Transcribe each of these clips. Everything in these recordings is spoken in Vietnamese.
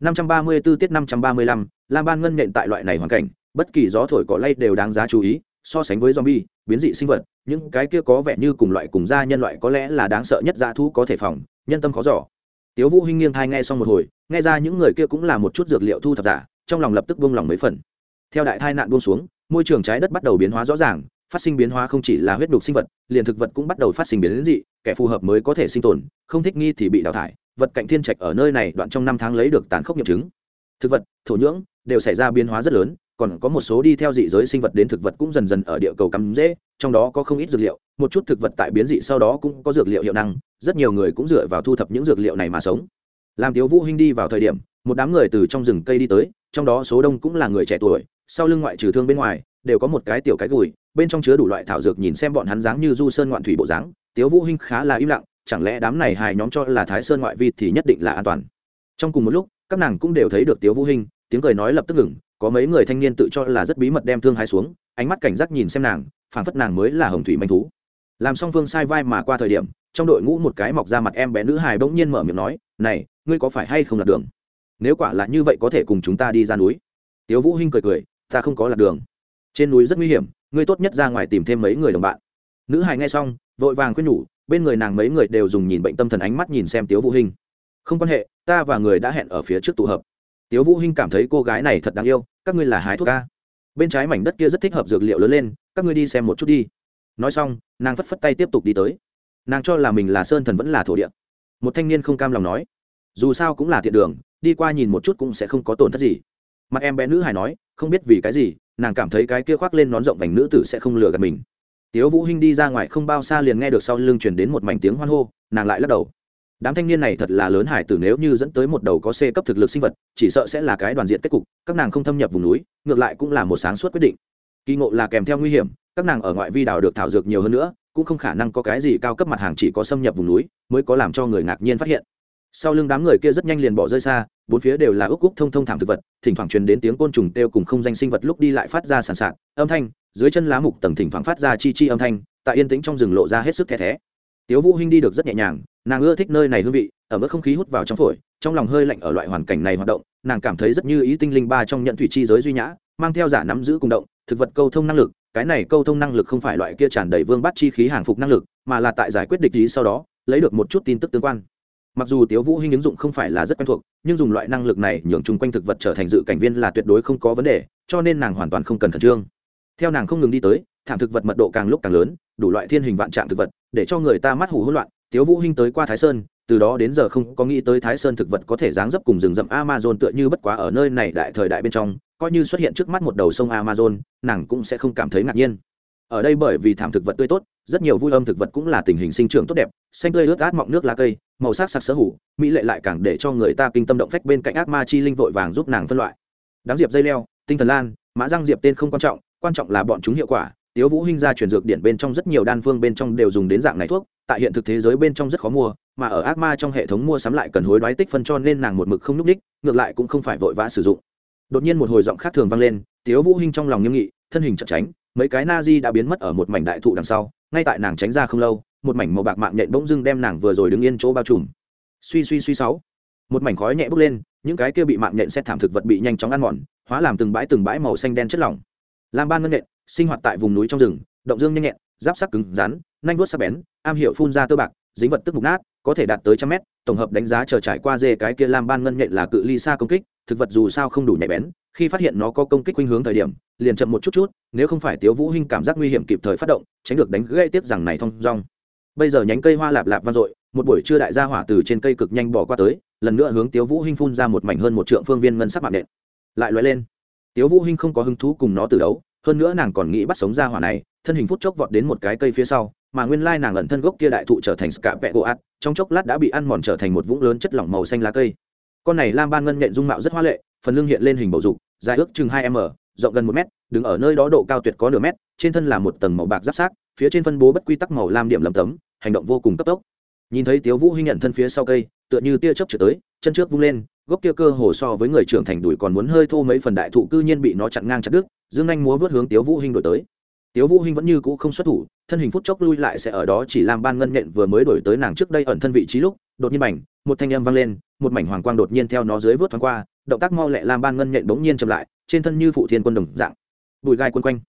534 tiết 535, Lam Ban ngân nện tại loại này hoàn cảnh, bất kỳ gió thổi cỏ lay đều đáng giá chú ý, so sánh với zombie, biến dị sinh vật, những cái kia có vẻ như cùng loại cùng gia nhân loại có lẽ là đáng sợ nhất dã thú có thể phòng, nhân tâm khó dò. Tiếu Vũ Hinh nghiêng thai nghe xong một hồi, nghe ra những người kia cũng là một chút dược liệu thu thập giả, trong lòng lập tức buông lòng mấy phần. Theo đại tai nạn buông xuống, môi trường trái đất bắt đầu biến hóa rõ ràng, phát sinh biến hóa không chỉ là huyết đục sinh vật, liền thực vật cũng bắt đầu phát sinh biến dị, kẻ phù hợp mới có thể sinh tồn, không thích nghi thì bị đào thải, vật cạnh thiên trạch ở nơi này đoạn trong năm tháng lấy được tàn khốc nghiệm chứng. Thực vật, thổ nhưỡng đều xảy ra biến hóa rất lớn, còn có một số đi theo dị giới sinh vật đến thực vật cũng dần dần ở địa cầu cắm dễ trong đó có không ít dược liệu. Một chút thực vật tại biến dị sau đó cũng có dược liệu hiệu năng, rất nhiều người cũng dựa vào thu thập những dược liệu này mà sống. Làm tiếu vũ hinh đi vào thời điểm, một đám người từ trong rừng cây đi tới, trong đó số đông cũng là người trẻ tuổi, sau lưng ngoại trừ thương bên ngoài, đều có một cái tiểu cái gùi, bên trong chứa đủ loại thảo dược nhìn xem bọn hắn dáng như du sơn ngoạn thủy bộ dáng. Tiếu vũ hinh khá là im lặng chẳng lẽ đám này hài nhóm cho là thái sơn ngoại vi thì nhất định là an toàn? Trong cùng một lúc, các nàng cũng đều thấy được tiếu vũ hinh, tiếng cười nói lập tức ngừng, có mấy người thanh niên tự cho là rất bí mật đem thương hái xuống, ánh mắt cảnh giác nhìn xem nàng, phảng phất nàng mới là hồng thủy manh thú. Làm xong phương sai vai mà qua thời điểm, trong đội ngũ một cái mọc ra mặt em bé nữ hài bỗng nhiên mở miệng nói, này, ngươi có phải hay không lạc đường? Nếu quả là như vậy có thể cùng chúng ta đi ra núi. Tiếu vũ hinh cười cười, ta không có lạc đường. Trên núi rất nguy hiểm, ngươi tốt nhất ra ngoài tìm thêm mấy người đồng bạn. Nữ hài nghe xong, vội vàng khuyên nhủ bên người nàng mấy người đều dùng nhìn bệnh tâm thần ánh mắt nhìn xem tiếu vũ hinh. Không quan hệ, ta và người đã hẹn ở phía trước tụ hợp. Tiếu vũ hinh cảm thấy cô gái này thật đáng yêu, các ngươi là hái thuốc ca. Bên trái mảnh đất kia rất thích hợp dược liệu lớn lên, các ngươi đi xem một chút đi. Nói xong, nàng phất phất tay tiếp tục đi tới. Nàng cho là mình là sơn thần vẫn là thổ địa. Một thanh niên không cam lòng nói, dù sao cũng là thiện đường, đi qua nhìn một chút cũng sẽ không có tổn thất gì. Mặt em bé nữ hài nói, không biết vì cái gì, nàng cảm thấy cái kia khoác lên nón rộng vành nữ tử sẽ không lừa gạt mình tiếu vũ hinh đi ra ngoài không bao xa liền nghe được sau lưng truyền đến một mảnh tiếng hoan hô, nàng lại lắc đầu. Đám thanh niên này thật là lớn hải tử nếu như dẫn tới một đầu có c cấp thực lực sinh vật, chỉ sợ sẽ là cái đoàn diện kết cục, các nàng không thâm nhập vùng núi, ngược lại cũng là một sáng suốt quyết định. Kỳ ngộ là kèm theo nguy hiểm, các nàng ở ngoại vi đào được thảo dược nhiều hơn nữa, cũng không khả năng có cái gì cao cấp mặt hàng chỉ có xâm nhập vùng núi, mới có làm cho người ngạc nhiên phát hiện. Sau lưng đám người kia rất nhanh liền bỏ rơi xa, bốn phía đều là ước úc thông thông thảm thực vật, thỉnh thoảng truyền đến tiếng côn trùng têu cùng không danh sinh vật lúc đi lại phát ra sàn sạt, âm thanh dưới chân lá mục tầng thỉnh thoảng phát ra chi chi âm thanh, tại yên tĩnh trong rừng lộ ra hết sức the thé. Tiếu vũ hinh đi được rất nhẹ nhàng, nàng ưa thích nơi này hương vị, ở mức không khí hút vào trong phổi, trong lòng hơi lạnh ở loại hoàn cảnh này hoạt động, nàng cảm thấy rất như ý tinh linh ba trong nhận thủy chi giới duy nhã, mang theo giả nắm giữ cùng động, thực vật câu thông năng lực, cái này câu thông năng lực không phải loại kia tràn đầy vương bắt chi khí hàng phục năng lực, mà là tại giải quyết địch ý sau đó, lấy được một chút tin tức tương quan. Mặc dù tiếu vũ hinh ứng dụng không phải là rất quen thuộc, nhưng dùng loại năng lực này nhường chung quanh thực vật trở thành dự cảnh viên là tuyệt đối không có vấn đề, cho nên nàng hoàn toàn không cần khẩn trương theo nàng không ngừng đi tới, thảm thực vật mật độ càng lúc càng lớn, đủ loại thiên hình vạn trạng thực vật, để cho người ta mắt hủ hỗn loạn. Tiếu vũ hinh tới qua thái sơn, từ đó đến giờ không có nghĩ tới thái sơn thực vật có thể dáng dấp cùng rừng rậm amazon tựa như bất quá ở nơi này đại thời đại bên trong, coi như xuất hiện trước mắt một đầu sông amazon, nàng cũng sẽ không cảm thấy ngạc nhiên. Ở đây bởi vì thảm thực vật tươi tốt, rất nhiều vui âm thực vật cũng là tình hình sinh trưởng tốt đẹp, xanh tươi ướt át mọng nước lá cây, màu sắc sặc sỡ hủ, mỹ lệ lại càng để cho người ta kinh tâm động phách bên cạnh ác ma chi linh vội vàng giúp nàng phân loại. Đám diệp dây leo, tinh thần lan, mã răng diệp tên không quan trọng quan trọng là bọn chúng hiệu quả. Tiếu vũ hinh ra truyền dược điển bên trong rất nhiều đan phương bên trong đều dùng đến dạng này thuốc, tại hiện thực thế giới bên trong rất khó mua, mà ở ác ma trong hệ thống mua sắm lại cần hối đoái tích phân cho nên nàng một mực không núp đích, ngược lại cũng không phải vội vã sử dụng. Đột nhiên một hồi giọng khác thường vang lên, tiếu vũ hinh trong lòng nghiêm nghị, thân hình chợt tránh, mấy cái na di đã biến mất ở một mảnh đại thụ đằng sau, ngay tại nàng tránh ra không lâu, một mảnh màu bạc mạng nhện bỗng dưng đem nàng vừa rồi đứng yên chỗ bao trùm. Suy suy suy sáu. Một mảnh khói nhẹ bốc lên, những cái kia bị mạng nhện xét thảm thực vật bị nhanh chóng ăn mòn, hóa làm từng bãi từng bãi màu xanh đen chất lỏng lam ban ngân nện, sinh hoạt tại vùng núi trong rừng động dương nhanh nhẹn giáp sắc cứng rắn nanh vuốt sắc bén am hiểu phun ra tơ bạc dính vật tức mục nát có thể đạt tới trăm mét tổng hợp đánh giá chờ trải qua dê cái kia lam ban ngân nhện là cự ly xa công kích thực vật dù sao không đủ nhạy bén khi phát hiện nó có công kích khuynh hướng thời điểm liền chậm một chút chút nếu không phải tiếu vũ hinh cảm giác nguy hiểm kịp thời phát động tránh được đánh gãy tiếp rằng này thông rong bây giờ nhánh cây hoa lạp lạp vang dội một buổi trưa đại gia hỏa từ trên cây cực nhanh bỏ qua tới lần nữa hướng tiếu vũ hinh phun ra một mảnh hơn một trượng phương viên ngân sắc mạng nện. Lại lóe lên tiếu vũ hinh không có hứng thú cùng nó từ đấu, hơn nữa nàng còn nghĩ bắt sống ra hỏa này, thân hình phút chốc vọt đến một cái cây phía sau, mà nguyên lai nàng ẩn thân gốc kia đại thụ trở thành scạ vẹ gỗ ạt trong chốc lát đã bị ăn mòn trở thành một vũng lớn chất lỏng màu xanh lá cây. Con này lam ban ngân nhện dung mạo rất hoa lệ, phần lưng hiện lên hình bầu dục, dài ước chừng hai m, rộng gần một mét, đứng ở nơi đó độ cao tuyệt có nửa mét, trên thân là một tầng màu bạc giáp sát phía trên phân bố bất quy tắc màu lam điểm lầm tấm, hành động vô cùng cấp tốc. Nhìn thấy tiếu vũ hinh nhận thân phía sau cây, tựa như tia chớp trở tới, chân trước vung lên gốc kia cơ hồ so với người trưởng thành đuổi còn muốn hơi thô mấy phần đại thụ cư nhiên bị nó chặn ngang chặt đứt, dương anh múa vớt hướng tiếu vũ hinh đổi tới. Tiếu vũ hinh vẫn như cũ không xuất thủ, thân hình phút chốc lui lại sẽ ở đó chỉ làm ban ngân nện vừa mới đổi tới nàng trước đây ẩn thân vị trí lúc, đột nhiên mảnh một thanh âm vang lên, một mảnh hoàng quang đột nhiên theo nó dưới vớt thoáng qua, động tác mau lẹ làm ban ngân nện bỗng nhiên chậm lại, trên thân như phụ thiên quân đồng dạng. Bụi gai quân quanh.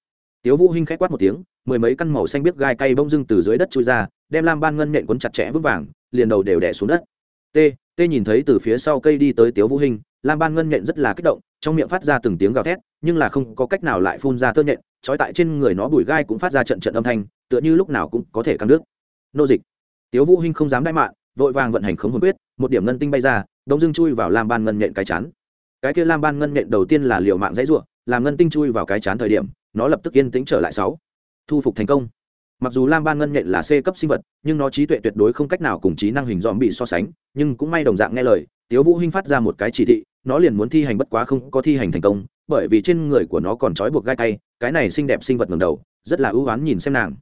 Tiếu vũ hinh khẽ quát một tiếng, mười mấy căn màu xanh biết gai cay bông dưng từ dưới đất chui ra, đem lam ban ngân nện cuốn chặt chẽ vững vàng, liền đầu đều đè xuống đất. T. Tê nhìn thấy từ phía sau cây đi tới tiếu vũ hinh, lam ban ngân nhện rất là kích động, trong miệng phát ra từng tiếng gào thét, nhưng là không có cách nào lại phun ra tơ nhện, trói tại trên người nó bụi gai cũng phát ra trận trận âm thanh, tựa như lúc nào cũng có thể căng nước nô dịch. Tiếu vũ hinh không dám đãi mạn vội vàng vận hành khống hồn quyết, một điểm ngân tinh bay ra đống dưng chui vào lam ban ngân nhện cái chán. Cái kia lam ban ngân nhện đầu tiên là liều mạng dãy ruộng làm ngân tinh chui vào cái chán thời điểm, nó lập tức yên tĩnh trở lại sáu. Thu phục thành công mặc dù lam ban ngân nhện là c cấp sinh vật, nhưng nó trí tuệ tuyệt đối không cách nào cùng trí năng hình dòm bị so sánh, nhưng cũng may đồng dạng nghe lời, tiếu vũ hinh phát ra một cái chỉ thị, nó liền muốn thi hành bất quá không có thi hành thành công, bởi vì trên người của nó còn trói buộc gai tay, cái này xinh đẹp sinh vật ngẩng đầu, rất là ưu ái nhìn xem nàng.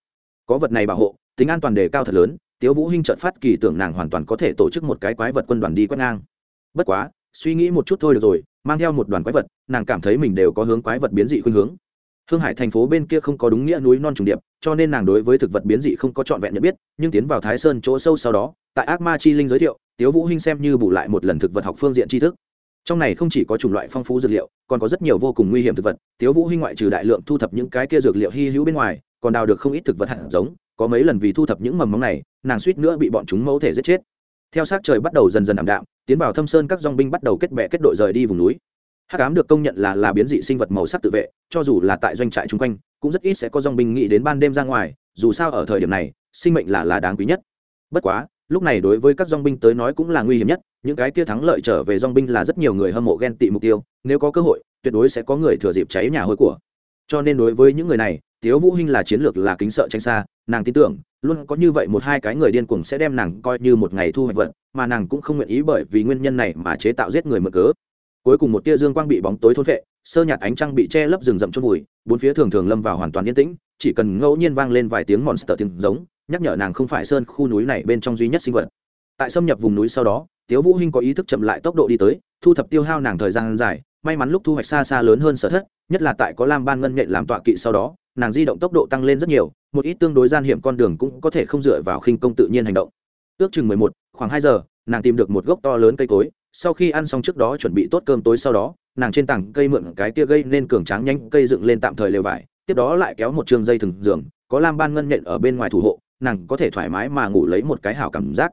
Có vật này bảo hộ, tính an toàn đề cao thật lớn, tiếu vũ hinh chợt phát kỳ tưởng nàng hoàn toàn có thể tổ chức một cái quái vật quân đoàn đi quét ngang. Bất quá, suy nghĩ một chút thôi được rồi, mang theo một đoàn quái vật, nàng cảm thấy mình đều có hướng quái vật biến dị khuynh hướng hương hải thành phố bên kia không có đúng nghĩa núi non trùng điệp, cho nên nàng đối với thực vật biến dị không có trọn vẹn nhận biết, nhưng tiến vào thái sơn chỗ sâu sau đó, tại ác ma chi linh giới thiệu, tiếu vũ hinh xem như bù lại một lần thực vật học phương diện tri thức. Trong này không chỉ có chủng loại phong phú dược liệu, còn có rất nhiều vô cùng nguy hiểm thực vật, tiếu vũ hinh ngoại trừ đại lượng thu thập những cái kia dược liệu hy hữu bên ngoài, còn đào được không ít thực vật hạt giống, có mấy lần vì thu thập những mầm mống này, nàng suýt nữa bị bọn chúng mẫu thể giết chết. Theo sát trời bắt đầu dần dần ảm đạm, tiến vào thâm sơn các dòng binh bắt đầu kết bè kết đội rời đi vùng núi hát cám được công nhận là là biến dị sinh vật màu sắc tự vệ, cho dù là tại doanh trại chung quanh, cũng rất ít sẽ có dòng binh nghĩ đến ban đêm ra ngoài, dù sao ở thời điểm này, sinh mệnh là là đáng quý nhất. Bất quá, lúc này đối với các dòng binh tới nói cũng là nguy hiểm nhất, những cái kia thắng lợi trở về dòng binh là rất nhiều người hâm mộ ghen tị mục tiêu, nếu có cơ hội, tuyệt đối sẽ có người thừa dịp cháy nhà hôi của. Cho nên đối với những người này, tiếu vũ hinh là chiến lược là kính sợ tranh xa, nàng tin tưởng, luôn có như vậy một hai cái người điên cuồng sẽ đem nàng coi như một ngày thu hoạch vận mà nàng cũng không nguyện ý bởi vì nguyên nhân này mà chế tạo giết người mở cớ cuối cùng một tia dương quang bị bóng tối thôn vệ sơ nhạt ánh trăng bị che lấp rừng rậm chôn vùi, bốn phía thường thường lâm vào hoàn toàn yên tĩnh, chỉ cần ngẫu nhiên vang lên vài tiếng monster tiếng giống, nhắc nhở nàng không phải sơn khu núi này bên trong duy nhất sinh vật. Tại xâm nhập vùng núi sau đó, tiếu vũ hinh có ý thức chậm lại tốc độ đi tới, thu thập tiêu hao nàng thời gian dài, may mắn lúc thu hoạch xa xa lớn hơn sở thất, nhất là tại có lam ban ngân nhện làm tọa kỵ sau đó, nàng di động tốc độ tăng lên rất nhiều, một ít tương đối gian hiểm con đường cũng có thể không dựa vào khinh công tự nhiên hành động. Ước chừng mười một, khoảng hai giờ, nàng tìm được một gốc to lớn cây cối sau khi ăn xong trước đó chuẩn bị tốt cơm tối sau đó nàng trên tảng cây mượn cái kia gây nên cường tráng nhanh cây dựng lên tạm thời lều vải tiếp đó lại kéo một trường dây thừng giường có lam ban ngân nhện ở bên ngoài thủ hộ nàng có thể thoải mái mà ngủ lấy một cái hảo cảm giác.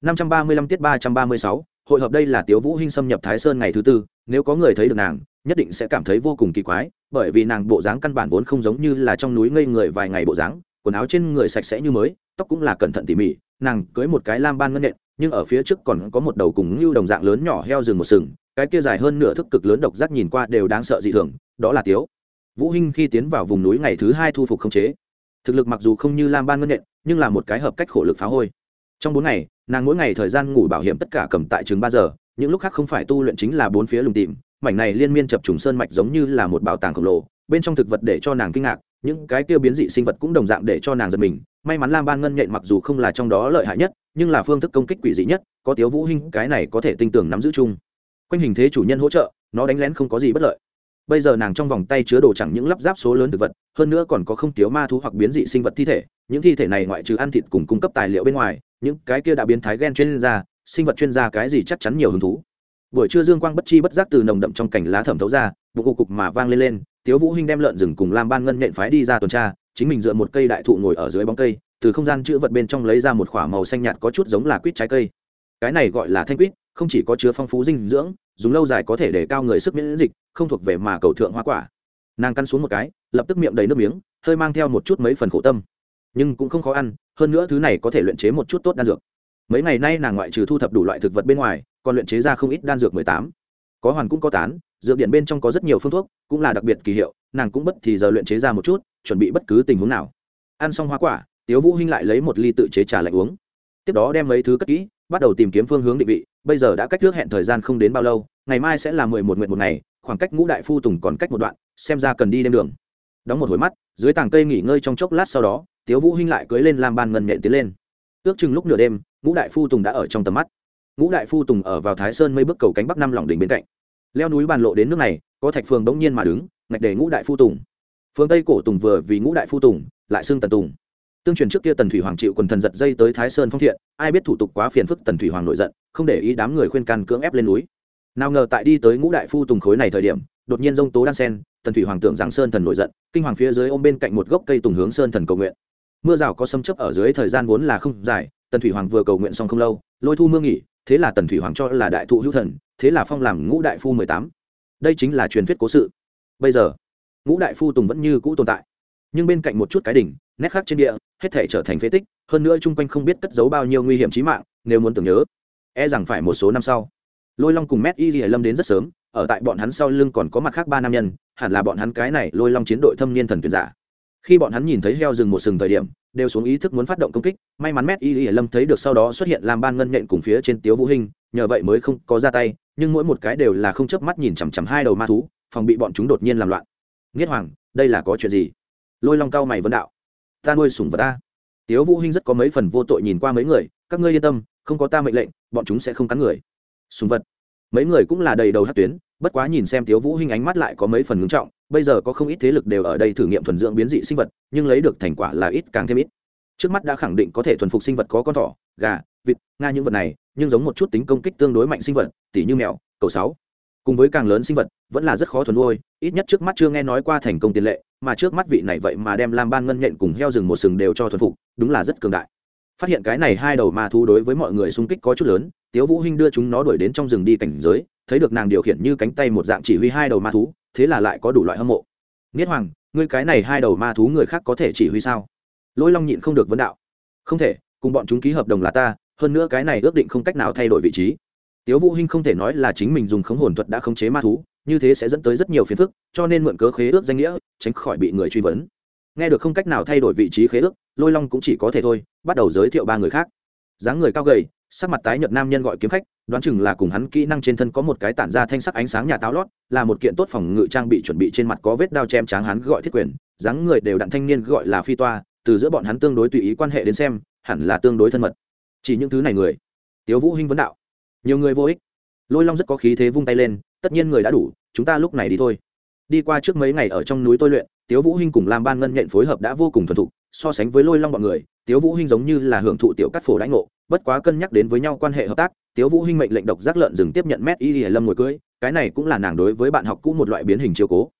535 tiết 336, hội hợp đây là Tiếu Vũ Hinh xâm nhập Thái Sơn ngày thứ tư, nếu có người thấy được nàng, nhất định sẽ cảm thấy vô cùng kỳ quái, bởi vì nàng bộ dáng căn bản vốn không giống như là trong núi ngây người vài ngày bộ dáng, quần áo trên người sạch sẽ như mới, tóc cũng là cẩn thận tỉ mỉ, nàng cưới một cái lam ban ngân nện, nhưng ở phía trước còn có một đầu cùng như đồng dạng lớn nhỏ heo rừng một sừng, cái kia dài hơn nửa thước cực lớn độc giác nhìn qua đều đáng sợ dị thường, đó là Tiếu. Vũ Hinh khi tiến vào vùng núi ngày thứ hai thu phục không chế. Thực lực mặc dù không như lam ban ngân nện, nhưng là một cái hợp cách khổ lực phá hôi. Trong bốn ngày, nàng mỗi ngày thời gian ngủ bảo hiểm tất cả cầm tại trường ba giờ những lúc khác không phải tu luyện chính là bốn phía lùng tìm mảnh này liên miên chập trùng sơn mạch giống như là một bảo tàng khổng lồ bên trong thực vật để cho nàng kinh ngạc những cái tiêu biến dị sinh vật cũng đồng dạng để cho nàng giật mình may mắn lam ban ngân nhện mặc dù không là trong đó lợi hại nhất nhưng là phương thức công kích quỷ dị nhất, có tiếu vũ hinh, cái này có thể tinh tưởng nắm giữ chung. Quanh hình thế chủ nhân hỗ trợ, nó đánh lén không có gì bất lợi. Bây giờ nàng trong vòng tay chứa đồ chẳng những lắp ráp số lớn thực vật, hơn nữa còn có không tiếu ma thú hoặc biến dị sinh vật thi thể. Những thi thể này ngoại trừ ăn thịt cùng cung cấp tài liệu bên ngoài, những cái kia đã biến thái gen chuyên gia, sinh vật chuyên gia cái gì chắc chắn nhiều hứng thú. Buổi trưa dương quang bất chi bất giác từ nồng đậm trong cảnh lá thẩm thấu ra vụ cục cục mà vang lên lên, tiếu vũ hinh đem lợn rừng cùng lam ban ngân nện phái đi ra tuần tra, chính mình dựa một cây đại thụ ngồi ở dưới bóng cây từ không gian chữ vật bên trong lấy ra một khoả màu xanh nhạt có chút giống là quýt trái cây. Cái này gọi là thanh quýt, không chỉ có chứa phong phú dinh dưỡng, dùng lâu dài có thể để cao người sức miễn dịch, không thuộc về mà cầu thượng hoa quả. Nàng căn xuống một cái, lập tức miệng đầy nước miếng, hơi mang theo một chút mấy phần khổ tâm. Nhưng cũng không khó ăn, hơn nữa thứ này có thể luyện chế một chút tốt đan dược. Mấy ngày nay nàng ngoại trừ thu thập đủ loại thực vật bên ngoài, còn luyện chế ra không ít đan dược mười tám. Có hoàn cũng có tán, dược điện bên trong có rất nhiều phương thuốc, cũng là đặc biệt kỳ hiệu, nàng cũng bất thì giờ luyện chế ra một chút, chuẩn bị bất cứ tình huống nào. Ăn xong hoa quả tiếu vũ hinh lại lấy một ly tự chế trà lạnh uống. Tiếp đó đem mấy thứ cất kỹ, bắt đầu tìm kiếm phương hướng định vị. Bây giờ đã cách trước hẹn thời gian không đến bao lâu, ngày mai sẽ là mười một nguyện một ngày, khoảng cách ngũ đại phu tùng còn cách một đoạn, xem ra cần đi đêm đường. Đóng một hồi mắt, dưới tàng cây nghỉ ngơi trong chốc lát sau đó, tiếu vũ hinh lại cưỡi lên lam ban ngân nhện tiến lên. Ước chừng lúc nửa đêm, ngũ đại phu tùng đã ở trong tầm mắt. Ngũ đại phu tùng ở vào thái sơn mây bước cầu cánh bắc năm lòng đỉnh bên cạnh. Leo núi bàn lộ đến nước này, có thạch phường đống nhiên mà đứng, ngạch để ngũ đại phu tùng. Phương tây cổ tùng vừa vì ngũ đại phu tùng, lại xưng tần tùng tương truyền trước kia tần thủy hoàng chịu quần thần giật dây tới thái sơn phong thiện, ai biết thủ tục quá phiền phức tần thủy hoàng nổi giận, không để ý đám người khuyên can cưỡng ép lên núi. Nào ngờ tại đi tới ngũ đại phu tùng khối này thời điểm, đột nhiên dông tố đan sen, tần thủy hoàng tưởng rằng sơn thần nổi giận, kinh hoàng phía dưới ôm bên cạnh một gốc cây tùng hướng sơn thần cầu nguyện. Mưa rào có xâm chấp ở dưới thời gian vốn là không dài, tần thủy hoàng vừa cầu nguyện xong không lâu, lôi thu mưa nghỉ, thế là tần thủy hoàng cho là đại thụ hữu thần, thế là phong làm ngũ đại phu mười tám. Đây chính là truyền thuyết cố sự. Bây giờ, ngũ đại phu tùng vẫn như cũ tồn tại nhưng bên cạnh một chút cái đỉnh, nét khác trên địa, hết thể trở thành phế tích, hơn nữa chung quanh không biết cất giấu bao nhiêu nguy hiểm trí mạng, nếu muốn tưởng nhớ e rằng phải một số năm sau. Lôi long cùng mét y dì lâm đến rất sớm, ở tại bọn hắn sau lưng còn có mặt khác ba nam nhân, hẳn là bọn hắn cái này lôi long chiến đội thâm niên thần tuyển giả. Khi bọn hắn nhìn thấy heo rừng một sừng thời điểm, đều xuống ý thức muốn phát động công kích, may mắn mét y y lâm thấy được sau đó xuất hiện làm ban ngân nhện cùng phía trên tiếu vũ hình nhờ vậy mới không có ra tay, nhưng mỗi một cái đều là không chớp mắt nhìn chằm chằm hai đầu ma thú, phòng bị bọn chúng đột nhiên làm loạn. Nghiết hoàng, đây là có chuyện gì? Lôi long cao mày vấn đạo, ta nuôi sủng vật ta. Tiếu vũ hinh rất có mấy phần vô tội nhìn qua mấy người, các ngươi yên tâm, không có ta mệnh lệnh, bọn chúng sẽ không cắn người. Sủng vật. Mấy người cũng là đầy đầu hát tuyến, bất quá nhìn xem tiếu vũ hinh ánh mắt lại có mấy phần ngưng trọng, bây giờ có không ít thế lực đều ở đây thử nghiệm thuần dưỡng biến dị sinh vật, nhưng lấy được thành quả là ít càng thêm ít. Trước mắt đã khẳng định có thể thuần phục sinh vật có con thỏ, gà, vịt, nga những vật này, nhưng giống một chút tính công kích tương đối mạnh sinh vật, tỉ như mèo, cầu sáu. Cùng với càng lớn sinh vật, vẫn là rất khó thuần nuôi, ít nhất trước mắt chưa nghe nói qua thành công tiền lệ mà trước mắt vị này vậy mà đem lam ban ngân nhện cùng heo rừng một sừng đều cho thuần phục, đúng là rất cường đại. Phát hiện cái này hai đầu ma thú đối với mọi người xung kích có chút lớn, tiếu vũ hinh đưa chúng nó đuổi đến trong rừng đi cảnh giới, thấy được nàng điều khiển như cánh tay một dạng chỉ huy hai đầu ma thú, thế là lại có đủ loại hâm mộ. Nghiết hoàng, ngươi cái này hai đầu ma thú người khác có thể chỉ huy sao? Lôi long nhịn không được vấn đạo. Không thể, cùng bọn chúng ký hợp đồng là ta, hơn nữa cái này ước định không cách nào thay đổi vị trí tiếu vũ hinh không thể nói là chính mình dùng khống hồn thuật đã khống chế ma thú, như thế sẽ dẫn tới rất nhiều phiền phức, cho nên mượn cớ khế ước danh nghĩa, tránh khỏi bị người truy vấn. Nghe được không cách nào thay đổi vị trí khế ước, lôi long cũng chỉ có thể thôi, bắt đầu giới thiệu ba người khác. Dáng người cao gầy, sắc mặt tái nhợt nam nhân gọi kiếm khách, đoán chừng là cùng hắn kỹ năng trên thân có một cái tản ra thanh sắc ánh sáng nhà táo lót, là một kiện tốt phòng ngự trang bị chuẩn bị trên mặt có vết đao chém tráng hắn gọi thiết quyền, dáng người đều đặn thanh niên gọi là phi toa, từ giữa bọn hắn tương đối tùy ý quan hệ đến xem, hẳn là tương đối thân mật. Chỉ những thứ này người. Tiếu vũ hinh vấn đạo nhiều người vô ích. Lôi long rất có khí thế vung tay lên, tất nhiên người đã đủ, chúng ta lúc này đi thôi. Đi qua trước mấy ngày ở trong núi tôi luyện, tiếu vũ hinh cùng lam ban ngân nhện phối hợp đã vô cùng thuần thục, so sánh với lôi long bọn người, tiếu vũ hinh giống như là hưởng thụ tiểu cắt phổ đãi ngộ, bất quá cân nhắc đến với nhau quan hệ hợp tác, tiếu vũ hinh mệnh lệnh độc giác lợn dừng tiếp nhận mét y lâm ngồi cưới, cái này cũng là nàng đối với bạn học cũ một loại biến hình chiếu cố.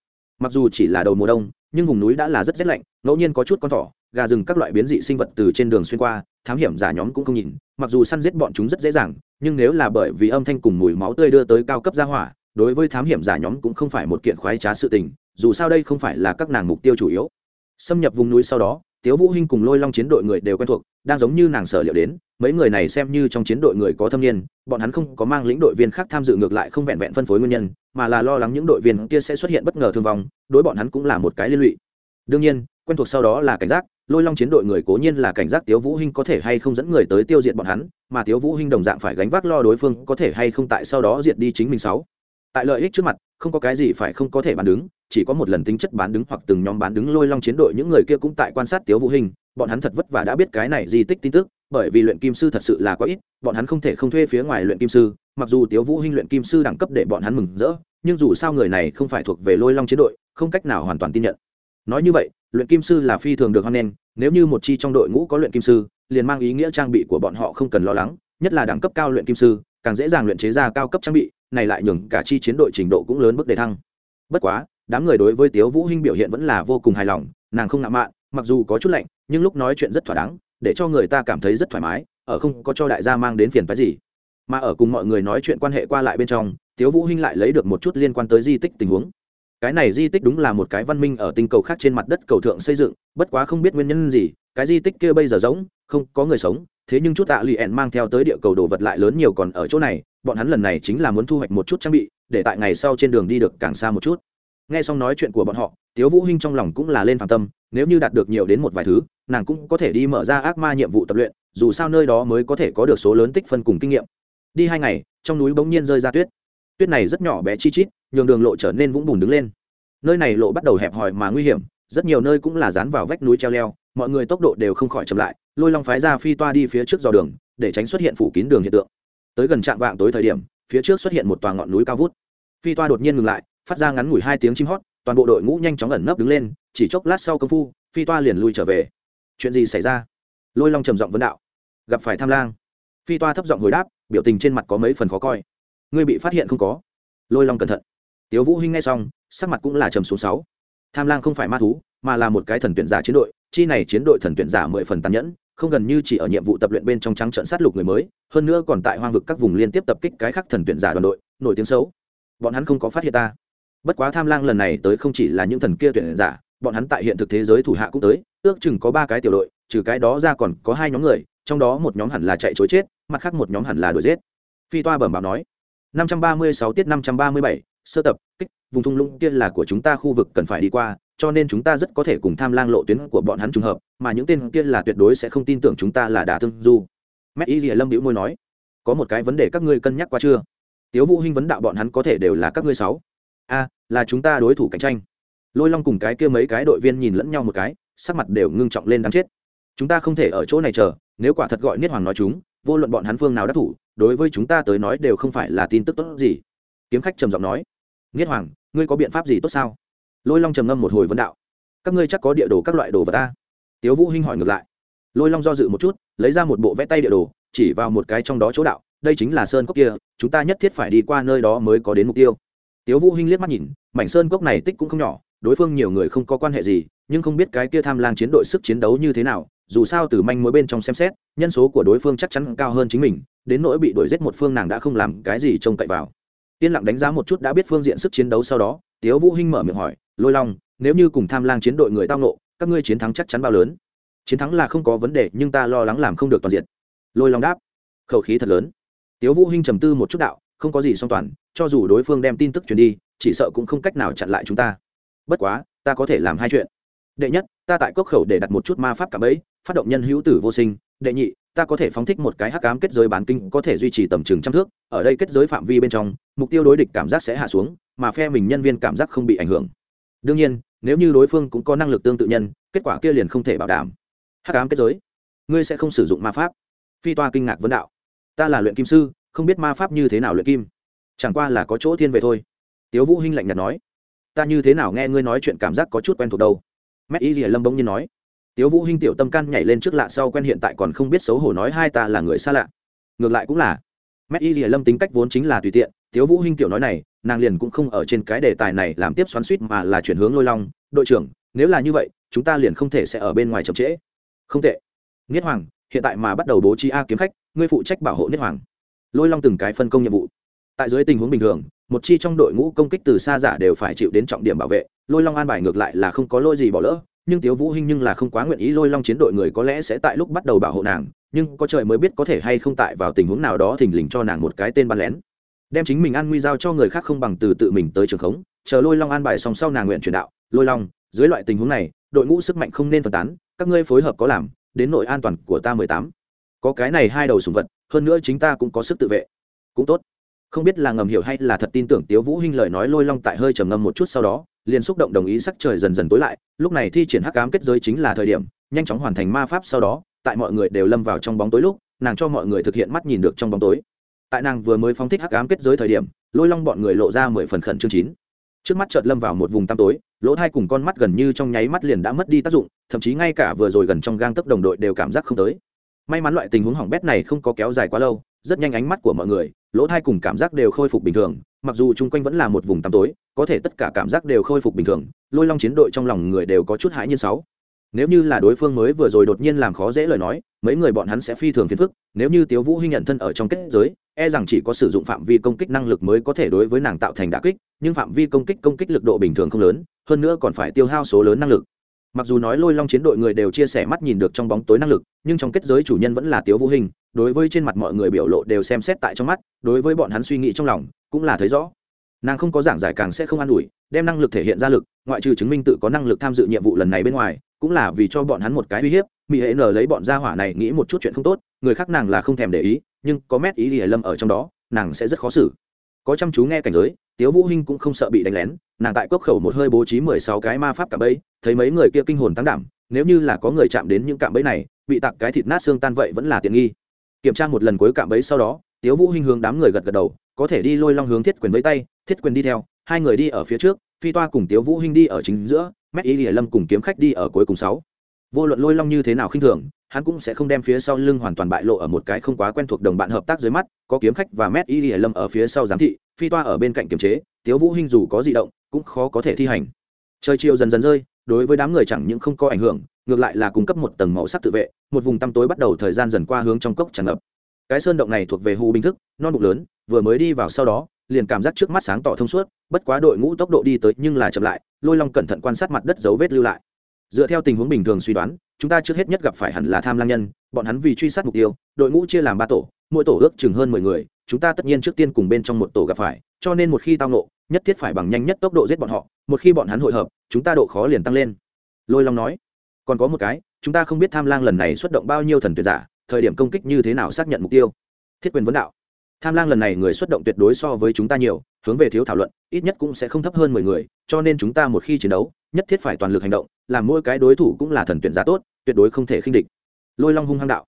Mặc dù chỉ là đầu mùa đông, nhưng vùng núi đã là rất rét lạnh, ngẫu nhiên có chút con thỏ gà rừng các loại biến dị sinh vật từ trên đường xuyên qua, thám hiểm giả nhóm cũng không nhìn, mặc dù săn giết bọn chúng rất dễ dàng, nhưng nếu là bởi vì âm thanh cùng mùi máu tươi đưa tới cao cấp gia hỏa, đối với thám hiểm giả nhóm cũng không phải một kiện khoái trá sự tình, dù sao đây không phải là các nàng mục tiêu chủ yếu. Xâm nhập vùng núi sau đó, tiếu vũ hinh cùng lôi long chiến đội người đều quen thuộc, đang giống như nàng sở liệu đến, mấy người này xem như trong chiến đội người có thâm niên, bọn hắn không có mang lĩnh đội viên khác tham dự ngược lại không vẹn vẹn phân phối nguyên nhân, mà là lo lắng những đội viên kia sẽ xuất hiện bất ngờ thương vong, đối bọn hắn cũng là một cái liên lụy. Đương nhiên, quen thuộc sau đó là cảnh giác lôi long chiến đội người cố nhiên là cảnh giác tiếu vũ hinh có thể hay không dẫn người tới tiêu diệt bọn hắn, mà tiếu vũ hinh đồng dạng phải gánh vác lo đối phương có thể hay không tại sau đó diệt đi chính mình sáu. Tại lợi ích trước mặt, không có cái gì phải không có thể bán đứng, chỉ có một lần tính chất bán đứng hoặc từng nhóm bán đứng lôi long chiến đội những người kia cũng tại quan sát tiếu vũ hình bọn hắn thật vất vả đã biết cái này di tích tin tức, bởi vì luyện kim sư thật sự là quá ít, bọn hắn không thể không thuê phía ngoài luyện kim sư, mặc dù tiếu vũ hình luyện kim sư đẳng cấp để bọn hắn mừng rỡ, nhưng dù sao người này không phải thuộc về lôi long chiến đội, không cách nào hoàn toàn tin nhận. Nói như vậy luyện kim sư là phi thường được hoan nghênh, nếu như một chi trong đội ngũ có luyện kim sư, liền mang ý nghĩa trang bị của bọn họ không cần lo lắng, nhất là đẳng cấp cao luyện kim sư, càng dễ dàng luyện chế ra cao cấp trang bị, này lại nhường cả chi chiến đội trình độ cũng lớn bước đề thăng. Bất quá, đám người đối với tiếu vũ hinh biểu hiện vẫn là vô cùng hài lòng, nàng không ngạo mạn, mặc dù có chút lạnh, nhưng lúc nói chuyện rất thỏa đáng, để cho người ta cảm thấy rất thoải mái, ở không có cho đại gia mang đến phiền phức gì. Mà ở cùng mọi người nói chuyện quan hệ qua lại bên trong, tiếu vũ hinh lại lấy được một chút liên quan tới di tích tình huống cái này di tích đúng là một cái văn minh ở tinh cầu khác trên mặt đất cầu thượng xây dựng, bất quá không biết nguyên nhân gì, cái di tích kia bây giờ giống, không có người sống, thế nhưng chút tạ lụy ẻn mang theo tới địa cầu đồ vật lại lớn nhiều còn ở chỗ này, bọn hắn lần này chính là muốn thu hoạch một chút trang bị, để tại ngày sau trên đường đi được càng xa một chút. Nghe xong nói chuyện của bọn họ, tiếu vũ hinh trong lòng cũng là lên phàm tâm, nếu như đạt được nhiều đến một vài thứ, nàng cũng có thể đi mở ra ác ma nhiệm vụ tập luyện, dù sao nơi đó mới có thể có được số lớn tích phân cùng kinh nghiệm. Đi hai ngày, trong núi bỗng nhiên rơi ra tuyết. Tuyết này rất nhỏ bé chi chít nhường đường lộ trở nên vũng bùn đứng lên. Nơi này lộ bắt đầu hẹp hòi mà nguy hiểm, rất nhiều nơi cũng là dán vào vách núi treo leo, mọi người tốc độ đều không khỏi chậm lại, lôi long phái ra phi toa đi phía trước dò đường, để tránh xuất hiện phủ kín đường hiện tượng. Tới gần trạm vạng tối thời điểm, phía trước xuất hiện một tòa ngọn núi cao vút. Phi toa đột nhiên ngừng lại, phát ra ngắn ngủi hai tiếng chim hót, toàn bộ đội ngũ nhanh chóng ẩn nấp đứng lên, chỉ chốc lát sau công phu, phi toa liền lui trở về. Chuyện gì xảy ra? Lôi long trầm giọng vấn đạo. Gặp phải tham lang. Phi toa thấp giọng hồi đáp, biểu tình trên mặt có mấy phần khó coi. Ngươi bị phát hiện không có? Lôi long cẩn thận tiếu vũ hinh nghe xong sắc mặt cũng là trầm xuống sáu. Tham lang không phải ma thú mà là một cái thần tuyển giả chiến đội chi này chiến đội thần tuyển giả mười phần tàn nhẫn không gần như chỉ ở nhiệm vụ tập luyện bên trong trắng trận sát lục người mới hơn nữa còn tại hoang vực các vùng liên tiếp tập kích cái khác thần tuyển giả đoàn đội nổi tiếng xấu. Bọn hắn không có phát hiện ta. Bất quá tham lang lần này tới không chỉ là những thần kia tuyển giả bọn hắn tại hiện thực thế giới thủ hạ cũng tới ước chừng có ba cái tiểu đội trừ cái đó ra còn có hai nhóm người trong đó một nhóm hẳn là chạy chối chết mặt khác một nhóm hẳn là đuổi giết. Phi toa bẩm báo nói 536 tiết 537, sơ tập, kích, vùng thung lũng kia là của chúng ta khu vực cần phải đi qua, cho nên chúng ta rất có thể cùng tham lang lộ tuyến của bọn hắn trùng hợp, mà những tên kia là tuyệt đối sẽ không tin tưởng chúng ta là đả tương du. Mét y lâm hữu môi nói, có một cái vấn đề các ngươi cân nhắc qua chưa? Tiếu vũ hinh vấn đạo bọn hắn có thể đều là các ngươi sáu. A, là chúng ta đối thủ cạnh tranh. Lôi long cùng cái kia mấy cái đội viên nhìn lẫn nhau một cái, sắc mặt đều ngưng trọng lên đáng chết. Chúng ta không thể ở chỗ này chờ, nếu quả thật gọi niết hoàng nói chúng, vô luận bọn hắn phương nào đắc thủ, đối với chúng ta tới nói đều không phải là tin tức tốt gì. Kiếm khách trầm giọng nói nghiết hoàng, ngươi có biện pháp gì tốt sao? Lôi long trầm ngâm một hồi vấn đạo. Các ngươi chắc có địa đồ các loại đồ vật ta. Tiếu vũ hinh hỏi ngược lại. Lôi long do dự một chút, lấy ra một bộ vẽ tay địa đồ, chỉ vào một cái trong đó chỗ đạo, đây chính là sơn cốc kia, chúng ta nhất thiết phải đi qua nơi đó mới có đến mục tiêu. Tiếu vũ hinh liếc mắt nhìn, mảnh sơn cốc này tích cũng không nhỏ, đối phương nhiều người không có quan hệ gì, nhưng không biết cái kia tham lang chiến đội sức chiến đấu như thế nào, dù sao từ manh mối bên trong xem xét, nhân số của đối phương chắc chắn cao hơn chính mình, đến nỗi bị đuổi giết một phương nàng đã không làm cái gì trông cậy vào yên lặng đánh giá một chút đã biết phương diện sức chiến đấu sau đó, tiếu vũ hinh mở miệng hỏi, lôi long, nếu như cùng tham lang chiến đội người tao nộ các ngươi chiến thắng chắc chắn bao lớn? Chiến thắng là không có vấn đề, nhưng ta lo lắng làm không được toàn diện. Lôi long đáp, khẩu khí thật lớn. Tiếu vũ hinh trầm tư một chút đạo, không có gì song toàn, cho dù đối phương đem tin tức truyền đi, chỉ sợ cũng không cách nào chặn lại chúng ta. Bất quá, ta có thể làm hai chuyện. Đệ nhất, ta tại cốc khẩu để đặt một chút ma pháp cả bấy phát động nhân hữu tử vô sinh đệ nhị, ta có thể phóng thích một cái hắc ám kết giới bán kinh, có thể duy trì tầm trường trăm thước, ở đây kết giới phạm vi bên trong, mục tiêu đối địch cảm giác sẽ hạ xuống, mà phe mình nhân viên cảm giác không bị ảnh hưởng. Đương nhiên, nếu như đối phương cũng có năng lực tương tự nhân, kết quả kia liền không thể bảo đảm. Hắc ám kết giới? Ngươi sẽ không sử dụng ma pháp? Phi toa kinh ngạc vấn đạo. Ta là luyện kim sư, không biết ma pháp như thế nào luyện kim. Chẳng qua là có chỗ thiên về thôi. Tiếu vũ hinh lạnh nhạt nói. Ta như thế nào nghe ngươi nói chuyện cảm giác có chút quen thuộc đâu? Mét y lâm bỗng nhiên nói tiếu vũ hinh tiểu tâm can nhảy lên trước lạ sau quen hiện tại còn không biết xấu hổ nói hai ta là người xa lạ. Ngược lại cũng là. Mét y lâm tính cách vốn chính là tùy tiện, tiếu vũ hinh tiểu nói này, nàng liền cũng không ở trên cái đề tài này làm tiếp xoắn suýt mà là chuyển hướng lôi long, đội trưởng, nếu là như vậy, chúng ta liền không thể sẽ ở bên ngoài chậm trễ. Không tệ. Niết hoàng, hiện tại mà bắt đầu bố trí a kiếm khách, ngươi phụ trách bảo hộ niết hoàng. Lôi long từng cái phân công nhiệm vụ. Tại dưới tình huống bình thường, một chi trong đội ngũ công kích từ xa giả đều phải chịu đến trọng điểm bảo vệ, lôi long an bài ngược lại là không có lỗi gì bỏ lỡ nhưng tiếu vũ hinh nhưng là không quá nguyện ý lôi long chiến đội người có lẽ sẽ tại lúc bắt đầu bảo hộ nàng, nhưng có trời mới biết có thể hay không tại vào tình huống nào đó thình lình cho nàng một cái tên bắn lén. Đem chính mình an nguy giao cho người khác không bằng từ tự mình tới trường khống, chờ lôi long an bài xong sau nàng nguyện truyền đạo, lôi long, dưới loại tình huống này, đội ngũ sức mạnh không nên phân tán, các ngươi phối hợp có làm, đến nội an toàn của ta mười tám. Có cái này hai đầu sùng vật, hơn nữa chính ta cũng có sức tự vệ. Cũng tốt. Không biết là ngầm hiểu hay là thật tin tưởng tiếu vũ hinh lời nói lôi long tại hơi trầm ngâm một chút sau đó liền xúc động đồng ý sắc trời dần dần tối lại, lúc này thi triển hắc ám kết giới chính là thời điểm, nhanh chóng hoàn thành ma pháp sau đó, tại mọi người đều lâm vào trong bóng tối lúc, nàng cho mọi người thực hiện mắt nhìn được trong bóng tối. Tại nàng vừa mới phóng thích hắc ám kết giới thời điểm, lôi long bọn người lộ ra mười phần khẩn chương chín. Trước mắt chợt lâm vào một vùng tăm tối, lỗ thai cùng con mắt gần như trong nháy mắt liền đã mất đi tác dụng, thậm chí ngay cả vừa rồi gần trong gang tấc đồng đội đều cảm giác không tới. May mắn loại tình huống hỏng bét này không có kéo dài quá lâu, rất nhanh ánh mắt của mọi người lỗ thai cùng cảm giác đều khôi phục bình thường, mặc dù chung quanh vẫn là một vùng tăm tối, có thể tất cả cảm giác đều khôi phục bình thường, lôi long chiến đội trong lòng người đều có chút hãi nhiên sáu. Nếu như là đối phương mới vừa rồi đột nhiên làm khó dễ lời nói, mấy người bọn hắn sẽ phi thường phiền phức, nếu như tiếu vũ huy nhận thân ở trong kết giới e rằng chỉ có sử dụng phạm vi công kích năng lực mới có thể đối với nàng tạo thành đả kích, nhưng phạm vi công kích công kích lực độ bình thường không lớn, hơn nữa còn phải tiêu hao số lớn năng lực. Mặc dù nói lôi long chiến đội người đều chia sẻ mắt nhìn được trong bóng tối năng lực, nhưng trong kết giới chủ nhân vẫn là tiếu vũ hình đối với trên mặt mọi người biểu lộ đều xem xét tại trong mắt, đối với bọn hắn suy nghĩ trong lòng, cũng là thấy rõ. Nàng không có giảng giải càng sẽ không an ủi, đem năng lực thể hiện ra lực, ngoại trừ chứng minh tự có năng lực tham dự nhiệm vụ lần này bên ngoài, cũng là vì cho bọn hắn một cái uy hiếp, mỹ hệ nở lấy bọn gia hỏa này nghĩ một chút chuyện không tốt, người khác nàng là không thèm để ý, nhưng có mét ý thì lâm ở trong đó, nàng sẽ rất khó xử. Có chăm chú nghe cảnh giới, tiếu vũ hinh cũng không sợ bị đánh lén, nàng tại cốc khẩu một hơi bố trí mười sáu cái ma pháp cạm bẫy, thấy mấy người kia kinh hồn tăng đảm, nếu như là có người chạm đến những cạm bẫy này, bị tặng cái thịt nát xương tan vậy vẫn là tiện nghi kiểm tra một lần cuối cạm bẫy sau đó, tiếu vũ hinh hướng đám người gật gật đầu, có thể đi lôi long hướng thiết quyền với tay, thiết quyền đi theo, hai người đi ở phía trước, phi toa cùng tiếu vũ hinh đi ở chính giữa mét ý lìa lâm cùng kiếm khách đi ở cuối cùng sáu. Vô luận lôi long như thế nào khinh thường, hắn cũng sẽ không đem phía sau lưng hoàn toàn bại lộ ở một cái không quá quen thuộc đồng bạn hợp tác dưới mắt, có kiếm khách và mét y lâm ở phía sau giám thị, phi toa ở bên cạnh kiềm chế, tiếu vũ hinh dù có di động, cũng khó có thể thi hành. Trời chiều dần dần rơi đối với đám người chẳng những không có ảnh hưởng, ngược lại là cung cấp một tầng màu sắc tự vệ, một vùng tăm tối bắt đầu thời gian dần qua hướng trong cốc tràn ngập. Cái sơn động này thuộc về hù bình thức, non bụng lớn, vừa mới đi vào sau đó, liền cảm giác trước mắt sáng tỏ thông suốt, bất quá đội ngũ tốc độ đi tới nhưng là chậm lại, lôi long cẩn thận quan sát mặt đất dấu vết lưu lại. Dựa theo tình huống bình thường suy đoán, chúng ta trước hết nhất gặp phải hẳn là tham lang nhân, bọn hắn vì truy sát mục tiêu, đội ngũ chia làm ba tổ, mỗi tổ ước chừng hơn mười người, chúng ta tất nhiên trước tiên cùng bên trong một tổ gặp phải cho nên một khi tao nộ nhất thiết phải bằng nhanh nhất tốc độ giết bọn họ, một khi bọn hắn hội hợp, chúng ta độ khó liền tăng lên. Lôi long nói. Còn có một cái, chúng ta không biết tham lang lần này xuất động bao nhiêu thần tuyệt giả, thời điểm công kích như thế nào xác nhận mục tiêu. Thiết quyền vấn đạo. Tham lang lần này người xuất động tuyệt đối so với chúng ta nhiều, hướng về thiếu thảo luận, ít nhất cũng sẽ không thấp hơn mười người, cho nên chúng ta một khi chiến đấu, nhất thiết phải toàn lực hành động, làm mỗi cái đối thủ cũng là thần tuyển giả tốt, tuyệt đối không thể khinh địch. Lôi long hung hăng đạo.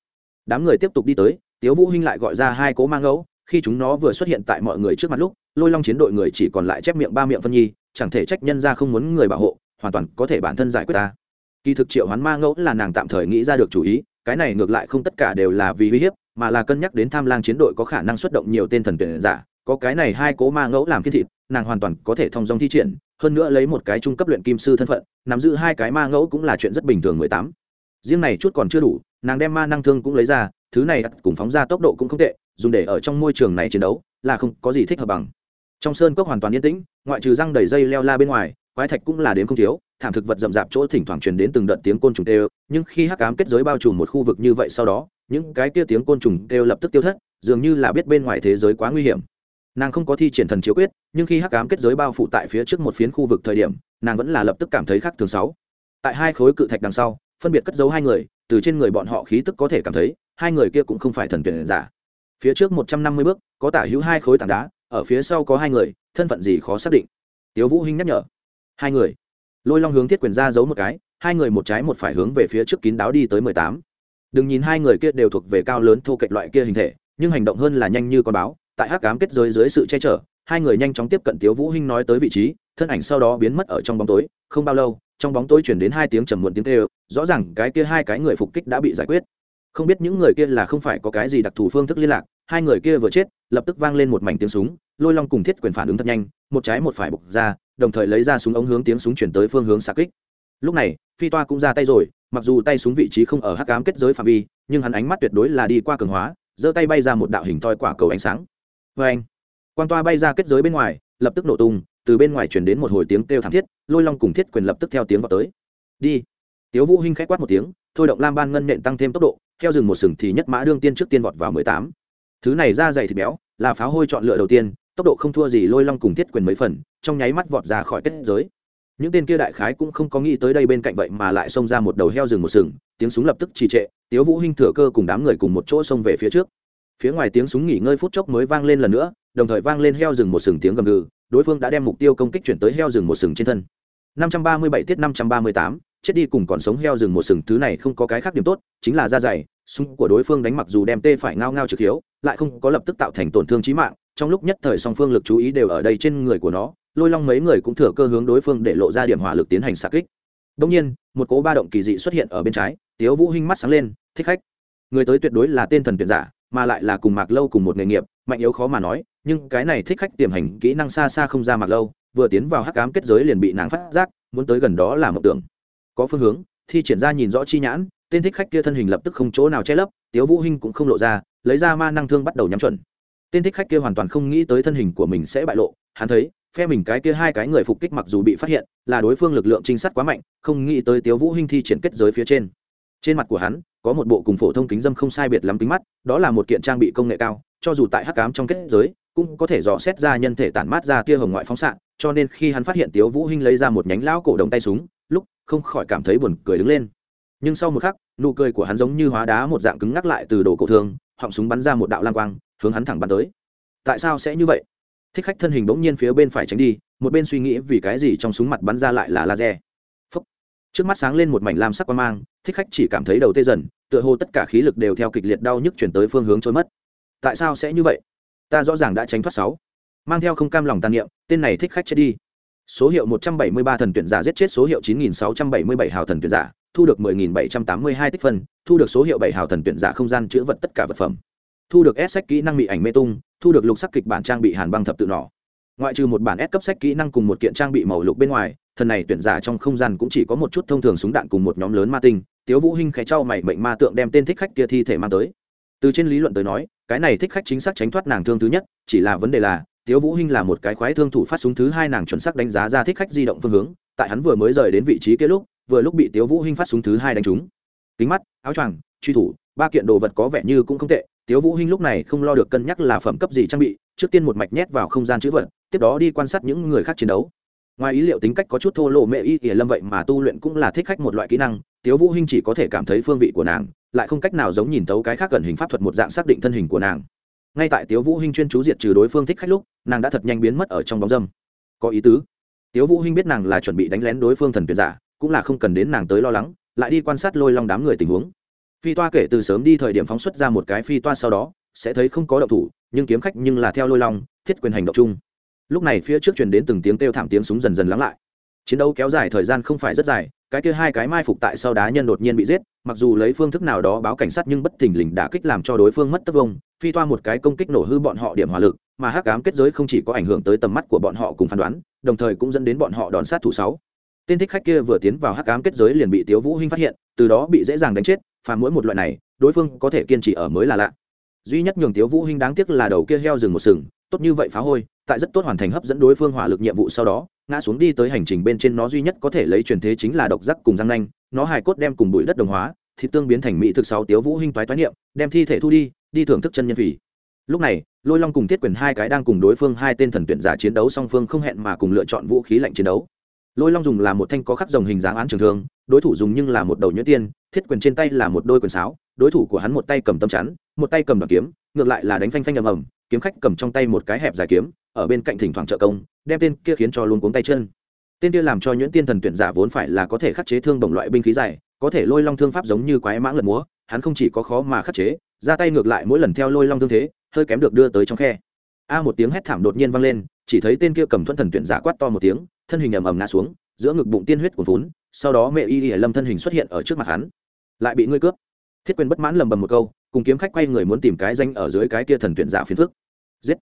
Đám người tiếp tục đi tới, tiếu vũ hinh lại gọi ra hai cố mang ngẫu, khi chúng nó vừa xuất hiện tại mọi người trước mặt lúc lôi long chiến đội người chỉ còn lại chép miệng ba miệng phân nhi, chẳng thể trách nhân ra không muốn người bảo hộ, hoàn toàn có thể bản thân giải quyết ta. Kỳ thực triệu hoán ma ngẫu là nàng tạm thời nghĩ ra được chủ ý, cái này ngược lại không tất cả đều là vì uy hiếp, mà là cân nhắc đến tham lang chiến đội có khả năng xuất động nhiều tên thần tuyển giả, có cái này hai cố ma ngẫu làm kiên thịt, nàng hoàn toàn có thể thông dong thi triển, hơn nữa lấy một cái trung cấp luyện kim sư thân phận, nắm giữ hai cái ma ngẫu cũng là chuyện rất bình thường mười tám. Riêng này chút còn chưa đủ, nàng đem ma năng thương cũng lấy ra, thứ này cùng phóng ra tốc độ cũng không tệ, dùng để ở trong môi trường này chiến đấu, là không có gì thích hợp bằng trong sơn cốc hoàn toàn yên tĩnh, ngoại trừ răng đầy dây leo la bên ngoài, quái thạch cũng là đến không thiếu, thảm thực vật rậm rạp chỗ thỉnh thoảng truyền đến từng đợt tiếng côn trùng kêu, nhưng khi hắc ám kết giới bao trùm một khu vực như vậy sau đó, những cái kia tiếng côn trùng kêu lập tức tiêu thất, dường như là biết bên ngoài thế giới quá nguy hiểm. Nàng không có thi triển thần chiếu quyết, nhưng khi hắc ám kết giới bao phủ tại phía trước một phiến khu vực thời điểm, nàng vẫn là lập tức cảm thấy khác thường sáu. Tại hai khối cự thạch đằng sau, phân biệt cất giấu hai người, từ trên người bọn họ khí tức có thể cảm thấy, hai người kia cũng không phải thần tuyển giả. Phía trước một trăm năm mươi bước, có tả hữu hai khối tảng đá ở phía sau có hai người, thân phận gì khó xác định. Tiếu vũ hinh nhắc nhở. Hai người. Lôi long hướng thiết quyền ra giấu một cái, hai người một trái một phải hướng về phía trước kín đáo đi tới mười tám. Đừng nhìn hai người kia đều thuộc về cao lớn thô kệch loại kia hình thể, nhưng hành động hơn là nhanh như con báo, tại hắc cám kết giới dưới sự che chở, hai người nhanh chóng tiếp cận tiếu vũ hinh nói tới vị trí, thân ảnh sau đó biến mất ở trong bóng tối, không bao lâu, trong bóng tối chuyển đến hai tiếng trầm muộn tiếng kêu, rõ ràng cái kia hai cái người phục kích đã bị giải quyết. Không biết những người kia là không phải có cái gì đặc thù phương thức liên lạc hai người kia vừa chết, lập tức vang lên một mảnh tiếng súng, lôi long cùng thiết quyền phản ứng thật nhanh, một trái một phải bục ra, đồng thời lấy ra súng ống hướng tiếng súng chuyển tới phương hướng xa kích. Lúc này, phi toa cũng ra tay rồi, mặc dù tay súng vị trí không ở hắc cám kết giới phạm vi, nhưng hắn ánh mắt tuyệt đối là đi qua cường hóa, giơ tay bay ra một đạo hình toi quả cầu ánh sáng. Vê anh quan toa bay ra kết giới bên ngoài, lập tức nổ tung, từ bên ngoài chuyển đến một hồi tiếng kêu thảm thiết, lôi long cùng thiết quyền lập tức theo tiếng vào tới. Đi. Tiếu vũ hinh khẽ quát một tiếng, thôi động lam ban ngân nện tăng thêm tốc độ, theo rừng một sừng thì nhất mã đương tiên trước tiên vọt vào mười tám thứ này ra dày thịt béo là pháo hôi chọn lựa đầu tiên tốc độ không thua gì lôi long cùng thiết quyền mấy phần trong nháy mắt vọt ra khỏi kết giới. Những tên kia đại khái cũng không có nghĩ tới đây bên cạnh vậy mà lại xông ra một đầu heo rừng một sừng tiếng súng lập tức trì trệ tiếu vũ hinh thừa cơ cùng đám người cùng một chỗ xông về phía trước. Phía ngoài tiếng súng nghỉ ngơi phút chốc mới vang lên lần nữa đồng thời vang lên heo rừng một sừng tiếng gầm gừ đối phương đã đem mục tiêu công kích chuyển tới heo rừng một sừng trên thân. 537 tiết 538, chết đi cùng còn sống heo rừng một sừng thứ này không có cái khác điểm tốt chính là da dày súng của đối phương đánh mặc dù đem tê phải ngao ngao trực hiếu, lại không có lập tức tạo thành tổn thương chí mạng, trong lúc nhất thời song phương lực chú ý đều ở đây trên người của nó, lôi long mấy người cũng thừa cơ hướng đối phương để lộ ra điểm hỏa lực tiến hành xạ kích. Đông nhiên, một cố ba động kỳ dị xuất hiện ở bên trái, tiếu vũ hinh mắt sáng lên, thích khách, người tới tuyệt đối là tên thần tuyệt giả, mà lại là cùng mạc lâu cùng một nghề nghiệp, mạnh yếu khó mà nói, nhưng cái này thích khách tiềm hành kỹ năng xa xa không ra mạc lâu, vừa tiến vào hắc ám kết giới liền bị nàng phát giác, muốn tới gần đó là một tưởng. Có phương hướng, thi triển ra nhìn rõ chi nhãn tên thích khách kia thân hình lập tức không chỗ nào che lấp, tiếu vũ hinh cũng không lộ ra, lấy ra ma năng thương bắt đầu nhắm chuẩn. Tên thích khách kia hoàn toàn không nghĩ tới thân hình của mình sẽ bại lộ, hắn thấy, phe mình cái kia hai cái người phục kích mặc dù bị phát hiện, là đối phương lực lượng trinh sát quá mạnh, không nghĩ tới tiếu vũ hinh thi triển kết giới phía trên. Trên mặt của hắn, có một bộ cùng phổ thông kính dâm không sai biệt lắm kính mắt, đó là một kiện trang bị công nghệ cao, cho dù tại hắc ám trong kết giới, cũng có thể dò xét ra nhân thể tản mát ra tia hồng ngoại phóng xạ, cho nên khi hắn phát hiện tiếu vũ hinh lấy ra một nhánh lão cổ đồng tay súng, lúc không khỏi cảm thấy buồn cười đứng lên nhưng sau một khắc, nụ cười của hắn giống như hóa đá một dạng cứng ngắc lại từ đồ cổ thương, họng súng bắn ra một đạo lang quang, hướng hắn thẳng bắn tới. Tại sao sẽ như vậy? Thích khách thân hình bỗng nhiên phía bên phải tránh đi, một bên suy nghĩ vì cái gì trong súng mặt bắn ra lại là laser. Phúc. trước mắt sáng lên một mảnh lam sắc quang mang, thích khách chỉ cảm thấy đầu tê dần, tựa hồ tất cả khí lực đều theo kịch liệt đau nhức chuyển tới phương hướng trôi mất. Tại sao sẽ như vậy? Ta rõ ràng đã tránh thoát sáu. Mang theo không cam lòng tàn niệm, tên này thích khách chết đi. Số hiệu 173 thần tuyển giả giết chết số hiệu 9677 hào thần tuyển giả thu được 10.782 tích phân, thu được số hiệu bảy hào thần tuyển giả không gian chữa vật tất cả vật phẩm. Thu được S sách kỹ năng bị ảnh mê tung, thu được lục sắc kịch bản trang bị hàn băng thập tự nỏ. Ngoại trừ một bản S cấp sách kỹ năng cùng một kiện trang bị màu lục bên ngoài, thần này tuyển giả trong không gian cũng chỉ có một chút thông thường súng đạn cùng một nhóm lớn ma tinh, tiếu vũ hinh khẽ trao mày mệnh ma tượng đem tên thích khách kia thi thể mang tới. Từ trên lý luận tới nói, cái này thích khách chính xác tránh thoát nàng thương thứ nhất, chỉ là vấn đề là, tiếu vũ hinh là một cái khoái thương thủ phát súng thứ hai nàng chuẩn xác đánh giá ra thích khách di động phương hướng, tại hắn vừa mới rời đến vị trí kia lúc vừa lúc bị tiếu vũ hinh phát súng thứ hai đánh trúng. Kính mắt, áo choàng, truy thủ, ba kiện đồ vật có vẻ như cũng không tệ. Tiếu vũ hinh lúc này không lo được cân nhắc là phẩm cấp gì trang bị, trước tiên một mạch nhét vào không gian chữ vật, tiếp đó đi quan sát những người khác chiến đấu. Ngoài ý liệu tính cách có chút thô lộ mẹ y ỉa lâm vậy mà tu luyện cũng là thích khách một loại kỹ năng, tiếu vũ hinh chỉ có thể cảm thấy phương vị của nàng, lại không cách nào giống nhìn thấu cái khác gần hình pháp thuật một dạng xác định thân hình của nàng. Ngay tại tiếu vũ hinh chuyên chú diệt trừ đối phương thích khách lúc, nàng đã thật nhanh biến mất ở trong bóng dâm. Có ý tứ. Tiếu vũ hinh biết nàng là chuẩn bị đánh lén đối phương thần tuyệt giả cũng là không cần đến nàng tới lo lắng, lại đi quan sát lôi long đám người tình huống. Phi toa kể từ sớm đi thời điểm phóng xuất ra một cái phi toa sau đó, sẽ thấy không có động thủ, nhưng kiếm khách nhưng là theo lôi long, thiết quyền hành động chung. Lúc này phía trước truyền đến từng tiếng kêu thảm tiếng súng dần dần lắng lại. Chiến đấu kéo dài thời gian không phải rất dài, cái kia hai cái mai phục tại sau đá nhân đột nhiên bị giết, mặc dù lấy phương thức nào đó báo cảnh sát nhưng bất thình lình đã kích làm cho đối phương mất tất vông phi toa một cái công kích nổ hư bọn họ điểm hỏa lực, mà hắc ám kết giới không chỉ có ảnh hưởng tới tầm mắt của bọn họ cùng phán đoán, đồng thời cũng dẫn đến bọn họ đòn sát thủ sáu tên thích khách kia vừa tiến vào hắc ám kết giới liền bị tiếu vũ hinh phát hiện, từ đó bị dễ dàng đánh chết phà mỗi một loại này, đối phương có thể kiên trì ở mới là lạ duy nhất nhường tiếu vũ hinh đáng tiếc là đầu kia heo rừng một sừng, tốt như vậy phá hôi, tại rất tốt hoàn thành hấp dẫn đối phương hỏa lực nhiệm vụ sau đó, ngã xuống đi tới hành trình bên trên nó duy nhất có thể lấy truyền thế chính là độc giác cùng răng nanh, nó hài cốt đem cùng bụi đất đồng hóa, thịt tương biến thành mỹ thực sáu tiếu vũ hinh toái toái niệm, đem thi thể thu đi đi thưởng thức chân nhân vị. lúc này, lôi long cùng tiết quyền hai cái đang cùng đối phương hai tên thần tuyển giả chiến đấu song phương không hẹn mà cùng lựa chọn vũ khí lạnh chiến đấu lôi long dùng là một thanh có khắc rồng hình dáng án trường thương, đối thủ dùng nhưng là một đầu nhuyễn tiên, thiết quyền trên tay là một đôi quyền sáo, đối thủ của hắn một tay cầm tâm chắn, một tay cầm đoàn kiếm, ngược lại là đánh phanh phanh ầm ầm, kiếm khách cầm trong tay một cái hẹp dài kiếm, ở bên cạnh thỉnh thoảng trợ công, đem tên kia khiến cho luôn cuống tay chân. Tên kia làm cho nhuyễn tiên thần tuyển giả vốn phải là có thể khắc chế thương bổng loại binh khí dài, có thể lôi long thương pháp giống như quái mãng lật múa, hắn không chỉ có khó mà khắc chế, ra tay ngược lại mỗi lần theo lôi long thương thế, hơi kém được đưa tới trong khe. A một tiếng hét thảm đột nhiên vang lên, chỉ thấy tên kia cầm thuẫn thần tuyển giả quát to một tiếng thân hình ầm ầm ngã xuống, giữa ngực bụng tiên huyết cuồn vốn sau đó mẹ y y lâm thân hình xuất hiện ở trước mặt hắn. Lại bị ngươi cướp. Thiết quyền bất mãn lầm bầm một câu, cùng kiếm khách quay người muốn tìm cái danh ở dưới cái kia thần tuyển giả phiền phức. Giết.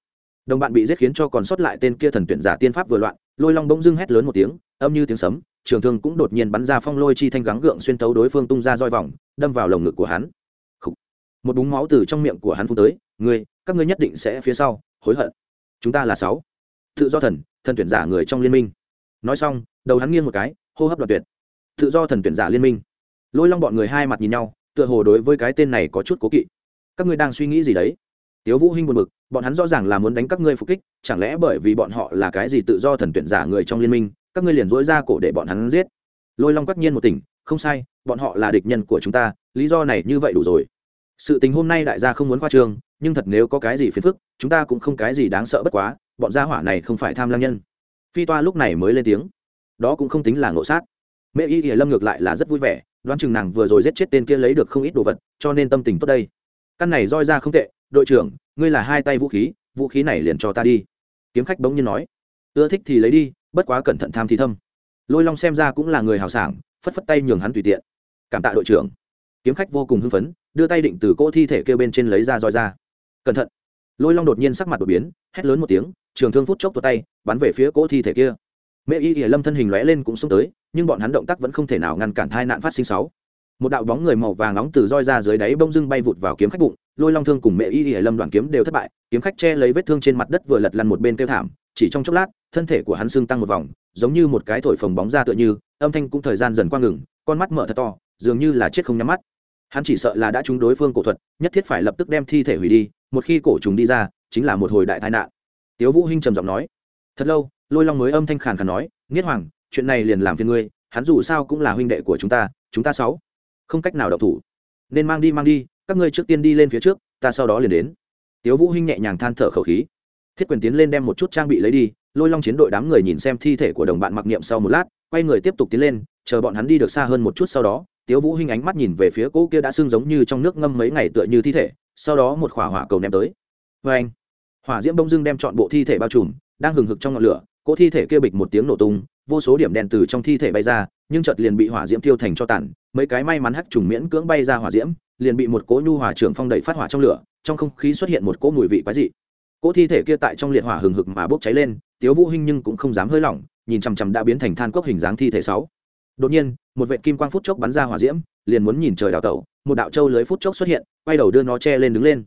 Đồng bạn bị giết khiến cho còn sót lại tên kia thần tuyển giả tiên pháp vừa loạn, lôi long bỗng dưng hét lớn một tiếng, âm như tiếng sấm, trường thương cũng đột nhiên bắn ra phong lôi chi thanh gắng gượng xuyên tấu đối phương tung ra roi vòng, đâm vào lồng ngực của hắn. Khủ. một búng máu từ trong miệng của hắn phun tới, ngươi, các ngươi nhất định sẽ phía sau, hối hận. Chúng ta là sáu. Tự do thần thần tuyển giả người trong liên minh nói xong đầu hắn nghiêng một cái hô hấp đoạt tuyệt. Tự do thần tuyển giả liên minh. Lôi long bọn người hai mặt nhìn nhau tựa hồ đối với cái tên này có chút cố kỵ. Các ngươi đang suy nghĩ gì đấy? Tiếu vũ hinh buồn bực bọn hắn rõ ràng là muốn đánh các ngươi phục kích chẳng lẽ bởi vì bọn họ là cái gì tự do thần tuyển giả người trong liên minh các ngươi liền dỗi ra cổ để bọn hắn giết. Lôi long quắc nhiên một tỉnh không sai bọn họ là địch nhân của chúng ta lý do này như vậy đủ rồi. Sự tình hôm nay đại gia không muốn qua trường, nhưng thật nếu có cái gì phiền phức chúng ta cũng không cái gì đáng sợ bất quá bọn gia hỏa này không phải tham lam nhân phi toa lúc này mới lên tiếng. Đó cũng không tính là ngộ sát. Mẹ y y lâm ngược lại là rất vui vẻ, đoán chừng nàng vừa rồi giết chết tên kia lấy được không ít đồ vật, cho nên tâm tình tốt đây. Căn này roi ra không tệ, đội trưởng, ngươi là hai tay vũ khí vũ khí này liền cho ta đi. Kiếm khách bỗng nhiên nói. Ưa thích thì lấy đi, bất quá cẩn thận tham thì thâm. Lôi long xem ra cũng là người hào sảng, phất phất tay nhường hắn tùy tiện. Cảm tạ đội trưởng. Kiếm khách vô cùng hưng phấn, đưa tay định từ cỗ thi thể kêu bên trên lấy ra roi ra. Cẩn thận. Lôi long đột nhiên sắc mặt đột biến, hét lớn một tiếng trường thương phút chốc tuột tay, bắn về phía cỗ thi thể kia. Mẹ y hiển lâm thân hình lóe lên cũng xuống tới, nhưng bọn hắn động tác vẫn không thể nào ngăn cản thai nạn phát sinh sáu. Một đạo bóng người màu vàng nóng từ roi ra dưới đáy bông dưng bay vụt vào kiếm khách bụng, lôi long thương cùng mẹ y hiển lâm đoạn kiếm đều thất bại, kiếm khách che lấy vết thương trên mặt đất vừa lật lăn một bên kêu thảm, chỉ trong chốc lát, thân thể của hắn xương tăng một vòng, giống như một cái thổi phồng bóng ra tựa như, âm thanh cũng thời gian dần qua ngừng, con mắt mở thật to, dường như là chết không nhắm mắt. Hắn chỉ sợ là đã trúng đối phương cổ thuật, nhất thiết phải lập tức đem thi thể hủy đi, một khi cổ trùng đi ra, chính là một hồi đại tai nạn tiếu vũ hinh trầm giọng nói, thật lâu, lôi long mới âm thanh khàn khàn nói, nghiết hoàng, chuyện này liền làm phiền ngươi, hắn dù sao cũng là huynh đệ của chúng ta chúng ta sáu, không cách nào đậu thủ. Nên mang đi mang đi, các ngươi trước tiên đi lên phía trước, ta sau đó liền đến. Tiếu vũ hinh nhẹ nhàng than thở khẩu khí. Thiết quyền tiến lên đem một chút trang bị lấy đi, lôi long chiến đội đám người nhìn xem thi thể của đồng bạn mặc niệm sau một lát, quay người tiếp tục tiến lên, chờ bọn hắn đi được xa hơn một chút sau đó, tiếu vũ hinh ánh mắt nhìn về phía cỗ kia đã sưng giống như trong nước ngâm mấy ngày tựa như thi thể, sau đó một khỏa hỏa cầu ném tới. Với anh hỏa diễm bông dưng đem chọn bộ thi thể bao trùm, đang hừng hực trong ngọn lửa, cỗ thi thể kia bịch một tiếng nổ tung, vô số điểm đèn từ trong thi thể bay ra, nhưng chợt liền bị hỏa diễm tiêu thành cho tàn, mấy cái may mắn hắc trùng miễn cưỡng bay ra hỏa diễm, liền bị một cỗ nhu hòa trưởng phong đẩy phát hỏa trong lửa, trong không khí xuất hiện một cỗ mùi vị quái dị. Cỗ thi thể kia tại trong liệt hỏa hừng hực mà bốc cháy lên, tiếu vũ hinh nhưng cũng không dám hơi lỏng, nhìn chằm chằm đã biến thành than cốc hình dáng thi thể sáu. Đột nhiên, một vệt kim quang phút chốc bắn ra hỏa diễm, liền muốn nhìn trời đào tẩu, một đạo châu lưới phút chốc xuất hiện, quay đầu đưa nó che lên đứng lên.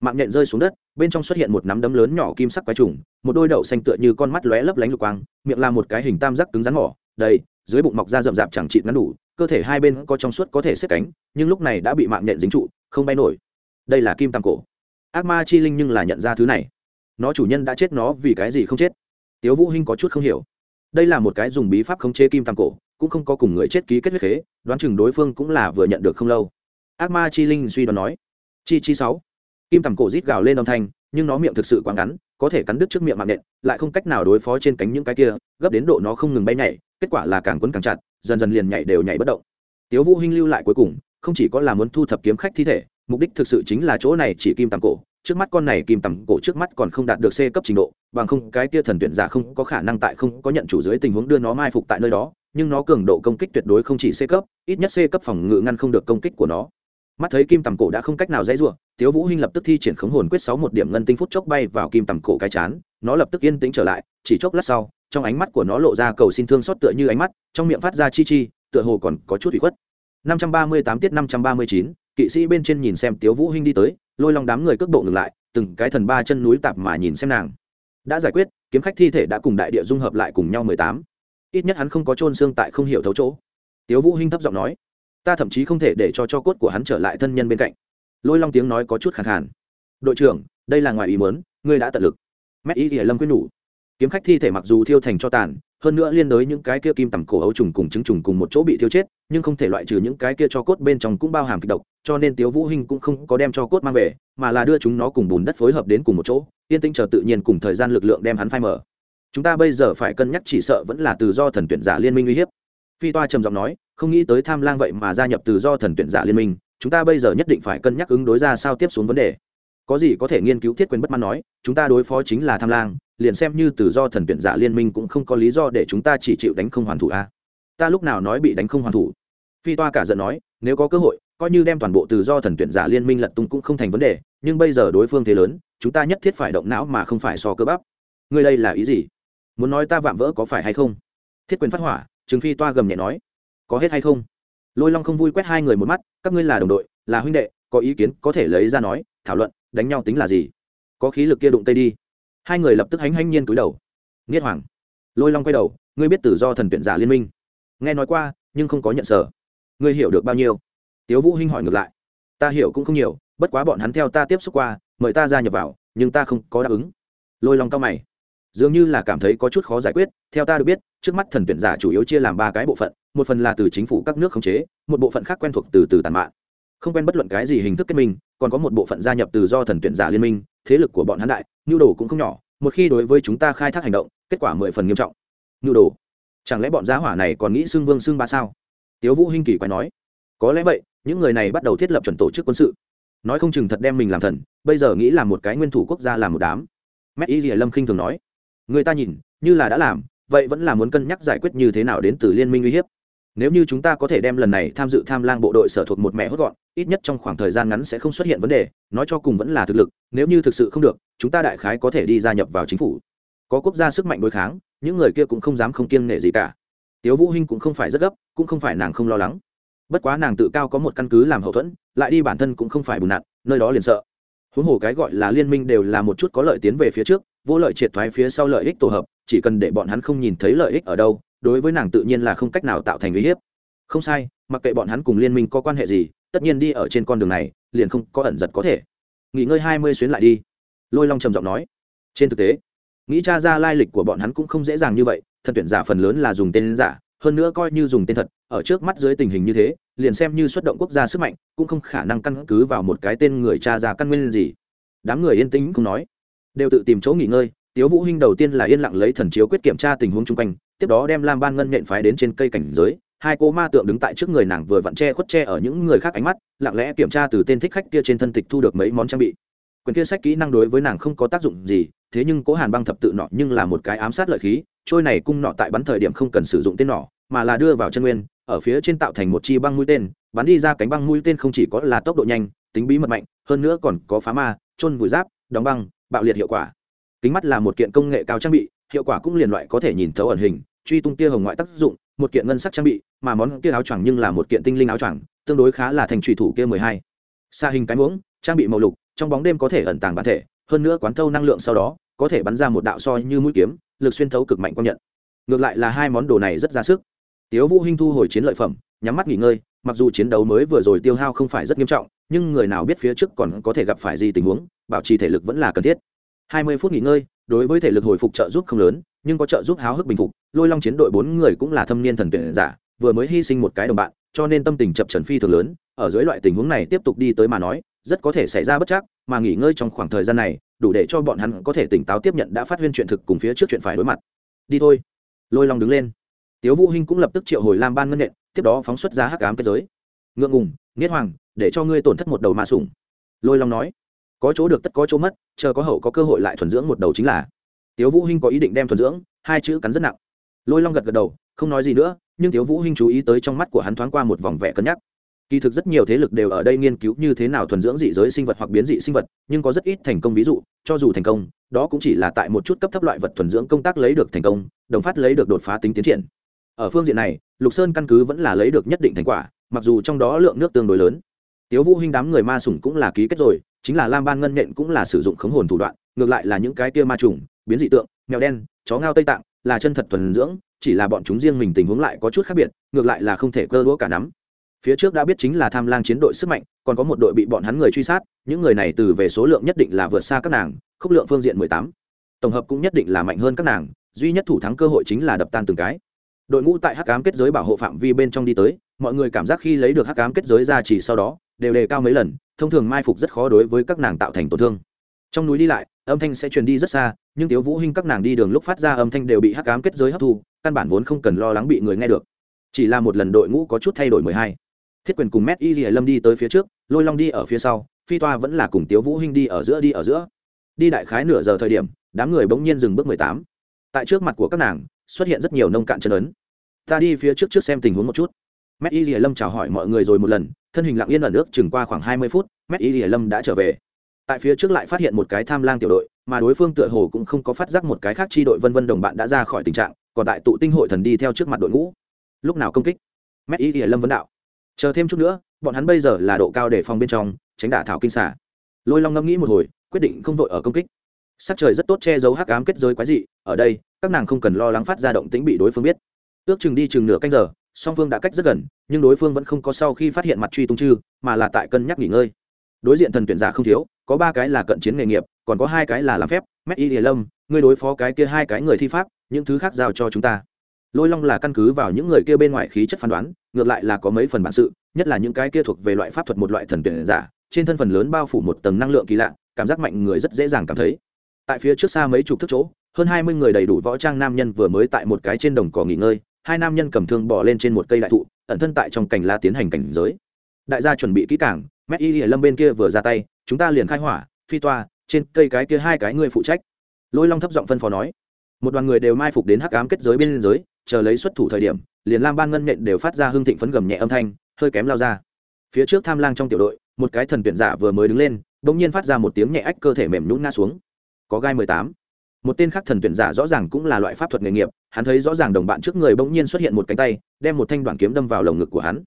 Mạng nhện rơi xuống đất bên trong xuất hiện một nắm đấm lớn nhỏ kim sắc quái trùng, một đôi đậu xanh tựa như con mắt lóe lấp lánh lục quang, miệng là một cái hình tam giác cứng rắn mỏ, đầy, dưới bụng mọc ra rậm rạp chẳng chịt ngắn đủ, cơ thể hai bên có trong suốt có thể xếp cánh, nhưng lúc này đã bị mạng nhện dính trụ, không bay nổi. Đây là kim tam cổ. Ác ma chi linh nhưng là nhận ra thứ này. Nó chủ nhân đã chết nó vì cái gì không chết? Tiếu vũ hinh có chút không hiểu. Đây là một cái dùng bí pháp khống chế kim tam cổ, cũng không có cùng người chết ký kết huyết khế, đoán chừng đối phương cũng là vừa nhận được không lâu. Ác ma chi linh suy đoán nói. Chi chi sáu kim tầm cổ rít gào lên âm thanh, nhưng nó miệng thực sự quá ngắn, có thể cắn đứt trước miệng mạng nện lại không cách nào đối phó trên cánh những cái kia, gấp đến độ nó không ngừng bay nhảy, kết quả là càng quấn càng chặt, dần dần liền nhảy đều nhảy bất động. Tiếu vũ hinh lưu lại cuối cùng, không chỉ có là muốn thu thập kiếm khách thi thể, mục đích thực sự chính là chỗ này chỉ kim tầm cổ, trước mắt con này kim tầm cổ trước mắt còn không đạt được c cấp trình độ, bằng không cái kia thần tuyển giả không có khả năng tại không có nhận chủ dưới tình huống đưa nó mai phục tại nơi đó, nhưng nó cường độ công kích tuyệt đối không chỉ c cấp, ít nhất c cấp phòng ngự ngăn không được công kích của nó mắt thấy kim tầm cổ đã không cách nào dãy ruộng tiếu vũ hinh lập tức thi triển khống hồn quyết sáu một điểm ngân tinh phút chốc bay vào kim tầm cổ cái chán nó lập tức yên tĩnh trở lại chỉ chốc lát sau trong ánh mắt của nó lộ ra cầu xin thương xót tựa như ánh mắt trong miệng phát ra chi chi tựa hồ còn có chút ủy khuất. 538 tiết 539, kỵ sĩ bên trên nhìn xem tiếu vũ hinh đi tới lôi long đám người cước bộ ngừng lại từng cái thần ba chân núi tạp mà nhìn xem nàng. Đã giải quyết kiếm khách thi thể đã cùng đại địa dung hợp lại cùng nhau mười tám. Ít nhất hắn không có trôn xương tại không hiểu thấu chỗ. Tiếu vũ hinh thấp giọng nói ta thậm chí không thể để cho cho cốt của hắn trở lại thân nhân bên cạnh. Lôi long tiếng nói có chút khàn khàn. Đội trưởng, đây là ngoài ý muốn, ngươi đã tận lực. Mét ý ỉa lâm quyết nhủ. Kiếm khách thi thể mặc dù thiêu thành cho tàn, hơn nữa liên đối những cái kia kim tầm cổ ấu trùng cùng trứng trùng cùng một chỗ bị thiêu chết, nhưng không thể loại trừ những cái kia cho cốt bên trong cũng bao hàm kịch độc, cho nên tiếu vũ hinh cũng không có đem cho cốt mang về, mà là đưa chúng nó cùng bùn đất phối hợp đến cùng một chỗ, yên tĩnh chờ tự nhiên cùng thời gian lực lượng đem hắn phai mở chúng ta bây giờ phải cân nhắc chỉ sợ vẫn là từ do thần tuyển giả liên minh uy hiếp phi toa trầm giọng nói, không nghĩ tới tham lang vậy mà gia nhập từ do thần tuyển giả liên minh, chúng ta bây giờ nhất định phải cân nhắc ứng đối ra sao tiếp xuống vấn đề. Có gì có thể nghiên cứu thiết quyền bất mãn nói, chúng ta đối phó chính là tham lang, liền xem như từ do thần tuyển giả liên minh cũng không có lý do để chúng ta chỉ chịu đánh không hoàn thủ a. À. ta lúc nào nói bị đánh không hoàn thủ? Phi toa cả giận nói, nếu có cơ hội, coi như đem toàn bộ từ do thần tuyển giả liên minh lật tung cũng không thành vấn đề, nhưng bây giờ đối phương thế lớn, chúng ta nhất thiết phải động não mà không phải so cơ bắp. Ngươi đây là ý gì? Muốn nói ta vạm vỡ có phải hay không? Thiết quyền phát hỏa trừng phi toa gầm nhẹ nói, có hết hay không? Lôi long không vui quét hai người một mắt, các ngươi là đồng đội, là huynh đệ, có ý kiến có thể lấy ra nói, thảo luận, đánh nhau tính là gì? Có khí lực kia đụng tây đi. Hai người lập tức hánh hánh nhiên cúi đầu. Nghiết hoàng. Lôi long quay đầu, ngươi biết tự do thần tuyển giả liên minh. Nghe nói qua, nhưng không có nhận sở. Ngươi hiểu được bao nhiêu? Tiếu vũ hinh hỏi ngược lại, ta hiểu cũng không nhiều, bất quá bọn hắn theo ta tiếp xúc qua, mời ta gia nhập vào, nhưng ta không có đáp ứng. Lôi long cao mày, dường như là cảm thấy có chút khó giải quyết, theo ta được biết trước mắt thần tuyển giả chủ yếu chia làm ba cái bộ phận, một phần là từ chính phủ các nước khống chế, một bộ phận khác quen thuộc từ từ tàn mạng không quen bất luận cái gì hình thức kết minh, còn có một bộ phận gia nhập từ do thần tuyển giả liên minh, thế lực của bọn hắn đại, nhu đồ cũng không nhỏ, một khi đối với chúng ta khai thác hành động, kết quả mười phần nghiêm trọng. Nhu đồ? Chẳng lẽ bọn giá hỏa này còn nghĩ xưng vương xưng ba sao? Tiếu vũ hinh kỳ quái nói. Có lẽ vậy, những người này bắt đầu thiết lập chuẩn tổ chức quân sự. Nói không chừng thật đem mình làm thần, bây giờ nghĩ là một cái nguyên thủ quốc gia làm một đám. Mét y lâm khinh thường nói. Người ta nhìn, như là đã làm vậy vẫn là muốn cân nhắc giải quyết như thế nào đến từ liên minh uy hiếp. Nếu như chúng ta có thể đem lần này tham dự tham lang bộ đội sở thuộc một mẹ hốt gọn, ít nhất trong khoảng thời gian ngắn sẽ không xuất hiện vấn đề, nói cho cùng vẫn là thực lực, nếu như thực sự không được, chúng ta đại khái có thể đi gia nhập vào chính phủ. Có quốc gia sức mạnh đối kháng, những người kia cũng không dám không kiêng nể gì cả. Tiếu vũ hinh cũng không phải rất gấp, cũng không phải nàng không lo lắng. Bất quá nàng tự cao có một căn cứ làm hậu thuẫn, lại đi bản thân cũng không phải bùn nặn, nơi đó liền sợ. Huống hồ cái gọi là liên minh đều là một chút có lợi tiến về phía trước, vô lợi triệt thoái phía sau lợi ích tổ hợp chỉ cần để bọn hắn không nhìn thấy lợi ích ở đâu, đối với nàng tự nhiên là không cách nào tạo thành uy hiếp. Không sai, mặc kệ bọn hắn cùng liên minh có quan hệ gì, tất nhiên đi ở trên con đường này, liền không có ẩn giật có thể. Nghỉ ngơi hai mươi xuyến lại đi. Lôi long trầm giọng nói. Trên thực tế, nghĩ cha ra lai lịch của bọn hắn cũng không dễ dàng như vậy, thần tuyển giả phần lớn là dùng tên giả, hơn nữa coi như dùng tên thật, ở trước mắt dưới tình hình như thế, liền xem như xuất động quốc gia sức mạnh, cũng không khả năng căn cứ vào một cái tên người cha già căn nguyên gì. Đám người yên tĩnh không nói, đều tự tìm chỗ nghỉ ngơi tiếu vũ hinh đầu tiên là yên lặng lấy thần chiếu quyết kiểm tra tình huống chung quanh, tiếp đó đem lam ban ngân nện phái đến trên cây cảnh giới. Hai cô ma tượng đứng tại trước người nàng vừa vặn che khuất che ở những người khác ánh mắt, lặng lẽ kiểm tra từ tên thích khách kia trên thân tịch thu được mấy món trang bị. Quyền kia sách kỹ năng đối với nàng không có tác dụng gì, thế nhưng cố hàn băng thập tự nọ nhưng là một cái ám sát lợi khí, trôi này cung nọ tại bắn thời điểm không cần sử dụng tên nọ, mà là đưa vào chân nguyên, ở phía trên tạo thành một chi băng mũi tên, bắn đi ra cánh băng mũi tên không chỉ có là tốc độ nhanh, tính bí mật mạnh, hơn nữa còn có phá ma, chôn vùi giáp, đóng băng, bạo liệt hiệu quả kính mắt là một kiện công nghệ cao trang bị, hiệu quả cũng liền loại có thể nhìn thấu ẩn hình, truy tung tia hồng ngoại tác dụng, một kiện ngân sắc trang bị, mà món kia áo choàng nhưng là một kiện tinh linh áo choàng, tương đối khá là thành trùy thủ kia mười hai. Xa hình cái muỗng, trang bị màu lục, trong bóng đêm có thể ẩn tàng bản thể, hơn nữa quán thâu năng lượng sau đó, có thể bắn ra một đạo soi như mũi kiếm, lực xuyên thấu cực mạnh công nhận. Ngược lại là hai món đồ này rất ra sức. Tiếu vũ hinh thu hồi chiến lợi phẩm, nhắm mắt nghỉ ngơi, mặc dù chiến đấu mới vừa rồi tiêu hao không phải rất nghiêm trọng, nhưng người nào biết phía trước còn có thể gặp phải gì tình huống, bảo trì thể lực vẫn là cần thiết hai mươi phút nghỉ ngơi, đối với thể lực hồi phục trợ giúp không lớn, nhưng có trợ giúp háo hức bình phục. Lôi long chiến đội bốn người cũng là thâm niên thần tuyển giả, vừa mới hy sinh một cái đồng bạn, cho nên tâm tình chập trần phi thường lớn. Ở dưới loại tình huống này tiếp tục đi tới mà nói, rất có thể xảy ra bất chắc, mà nghỉ ngơi trong khoảng thời gian này, đủ để cho bọn hắn có thể tỉnh táo tiếp nhận đã phát huyên chuyện thực cùng phía trước chuyện phải đối mặt. Đi thôi. Lôi long đứng lên. Tiếu vũ hinh cũng lập tức triệu hồi lam ban ngân nện, tiếp đó phóng xuất ra hắc ám kết giới. Ngượng ngùng nghiệt hoàng, để cho ngươi tổn thất một đầu ma sủng. Lôi long nói có chỗ được tất có chỗ mất, chờ có hậu có cơ hội lại thuần dưỡng một đầu chính là. Tiếu vũ hinh có ý định đem thuần dưỡng, hai chữ cắn rất nặng. Lôi long gật gật đầu, không nói gì nữa, nhưng tiếu vũ hinh chú ý tới trong mắt của hắn thoáng qua một vòng vẻ cân nhắc. Kỳ thực rất nhiều thế lực đều ở đây nghiên cứu như thế nào thuần dưỡng dị giới sinh vật hoặc biến dị sinh vật, nhưng có rất ít thành công ví dụ, cho dù thành công, đó cũng chỉ là tại một chút cấp thấp loại vật thuần dưỡng công tác lấy được thành công, đồng phát lấy được đột phá tính tiến triển. Ở phương diện này, lục sơn căn cứ vẫn là lấy được nhất định thành quả, mặc dù trong đó lượng nước tương đối lớn. Tiếu vũ hinh đám người ma sủng cũng là ký kết rồi chính là lam ban ngân nện cũng là sử dụng khống hồn thủ đoạn, ngược lại là những cái kia ma trùng, biến dị tượng, mèo đen, chó ngao tây tạng, là chân thật thuần dưỡng, chỉ là bọn chúng riêng mình tình huống lại có chút khác biệt, ngược lại là không thể cơ đũa cả nắm. Phía trước đã biết chính là tham lang chiến đội sức mạnh, còn có một đội bị bọn hắn người truy sát, những người này từ về số lượng nhất định là vượt xa các nàng, khúc lượng phương diện mười tám. Tổng hợp cũng nhất định là mạnh hơn các nàng, duy nhất thủ thắng cơ hội chính là đập tan từng cái. Đội ngũ tại hắc cám kết giới bảo hộ phạm vi bên trong đi tới, mọi người cảm giác khi lấy được hắc cám kết giới ra chỉ sau đó, đều đề cao mấy lần thông thường mai phục rất khó đối với các nàng tạo thành tổn thương. Trong núi đi lại, âm thanh sẽ truyền đi rất xa, nhưng tiếu vũ hinh các nàng đi đường lúc phát ra âm thanh đều bị hắc ám kết giới hấp thu, căn bản vốn không cần lo lắng bị người nghe được. Chỉ là một lần đội ngũ có chút thay đổi mười hai. Thiết quyền cùng mét y dì lâm đi tới phía trước, lôi long đi ở phía sau, phi toa vẫn là cùng tiếu vũ hinh đi ở giữa đi ở giữa. Đi đại khái nửa giờ thời điểm, đám người bỗng nhiên dừng bước mười tám. Tại trước mặt của các nàng, xuất hiện rất nhiều nông cạn chân ấn. Ta đi phía trước trước xem tình huống một chút. Mét y dì lâm chào hỏi mọi người rồi một lần thân hình lặng yên ẩn ước chừng qua khoảng hai mươi phút, mét y dì lâm đã trở về. Tại phía trước lại phát hiện một cái tham lang tiểu đội, mà đối phương tựa hồ cũng không có phát giác một cái khác chi đội vân vân đồng bạn đã ra khỏi tình trạng, còn tại tụ tinh hội thần đi theo trước mặt đội ngũ. Lúc nào công kích? Mét y dì lâm vấn đạo. Chờ thêm chút nữa, bọn hắn bây giờ là độ cao để phòng bên trong, tránh đả thảo kinh xả. Lôi long ngẫm nghĩ một hồi, quyết định không vội ở công kích. Sắc trời rất tốt che giấu hắc ám kết giới quái dị, ở đây, các nàng không cần lo lắng phát ra động tĩnh bị đối phương biết. Ước chừng đi chừng nửa canh giờ song phương đã cách rất gần, nhưng đối phương vẫn không có sau khi phát hiện mặt truy tung chư, mà là tại cân nhắc nghỉ ngơi. Đối diện thần tuyển giả không thiếu, có ba cái là cận chiến nghề nghiệp, còn có hai cái là làm phép. Mét y lâm, ngươi đối phó cái kia hai cái người thi pháp, những thứ khác giao cho chúng ta. Lôi long là căn cứ vào những người kia bên ngoài khí chất phán đoán, ngược lại là có mấy phần bản sự, nhất là những cái kia thuộc về loại pháp thuật một loại thần tuyển giả, trên thân phần lớn bao phủ một tầng năng lượng kỳ lạ, cảm giác mạnh người rất dễ dàng cảm thấy. Tại phía trước xa mấy chục thước chỗ, hơn hai mươi người đầy đủ võ trang nam nhân vừa mới tại một cái trên đồng cỏ nghỉ ngơi hai nam nhân cầm thương bỏ lên trên một cây đại thụ, ẩn thân tại trong cành la tiến hành cảnh giới. Đại gia chuẩn bị kỹ cảng mét y lâm bên kia vừa ra tay, chúng ta liền khai hỏa, phi toa, trên cây cái kia hai cái người phụ trách. Lôi long thấp giọng phân phó nói. Một đoàn người đều mai phục đến hắc ám kết giới bên giới chờ lấy xuất thủ thời điểm, liền lam ban ngân nhện đều phát ra hương thịnh phấn gầm nhẹ âm thanh, hơi kém lao ra. Phía trước tham lang trong tiểu đội, một cái thần tuyển giả vừa mới đứng lên, bỗng nhiên phát ra một tiếng nhẹ ách cơ thể mềm nhũn ngã xuống. Có gai mười tám một tên khác thần tuyển giả rõ ràng cũng là loại pháp thuật nghề nghiệp, hắn thấy rõ ràng đồng bạn trước người bỗng nhiên xuất hiện một cánh tay, đem một thanh đoàn kiếm đâm vào lồng ngực của hắn.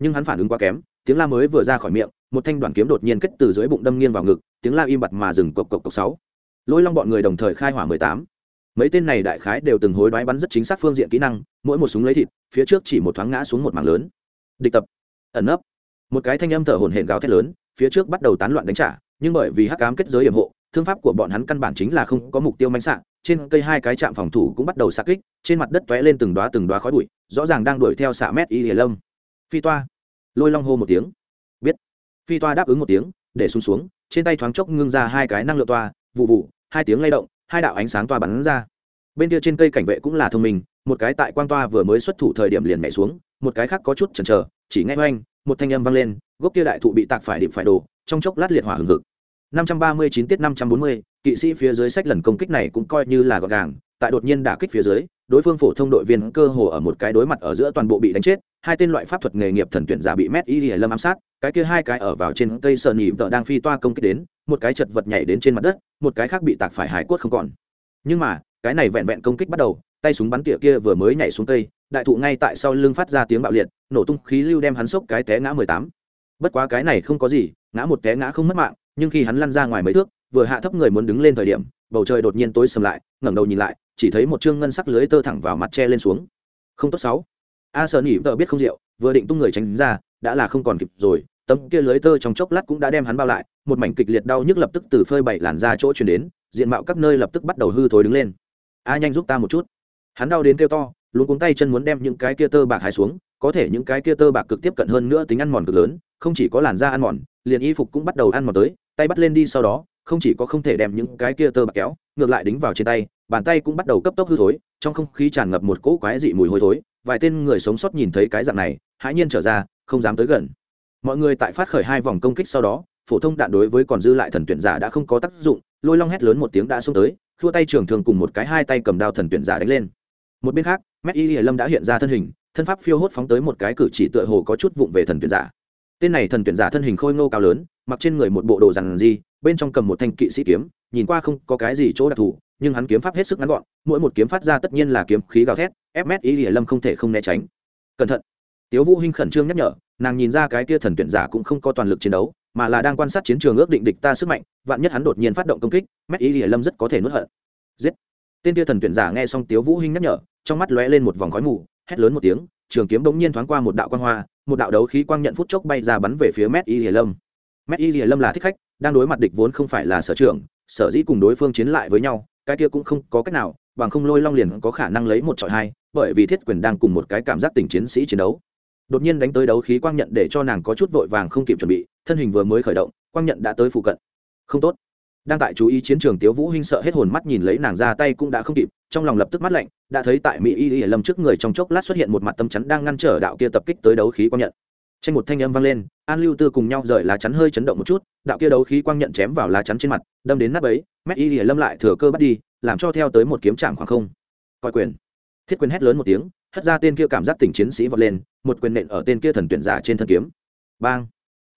Nhưng hắn phản ứng quá kém, tiếng la mới vừa ra khỏi miệng, một thanh đoàn kiếm đột nhiên kết từ dưới bụng đâm nghiêng vào ngực, tiếng la im bặt mà dừng cộc cộc cộc sáu. Lôi long bọn người đồng thời khai hỏa mười tám. Mấy tên này đại khái đều từng hối đoái bắn rất chính xác phương diện kỹ năng, mỗi một súng lấy thịt, phía trước chỉ một thoáng ngã xuống một mảng lớn. Địch tập. Ẩn nấp. Một cái thanh âm thở hổn hển gào thét lớn, phía trước bắt đầu tán loạn đánh trả, nhưng bởi vì hắc cám kết giới hiểm hộ thương pháp của bọn hắn căn bản chính là không có mục tiêu manh xạ, trên cây hai cái trạm phòng thủ cũng bắt đầu xạ kích, trên mặt đất t lên từng đoá từng đoá khói bụi, rõ ràng đang đuổi theo xạ mét y hề lâm phi toa. Lôi long hô một tiếng. Biết. Phi toa đáp ứng một tiếng, để xuống xuống, trên tay thoáng chốc ngưng ra hai cái năng lượng toa, vụ vụ, hai tiếng lay động, hai đạo ánh sáng toa bắn ra. Bên kia trên cây cảnh vệ cũng là thông minh, một cái tại quang toa vừa mới xuất thủ thời điểm liền nhảy xuống, một cái khác có chút chần chờ, chỉ nghe oanh, một thanh âm vang lên, gốc kia đại thụ bị tạc phải điểm phải đổ, trong chốc lát liệt hỏa hừng hực. 539 tiết 540, kỵ sĩ phía dưới sách lần công kích này cũng coi như là gọn gàng. Tại đột nhiên đả kích phía dưới đối phương phổ thông đội viên cơ hồ ở một cái đối mặt ở giữa toàn bộ bị đánh chết hai tên loại pháp thuật nghề nghiệp thần tuyển giả bị mét y lâm ám sát cái kia hai cái ở vào trên cây sơn nhị vợ đang phi toa công kích đến một cái chật vật nhảy đến trên mặt đất một cái khác bị tạc phải hải cốt không còn. Nhưng mà cái này vẹn vẹn công kích bắt đầu tay súng bắn tỉa kia vừa mới nhảy xuống cây đại thụ ngay tại sau lưng phát ra tiếng bạo liệt nổ tung khí lưu đem hắn sốc cái té ngã mười tám. Bất quá cái này không có gì ngã một té ngã không mất mạng nhưng khi hắn lăn ra ngoài mấy thước, vừa hạ thấp người muốn đứng lên thời điểm, bầu trời đột nhiên tối sầm lại, ngẩng đầu nhìn lại, chỉ thấy một chương ngân sắc lưới tơ thẳng vào mặt che lên xuống. Không tốt sáu. A sợ nỉ vợ biết không rượu, vừa định tung người tránh ra, đã là không còn kịp rồi, tấm kia lưới tơ trong chốc lát cũng đã đem hắn bao lại, một mảnh kịch liệt đau nhức lập tức từ phơi bảy làn ra chỗ chuyển đến, diện mạo các nơi lập tức bắt đầu hư thối đứng lên. A nhanh giúp ta một chút. Hắn đau đến kêu to luôn cuống tay chân muốn đem những cái kia tơ bạc hái xuống, có thể những cái kia tơ bạc cực tiếp cận hơn nữa tính ăn mòn cực lớn, không chỉ có làn da ăn mòn, liền y phục cũng bắt đầu ăn mòn tới tay bắt lên đi sau đó, không chỉ có không thể đem những cái kia tơ bạc kéo, ngược lại đính vào trên tay, bàn tay cũng bắt đầu cấp tốc hư thối, trong không khí tràn ngập một cỗ quái dị mùi hôi thối, vài tên người sống sót nhìn thấy cái dạng này, hãi nhiên trở ra, không dám tới gần. Mọi người tại phát khởi hai vòng công kích sau đó, phổ thông đạn đối với còn dư lại thần tuyển giả đã không có tác dụng, lôi long hét lớn một tiếng đã xông tới thua tay trường thường cùng một cái hai tay cầm đao thần tuyển giả đánh lên. Một bên khác mét y lâm đã hiện ra thân hình, thân pháp phiêu hốt phóng tới một cái cử chỉ tựa hồ có chút vụng về thần tuyển giả tên này thần tuyển giả thân hình khôi ngô cao lớn, mặc trên người một bộ đồ rằng gì bên trong cầm một thanh kỵ sĩ kiếm, nhìn qua không có cái gì chỗ đặc thù, nhưng hắn kiếm pháp hết sức ngắn gọn, mỗi một kiếm phát ra tất nhiên là kiếm khí gào thét, ép mét ý lìa lâm không thể không né tránh. Cẩn thận. Tiếu vũ hinh khẩn trương nhắc nhở, nàng nhìn ra cái kia thần tuyển giả cũng không có toàn lực chiến đấu, mà là đang quan sát chiến trường ước định địch ta sức mạnh, vạn nhất hắn đột nhiên phát động công kích, mét ý lìa lâm rất có thể nuốt hận. Giết. Tên kia thần tuyển giả nghe xong tiếu vũ hinh nhắc nhở, trong mắt lóe lên một vòng khói mù, hét lớn một tiếng trường kiếm bỗng nhiên thoáng qua một đạo quang hoa, một đạo đấu khí quang nhận phút chốc bay ra bắn về phía mét y lâm. Mét y lâm là thích khách, đang đối mặt địch vốn không phải là sở trưởng sở dĩ cùng đối phương chiến lại với nhau, cái kia cũng không có cách nào, bằng không lôi long liền có khả năng lấy một trọi hai, bởi vì thiết quyền đang cùng một cái cảm giác tình chiến sĩ chiến đấu. Đột nhiên đánh tới đấu khí quang nhận để cho nàng có chút vội vàng không kịp chuẩn bị, thân hình vừa mới khởi động, quang nhận đã tới phụ cận. Không tốt đang tại chú ý chiến trường tiếu vũ hinh sợ hết hồn mắt nhìn lấy nàng ra tay cũng đã không kịp, trong lòng lập tức mắt lạnh, đã thấy tại mỹ y y lâm trước người trong chốc lát xuất hiện một mặt tâm chắn đang ngăn trở đạo kia tập kích tới đấu khí quang nhận. Tranh một thanh âm vang lên, an lưu tư cùng nhau rời lá chắn hơi chấn động một chút, đạo kia đấu khí quang nhận chém vào lá chắn trên mặt, đâm đến nắp ấy, mét y y lâm lại thừa cơ bắt đi, làm cho theo tới một kiếm chạm khoảng không. Coi quyền. Thiết quyền hét lớn một tiếng, hất ra tên kia cảm giác tỉnh chiến sĩ vọt lên, một quyền nện ở tên kia thần tuyển giả trên thân kiếm. Bang.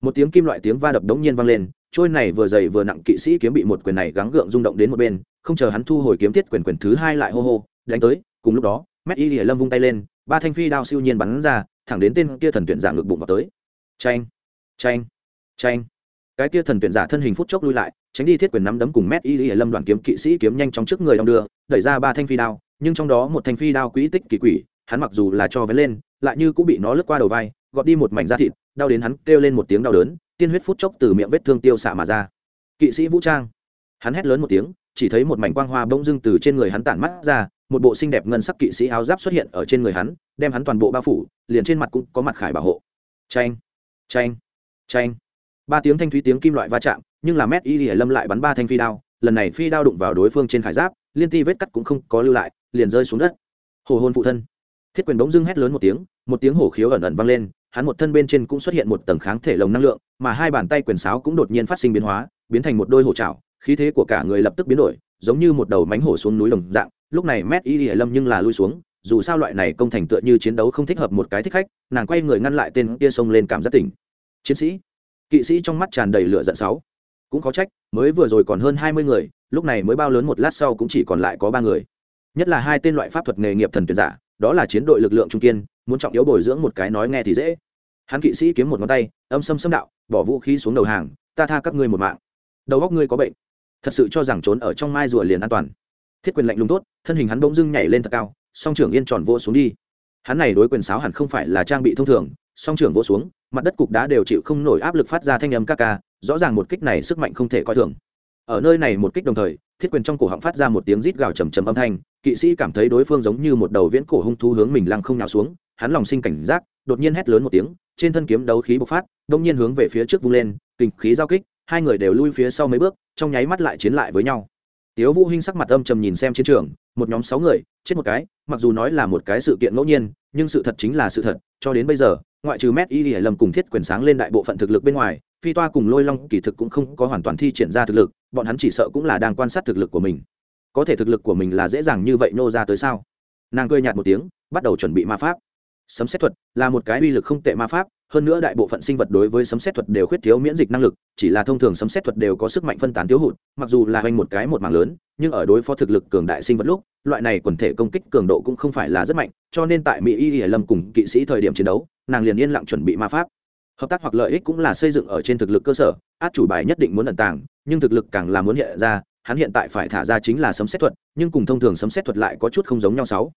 Một tiếng kim loại tiếng va đập đống nhiên vang lên trôi này vừa dày vừa nặng kỵ sĩ kiếm bị một quyền này gắng gượng rung động đến một bên, không chờ hắn thu hồi kiếm thiết quyền quyền thứ hai lại hô hô, đánh tới, cùng lúc đó, mét y lìa lâm vung tay lên, ba thanh phi đao siêu nhiên bắn ra, thẳng đến tên kia thần tuyển giả ngực bụng vào tới. Tranh tranh tranh cái kia thần tuyển giả thân hình phút chốc lui lại, tránh đi thiết quyền nắm đấm cùng mét y lìa lâm đoàn kiếm kỵ sĩ kiếm nhanh trong trước người đong đưa, đẩy ra ba thanh phi đao, nhưng trong đó một thanh phi đao quỹ tích kỳ quỷ, hắn mặc dù là cho vén lên, lại như cũng bị nó lướt qua đầu vai, gọt đi một mảnh da thịt, đau đến hắn kêu lên một tiếng đau đớn tiên huyết phút chốc từ miệng vết thương tiêu xạ mà ra. Kỵ sĩ vũ trang. Hắn hét lớn một tiếng, chỉ thấy một mảnh quang hoa bỗng dưng từ trên người hắn tản mắt ra, một bộ xinh đẹp ngân sắc kỵ sĩ áo giáp xuất hiện ở trên người hắn, đem hắn toàn bộ bao phủ, liền trên mặt cũng có mặt khải bảo hộ. Tranh tranh tranh ba tiếng thanh thúy tiếng kim loại va chạm, nhưng là mét y lìa lâm lại bắn ba thanh phi đao, lần này phi đao đụng vào đối phương trên khải giáp, liên ti vết cắt cũng không có lưu lại, liền rơi xuống đất. Hồ hôn phụ thân. Thiết quyền bỗng dưng hét lớn một tiếng một tiếng hổ khiếu ẩn ẩn vang lên hắn một thân bên trên cũng xuất hiện một tầng kháng thể lồng năng lượng, mà hai bàn tay quyền sáo cũng đột nhiên phát sinh biến hóa, biến thành một đôi hổ trào khí thế của cả người lập tức biến đổi, giống như một đầu mánh hổ xuống núi đồng dạng, lúc này mét y lâm nhưng là lui xuống, dù sao loại này công thành tựa như chiến đấu không thích hợp một cái thích khách, nàng quay người ngăn lại tên kia xông lên cảm giác tỉnh. Chiến sĩ, kỵ sĩ trong mắt tràn đầy lửa giận sáu. Cũng có trách, mới vừa rồi còn hơn hai mươi người, lúc này mới bao lớn một lát sau cũng chỉ còn lại có ba người. Nhất là hai tên loại pháp thuật nghề nghiệp thần tuyển giả, đó là chiến đội lực lượng trung kiên muốn trọng yếu bồi dưỡng một cái nói nghe thì dễ. Hắn kỵ sĩ kiếm một ngón tay, âm xâm xâm đạo, bỏ vũ khí xuống đầu hàng, ta tha các ngươi một mạng. Đầu góc ngươi có bệnh. Thật sự cho rằng trốn ở trong mai rùa liền an toàn. Thiết quyền lạnh lùng tốt, thân hình hắn bỗng dưng nhảy lên thật cao, song trưởng yên tròn vô xuống đi. Hắn này đối quyền sáo hẳn không phải là trang bị thông thường, song trưởng vô xuống, mặt đất cục đá đều chịu không nổi áp lực phát ra thanh âm ca ca, rõ ràng một kích này sức mạnh không thể coi thường. Ở nơi này một kích đồng thời, thiết quyền trong cổ họng phát ra một tiếng rít gào trầm trầm âm thanh, kỵ sĩ cảm thấy đối phương giống như một đầu viễn cổ hung thú hướng mình lăng không nào xuống hắn lòng sinh cảnh giác, đột nhiên hét lớn một tiếng, trên thân kiếm đấu khí bộc phát, đông nhiên hướng về phía trước vung lên kình khí giao kích, hai người đều lui phía sau mấy bước, trong nháy mắt lại chiến lại với nhau. Tiếu vũ hinh sắc mặt âm trầm nhìn xem chiến trường, một nhóm sáu người, chết một cái, mặc dù nói là một cái sự kiện ngẫu nhiên, nhưng sự thật chính là sự thật, cho đến bây giờ, ngoại trừ mét y lìa lâm cùng thiết quyền sáng lên đại bộ phận thực lực bên ngoài, phi toa cùng lôi long kỳ thực cũng không có hoàn toàn thi triển ra thực lực, bọn hắn chỉ sợ cũng là đang quan sát thực lực của mình. Có thể thực lực của mình là dễ dàng như vậy nô ra tới sao? Nàng cười nhạt một tiếng, bắt đầu chuẩn bị ma pháp sấm xét thuật là một cái uy lực không tệ ma pháp, hơn nữa đại bộ phận sinh vật đối với sấm xét thuật đều khuyết thiếu miễn dịch năng lực, chỉ là thông thường sấm xét thuật đều có sức mạnh phân tán thiếu hụt, mặc dù là hoành một cái một mảng lớn, nhưng ở đối phó thực lực cường đại sinh vật lúc, loại này quần thể công kích cường độ cũng không phải là rất mạnh, cho nên tại mỹ y hải lâm cùng kỵ sĩ thời điểm chiến đấu, nàng liền yên lặng chuẩn bị ma pháp. Hợp tác hoặc lợi ích cũng là xây dựng ở trên thực lực cơ sở, át chủ bài nhất định muốn ẩn tàng, nhưng thực lực càng là muốn hiện ra, hắn hiện tại phải thả ra chính là sấm xét thuật, nhưng cùng thông thường sấm xét thuật lại có chút không giống nhau sáu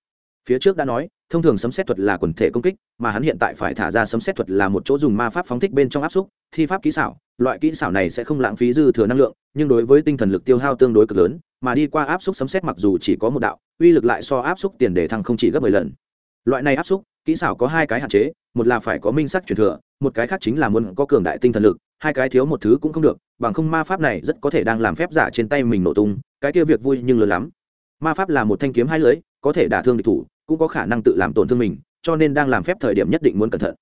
phía trước đã nói, thông thường sấm xét thuật là quần thể công kích, mà hắn hiện tại phải thả ra sấm xét thuật là một chỗ dùng ma pháp phóng thích bên trong áp xúc, thi pháp kỹ xảo, loại kỹ xảo này sẽ không lãng phí dư thừa năng lượng, nhưng đối với tinh thần lực tiêu hao tương đối cực lớn, mà đi qua áp xúc sấm xét mặc dù chỉ có một đạo, uy lực lại so áp xúc tiền đề thăng không chỉ gấp mười lần. Loại này áp xúc, kỹ xảo có hai cái hạn chế, một là phải có minh sắc truyền thừa, một cái khác chính là muốn có cường đại tinh thần lực, hai cái thiếu một thứ cũng không được, bằng không ma pháp này rất có thể đang làm phép giả trên tay mình nổ tung, cái kia việc vui nhưng lớn lắm. Ma pháp là một thanh kiếm hai lưới có thể đả thương địch thủ cũng có khả năng tự làm tổn thương mình, cho nên đang làm phép thời điểm nhất định muốn cẩn thận.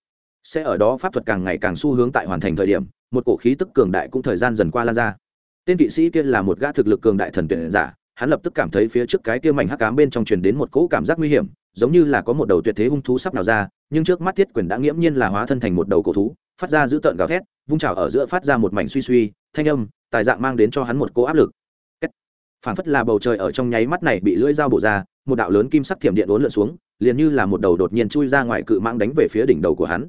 Sẽ ở đó pháp thuật càng ngày càng xu hướng tại hoàn thành thời điểm, một cổ khí tức cường đại cũng thời gian dần qua lan ra. Tên kỵ sĩ kia là một gã thực lực cường đại thần tuyển giả, hắn lập tức cảm thấy phía trước cái kia mảnh hắc cám bên trong truyền đến một cỗ cảm giác nguy hiểm, giống như là có một đầu tuyệt thế hung thú sắp nào ra, nhưng trước mắt thiết quyền đã nghiễm nhiên là hóa thân thành một đầu cổ thú, phát ra dữ tợn gào thét, vung trào ở giữa phát ra một mảnh suy suy, thanh âm, tài dạng mang đến cho hắn một cỗ áp lực phản phất là bầu trời ở trong nháy mắt này bị lưỡi dao bổ ra, một đạo lớn kim sắc thiểm điện uốn lượn xuống, liền như là một đầu đột nhiên chui ra ngoài cự mãng đánh về phía đỉnh đầu của hắn.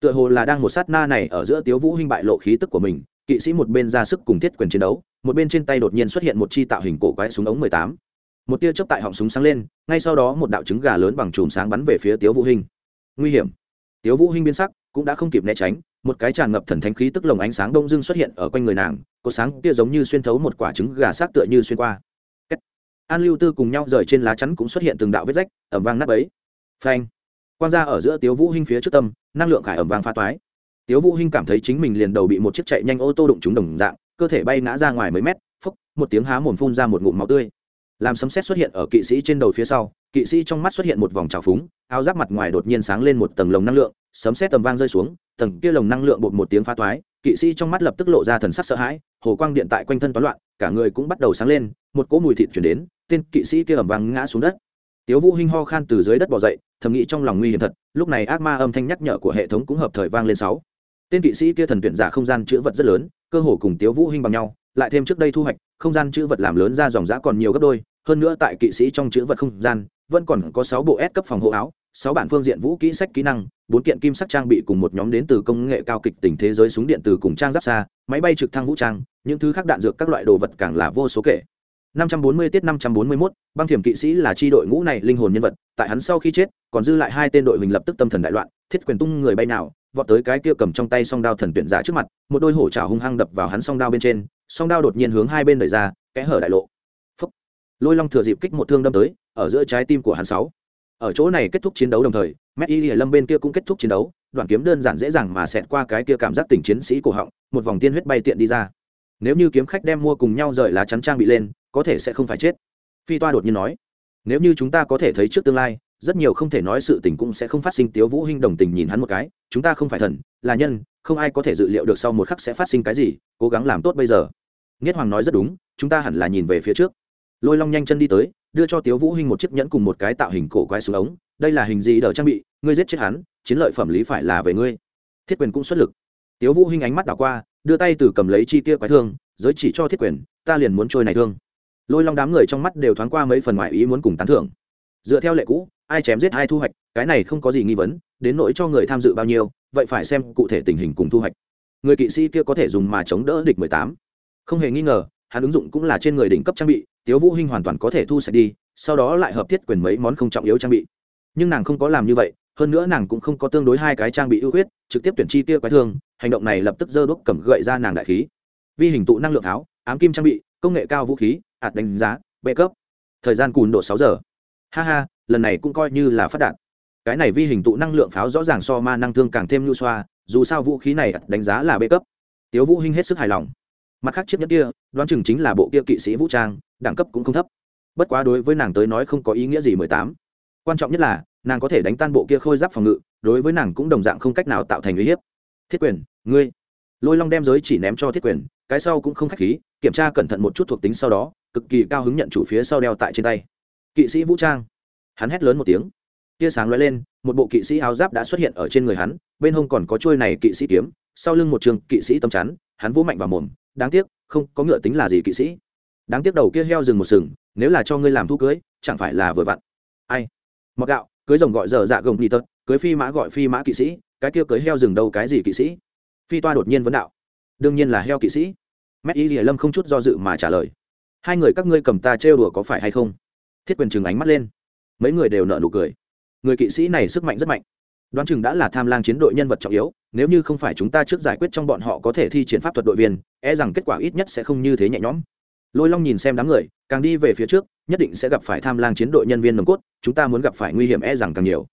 Tựa hồ là đang một sát na này ở giữa tiếu vũ huynh bại lộ khí tức của mình, kỵ sĩ một bên ra sức cùng thiết quyền chiến đấu, một bên trên tay đột nhiên xuất hiện một chi tạo hình cổ quái súng ống mười tám. Một tia chớp tại họng súng sáng lên, ngay sau đó một đạo trứng gà lớn bằng chùm sáng bắn về phía tiếu vũ huynh nguy hiểm. Tiếu vũ huynh biến sắc, cũng đã không kịp né tránh một cái tràn ngập thần thánh khí tức lồng ánh sáng đông dưng xuất hiện ở quanh người nàng, có sáng kia giống như xuyên thấu một quả trứng gà sát tựa như xuyên qua. An lưu tư cùng nhau rời trên lá chắn cũng xuất hiện từng đạo vết rách, ẩm vang nắp ấy. Phanh. Quan ra ở giữa tiếu vũ hinh phía trước tâm, năng lượng khải ẩm vang pha toái. Tiếu vũ hinh cảm thấy chính mình liền đầu bị một chiếc chạy nhanh ô tô đụng trúng đồng dạng, cơ thể bay ngã ra ngoài mấy mét phúc một tiếng há mồm phun ra một ngụm máu tươi. Làm sấm sét xuất hiện ở kỵ sĩ trên đầu phía sau, kỵ sĩ trong mắt xuất hiện một vòng trào phúng áo giáp mặt ngoài đột nhiên sáng lên một tầng lồng năng lượng, sấm sét tầm vang rơi xuống, tầng kia lồng năng lượng bột một tiếng phá toái kỵ sĩ trong mắt lập tức lộ ra thần sắc sợ hãi, hồ quang điện tại quanh thân toán loạn, cả người cũng bắt đầu sáng lên, một cỗ mùi thịt chuyển đến, tên kỵ sĩ kia ẩm vang ngã xuống đất. Tiếu vũ hinh ho khan từ dưới đất bò dậy, thầm nghĩ trong lòng nguy hiểm thật, lúc này ác ma âm thanh nhắc nhở của hệ thống cũng hợp thời vang lên sáu. Tên kỵ sĩ kia thần tuyển giả không gian chữ vật rất lớn, cơ hồ cùng tiếu vũ hinh bằng nhau, lại thêm trước đây thu hoạch, không gian chữ vật làm lớn ra dòng giã còn nhiều gấp đôi, hơn nữa tại kỵ sĩ trong chữ vật không gian vẫn còn có sáu bộ S cấp phòng hộ áo sáu bản phương diện vũ kỹ sách kỹ năng bốn kiện kim sắc trang bị cùng một nhóm đến từ công nghệ cao kịch tình thế giới súng điện tử cùng trang giáp xa máy bay trực thăng vũ trang những thứ khác đạn dược các loại đồ vật càng là vô số kể 540 tiết 541, băng thiểm kỵ sĩ là chi đội ngũ này linh hồn nhân vật, tại hắn sau khi chết, còn dư lại hai tên đội hình lập tức tâm thần đại loạn, thiết quyền tung người bay nào, vọt tới cái kia cầm trong tay song đao thần tuyển giả trước mặt, một đôi hổ trảo hung hăng đập vào hắn song đao bên trên, song đao đột nhiên hướng hai bên đẩy ra, kẽ hở đại lộ. Lôi Long thừa dịp kích một thương đâm tới, ở giữa trái tim của hắn sáu. Ở chỗ này kết thúc chiến đấu đồng thời, Mét Y Lâm bên kia cũng kết thúc chiến đấu, đoạn kiếm đơn giản dễ dàng mà xẹt qua cái kia cảm giác tình chiến sĩ cổ họng, một vòng tiên huyết bay tiện đi ra. Nếu như kiếm khách đem mua cùng nhau rời lá chắn trang bị lên, có thể sẽ không phải chết phi toa đột nhiên nói nếu như chúng ta có thể thấy trước tương lai rất nhiều không thể nói sự tình cũng sẽ không phát sinh tiếu vũ hinh đồng tình nhìn hắn một cái chúng ta không phải thần là nhân không ai có thể dự liệu được sau một khắc sẽ phát sinh cái gì cố gắng làm tốt bây giờ nghiết hoàng nói rất đúng chúng ta hẳn là nhìn về phía trước lôi long nhanh chân đi tới, đưa cho tiếu vũ hinh một chiếc nhẫn cùng một cái tạo hình cổ quái xuống ống. Đây là hình gì đỡ trang bị, ngươi giết chết hắn, chiến lợi phẩm lý phải là về ngươi. Thiết quyền cũng xuất lực. Tiếu vũ hinh ánh mắt đảo qua, đưa tay từ cầm lấy chi kia quái thương, giới chỉ cho thiết quyền, ta liền muốn trôi này thương. Lôi long đám người trong mắt đều thoáng qua mấy phần ngoại ý muốn cùng tán thưởng. Dựa theo lệ cũ, ai chém giết ai thu hoạch, cái này không có gì nghi vấn, đến nỗi cho người tham dự bao nhiêu, vậy phải xem cụ thể tình hình cùng thu hoạch. Người kỵ sĩ kia có thể dùng mà chống đỡ địch mười tám. Không hề nghi ngờ, hắn ứng dụng cũng là trên người đỉnh cấp trang bị tiếu vũ hinh hoàn toàn có thể thu sạch đi, sau đó lại hợp thiết quyền mấy món không trọng yếu trang bị. Nhưng nàng không có làm như vậy, hơn nữa nàng cũng không có tương đối hai cái trang bị ưu huyết trực tiếp tuyển chi kia quái thương, hành động này lập tức dơ đúc cầm gậy ra nàng đại khí. Vi hình tụ năng lượng tháo, ám kim trang bị, công nghệ cao vũ khí, hạt đánh giá, bệ cấp. Thời gian cùn độ sáu giờ. Ha ha, lần này cũng coi như là phát đạt. Cái này vi hình tụ năng lượng pháo rõ ràng so ma năng thương càng thêm nhu xoa, dù sao vũ khí này đánh giá là bê cấp. Tiếu vũ hinh hết sức hài lòng mặt khác chiếc nhất kia, đoán chừng chính là bộ kia kỵ sĩ vũ trang, đẳng cấp cũng không thấp. Bất quá đối với nàng tới nói không có ý nghĩa gì mười tám. Quan trọng nhất là, nàng có thể đánh tan bộ kia khôi giáp phòng ngự, đối với nàng cũng đồng dạng không cách nào tạo thành uy hiếp. Thiết quyền, ngươi. Lôi long đem giới chỉ ném cho thiết quyền, cái sau cũng không khách khí, kiểm tra cẩn thận một chút thuộc tính sau đó, cực kỳ cao hứng nhận chủ phía sau đeo tại trên tay. Kỵ sĩ vũ trang. Hắn hét lớn một tiếng. Tia sáng lóe lên một bộ kỵ sĩ áo giáp đã xuất hiện ở trên người hắn, bên hông còn có chuôi này kỵ sĩ kiếm, sau lưng một trường kỵ sĩ tầm chắn, hắn vỗ mạnh vào mồm, đáng tiếc, không, có ngựa tính là gì kỵ sĩ? Đáng tiếc đầu kia heo rừng một sừng, nếu là cho ngươi làm thu cưới, chẳng phải là vừa vặn. Ai? Mặc gạo, cưới rồng gọi dở dạ gồng đi tật cưới phi mã gọi phi mã kỵ sĩ, cái kia cưới heo rừng đâu cái gì kỵ sĩ? Phi toa đột nhiên vấn đạo. Đương nhiên là heo kỵ sĩ. Mét y lâm không chút do dự mà trả lời. Hai người các ngươi cầm ta trêu đùa có phải hay không? Thiết quyền chừng ánh mắt lên. Mấy người đều nợ nụ cười người kỵ sĩ này sức mạnh rất mạnh. Đoán chừng đã là tham lang chiến đội nhân vật trọng yếu, nếu như không phải chúng ta trước giải quyết trong bọn họ có thể thi triển pháp thuật đội viên e rằng kết quả ít nhất sẽ không như thế nhẹ nhõm. Lôi long nhìn xem đám người, càng đi về phía trước, nhất định sẽ gặp phải tham lang chiến đội nhân viên nồng cốt, chúng ta muốn gặp phải nguy hiểm e rằng càng nhiều.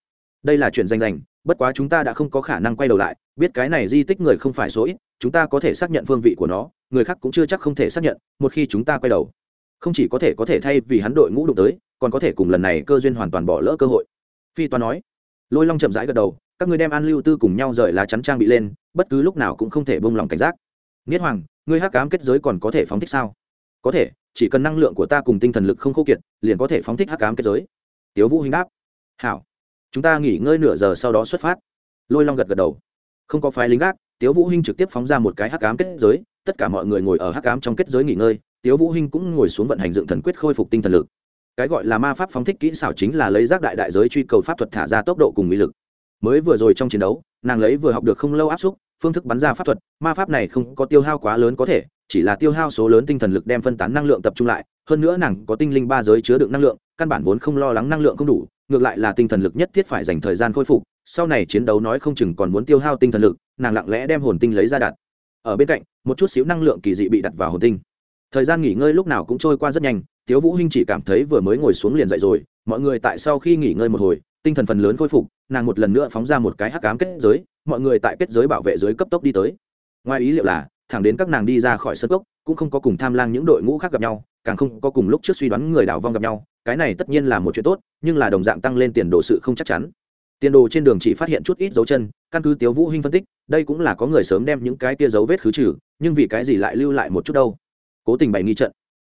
Đây là chuyện danh rành, bất quá chúng ta đã không có khả năng quay đầu lại, biết cái này di tích người không phải số ít, chúng ta có thể xác nhận phương vị của nó, người khác cũng chưa chắc không thể xác nhận, một khi chúng ta quay đầu, không chỉ có thể có thể thay vì hắn đội ngũ đụng tới, còn có thể cùng lần này cơ duyên hoàn toàn bỏ lỡ cơ hội phi toa nói. Lôi long chậm rãi gật đầu, các người đem an lưu tư cùng nhau rời lá chắn trang bị lên, bất cứ lúc nào cũng không thể bông lòng cảnh giác. Nghiết hoàng, ngươi hắc cám kết giới còn có thể phóng thích sao? Có thể, chỉ cần năng lượng của ta cùng tinh thần lực không khô kiệt, liền có thể phóng thích hắc cám kết giới. Tiếu vũ hình đáp. Hảo. Chúng ta nghỉ ngơi nửa giờ sau đó xuất phát. Lôi long gật gật đầu. Không có phái lính gác, tiếu vũ hinh trực tiếp phóng ra một cái hắc cám kết giới. Tất cả mọi người ngồi ở hắc cám trong kết giới nghỉ ngơi. Tiếu vũ hinh cũng ngồi xuống vận hành dựng thần quyết khôi phục tinh thần lực cái gọi là ma pháp phóng thích kỹ xảo chính là lấy rác đại đại giới truy cầu pháp thuật thả ra tốc độ cùng mỹ lực. Mới vừa rồi trong chiến đấu, nàng lấy vừa học được không lâu áp xúc, phương thức bắn ra pháp thuật, ma pháp này không có tiêu hao quá lớn có thể, chỉ là tiêu hao số lớn tinh thần lực đem phân tán năng lượng tập trung lại, hơn nữa nàng có tinh linh ba giới chứa đựng năng lượng, căn bản vốn không lo lắng năng lượng không đủ, ngược lại là tinh thần lực nhất thiết phải dành thời gian khôi phục, sau này chiến đấu nói không chừng còn muốn tiêu hao tinh thần lực, nàng lặng lẽ đem hồn tinh lấy ra đặt. Ở bên cạnh, một chút xíu năng lượng kỳ dị bị đặt vào hồn tinh. Thời gian nghỉ ngơi lúc nào cũng trôi qua rất nhanh tiếu vũ hinh chỉ cảm thấy vừa mới ngồi xuống liền dậy rồi, mọi người tại sau khi nghỉ ngơi một hồi, tinh thần phần lớn khôi phục, nàng một lần nữa phóng ra một cái hắc ám kết giới, mọi người tại kết giới bảo vệ dưới cấp tốc đi tới. Ngoài ý liệu là, thẳng đến các nàng đi ra khỏi sân cốc, cũng không có cùng tham lang những đội ngũ khác gặp nhau, càng không có cùng lúc trước suy đoán người đảo vong gặp nhau, cái này tất nhiên là một chuyện tốt, nhưng là đồng dạng tăng lên tiền đồ sự không chắc chắn. Tiền đồ trên đường chỉ phát hiện chút ít dấu chân, căn cứ tiếu vũ hinh phân tích, đây cũng là có người sớm đem những cái kia dấu vết khứ trừ, nhưng vì cái gì lại lưu lại một chút đâu? Cố tình bày nghi trận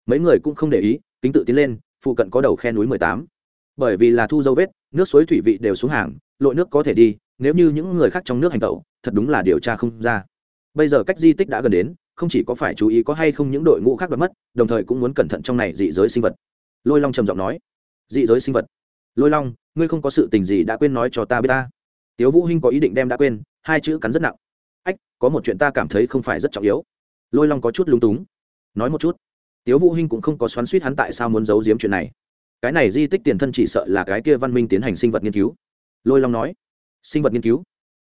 mấy người cũng không để ý, kính tự tiến lên, phụ cận có đầu khe núi mười tám. Bởi vì là thu dấu vết, nước suối thủy vị đều xuống hàng, lội nước có thể đi, nếu như những người khác trong nước hành tẩu, thật đúng là điều tra không ra. Bây giờ cách di tích đã gần đến, không chỉ có phải chú ý có hay không những đội ngũ khác đoạt mất, đồng thời cũng muốn cẩn thận trong này dị giới sinh vật. Lôi long trầm giọng nói. Dị giới sinh vật. Lôi long, ngươi không có sự tình gì đã quên nói cho ta biết ta. Tiếu vũ hinh có ý định đem đã quên, hai chữ cắn rất nặng. Ách, có một chuyện ta cảm thấy không phải rất trọng yếu. Lôi long có chút lung túng. Nói một chút tiếu vũ hinh cũng không có xoắn suýt hắn tại sao muốn giấu giếm chuyện này. Cái này di tích tiền thân chỉ sợ là cái kia văn minh tiến hành sinh vật nghiên cứu. Lôi long nói, sinh vật nghiên cứu?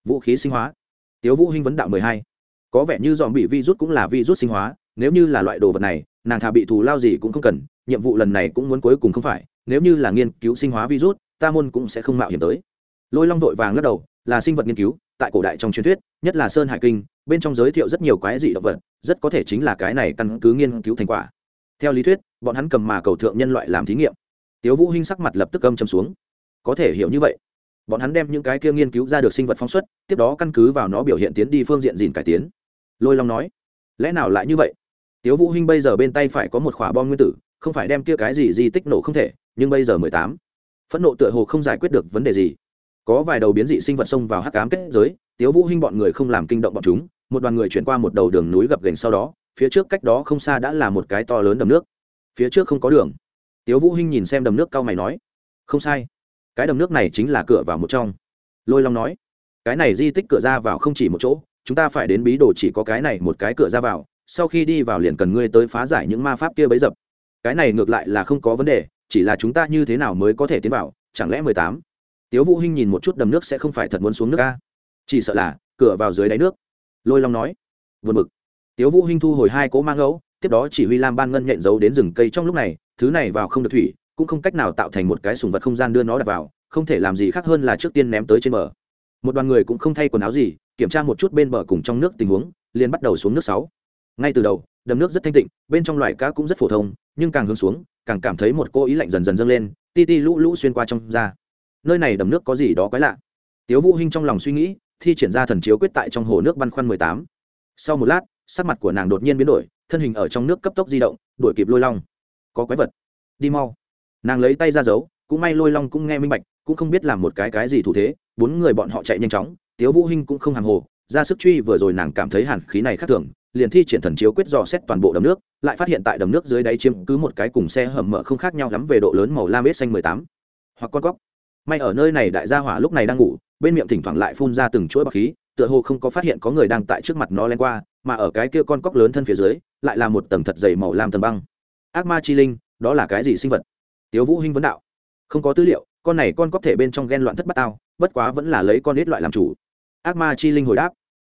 Vũ khí sinh hóa? Tiếu vũ hinh vấn đạo mười hai. Có vẻ như dòm bị virus cũng là virus sinh hóa, nếu như là loại đồ vật này, nàng thà bị thù lao gì cũng không cần, nhiệm vụ lần này cũng muốn cuối cùng không phải, nếu như là nghiên cứu sinh hóa virus, ta môn cũng sẽ không mạo hiểm tới. Lôi long vội vàng lắc đầu, là sinh vật nghiên cứu, tại cổ đại trong truyền thuyết, nhất là sơn hải kinh, bên trong giới thiệu rất nhiều quái dị động vật, rất có thể chính là cái này căn cứ nghiên cứu thành quả theo lý thuyết, bọn hắn cầm mà cầu thượng nhân loại làm thí nghiệm. Tiếu vũ hinh sắc mặt lập tức âm châm xuống. Có thể hiểu như vậy. Bọn hắn đem những cái kia nghiên cứu ra được sinh vật phóng xuất, tiếp đó căn cứ vào nó biểu hiện tiến đi phương diện gìn cải tiến. Lôi long nói, lẽ nào lại như vậy? Tiếu vũ hinh bây giờ bên tay phải có một khỏa bom nguyên tử, không phải đem kia cái gì di tích nổ không thể, nhưng bây giờ mười tám. Phẫn nộ tựa hồ không giải quyết được vấn đề gì. Có vài đầu biến dị sinh vật xông vào hắc ám kết giới, tiếu vũ hinh bọn người không làm kinh động bọn chúng, một đoàn người chuyển qua một đầu đường núi gập ghềnh sau đó phía trước cách đó không xa đã là một cái to lớn đầm nước. Phía trước không có đường. Tiếu vũ hinh nhìn xem đầm nước cao mày nói, không sai. Cái đầm nước này chính là cửa vào một trong. Lôi long nói, cái này di tích cửa ra vào không chỉ một chỗ, chúng ta phải đến bí đồ chỉ có cái này một cái cửa ra vào, sau khi đi vào liền cần ngươi tới phá giải những ma pháp kia bấy dập. Cái này ngược lại là không có vấn đề, chỉ là chúng ta như thế nào mới có thể tiến vào, chẳng lẽ mười tám? Tiếu vũ hinh nhìn một chút đầm nước sẽ không phải thật muốn xuống nước ca chỉ sợ là, cửa vào dưới đáy nước. Lôi long nói vượt mực tiếu vũ hinh thu hồi hai cỗ mang ngẫu, tiếp đó chỉ huy lam ban ngân nhện giấu đến rừng cây trong lúc này, thứ này vào không được thủy, cũng không cách nào tạo thành một cái sùng vật không gian đưa nó đặt vào, không thể làm gì khác hơn là trước tiên ném tới trên bờ. Một đoàn người cũng không thay quần áo gì, kiểm tra một chút bên bờ cùng trong nước tình huống, liền bắt đầu xuống nước sáu. Ngay từ đầu, đầm nước rất thanh tịnh, bên trong loài cá cũng rất phổ thông, nhưng càng hướng xuống, càng cảm thấy một cô ý lạnh dần dần dâng lên, ti ti lũ lũ xuyên qua trong da. nơi này đầm nước có gì đó quái lạ. Tiếu vũ hinh trong lòng suy nghĩ, thi triển ra thần chiếu quyết tại trong hồ nước băn khoăn mười tám. Sau một lát sắc mặt của nàng đột nhiên biến đổi, thân hình ở trong nước cấp tốc di động, đuổi kịp lôi long. Có quái vật. Đi mau. Nàng lấy tay ra giấu, cũng may lôi long cũng nghe minh bạch, cũng không biết làm một cái cái gì thủ thế, bốn người bọn họ chạy nhanh chóng, tiếu vũ hinh cũng không hàng hồ, ra sức truy vừa rồi nàng cảm thấy hàn khí này khác thường, liền thi triển thần chiếu quyết dò xét toàn bộ đầm nước, lại phát hiện tại đầm nước dưới đáy chiếm cứ một cái cùng xe hầm mở không khác nhau lắm về độ lớn màu lam ếch xanh mười tám. Hoặc con góc. may ở nơi này đại gia hỏa lúc này đang ngủ, bên miệng thỉnh thoảng lại phun ra từng chuỗi bọc khí, tựa hồ không có phát hiện có người đang tại trước mặt nó len qua mà ở cái kia con cóc lớn thân phía dưới, lại là một tầng thật dày màu lam tầng băng. Ác ma chi linh, đó là cái gì sinh vật? Tiếu vũ hinh vấn đạo. Không có tư liệu, con này con cóc thể bên trong ghen loạn thất bát tao, bất quá vẫn là lấy con ít loại làm chủ. Ác ma chi linh hồi đáp.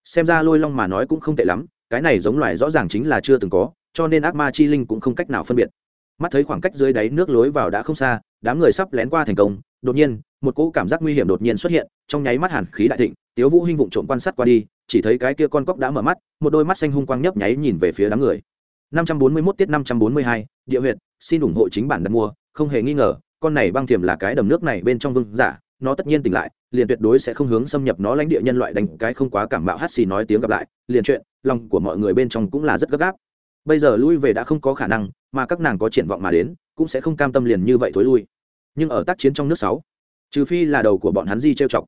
Xem ra lôi long mà nói cũng không tệ lắm, cái này giống loài rõ ràng chính là chưa từng có, cho nên ác ma chi linh cũng không cách nào phân biệt. Mắt thấy khoảng cách dưới đáy nước lối vào đã không xa, đám người sắp lén qua thành công, đột nhiên, một cỗ cảm giác nguy hiểm đột nhiên xuất hiện, trong nháy mắt hàn khí đại thịnh, tiếu vũ hinh vụng trộm quan sát qua đi chỉ thấy cái kia con cóc đã mở mắt một đôi mắt xanh hung quang nhấp nháy nhìn về phía đám người. 541 tiết 542, địa huyệt xin ủng hộ chính bản đặt mua không hề nghi ngờ con này băng thiểm là cái đầm nước này bên trong vương giả nó tất nhiên tỉnh lại liền tuyệt đối sẽ không hướng xâm nhập nó lãnh địa nhân loại đánh cái không quá cảm mạo hắt xì nói tiếng gặp lại liền chuyện lòng của mọi người bên trong cũng là rất gấp gáp. Bây giờ lui về đã không có khả năng mà các nàng có triển vọng mà đến cũng sẽ không cam tâm liền như vậy thối lui. Nhưng ở tác chiến trong nước sáu trừ phi là đầu của bọn hắn di trêu chọc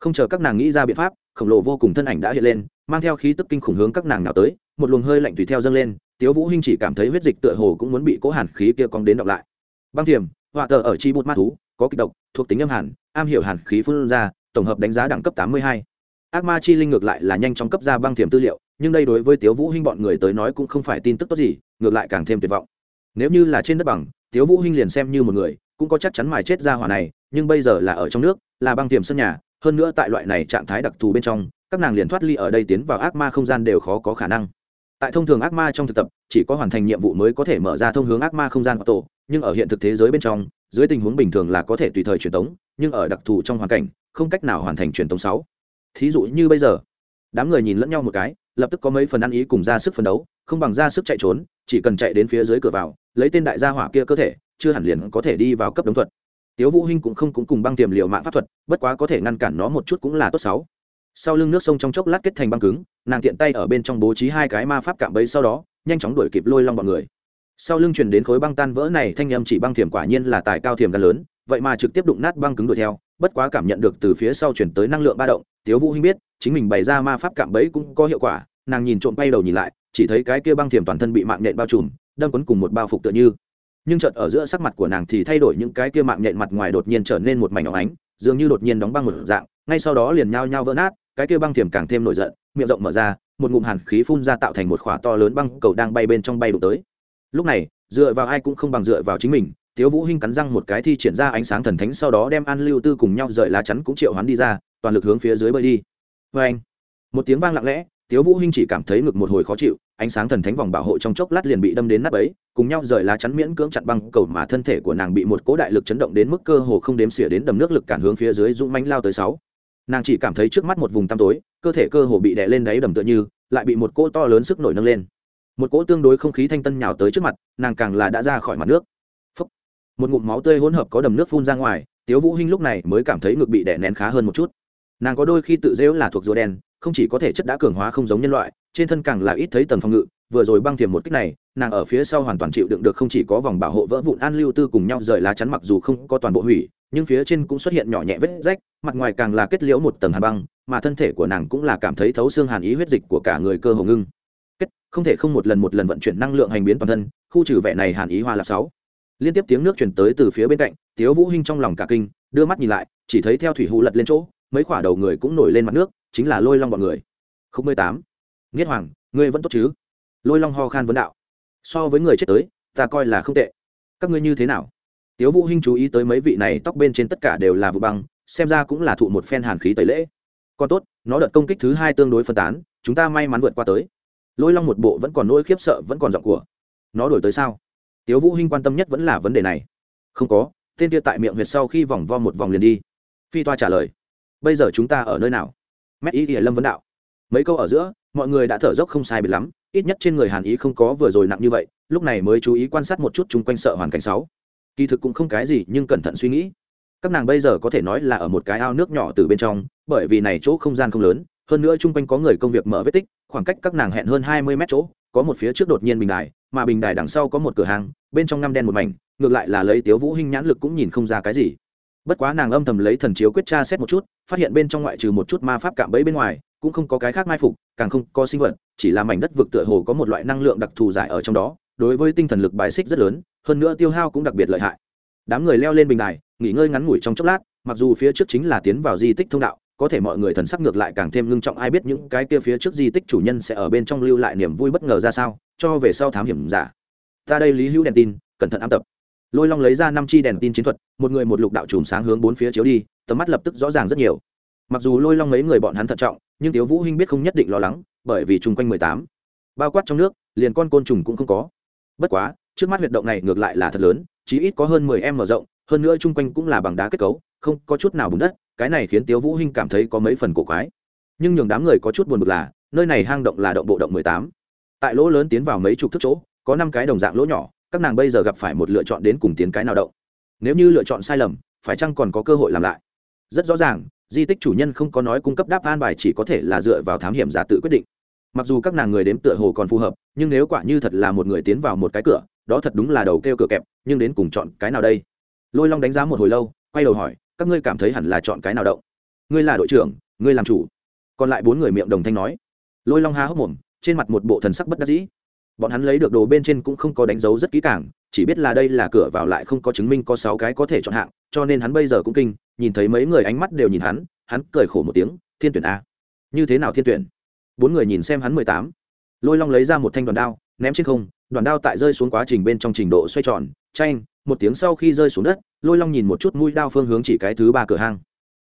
không chờ các nàng nghĩ ra biện pháp, khổng lồ vô cùng thân ảnh đã hiện lên, mang theo khí tức kinh khủng hướng các nàng nào tới, một luồng hơi lạnh tùy theo dâng lên, tiếu vũ hinh chỉ cảm thấy huyết dịch tựa hồ cũng muốn bị cố hàn khí kia cong đến đọc lại. Băng thiềm họa tờ ở chi bút ma thú, có kịch độc, thuộc tính âm hàn, am hiểu hàn khí phun ra, tổng hợp đánh giá đẳng cấp tám mươi hai. Ác ma chi linh ngược lại là nhanh chóng cấp ra băng thiềm tư liệu, nhưng đây đối với tiếu vũ hinh bọn người tới nói cũng không phải tin tức tốt gì, ngược lại càng thêm tuyệt vọng. Nếu như là trên đất bằng, tiếu vũ hinh liền xem như một người, cũng có chắc chắn mài chết ra hỏa này, nhưng bây giờ là ở trong nước, là băng tiềm sân nhà hơn nữa tại loại này trạng thái đặc thù bên trong, các nàng liền thoát ly ở đây tiến vào ác ma không gian đều khó có khả năng. Tại thông thường ác ma trong thực tập, chỉ có hoàn thành nhiệm vụ mới có thể mở ra thông hướng ác ma không gian tổ, nhưng ở hiện thực thế giới bên trong, dưới tình huống bình thường là có thể tùy thời truyền tống, nhưng ở đặc thù trong hoàn cảnh, không cách nào hoàn thành truyền tống sáu. Thí dụ như bây giờ, đám người nhìn lẫn nhau một cái, lập tức có mấy phần ăn ý cùng ra sức phấn đấu, không bằng ra sức chạy trốn, chỉ cần chạy đến phía dưới cửa vào, lấy tên đại gia hỏa kia cơ thể, chưa hẳn liền có thể đi vào cấp đống thuật tiếu vũ hinh cũng không cũng cùng băng tiềm liều mạng pháp thuật, bất quá có thể ngăn cản nó một chút cũng là tốt sáu sau lưng nước sông trong chốc lát kết thành băng cứng, nàng tiện tay ở bên trong bố trí hai cái ma pháp cạm bẫy sau đó, nhanh chóng đuổi kịp lôi long bọn người. Sau lưng truyền đến khối băng tan vỡ này, thanh âm chỉ băng thiểm quả nhiên là tài cao thiểm gan lớn, vậy mà trực tiếp đụng nát băng cứng đuổi theo, bất quá cảm nhận được từ phía sau chuyển tới năng lượng ba động, tiếu vũ hinh biết, chính mình bày ra ma pháp cạm bẫy cũng có hiệu quả, nàng nhìn trộm bay đầu nhìn lại, chỉ thấy cái kia băng thiểm toàn thân bị mạng nhện bao trùm, đâm quấn cùng một bao phục tựa như nhưng chợt ở giữa sắc mặt của nàng thì thay đổi những cái kia mạng nhện mặt ngoài đột nhiên trở nên một mảnh óng ánh, dường như đột nhiên đóng băng một dạng, ngay sau đó liền nhao nhao vỡ nát, cái kia băng thiểm càng thêm nổi giận, miệng rộng mở ra, một ngụm hàn khí phun ra tạo thành một khỏa to lớn băng cầu đang bay bên trong bay đụng tới. Lúc này, dựa vào ai cũng không bằng dựa vào chính mình, tiếu vũ hinh cắn răng một cái thi triển ra ánh sáng thần thánh sau đó đem an lưu tư cùng nhau rời lá chắn cũng triệu hoán đi ra, toàn lực hướng phía dưới bơi đi. Với anh một tiếng vang lặng lẽ, tiếu vũ hinh chỉ cảm thấy ngực một hồi khó chịu ánh sáng thần thánh vòng bảo hộ trong chốc lát liền bị đâm đến nát ấy, cùng nhau rời lá chắn miễn cưỡng chặn băng cầu mà thân thể của nàng bị một cố đại lực chấn động đến mức cơ hồ không đếm xỉa đến đầm nước lực cản hướng phía dưới dũng mánh lao tới sáu. Nàng chỉ cảm thấy trước mắt một vùng tăm tối cơ thể cơ hồ bị đè lên đáy đầm tựa như lại bị một cỗ to lớn sức nổi nâng lên. Một cỗ tương đối không khí thanh tân nhào tới trước mặt nàng càng là đã ra khỏi mặt nước. Phúc. một ngụm máu tươi hỗn hợp có đầm nước phun ra ngoài tiếu vũ hinh lúc này mới cảm thấy ngực bị đè nén khá hơn một chút. Nàng có đôi khi tự dễu là thuộc rùa đen không chỉ có thể chất đã cường hóa không giống nhân loại trên thân càng là ít thấy tầng phòng ngự, vừa rồi băng thiềm một kích này, nàng ở phía sau hoàn toàn chịu đựng được không chỉ có vòng bảo hộ vỡ vụn an lưu tư cùng nhau rời lá chắn mặc dù không có toàn bộ hủy, nhưng phía trên cũng xuất hiện nhỏ nhẹ vết rách, mặt ngoài càng là kết liễu một tầng hàn băng, mà thân thể của nàng cũng là cảm thấy thấu xương hàn ý huyết dịch của cả người cơ hồ ngưng. Kết, không thể không một lần một lần vận chuyển năng lượng hành biến toàn thân, khu trừ vẻ này hàn ý hoa là sáu. Liên tiếp tiếng nước chuyển tới từ phía bên cạnh, tiếu vũ hinh trong lòng cả kinh, đưa mắt nhìn lại, chỉ thấy theo thủy hụ lật lên chỗ, mấy khỏa đầu người cũng nổi lên mặt nước, chính là lôi long bọn người. Không mười tám nghiết hoàng, ngươi vẫn tốt chứ? Lôi long ho khan vấn đạo. So với người chết tới, ta coi là không tệ. Các ngươi như thế nào? Tiếu vũ hinh chú ý tới mấy vị này, tóc bên trên tất cả đều là vụ băng, xem ra cũng là thụ một phen hàn khí tẩy lễ. Còn tốt, nó đợt công kích thứ hai tương đối phân tán, chúng ta may mắn vượt qua tới. Lôi long một bộ vẫn còn nỗi khiếp sợ, vẫn còn giọng của. Nó đổi tới sao? Tiếu vũ hinh quan tâm nhất vẫn là vấn đề này. Không có, tên kia tại miệng huyệt sau khi vòng vo một vòng liền đi. Phi toa trả lời. Bây giờ chúng ta ở nơi nào? Mét ý thì lâm vấn đạo. Mấy câu ở giữa mọi người đã thở dốc không sai biệt lắm, ít nhất trên người hàn ý không có vừa rồi nặng như vậy, lúc này mới chú ý quan sát một chút chung quanh sợ hoàn cảnh sáu. Kỳ thực cũng không cái gì, nhưng cẩn thận suy nghĩ. Các nàng bây giờ có thể nói là ở một cái ao nước nhỏ từ bên trong, bởi vì này chỗ không gian không lớn, hơn nữa chung quanh có người công việc mở vết tích, khoảng cách các nàng hẹn hơn hai mươi mét chỗ, có một phía trước đột nhiên bình đài, mà bình đài đằng sau có một cửa hàng, bên trong ngăm đen một mảnh, ngược lại là lấy tiếu vũ hinh nhãn lực cũng nhìn không ra cái gì. Bất quá nàng âm thầm lấy thần chiếu quyết tra xét một chút, phát hiện bên trong ngoại trừ một chút ma pháp cạm bẫy bên ngoài cũng không có cái khác mai phục, càng không có sinh vật, chỉ là mảnh đất vực tựa hồ có một loại năng lượng đặc thù giải ở trong đó, đối với tinh thần lực bài xích rất lớn, hơn nữa tiêu hao cũng đặc biệt lợi hại. Đám người leo lên bình đài, nghỉ ngơi ngắn ngủi trong chốc lát, mặc dù phía trước chính là tiến vào di tích thông đạo, có thể mọi người thần sắc ngược lại càng thêm ngưng trọng, ai biết những cái kia phía trước di tích chủ nhân sẽ ở bên trong lưu lại niềm vui bất ngờ ra sao, cho về sau thám hiểm giả. Ta đây lý hữu đèn tin, cẩn thận ám tập. Lôi long lấy ra năm chi đèn tin chiến thuật, một người một lục đạo chùm sáng hướng bốn phía chiếu đi, tầm mắt lập tức rõ ràng rất nhiều mặc dù lôi long mấy người bọn hắn thận trọng, nhưng tiếu vũ hinh biết không nhất định lo lắng, bởi vì chung quanh mười tám, bao quát trong nước, liền con côn trùng cũng không có. Bất quá, trước mắt huyệt động này ngược lại là thật lớn chỉ ít có hơn mười em mở rộng, hơn nữa chung quanh cũng là bằng đá kết cấu, không có chút nào bùn đất, cái này khiến tiếu vũ hinh cảm thấy có mấy phần cổ quái. Nhưng nhường đám người có chút buồn bực là, nơi này hang động là động bộ động mười tám. Tại lỗ lớn tiến vào mấy chục thước chỗ, có năm cái đồng dạng lỗ nhỏ, các nàng bây giờ gặp phải một lựa chọn đến cùng tiến cái nào động. Nếu như lựa chọn sai lầm, phải chăng còn có cơ hội làm lại? Rất rõ ràng di tích chủ nhân không có nói cung cấp đáp an bài chỉ có thể là dựa vào thám hiểm giả tự quyết định. Mặc dù các nàng người đếm tựa hồ còn phù hợp, nhưng nếu quả như thật là một người tiến vào một cái cửa, đó thật đúng là đầu kêu cửa kẹp, nhưng đến cùng chọn cái nào đây? Lôi long đánh giá một hồi lâu, quay đầu hỏi, các ngươi cảm thấy hẳn là chọn cái nào động? Ngươi là đội trưởng, ngươi làm chủ. Còn lại bốn người miệng đồng thanh nói. Lôi long há hốc mồm, trên mặt một bộ thần sắc bất đắc dĩ. Bọn hắn lấy được đồ bên trên cũng không có đánh dấu rất kỹ càng, chỉ biết là đây là cửa vào lại không có chứng minh có sáu cái có thể chọn hạng cho nên hắn bây giờ cũng kinh, nhìn thấy mấy người ánh mắt đều nhìn hắn hắn cười khổ một tiếng, thiên tuyển a. Như thế nào thiên tuyển? Bốn người nhìn xem hắn mười tám. Lôi long lấy ra một thanh đoàn đao, ném trên không, đoàn đao tại rơi xuống quá trình bên trong trình độ xoay tròn tranh một tiếng sau khi rơi xuống đất, lôi long nhìn một chút mũi đao phương hướng chỉ cái thứ ba cửa hang.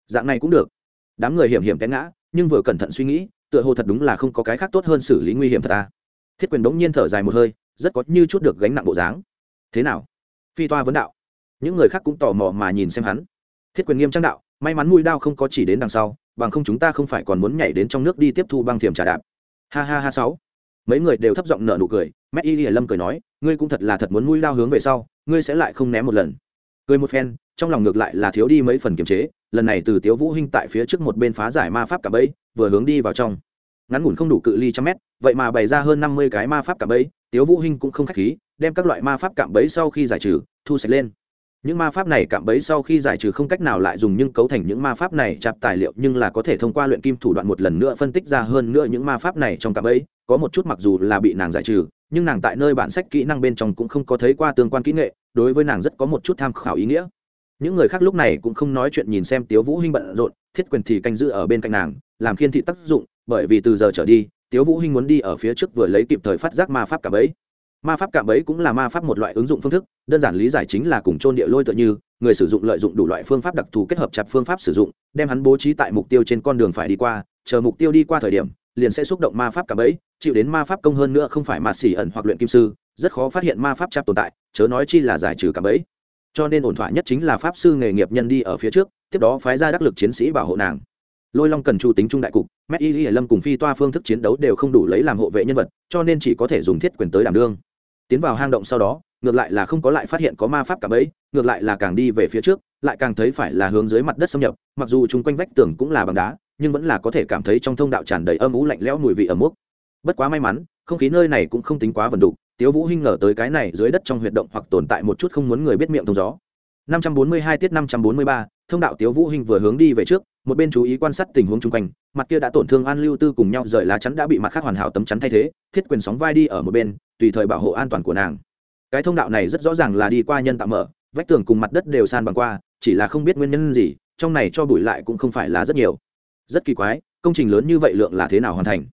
Dạng này cũng được. Đám người hiểm hiểm té ngã, nhưng vừa cẩn thận suy nghĩ, tựa hồ thật đúng là không có cái khác tốt hơn xử lý nguy hiểm thật ta thiết quyền bỗng nhiên thở dài một hơi, rất có như chút được gánh nặng bộ dáng. Thế nào? Phi toa vấn đạo những người khác cũng tò mò mà nhìn xem hắn. Thiết quyền nghiêm trang đạo, may mắn mũi đao không có chỉ đến đằng sau, bằng không chúng ta không phải còn muốn nhảy đến trong nước đi tiếp thu băng thiềm trà đạp. Ha ha ha sáu. Mấy người đều thấp giọng nở nụ cười mét y lâm cười nói, ngươi cũng thật là thật muốn mũi đao hướng về sau, ngươi sẽ lại không ném một lần. Cười một phen, trong lòng ngược lại là thiếu đi mấy phần kiềm chế, lần này từ tiếu vũ hinh tại phía trước một bên phá giải ma pháp cả bẫy, vừa hướng đi vào trong. Ngắn ngủn không đủ cự ly trăm mét, vậy mà bày ra hơn năm mươi cái ma pháp cạm bẫy, tiếu vũ hinh cũng không khách khí, đem các loại ma pháp cạm bẫy sau khi giải trừ, thu sạch lên những ma pháp này cạm bẫy sau khi giải trừ không cách nào lại dùng nhưng cấu thành những ma pháp này, chạp tài liệu nhưng là có thể thông qua luyện kim thủ đoạn một lần nữa phân tích ra hơn nữa những ma pháp này trong cạm bẫy. Có một chút mặc dù là bị nàng giải trừ, nhưng nàng tại nơi bản sách kỹ năng bên trong cũng không có thấy qua tương quan kỹ nghệ, đối với nàng rất có một chút tham khảo ý nghĩa. Những người khác lúc này cũng không nói chuyện nhìn xem tiếu vũ hinh bận rộn, thiết quyền thì canh giữ ở bên cạnh nàng, làm khiên thị tác dụng, bởi vì từ giờ trở đi, tiếu vũ hinh muốn đi ở phía trước vừa lấy kịp thời phát giác ma pháp cạm bẫy ma pháp cạm ấy cũng là ma pháp một loại ứng dụng phương thức, đơn giản lý giải chính là cùng trôn địa lôi tựa như, người sử dụng lợi dụng đủ loại phương pháp đặc thù kết hợp chặt phương pháp sử dụng, đem hắn bố trí tại mục tiêu trên con đường phải đi qua, chờ mục tiêu đi qua thời điểm, liền sẽ xúc động ma pháp cạm ấy chịu đến ma pháp công hơn nữa không phải ma xỉ ẩn hoặc luyện kim sư, rất khó phát hiện ma pháp chặt tồn tại, chớ nói chi là giải trừ cạm ấy cho nên ổn thỏa nhất chính là pháp sư nghề nghiệp nhân đi ở phía trước, tiếp đó phái ra đắc lực chiến sĩ bảo hộ nàng. Lôi long cần chu tính trung đại cục mét y lâm cùng phi toa phương thức chiến đấu đều không đủ lấy làm hộ vệ nhân vật, cho nên chỉ có thể dùng thiết quyền tới đảm đương tiến vào hang động sau đó ngược lại là không có lại phát hiện có ma pháp cả bấy ngược lại là càng đi về phía trước lại càng thấy phải là hướng dưới mặt đất xâm nhập mặc dù chung quanh vách tường cũng là bằng đá nhưng vẫn là có thể cảm thấy trong thông đạo tràn đầy âm ú lạnh lẽo mùi vị ẩm mốc. Bất quá may mắn không khí nơi này cũng không tính quá vần đục tiếu vũ hinh ngờ tới cái này dưới đất trong huyệt động hoặc tồn tại một chút không muốn người biết miệng thông gió. 542 tiết 543, thông đạo tiếu vũ hinh vừa hướng đi về trước một bên chú ý quan sát tình huống chung quanh mặt kia đã tổn thương an lưu tư cùng nhau rời lá chắn đã bị mặt khác hoàn hảo tấm chắn thay thế thiết quyền sóng vai đi ở một bên tùy thời bảo hộ an toàn của nàng. Cái thông đạo này rất rõ ràng là đi qua nhân tạo mở, vách tường cùng mặt đất đều san bằng qua, chỉ là không biết nguyên nhân gì, trong này cho bụi lại cũng không phải là rất nhiều. Rất kỳ quái, công trình lớn như vậy lượng là thế nào hoàn thành?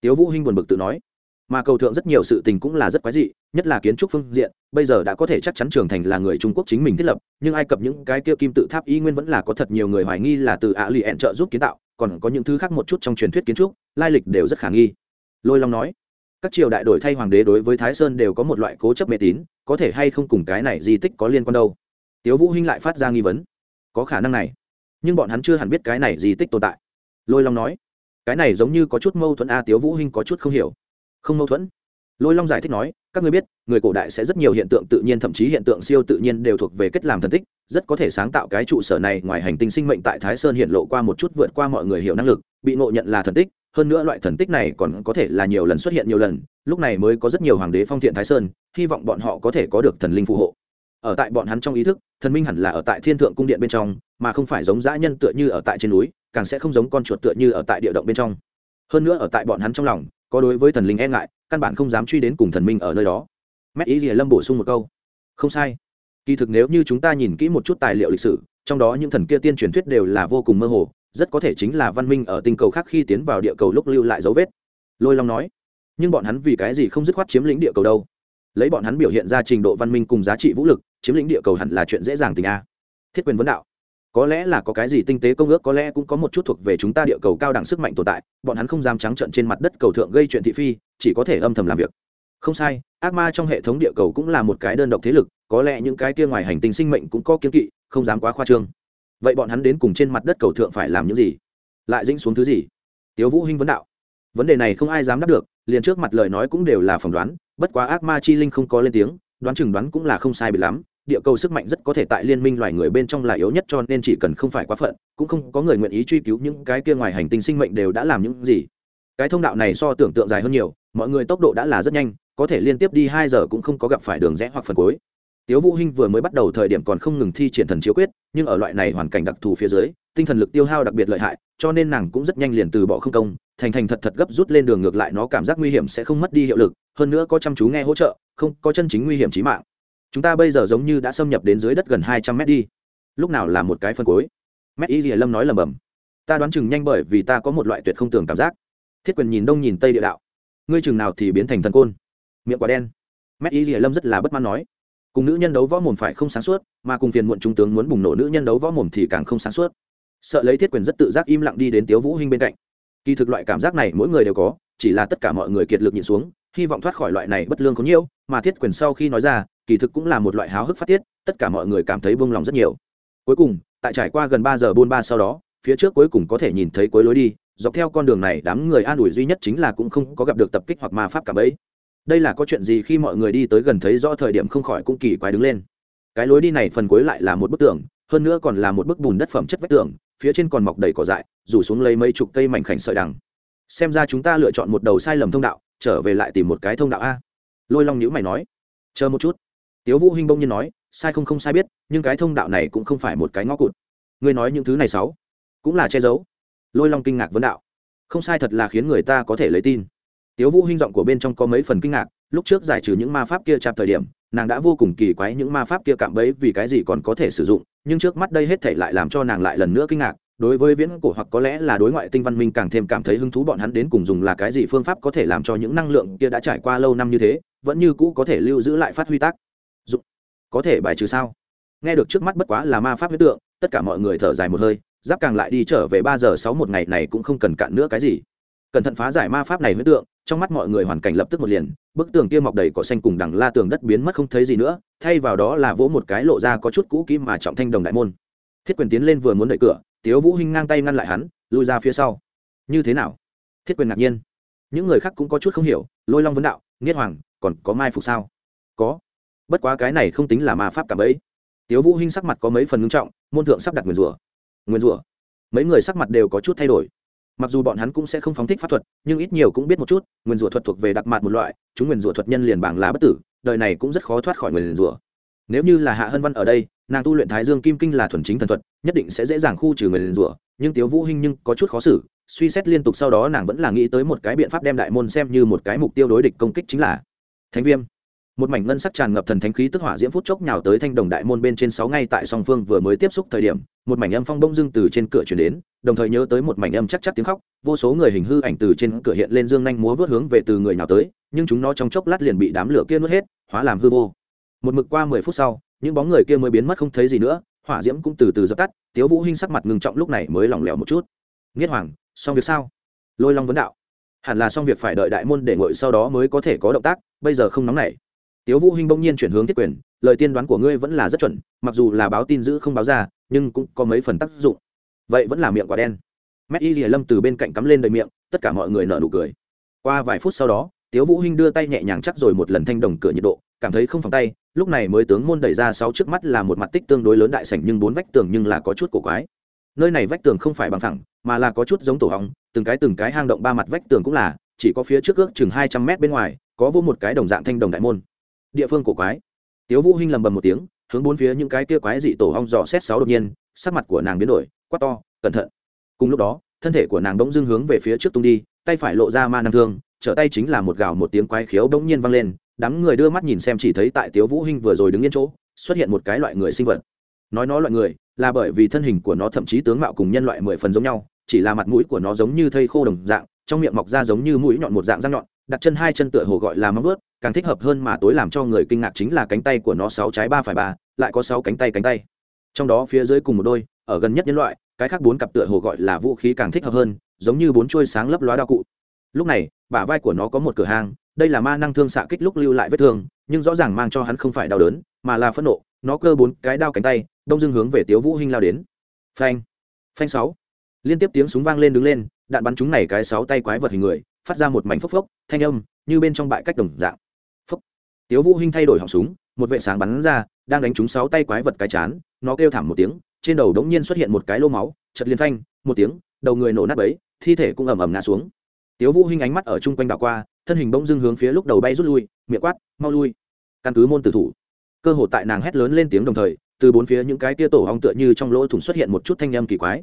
Tiếu vũ hinh buồn bực tự nói. Mà cầu thượng rất nhiều sự tình cũng là rất quái dị, nhất là kiến trúc phương diện, bây giờ đã có thể chắc chắn trường thành là người trung quốc chính mình thiết lập, nhưng ai cập những cái kia kim tự tháp y nguyên vẫn là có thật nhiều người hoài nghi là từ ạ lì ẹn trợ giúp kiến tạo, còn có những thứ khác một chút trong truyền thuyết kiến trúc, lai lịch đều rất khả nghi. Lôi long nói các triều đại đổi thay hoàng đế đối với thái sơn đều có một loại cố chấp mê tín, có thể hay không cùng cái này di tích có liên quan đâu? Tiếu vũ hinh lại phát ra nghi vấn. Có khả năng này, nhưng bọn hắn chưa hẳn biết cái này di tích tồn tại. Lôi long nói, cái này giống như có chút mâu thuẫn a, tiếu vũ hinh có chút không hiểu. Không mâu thuẫn? Lôi long giải thích nói, các ngươi biết, người cổ đại sẽ rất nhiều hiện tượng tự nhiên, thậm chí hiện tượng siêu tự nhiên đều thuộc về kết làm thần tích, rất có thể sáng tạo cái trụ sở này ngoài hành tinh sinh mệnh tại thái sơn hiện lộ qua một chút vượt qua mọi người hiểu năng lực, bị ngộ nhận là thần tích hơn nữa loại thần tích này còn có thể là nhiều lần xuất hiện nhiều lần, lúc này mới có rất nhiều hoàng đế phong thiện thái sơn, hy vọng bọn họ có thể có được thần linh phù hộ. Ở tại bọn hắn trong ý thức, thần minh hẳn là ở tại thiên thượng cung điện bên trong, mà không phải giống dã nhân tựa như ở tại trên núi, càng sẽ không giống con chuột tựa như ở tại địa động bên trong. Hơn nữa ở tại bọn hắn trong lòng, có đối với thần linh e ngại, căn bản không dám truy đến cùng thần minh ở nơi đó. Mét ý gì lâm bổ sung một câu. Không sai. Kỳ thực nếu như chúng ta nhìn kỹ một chút tài liệu lịch sử, trong đó những thần kia tiên truyền thuyết đều là vô cùng mơ hồ rất có thể chính là văn minh ở tinh cầu khác khi tiến vào địa cầu lúc lưu lại dấu vết. Lôi long nói, nhưng bọn hắn vì cái gì không dứt khoát chiếm lĩnh địa cầu đâu? Lấy bọn hắn biểu hiện ra trình độ văn minh cùng giá trị vũ lực, chiếm lĩnh địa cầu hẳn là chuyện dễ dàng tình a. Thiết quyền vấn đạo, có lẽ là có cái gì tinh tế công ước, có lẽ cũng có một chút thuộc về chúng ta địa cầu cao đẳng sức mạnh tồn tại, bọn hắn không dám trắng trận trên mặt đất cầu thượng gây chuyện thị phi, chỉ có thể âm thầm làm việc. Không sai, ác ma trong hệ thống địa cầu cũng là một cái đơn độc thế lực, có lẽ những cái kia ngoài hành tinh sinh mệnh cũng có kiến kỵ, không dám quá khoa trương vậy bọn hắn đến cùng trên mặt đất cầu thượng phải làm những gì? Lại dĩnh xuống thứ gì? Tiếu vũ hinh vấn đạo. Vấn đề này không ai dám đáp được, liền trước mặt lời nói cũng đều là phỏng đoán, bất quá ác ma chi linh không có lên tiếng, đoán chừng đoán cũng là không sai bị lắm, địa cầu sức mạnh rất có thể tại liên minh loài người bên trong là yếu nhất cho nên chỉ cần không phải quá phận, cũng không có người nguyện ý truy cứu những cái kia ngoài hành tinh sinh mệnh đều đã làm những gì. Cái thông đạo này so tưởng tượng dài hơn nhiều, mọi người tốc độ đã là rất nhanh, có thể liên tiếp đi hai giờ cũng không có gặp phải đường rẽ hoặc phần cuối. Tiếu vũ hinh vừa mới bắt đầu thời điểm còn không ngừng thi triển thần chiếu quyết nhưng ở loại này hoàn cảnh đặc thù phía dưới, tinh thần lực tiêu hao đặc biệt lợi hại, cho nên nàng cũng rất nhanh liền từ bỏ không công, thành thành thật thật gấp rút lên đường ngược lại nó cảm giác nguy hiểm sẽ không mất đi hiệu lực, hơn nữa có chăm chú nghe hỗ trợ, không có chân chính nguy hiểm chí mạng. Chúng ta bây giờ giống như đã xâm nhập đến dưới đất gần hai trăm mét đi. Lúc nào là một cái phân cối mét y rìa lâm nói lầm bầm ta đoán chừng nhanh bởi vì ta có một loại tuyệt không tưởng cảm giác. Thiết quyền nhìn đông nhìn tây địa đạo. Ngươi chừng nào thì biến thành thần côn? Miệng quả đen. Mét y rìa lâm rất là bất mãn nói cùng nữ nhân đấu võ mồm phải không sáng suốt, mà cùng phiền muộn trung tướng muốn bùng nổ nữ nhân đấu võ mồm thì càng không sáng suốt. Sợ lấy thiết quyền rất tự giác im lặng đi đến tiếu vũ hinh bên cạnh. Kỳ thực loại cảm giác này mỗi người đều có, chỉ là tất cả mọi người kiệt lực nhịn xuống, hy vọng thoát khỏi loại này bất lương có nhiều mà thiết quyền sau khi nói ra, kỳ thực cũng là một loại háo hức phát tiết, tất cả mọi người cảm thấy buông lòng rất nhiều. Cuối cùng, tại trải qua gần ba giờ buôn ba sau đó, phía trước cuối cùng có thể nhìn thấy cuối lối đi, dọc theo con đường này đám người an ủi duy nhất chính là cũng không có gặp được tập kích hoặc ma pháp cả bấy đây là có chuyện gì khi mọi người đi tới gần thấy rõ thời điểm không khỏi cũng kỳ quái đứng lên. Cái lối đi này phần cuối lại là một bức tường, hơn nữa còn là một bức bùn đất phẩm chất vách tường, phía trên còn mọc đầy cỏ dại, rủ xuống lấy mấy chục cây mảnh khảnh sợi đằng. Xem ra chúng ta lựa chọn một đầu sai lầm thông đạo, trở về lại tìm một cái thông đạo a. Lôi long nhữ mày nói. Chờ một chút. Tiếu vũ hinh bông nhiên nói, sai không không sai biết, nhưng cái thông đạo này cũng không phải một cái ngõ cụt. Ngươi nói những thứ này xấu, cũng là che giấu. Lôi long kinh ngạc vấn đạo. Không sai thật là khiến người ta có thể lấy tin tiếu vũ hinh giọng của bên trong có mấy phần kinh ngạc, lúc trước giải trừ những ma pháp kia chạm thời điểm, nàng đã vô cùng kỳ quái những ma pháp kia cạm bẫy vì cái gì còn có thể sử dụng, nhưng trước mắt đây hết thảy lại làm cho nàng lại lần nữa kinh ngạc, đối với viễn cổ hoặc có lẽ là đối ngoại tinh văn minh càng thêm cảm thấy hứng thú bọn hắn đến cùng dùng là cái gì phương pháp có thể làm cho những năng lượng kia đã trải qua lâu năm như thế, vẫn như cũ có thể lưu giữ lại phát huy tác dụng. Có thể bài trừ sao? Nghe được trước mắt bất quá là ma pháp huyết tượng, tất cả mọi người thở dài một hơi, giáp càng lại đi trở về ba giờ sáu một ngày này cũng không cần cạn nữa cái gì. Cẩn thận phá giải ma pháp này huyết tượng trong mắt mọi người hoàn cảnh lập tức một liền, bức tường kia mọc đầy cỏ xanh cùng đằng la tường đất biến mất không thấy gì nữa, thay vào đó là vỗ một cái lộ ra có chút cũ kỹ mà trọng thanh đồng đại môn. Thiết quyền tiến lên vừa muốn đẩy cửa, tiếu vũ hinh ngang tay ngăn lại hắn, lui ra phía sau. Như thế nào? Thiết quyền ngạc nhiên. Những người khác cũng có chút không hiểu, lôi long vấn đạo, nghiết hoàng, còn có mai phục sao? Có. Bất quá cái này không tính là ma pháp cả bấy tiếu vũ hinh sắc mặt có mấy phần ngưng trọng, môn thượng sắp đặt nguyên rủa. Nguyên rủa. Mấy người sắc mặt đều có chút thay đổi mặc dù bọn hắn cũng sẽ không phóng thích pháp thuật, nhưng ít nhiều cũng biết một chút, nguyên rủa thuật thuộc về đặc mạt một loại, chúng nguyên rủa thuật nhân liền bảng là bất tử, đời này cũng rất khó thoát khỏi nguyên rủa. Nếu như là hạ hân văn ở đây, nàng tu luyện thái dương kim kinh là thuần chính thần thuật, nhất định sẽ dễ dàng khu trừ nguyên rủa, nhưng tiếu vũ hinh nhưng có chút khó xử, suy xét liên tục sau đó nàng vẫn là nghĩ tới một cái biện pháp đem đại môn xem như một cái mục tiêu đối địch công kích chính là thánh viêm một mảnh ngân sắc tràn ngập thần thánh khí tức hỏa diễm phút chốc nhào tới thanh đồng đại môn bên trên sáu ngay tại song phương vừa mới tiếp xúc thời điểm, một mảnh âm phong bông dưng từ trên cửa chuyển đến, đồng thời nhớ tới một mảnh âm chắc chắc tiếng khóc, vô số người hình hư ảnh từ trên cửa hiện lên dương nhanh múa vớt hướng về từ người nào tới, nhưng chúng nó trong chốc lát liền bị đám lửa kia nuốt hết, hóa làm hư vô. Một mực qua mười phút sau, những bóng người kia mới biến mất không thấy gì nữa, hỏa diễm cũng từ từ dập tắt, tiếu vũ hinh sắc mặt ngưng trọng lúc này mới lỏng lẻo một chút. Nghiệt hoàng, xong việc sao? Lôi long vấn đạo. Hẳn là xong việc phải đợi đại môn để ngồi sau đó mới có thể có động tác, bây giờ không nóng nảy tiếu vũ hinh bỗng nhiên chuyển hướng thiết quyền, lời tiên đoán của ngươi vẫn là rất chuẩn, mặc dù là báo tin giữ không báo ra, nhưng cũng có mấy phần tác dụng. Vậy vẫn là miệng quả đen. Mét y lìa lâm từ bên cạnh cắm lên đầy miệng, tất cả mọi người nở nụ cười. Qua vài phút sau đó, tiếu vũ hinh đưa tay nhẹ nhàng chắc rồi một lần thanh đồng cửa nhiệt độ, cảm thấy không phòng tay, lúc này mới tướng môn đẩy ra sáu trước mắt là một mặt tích tương đối lớn đại sảnh nhưng bốn vách tường nhưng là có chút cổ quái. Nơi này vách tường không phải bằng phẳng, mà là có chút giống tổ hóng, từng cái từng cái hang động ba mặt vách tường cũng là, chỉ có phía trước ước chừng hai trăm mét bên ngoài, có vô một cái đồng dạng thanh đồng đại môn địa phương cổ quái. Tiếu vũ hinh lầm bầm một tiếng, hướng bốn phía những cái kia quái dị tổ hong dò xét sáu đột nhiên, sắc mặt của nàng biến đổi, quát to, cẩn thận. Cùng lúc đó, thân thể của nàng bỗng dưng hướng về phía trước tung đi, tay phải lộ ra ma năng thương, trở tay chính là một gào một tiếng quái khiếu bỗng nhiên vang lên, đám người đưa mắt nhìn xem chỉ thấy tại tiếu vũ hinh vừa rồi đứng yên chỗ, xuất hiện một cái loại người sinh vật. Nói nó loại người, là bởi vì thân hình của nó thậm chí tướng mạo cùng nhân loại mười phần giống nhau, chỉ là mặt mũi của nó giống như thây khô đồng dạng, trong miệng mọc ra giống như mũi nhọn một dạng răng nhọn đặt chân hai chân tựa hồ gọi là móng vớt càng thích hợp hơn mà tối làm cho người kinh ngạc chính là cánh tay của nó sáu trái ba phải ba, lại có sáu cánh tay cánh tay. Trong đó phía dưới cùng một đôi, ở gần nhất nhân loại, cái khác bốn cặp tựa hồ gọi là vũ khí càng thích hợp hơn, giống như bốn chuôi sáng lấp lóa đao cụ. Lúc này, bả vai của nó có một cửa hang, đây là ma năng thương xạ kích lúc lưu lại vết thương, nhưng rõ ràng mang cho hắn không phải đau đớn, mà là phẫn nộ. Nó cơ bốn cái đao cánh tay, đông dưng hướng về tiếu vũ hinh lao đến. Phanh. Phanh sáu. Liên tiếp tiếng súng vang lên đứng lên, đạn bắn chúng này cái sáu tay quái vật hình người phát ra một mảnh phốc phốc, thanh âm như bên trong bãi cách đồng dạng. Phốc. Tiếu vũ hinh thay đổi họng súng, một vệ sáng bắn ra, đang đánh trúng sáu tay quái vật cái chán, nó kêu thảm một tiếng, trên đầu đống nhiên xuất hiện một cái lô máu, chật liên thanh một tiếng, đầu người nổ nát bấy, thi thể cũng ầm ầm ngã xuống. Tiếu vũ hinh ánh mắt ở chung quanh đảo qua, thân hình bỗng dưng hướng phía lúc đầu bay rút lui, miệng quát, mau lui. Căn cứ môn tử thủ, cơ hội tại nàng hét lớn lên tiếng đồng thời, từ bốn phía những cái tia tổ hong tựa như trong lỗ thủng xuất hiện một chút thanh âm kỳ quái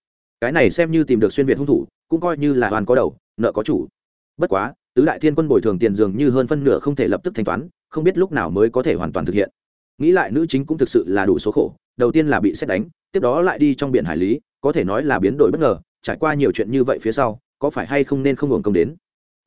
cái này xem như tìm được xuyên việt hung thủ cũng coi như là hoàn có đầu nợ có chủ. Bất quá tứ đại thiên quân bồi thường tiền dường như hơn phân nửa không thể lập tức thanh toán không biết lúc nào mới có thể hoàn toàn thực hiện. Nghĩ lại nữ chính cũng thực sự là đủ số khổ đầu tiên là bị xét đánh tiếp đó lại đi trong biển hải lý có thể nói là biến đổi bất ngờ trải qua nhiều chuyện như vậy phía sau có phải hay không nên không hưởng công đến?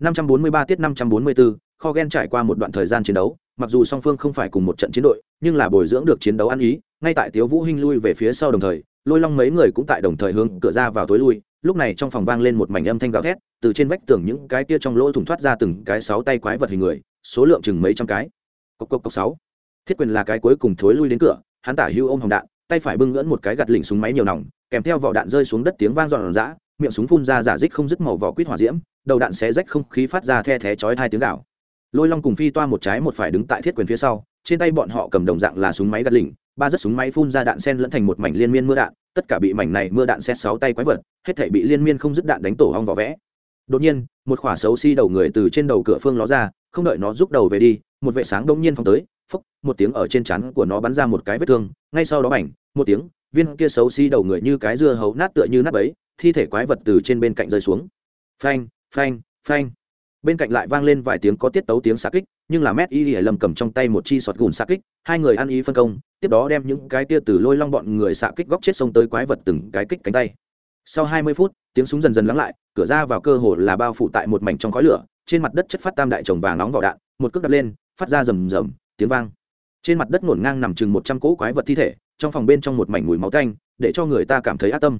543 tiết 544, kho gen trải qua một đoạn thời gian chiến đấu mặc dù song phương không phải cùng một trận chiến đội nhưng là bồi dưỡng được chiến đấu ăn ý ngay tại tiếu vũ hinh lui về phía sau đồng thời lôi long mấy người cũng tại đồng thời hướng cửa ra vào tối lui, lúc này trong phòng vang lên một mảnh âm thanh gào thét, từ trên vách tường những cái kia trong lỗ thủng thoát ra từng cái sáu tay quái vật hình người, số lượng chừng mấy trăm cái. Cộc cộc cộc sáu. Thiết quyền là cái cuối cùng thối lui đến cửa, hắn tả hưu ôm hồng đạn, tay phải bưng ngỡn một cái gạt lỉnh súng máy nhiều nòng, kèm theo vỏ đạn rơi xuống đất tiếng vang dọn dã miệng súng phun ra giả dích không dứt màu vỏ quýt hỏa diễm, đầu đạn xé rách không khí phát ra the thé chói hai tiếng gạo lôi long cùng phi toa một trái một phải đứng tại thiết quyền phía sau, trên tay bọn họ cầm đồng dạng là súng máy gạt lỉnh ba rất súng máy phun ra đạn sen lẫn thành một mảnh liên miên mưa đạn, tất cả bị mảnh này mưa đạn xét sáu tay quái vật, hết thể bị liên miên không dứt đạn đánh tổ hong vỏ vẽ. Đột nhiên, một khỏa xấu xi、si、đầu đầu người từ trên đầu cửa phương ló ra, không đợi nó rút đầu về đi, một vệ sáng đông nhiên phong tới, phốc, một tiếng ở trên chắn của nó bắn ra một cái vết thương, ngay sau đó bảnh một tiếng, viên kia xấu xi、si、đầu đầu người như cái dưa hấu nát tựa như nát bấy, thi thể quái vật từ trên bên cạnh rơi xuống. Phanh phanh phanh bên cạnh lại vang lên vài tiếng có tiết tấu tiếng xạ kích, nhưng là mét y lầm cầm trong tay một chi sọt gùn xạ kích, hai người ăn ý phân công, tiếp đó đem những cái tia từ lôi long bọn người xạ kích góc chết sông tới quái vật từng cái kích cánh tay. Sau hai mươi phút, tiếng súng dần dần lắng lại, cửa ra vào cơ hồ là bao phủ tại một mảnh trong khói lửa, trên mặt đất chất phát tam đại chồng vàng nóng vào đạn, một cước đập lên, phát ra rầm rầm, tiếng vang. Trên mặt đất ngổn ngang nằm chừng một trăm cỗ quái vật thi thể, trong phòng bên trong một mảnh mùi máu tanh, để cho người ta cảm thấy ác tâm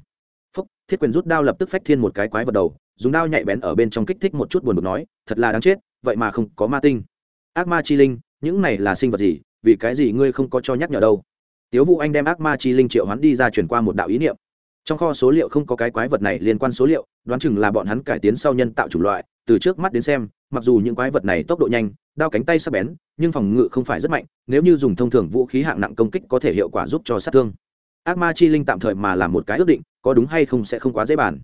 phúc, thiết quyền rút đao lập tức phách thiên một cái quái vật đầu, dùng đao nhạy bén ở bên trong kích thích một chút buồn bực nói, thật là đáng chết, vậy mà không có ma tinh. Ác ma chi linh, những này là sinh vật gì, vì cái gì ngươi không có cho nhắc nhở đâu? Tiếu vũ anh đem ác ma chi linh triệu hắn đi ra chuyển qua một đạo ý niệm. Trong kho số liệu không có cái quái vật này liên quan số liệu, đoán chừng là bọn hắn cải tiến sau nhân tạo chủng loại, từ trước mắt đến xem, mặc dù những quái vật này tốc độ nhanh, đao cánh tay sắc bén, nhưng phòng ngự không phải rất mạnh, nếu như dùng thông thường vũ khí hạng nặng công kích có thể hiệu quả giúp cho sát thương ác ma chi linh tạm thời mà làm một cái ước định, có đúng hay không sẽ không quá dễ bàn.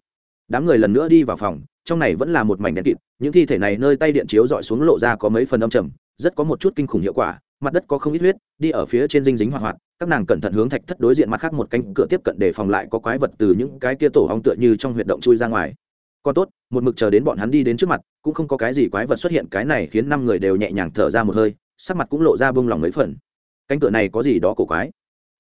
Đám người lần nữa đi vào phòng, trong này vẫn là một mảnh đèn kịt, những thi thể này nơi tay điện chiếu dọi xuống lộ ra có mấy phần âm trầm, rất có một chút kinh khủng hiệu quả, mặt đất có không ít huyết, đi ở phía trên dinh dính hoạt hoạt, các nàng cẩn thận hướng thạch thất đối diện mặt khác một cánh cửa tiếp cận để phòng lại có quái vật từ những cái kia tổ hong tựa như trong huyệt động chui ra ngoài. Còn tốt, một mực chờ đến bọn hắn đi đến trước mặt, cũng không có cái gì quái vật xuất hiện, cái này khiến năm người đều nhẹ nhàng thở ra một hơi, sắc mặt cũng lộ ra bông lòng mấy phần. Cánh cửa này có gì đó cổ quái.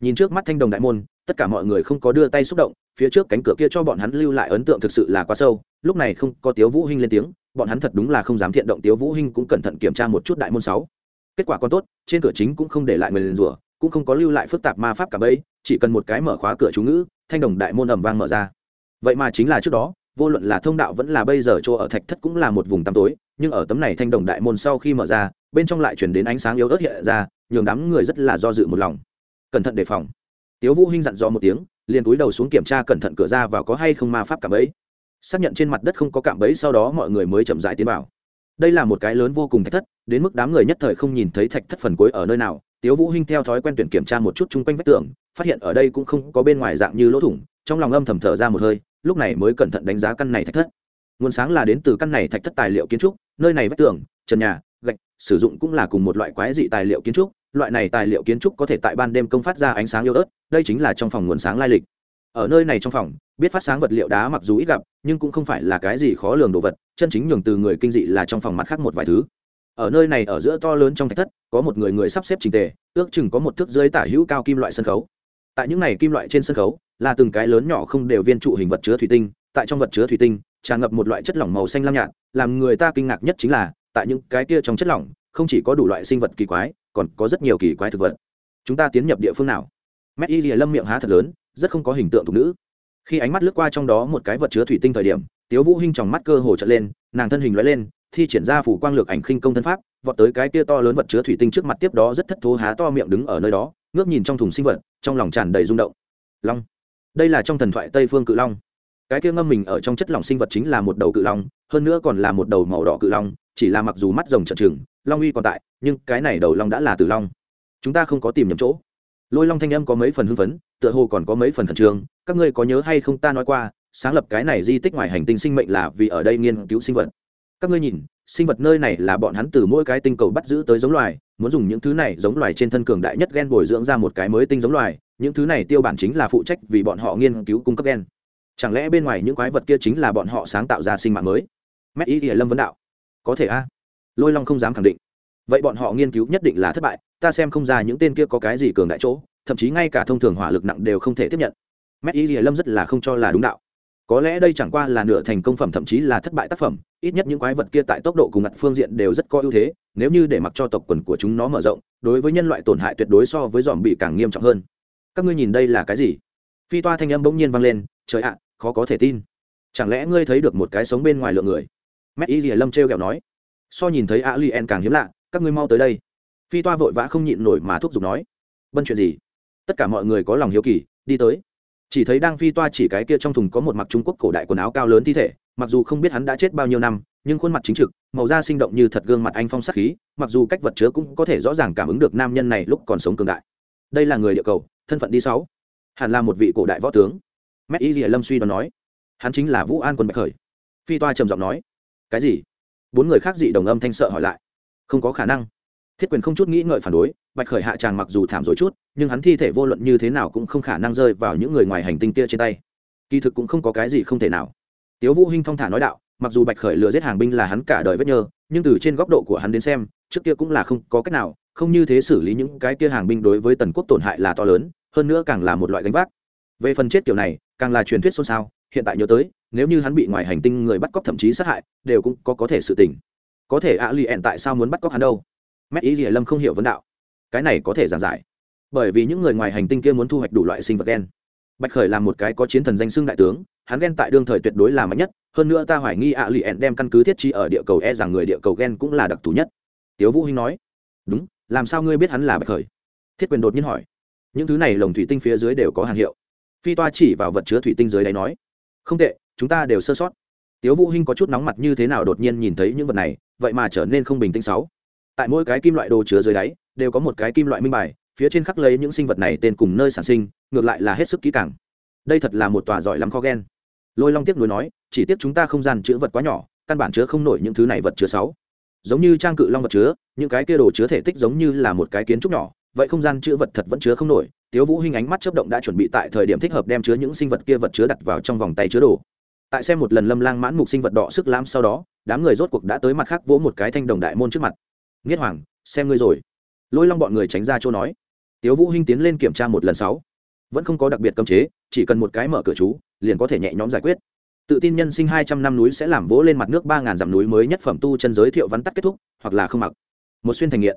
Nhìn trước mắt thanh đồng đại môn tất cả mọi người không có đưa tay xúc động, phía trước cánh cửa kia cho bọn hắn lưu lại ấn tượng thực sự là quá sâu, lúc này không có tiếu vũ hinh lên tiếng, bọn hắn thật đúng là không dám thiện động tiếu vũ hinh cũng cẩn thận kiểm tra một chút đại môn sáu. Kết quả còn tốt, trên cửa chính cũng không để lại người liền rủa, cũng không có lưu lại phức tạp ma pháp cả bấy chỉ cần một cái mở khóa cửa chú ngữ, thanh đồng đại môn ầm vang mở ra. Vậy mà chính là trước đó, vô luận là thông đạo vẫn là bây giờ chỗ ở thạch thất cũng là một vùng tăm tối, nhưng ở tấm này thanh đồng đại môn sau khi mở ra, bên trong lại chuyển đến ánh sáng yếu ớt hiện ra, nhường đám người rất là do dự một lòng. Cẩn thận đề phòng tiếu vũ hinh dặn dò một tiếng, liền cúi đầu xuống kiểm tra cẩn thận cửa ra vào có hay không ma pháp cảm bẫy xác nhận trên mặt đất không có cạm bẫy, sau đó mọi người mới chậm rãi tiến vào. Đây là một cái lớn vô cùng thạch thất, đến mức đám người nhất thời không nhìn thấy thạch thất phần cuối ở nơi nào. Tiếu vũ hinh theo thói quen tuyển kiểm tra một chút chung quanh vách tường, phát hiện ở đây cũng không có bên ngoài dạng như lỗ thủng, trong lòng âm thầm thở ra một hơi, lúc này mới cẩn thận đánh giá căn này thạch thất. Nguồn sáng là đến từ căn này thạch thất tài liệu kiến trúc, nơi này vách tường, trần nhà sử dụng cũng là cùng một loại quái dị tài liệu kiến trúc, loại này tài liệu kiến trúc có thể tại ban đêm công phát ra ánh sáng yếu ớt, đây chính là trong phòng nguồn sáng lai lịch. Ở nơi này trong phòng, biết phát sáng vật liệu đá mặc dù ít gặp, nhưng cũng không phải là cái gì khó lường đồ vật, chân chính nhường từ người kinh dị là trong phòng mặt khác một vài thứ. Ở nơi này ở giữa to lớn trong thạch thất, có một người người sắp xếp trình tề, ước chừng có một thước dưới tả hữu cao kim loại sân khấu. Tại những này kim loại trên sân khấu, là từng cái lớn nhỏ không đều viên trụ hình vật chứa thủy tinh, tại trong vật chứa thủy tinh, tràn ngập một loại chất lỏng màu xanh lam nhạt, làm người ta kinh ngạc nhất chính là tại những cái kia trong chất lỏng, không chỉ có đủ loại sinh vật kỳ quái, còn có rất nhiều kỳ quái thực vật. Chúng ta tiến nhập địa phương nào? Mét y lìa lâm miệng há thật lớn, rất không có hình tượng thục nữ. Khi ánh mắt lướt qua trong đó một cái vật chứa thủy tinh thời điểm, tiếu vũ hinh tròng mắt cơ hồ trợn lên, nàng thân hình lóe lên, thi triển ra phủ quang lược ảnh khinh công thân pháp, vọt tới cái kia to lớn vật chứa thủy tinh trước mặt tiếp đó rất thất thố há to miệng đứng ở nơi đó, ngước nhìn trong thùng sinh vật, trong lòng tràn đầy rung động. Long. Đây là trong thần thoại tây phương cự long. Cái kia ngâm mình ở trong chất lỏng sinh vật chính là một đầu cự long, hơn nữa còn là một đầu màu đỏ cự long chỉ là mặc dù mắt rồng trợn trừng, long uy còn tại, nhưng cái này đầu long đã là tử long. Chúng ta không có tìm nhầm chỗ. Lôi long thanh âm có mấy phần hưng phấn, tựa hồ còn có mấy phần khẩn trương. Các ngươi có nhớ hay không ta nói qua, sáng lập cái này di tích ngoài hành tinh sinh mệnh là vì ở đây nghiên cứu sinh vật. Các ngươi nhìn, sinh vật nơi này là bọn hắn từ mỗi cái tinh cầu bắt giữ tới giống loài, muốn dùng những thứ này giống loài trên thân cường đại nhất gen bồi dưỡng ra một cái mới tinh giống loài, những thứ này tiêu bản chính là phụ trách vì bọn họ nghiên cứu cung cấp gen. Chẳng lẽ bên ngoài những quái vật kia chính là bọn họ sáng tạo ra sinh mạng mới? Mét ý ỉa lâm vấn đạo có thể a? Lôi long không dám khẳng định. Vậy bọn họ nghiên cứu nhất định là thất bại, ta xem không ra những tên kia có cái gì cường đại chỗ, thậm chí ngay cả thông thường hỏa lực nặng đều không thể tiếp nhận. Mét ý ỉa lâm rất là không cho là đúng đạo. Có lẽ đây chẳng qua là nửa thành công phẩm thậm chí là thất bại tác phẩm, ít nhất những quái vật kia tại tốc độ cùng mặt phương diện đều rất có ưu thế, nếu như để mặc cho tộc quần của chúng nó mở rộng, đối với nhân loại tổn hại tuyệt đối so với dòm bị càng nghiêm trọng hơn. Các ngươi nhìn đây là cái gì? Phi toa thanh âm bỗng nhiên vang lên, trời ạ, khó có thể tin. Chẳng lẽ ngươi thấy được một cái sống bên ngoài lượng người? Mét y rìa lâm t r e o nói. So nhìn thấy a càng hiếm lạ, các ngươi mau tới đây. Phi toa vội vã không nhịn nổi mà thúc giục nói. Bân chuyện gì? Tất cả mọi người có lòng hiếu kỳ, đi tới. Chỉ thấy đang phi toa chỉ cái kia trong thùng có một mặc trung quốc cổ đại quần áo cao lớn thi thể, mặc dù không biết hắn đã chết bao nhiêu năm, nhưng khuôn mặt chính trực, màu da sinh động như thật gương mặt anh phong sắc khí, mặc dù cách vật chứa cũng có thể rõ ràng cảm ứng được nam nhân này lúc còn sống cường đại. Đây là người địa cầu, thân phận đi sáu. Hẳn là một vị cổ đại võ tướng. Mét y lâm suy đoán nói. Hắn chính là vũ an quân bạch khởi. Phi toa trầm giọng nói cái gì? Bốn người khác dị đồng âm thanh sợ hỏi lại. Không có khả năng. Thiết quyền không chút nghĩ ngợi phản đối, bạch khởi hạ tràng mặc dù thảm rồi chút, nhưng hắn thi thể vô luận như thế nào cũng không khả năng rơi vào những người ngoài hành tinh kia trên tay. Kỳ thực cũng không có cái gì không thể nào. Tiếu vũ hinh thong thả nói đạo, mặc dù bạch khởi lừa giết hàng binh là hắn cả đời vết nhơ, nhưng từ trên góc độ của hắn đến xem, trước kia cũng là không có cách nào, không như thế xử lý những cái kia hàng binh đối với tần quốc tổn hại là to lớn, hơn nữa càng là một loại gánh vác. Về phần chết kiểu này, càng là truyền thuyết xôn xao, hiện tại nhớ tới nếu như hắn bị ngoài hành tinh người bắt cóc thậm chí sát hại, đều cũng có có thể sự tình. Có thể ạ, lì ẹn tại sao muốn bắt cóc hắn đâu? Mét ý gì lâm không hiểu vấn đạo. Cái này có thể giảng giải. Bởi vì những người ngoài hành tinh kia muốn thu hoạch đủ loại sinh vật đen bạch khởi là một cái có chiến thần danh xưng đại tướng, hắn ghen tại đương thời tuyệt đối là mạnh nhất, hơn nữa ta hoài nghi ạ, lì ẹn đem căn cứ thiết trí ở địa cầu e rằng người địa cầu ghen cũng là đặc thù nhất. Tiếu vũ hinh nói, đúng, làm sao ngươi biết hắn là bạch khởi? Thiết quyền đột nhiên hỏi. Những thứ này lồng thủy tinh phía dưới đều có hàng hiệu. Phi toa chỉ vào vật chứa thủy tinh dưới đáy nói, không tệ chúng ta đều sơ sót. Tiếu vũ hinh có chút nóng mặt như thế nào đột nhiên nhìn thấy những vật này, vậy mà trở nên không bình tĩnh sáu. Tại mỗi cái kim loại đồ chứa dưới đáy, đều có một cái kim loại minh bài, phía trên khắc lấy những sinh vật này tên cùng nơi sản sinh, ngược lại là hết sức kỹ càng. Đây thật là một tòa giỏi lắm kho gen. Lôi long tiếc nuối nói, chỉ tiếc chúng ta không gian chứa vật quá nhỏ, căn bản chứa không nổi những thứ này vật chứa sáu. Giống như trang cự long vật chứa, những cái kia đồ chứa thể tích giống như là một cái kiến trúc nhỏ, vậy không gian chứa vật thật vẫn chứa không nổi. Tiếu vũ hình ánh mắt chớp động đã chuẩn bị tại thời điểm thích hợp đem chứa những sinh vật kia vật chứa đặt vào trong vòng tay chứa đồ tại xem một lần lâm lang mãn mục sinh vật đỏ sức lãm sau đó, đám người rốt cuộc đã tới mặt khác vỗ một cái thanh đồng đại môn trước mặt. Nghiết hoàng, xem ngươi rồi. Lôi long bọn người tránh ra chỗ nói. Tiếu vũ hinh tiến lên kiểm tra một lần sáu vẫn không có đặc biệt cấm chế, chỉ cần một cái mở cửa chú, liền có thể nhẹ nhõm giải quyết. Tự tin nhân sinh hai trăm năm núi sẽ làm vỗ lên mặt nước ba ngàn dặm núi mới nhất phẩm tu chân giới thiệu vắn tắt kết thúc, hoặc là không mặc. Một xuyên thành nghiện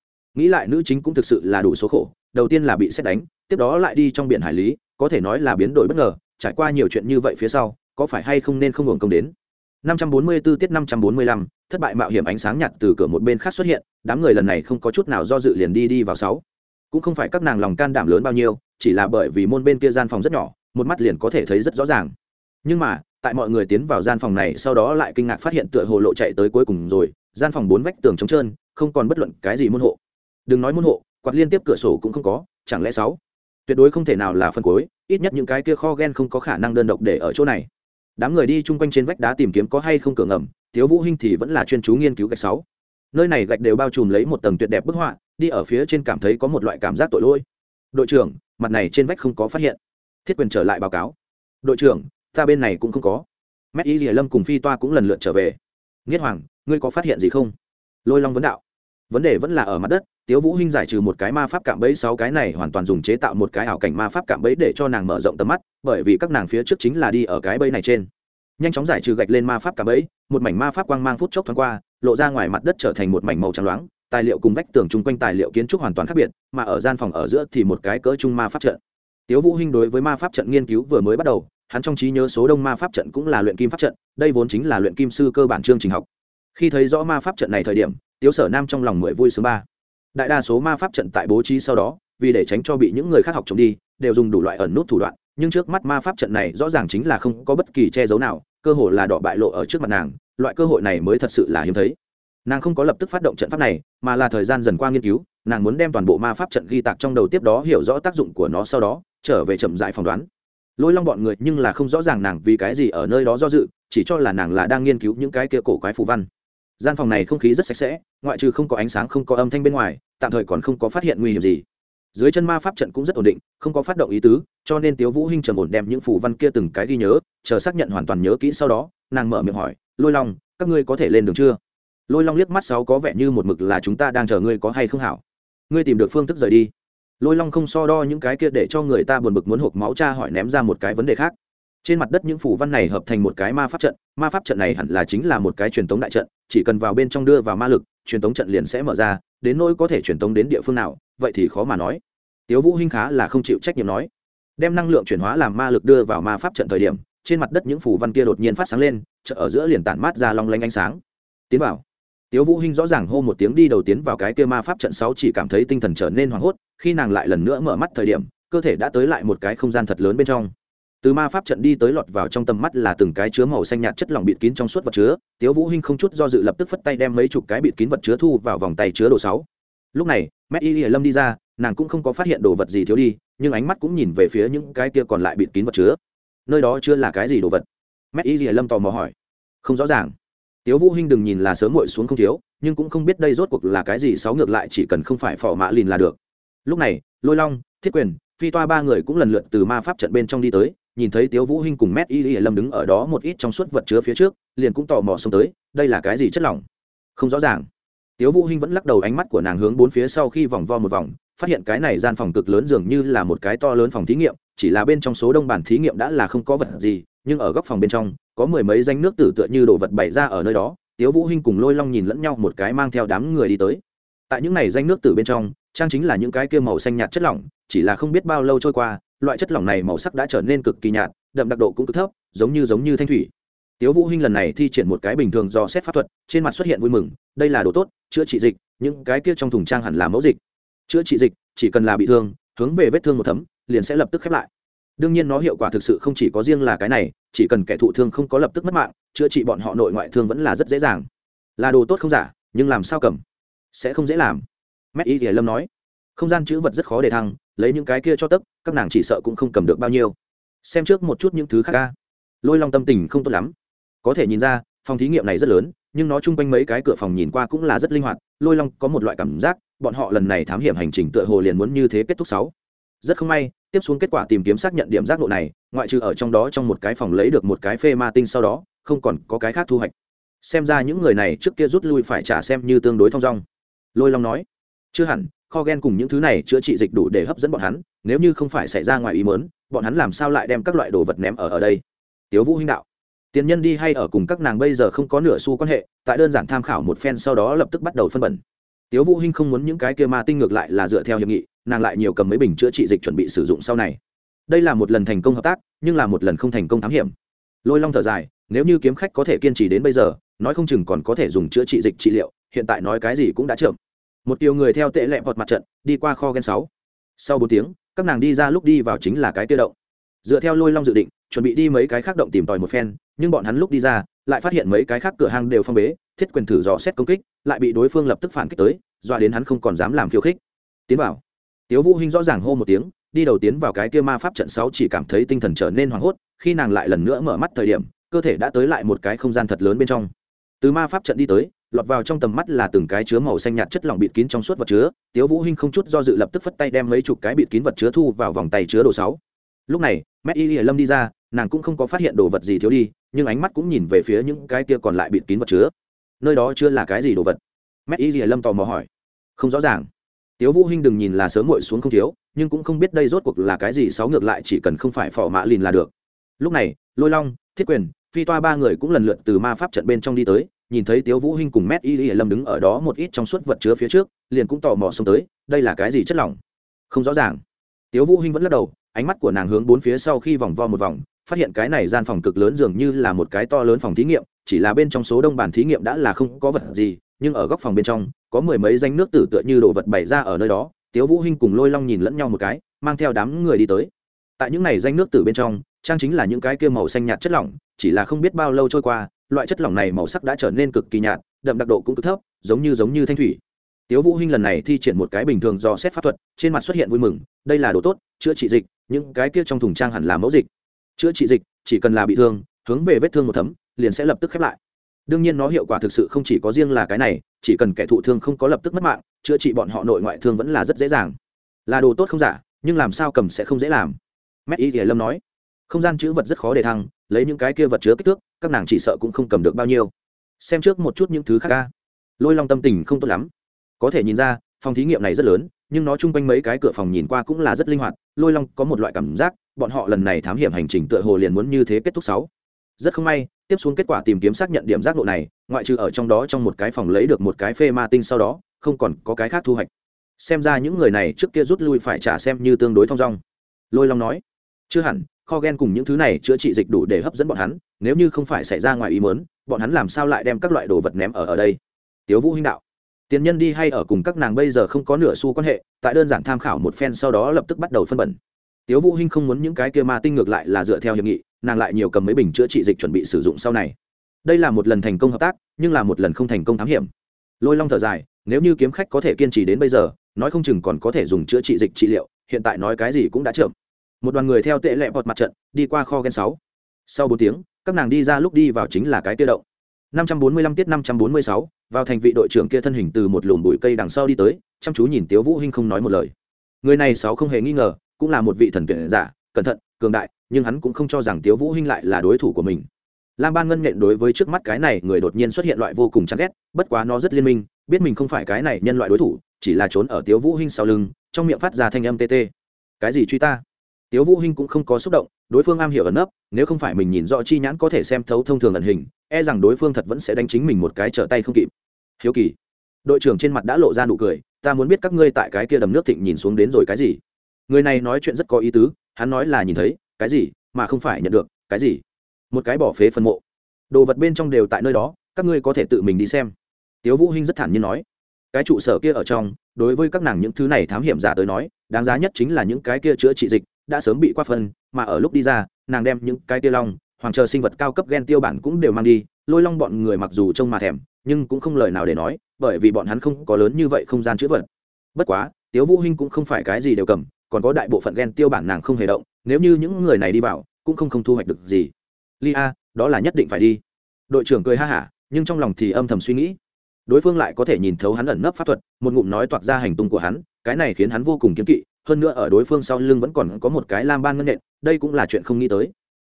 nghĩ lại nữ chính cũng thực sự là đủ số khổ đầu tiên là bị xét đánh tiếp đó lại đi trong biển hải lý có thể nói là biến đổi bất ngờ trải qua nhiều chuyện như vậy phía sau có phải hay không nên không hưởng công đến? 544 tiết 545, thất bại mạo hiểm ánh sáng nhạt từ cửa một bên khác xuất hiện đám người lần này không có chút nào do dự liền đi đi vào sáu. Cũng không phải các nàng lòng can đảm lớn bao nhiêu chỉ là bởi vì môn bên kia gian phòng rất nhỏ một mắt liền có thể thấy rất rõ ràng. Nhưng mà tại mọi người tiến vào gian phòng này sau đó lại kinh ngạc phát hiện tựa hồ lộ chạy tới cuối cùng rồi gian phòng bốn vách tường trống trơn không còn bất luận cái gì môn hộ đừng nói môn hộ, quạt liên tiếp cửa sổ cũng không có, chẳng lẽ sáu? Tuyệt đối không thể nào là phân cuối, ít nhất những cái kia kho gen không có khả năng đơn độc để ở chỗ này. Đám người đi chung quanh trên vách đá tìm kiếm có hay không cửa ngầm, tiếu vũ hinh thì vẫn là chuyên chú nghiên cứu gạch sáu. Nơi này gạch đều bao trùm lấy một tầng tuyệt đẹp bức họa, đi ở phía trên cảm thấy có một loại cảm giác tội lỗi. Đội trưởng, mặt này trên vách không có phát hiện. Thiết quyền trở lại báo cáo. Đội trưởng, ta bên này cũng không có. Mét y lâm cùng phi toa cũng lần lượt trở về. Nghiết hoàng, ngươi có phát hiện gì không? Lôi long vấn đạo vấn đề vẫn là ở mặt đất, tiếu vũ hinh giải trừ một cái ma pháp cạm bẫy sáu cái này hoàn toàn dùng chế tạo một cái ảo cảnh ma pháp cạm bẫy để cho nàng mở rộng tầm mắt, bởi vì các nàng phía trước chính là đi ở cái bẫy này trên. Nhanh chóng giải trừ gạch lên ma pháp cạm bẫy, một mảnh ma pháp quang mang phút chốc thoáng qua, lộ ra ngoài mặt đất trở thành một mảnh màu trắng loáng, tài liệu cùng vách tường chung quanh tài liệu kiến trúc hoàn toàn khác biệt, mà ở gian phòng ở giữa thì một cái cỡ trung ma pháp trận. Tiếu vũ hinh đối với ma pháp trận nghiên cứu vừa mới bắt đầu, hắn trong trí nhớ số đông ma pháp trận cũng là luyện kim pháp trận, đây vốn chính là luyện kim sư cơ bản chương trình học. Khi thấy rõ ma pháp trận này thời điểm tiếu sở nam trong lòng mười vui sướng ba. Đại đa số ma pháp trận tại bố trí sau đó, vì để tránh cho bị những người khác học trộm đi, đều dùng đủ loại ẩn nút thủ đoạn, nhưng trước mắt ma pháp trận này rõ ràng chính là không có bất kỳ che giấu nào, cơ hội là đỏ bại lộ ở trước mặt nàng, loại cơ hội này mới thật sự là hiếm thấy. Nàng không có lập tức phát động trận pháp này, mà là thời gian dần qua nghiên cứu, nàng muốn đem toàn bộ ma pháp trận ghi tạc trong đầu tiếp đó hiểu rõ tác dụng của nó sau đó, trở về chậm dại phỏng đoán. Lôi long bọn người nhưng là không rõ ràng nàng vì cái gì ở nơi đó do dự, chỉ cho là nàng là đang nghiên cứu những cái kia cổ quái phù văn gian phòng này không khí rất sạch sẽ, ngoại trừ không có ánh sáng, không có âm thanh bên ngoài, tạm thời còn không có phát hiện nguy hiểm gì. Dưới chân ma pháp trận cũng rất ổn định, không có phát động ý tứ, cho nên tiếu vũ hinh trầm ổn đem những phù văn kia từng cái ghi nhớ, chờ xác nhận hoàn toàn nhớ kỹ sau đó, nàng mở miệng hỏi, lôi long, các ngươi có thể lên đường chưa? Lôi long liếc mắt sáu có vẻ như một mực là chúng ta đang chờ ngươi có hay không hảo. Ngươi tìm được phương thức rời đi. Lôi long không so đo những cái kia để cho người ta buồn bực muốn hộp máu cha hỏi ném ra một cái vấn đề khác trên mặt đất những phủ văn này hợp thành một cái ma pháp trận, ma pháp trận này hẳn là chính là một cái truyền thống đại trận, chỉ cần vào bên trong đưa vào ma lực, truyền thống trận liền sẽ mở ra, đến nỗi có thể truyền thống đến địa phương nào, vậy thì khó mà nói. Tiếu vũ hinh khá là không chịu trách nhiệm nói. Đem năng lượng chuyển hóa làm ma lực đưa vào ma pháp trận thời điểm, trên mặt đất những phủ văn kia đột nhiên phát sáng lên, chợ ở giữa liền tản mát ra long lanh ánh sáng. Tiến vào. Tiếu vũ hinh rõ ràng hô một tiếng đi đầu tiến vào cái kia ma pháp trận sáu chỉ cảm thấy tinh thần trở nên hoảng hốt, khi nàng lại lần nữa mở mắt thời điểm, cơ thể đã tới lại một cái không gian thật lớn bên trong từ ma pháp trận đi tới lọt vào trong tầm mắt là từng cái chứa màu xanh nhạt chất lỏng bịt kín trong suốt vật chứa. Tiếu vũ hinh không chút do dự lập tức phất tay đem mấy chục cái bịt kín vật chứa thu vào vòng tay chứa đồ sáu. Lúc này, Mẹ y lâm đi ra, nàng cũng không có phát hiện đồ vật gì thiếu đi, nhưng ánh mắt cũng nhìn về phía những cái kia còn lại bịt kín vật chứa. Nơi đó chưa là cái gì đồ vật? Mẹ y lâm tò mò hỏi. Không rõ ràng. Tiếu vũ hinh đừng nhìn là sớm muội xuống không thiếu, nhưng cũng không biết đây rốt cuộc là cái gì, sáu ngược lại chỉ cần không phải phò mã lìn là được. Lúc này, lôi long, thiết quyền, phi toa ba người cũng lần lượt từ ma pháp trận bên trong đi tới nhìn thấy tiếu vũ hinh cùng mét y y lâm đứng ở đó một ít trong suốt vật chứa phía trước, liền cũng tò mò xông tới, đây là cái gì chất lỏng? Không rõ ràng. Tiếu vũ hinh vẫn lắc đầu ánh mắt của nàng hướng bốn phía sau khi vòng vo một vòng, phát hiện cái này gian phòng cực lớn dường như là một cái to lớn phòng thí nghiệm, chỉ là bên trong số đông bản thí nghiệm đã là không có vật gì, nhưng ở góc phòng bên trong, có mười mấy danh nước tử tựa như đồ vật bày ra ở nơi đó. Tiếu vũ hinh cùng lôi long nhìn lẫn nhau một cái mang theo đám người đi tới. Tại những này danh nước tử bên trong trang chính là những cái kia màu xanh nhạt chất lỏng, chỉ là không biết bao lâu trôi qua, loại chất lỏng này màu sắc đã trở nên cực kỳ nhạt, đậm đặc độ cũng cực thấp, giống như giống như thanh thủy. Tiếu vũ hinh lần này thi triển một cái bình thường do xét pháp thuật, trên mặt xuất hiện vui mừng, đây là đồ tốt, chữa trị dịch, những cái kia trong thùng trang hẳn là mẫu dịch. Chữa trị dịch, chỉ cần là bị thương, hướng về vết thương một thấm, liền sẽ lập tức khép lại. Đương nhiên nó hiệu quả thực sự không chỉ có riêng là cái này, chỉ cần kẻ thụ thương không có lập tức mất mạng, chữa trị bọn họ nội ngoại thương vẫn là rất dễ dàng. Là đồ tốt không giả, nhưng làm sao cầm? Sẽ không dễ làm mét y thì lâm nói, không gian chữ vật rất khó để thăng, lấy những cái kia cho tấc, các nàng chỉ sợ cũng không cầm được bao nhiêu. Xem trước một chút những thứ khác ca. Lôi long tâm tình không tốt lắm. Có thể nhìn ra, phòng thí nghiệm này rất lớn, nhưng nó chung quanh mấy cái cửa phòng nhìn qua cũng là rất linh hoạt. Lôi long có một loại cảm giác, bọn họ lần này thám hiểm hành trình tựa hồ liền muốn như thế kết thúc sáu. Rất không may, tiếp xuống kết quả tìm kiếm xác nhận điểm giác độ này, ngoại trừ ở trong đó trong một cái phòng lấy được một cái phê ma tinh sau đó, không còn có cái khác thu hoạch. Xem ra những người này trước kia rút lui phải trả xem như tương đối thong dong. Lôi long nói chưa hẳn, kho gen cùng những thứ này chữa trị dịch đủ để hấp dẫn bọn hắn, nếu như không phải xảy ra ngoài ý mớn bọn hắn làm sao lại đem các loại đồ vật ném ở ở đây? Tiếu vũ huynh đạo. Tiền nhân đi hay ở cùng các nàng bây giờ không có nửa xu quan hệ, tại đơn giản tham khảo một phen sau đó lập tức bắt đầu phân bẩn. Tiếu vũ hinh không muốn những cái kia ma tinh ngược lại là dựa theo hiệp nghị, nàng lại nhiều cầm mấy bình chữa trị dịch chuẩn bị sử dụng sau này. Đây là một lần thành công hợp tác, nhưng là một lần không thành công thám hiểm. Lôi long thở dài, nếu như kiếm khách có thể kiên trì đến bây giờ, nói không chừng còn có thể dùng chữa trị dịch trị liệu, hiện tại nói cái gì cũng đã chậm một tiểu người theo tệ lẹ vọt mặt trận, đi qua kho gen sáu. Sau bốn tiếng, các nàng đi ra lúc đi vào chính là cái tiêu động. Dựa theo lôi long dự định, chuẩn bị đi mấy cái khác động tìm tòi một phen, nhưng bọn hắn lúc đi ra, lại phát hiện mấy cái khác cửa hàng đều phong bế, thiết quyền thử dò xét công kích, lại bị đối phương lập tức phản kích tới, dọa đến hắn không còn dám làm khiêu khích. Tiến vào. Tiếu vũ hinh rõ ràng hô một tiếng, đi đầu tiến vào cái kia ma pháp trận sáu chỉ cảm thấy tinh thần trở nên hoảng hốt, khi nàng lại lần nữa mở mắt thời điểm, cơ thể đã tới lại một cái không gian thật lớn bên trong từ ma pháp trận đi tới, lọt vào trong tầm mắt là từng cái chứa màu xanh nhạt chất lỏng bịt kín trong suốt vật chứa. Tiếu vũ hinh không chút do dự lập tức phất tay đem mấy chục cái bịt kín vật chứa thu vào vòng tay chứa đồ sáu. Lúc này, mẹ y lâm đi ra, nàng cũng không có phát hiện đồ vật gì thiếu đi, nhưng ánh mắt cũng nhìn về phía những cái kia còn lại bịt kín vật chứa. Nơi đó chưa là cái gì đồ vật? Mẹ y lâm tò mò hỏi. Không rõ ràng. Tiếu vũ hinh đừng nhìn là sớm muội xuống không thiếu, nhưng cũng không biết đây rốt cuộc là cái gì, sáu ngược lại chỉ cần không phải phò mã lìn là được. Lúc này, lôi long, thiết quyền phi toa ba người cũng lần lượt từ ma pháp trận bên trong đi tới, nhìn thấy tiếu vũ hinh cùng mét y lâm đứng ở đó một ít trong suốt vật chứa phía trước, liền cũng tò mò xông tới, đây là cái gì chất lỏng? Không rõ ràng. Tiếu vũ hinh vẫn lắc đầu, ánh mắt của nàng hướng bốn phía sau khi vòng vo một vòng, phát hiện cái này gian phòng cực lớn dường như là một cái to lớn phòng thí nghiệm, chỉ là bên trong số đông bàn thí nghiệm đã là không có vật gì, nhưng ở góc phòng bên trong, có mười mấy danh nước tử tựa như đồ vật bày ra ở nơi đó, tiếu vũ hinh cùng lôi long nhìn lẫn nhau một cái, mang theo đám người đi tới. Tại những này danh nước tử bên trong trang chính là những cái kia màu xanh nhạt chất lỏng, chỉ là không biết bao lâu trôi qua, loại chất lỏng này màu sắc đã trở nên cực kỳ nhạt, đậm đặc độ cũng cực thấp, giống như giống như thanh thủy. Tiếu vũ hinh lần này thi triển một cái bình thường do xét pháp thuật, trên mặt xuất hiện vui mừng, đây là đồ tốt, chữa trị dịch, những cái kia trong thùng trang hẳn là mẫu dịch. Chữa trị dịch, chỉ cần là bị thương, hướng về vết thương một thấm, liền sẽ lập tức khép lại. Đương nhiên nó hiệu quả thực sự không chỉ có riêng là cái này, chỉ cần kẻ thụ thương không có lập tức mất mạng, chữa trị bọn họ nội ngoại thương vẫn là rất dễ dàng. Là đồ tốt không giả, nhưng làm sao cầm sẽ không dễ làm. Mét y lâm nói không gian chữ vật rất khó để thăng, lấy những cái kia vật chứa kích thước, các nàng chỉ sợ cũng không cầm được bao nhiêu. Xem trước một chút những thứ khác ca lôi long tâm tình không tốt lắm. Có thể nhìn ra, phòng thí nghiệm này rất lớn, nhưng nó chung quanh mấy cái cửa phòng nhìn qua cũng là rất linh hoạt, lôi long có một loại cảm giác, bọn họ lần này thám hiểm hành trình tựa hồ liền muốn như thế kết thúc sáu. Rất không may, tiếp xuống kết quả tìm kiếm xác nhận điểm giác độ này, ngoại trừ ở trong đó trong một cái phòng lấy được một cái phê ma tinh sau đó, không còn có cái khác thu hoạch. Xem ra những người này trước kia rút lui phải trả xem như tương đối thong dong. Lôi long nói, chưa hẳn kho gen cùng những thứ này chữa trị dịch đủ để hấp dẫn bọn hắn, nếu như không phải xảy ra ngoài ý mớn bọn hắn làm sao lại đem các loại đồ vật ném ở ở đây? Tiếu vũ huynh đạo. Tiền nhân đi hay ở cùng các nàng bây giờ không có nửa xu quan hệ, tại đơn giản tham khảo một phen sau đó lập tức bắt đầu phân bẩn. Tiếu vũ hinh không muốn những cái kia ma tinh ngược lại là dựa theo hiệp nghị, nàng lại nhiều cầm mấy bình chữa trị dịch chuẩn bị sử dụng sau này. Đây là một lần thành công hợp tác, nhưng là một lần không thành công thám hiểm. Lôi long thở dài, nếu như kiếm khách có thể kiên trì đến bây giờ, nói không chừng còn có thể dùng chữa trị dịch trị liệu, hiện tại nói cái gì cũng đã chậm một đoàn người theo tệ lẹ vọt mặt trận đi qua kho gen sáu. Sau bốn tiếng các nàng đi ra lúc đi vào chính là cái tiêu động. 545 tiết 546, vào thành vị đội trưởng kia thân hình từ một lùm bụi cây đằng sau đi tới chăm chú nhìn tiếu vũ hinh không nói một lời. Người này sáu không hề nghi ngờ cũng là một vị thần tuyển giả cẩn thận cường đại nhưng hắn cũng không cho rằng tiếu vũ hinh lại là đối thủ của mình. Lam ban ngân nhện đối với trước mắt cái này người đột nhiên xuất hiện loại vô cùng chán ghét bất quá nó rất liên minh biết mình không phải cái này nhân loại đối thủ chỉ là trốn ở tiếu vũ hinh sau lưng trong miệng phát ra thanh âm tê tê. Cái gì truy ta? Tiếu vũ hinh cũng không có xúc động, đối phương am hiểu ẩn nấp, nếu không phải mình nhìn rõ chi nhãn có thể xem thấu thông thường ẩn hình e rằng đối phương thật vẫn sẽ đánh chính mình một cái trở tay không kịp. Hiếu kỳ, đội trưởng trên mặt đã lộ ra nụ cười, ta muốn biết các ngươi tại cái kia đầm nước thịnh nhìn xuống đến rồi cái gì? Người này nói chuyện rất có ý tứ, hắn nói là nhìn thấy, cái gì, mà không phải nhận được, cái gì? Một cái bỏ phế phân mộ. Đồ vật bên trong đều tại nơi đó, các ngươi có thể tự mình đi xem. Tiếu vũ hinh rất thản nhiên nói. Cái trụ sở kia ở trong, đối với các nàng những thứ này thám hiểm giả tới nói, đáng giá nhất chính là những cái kia chữa trị dịch đã sớm bị qua phân, mà ở lúc đi ra, nàng đem những cái tiêu long, hoàng chờ sinh vật cao cấp gen tiêu bản cũng đều mang đi, lôi long bọn người mặc dù trông mà thèm, nhưng cũng không lời nào để nói, bởi vì bọn hắn không có lớn như vậy không gian chữ vật. Bất quá, tiếu vũ hinh cũng không phải cái gì đều cầm, còn có đại bộ phận gen tiêu bản nàng không hề động, nếu như những người này đi vào, cũng không không thu hoạch được gì. Lia, đó là nhất định phải đi. Đội trưởng cười ha hả, nhưng trong lòng thì âm thầm suy nghĩ. Đối phương lại có thể nhìn thấu hắn ẩn nấp pháp thuật, một ngụm nói toạc ra hành tung của hắn, cái này khiến hắn vô cùng kiếm kỵ hơn nữa ở đối phương sau lưng vẫn còn có một cái lam ban ngân nện, đây cũng là chuyện không nghĩ tới.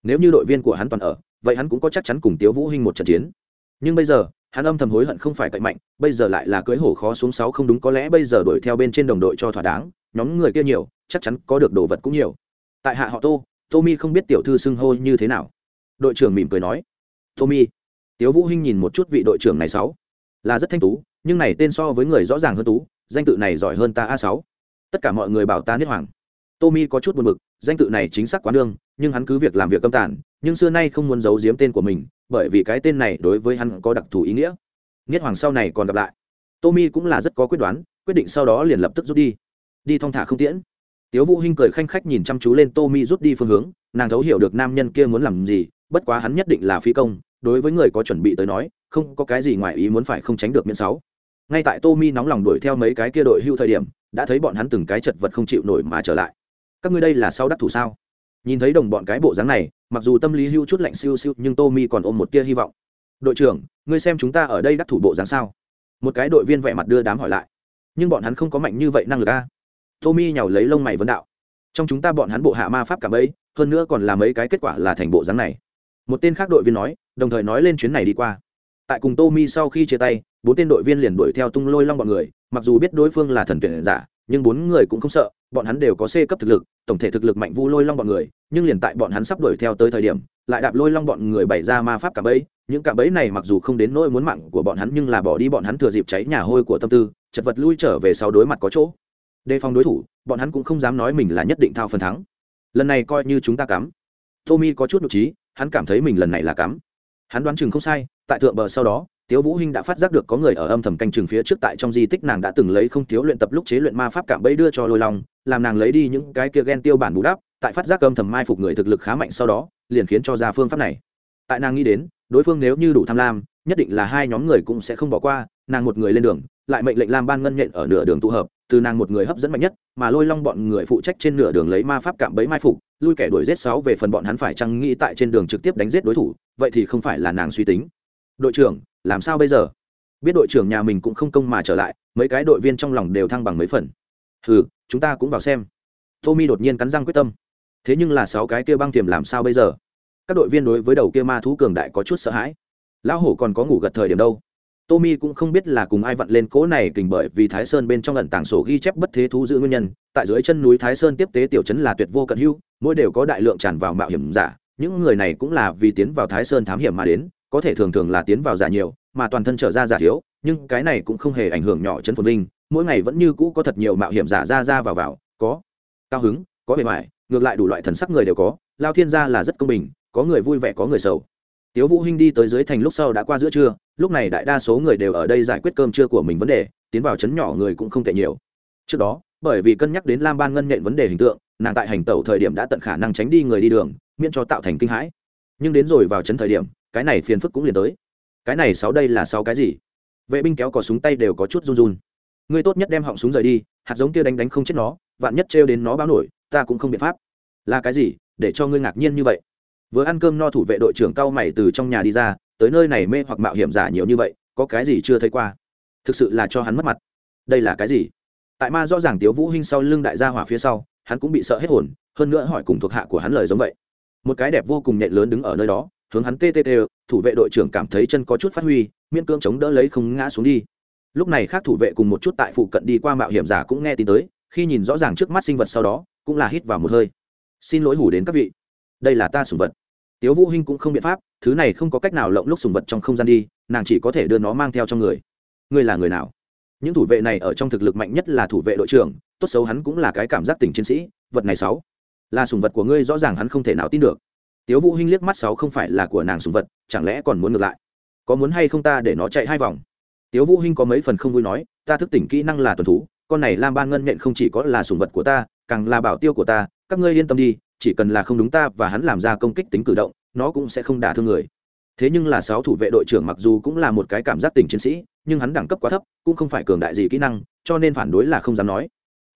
Nếu như đội viên của hắn toàn ở, vậy hắn cũng có chắc chắn cùng tiếu vũ hinh một trận chiến. Nhưng bây giờ, hắn âm thầm hối hận không phải cậy mạnh, bây giờ lại là cưới hổ khó xuống sáu không đúng, có lẽ bây giờ đuổi theo bên trên đồng đội cho thỏa đáng, nhóm người kia nhiều, chắc chắn có được đồ vật cũng nhiều. Tại hạ họ tô, tommy không biết tiểu thư xưng hô như thế nào. Đội trưởng mỉm cười nói, tommy. Tiếu vũ hinh nhìn một chút vị đội trưởng này sáu. Là rất thanh tú, nhưng này tên so với người rõ ràng hơn tú, danh tự này giỏi hơn ta a sáu tất cả mọi người bảo ta niết hoàng. Tommy có chút buồn bực, danh tự này chính xác quá đương, nhưng hắn cứ việc làm việc câm tản. nhưng xưa nay không muốn giấu giếm tên của mình, bởi vì cái tên này đối với hắn có đặc thù ý nghĩa. Niết hoàng sau này còn gặp lại. Tommy cũng là rất có quyết đoán, quyết định sau đó liền lập tức rút đi. Đi thong thả không tiễn. Tiếu vũ hinh cười khanh khách nhìn chăm chú lên tommy rút đi phương hướng, nàng thấu hiểu được nam nhân kia muốn làm gì, bất quá hắn nhất định là phi công, đối với người có chuẩn bị tới nói, không có cái gì ngoài ý muốn phải không tránh được miễn sáu. Ngay tại tommy nóng lòng đuổi theo mấy cái kia đội hưu thời điểm đã thấy bọn hắn từng cái chật vật không chịu nổi mà trở lại. Các ngươi đây là sau đắc thủ sao? Nhìn thấy đồng bọn cái bộ dáng này mặc dù tâm lý hưu chút lạnh siêu siêu nhưng tommy còn ôm một tia hy vọng. Đội trưởng ngươi xem chúng ta ở đây đắc thủ bộ dáng sao? Một cái đội viên vẻ mặt đưa đám hỏi lại. Nhưng bọn hắn không có mạnh như vậy năng lực a. Tommy nhào lấy lông mày vấn đạo. Trong chúng ta bọn hắn bộ hạ ma pháp cả mấy, hơn nữa còn là mấy cái kết quả là thành bộ dáng này. Một tên khác đội viên nói đồng thời nói lên chuyến này đi qua. Tại cùng tommy sau khi chia tay bốn tên đội viên liền đuổi theo tung lôi long bọn người mặc dù biết đối phương là thần tuyển giả, nhưng bốn người cũng không sợ, bọn hắn đều có c cấp thực lực, tổng thể thực lực mạnh vu lôi long bọn người, nhưng liền tại bọn hắn sắp đuổi theo tới thời điểm, lại đạp lôi long bọn người bày ra ma pháp cả bẫy. Những cả bẫy này mặc dù không đến nỗi muốn mạng của bọn hắn, nhưng là bỏ đi bọn hắn thừa dịp cháy nhà hôi của tâm tư, chật vật lui trở về sau đối mặt có chỗ. Đề phòng đối thủ, bọn hắn cũng không dám nói mình là nhất định thao phần thắng. Lần này coi như chúng ta cắm. Tommy có chút nội trí hắn cảm thấy mình lần này là cắm. Hắn đoán chừng không sai, tại thượng bờ sau đó tiếu vũ hinh đã phát giác được có người ở âm thầm canh chừng phía trước tại trong di tích nàng đã từng lấy không thiếu luyện tập lúc chế luyện ma pháp cảm bẫy đưa cho lôi long, làm nàng lấy đi những cái kia ghen tiêu bản bù đắp, tại phát giác âm thầm mai phục người thực lực khá mạnh sau đó, liền khiến cho ra phương pháp này. Tại nàng nghĩ đến, đối phương nếu như đủ tham lam, nhất định là hai nhóm người cũng sẽ không bỏ qua, nàng một người lên đường, lại mệnh lệnh lam ban ngân nhện ở nửa đường tụ hợp, từ nàng một người hấp dẫn mạnh nhất, mà lôi long bọn người phụ trách trên nửa đường lấy ma pháp cạm bẫy mai phục, lui kẻ đuổi giết sáu về phần bọn hắn phải chăng nghĩ tại trên đường trực tiếp đánh giết đối thủ, vậy thì không phải là nàng suy tính. Đội trưởng làm sao bây giờ? Biết đội trưởng nhà mình cũng không công mà trở lại mấy cái đội viên trong lòng đều thăng bằng mấy phần. Ừ chúng ta cũng vào xem. Tommy đột nhiên cắn răng quyết tâm. Thế nhưng là sáu cái kia băng tiềm làm sao bây giờ? Các đội viên đối với đầu kia ma thú cường đại có chút sợ hãi. Lão hổ còn có ngủ gật thời điểm đâu? Tommy cũng không biết là cùng ai vặn lên cố này kình bởi vì Thái Sơn bên trong ẩn tàng sổ ghi chép bất thế thú giữ nguyên nhân, tại dưới chân núi Thái Sơn tiếp tế tiểu chấn là tuyệt vô cận hưu mỗi đều có đại lượng tràn vào mạo hiểm giả, những người này cũng là vì tiến vào Thái Sơn thám hiểm mà đến, có thể thường thường là tiến vào giả nhiều, mà toàn thân trở ra giả thiếu, nhưng cái này cũng không hề ảnh hưởng nhỏ trấn phồn vinh, mỗi ngày vẫn như cũ có thật nhiều mạo hiểm giả ra ra vào vào, có cao hứng, có bề ngoài, ngược lại đủ loại thần sắc người đều có, Lao Thiên gia là rất công bình, có người vui vẻ có người sầu. Tiếu vũ hinh đi tới dưới thành lúc sau đã qua giữa trưa lúc này đại đa số người đều ở đây giải quyết cơm trưa của mình vấn đề tiến vào chấn nhỏ người cũng không tệ nhiều. Trước đó bởi vì cân nhắc đến lam ban ngân nhện vấn đề hình tượng nàng tại hành tẩu thời điểm đã tận khả năng tránh đi người đi đường miễn cho tạo thành kinh hãi. Nhưng đến rồi vào chấn thời điểm cái này phiền phức cũng liền tới. Cái này sáu đây là sáu cái gì? Vệ binh kéo cò súng tay đều có chút run run. Ngươi tốt nhất đem họng súng rời đi, hạt giống kia đánh đánh không chết nó, vạn nhất trêu đến nó báo nổi, ta cũng không biện pháp. Là cái gì? Để cho ngươi ngạc nhiên như vậy. Vừa ăn cơm no thủ vệ đội trưởng cao mày từ trong nhà đi ra, tới nơi này mê hoặc mạo hiểm giả nhiều như vậy, có cái gì chưa thấy qua? Thực sự là cho hắn mất mặt. Đây là cái gì? Tại ma rõ ràng tiếu vũ hinh sau lưng đại gia hỏa phía sau, hắn cũng bị sợ hết hồn, hơn nữa hỏi cùng thuộc hạ của hắn lời giống vậy. Một cái đẹp vô cùng nhện lớn đứng ở nơi đó hướng hắn ttt thủ vệ đội trưởng cảm thấy chân có chút phát huy, miễn cưỡng chống đỡ lấy không ngã xuống đi. Lúc này khác thủ vệ cùng một chút tại phụ cận đi qua mạo hiểm giả cũng nghe tin tới, khi nhìn rõ ràng trước mắt sinh vật sau đó, cũng là hít vào một hơi. Xin lỗi hủ đến các vị. Đây là ta sùng vật. Tiếu vũ hinh cũng không biện pháp, thứ này không có cách nào lộng lúc sùng vật trong không gian đi, nàng chỉ có thể đưa nó mang theo trong người. Ngươi là người nào? Những thủ vệ này ở trong thực lực mạnh nhất là thủ vệ đội trưởng, tốt xấu hắn cũng là cái cảm giác tình chiến sĩ, vật này sáu. Là sùng vật của ngươi rõ ràng hắn không thể nào tin được tiếu vũ hinh liếc mắt sáu không phải là của nàng sùng vật, chẳng lẽ còn muốn ngược lại? Có muốn hay không ta để nó chạy hai vòng? Tiếu vũ hinh có mấy phần không vui nói, ta thức tỉnh kỹ năng là tuần thú, con này lam ban ngân nện không chỉ có là sùng vật của ta, càng là bảo tiêu của ta, các ngươi yên tâm đi, chỉ cần là không đúng ta và hắn làm ra công kích tính cử động, nó cũng sẽ không đả thương người. Thế nhưng là sáu thủ vệ đội trưởng mặc dù cũng là một cái cảm giác tình chiến sĩ, nhưng hắn đẳng cấp quá thấp, cũng không phải cường đại gì kỹ năng, cho nên phản đối là không dám nói.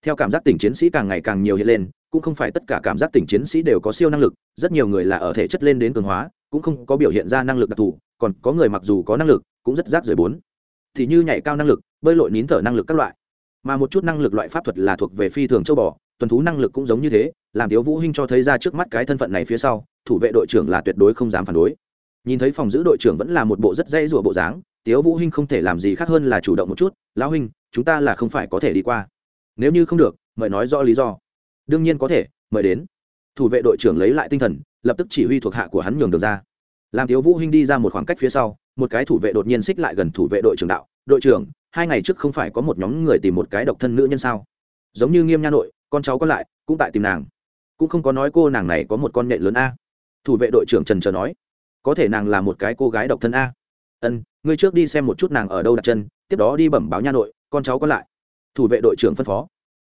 Theo cảm giác tình chiến sĩ càng ngày càng nhiều hiện lên, cũng không phải tất cả cảm giác tình chiến sĩ đều có siêu năng lực rất nhiều người là ở thể chất lên đến cường hóa, cũng không có biểu hiện ra năng lực đặc thù, còn có người mặc dù có năng lực, cũng rất rác rưởi bốn. Thì như nhảy cao năng lực, bơi lội nín thở năng lực các loại. Mà một chút năng lực loại pháp thuật là thuộc về phi thường châu bò, tuần thú năng lực cũng giống như thế, làm tiếu vũ hinh cho thấy ra trước mắt cái thân phận này phía sau, thủ vệ đội trưởng là tuyệt đối không dám phản đối. Nhìn thấy phòng giữ đội trưởng vẫn là một bộ rất dây dùa bộ dáng, tiếu vũ hinh không thể làm gì khác hơn là chủ động một chút, lão huynh chúng ta là không phải có thể đi qua. Nếu như không được, mời nói rõ lý do. Đương nhiên có thể, mời đến thủ vệ đội trưởng lấy lại tinh thần, lập tức chỉ huy thuộc hạ của hắn nhường đường ra. Làm Thiếu vũ hinh đi ra một khoảng cách phía sau, một cái thủ vệ đột nhiên xích lại gần thủ vệ đội trưởng đạo, đội trưởng, hai ngày trước không phải có một nhóm người tìm một cái độc thân nữ nhân sao? Giống như nghiêm nha nội, con cháu có lại, cũng tại tìm nàng. Cũng không có nói cô nàng này có một con nhện lớn a. Thủ vệ đội trưởng trần trờ nói, có thể nàng là một cái cô gái độc thân a. Ân, ngươi trước đi xem một chút nàng ở đâu đặt chân, tiếp đó đi bẩm báo nha nội, con cháu có lại. Thủ vệ đội trưởng phân phó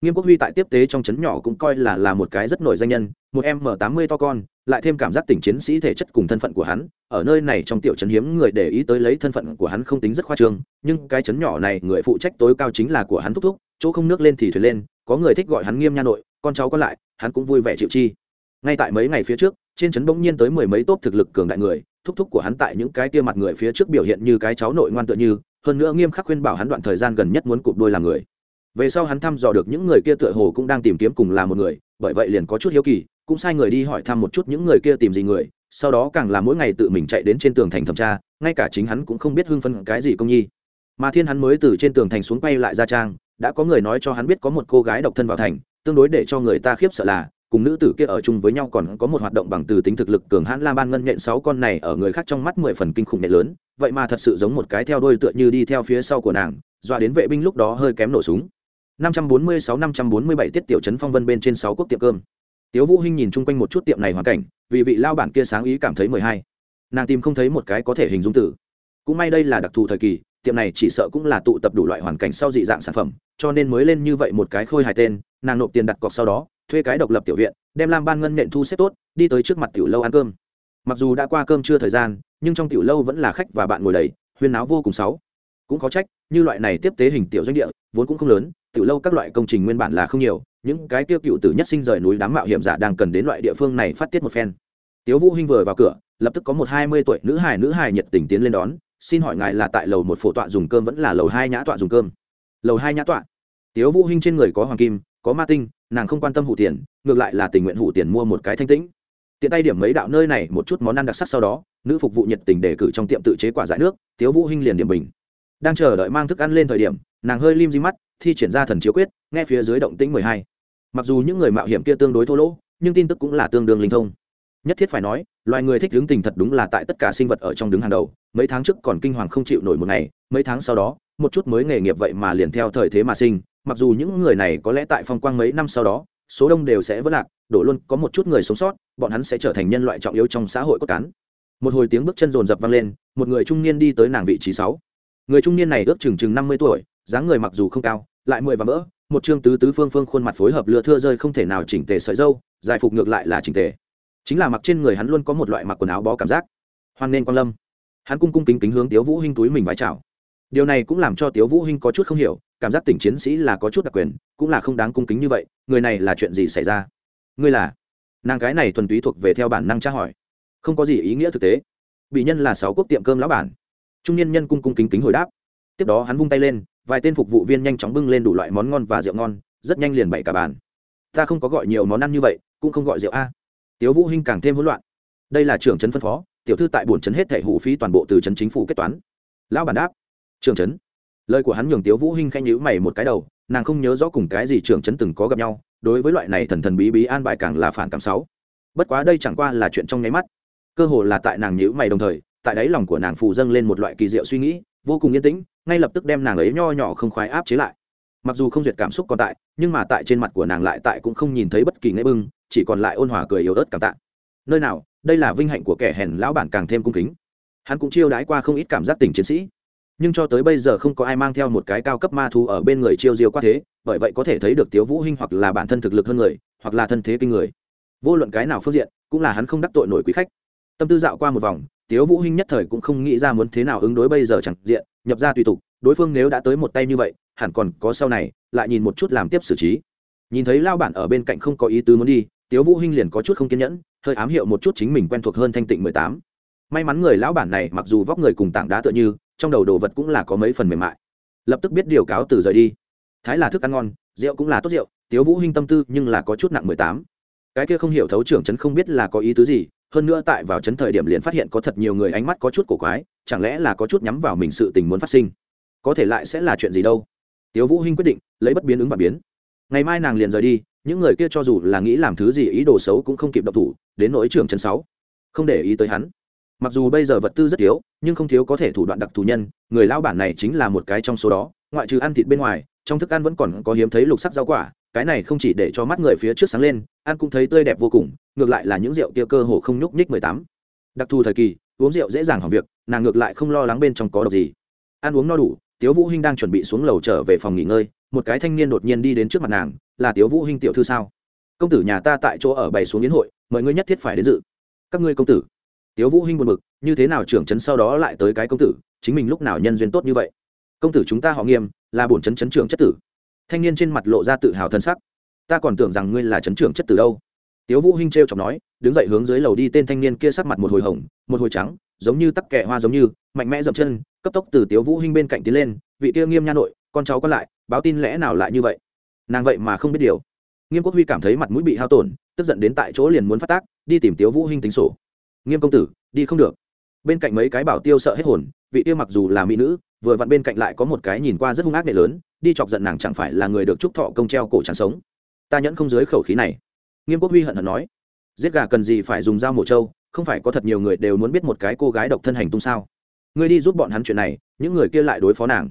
nghiêm quốc huy tại tiếp tế trong trấn nhỏ cũng coi là là một cái rất nổi danh nhân, một em m tám mươi to con, lại thêm cảm giác tỉnh chiến sĩ thể chất cùng thân phận của hắn. Ở nơi này trong tiểu trấn hiếm người để ý tới lấy thân phận của hắn không tính rất khoa trương, nhưng cái trấn nhỏ này người phụ trách tối cao chính là của hắn thúc thúc, chỗ không nước lên thì thuyền lên, có người thích gọi hắn nghiêm nha nội, con cháu có lại, hắn cũng vui vẻ chịu chi. Ngay tại mấy ngày phía trước, trên trấn bỗng nhiên tới mười mấy tốp thực lực cường đại người, thúc thúc của hắn tại những cái tia mặt người phía trước biểu hiện như cái cháu nội ngoan tựa như, hơn nữa nghiêm khắc khuyên bảo hắn đoạn thời gian gần nhất muốn cụp đôi làm người về sau hắn thăm dò được những người kia tựa hồ cũng đang tìm kiếm cùng là một người, bởi vậy liền có chút hiếu kỳ, cũng sai người đi hỏi thăm một chút những người kia tìm gì người, sau đó càng là mỗi ngày tự mình chạy đến trên tường thành thẩm tra, ngay cả chính hắn cũng không biết hưng phân cái gì công nhi. Mà thiên hắn mới từ trên tường thành xuống quay lại ra trang, đã có người nói cho hắn biết có một cô gái độc thân vào thành, tương đối để cho người ta khiếp sợ là, cùng nữ tử kia ở chung với nhau còn có một hoạt động bằng từ tính thực lực cường hãn la ban ngân nhện sáu con này ở người khác trong mắt mười phần kinh khủng nhện lớn, vậy mà thật sự giống một cái theo đôi tựa như đi theo phía sau của nàng, dọa đến vệ binh lúc đó hơi kém nổ súng. 546-547 tiết tiểu trấn phong vân bên trên sáu quốc tiệm cơm. Tiếu vũ hinh nhìn chung quanh một chút tiệm này hoàn cảnh, vì vị lao bản kia sáng ý cảm thấy mười hai. Nàng tìm không thấy một cái có thể hình dung tử cũng may đây là đặc thù thời kỳ, tiệm này chỉ sợ cũng là tụ tập đủ loại hoàn cảnh sau dị dạng sản phẩm, cho nên mới lên như vậy một cái khôi hài tên, nàng nộp tiền đặt cọc sau đó, thuê cái độc lập tiểu viện, đem lam ban ngân nện thu xếp tốt, đi tới trước mặt tiểu lâu ăn cơm. Mặc dù đã qua cơm trưa thời gian, nhưng trong tiểu lâu vẫn là khách và bạn ngồi đầy, huyên náo vô cùng sáu. Cũng có trách, như loại này tiếp tế hình tiểu doanh địa, vốn cũng không lớn tiểu lâu các loại công trình nguyên bản là không nhiều, những cái tiêu cựu tử nhất sinh rời núi đám mạo hiểm giả đang cần đến loại địa phương này phát tiết một phen. Tiếu vũ hinh vừa vào cửa, lập tức có một hai mươi tuổi nữ hài nữ hài nhiệt tình tiến lên đón, xin hỏi ngài là tại lầu một phổ tọa dùng cơm vẫn là lầu hai nhã tọa dùng cơm? Lầu hai nhã tọa? Tiếu vũ hinh trên người có hoàng kim, có ma tinh, nàng không quan tâm hủ tiền, ngược lại là tình nguyện hủ tiền mua một cái thanh tĩnh. Tiện tay điểm mấy đạo nơi này một chút món ăn đặc sắc sau đó, nữ phục vụ nhiệt tình đề cử trong tiệm tự chế quả giải nước, tiếu vũ hinh liền điểm bình. Đang chờ đợi mang thức ăn lên thời điểm, nàng hơi lim di mắt thi triển ra thần chiếu quyết, nghe phía dưới động tĩnh mười hai. Mặc dù những người mạo hiểm kia tương đối thô lỗ, nhưng tin tức cũng là tương đương linh thông. Nhất thiết phải nói, loài người thích hướng tình thật đúng là tại tất cả sinh vật ở trong đứng hàng đầu, mấy tháng trước còn kinh hoàng không chịu nổi một ngày, mấy tháng sau đó, một chút mới nghề nghiệp vậy mà liền theo thời thế mà sinh, mặc dù những người này có lẽ tại phong quang mấy năm sau đó, số đông đều sẽ vỡ lạc, đổ luôn có một chút người sống sót, bọn hắn sẽ trở thành nhân loại trọng yếu trong xã hội cốt cán. Một hồi tiếng bước chân rồn rập vang lên, một người trung niên đi tới nàng vị trí sáu. Người trung niên này ước chừng chừng năm mươi tuổi dáng người mặc dù không cao lại mười và mỡ, một chương tứ tứ phương phương khuôn mặt phối hợp lừa thưa rơi không thể nào chỉnh tề sợi dâu dài phục ngược lại là chỉnh tề. Chính là mặc trên người hắn luôn có một loại mặc quần áo bó cảm giác. Hoan nên quan lâm. Hắn cung cung kính kính hướng tiếu vũ hinh túi mình vái chào. Điều này cũng làm cho tiếu vũ hinh có chút không hiểu cảm giác tỉnh chiến sĩ là có chút đặc quyền cũng là không đáng cung kính như vậy người này là chuyện gì xảy ra? Ngươi là? Nàng cái này thuần túy thuộc về theo bản năng tra hỏi. Không có gì ý nghĩa thực tế. Bị nhân là sáu quốc tiệm cơm lão bản. Trung niên nhân cung cung kính kính hồi đáp tiếp đó hắn vung tay lên, vài tên phục vụ viên nhanh chóng bưng lên đủ loại món ngon và rượu ngon, rất nhanh liền bày cả bàn. Ta không có gọi nhiều món ăn như vậy, cũng không gọi rượu a. Tiếu vũ hinh càng thêm hỗn loạn. Đây là trưởng trấn phân phó, tiểu thư tại buồn trấn hết thảy hủ phí toàn bộ từ trấn chính phủ kết toán. Lão bản đáp, trưởng trấn. Lời của hắn nhường tiếu vũ hinh khẽ nhíu mày một cái đầu, nàng không nhớ rõ cùng cái gì trưởng trấn từng có gặp nhau, đối với loại này thần thần bí bí an bài càng là phản cảm sáu. Bất quá đây chẳng qua là chuyện trong nháy mắt. Cơ hồ là tại nàng nhíu mày đồng thời, tại đáy lòng của nàng phù dâng lên một loại kỳ diệu suy nghĩ vô cùng yên tĩnh, ngay lập tức đem nàng ấy nho nhỏ không khoái áp chế lại. Mặc dù không duyệt cảm xúc còn tại, nhưng mà tại trên mặt của nàng lại tại cũng không nhìn thấy bất kỳ ngay bưng, chỉ còn lại ôn hòa cười yếu ớt cảm tạ. Nơi nào, đây là vinh hạnh của kẻ hèn, lão bản càng thêm cung kính. Hắn cũng chiêu đãi qua không ít cảm giác tình chiến sĩ. Nhưng cho tới bây giờ không có ai mang theo một cái cao cấp ma thú ở bên người chiêu diêu qua thế, bởi vậy có thể thấy được tiếu vũ hinh hoặc là bản thân thực lực hơn người, hoặc là thân thế kinh người. Vô luận cái nào phương diện, cũng là hắn không đắc tội nổi quý khách. Tâm tư dạo qua một vòng tiếu vũ hinh nhất thời cũng không nghĩ ra muốn thế nào ứng đối bây giờ chẳng diện, nhập ra tùy tục, đối phương nếu đã tới một tay như vậy, hẳn còn có sau này, lại nhìn một chút làm tiếp xử trí. Nhìn thấy lao bản ở bên cạnh không có ý tứ muốn đi, tiếu vũ hinh liền có chút không kiên nhẫn, hơi ám hiệu một chút chính mình quen thuộc hơn thanh tịnh mười tám. May mắn người lão bản này mặc dù vóc người cùng tảng đá tựa như, trong đầu đồ vật cũng là có mấy phần mềm mại. Lập tức biết điều cáo từ rời đi. Thái là thức ăn ngon, rượu cũng là tốt rượu, tiếu vũ hinh tâm tư nhưng là có chút nặng mười tám. Cái kia không hiểu thấu trưởng trấn không biết là có ý tứ gì hơn nữa tại vào chấn thời điểm liền phát hiện có thật nhiều người ánh mắt có chút cổ quái, chẳng lẽ là có chút nhắm vào mình sự tình muốn phát sinh? Có thể lại sẽ là chuyện gì đâu? Tiếu vũ hinh quyết định, lấy bất biến ứng và biến. Ngày mai nàng liền rời đi, những người kia cho dù là nghĩ làm thứ gì ý đồ xấu cũng không kịp động thủ, đến nỗi trưởng chân sáu. Không để ý tới hắn. Mặc dù bây giờ vật tư rất thiếu, nhưng không thiếu có thể thủ đoạn đặc thù nhân, người lao bản này chính là một cái trong số đó, ngoại trừ ăn thịt bên ngoài, trong thức ăn vẫn còn có hiếm thấy lục sắc rau quả cái này không chỉ để cho mắt người phía trước sáng lên, ăn cũng thấy tươi đẹp vô cùng, ngược lại là những rượu kia cơ hồ không nhúc nhích mười tám. Đặc thù thời kỳ, uống rượu dễ dàng hỏng việc, nàng ngược lại không lo lắng bên trong có độc gì. Ăn uống no đủ, tiếu vũ hinh đang chuẩn bị xuống lầu trở về phòng nghỉ ngơi, một cái thanh niên đột nhiên đi đến trước mặt nàng, là tiếu vũ hinh tiểu thư sao? Công tử nhà ta tại chỗ ở bày xuống yến hội mọi người nhất thiết phải đến dự. Các ngươi công tử? Tiếu vũ hinh buồn bực, như thế nào trưởng trấn sau đó lại tới cái công tử, chính mình lúc nào nhân duyên tốt như vậy? Công tử chúng ta họ nghiêm, là bổn trấn trấn trưởng chất tử thanh niên trên mặt lộ ra tự hào thân sắc. Ta còn tưởng rằng ngươi là trấn trưởng chất từ đâu. Tiếu vũ hinh treo chọc nói, đứng dậy hướng dưới lầu đi tên thanh niên kia sắc mặt một hồi hồng, một hồi trắng, giống như tắc kẹ hoa giống như, mạnh mẽ dậm chân, cấp tốc từ tiếu vũ hinh bên cạnh tiến lên, vị kia nghiêm nha nội, con cháu con lại, báo tin lẽ nào lại như vậy? Nàng vậy mà không biết điều. Nghiêm quốc huy cảm thấy mặt mũi bị hao tổn, tức giận đến tại chỗ liền muốn phát tác, đi tìm tiếu vũ hinh tính sổ. Nghiêm công tử, đi không được. Bên cạnh mấy cái bảo tiêu sợ hết hồn, vị kia mặc dù là mỹ nữ, vừa vặn bên cạnh lại có một cái nhìn qua rất hung ác nghệ lớn đi chọc giận nàng chẳng phải là người được chúc thọ công treo cổ chẳng sống. Ta nhẫn không dưới khẩu khí này. Nghiêm quốc huy hận hận nói. Giết gà cần gì phải dùng dao mổ trâu, không phải có thật nhiều người đều muốn biết một cái cô gái độc thân hành tung sao. Ngươi đi giúp bọn hắn chuyện này, những người kia lại đối phó nàng.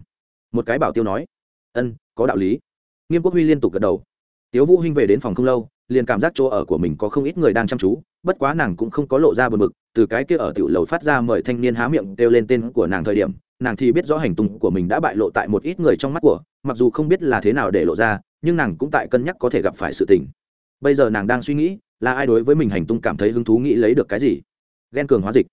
Một cái bảo tiêu nói. Ân, có đạo lý. Nghiêm quốc huy liên tục gật đầu. Tiếu vũ hinh về đến phòng không lâu, liền cảm giác chỗ ở của mình có không ít người đang chăm chú, bất quá nàng cũng không có lộ ra bờ mực từ cái kia ở tiểu lầu phát ra mời thanh niên há miệng kêu lên tên của nàng thời điểm nàng thì biết rõ hành tung của mình đã bại lộ tại một ít người trong mắt của, mặc dù không biết là thế nào để lộ ra, nhưng nàng cũng tại cân nhắc có thể gặp phải sự tình. Bây giờ nàng đang suy nghĩ, là ai đối với mình hành tung cảm thấy hứng thú nghĩ lấy được cái gì? Ghen cường hóa dịch.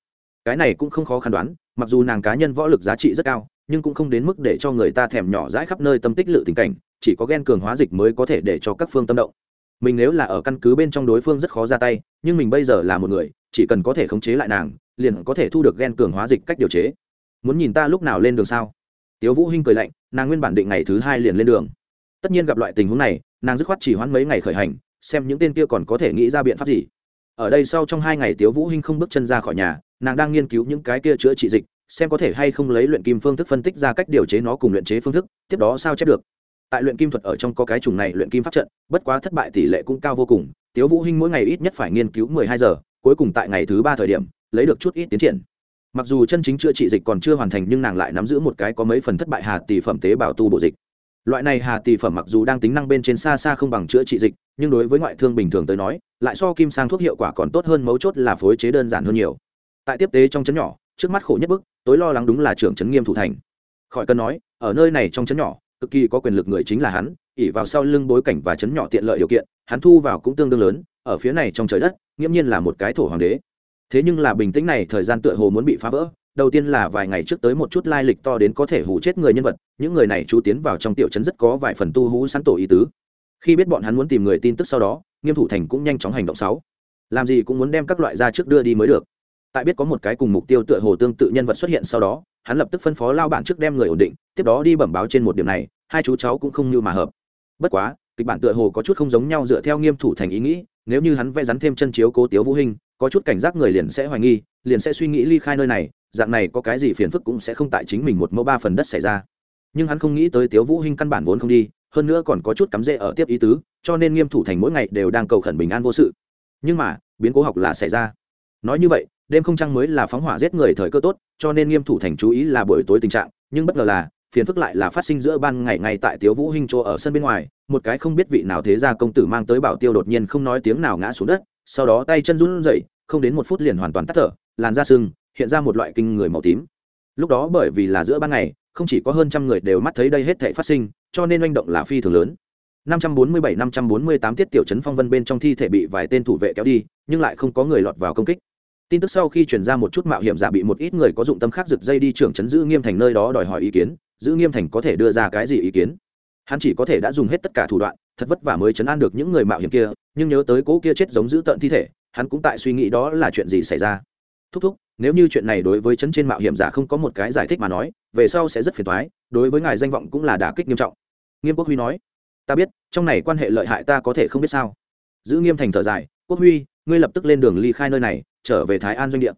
Cái này cũng không khó khăn đoán, mặc dù nàng cá nhân võ lực giá trị rất cao, nhưng cũng không đến mức để cho người ta thèm nhỏ dãi khắp nơi tâm tích lự tình cảnh, chỉ có ghen cường hóa dịch mới có thể để cho các phương tâm động. Mình nếu là ở căn cứ bên trong đối phương rất khó ra tay, nhưng mình bây giờ là một người, chỉ cần có thể khống chế lại nàng, liền có thể thu được ghen cường hóa dịch cách điều chế muốn nhìn ta lúc nào lên đường sao? Tiếu vũ hinh cười lạnh, nàng nguyên bản định ngày thứ hai liền lên đường. Tất nhiên gặp loại tình huống này, nàng dứt khoát chỉ hoãn mấy ngày khởi hành, xem những tên kia còn có thể nghĩ ra biện pháp gì. Ở đây sau trong hai ngày tiếu vũ hinh không bước chân ra khỏi nhà, nàng đang nghiên cứu những cái kia chữa trị dịch, xem có thể hay không lấy luyện kim phương thức phân tích ra cách điều chế nó cùng luyện chế phương thức, tiếp đó sao chép được. Tại luyện kim thuật ở trong có cái trùng này luyện kim pháp trận, bất quá thất bại tỷ lệ cũng cao vô cùng, tiếu vũ hinh mỗi ngày ít nhất phải nghiên cứu mười hai giờ, cuối cùng tại ngày thứ ba thời điểm, lấy được chút ít tiến triển mặc dù chân chính chữa trị dịch còn chưa hoàn thành nhưng nàng lại nắm giữ một cái có mấy phần thất bại hà tỷ phẩm tế bào tu bộ dịch. Loại này hà tỷ phẩm mặc dù đang tính năng bên trên xa xa không bằng chữa trị dịch, nhưng đối với ngoại thương bình thường tới nói, lại so kim sang thuốc hiệu quả còn tốt hơn mấu chốt là phối chế đơn giản hơn nhiều. Tại tiếp tế trong chấn nhỏ, trước mắt khổ nhất bức, tối lo lắng đúng là trưởng chấn nghiêm thủ thành. Khỏi cần nói, ở nơi này trong chấn nhỏ, cực kỳ có quyền lực người chính là hắn ỉ vào sau lưng bối cảnh và chấn nhỏ tiện lợi điều kiện, hắn thu vào cũng tương đương lớn, ở phía này trong trời đất, nghiễm nhiên là một cái thổ hoàng đế thế nhưng là bình tĩnh này, thời gian tựa hồ muốn bị phá vỡ. Đầu tiên là vài ngày trước tới một chút lai lịch to đến có thể hủ chết người nhân vật. Những người này chú tiến vào trong tiểu trấn rất có vài phần tu hú sẵn tổ ý tứ. Khi biết bọn hắn muốn tìm người tin tức sau đó, nghiêm thủ thành cũng nhanh chóng hành động sáu. Làm gì cũng muốn đem các loại ra trước đưa đi mới được. Tại biết có một cái cùng mục tiêu tựa hồ tương tự nhân vật xuất hiện sau đó, hắn lập tức phân phó lao bản trước đem người ổn định, tiếp đó đi bẩm báo trên một điểm này, hai chú cháu cũng không như mà hợp. Bất quá, kịch bản tựa hồ có chút không giống nhau dựa theo nghiêm thủ thành ý nghĩ, nếu như hắn vẽ rắn thêm chân chiếu cố tiếu vũ hình có chút cảnh giác người liền sẽ hoài nghi, liền sẽ suy nghĩ ly khai nơi này, dạng này có cái gì phiền phức cũng sẽ không tại chính mình một mẫu ba phần đất xảy ra. Nhưng hắn không nghĩ tới tiếu vũ hinh căn bản vốn không đi, hơn nữa còn có chút cắm rễ ở tiếp ý tứ, cho nên nghiêm thủ thành mỗi ngày đều đang cầu khẩn bình an vô sự. Nhưng mà, biến cố học là xảy ra. Nói như vậy, đêm không trăng mới là phóng hỏa giết người thời cơ tốt, cho nên nghiêm thủ thành chú ý là buổi tối tình trạng, nhưng bất ngờ là, phiền phức lại là phát sinh giữa ban ngày ngay tại tiếu vũ hinh chỗ ở sân bên ngoài, một cái không biết vị nào thế gia công tử mang tới bảo tiêu đột nhiên không nói tiếng nào ngã xuống đất sau đó tay chân run rẩy, không đến một phút liền hoàn toàn tắt thở, làn da sưng, hiện ra một loại kinh người màu tím. Lúc đó bởi vì là giữa ban ngày, không chỉ có hơn trăm người đều mắt thấy đây hết thảy phát sinh, cho nên manh động là phi thường lớn. 547-548 tiết tiểu trấn phong vân bên trong thi thể bị vài tên thủ vệ kéo đi, nhưng lại không có người lọt vào công kích. Tin tức sau khi truyền ra một chút mạo hiểm giả bị một ít người có dụng tâm khác giật dây đi trưởng trấn giữ nghiêm thành nơi đó đòi hỏi ý kiến, giữ nghiêm thành có thể đưa ra cái gì ý kiến? Hắn chỉ có thể đã dùng hết tất cả thủ đoạn thật vất vả mới chấn an được những người mạo hiểm kia, nhưng nhớ tới cỗ kia chết giống giữ tận thi thể, hắn cũng tại suy nghĩ đó là chuyện gì xảy ra. Thúc thúc, nếu như chuyện này đối với chấn trên mạo hiểm giả không có một cái giải thích mà nói, về sau sẽ rất phiền thoái đối với ngài danh vọng cũng là đả kích nghiêm trọng. Nghiêm quốc huy nói, ta biết, trong này quan hệ lợi hại ta có thể không biết sao. Giữ nghiêm thành thở dài, quốc huy, ngươi lập tức lên đường ly khai nơi này, trở về thái an doanh địa.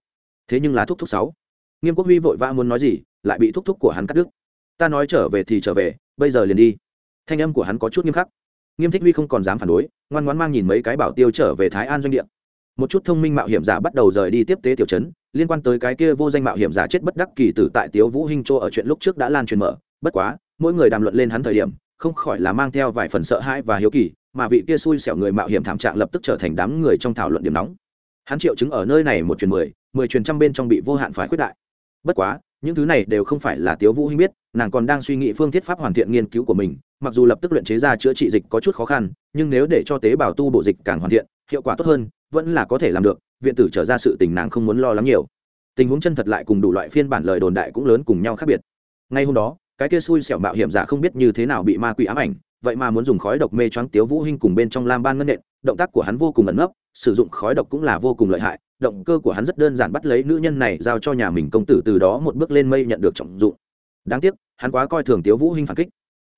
Thế nhưng là thúc thúc sáu, nghiêm quốc huy vội vã muốn nói gì, lại bị thúc thúc của hắn cắt đứt. Ta nói trở về thì trở về, bây giờ liền đi. Thanh âm của hắn có chút nghiêm khắc nghiêm thích huy không còn dám phản đối, ngoan ngoãn mang nhìn mấy cái bảo tiêu trở về thái an doanh địa. Một chút thông minh mạo hiểm giả bắt đầu rời đi tiếp tế tiểu chấn liên quan tới cái kia vô danh mạo hiểm giả chết bất đắc kỳ tử tại tiếu vũ hinh châu ở chuyện lúc trước đã lan truyền mở. Bất quá, mỗi người đàm luận lên hắn thời điểm, không khỏi là mang theo vài phần sợ hãi và hiếu kỳ, mà vị kia xui xẻo người mạo hiểm thảm trạng lập tức trở thành đám người trong thảo luận điểm nóng. Hắn triệu chứng ở nơi này một truyền mười mười truyền trăm bên trong bị vô hạn phải quyết đại. Bất quá những thứ này đều không phải là tiếu vũ hinh biết, nàng còn đang suy nghĩ phương thiết pháp hoàn thiện nghiên cứu của mình, mặc dù lập tức luyện chế ra chữa trị dịch có chút khó khăn, nhưng nếu để cho tế bào tu bộ dịch càng hoàn thiện, hiệu quả tốt hơn, vẫn là có thể làm được, viện tử trở ra sự tình nàng không muốn lo lắng nhiều. Tình huống chân thật lại cùng đủ loại phiên bản lời đồn đại cũng lớn cùng nhau khác biệt. Ngay hôm đó, cái kia xui xẻo mạo hiểm giả không biết như thế nào bị ma quỷ ám ảnh vậy mà muốn dùng khói độc mê choáng tiếu vũ hinh cùng bên trong lam ban ngân nện, động tác của hắn vô cùng ẩn nấp, sử dụng khói độc cũng là vô cùng lợi hại, động cơ của hắn rất đơn giản bắt lấy nữ nhân này giao cho nhà mình công tử từ đó một bước lên mây nhận được trọng dụng. Đáng tiếc, hắn quá coi thường tiếu vũ hinh phản kích.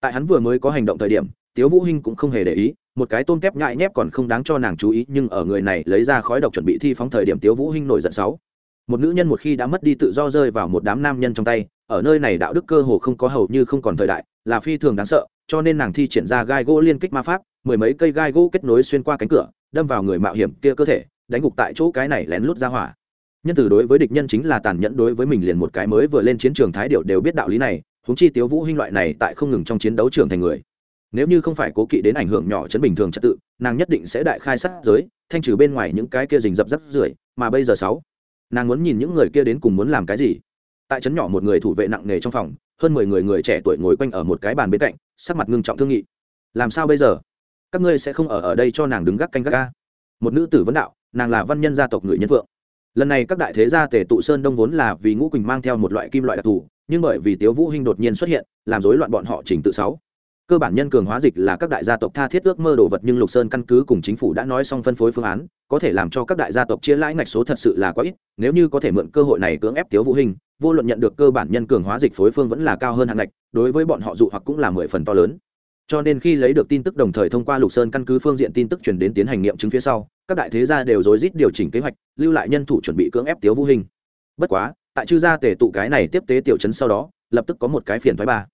Tại hắn vừa mới có hành động thời điểm, tiếu vũ hinh cũng không hề để ý, một cái tôm kép nhại nhép còn không đáng cho nàng chú ý, nhưng ở người này lấy ra khói độc chuẩn bị thi phóng thời điểm tiếu vũ hinh nổi giận sáu. Một nữ nhân một khi đã mất đi tự do rơi vào một đám nam nhân trong tay, ở nơi này đạo đức cơ hồ không có hầu như không còn thời đại, là phi thường đáng sợ cho nên nàng thi triển ra gai gỗ liên kích ma pháp, mười mấy cây gai gỗ kết nối xuyên qua cánh cửa, đâm vào người mạo hiểm kia cơ thể, đánh gục tại chỗ cái này lén lút ra hỏa. Nhân từ đối với địch nhân chính là tàn nhẫn, đối với mình liền một cái mới vừa lên chiến trường thái điệu đều biết đạo lý này, huống chi tiếu vũ hinh loại này tại không ngừng trong chiến đấu trưởng thành người. Nếu như không phải cố kỵ đến ảnh hưởng nhỏ chấn bình thường trật tự, nàng nhất định sẽ đại khai sát giới, thanh trừ bên ngoài những cái kia rình rập rắp rưởi, mà bây giờ sáu, nàng muốn nhìn những người kia đến cùng muốn làm cái gì. Tại trấn nhỏ một người thủ vệ nặng nề trong phòng hơn mười người người trẻ tuổi ngồi quanh ở một cái bàn bên cạnh, sắc mặt ngưng trọng thương nghị. Làm sao bây giờ? Các ngươi sẽ không ở ở đây cho nàng đứng gác canh gác ca một nữ tử vấn đạo, nàng là văn nhân gia tộc người nhân vượng lần này các đại thế gia tề tụ sơn đông vốn là vì ngũ quỳnh mang theo một loại kim loại đặc thù, nhưng bởi vì tiếu vũ hinh đột nhiên xuất hiện, làm rối loạn bọn họ trình tự sáu cơ bản nhân cường hóa dịch là các đại gia tộc tha thiết ước mơ đồ vật nhưng lục sơn căn cứ cùng chính phủ đã nói xong phân phối phương án, có thể làm cho các đại gia tộc chia lãi ngạch số thật sự là quá ít, nếu như có thể mượn cơ hội này cưỡng ép tiếu vũ hình, vô luận nhận được cơ bản nhân cường hóa dịch phối phương vẫn là cao hơn hạn ngạch, đối với bọn họ dụ hoặc cũng là mười phần to lớn. Cho nên khi lấy được tin tức đồng thời thông qua lục sơn căn cứ phương diện tin tức chuyển đến tiến hành nghiệm chứng phía sau, các đại thế gia đều rối rít điều chỉnh kế hoạch, lưu lại nhân thủ chuẩn bị cưỡng ép tiếu vũ hình. Bất quá, tại chư gia tề tụ cái này tiếp tế tiểu chấn sau đó, lập tức có một cái phiền thoái ba.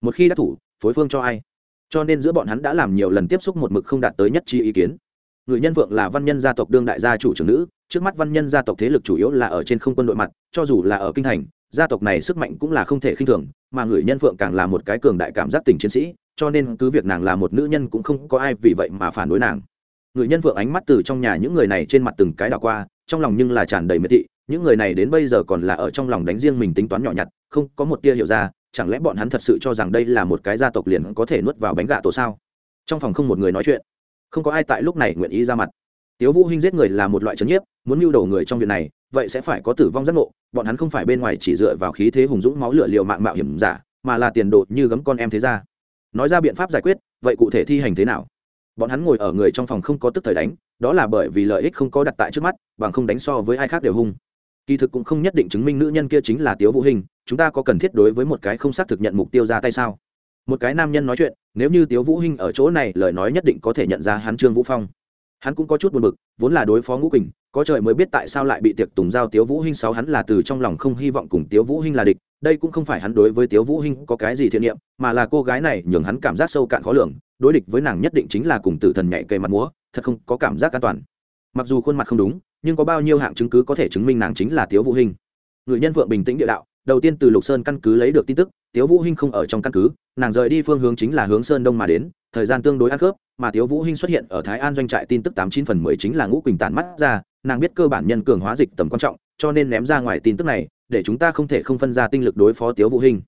Một khi đã thủ phối phương cho ai? Cho nên giữa bọn hắn đã làm nhiều lần tiếp xúc một mực không đạt tới nhất trí ý kiến. Người nhân vượng là văn nhân gia tộc đương đại gia chủ trưởng nữ, trước mắt văn nhân gia tộc thế lực chủ yếu là ở trên không quân đội mặt, cho dù là ở kinh thành, gia tộc này sức mạnh cũng là không thể khinh thường, mà người nhân vượng càng là một cái cường đại cảm giác tình chiến sĩ, cho nên cứ việc nàng là một nữ nhân cũng không có ai vì vậy mà phản đối nàng. Người nhân vượng ánh mắt từ trong nhà những người này trên mặt từng cái đảo qua, trong lòng nhưng là tràn đầy miệt thị, những người này đến bây giờ còn là ở trong lòng đánh riêng mình tính toán nhỏ nhặt, không có một tia hiểu ra chẳng lẽ bọn hắn thật sự cho rằng đây là một cái gia tộc liền có thể nuốt vào bánh gạ tổ sao? Trong phòng không một người nói chuyện. Không có ai tại lúc này nguyện ý ra mặt. Tiếu vũ hinh giết người là một loại trấn nhiếp, muốn mưu đầu người trong việc này, vậy sẽ phải có tử vong giác ngộ, bọn hắn không phải bên ngoài chỉ dựa vào khí thế hùng dũng máu lửa liều mạng mạo hiểm giả, mà là tiền đồ như gấm con em thế ra nói ra biện pháp giải quyết, vậy cụ thể thi hành thế nào? Bọn hắn ngồi ở người trong phòng không có tức thời đánh, đó là bởi vì lợi ích không có đặt tại trước mắt, bằng không đánh so với ai khác đều hung kỳ thực cũng không nhất định chứng minh nữ nhân kia chính là tiếu vũ hình, chúng ta có cần thiết đối với một cái không xác thực nhận mục tiêu ra tay sao? Một cái nam nhân nói chuyện, nếu như tiếu vũ hinh ở chỗ này, lời nói nhất định có thể nhận ra hắn trương vũ phong. Hắn cũng có chút buồn bực, vốn là đối phó ngũ quỳnh, có trời mới biết tại sao lại bị tiệc tùng giao tiếu vũ hinh sáu hắn là từ trong lòng không hy vọng cùng tiếu vũ hinh là địch. Đây cũng không phải hắn đối với tiếu vũ hinh có cái gì thiện niệm, mà là cô gái này nhường hắn cảm giác sâu cạn khó lường, đối địch với nàng nhất định chính là cùng tử thần nhảy cây mặt múa, thật không có cảm giác an toàn. Mặc dù khuôn mặt không đúng nhưng có bao nhiêu hạng chứng cứ có thể chứng minh nàng chính là tiếu vũ hinh? Người nhân vượng bình tĩnh địa đạo, đầu tiên từ lục sơn căn cứ lấy được tin tức, tiếu vũ hinh không ở trong căn cứ, nàng rời đi phương hướng chính là hướng sơn đông mà đến, thời gian tương đối ăn khớp, mà tiếu vũ hinh xuất hiện ở thái an doanh trại tin tức tám chín phần mười chính là ngũ quỳnh tản mắt ra, nàng biết cơ bản nhân cường hóa dịch tầm quan trọng, cho nên ném ra ngoài tin tức này, để chúng ta không thể không phân ra tinh lực đối phó tiếu vũ hinh.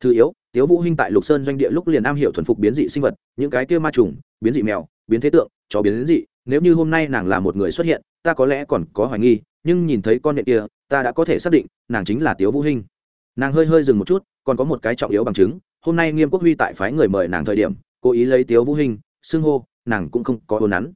Thứ yếu, tiếu vũ hinh tại lục sơn doanh địa lúc liền am hiểu thuần phục biến dị sinh vật, những cái kia ma trùng, biến dị mèo, biến thế tượng, chó biến dị nếu như hôm nay nàng là một người xuất hiện, ta có lẽ còn có hoài nghi, nhưng nhìn thấy con nhện kia, ta đã có thể xác định, nàng chính là tiếu vũ hinh. Nàng hơi hơi dừng một chút, còn có một cái trọng yếu bằng chứng, hôm nay nghiêm quốc huy tại phái người mời nàng thời điểm, cố ý lấy tiếu vũ hinh, xưng hô, nàng cũng không có hồn nắn.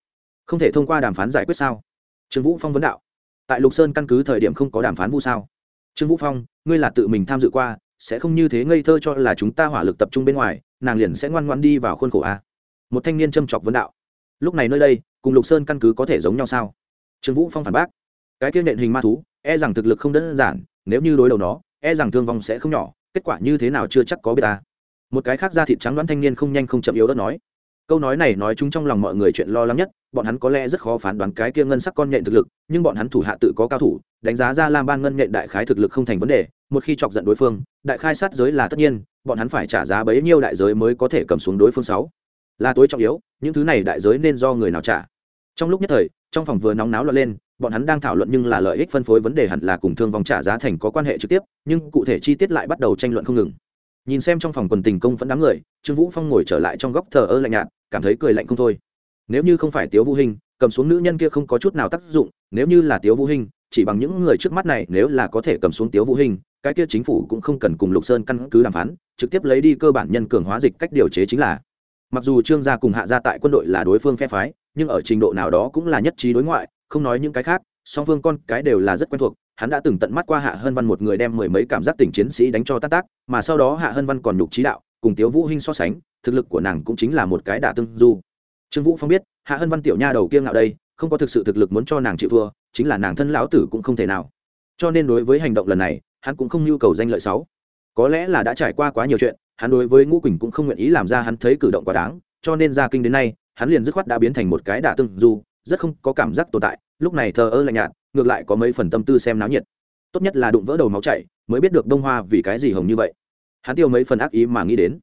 Không thể thông qua đàm phán giải quyết sao? Trương vũ phong vấn đạo. Tại lục sơn căn cứ thời điểm không có đàm phán vu sao? Trương vũ phong, ngươi là tự mình tham dự qua, sẽ không như thế ngây thơ cho là chúng ta hỏa lực tập trung bên ngoài, nàng liền sẽ ngoan ngoan đi vào khuôn khổ a. Một thanh niên châm chọc vấn đạo. Lúc này nơi đây cùng lục sơn căn cứ có thể giống nhau sao? Trương vũ phong phản bác, cái kia nện hình ma thú e rằng thực lực không đơn giản, nếu như đối đầu nó e rằng thương vong sẽ không nhỏ, kết quả như thế nào chưa chắc có biết ta. Một cái khác ra thịt trắng đoán thanh niên không nhanh không chậm yếu đất nói, câu nói này nói chúng trong lòng mọi người chuyện lo lắng nhất, bọn hắn có lẽ rất khó phán đoán cái kia ngân sắc con nhện thực lực, nhưng bọn hắn thủ hạ tự có cao thủ, đánh giá ra lam ban ngân nhện đại khái thực lực không thành vấn đề, một khi chọc giận đối phương, đại khai sát giới là tất nhiên, bọn hắn phải trả giá bấy nhiêu đại giới mới có thể cầm xuống đối phương sáu là tối trọng yếu, những thứ này đại giới nên do người nào trả? Trong lúc nhất thời, trong phòng vừa nóng náo loạn lên, bọn hắn đang thảo luận nhưng là lợi ích phân phối vấn đề hẳn là cùng thương vong trả giá thành có quan hệ trực tiếp, nhưng cụ thể chi tiết lại bắt đầu tranh luận không ngừng. Nhìn xem trong phòng quần tình công vẫn đám người, trương vũ phong ngồi trở lại trong góc thờ ơ lạnh nhạt, cảm thấy cười lạnh không thôi. Nếu như không phải tiếu vũ hình cầm xuống nữ nhân kia không có chút nào tác dụng, nếu như là tiếu vũ hình chỉ bằng những người trước mắt này, nếu là có thể cầm xuống tiếu vũ hình cái kia chính phủ cũng không cần cùng lục sơn căn cứ đàm phán, trực tiếp lấy đi cơ bản nhân cường hóa dịch cách điều chế chính là mặc dù trương gia cùng hạ gia tại quân đội là đối phương phe phái, nhưng ở trình độ nào đó cũng là nhất trí đối ngoại, không nói những cái khác, song phương con cái đều là rất quen thuộc. Hắn đã từng tận mắt qua hạ hân văn một người đem mười mấy cảm giác tình chiến sĩ đánh cho tát tác, mà sau đó hạ hân văn còn nhục trí đạo, cùng tiếu vũ hinh so sánh, thực lực của nàng cũng chính là một cái đả tương du. Trương vũ phong biết, hạ hân văn tiểu nha đầu kiêng ngạo đây, không có thực sự thực lực muốn cho nàng chịu thua, chính là nàng thân lão tử cũng không thể nào. Cho nên đối với hành động lần này, hắn cũng không nhu cầu danh lợi sáu. Có lẽ là đã trải qua quá nhiều chuyện hắn đối với ngũ quỳnh cũng không nguyện ý làm ra hắn thấy cử động quá đáng, cho nên ra kinh đến nay, hắn liền dứt khoát đã biến thành một cái đả tương du, rất không có cảm giác tồn tại, lúc này thờ ơ lạnh nhạt, ngược lại có mấy phần tâm tư xem náo nhiệt. Tốt nhất là đụng vỡ đầu máu chảy, mới biết được đông hoa vì cái gì hồng như vậy. Hắn tiêu mấy phần ác ý mà nghĩ đến.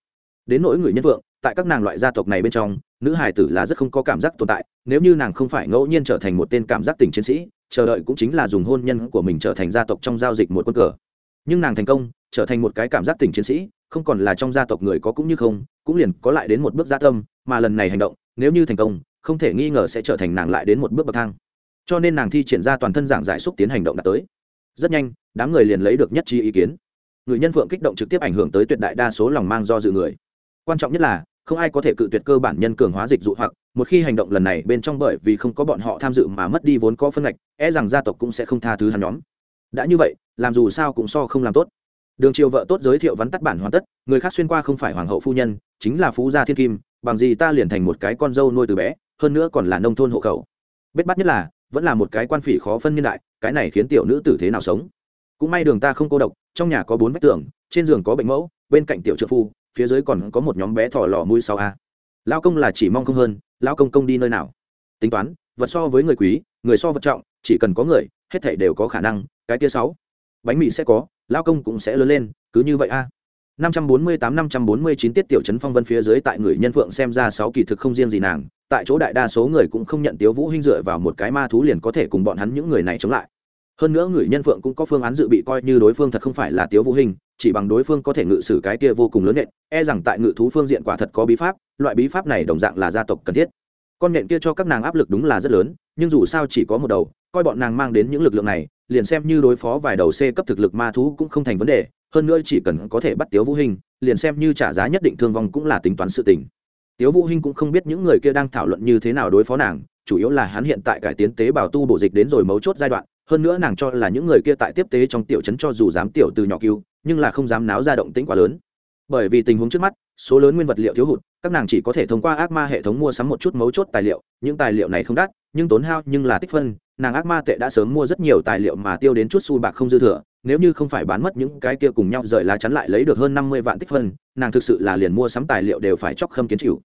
Đến nỗi người nhân vượng, tại các nàng loại gia tộc này bên trong, nữ hải tử là rất không có cảm giác tồn tại, nếu như nàng không phải ngẫu nhiên trở thành một tên cảm giác tình chiến sĩ, chờ đợi cũng chính là dùng hôn nhân của mình trở thành gia tộc trong giao dịch một quân cờ. Nhưng nàng thành công, trở thành một cái cảm giác tình chiến sĩ không còn là trong gia tộc người có cũng như không, cũng liền có lại đến một bước gia tâm, mà lần này hành động, nếu như thành công, không thể nghi ngờ sẽ trở thành nàng lại đến một bước bậc thang. Cho nên nàng thi triển ra toàn thân giảng giải xúc tiến hành động đã tới. Rất nhanh, đám người liền lấy được nhất trí ý kiến. Người nhân phượng kích động trực tiếp ảnh hưởng tới tuyệt đại đa số lòng mang do dự người. Quan trọng nhất là, không ai có thể cự tuyệt cơ bản nhân cường hóa dịch dụ hoặc, một khi hành động lần này bên trong bởi vì không có bọn họ tham dự mà mất đi vốn có phân ngạch e rằng gia tộc cũng sẽ không tha thứ hắn nhóm. Đã như vậy, làm dù sao cũng so không làm tốt đường triều vợ tốt giới thiệu vắn tắt bản hoàn tất, người khác xuyên qua không phải hoàng hậu phu nhân, chính là phú gia thiên kim, bằng gì ta liền thành một cái con dâu nuôi từ bé, hơn nữa còn là nông thôn hộ khẩu. Bết bắt nhất là, vẫn là một cái quan phỉ khó phân niên đại, cái này khiến tiểu nữ tử thế nào sống? Cũng may đường ta không cô độc, trong nhà có bốn vách tường, trên giường có bệnh mẫu, bên cạnh tiểu trợ phu, phía dưới còn có một nhóm bé thỏ lò mũi sau a. Lao công là chỉ mong không hơn lao công công đi nơi nào? Tính toán, vật so với người quý, người so vật trọng, chỉ cần có người, hết thảy đều có khả năng, cái tia sáu. Bánh mì sẽ có lao công cũng sẽ lớn lên, cứ như vậy a. năm trăm bốn mươi tám, năm trăm bốn mươi chín tiết tiểu trấn phong vân phía dưới tại người nhân phượng xem ra sáu kỳ thực không riêng gì nàng, tại chỗ đại đa số người cũng không nhận tiếu vũ hinh dựa vào một cái ma thú liền có thể cùng bọn hắn những người này chống lại. Hơn nữa người nhân phượng cũng có phương án dự bị coi như đối phương thật không phải là tiếu vũ hình chỉ bằng đối phương có thể ngự sử cái kia vô cùng lớn nện e rằng tại ngự thú phương diện quả thật có bí pháp, loại bí pháp này đồng dạng là gia tộc cần thiết. Con nện kia cho các nàng áp lực đúng là rất lớn, nhưng dù sao chỉ có một đầu, coi bọn nàng mang đến những lực lượng này liền xem như đối phó vài đầu c cấp thực lực ma thú cũng không thành vấn đề, hơn nữa chỉ cần có thể bắt tiếu vũ hình liền xem như trả giá nhất định thương vong cũng là tính toán sự tình. Tiếu vũ hình cũng không biết những người kia đang thảo luận như thế nào đối phó nàng, chủ yếu là hắn hiện tại cải tiến tế bào tu bổ dịch đến rồi mấu chốt giai đoạn, hơn nữa nàng cho là những người kia tại tiếp tế trong tiểu trấn cho dù dám tiểu từ nhỏ cứu, nhưng là không dám náo ra động tĩnh quá lớn. Bởi vì tình huống trước mắt, số lớn nguyên vật liệu thiếu hụt, các nàng chỉ có thể thông qua ác ma hệ thống mua sắm một chút mấu chốt tài liệu, những tài liệu này không đắt, nhưng tốn hao nhưng là tích phân nàng ác ma tệ đã sớm mua rất nhiều tài liệu mà tiêu đến chút xu bạc không dư thừa, nếu như không phải bán mất những cái kia cùng nhau rời lá chắn lại lấy được hơn năm mươi vạn tích phân, nàng thực sự là liền mua sắm tài liệu đều phải chóc khâm kiến chịu.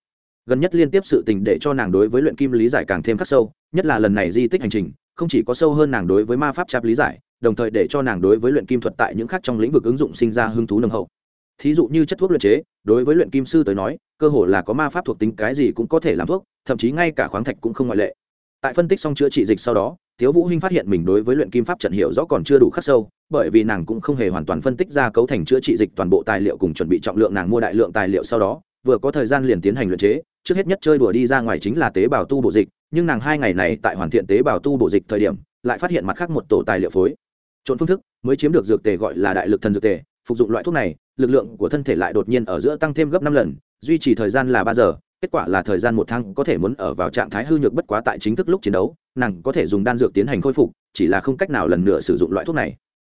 Gần nhất liên tiếp sự tình để cho nàng đối với luyện kim lý giải càng thêm khắc sâu, nhất là lần này di tích hành trình, không chỉ có sâu hơn nàng đối với ma pháp chạp lý giải, đồng thời để cho nàng đối với luyện kim thuật tại những khác trong lĩnh vực ứng dụng sinh ra hứng thú nâng hậu. Thí dụ như chất thuốc luyện chế, đối với luyện kim sư tới nói, cơ hồ là có ma pháp thuộc tính cái gì cũng có thể làm thuốc, thậm chí ngay cả khoáng thạch cũng không ngoại lệ tại phân tích xong chữa trị dịch sau đó, tiếu vũ hinh phát hiện mình đối với luyện kim pháp trận hiểu rõ còn chưa đủ khắc sâu, bởi vì nàng cũng không hề hoàn toàn phân tích ra cấu thành chữa trị dịch toàn bộ tài liệu cùng chuẩn bị trọng lượng nàng mua đại lượng tài liệu sau đó, vừa có thời gian liền tiến hành luyện chế. Trước hết nhất chơi đùa đi ra ngoài chính là tế bào tu bổ dịch, nhưng nàng hai ngày này tại hoàn thiện tế bào tu bổ dịch thời điểm, lại phát hiện mặt khác một tổ tài liệu phối. Trộn phương thức, mới chiếm được dược tề gọi là đại lực thần dược tề, phục dụng loại thuốc này, lực lượng của thân thể lại đột nhiên ở giữa tăng thêm gấp năm lần, duy trì thời gian là ba giờ kết quả là thời gian một tháng có thể muốn ở vào trạng thái hư nhược bất quá tại chính thức lúc chiến đấu, nàng có thể dùng đan dược tiến hành khôi phục, chỉ là không cách nào lần nữa sử dụng loại thuốc này.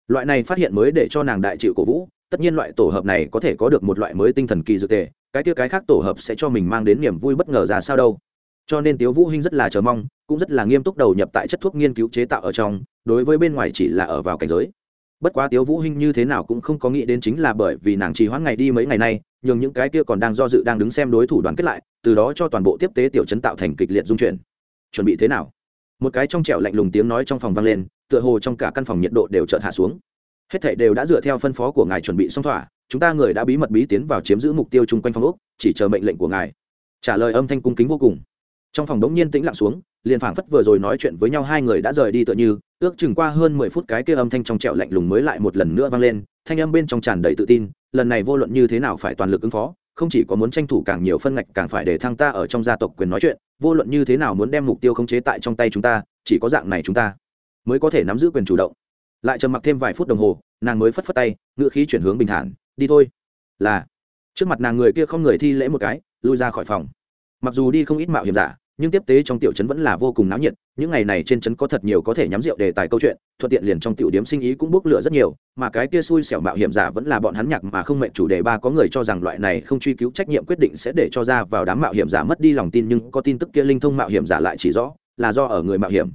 Loại này phát hiện mới để cho nàng đại chịu cổ vũ, tất nhiên loại tổ hợp này có thể có được một loại mới tinh thần kỳ dược tề cái tia cái khác tổ hợp sẽ cho mình mang đến niềm vui bất ngờ ra sao đâu. Cho nên tiếu vũ hinh rất là chờ mong, cũng rất là nghiêm túc đầu nhập tại chất thuốc nghiên cứu chế tạo ở trong, đối với bên ngoài chỉ là ở vào cảnh giới. Bất quá tiếu vũ hinh như thế nào cũng không có nghĩ đến chính là bởi vì nàng trì hoãn ngày đi mấy ngày nay, nhường những cái kia còn đang do dự đang đứng xem đối thủ đoàn kết lại từ đó cho toàn bộ tiếp tế tiểu chấn tạo thành kịch liệt dung chuyển. Chuẩn bị thế nào? Một cái trong trẻo lạnh lùng tiếng nói trong phòng vang lên, tựa hồ trong cả căn phòng nhiệt độ đều chợt hạ xuống. Hết thảy đều đã dựa theo phân phó của ngài chuẩn bị xong thỏa, chúng ta người đã bí mật bí tiến vào chiếm giữ mục tiêu chung quanh phòng úc chỉ chờ mệnh lệnh của ngài. Trả lời âm thanh cung kính vô cùng. Trong phòng đống nhiên tĩnh lặng xuống, liền phảng phất vừa rồi nói chuyện với nhau hai người đã rời đi tựa như, ước chừng qua hơn mười phút cái kia âm thanh trong trẻo lạnh lùng mới lại một lần nữa vang lên, thanh âm bên trong tràn đầy tự tin, lần này vô luận như thế nào phải toàn lực ứng phó không chỉ có muốn tranh thủ càng nhiều phân ngạch, càng phải để thăng ta ở trong gia tộc quyền nói chuyện, vô luận như thế nào muốn đem mục tiêu khống chế tại trong tay chúng ta, chỉ có dạng này chúng ta mới có thể nắm giữ quyền chủ động. Lại trầm mặc thêm vài phút đồng hồ, nàng mới phất phất tay, ngựa khí chuyển hướng bình thản, đi thôi. Là, trước mặt nàng người kia không người thi lễ một cái, lui ra khỏi phòng. Mặc dù đi không ít mạo hiểm giả nhưng tiếp tế trong tiểu trấn vẫn là vô cùng náo nhiệt, những ngày này trên trấn có thật nhiều có thể nhắm rượu đề tài câu chuyện, thuận tiện liền trong tiểu điếm sinh ý cũng bốc lửa rất nhiều, mà cái kia xui xẻo mạo hiểm giả vẫn là bọn hắn nhạc mà không mệnh chủ đề ba có người cho rằng loại này không truy cứu trách nhiệm quyết định sẽ để cho ra vào đám mạo hiểm giả mất đi lòng tin nhưng có tin tức kia linh thông mạo hiểm giả lại chỉ rõ, là do ở người mạo hiểm.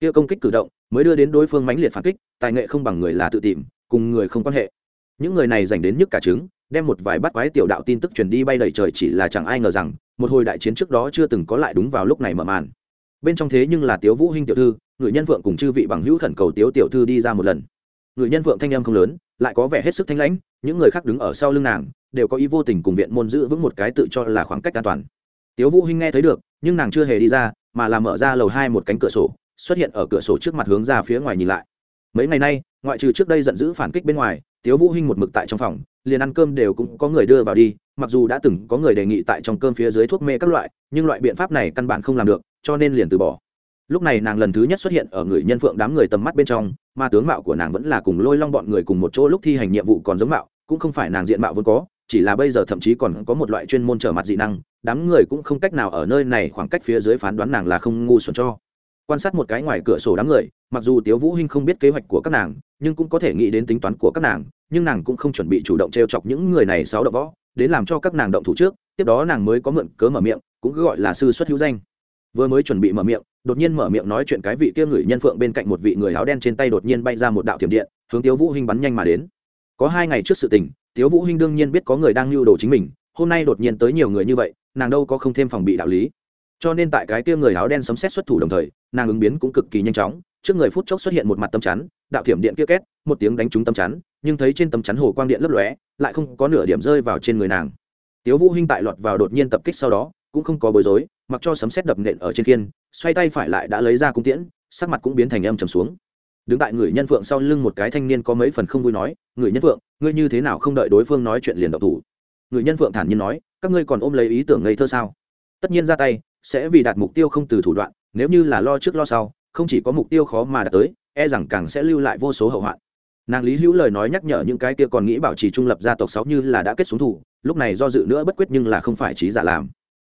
Kia công kích cử động mới đưa đến đối phương mãnh liệt phản kích, tài nghệ không bằng người là tự tìm, cùng người không quan hệ. Những người này dành đến nhức cả trứng, đem một vài bắt quái tiểu đạo tin tức truyền đi bay đầy trời chỉ là chẳng ai ngờ rằng một hồi đại chiến trước đó chưa từng có lại đúng vào lúc này mở màn. Bên trong thế nhưng là tiếu vũ hinh tiểu thư người nhân vượng cùng chư vị bằng hữu khẩn cầu tiếu tiểu thư đi ra một lần. Người nhân vượng thanh âm không lớn, lại có vẻ hết sức thanh lãnh, những người khác đứng ở sau lưng nàng, đều có ý vô tình cùng viện môn giữ vững một cái tự cho là khoảng cách an toàn. Tiếu vũ hinh nghe thấy được, nhưng nàng chưa hề đi ra, mà là mở ra lầu hai một cánh cửa sổ, xuất hiện ở cửa sổ trước mặt hướng ra phía ngoài nhìn lại. Mấy ngày nay, ngoại trừ trước đây giận dữ phản kích bên ngoài, tiếu vũ hinh một mực tại trong phòng liền ăn cơm đều cũng có người đưa vào đi, mặc dù đã từng có người đề nghị tại trong cơm phía dưới thuốc mê các loại, nhưng loại biện pháp này căn bản không làm được, cho nên liền từ bỏ. Lúc này nàng lần thứ nhất xuất hiện ở người nhân phượng đám người tầm mắt bên trong, mà tướng mạo của nàng vẫn là cùng lôi long bọn người cùng một chỗ lúc thi hành nhiệm vụ còn giống mạo, cũng không phải nàng diện mạo vốn có, chỉ là bây giờ thậm chí còn có một loại chuyên môn trở mặt dị năng, đám người cũng không cách nào ở nơi này khoảng cách phía dưới phán đoán nàng là không ngu xuẩn cho quan sát một cái ngoài cửa sổ đám người, mặc dù tiếu vũ hinh không biết kế hoạch của các nàng, nhưng cũng có thể nghĩ đến tính toán của các nàng, nhưng nàng cũng không chuẩn bị chủ động treo chọc những người này sáu đậu võ, đến làm cho các nàng động thủ trước, tiếp đó nàng mới có mượn cớ mở miệng, cũng cứ gọi là sư xuất hữu danh. Vừa mới chuẩn bị mở miệng, đột nhiên mở miệng nói chuyện cái vị kia người nhân phượng bên cạnh một vị người áo đen trên tay đột nhiên bay ra một đạo thiểm điện, hướng tiếu vũ hinh bắn nhanh mà đến. Có hai ngày trước sự tình, tiếu vũ hinh đương nhiên biết có người đang lưu đồ chính mình, hôm nay đột nhiên tới nhiều người như vậy, nàng đâu có không thêm phòng bị đạo lý cho nên tại cái kia người áo đen sấm xét xuất thủ đồng thời, nàng ứng biến cũng cực kỳ nhanh chóng, trước người phút chốc xuất hiện một mặt tâm chắn, đạo thiểm điện kia két, một tiếng đánh trúng tâm chắn, nhưng thấy trên tâm chắn hồ quang điện lấp lóe, lại không có nửa điểm rơi vào trên người nàng. Tiếu vũ hinh tại lọt vào đột nhiên tập kích sau đó, cũng không có bối rối, mặc cho sấm sét đập nện ở trên kiên, xoay tay phải lại đã lấy ra cung tiễn, sắc mặt cũng biến thành âm trầm xuống. Đứng tại người nhân phượng sau lưng một cái thanh niên có mấy phần không vui nói, người nhân phượng, ngươi như thế nào không đợi đối phương nói chuyện liền động thủ? Người nhân phượng thản nhiên nói, các ngươi còn ôm lấy ý tưởng ngây thơ sao? Tất nhiên ra tay sẽ vì đạt mục tiêu không từ thủ đoạn, nếu như là lo trước lo sau, không chỉ có mục tiêu khó mà đạt tới e rằng càng sẽ lưu lại vô số hậu hoạn. Nàng lý hữu lời nói nhắc nhở những cái kia còn nghĩ bảo trì trung lập gia tộc sáu như là đã kết xuống thủ, lúc này do dự nữa bất quyết nhưng là không phải trí giả làm.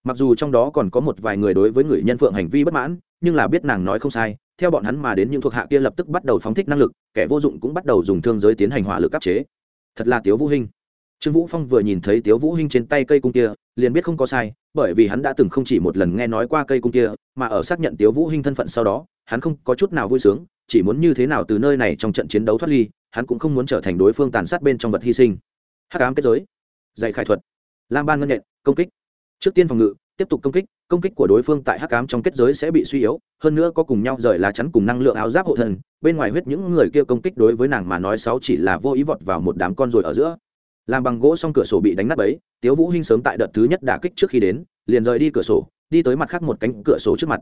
Mặc dù trong đó còn có một vài người đối với người nhân phượng hành vi bất mãn, nhưng là biết nàng nói không sai, theo bọn hắn mà đến những thuộc hạ kia lập tức bắt đầu phóng thích năng lực, kẻ vô dụng cũng bắt đầu dùng thương giới tiến hành hỏa lực áp chế. Thật là tiếu vũ hình trương vũ phong vừa nhìn thấy tiếu vũ hinh trên tay cây cung kia, liền biết không có sai, bởi vì hắn đã từng không chỉ một lần nghe nói qua cây cung kia, mà ở xác nhận tiếu vũ hinh thân phận sau đó, hắn không có chút nào vui sướng, chỉ muốn như thế nào từ nơi này trong trận chiến đấu thoát ly, hắn cũng không muốn trở thành đối phương tàn sát bên trong vật hy sinh. Hắc ám kết giới. Dạy khai thuật. Lam ban ngân nhện công kích. Trước tiên phòng ngự, tiếp tục công kích công kích của đối phương tại hắc ám trong kết giới sẽ bị suy yếu, hơn nữa có cùng nhau rời lá chắn cùng năng lượng áo giáp hộ thân bên ngoài huyết những người kia công kích đối với nàng mà nói sáu chỉ là vô ý vọt vào một đám con rồi ở giữa làm bằng gỗ xong cửa sổ bị đánh nát ấy tiếu vũ hinh sớm tại đợt thứ nhất đả kích trước khi đến, liền rời đi cửa sổ, đi tới mặt khác một cánh cửa sổ trước mặt.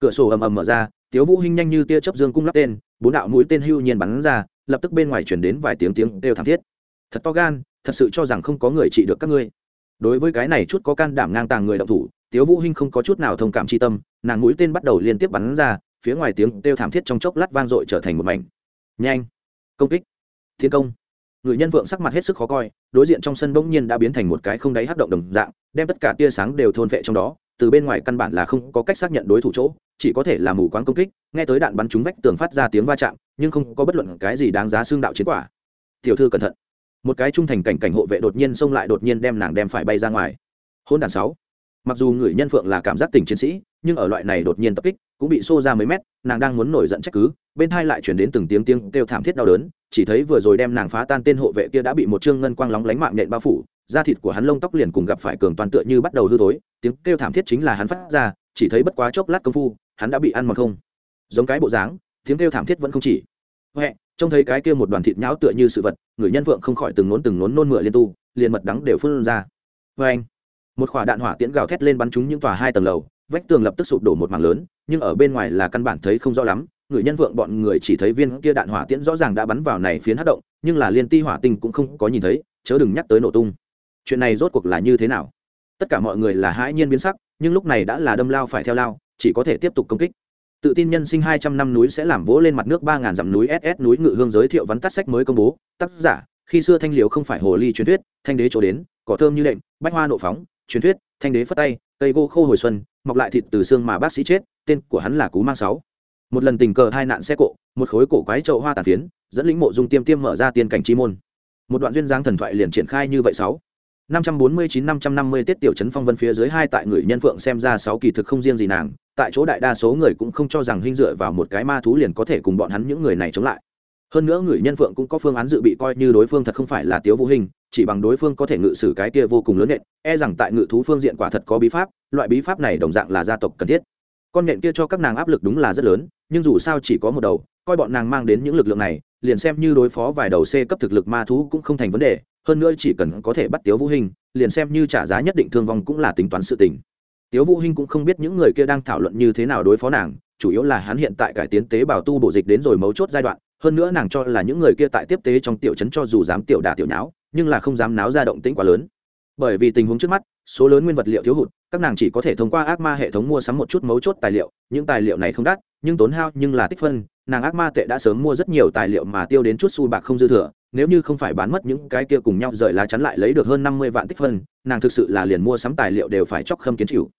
Cửa sổ ầm ầm mở ra, tiếu vũ hinh nhanh như tia chớp dương cung lắp tên, bốn đạo mũi tên hưu nhiên bắn ra, lập tức bên ngoài truyền đến vài tiếng tiếng đều thảm thiết. Thật to gan, thật sự cho rằng không có người trị được các ngươi. Đối với cái này chút có can đảm ngang tàng người động thủ, tiếu vũ hinh không có chút nào thông cảm chi tâm, nàng mũi tên bắt đầu liên tiếp bắn ra, phía ngoài tiếng đều thảm thiết trong chốc lát vang dội trở thành một mảnh. Nhanh! Công kích! Thiên công! Người nhân vượng sắc mặt hết sức khó coi, đối diện trong sân bỗng nhiên đã biến thành một cái không đáy hắc động đồng dạng, đem tất cả tia sáng đều thôn vệ trong đó, từ bên ngoài căn bản là không có cách xác nhận đối thủ chỗ, chỉ có thể là mù quáng công kích, nghe tới đạn bắn trúng vách tường phát ra tiếng va chạm, nhưng không có bất luận cái gì đáng giá xương đạo chiến quả. Tiểu thư cẩn thận. Một cái trung thành cảnh cảnh hộ vệ đột nhiên xông lại đột nhiên đem nàng đem phải bay ra ngoài. Hôn đàn sáu. Mặc dù người nhân phượng là cảm giác tình chiến sĩ, nhưng ở loại này đột nhiên tập kích cũng bị xô ra mấy mét, nàng đang muốn nổi giận trách cứ bên thai lại chuyển đến từng tiếng tiếng kêu thảm thiết đau đớn, chỉ thấy vừa rồi đem nàng phá tan tên hộ vệ kia đã bị một chương ngân quang lóng lánh mạng nhện bao phủ, da thịt của hắn lông tóc liền cùng gặp phải cường toàn tựa như bắt đầu hư thối, tiếng kêu thảm thiết chính là hắn phát ra, chỉ thấy bất quá chốc lát công phu, hắn đã bị ăn mòn không. Giống cái bộ dáng, tiếng kêu thảm thiết vẫn không chỉ. Huệ, trông thấy cái kia một đoàn thịt nhão tựa như sự vật, người nhân vượng không khỏi từng nốn từng nốn nôn mửa liên tu, liền mật đắng đều phun ra. Vê anh, một quả đạn hỏa tiễn gào thét lên bắn trúng những tòa hai tầng lầu, vách tường lập tức sụp đổ một mảng lớn, nhưng ở bên ngoài là căn bản thấy không rõ lắm người nhân vượng bọn người chỉ thấy viên kia đạn hỏa tiễn rõ ràng đã bắn vào này phiến hát động, nhưng là liên ti hỏa tinh cũng không có nhìn thấy, chớ đừng nhắc tới nổ tung. Chuyện này rốt cuộc là như thế nào? Tất cả mọi người là hãi nhiên biến sắc, nhưng lúc này đã là đâm lao phải theo lao, chỉ có thể tiếp tục công kích. Tự tin nhân sinh hai trăm năm núi sẽ làm vỗ lên mặt nước ba ngàn dặm núi ss núi ngự hương giới thiệu vắn tắt sách mới công bố. Tác giả, khi xưa thanh liễu không phải hồ ly truyền thuyết, thanh đế chỗ đến, cỏ thơm như đệm bách hoa nộ phóng, truyền thuyết, thanh đế phất tay, cây gỗ khô hồi xuân, mọc lại thịt từ xương mà bác sĩ chết, tên của hắn là cú mang sáu một lần tình cờ hai nạn xe cộ, một khối cổ quái trậu hoa tàn phiến, dẫn lĩnh mộ dung tiêm tiêm mở ra tiên cảnh chi môn. Một đoạn duyên dáng thần thoại liền triển khai như vậy sáu. Năm trăm bốn mươi chín, năm trăm năm mươi tiết tiểu trấn phong vân phía dưới hai tại người nhân phượng xem ra sáu kỳ thực không riêng gì nàng, tại chỗ đại đa số người cũng không cho rằng hình dựa vào một cái ma thú liền có thể cùng bọn hắn những người này chống lại. Hơn nữa người nhân phượng cũng có phương án dự bị coi như đối phương thật không phải là tiếu vũ hình, chỉ bằng đối phương có thể ngự sử cái kia vô cùng lớn nện e rằng tại ngự thú phương diện quả thật có bí pháp, loại bí pháp này đồng dạng là gia tộc cần thiết. Con nện kia cho các nàng áp lực đúng là rất lớn nhưng dù sao chỉ có một đầu, coi bọn nàng mang đến những lực lượng này, liền xem như đối phó vài đầu c cấp thực lực ma thú cũng không thành vấn đề, hơn nữa chỉ cần có thể bắt tiếu vũ hình liền xem như trả giá nhất định thương vong cũng là tính toán sự tình. Tiếu vũ hinh cũng không biết những người kia đang thảo luận như thế nào đối phó nàng, chủ yếu là hắn hiện tại cải tiến tế bào tu bổ dịch đến rồi mấu chốt giai đoạn, hơn nữa nàng cho là những người kia tại tiếp tế trong tiểu trấn cho dù dám tiểu đả tiểu nháo, nhưng là không dám náo ra động tĩnh quá lớn. Bởi vì tình huống trước mắt, số lớn nguyên vật liệu thiếu hụt các nàng chỉ có thể thông qua ác ma hệ thống mua sắm một chút mấu chốt tài liệu, những tài liệu này không đắt, nhưng tốn hao nhưng là tích phân. Nàng ác ma tệ đã sớm mua rất nhiều tài liệu mà tiêu đến chút xu bạc không dư thừa, nếu như không phải bán mất những cái kia cùng nhau rời lá chắn lại lấy được hơn năm mươi vạn tích phân, nàng thực sự là liền mua sắm tài liệu đều phải chóc khâm kiến chịu.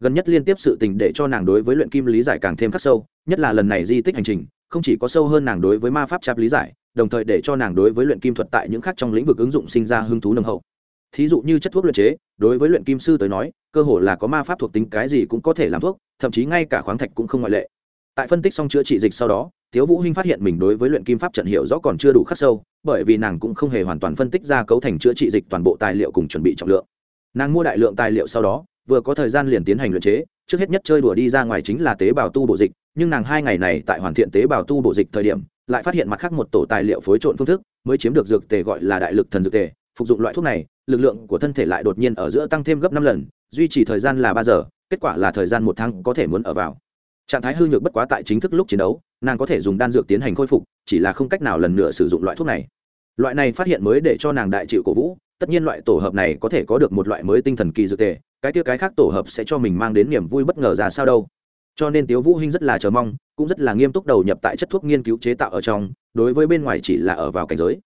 Gần nhất liên tiếp sự tình để cho nàng đối với luyện kim lý giải càng thêm khắc sâu, nhất là lần này di tích hành trình, không chỉ có sâu hơn nàng đối với ma pháp chạp lý giải, đồng thời để cho nàng đối với luyện kim thuật tại những khác trong lĩnh vực ứng dụng sinh ra hứng thú nồng hậu thí dụ như chất thuốc luyện chế, đối với luyện kim sư tới nói, cơ hồ là có ma pháp thuộc tính cái gì cũng có thể làm thuốc, thậm chí ngay cả khoáng thạch cũng không ngoại lệ. Tại phân tích xong chữa trị dịch sau đó thiếu vũ hinh phát hiện mình đối với luyện kim pháp trận hiệu rõ còn chưa đủ khắc sâu, bởi vì nàng cũng không hề hoàn toàn phân tích ra cấu thành chữa trị dịch toàn bộ tài liệu cùng chuẩn bị trọng lượng. Nàng mua đại lượng tài liệu sau đó, vừa có thời gian liền tiến hành luyện chế, trước hết nhất chơi đùa đi ra ngoài chính là tế bào tu bộ dịch, nhưng nàng hai ngày này tại hoàn thiện tế bào tu bộ dịch thời điểm, lại phát hiện mặt khác một tổ tài liệu phối trộn phương thức, mới chiếm được dược tề gọi là đại lực thần dược tề, phục dụng loại thuốc này lực lượng của thân thể lại đột nhiên ở giữa tăng thêm gấp năm lần, duy trì thời gian là ba giờ, kết quả là thời gian một tháng có thể muốn ở vào. Trạng thái hư nhược bất quá tại chính thức lúc chiến đấu, nàng có thể dùng đan dược tiến hành khôi phục, chỉ là không cách nào lần nữa sử dụng loại thuốc này. Loại này phát hiện mới để cho nàng đại chịu cổ vũ, tất nhiên loại tổ hợp này có thể có được một loại mới tinh thần kỳ dược tề cái kia cái khác tổ hợp sẽ cho mình mang đến niềm vui bất ngờ ra sao đâu. Cho nên tiếu vũ hinh rất là chờ mong, cũng rất là nghiêm túc đầu nhập tại chất thuốc nghiên cứu chế tạo ở trong, đối với bên ngoài chỉ là ở vào cảnh giới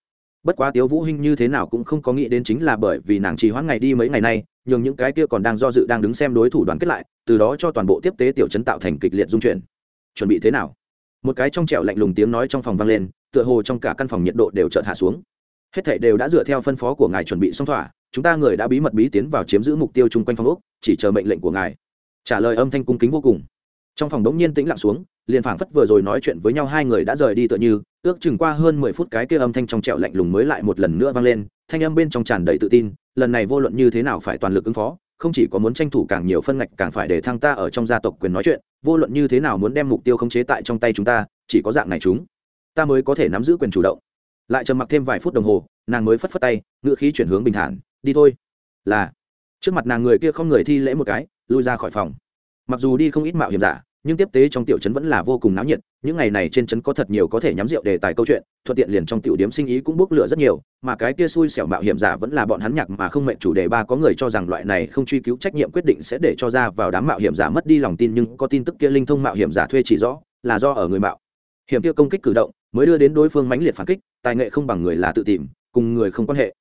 bất quá tiếu vũ hinh như thế nào cũng không có nghĩ đến chính là bởi vì nàng trì hoãn ngày đi mấy ngày nay, nhường những cái kia còn đang do dự đang đứng xem đối thủ đoàn kết lại, từ đó cho toàn bộ tiếp tế tiểu chấn tạo thành kịch liệt dung chuyển. Chuẩn bị thế nào? Một cái trong trẻo lạnh lùng tiếng nói trong phòng vang lên, tựa hồ trong cả căn phòng nhiệt độ đều chợt hạ xuống. Hết thảy đều đã dựa theo phân phó của ngài chuẩn bị xong thỏa, chúng ta người đã bí mật bí tiến vào chiếm giữ mục tiêu chung quanh phòng ốc, chỉ chờ mệnh lệnh của ngài. Trả lời âm thanh cung kính vô cùng. Trong phòng đống nhiên tĩnh lặng xuống liền phảng phất vừa rồi nói chuyện với nhau hai người đã rời đi tựa như, ước chừng qua hơn mười phút cái kia âm thanh trong trẹo lạnh lùng mới lại một lần nữa vang lên, thanh âm bên trong tràn đầy tự tin, lần này vô luận như thế nào phải toàn lực ứng phó, không chỉ có muốn tranh thủ càng nhiều phân ngạch càng phải để thăng ta ở trong gia tộc quyền nói chuyện, vô luận như thế nào muốn đem mục tiêu khống chế tại trong tay chúng ta, chỉ có dạng này chúng, ta mới có thể nắm giữ quyền chủ động. Lại trầm mặc thêm vài phút đồng hồ, nàng mới phất phất tay ngựa khí chuyển hướng bình thản, đi thôi. Là, trước mặt nàng người kia không người thi lễ một cái, lui ra khỏi phòng. Mặc dù đi không ít mạo hiểm giả nhưng tiếp tế trong tiểu trấn vẫn là vô cùng náo nhiệt, những ngày này trên trấn có thật nhiều có thể nhắm rượu đề tài câu chuyện, thuận tiện liền trong tiểu điếm sinh ý cũng bốc lửa rất nhiều, mà cái kia xui xẻo mạo hiểm giả vẫn là bọn hắn nhạc mà không mệnh chủ đề ba có người cho rằng loại này không truy cứu trách nhiệm quyết định sẽ để cho ra vào đám mạo hiểm giả mất đi lòng tin nhưng có tin tức kia linh thông mạo hiểm giả thuê chỉ rõ, là do ở người mạo. Hiểm kia công kích cử động, mới đưa đến đối phương mãnh liệt phản kích, tài nghệ không bằng người là tự tìm, cùng người không quan hệ.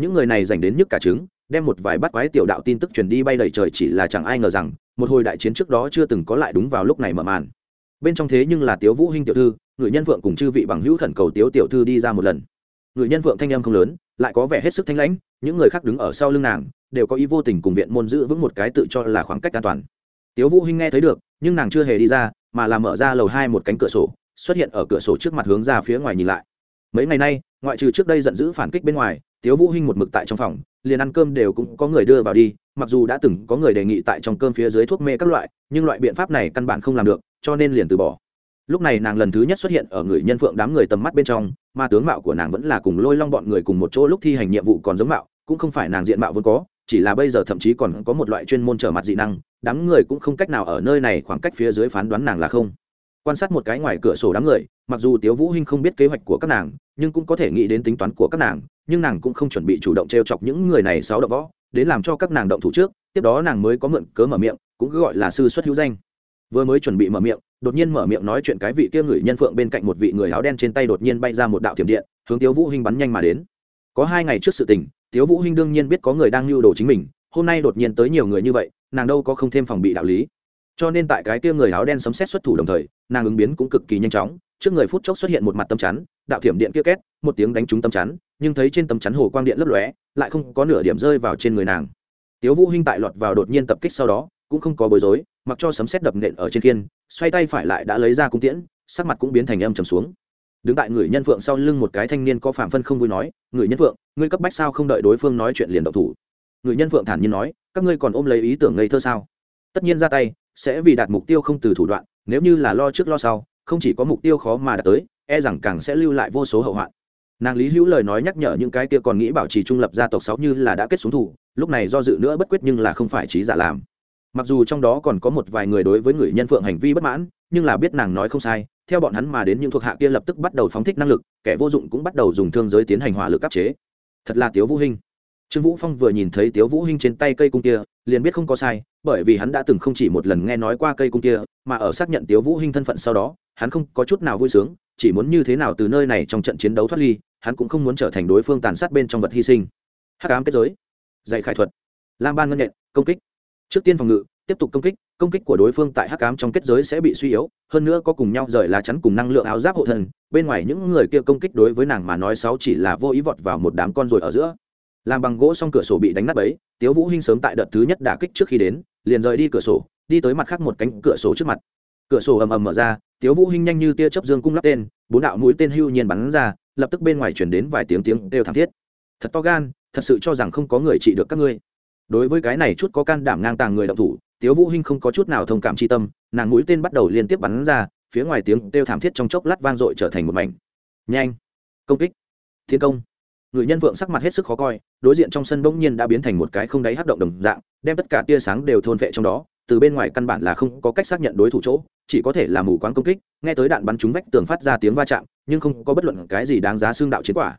Những người này dành đến nhức cả trứng, đem một vài bắt quái tiểu đạo tin tức truyền đi bay đầy trời chỉ là chẳng ai ngờ rằng một hồi đại chiến trước đó chưa từng có lại đúng vào lúc này mở màn. Bên trong thế nhưng là tiếu vũ hinh tiểu thư người nhân vượng cùng chư vị bằng hữu thần cầu tiếu tiểu thư đi ra một lần. Người nhân vượng thanh âm không lớn, lại có vẻ hết sức thanh lãnh, những người khác đứng ở sau lưng nàng, đều có ý vô tình cùng viện môn giữ vững một cái tự cho là khoảng cách an toàn. Tiếu vũ hinh nghe thấy được, nhưng nàng chưa hề đi ra, mà là mở ra lầu hai một cánh cửa sổ, xuất hiện ở cửa sổ trước mặt hướng ra phía ngoài nhìn lại. Mấy ngày nay ngoại trừ trước đây giận dữ phản kích bên ngoài, tiếu vũ hinh một mực tại trong phòng, liền ăn cơm đều cũng có người đưa vào đi, mặc dù đã từng có người đề nghị tại trong cơm phía dưới thuốc mê các loại, nhưng loại biện pháp này căn bản không làm được, cho nên liền từ bỏ. Lúc này nàng lần thứ nhất xuất hiện ở người nhân phượng đám người tầm mắt bên trong, mà tướng mạo của nàng vẫn là cùng lôi long bọn người cùng một chỗ lúc thi hành nhiệm vụ còn giống mạo, cũng không phải nàng diện mạo vốn có, chỉ là bây giờ thậm chí còn có một loại chuyên môn trở mặt dị năng, đám người cũng không cách nào ở nơi này khoảng cách phía dưới phán đoán nàng là không. Quan sát một cái ngoài cửa sổ đám người mặc dù tiếu vũ hinh không biết kế hoạch của các nàng, nhưng cũng có thể nghĩ đến tính toán của các nàng, nhưng nàng cũng không chuẩn bị chủ động treo chọc những người này sáu động võ, đến làm cho các nàng động thủ trước, tiếp đó nàng mới có mượn cớ mở miệng, cũng cứ gọi là sư xuất hữu danh. Vừa mới chuẩn bị mở miệng, đột nhiên mở miệng nói chuyện cái vị kia người nhân phượng bên cạnh một vị người áo đen trên tay đột nhiên bay ra một đạo thiểm điện, hướng tiếu vũ hinh bắn nhanh mà đến. Có hai ngày trước sự tình, tiếu vũ hinh đương nhiên biết có người đang lưu đồ chính mình, hôm nay đột nhiên tới nhiều người như vậy, nàng đâu có không thêm phòng bị đạo lý. Cho nên tại cái kia người áo đen sấm xét xuất thủ đồng thời, nàng ứng biến cũng cực kỳ nhanh chóng trước người phút chốc xuất hiện một mặt tấm chắn, đạo thiểm điện kia két, một tiếng đánh trúng tấm chắn, nhưng thấy trên tấm chắn hồ quang điện lấp lóe, lại không có nửa điểm rơi vào trên người nàng. Tiếu vũ hinh tại lọt vào đột nhiên tập kích sau đó, cũng không có bối rối, mặc cho sấm sét đập nện ở trên kiên, xoay tay phải lại đã lấy ra cung tiễn, sắc mặt cũng biến thành âm trầm xuống. Đứng tại người nhân phượng sau lưng một cái thanh niên có phạm phân không vui nói người nhân phượng, ngươi cấp bách sao không đợi đối phương nói chuyện liền động thủ? Người nhân phượng thản nhiên nói, các ngươi còn ôm lấy ý tưởng ngây thơ sao? Tất nhiên ra tay, sẽ vì đạt mục tiêu không từ thủ đoạn, nếu như là lo trước lo sau không chỉ có mục tiêu khó mà đạt tới e rằng càng sẽ lưu lại vô số hậu hoạn. Nàng lý hữu lời nói nhắc nhở những cái kia còn nghĩ bảo trì trung lập gia tộc sáu như là đã kết xuống thủ, lúc này do dự nữa bất quyết nhưng là không phải trí giả làm. Mặc dù trong đó còn có một vài người đối với người nhân phượng hành vi bất mãn, nhưng là biết nàng nói không sai, theo bọn hắn mà đến những thuộc hạ kia lập tức bắt đầu phóng thích năng lực, kẻ vô dụng cũng bắt đầu dùng thương giới tiến hành hỏa lực áp chế. Thật là tiếu vũ hinh. Trương vũ phong vừa nhìn thấy tiếu vũ hinh trên tay cây cung kia, liền biết không có sai, bởi vì hắn đã từng không chỉ một lần nghe nói qua cây cung kia, mà ở xác nhận tiếu vũ hinh thân phận sau đó hắn không có chút nào vui sướng, chỉ muốn như thế nào từ nơi này trong trận chiến đấu thoát ly, hắn cũng không muốn trở thành đối phương tàn sát bên trong vật hy sinh. Hắc ám kết giới. Dạy khải thuật. Lam ban ngân nhện, công kích. Trước tiên phòng ngự, tiếp tục công kích công kích của đối phương tại hắc ám trong kết giới sẽ bị suy yếu, hơn nữa có cùng nhau rời lá chắn cùng năng lượng áo giáp hộ thân bên ngoài những người kia công kích đối với nàng mà nói sáu chỉ là vô ý vọt vào một đám con rồi ở giữa. Làm bằng gỗ xong cửa sổ bị đánh nát ấy tiếu vũ hinh sớm tại đợt thứ nhất đả kích trước khi đến, liền rời đi cửa sổ, đi tới mặt khác một cánh cửa sổ trước mặt cửa sổ ầm ầm mở ra, tiếu vũ hinh nhanh như tia chớp dương cung lắp tên, bốn đạo mũi tên hưu nhiên bắn ra, lập tức bên ngoài truyền đến vài tiếng tiếng đều thảm thiết. Thật to gan, thật sự cho rằng không có người trị được các ngươi. Đối với cái này chút có can đảm ngang tàng người động thủ, tiếu vũ hinh không có chút nào thông cảm chi tâm, nàng mũi tên bắt đầu liên tiếp bắn ra, phía ngoài tiếng đều thảm thiết trong chốc lát vang dội trở thành một mảnh. Nhanh! Công kích! Thiên công! Người nhân vượng sắc mặt hết sức khó coi, đối diện trong sân bỗng nhiên đã biến thành một cái không đáy hấp động đồng dạng, đem tất cả tia sáng đều thôn vệ trong đó, từ bên ngoài căn bản là không có cách xác nhận đối thủ chỗ chỉ có thể là mù quáng công kích, nghe tới đạn bắn trúng vách tường phát ra tiếng va chạm, nhưng không có bất luận cái gì đáng giá xương đạo chiến quả.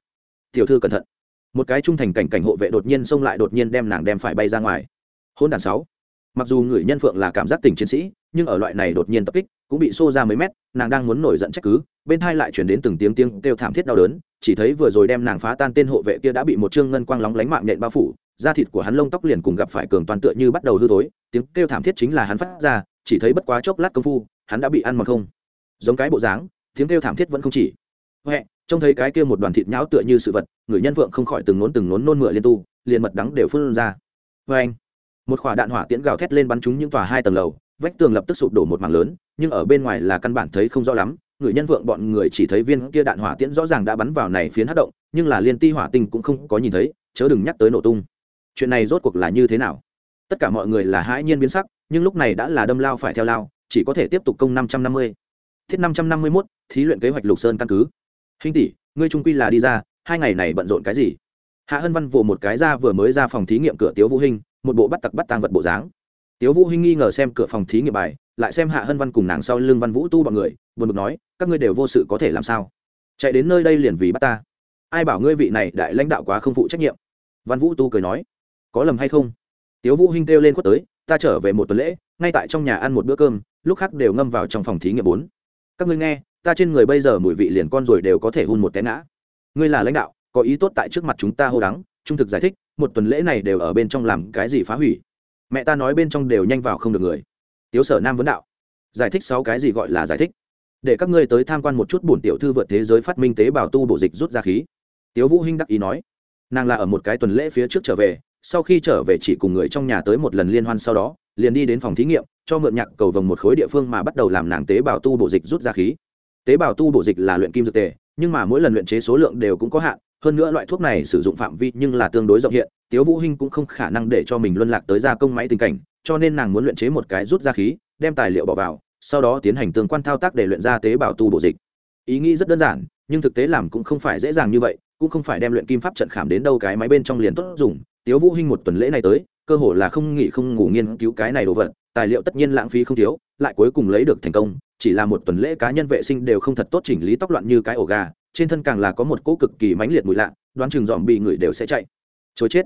Tiểu thư cẩn thận. Một cái trung thành cảnh cảnh hộ vệ đột nhiên xông lại đột nhiên đem nàng đem phải bay ra ngoài. Hôn đàn sáu. Mặc dù người nhân phượng là cảm giác tình chiến sĩ, nhưng ở loại này đột nhiên tập kích cũng bị xô ra mấy mét, nàng đang muốn nổi giận trách cứ, bên thai lại chuyển đến từng tiếng tiếng kêu thảm thiết đau đớn, chỉ thấy vừa rồi đem nàng phá tan tên hộ vệ kia đã bị một trương ngân quang lóng lánh mạng nhện bao phủ, da thịt của hắn lông tóc liền cùng gặp phải cường toàn tựa như bắt đầu hư tối tiếng kêu thảm thiết chính là hắn phát ra, chỉ thấy bất quá chốc lát công phu hắn đã bị ăn mòn không? Giống cái bộ dáng, tiếng kêu thảm thiết vẫn không chỉ. Huệ, trông thấy cái kia một đoàn thịt nhão tựa như sự vật, người nhân vượng không khỏi từng nốn từng nốn nôn mửa liên tu, liền mật đắng đều phun ra. Vê anh, một quả đạn hỏa tiễn gào thét lên bắn trúng những tòa hai tầng lầu, vách tường lập tức sụp đổ một mảng lớn, nhưng ở bên ngoài là căn bản thấy không rõ lắm, người nhân vượng bọn người chỉ thấy viên kia đạn hỏa tiễn rõ ràng đã bắn vào này phiến hất động, nhưng là liên ti hỏa tinh cũng không có nhìn thấy, chớ đừng nhắc tới nổ tung. Chuyện này rốt cuộc là như thế nào? Tất cả mọi người là hãi nhiên biến sắc, nhưng lúc này đã là đâm lao phải theo lao chỉ có thể tiếp tục công năm trăm năm mươi. Thiết năm trăm năm mươi mốt, thí luyện kế hoạch lục sơn căn cứ. Hình tỷ, ngươi trung quy là đi ra, hai ngày này bận rộn cái gì? Hạ hân văn vỗ một cái ra vừa mới ra phòng thí nghiệm cửa tiếu vũ hinh, một bộ bắt tặc bắt tang vật bộ dáng. Tiếu vũ hinh nghi ngờ xem cửa phòng thí nghiệm bài, lại xem hạ hân văn cùng nàng sau lưng văn vũ tu bọn người, buồn bực nói, các ngươi đều vô sự có thể làm sao? Chạy đến nơi đây liền vì bắt ta. Ai bảo ngươi vị này đại lãnh đạo quá không phụ trách nhiệm? Văn vũ tu cười nói, có lầm hay không? Tiếu vũ hinh kêu lên quất tới, ta trở về một tuần lễ, ngay tại trong nhà ăn một bữa cơm lúc khác đều ngâm vào trong phòng thí nghiệm bốn. Các ngươi nghe, ta trên người bây giờ mùi vị liền con rồi đều có thể hun một té ngã. Ngươi là lãnh đạo, có ý tốt tại trước mặt chúng ta hô đắng, trung thực giải thích, một tuần lễ này đều ở bên trong làm cái gì phá hủy. Mẹ ta nói bên trong đều nhanh vào không được người. Tiếu sở nam vấn đạo. Giải thích sáu cái gì gọi là giải thích? Để các ngươi tới tham quan một chút bổn tiểu thư vượt thế giới phát minh tế bào tu bổ dịch rút ra khí. Tiếu vũ hinh đắc ý nói. Nàng là ở một cái tuần lễ phía trước trở về, sau khi trở về chỉ cùng người trong nhà tới một lần liên hoan sau đó liền đi đến phòng thí nghiệm, cho mượn nhạc cầu vồng một khối địa phương mà bắt đầu làm nàng tế bào tu bổ dịch rút ra khí. Tế bào tu bổ dịch là luyện kim dược tề, nhưng mà mỗi lần luyện chế số lượng đều cũng có hạn, hơn nữa loại thuốc này sử dụng phạm vi nhưng là tương đối rộng hiện, tiếu vũ hinh cũng không khả năng để cho mình luân lạc tới gia công máy tình cảnh, cho nên nàng muốn luyện chế một cái rút ra khí, đem tài liệu bỏ vào, sau đó tiến hành tương quan thao tác để luyện ra tế bào tu bổ dịch. Ý nghĩ rất đơn giản, nhưng thực tế làm cũng không phải dễ dàng như vậy, cũng không phải đem luyện kim pháp trận khảm đến đâu cái máy bên trong liền tốt dùng. Tiếu vũ hinh một tuần lễ này tới cơ hồ là không nghỉ không ngủ nghiên cứu cái này đồ vật, tài liệu tất nhiên lãng phí không thiếu, lại cuối cùng lấy được thành công, chỉ là một tuần lễ cá nhân vệ sinh đều không thật tốt chỉnh lý tóc loạn như cái ổ gà, trên thân càng là có một cỗ cực kỳ mãnh liệt mùi lạ, đoán chừng dòm bị người đều sẽ chạy. Chối chết.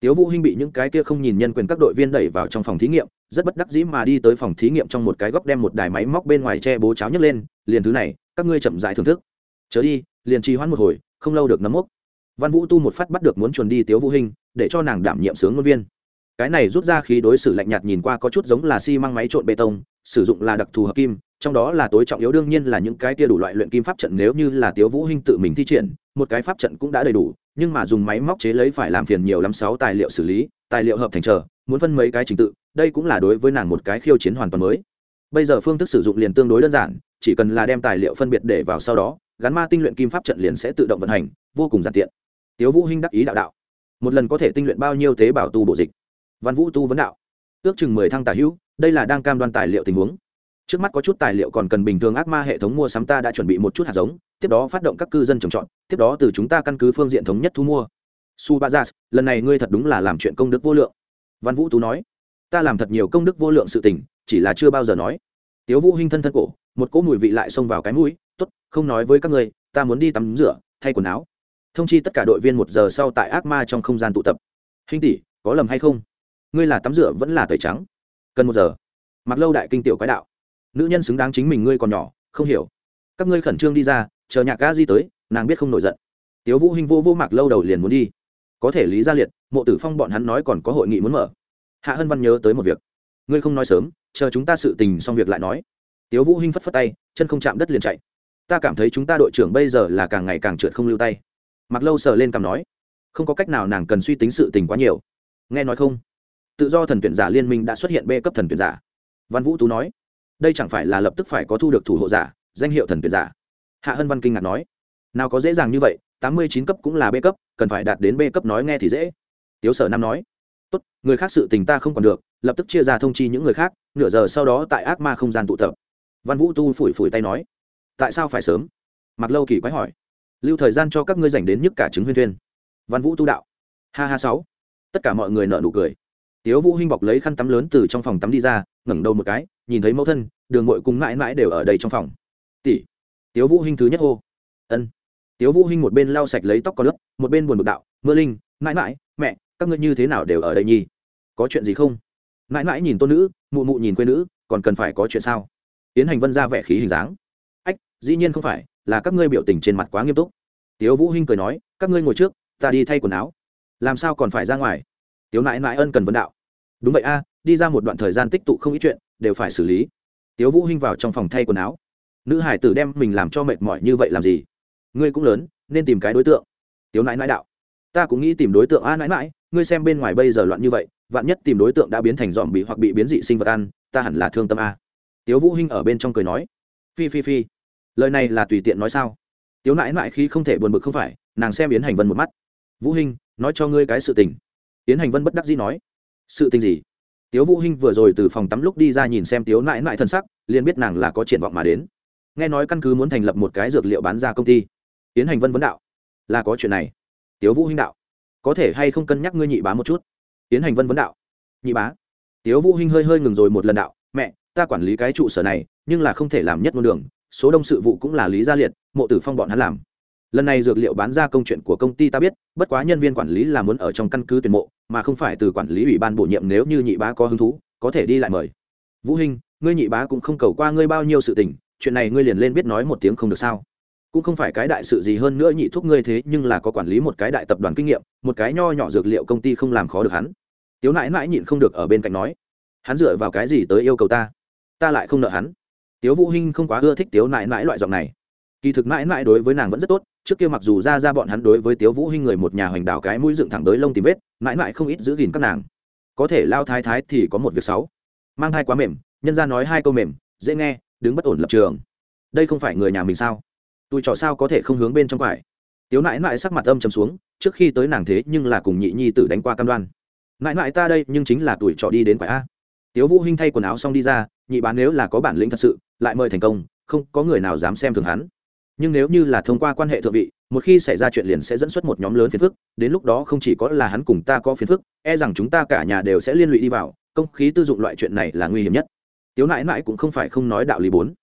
Tiếu vũ hinh bị những cái kia không nhìn nhân quyền các đội viên đẩy vào trong phòng thí nghiệm, rất bất đắc dĩ mà đi tới phòng thí nghiệm trong một cái góc đem một đài máy móc bên ngoài che bố cháo nhấc lên, liền thứ này, các ngươi chậm rãi thưởng thức. Chớ đi, liền trì hoãn một hồi, không lâu được nấm mốc. Văn vũ tu một phát bắt được muốn chuồn đi tiếu vũ hinh, để cho nàng đảm nhiệm sướng ngôn viên cái này rút ra khí đối xử lạnh nhạt nhìn qua có chút giống là xi măng máy trộn bê tông, sử dụng là đặc thù hợp kim, trong đó là tối trọng yếu đương nhiên là những cái kia đủ loại luyện kim pháp trận nếu như là tiếu vũ hinh tự mình thi triển, một cái pháp trận cũng đã đầy đủ, nhưng mà dùng máy móc chế lấy phải làm phiền nhiều lắm sáu tài liệu xử lý, tài liệu hợp thành chờ muốn phân mấy cái trình tự, đây cũng là đối với nàng một cái khiêu chiến hoàn toàn mới. Bây giờ phương thức sử dụng liền tương đối đơn giản, chỉ cần là đem tài liệu phân biệt để vào sau đó, gắn ma tinh luyện kim pháp trận liền sẽ tự động vận hành, vô cùng giản tiện. Tiếu vũ hinh đắc ý đạo đạo. Một lần có thể tinh luyện bao nhiêu tế bào tu bổ dịch? Văn vũ tu vấn đạo. Ước chừng mười thăng tả hữu, đây là đang cam đoan tài liệu tình huống. Trước mắt có chút tài liệu còn cần bình thường ác ma hệ thống mua sắm ta đã chuẩn bị một chút hạt giống, tiếp đó phát động các cư dân trồng trọt, tiếp đó từ chúng ta căn cứ phương diện thống nhất thu mua. Su ba lần này ngươi thật đúng là làm chuyện công đức vô lượng. Văn vũ tú nói, ta làm thật nhiều công đức vô lượng sự tình, chỉ là chưa bao giờ nói. Tiếu vũ hinh thân thân cổ, một cỗ mùi vị lại xông vào cái mũi, tốt, không nói với các ngươi, ta muốn đi tắm rửa, thay quần áo. Thông chi tất cả đội viên một giờ sau tại ác ma trong không gian tụ tập. Hinh tỷ, có lầm hay không? Ngươi là tắm rửa vẫn là tẩy trắng. Cần một giờ. Mặc lâu đại kinh tiểu quái đạo. Nữ nhân xứng đáng chính mình ngươi còn nhỏ, không hiểu. Các ngươi khẩn trương đi ra, chờ nhạc ca di tới, nàng biết không nổi giận. Tiếu vũ hinh vô vô mặc lâu đầu liền muốn đi. Có thể lý gia liệt, mộ tử phong bọn hắn nói còn có hội nghị muốn mở. Hạ hân văn nhớ tới một việc. Ngươi không nói sớm, chờ chúng ta sự tình xong việc lại nói. Tiếu vũ hinh phất phất tay, chân không chạm đất liền chạy. Ta cảm thấy chúng ta đội trưởng bây giờ là càng ngày càng trượt không lưu tay. Mặc lâu sờ lên cằm nói, không có cách nào nàng cần suy tính sự tình quá nhiều. Nghe nói không? Tự do thần tuyển giả liên minh đã xuất hiện b cấp thần tuyển giả. Văn vũ tú nói, đây chẳng phải là lập tức phải có thu được thủ hộ giả, danh hiệu thần tuyển giả. Hạ hân văn kinh ngạc nói, nào có dễ dàng như vậy, tám mươi chín cấp cũng là b cấp, cần phải đạt đến b cấp nói nghe thì dễ. Tiếu sở nam nói, tốt, người khác sự tình ta không còn được, lập tức chia ra thông chi những người khác, nửa giờ sau đó tại ác ma không gian tụ tập. Văn vũ tu phủi phủi tay nói, tại sao phải sớm? Mặc lâu kỳ quái hỏi, lưu thời gian cho các ngươi dành đến nhất cả chứng huyên thuyên. Văn vũ tu đạo, ha ha sáu, tất cả mọi người nợ nụ cười tiếu vũ hinh bọc lấy khăn tắm lớn từ trong phòng tắm đi ra, ngẩng đầu một cái, nhìn thấy mẫu thân, đường ngội cùng mãi mãi đều ở đây trong phòng. Tỷ. Tiếu vũ hinh thứ nhất hô. Ân. Tiếu vũ hinh một bên lau sạch lấy tóc có nước một bên buồn bực đạo, mưa linh, mãi mãi, mẹ, các ngươi như thế nào đều ở đây nhi có chuyện gì không? Mãi mãi nhìn tôn nữ, mụ mụ nhìn quê nữ, còn cần phải có chuyện sao? Tiến hành vân ra vẻ khí hình dáng. Ách, dĩ nhiên không phải, là các ngươi biểu tình trên mặt quá nghiêm túc. Tiếu vũ hinh cười nói, các ngươi ngồi trước, ta đi thay quần áo. Làm sao còn phải ra ngoài? Tiếu nãi nãi ân cần vấn đạo đúng vậy a, đi ra một đoạn thời gian tích tụ không ít chuyện, đều phải xử lý. Tiếu vũ hinh vào trong phòng thay quần áo. Nữ hải tử đem mình làm cho mệt mỏi như vậy làm gì? Ngươi cũng lớn, nên tìm cái đối tượng. Tiếu nãi nãi đạo. Ta cũng nghĩ tìm đối tượng a nãi nãi, ngươi xem bên ngoài bây giờ loạn như vậy, vạn nhất tìm đối tượng đã biến thành dòm bị hoặc bị biến dị sinh vật ăn, ta hẳn là thương tâm a. Tiếu vũ hinh ở bên trong cười nói. Phi phi phi. Lời này là tùy tiện nói sao? Tiếu nãi nãi khi không thể buồn bực không phải, nàng xem yến hành vân một mắt. Vũ hinh, nói cho ngươi cái sự tình. Yến hành vân bất đắc dĩ nói sự tình gì? Tiếu vũ hinh vừa rồi từ phòng tắm lúc đi ra nhìn xem tiếu nãi nãi thân sắc, liền biết nàng là có triển vọng mà đến. Nghe nói căn cứ muốn thành lập một cái dược liệu bán ra công ty. Yến hành vân vấn đạo. Là có chuyện này. Tiếu vũ hinh đạo. Có thể hay không cân nhắc ngươi nhị bá một chút? Yến hành vân vấn đạo. Nhị bá. Tiếu vũ hinh hơi hơi ngừng rồi một lần đạo. Mẹ, ta quản lý cái trụ sở này, nhưng là không thể làm nhất ngôn đường, số đông sự vụ cũng là lý gia liệt, mộ tử phong bọn hắn làm lần này dược liệu bán ra công chuyện của công ty ta biết, bất quá nhân viên quản lý là muốn ở trong căn cứ tuyển mộ, mà không phải từ quản lý ủy ban bổ nhiệm nếu như nhị bá có hứng thú, có thể đi lại mời. Vũ hinh, ngươi nhị bá cũng không cầu qua ngươi bao nhiêu sự tình, chuyện này ngươi liền lên biết nói một tiếng không được sao? Cũng không phải cái đại sự gì hơn nữa nhị thúc ngươi thế, nhưng là có quản lý một cái đại tập đoàn kinh nghiệm, một cái nho nhỏ dược liệu công ty không làm khó được hắn. Tiếu nãi nãi nhịn không được ở bên cạnh nói, hắn dựa vào cái gì tới yêu cầu ta? Ta lại không nợ hắn. Tiếu vũ hinh không quá ưa thích tiếu nãi nãi loại giọng này kỳ thực mãi mãi đối với nàng vẫn rất tốt, trước kia mặc dù ra ra bọn hắn đối với tiếu vũ hinh người một nhà hoành đảo cái mũi dựng thẳng tới lông tìm vết, mãi mãi không ít giữ gìn các nàng. Có thể lao thái thái thì có một việc xấu. Mang thai quá mềm, nhân ra nói hai câu mềm, dễ nghe, đứng bất ổn lập trường. Đây không phải người nhà mình sao? Tôi trò sao có thể không hướng bên trong quải? Tiếu nãi nãi sắc mặt âm trầm xuống, trước khi tới nàng thế nhưng là cùng nhị nhi tử đánh qua cam đoan. Nãi nãi ta đây, nhưng chính là tuổi trọ đi đến quải a. Tiếu vũ hinh thay quần áo xong đi ra, nhị bán nếu là có bản lĩnh thật sự, lại mời thành công, không có người nào dám xem thường hắn nhưng nếu như là thông qua quan hệ thượng vị, một khi xảy ra chuyện liền sẽ dẫn xuất một nhóm lớn phiền phức, đến lúc đó không chỉ có là hắn cùng ta có phiền phức e rằng chúng ta cả nhà đều sẽ liên lụy đi vào, công khí tư dụng loại chuyện này là nguy hiểm nhất. Tiếu nãi nãi cũng không phải không nói đạo lý bốn.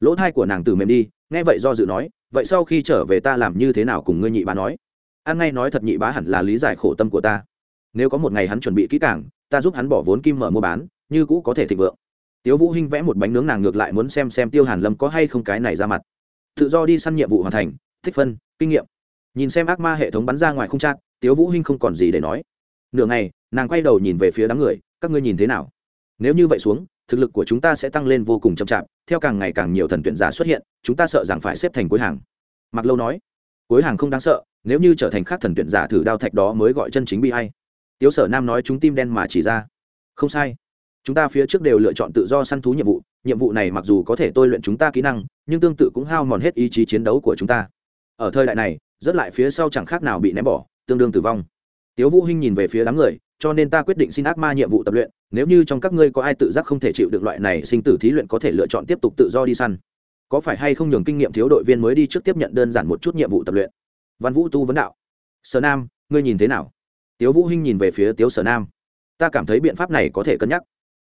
Lỗ thai của nàng từ mềm đi, nghe vậy do dự nói, vậy sau khi trở về ta làm như thế nào cùng ngươi nhị bá nói? An ngay nói thật nhị bá hẳn là lý giải khổ tâm của ta. Nếu có một ngày hắn chuẩn bị kỹ càng, ta giúp hắn bỏ vốn kim mở mua bán, như cũ có thể thịnh vượng. Tiếu vũ hinh vẽ một bánh nướng nàng ngược lại muốn xem xem tiêu hàn lâm có hay không cái này ra mặt tự do đi săn nhiệm vụ hoàn thành, thích phân, kinh nghiệm. Nhìn xem ác ma hệ thống bắn ra ngoài không chát tiếu vũ hinh không còn gì để nói. Nửa ngày, nàng quay đầu nhìn về phía đám người, các ngươi nhìn thế nào? Nếu như vậy xuống, thực lực của chúng ta sẽ tăng lên vô cùng chậm chạp, theo càng ngày càng nhiều thần tuyển giả xuất hiện, chúng ta sợ rằng phải xếp thành cuối hàng. Mặc lâu nói. Cuối hàng không đáng sợ, nếu như trở thành khác thần tuyển giả thử đao thạch đó mới gọi chân chính bi hay tiếu sở nam nói chúng tim đen mà chỉ ra. Không sai. Chúng ta phía trước đều lựa chọn tự do săn thú nhiệm vụ nhiệm vụ này mặc dù có thể tôi luyện chúng ta kỹ năng, nhưng tương tự cũng hao mòn hết ý chí chiến đấu của chúng ta. Ở thời đại này, rất lại phía sau chẳng khác nào bị ném bỏ, tương đương tử vong. Tiếu vũ hinh nhìn về phía đám người, cho nên ta quyết định xin ác ma nhiệm vụ tập luyện, nếu như trong các ngươi có ai tự giác không thể chịu được loại này sinh tử thí luyện có thể lựa chọn tiếp tục tự do đi săn. Có phải hay không nhường kinh nghiệm thiếu đội viên mới đi trước tiếp nhận đơn giản một chút nhiệm vụ tập luyện? Văn vũ tu vấn đạo. Sở nam, ngươi nhìn thế nào? Tiếu vũ hinh nhìn về phía tiếu sở nam. Ta cảm thấy biện pháp này có thể cân nhắc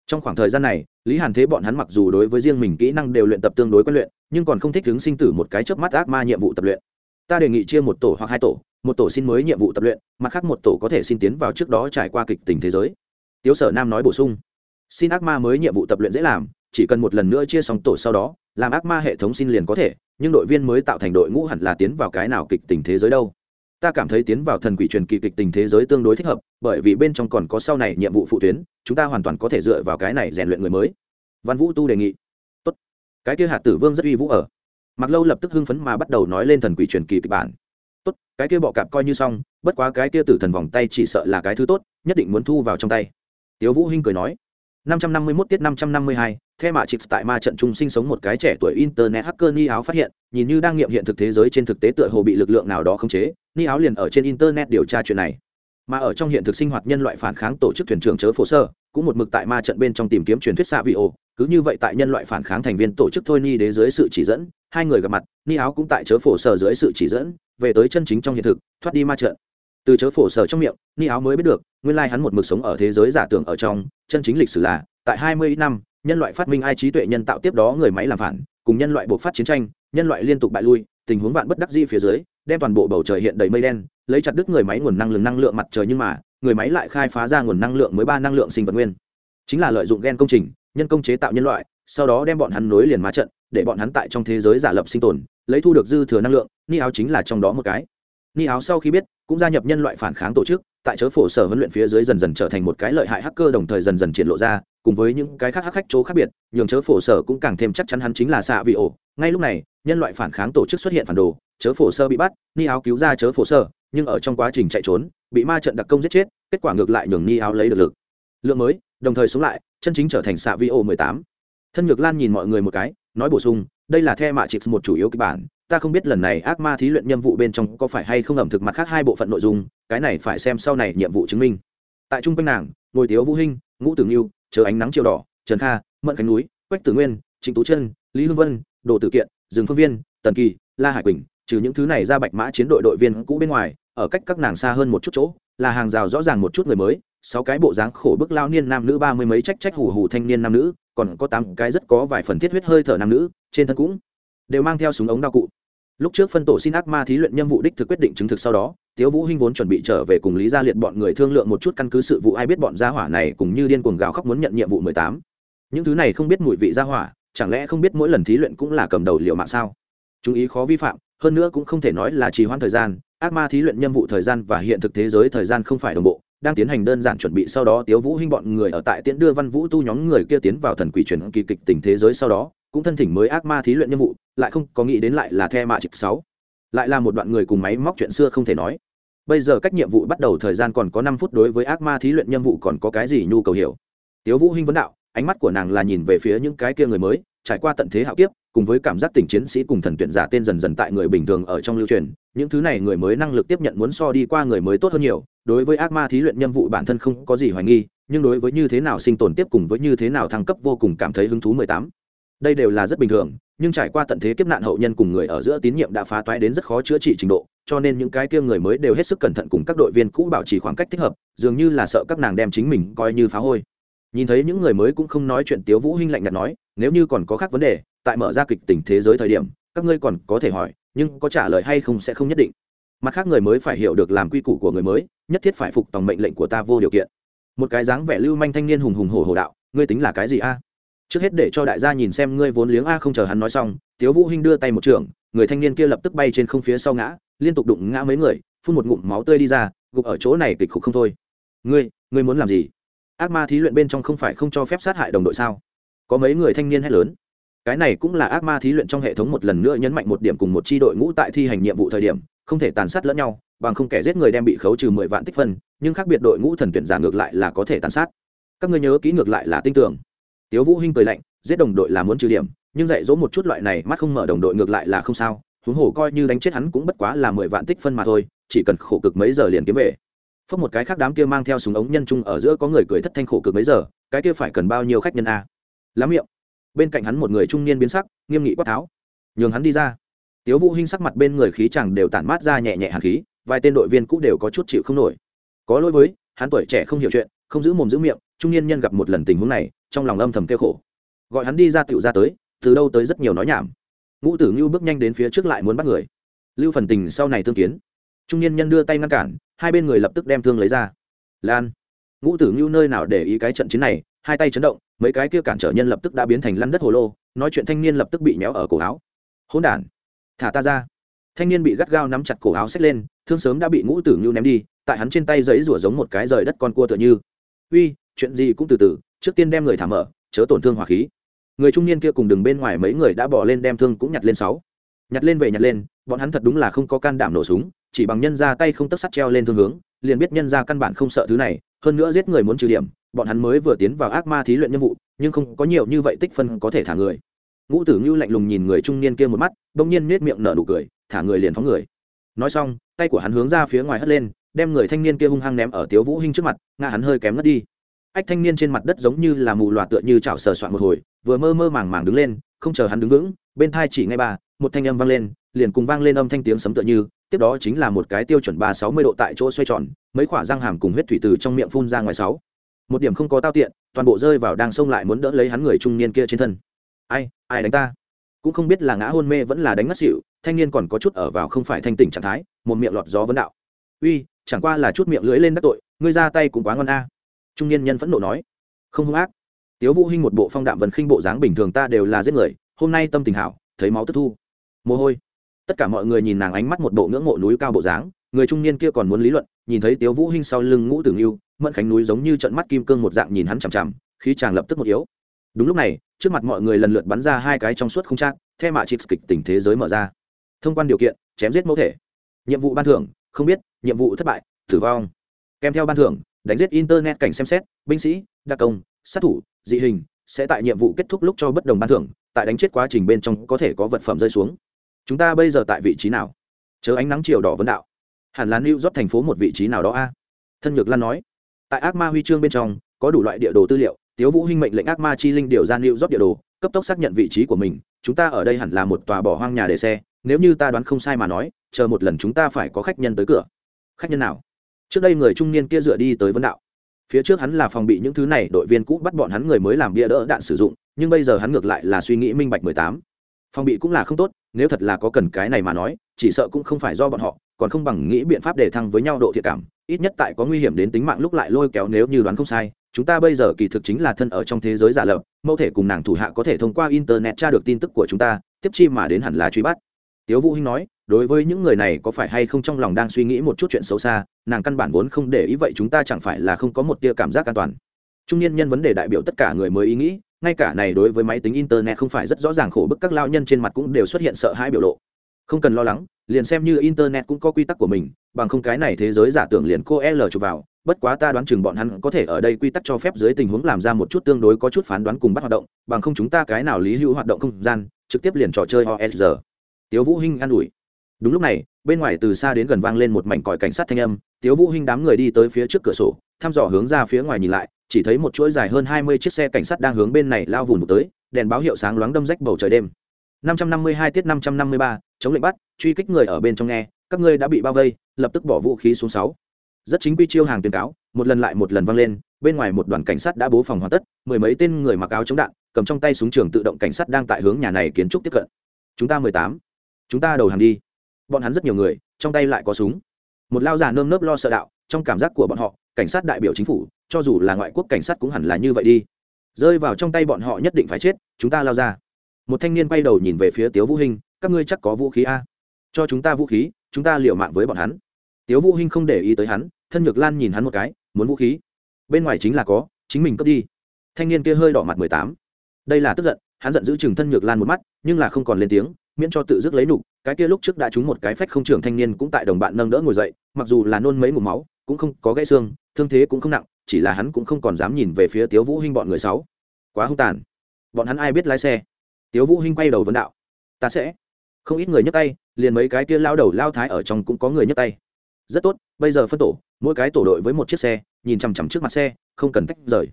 trong khoảng thời gian này, lý hàn thế bọn hắn mặc dù đối với riêng mình kỹ năng đều luyện tập tương đối quen luyện, nhưng còn không thích ứng sinh tử một cái chớp mắt ác ma nhiệm vụ tập luyện. Ta đề nghị chia một tổ hoặc hai tổ, một tổ xin mới nhiệm vụ tập luyện, mặt khác một tổ có thể xin tiến vào trước đó trải qua kịch tình thế giới. Tiếu sở nam nói bổ sung, xin ác ma mới nhiệm vụ tập luyện dễ làm, chỉ cần một lần nữa chia xong tổ sau đó, làm ác ma hệ thống xin liền có thể, nhưng đội viên mới tạo thành đội ngũ hẳn là tiến vào cái nào kịch tình thế giới đâu. Ta cảm thấy tiến vào thần quỷ truyền kỳ kịch tình thế giới tương đối thích hợp, bởi vì bên trong còn có sau này nhiệm vụ phụ tuyến chúng ta hoàn toàn có thể dựa vào cái này rèn luyện người mới. Văn vũ tu đề nghị. Tốt. Cái kia hạt tử vương rất uy vũ ở. Mặc lâu lập tức hưng phấn mà bắt đầu nói lên thần quỷ truyền kỳ kịch bản. Tốt cái kia bọ cạp coi như xong bất quá cái kia tử thần vòng tay chỉ sợ là cái thứ tốt nhất định muốn thu vào trong tay. Tiếu vũ hinh cười nói. 551 tiết 552, The Matrix tại ma trận trung sinh sống một cái trẻ tuổi internet hacker ni áo phát hiện, nhìn như đang nghiệm hiện thực thế giới trên thực tế tựa hồ bị lực lượng nào đó khống chế, ni áo liền ở trên internet điều tra chuyện này. Mà ở trong hiện thực sinh hoạt nhân loại phản kháng tổ chức thuyền trưởng chớ phổ sơ, cũng một mực tại ma trận bên trong tìm kiếm truyền thuyết xạ vị ổ, cứ như vậy tại nhân loại phản kháng thành viên tổ chức thôi ni đế dưới sự chỉ dẫn, hai người gặp mặt, ni áo cũng tại chớ phổ sở dưới sự chỉ dẫn, về tới chân chính trong hiện thực, thoát đi ma trận. Từ chớ phổ sở trong miệng, ni áo mới biết được, nguyên lai hắn một mực sống ở thế giới giả tưởng ở trong, chân chính lịch sử là tại 20 năm nhân loại phát minh ai trí tuệ nhân tạo tiếp đó người máy làm phản cùng nhân loại buộc phát chiến tranh nhân loại liên tục bại lui tình huống vạn bất đắc di phía dưới đem toàn bộ bầu trời hiện đầy mây đen lấy chặt đứt người máy nguồn năng lượng năng lượng mặt trời nhưng mà người máy lại khai phá ra nguồn năng lượng mới ba năng lượng sinh vật nguyên. Chính là lợi dụng gen công trình, nhân công chế tạo nhân loại, sau đó đem bọn hắn nối liền má trận, để bọn hắn tại trong thế giới giả lập sinh tồn, lấy thu được dư thừa năng lượng, ni áo chính là trong đó một cái. Ni áo sau khi biết, cũng gia nhập nhân loại phản kháng tổ chức, tại chớ phổ sở huấn luyện phía dưới dần dần trở thành một cái lợi hại hacker đồng thời dần dần triển lộ ra, cùng với những cái khác hắc khách chỗ khác biệt, nhường chớ phổ sở cũng càng thêm chắc chắn hắn chính là xạ vị ổ. Ngay lúc này, nhân loại phản kháng tổ chức xuất hiện phản đồ, chớ phổ sơ bị bắt, ni áo cứu ra chớ phổ sơ nhưng ở trong quá trình chạy trốn bị ma trận đặc công giết chết, kết quả ngược lại nhường ni áo lấy được lực. Lượng mới, đồng thời sống lại, chân chính trở thành xạ vi ô mười tám. Thân nhược lan nhìn mọi người một cái, nói bổ sung, đây là the mạ chịp một chủ yếu kịch bản, ta không biết lần này ác ma thí luyện nhiệm vụ bên trong có phải hay không ẩm thực mặt khác hai bộ phận nội dung, cái này phải xem sau này nhiệm vụ chứng minh. Tại trung quanh nàng ngồi tiếu vũ hinh, ngũ tử nghiêu chờ ánh nắng chiều đỏ, trần kha mận khánh núi, quách tử nguyên, trịnh tú chân lý hương vân, đồ tử kiện dương phương viên, tần kỳ, la hải quỳnh, trừ những thứ này ra bạch mã chiến đội đội viên cũ bên ngoài ở cách các nàng xa hơn một chút chỗ, là hàng rào rõ ràng một chút người mới, sáu cái bộ dáng khổ bức lao niên nam nữ, ba mươi mấy trách trách hủ hủ thanh niên nam nữ, còn có tám cái rất có vài phần thiết huyết hơi thở nam nữ, trên thân cũng đều mang theo súng ống đao cụ. Lúc trước phân tổ xin ác ma thí luyện nhiệm vụ đích thực quyết định chứng thực sau đó, tiếu vũ hinh vốn chuẩn bị trở về cùng lý gia liệt bọn người thương lượng một chút căn cứ sự vụ, ai biết bọn gia hỏa này cùng như điên cuồng gào khóc muốn nhận nhiệm vụ mười tám. Những thứ này không biết mùi vị gia hỏa, chẳng lẽ không biết mỗi lần thí luyện cũng là cầm đầu liều mạng sao? Chú ý khó vi phạm, hơn nữa cũng không thể nói là trì hoãn thời gian ác ma thí luyện nhiệm vụ thời gian và hiện thực thế giới thời gian không phải đồng bộ, đang tiến hành đơn giản chuẩn bị sau đó tiếu vũ hinh bọn người ở tại tiễn đưa văn vũ tu nhóm người kia tiến vào thần quỷ truyền kỳ kịch tình thế giới sau đó, cũng thân thỉnh mới ác ma thí luyện nhiệm vụ, lại không có nghĩ đến lại là the mạ trực sáu. Lại là một đoạn người cùng máy móc chuyện xưa không thể nói. Bây giờ cách nhiệm vụ bắt đầu thời gian còn có năm phút đối với ác ma thí luyện nhiệm vụ còn có cái gì nhu cầu hiểu? Tiếu vũ hinh vấn đạo, ánh mắt của nàng là nhìn về phía những cái kia người mới, trải qua tận thế hạo kiếp cùng với cảm giác tình chiến sĩ cùng thần tuyển giả tên dần dần tại người bình thường ở trong lưu truyền, những thứ này người mới năng lực tiếp nhận muốn so đi qua người mới tốt hơn nhiều, đối với ác ma thí luyện nhiệm vụ bản thân không có gì hoài nghi, nhưng đối với như thế nào sinh tồn tiếp cùng với như thế nào thăng cấp vô cùng cảm thấy hứng thú mười tám. Đây đều là rất bình thường, nhưng trải qua tận thế kiếp nạn hậu nhân cùng người ở giữa tín nhiệm đã phá toái đến rất khó chữa trị trình độ, cho nên những cái kia người mới đều hết sức cẩn thận cùng các đội viên cũ bảo trì khoảng cách thích hợp, dường như là sợ các nàng đem chính mình coi như phá hôi nhìn thấy những người mới cũng không nói chuyện tiếu vũ hinh lạnh nhạt nói, nếu như còn có khác vấn đề, tại mở ra kịch tình thế giới thời điểm, các ngươi còn có thể hỏi, nhưng có trả lời hay không sẽ không nhất định. Mặt khác người mới phải hiểu được làm quy củ của người mới, nhất thiết phải phục tòng mệnh lệnh của ta vô điều kiện. Một cái dáng vẻ lưu manh thanh niên hùng hùng hổ hổ đạo, ngươi tính là cái gì a? Trước hết để cho đại gia nhìn xem ngươi vốn liếng a không chờ hắn nói xong, tiếu vũ hinh đưa tay một trường, người thanh niên kia lập tức bay trên không phía sau ngã, liên tục đụng ngã mấy người, phun một ngụm máu tươi đi ra, gục ở chỗ này kịch khục không thôi. Ngươi ngươi muốn làm gì? Ác ma thí luyện bên trong không phải không cho phép sát hại đồng đội sao? Có mấy người thanh niên hét lớn. Cái này cũng là ác ma thí luyện trong hệ thống một lần nữa nhấn mạnh một điểm cùng một chi đội ngũ tại thi hành nhiệm vụ thời điểm, không thể tàn sát lẫn nhau, bằng không kẻ giết người đem bị khấu trừ mười vạn tích phân, nhưng khác biệt đội ngũ thần tuyển giả ngược lại là có thể tàn sát. Các ngươi nhớ kỹ ngược lại là tin tưởng. Tiếu vũ hinh cười lạnh, giết đồng đội là muốn trừ điểm, nhưng dạy dỗ một chút loại này mắt không mở đồng đội ngược lại là không sao, huống hồ coi như đánh chết hắn cũng bất quá là mười vạn tích phân mà thôi, chỉ cần khổ cực mấy giờ liền kiếm về phốc một cái khác đám kia mang theo súng ống nhân trung ở giữa có người cười thất thanh khổ cực mấy giờ, cái kia phải cần bao nhiêu khách nhân a? Lắm miệng. Bên cạnh hắn một người trung niên biến sắc, nghiêm nghị quát tháo. Nhường hắn đi ra. Tiếu vũ hinh sắc mặt bên người khí chẳng đều tản mát ra nhẹ nhẹ hàn khí, vài tên đội viên cũ đều có chút chịu không nổi. Có lỗi với, hắn tuổi trẻ không hiểu chuyện, không giữ mồm giữ miệng, trung niên nhân gặp một lần tình huống này, trong lòng âm thầm kêu khổ. Gọi hắn đi ra tựu ra tới, từ đâu tới rất nhiều nói nhảm. Ngũ tử ngưu bước nhanh đến phía trước lại muốn bắt người. Lưu phần tình sau này tương kiến. Trung niên nhân đưa tay ngăn cản hai bên người lập tức đem thương lấy ra. Lan. Ngũ tử ngưu nơi nào để ý cái trận chiến này, hai tay chấn động, mấy cái kia cản trở nhân lập tức đã biến thành lăn đất hồ lô, nói chuyện thanh niên lập tức bị méo ở cổ áo. Hỗn đản, thả ta ra. Thanh niên bị gắt gao nắm chặt cổ áo xách lên, thương sớm đã bị ngũ tử ngưu ném đi, tại hắn trên tay giấy rủa giống một cái rời đất con cua tựa như. Uy, chuyện gì cũng từ từ, trước tiên đem người thả mở, chớ tổn thương hỏa khí. Người trung niên kia cùng đường bên ngoài mấy người đã bỏ lên đem thương cũng nhặt lên sáu nhặt lên về nhặt lên, bọn hắn thật đúng là không có can đảm nổ súng, chỉ bằng nhân ra tay không tấc sắt treo lên thương hướng, liền biết nhân ra căn bản không sợ thứ này, hơn nữa giết người muốn trừ điểm, bọn hắn mới vừa tiến vào ác ma thí luyện nhiệm vụ, nhưng không có nhiều như vậy tích phân có thể thả người. Ngũ tử ngưu lạnh lùng nhìn người trung niên kia một mắt, bỗng nhiên nết miệng nở nụ cười, thả người liền phóng người. Nói xong, tay của hắn hướng ra phía ngoài hất lên, đem người thanh niên kia hung hăng ném ở tiếu vũ hinh trước mặt, ngã hắn hơi kém ngất đi. Ách thanh niên trên mặt đất giống như là mù loà tựa như chảo sờ soạn một hồi, vừa mơ mơ màng màng đứng lên, không chờ hắn đứng vững, bên thai chỉ ngay ba một thanh âm vang lên, liền cùng vang lên âm thanh tiếng sấm tựa như, tiếp đó chính là một cái tiêu chuẩn ba sáu mươi độ tại chỗ xoay tròn, mấy quả răng hàm cùng huyết thủy từ trong miệng phun ra ngoài sáu. Một điểm không có tao tiện, toàn bộ rơi vào đang xông lại muốn đỡ lấy hắn người trung niên kia trên thân. Ai ai đánh ta? Cũng không biết là ngã hôn mê vẫn là đánh ngất xỉu, thanh niên còn có chút ở vào không phải thanh tỉnh trạng thái, một miệng lọt gió vấn đạo. Uy, chẳng qua là chút miệng lưỡi lên đắc tội, ngươi ra tay cũng quá ngon a. Trung niên nhân phẫn nộ nói. Không hung ác. Tiếu vũ hinh một bộ phong đạm vần khinh bộ dáng bình thường ta đều là giết người, hôm nay tâm tình hảo, thấy máu tức thu mồ hôi. Tất cả mọi người nhìn nàng ánh mắt một bộ ngưỡng mộ núi cao bộ dáng, người trung niên kia còn muốn lý luận, nhìn thấy tiếu vũ hinh sau lưng ngũ tử nghiêu mẫn khánh núi giống như trận mắt kim cương một dạng nhìn hắn chằm chằm, khí chàng lập tức một yếu. Đúng lúc này, trước mặt mọi người lần lượt bắn ra hai cái trong suốt không trang theo mạ chịt kịch tình thế giới mở ra. Thông quan điều kiện, chém giết mẫu thể. Nhiệm vụ ban thưởng, không biết, nhiệm vụ thất bại, tử vong. Kèm theo ban thưởng, đánh giết internet cảnh xem xét, binh sĩ, đặc công, sát thủ, dị hình, sẽ tại nhiệm vụ kết thúc lúc cho bất đồng ban thưởng, tại đánh chết quá trình bên trong có thể có vật phẩm rơi xuống chúng ta bây giờ tại vị trí nào? Chớ ánh nắng chiều đỏ vấn đạo. Hẳn là new york thành phố một vị trí nào đó a? Thân nhược lan nói. Tại ác ma huy chương bên trong, có đủ loại địa đồ tư liệu, tiếu vũ hinh mệnh lệnh ác ma chi linh điều ra new york địa đồ, cấp tốc xác nhận vị trí của mình. Chúng ta ở đây hẳn là một tòa bỏ hoang nhà để xe, nếu như ta đoán không sai mà nói, chờ một lần chúng ta phải có khách nhân tới cửa. Khách nhân nào? Trước đây người trung niên kia dựa đi tới vấn đạo. Phía trước hắn là phòng bị những thứ này, đội viên cũ bắt bọn hắn người mới làm bia đỡ đạn sử dụng, nhưng bây giờ hắn ngược lại là suy nghĩ minh bạch mười tám phòng bị cũng là không tốt, nếu thật là có cần cái này mà nói, chỉ sợ cũng không phải do bọn họ, còn không bằng nghĩ biện pháp để thăng với nhau độ thiệt cảm. Ít nhất tại có nguy hiểm đến tính mạng lúc lại lôi kéo nếu như đoán không sai. Chúng ta bây giờ kỳ thực chính là thân ở trong thế giới giả lập, mẫu thể cùng nàng thủ hạ có thể thông qua internet tra được tin tức của chúng ta, tiếp chi mà đến hẳn là truy bắt. Tiếu vũ hinh nói, đối với những người này có phải hay không trong lòng đang suy nghĩ một chút chuyện xấu xa, nàng căn bản vốn không để ý vậy chúng ta chẳng phải là không có một tia cảm giác an toàn. Trung niên nhân vấn đề đại biểu tất cả người mới ý nghĩ ngay cả này đối với máy tính internet không phải rất rõ ràng, khổ bức các lao nhân trên mặt cũng đều xuất hiện sợ hãi biểu lộ. Không cần lo lắng, liền xem như internet cũng có quy tắc của mình, bằng không cái này thế giới giả tưởng liền cô l chụp vào, bất quá ta đoán chừng bọn hắn có thể ở đây quy tắc cho phép dưới tình huống làm ra một chút tương đối có chút phán đoán cùng bắt hoạt động, bằng không chúng ta cái nào lý hữu hoạt động không gian, trực tiếp liền trò chơi osr tiếu vũ hinh an ủi. Đúng lúc này, bên ngoài từ xa đến gần vang lên một mảnh còi cảnh sát thanh âm, tiếu vũ hinh đám người đi tới phía trước cửa sổ, thăm dò hướng ra phía ngoài nhìn lại chỉ thấy một chuỗi dài hơn hai mươi chiếc xe cảnh sát đang hướng bên này lao vùn một tới đèn báo hiệu sáng loáng đâm rách bầu trời đêm. 552 tiết 553, chống lệnh bắt truy kích người ở bên trong nghe các ngươi đã bị bao vây lập tức bỏ vũ khí xuống sáu. Rất chính quy chiêu hàng tuyên cáo một lần lại một lần vang lên bên ngoài một đoàn cảnh sát đã bố phòng hoàn tất mười mấy tên người mặc áo chống đạn cầm trong tay súng trường tự động cảnh sát đang tại hướng nhà này kiến trúc tiếp cận. Chúng ta mười tám. Chúng ta đầu hàng đi. Bọn hắn rất nhiều người trong tay lại có súng. Một lao già nơm nớp lo sợ đạo trong cảm giác của bọn họ cảnh sát đại biểu chính phủ, cho dù là ngoại quốc cảnh sát cũng hẳn là như vậy đi. Rơi vào trong tay bọn họ nhất định phải chết, chúng ta lao ra. Một thanh niên bay đầu nhìn về phía tiếu vũ hinh, các ngươi chắc có vũ khí a? Cho chúng ta vũ khí, chúng ta liều mạng với bọn hắn. Tiếu vũ hinh không để ý tới hắn, thân nhược lan nhìn hắn một cái, muốn vũ khí. Bên ngoài chính là có, chính mình cướp đi. Thanh niên kia hơi đỏ mặt mười tám. Đây là tức giận, hắn giận giữ chừng thân nhược lan một mắt, nhưng là không còn lên tiếng, miễn cho tự dứt lấy nục cái kia lúc trước đã trúng một cái phách không trưởng thanh niên cũng tại đồng bạn nâng đỡ ngồi dậy, mặc dù là nôn mấy ngụm máu cũng không có gãy xương, thương thế cũng không nặng, chỉ là hắn cũng không còn dám nhìn về phía tiếu vũ hinh bọn người sáu. Quá hung tàn. Bọn hắn ai biết lái xe? Tiếu vũ hinh quay đầu vấn đạo. Ta sẽ. Không ít người nhấc tay, liền mấy cái kia lao đầu lao thái ở trong cũng có người nhấc tay. Rất tốt, bây giờ phân tổ, mỗi cái tổ đội với một chiếc xe, nhìn chằm chằm trước mặt xe, không cần tách rời.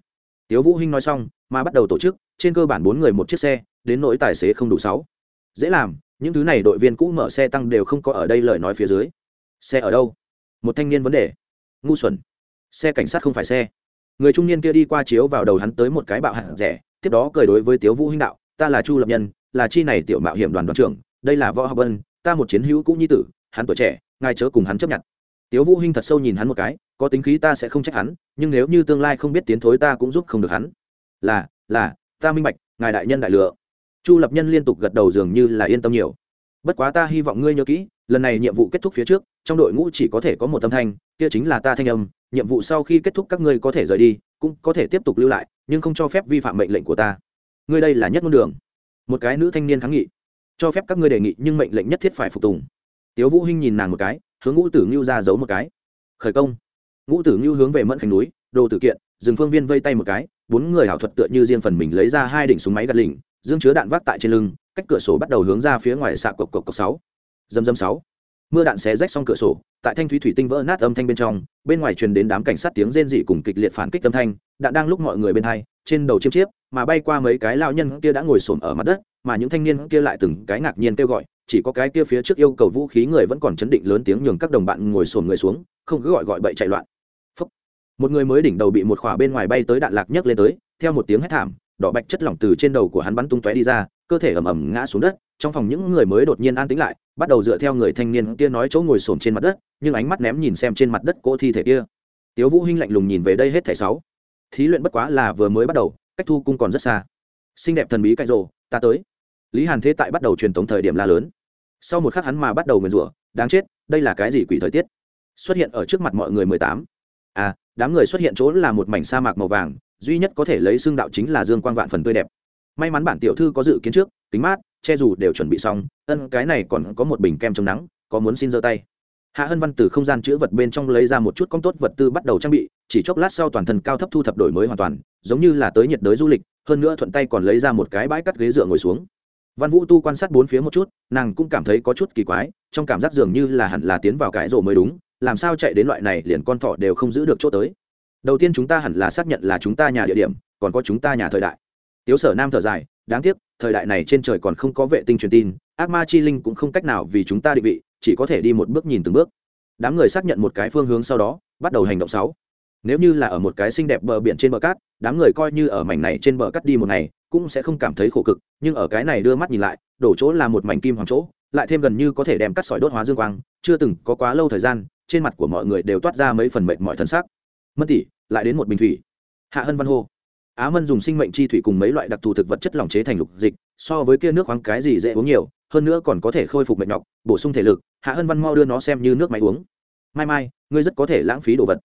Tiếu vũ hinh nói xong, mà bắt đầu tổ chức, trên cơ bản bốn người một chiếc xe, đến nỗi tài xế không đủ sáu. Dễ làm, những thứ này đội viên cũ mở xe tăng đều không có ở đây lời nói phía dưới. Xe ở đâu? Một thanh niên vấn đề ngu xuẩn. Xe cảnh sát không phải xe. Người trung niên kia đi qua chiếu vào đầu hắn tới một cái bạo hạt rẻ, tiếp đó cười đối với tiếu vũ hinh đạo, ta là chu lập nhân, là chi này tiểu mạo hiểm đoàn đoàn trưởng, đây là võ học vân ta một chiến hữu cũ nhi tử, hắn tuổi trẻ, ngài chớ cùng hắn chấp nhận. Tiếu vũ hinh thật sâu nhìn hắn một cái, có tính khí ta sẽ không trách hắn, nhưng nếu như tương lai không biết tiến thối ta cũng giúp không được hắn. Là là, ta minh bạch, ngài đại nhân đại lựa. Chu lập nhân liên tục gật đầu dường như là yên tâm nhiều. Bất quá ta hy vọng ngươi nhớ kỹ, lần này nhiệm vụ kết thúc phía trước trong đội ngũ chỉ có thể có một âm thanh, kia chính là ta thanh âm, nhiệm vụ sau khi kết thúc các ngươi có thể rời đi, cũng có thể tiếp tục lưu lại, nhưng không cho phép vi phạm mệnh lệnh của ta. Ngươi đây là nhất ngôn đường. Một cái nữ thanh niên kháng nghị. Cho phép các ngươi đề nghị, nhưng mệnh lệnh nhất thiết phải phục tùng. Tiếu vũ hinh nhìn nàng một cái, hướng ngũ tử ngưu ra giấu một cái. Khởi công. Ngũ tử ngưu hướng về mẫn khánh núi, đồ tử kiện dừng phương viên vây tay một cái, bốn người hảo thuật tựa như riêng phần mình lấy ra hai đỉnh súng máy gạt lỉnh, dương chứa đạn vác tại trên lưng, cách cửa sổ bắt đầu hướng ra phía ngoài xạ cộc cộc cộc sáu. Dâm dâm sáu mưa đạn xé rách xong cửa sổ, tại thanh thúy thủy tinh vỡ nát âm thanh bên trong, bên ngoài truyền đến đám cảnh sát tiếng rên dị cùng kịch liệt phản kích âm thanh đạn đang lúc mọi người bên hai, trên đầu chiêm chiếp, mà bay qua mấy cái lao nhân kia đã ngồi xổm ở mặt đất, mà những thanh niên kia lại từng cái ngạc nhiên kêu gọi, chỉ có cái kia phía trước yêu cầu vũ khí người vẫn còn chấn định lớn tiếng nhường các đồng bạn ngồi xổm người xuống, không cứ gọi gọi bậy chạy loạn Phúc. một người mới đỉnh đầu bị một khỏa bên ngoài bay tới đạn lạc nhấc lên tới, theo một tiếng hét thảm, đỏ bạch chất lỏng từ trên đầu của hắn bắn tung tóe đi ra cơ thể ầm ầm ngã xuống đất, trong phòng những người mới đột nhiên an tĩnh lại, bắt đầu dựa theo người thanh niên kia nói chỗ ngồi xổm trên mặt đất, nhưng ánh mắt ném nhìn xem trên mặt đất cỗ thi thể kia. Tiếu vũ hinh lạnh lùng nhìn về đây hết thảy sáu. Thí luyện bất quá là vừa mới bắt đầu, cách thu cung còn rất xa. Xinh đẹp thần bí cãi rồ, ta tới. Lý hàn thế tại bắt đầu truyền tống thời điểm la lớn. Sau một khắc hắn mà bắt đầu nguyền rủa, đáng chết, đây là cái gì quỷ thời tiết? Xuất hiện ở trước mặt mọi người mười tám. À đám người xuất hiện chỗ là một mảnh sa mạc màu vàng, duy nhất có thể lấy xương đạo chính là dương quang vạn phần tươi đẹp may mắn bản tiểu thư có dự kiến trước, kính mát, che dù đều chuẩn bị xong, ân, cái này còn có một bình kem chống nắng, có muốn xin giơ tay. Hạ hân văn từ không gian chữ vật bên trong lấy ra một chút công tốt vật tư bắt đầu trang bị, chỉ chốc lát sau toàn thân cao thấp thu thập đổi mới hoàn toàn, giống như là tới nhiệt đới du lịch, hơn nữa thuận tay còn lấy ra một cái bãi cắt ghế dựa ngồi xuống. Văn vũ tu quan sát bốn phía một chút, nàng cũng cảm thấy có chút kỳ quái, trong cảm giác dường như là hẳn là tiến vào cái rổ mới đúng, làm sao chạy đến loại này liền con thỏ đều không giữ được chỗ tới. Đầu tiên chúng ta hẳn là xác nhận là chúng ta nhà địa điểm, còn có chúng ta nhà thời đại tiếu sở nam thở dài, đáng tiếc, thời đại này trên trời còn không có vệ tinh truyền tin, ác ma chi linh cũng không cách nào vì chúng ta định vị, chỉ có thể đi một bước nhìn từng bước. Đám người xác nhận một cái phương hướng sau đó, bắt đầu hành động sáu. Nếu như là ở một cái xinh đẹp bờ biển trên bờ cát, đám người coi như ở mảnh này trên bờ cát đi một ngày, cũng sẽ không cảm thấy khổ cực, nhưng ở cái này đưa mắt nhìn lại, đổ chỗ là một mảnh kim hoàng chỗ, lại thêm gần như có thể đem cắt sỏi đốt hóa dương quang, chưa từng có quá lâu thời gian, trên mặt của mọi người đều toát ra mấy phần mệt mọi thân xác. Mất tỷ, lại đến một bình thủy. Hạ hân văn hô á mân dùng sinh mệnh chi thủy cùng mấy loại đặc thù thực vật chất lỏng chế thành lục dịch, so với kia nước khoáng cái gì dễ uống nhiều, hơn nữa còn có thể khôi phục mệt nhọc, bổ sung thể lực, hạ hân văn mau đưa nó xem như nước máy uống. Mai mai, ngươi rất có thể lãng phí đồ vật.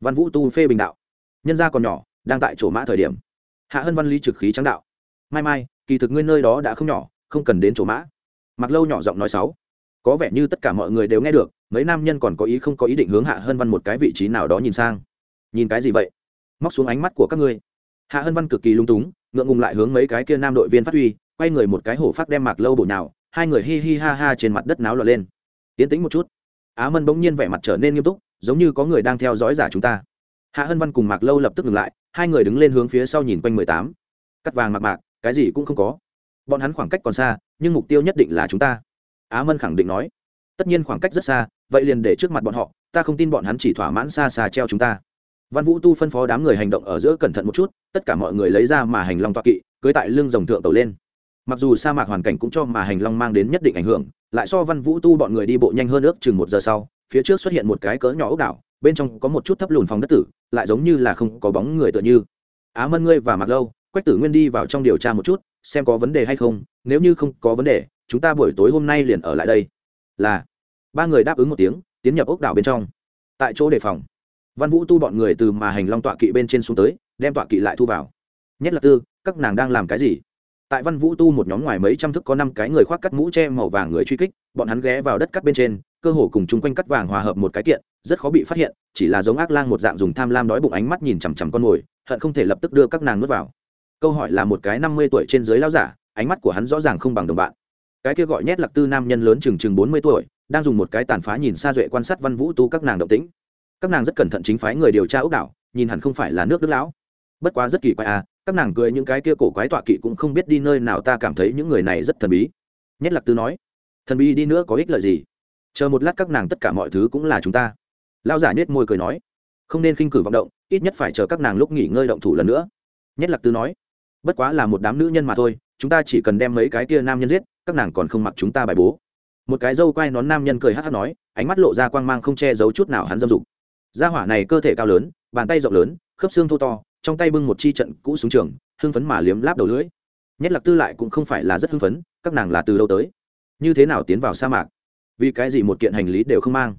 Văn vũ tu phê bình đạo. Nhân gia còn nhỏ, đang tại chỗ mã thời điểm. Hạ hân văn lý trực khí trắng đạo. Mai mai, kỳ thực ngươi nơi đó đã không nhỏ, không cần đến chỗ mã. Mặc lâu nhỏ giọng nói sáu. Có vẻ như tất cả mọi người đều nghe được, mấy nam nhân còn có ý không có ý định hướng hạ hân văn một cái vị trí nào đó nhìn sang. Nhìn cái gì vậy? Móc xuống ánh mắt của các ngươi hạ hân văn cực kỳ lung túng, ngượng ngùng lại hướng mấy cái kia nam đội viên phát huy, quay người một cái hổ phát đem mạc lâu bổ nào hai người hi hi ha ha trên mặt đất náo lọt lên. Tiến tĩnh một chút. Á mân bỗng nhiên vẻ mặt trở nên nghiêm túc, giống như có người đang theo dõi giả chúng ta. Hạ hân văn cùng mạc lâu lập tức ngừng lại, hai người đứng lên hướng phía sau nhìn quanh mười tám. Cắt vàng mạc mạc, cái gì cũng không có. Bọn hắn khoảng cách còn xa, nhưng mục tiêu nhất định là chúng ta. Á mân khẳng định nói. Tất nhiên khoảng cách rất xa, vậy liền để trước mặt bọn họ, ta không tin bọn hắn chỉ thỏa mãn xa xa treo chúng ta văn vũ tu phân phó đám người hành động ở giữa cẩn thận một chút, tất cả mọi người lấy ra mà hành long toa kỵ, cưới tại lưng rồng thượng tàu lên. Mặc dù sa mạc hoàn cảnh cũng cho mà hành long mang đến nhất định ảnh hưởng, lại so văn vũ tu bọn người đi bộ nhanh hơn ước chừng một giờ sau, phía trước xuất hiện một cái cỡ nhỏ ốc đảo, bên trong có một chút thấp lùn phòng đất tử, lại giống như là không có bóng người tựa như. Á mân ngươi và mặc lâu, quách tử nguyên đi vào trong điều tra một chút, xem có vấn đề hay không, nếu như không có vấn đề, chúng ta buổi tối hôm nay liền ở lại đây. Là, ba người đáp ứng một tiếng, tiến nhập ốc đảo bên trong. Tại chỗ đề phòng văn vũ tu bọn người từ mà hành long tọa kỵ bên trên xuống tới, đem tọa kỵ lại thu vào. Nhất là tư, các nàng đang làm cái gì? Tại văn vũ tu một nhóm ngoài mấy trăm thức có năm cái người khoác cắt mũ che màu vàng người truy kích, bọn hắn ghé vào đất cắt bên trên, cơ hồ cùng chung quanh cắt vàng hòa hợp một cái kiện, rất khó bị phát hiện, chỉ là giống ác lang một dạng dùng tham lam đói bụng ánh mắt nhìn chằm chằm con mồi, hận không thể lập tức đưa các nàng nuốt vào. Câu hỏi là một cái năm mươi tuổi trên dưới lao giả, ánh mắt của hắn rõ ràng không bằng đồng bạn. Cái kia gọi nhét lạc tư nam nhân lớn chừng chừng bốn mươi tuổi, đang dùng một cái tàn phá nhìn xa duệ quan sát văn vũ tu các nàng động tĩnh các nàng rất cẩn thận chính phái người điều tra ốc đảo, nhìn hẳn không phải là nước đức lão. Bất quá rất kỳ quái à các nàng cười những cái kia cổ quái tọa kỵ cũng không biết đi nơi nào ta cảm thấy những người này rất thần bí. Nhất lạc tư nói, thần bí đi nữa có ích lợi gì? Chờ một lát các nàng tất cả mọi thứ cũng là chúng ta. Lao giả nhết môi cười nói, không nên khinh cử vọng động, ít nhất phải chờ các nàng lúc nghỉ ngơi động thủ lần nữa. Nhất lạc tư nói, bất quá là một đám nữ nhân mà thôi, chúng ta chỉ cần đem mấy cái kia nam nhân giết, các nàng còn không mặc chúng ta bài bố. Một cái dâu quai nón nam nhân cười hát hát nói, ánh mắt lộ ra quang mang không che giấu chút nào hắn dâm dục gia hỏa này cơ thể cao lớn, bàn tay rộng lớn, khớp xương thô to, trong tay bưng một chi trận cũ xuống trường, hưng phấn mà liếm láp đầu lưỡi. Nhất lạc tư lại cũng không phải là rất hưng phấn, các nàng là từ đâu tới? Như thế nào tiến vào sa mạc? Vì cái gì một kiện hành lý đều không mang?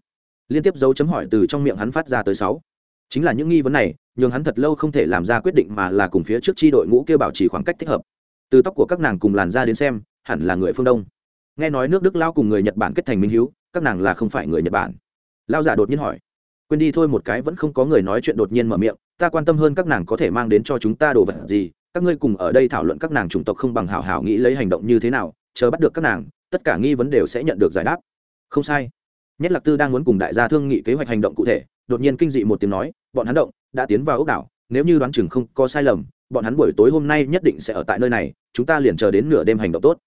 Liên tiếp dấu chấm hỏi từ trong miệng hắn phát ra tới sáu. Chính là những nghi vấn này, nhường hắn thật lâu không thể làm ra quyết định mà là cùng phía trước chi đội ngũ kêu bảo trì khoảng cách thích hợp. Từ tóc của các nàng cùng làn da đến xem, hẳn là người phương đông. Nghe nói nước đức lao cùng người nhật bản kết thành minh hiếu, các nàng là không phải người nhật bản. Lao giả đột nhiên hỏi quên đi thôi một cái vẫn không có người nói chuyện đột nhiên mở miệng, ta quan tâm hơn các nàng có thể mang đến cho chúng ta đồ vật gì, các ngươi cùng ở đây thảo luận các nàng chủng tộc không bằng hảo hảo nghĩ lấy hành động như thế nào, chờ bắt được các nàng, tất cả nghi vấn đều sẽ nhận được giải đáp. Không sai. Nhất lạc tư đang muốn cùng đại gia thương nghị kế hoạch hành động cụ thể, đột nhiên kinh dị một tiếng nói, bọn hắn động, đã tiến vào ốc đảo, nếu như đoán chừng không có sai lầm, bọn hắn buổi tối hôm nay nhất định sẽ ở tại nơi này, chúng ta liền chờ đến nửa đêm hành động tốt.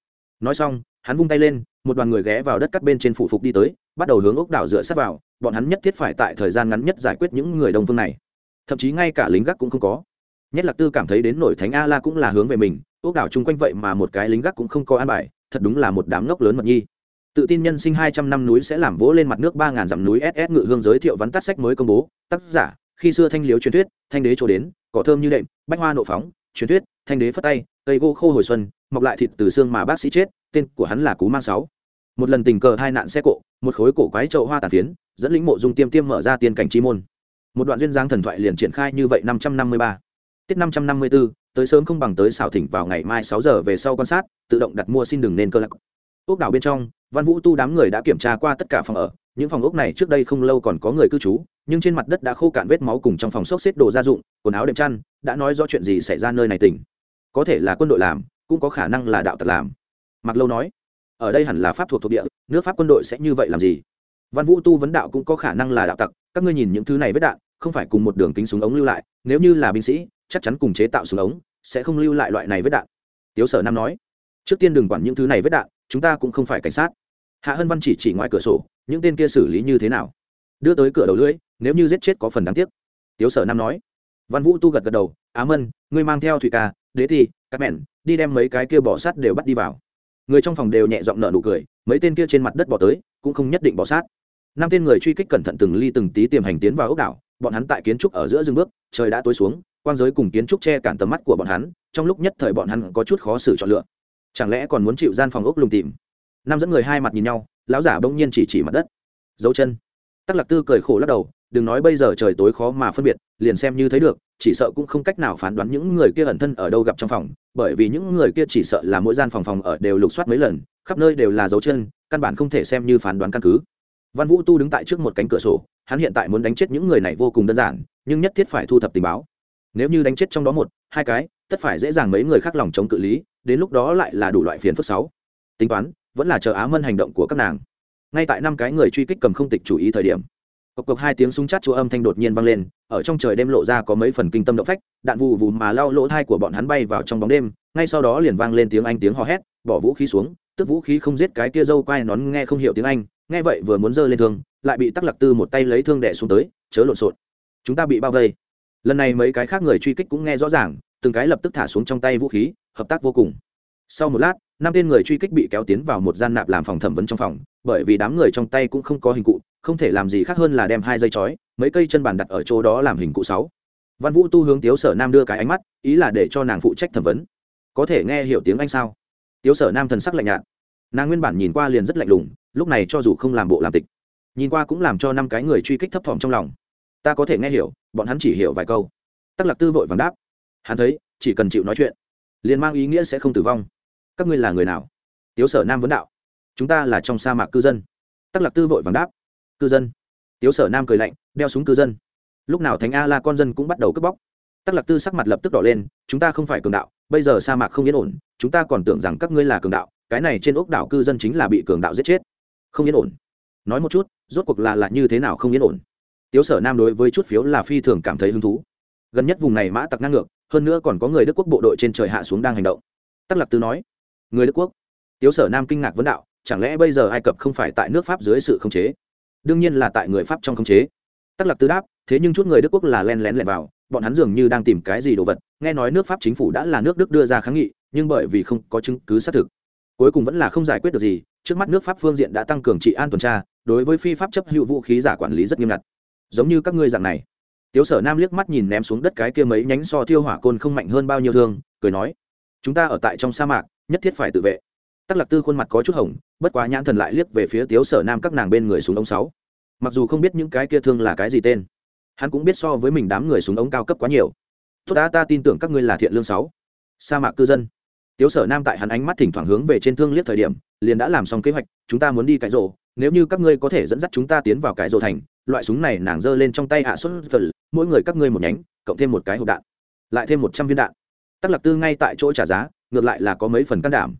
Nói xong, hắn vung tay lên, một đoàn người ghé vào đất cắt bên trên phủ phục đi tới, bắt đầu hướng ốc đảo dựa sát vào bọn hắn nhất thiết phải tại thời gian ngắn nhất giải quyết những người đông phương này. Thậm chí ngay cả lính gác cũng không có. Nhất lạc tư cảm thấy đến nổi thánh a la cũng là hướng về mình ốc đảo chung quanh vậy mà một cái lính gác cũng không có an bài, thật đúng là một đám ngốc lớn mật nhi. Tự tin nhân sinh hai trăm năm núi sẽ làm vỗ lên mặt nước ba ngàn dặm núi ss ngự hương giới thiệu vắn tắt sách mới công bố. Tác giả, khi xưa thanh liếu truyền thuyết, thanh đế chỗ đến, cỏ thơm như đệm, bách hoa nộ phóng, truyền thuyết, thanh đế phất tay, cây gỗ khô hồi xuân, mọc lại thịt từ xương mà bác sĩ chết, tên của hắn là cú mang sáu. Một lần tình cờ hai nạn xe cộ một khối cổ quái trậu hoa tàn phiến, dẫn lĩnh mộ dung tiêm tiêm mở ra tiên cảnh chi môn. Một đoạn duyên giang thần thoại liền triển khai như vậy năm trăm năm mươi ba. Tiết năm trăm năm mươi bốn tới sớm không bằng tới xảo thỉnh vào ngày mai sáu giờ về sau quan sát, tự động đặt mua xin đừng nên cơ lạc. Ốc đảo bên trong, văn vũ tu đám người đã kiểm tra qua tất cả phòng ở, những phòng ốc này trước đây không lâu còn có người cư trú, nhưng trên mặt đất đã khô cạn vết máu cùng trong phòng xốc xếp đồ gia dụng, quần áo đệm chăn, đã nói rõ chuyện gì xảy ra nơi này tỉnh. Có thể là quân đội làm, cũng có khả năng là đạo tật làm. Mặc lâu nói ở đây hẳn là pháp thuộc thuộc địa, nước pháp quân đội sẽ như vậy làm gì? Văn vũ tu vấn đạo cũng có khả năng là đạo tặc, các ngươi nhìn những thứ này vết đạn, không phải cùng một đường kính súng ống lưu lại, nếu như là binh sĩ, chắc chắn cùng chế tạo súng ống sẽ không lưu lại loại này vết đạn. Tiếu sở nam nói, trước tiên đừng quản những thứ này vết đạn, chúng ta cũng không phải cảnh sát. Hạ hân văn chỉ chỉ ngoài cửa sổ, những tên kia xử lý như thế nào? Đưa tới cửa đầu lưỡi, nếu như giết chết có phần đáng tiếc. Tiếu sở nam nói, văn vũ tu gật gật đầu, á mân, ngươi mang theo thủy ca, đế thi các mẹn, đi đem mấy cái kia bỏ sắt đều bắt đi vào người trong phòng đều nhẹ giọng nở nụ cười, mấy tên kia trên mặt đất bỏ tới, cũng không nhất định bỏ sát. Năm tên người truy kích cẩn thận từng ly từng tí tiềm hành tiến vào ốc đảo, bọn hắn tại kiến trúc ở giữa rừng bước, trời đã tối xuống, quang giới cùng kiến trúc che cản tầm mắt của bọn hắn, trong lúc nhất thời bọn hắn có chút khó xử chọn lựa. Chẳng lẽ còn muốn chịu gian phòng ốc lùng tìm? Năm dẫn người hai mặt nhìn nhau, lão giả bỗng nhiên chỉ chỉ mặt đất. Dấu chân. Tắc lạc tư cười khổ lắc đầu, đừng nói bây giờ trời tối khó mà phân biệt, liền xem như thấy được, chỉ sợ cũng không cách nào phán đoán những người kia ẩn thân ở đâu gặp trong phòng bởi vì những người kia chỉ sợ là mỗi gian phòng phòng ở đều lục soát mấy lần, khắp nơi đều là dấu chân, căn bản không thể xem như phán đoán căn cứ. Văn vũ tu đứng tại trước một cánh cửa sổ, hắn hiện tại muốn đánh chết những người này vô cùng đơn giản, nhưng nhất thiết phải thu thập tình báo. Nếu như đánh chết trong đó một, hai cái, tất phải dễ dàng mấy người khác lòng chống cự lý, đến lúc đó lại là đủ loại phiền phức sáu. Tính toán, vẫn là chờ á mân hành động của các nàng. Ngay tại năm cái người truy kích cầm không tịch chủ ý thời điểm cộc cộc hai tiếng súng chát chúa âm thanh đột nhiên vang lên, ở trong trời đêm lộ ra có mấy phần kinh tâm động phách, đạn vụ vù mà lao lỗ thai của bọn hắn bay vào trong bóng đêm, ngay sau đó liền vang lên tiếng anh tiếng hò hét, bỏ vũ khí xuống, tức vũ khí không giết cái kia dâu quai nón nghe không hiểu tiếng anh, nghe vậy vừa muốn giơ lên thương, lại bị tắc lạc tư một tay lấy thương đẻ xuống tới, chớ lộn xộn. Chúng ta bị bao vây. Lần này mấy cái khác người truy kích cũng nghe rõ ràng, từng cái lập tức thả xuống trong tay vũ khí, hợp tác vô cùng. Sau một lát năm tên người truy kích bị kéo tiến vào một gian nạp làm phòng thẩm vấn trong phòng, bởi vì đám người trong tay cũng không có hình cụ, không thể làm gì khác hơn là đem hai dây chói, mấy cây chân bàn đặt ở chỗ đó làm hình cụ sáu. Văn vũ tu hướng tiếu sở nam đưa cái ánh mắt, ý là để cho nàng phụ trách thẩm vấn. Có thể nghe hiểu tiếng anh sao? Tiếu sở nam thần sắc lạnh nhạt. Nàng nguyên bản nhìn qua liền rất lạnh lùng, lúc này cho dù không làm bộ làm tịch, nhìn qua cũng làm cho năm cái người truy kích thấp thỏm trong lòng. Ta có thể nghe hiểu, bọn hắn chỉ hiểu vài câu. Tắc lạc tư vội vàng đáp. Hắn thấy, chỉ cần chịu nói chuyện, liền mang ý nghĩa sẽ không tử vong các ngươi là người nào? Tiếu sở nam vấn đạo. Chúng ta là trong sa mạc cư dân. Tắc lạc tư vội vàng đáp. Cư dân. Tiếu sở nam cười lạnh, đeo súng cư dân. Lúc nào thánh a la con dân cũng bắt đầu cướp bóc. Tắc lạc tư sắc mặt lập tức đỏ lên, chúng ta không phải cường đạo, bây giờ sa mạc không yên ổn, chúng ta còn tưởng rằng các ngươi là cường đạo, cái này trên ốc đảo cư dân chính là bị cường đạo giết chết. Không yên ổn. Nói một chút, rốt cuộc là là như thế nào không yên ổn? Tiếu sở nam đối với chút phiếu là phi thường cảm thấy hứng thú. Gần nhất vùng này mã tặc ngang ngược, hơn nữa còn có người đức quốc bộ đội trên trời hạ xuống đang hành động. Tắc lạc tư nói người đức quốc. Tiếu sở nam kinh ngạc vấn đạo, chẳng lẽ bây giờ ai cập không phải tại nước pháp dưới sự khống chế? Đương nhiên là tại người pháp trong khống chế. Tắc lạc tư đáp, thế nhưng chút người đức quốc là len lén lẻn vào, bọn hắn dường như đang tìm cái gì đồ vật. Nghe nói nước pháp chính phủ đã là nước đức đưa ra kháng nghị, nhưng bởi vì không có chứng cứ xác thực. Cuối cùng vẫn là không giải quyết được gì, trước mắt nước pháp phương diện đã tăng cường trị an tuần tra, đối với phi pháp chấp hữu vũ khí giả quản lý rất nghiêm ngặt. Giống như các ngươi dạng này. Tiếu sở nam liếc mắt nhìn ném xuống đất cái kia mấy nhánh so thiêu hỏa côn không mạnh hơn bao nhiêu thương, cười nói, chúng ta ở tại trong sa mạc nhất thiết phải tự vệ. Tắc lạc tư khuôn mặt có chút hồng, bất quá nhãn thần lại liếc về phía tiếu sở nam các nàng bên người súng ống sáu. Mặc dù không biết những cái kia thương là cái gì tên, hắn cũng biết so với mình đám người súng ống cao cấp quá nhiều. Tốt đã ta tin tưởng các ngươi là thiện lương sáu. Sa mạc cư dân. Tiếu sở nam tại hắn ánh mắt thỉnh thoảng hướng về trên thương liếc thời điểm, liền đã làm xong kế hoạch, chúng ta muốn đi cải rổ. Nếu như các ngươi có thể dẫn dắt chúng ta tiến vào cải rổ thành, loại súng này nàng giơ lên trong tay hạ xuất phần mỗi người các ngươi một nhánh, cộng thêm một cái hộp đạn, lại thêm một trăm viên đạn. Tắc lạc tư ngay tại chỗ trả giá ngược lại là có mấy phần can đảm.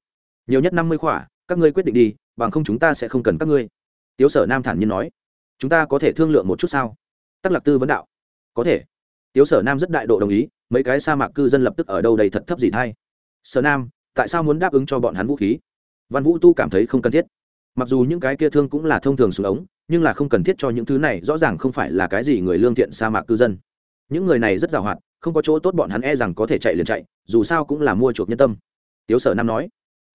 Nhiều nhất năm mươi khỏa, các ngươi quyết định đi, bằng không chúng ta sẽ không cần các ngươi. Tiếu sở nam thản nhiên nói. Chúng ta có thể thương lượng một chút sao? Tắc lạc tư vấn đạo. Có thể. Tiếu sở nam rất đại độ đồng ý, mấy cái sa mạc cư dân lập tức ở đâu đầy thật thấp gì thay. Sở nam, tại sao muốn đáp ứng cho bọn hắn vũ khí? Văn vũ tu cảm thấy không cần thiết. Mặc dù những cái kia thương cũng là thông thường xuống ống, nhưng là không cần thiết cho những thứ này, rõ ràng không phải là cái gì người lương thiện sa mạc cư dân. Những người này rất giàu hoạt không có chỗ tốt bọn hắn e rằng có thể chạy liền chạy, dù sao cũng là mua chuộc nhân tâm. Tiếu sở nam nói.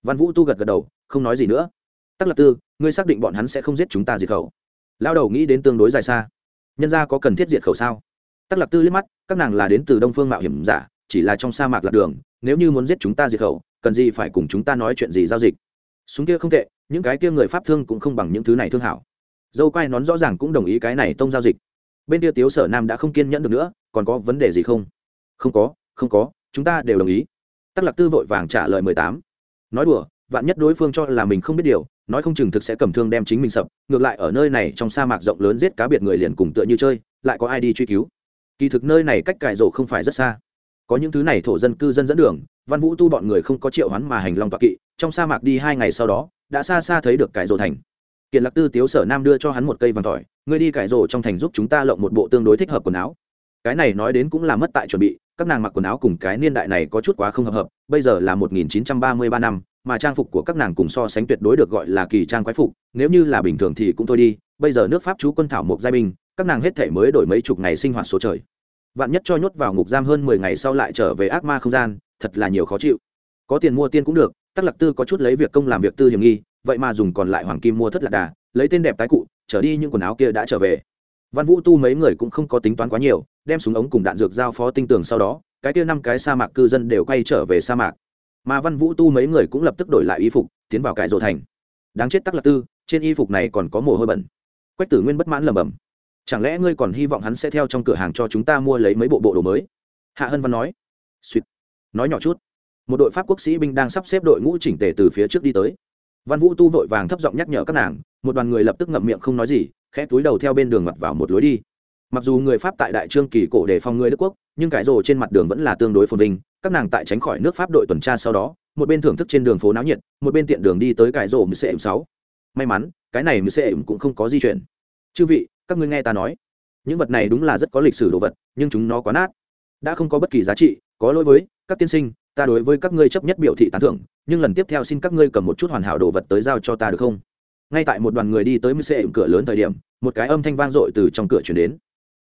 Văn vũ tu gật gật đầu, không nói gì nữa. Tắc lạc tư, ngươi xác định bọn hắn sẽ không giết chúng ta diệt khẩu? Lao đầu nghĩ đến tương đối dài xa. Nhân ra có cần thiết diệt khẩu sao? Tắc lạc tư liếc mắt, các nàng là đến từ đông phương mạo hiểm giả, chỉ là trong sa mạc lạc đường, nếu như muốn giết chúng ta diệt khẩu, cần gì phải cùng chúng ta nói chuyện gì giao dịch? Súng kia không tệ, những cái kia người pháp thương cũng không bằng những thứ này thương hảo. Dâu quai nón rõ ràng cũng đồng ý cái này tông giao dịch. Bên kia tiếu sở nam đã không kiên nhẫn được nữa, còn có vấn đề gì không? Không có không có, chúng ta đều đồng ý. Tắc lạc tư vội vàng trả lời mười tám. Nói đùa, vạn nhất đối phương cho là mình không biết điều, nói không chừng thực sẽ cầm thương đem chính mình sập, ngược lại ở nơi này trong sa mạc rộng lớn giết cá biệt người liền cùng tựa như chơi, lại có ai đi truy cứu. Kỳ thực nơi này cách cải rổ không phải rất xa. Có những thứ này thổ dân cư dân dẫn đường, văn vũ tu bọn người không có triệu hoán mà hành long tọa kỵ, trong sa mạc đi hai ngày sau đó, đã xa xa thấy được cải rổ thành. Kiện lạc tư tiếu sở nam đưa cho hắn một cây vàng tỏi, ngươi đi cải rổ trong thành giúp chúng ta lộng một bộ tương đối thích hợp quần áo. Cái này nói đến cũng là mất tại chuẩn bị các nàng mặc quần áo cùng cái niên đại này có chút quá không hợp hợp, bây giờ là 1933 năm, mà trang phục của các nàng cùng so sánh tuyệt đối được gọi là kỳ trang quái phục, nếu như là bình thường thì cũng thôi đi, bây giờ nước pháp chú quân thảo mộc giai binh, các nàng hết thể mới đổi mấy chục ngày sinh hoạt số trời. Vạn nhất cho nhốt vào ngục giam hơn mười ngày sau lại trở về ác ma không gian, thật là nhiều khó chịu. Có tiền mua tiên cũng được, tắc lạc tư có chút lấy việc công làm việc tư hiểm nghi, vậy mà dùng còn lại hoàng kim mua thất lạc đà, lấy tên đẹp tái cụ, trở đi những quần áo kia đã trở về văn vũ tu mấy người cũng không có tính toán quá nhiều, đem súng ống cùng đạn dược giao phó tinh tường sau đó, cái kia năm cái sa mạc cư dân đều quay trở về sa mạc. Mà văn vũ tu mấy người cũng lập tức đổi lại y phục, tiến vào cải rộ thành. Đáng chết tắc lạc tư, trên y phục này còn có mồ hôi bẩn. Quách tử nguyên bất mãn lầm bầm chẳng lẽ ngươi còn hy vọng hắn sẽ theo trong cửa hàng cho chúng ta mua lấy mấy bộ bộ đồ mới? Hạ hân văn nói. Suýt nói nhỏ chút. Một đội pháp quốc sĩ binh đang sắp xếp đội ngũ chỉnh tề từ phía trước đi tới. Văn vũ tu vội vàng thấp giọng nhắc nhở các nàng, một đoàn người lập tức ngậm miệng không nói gì khẽ túi đầu theo bên đường mặt vào một lối đi. Mặc dù người pháp tại đại trương kỳ cổ để phòng người đức quốc, nhưng cái rồ trên mặt đường vẫn là tương đối phồn vinh, các nàng tại tránh khỏi nước pháp đội tuần tra sau đó, một bên thưởng thức trên đường phố náo nhiệt, một bên tiện đường đi tới cái rồ mười cm sáu. May mắn, cái này mười cm cũng không có di chuyển. Chư vị, các ngươi nghe ta nói. Những vật này đúng là rất có lịch sử đồ vật, nhưng chúng nó quá nát. Đã không có bất kỳ giá trị, có lỗi với các tiên sinh, ta đối với các ngươi chấp nhất biểu thị tán thưởng, nhưng lần tiếp theo xin các ngươi cầm một chút hoàn hảo đồ vật tới giao cho ta được không? Ngay tại một đoàn người đi tới mười xe cửa lớn thời điểm, một cái âm thanh vang dội từ trong cửa chuyển đến.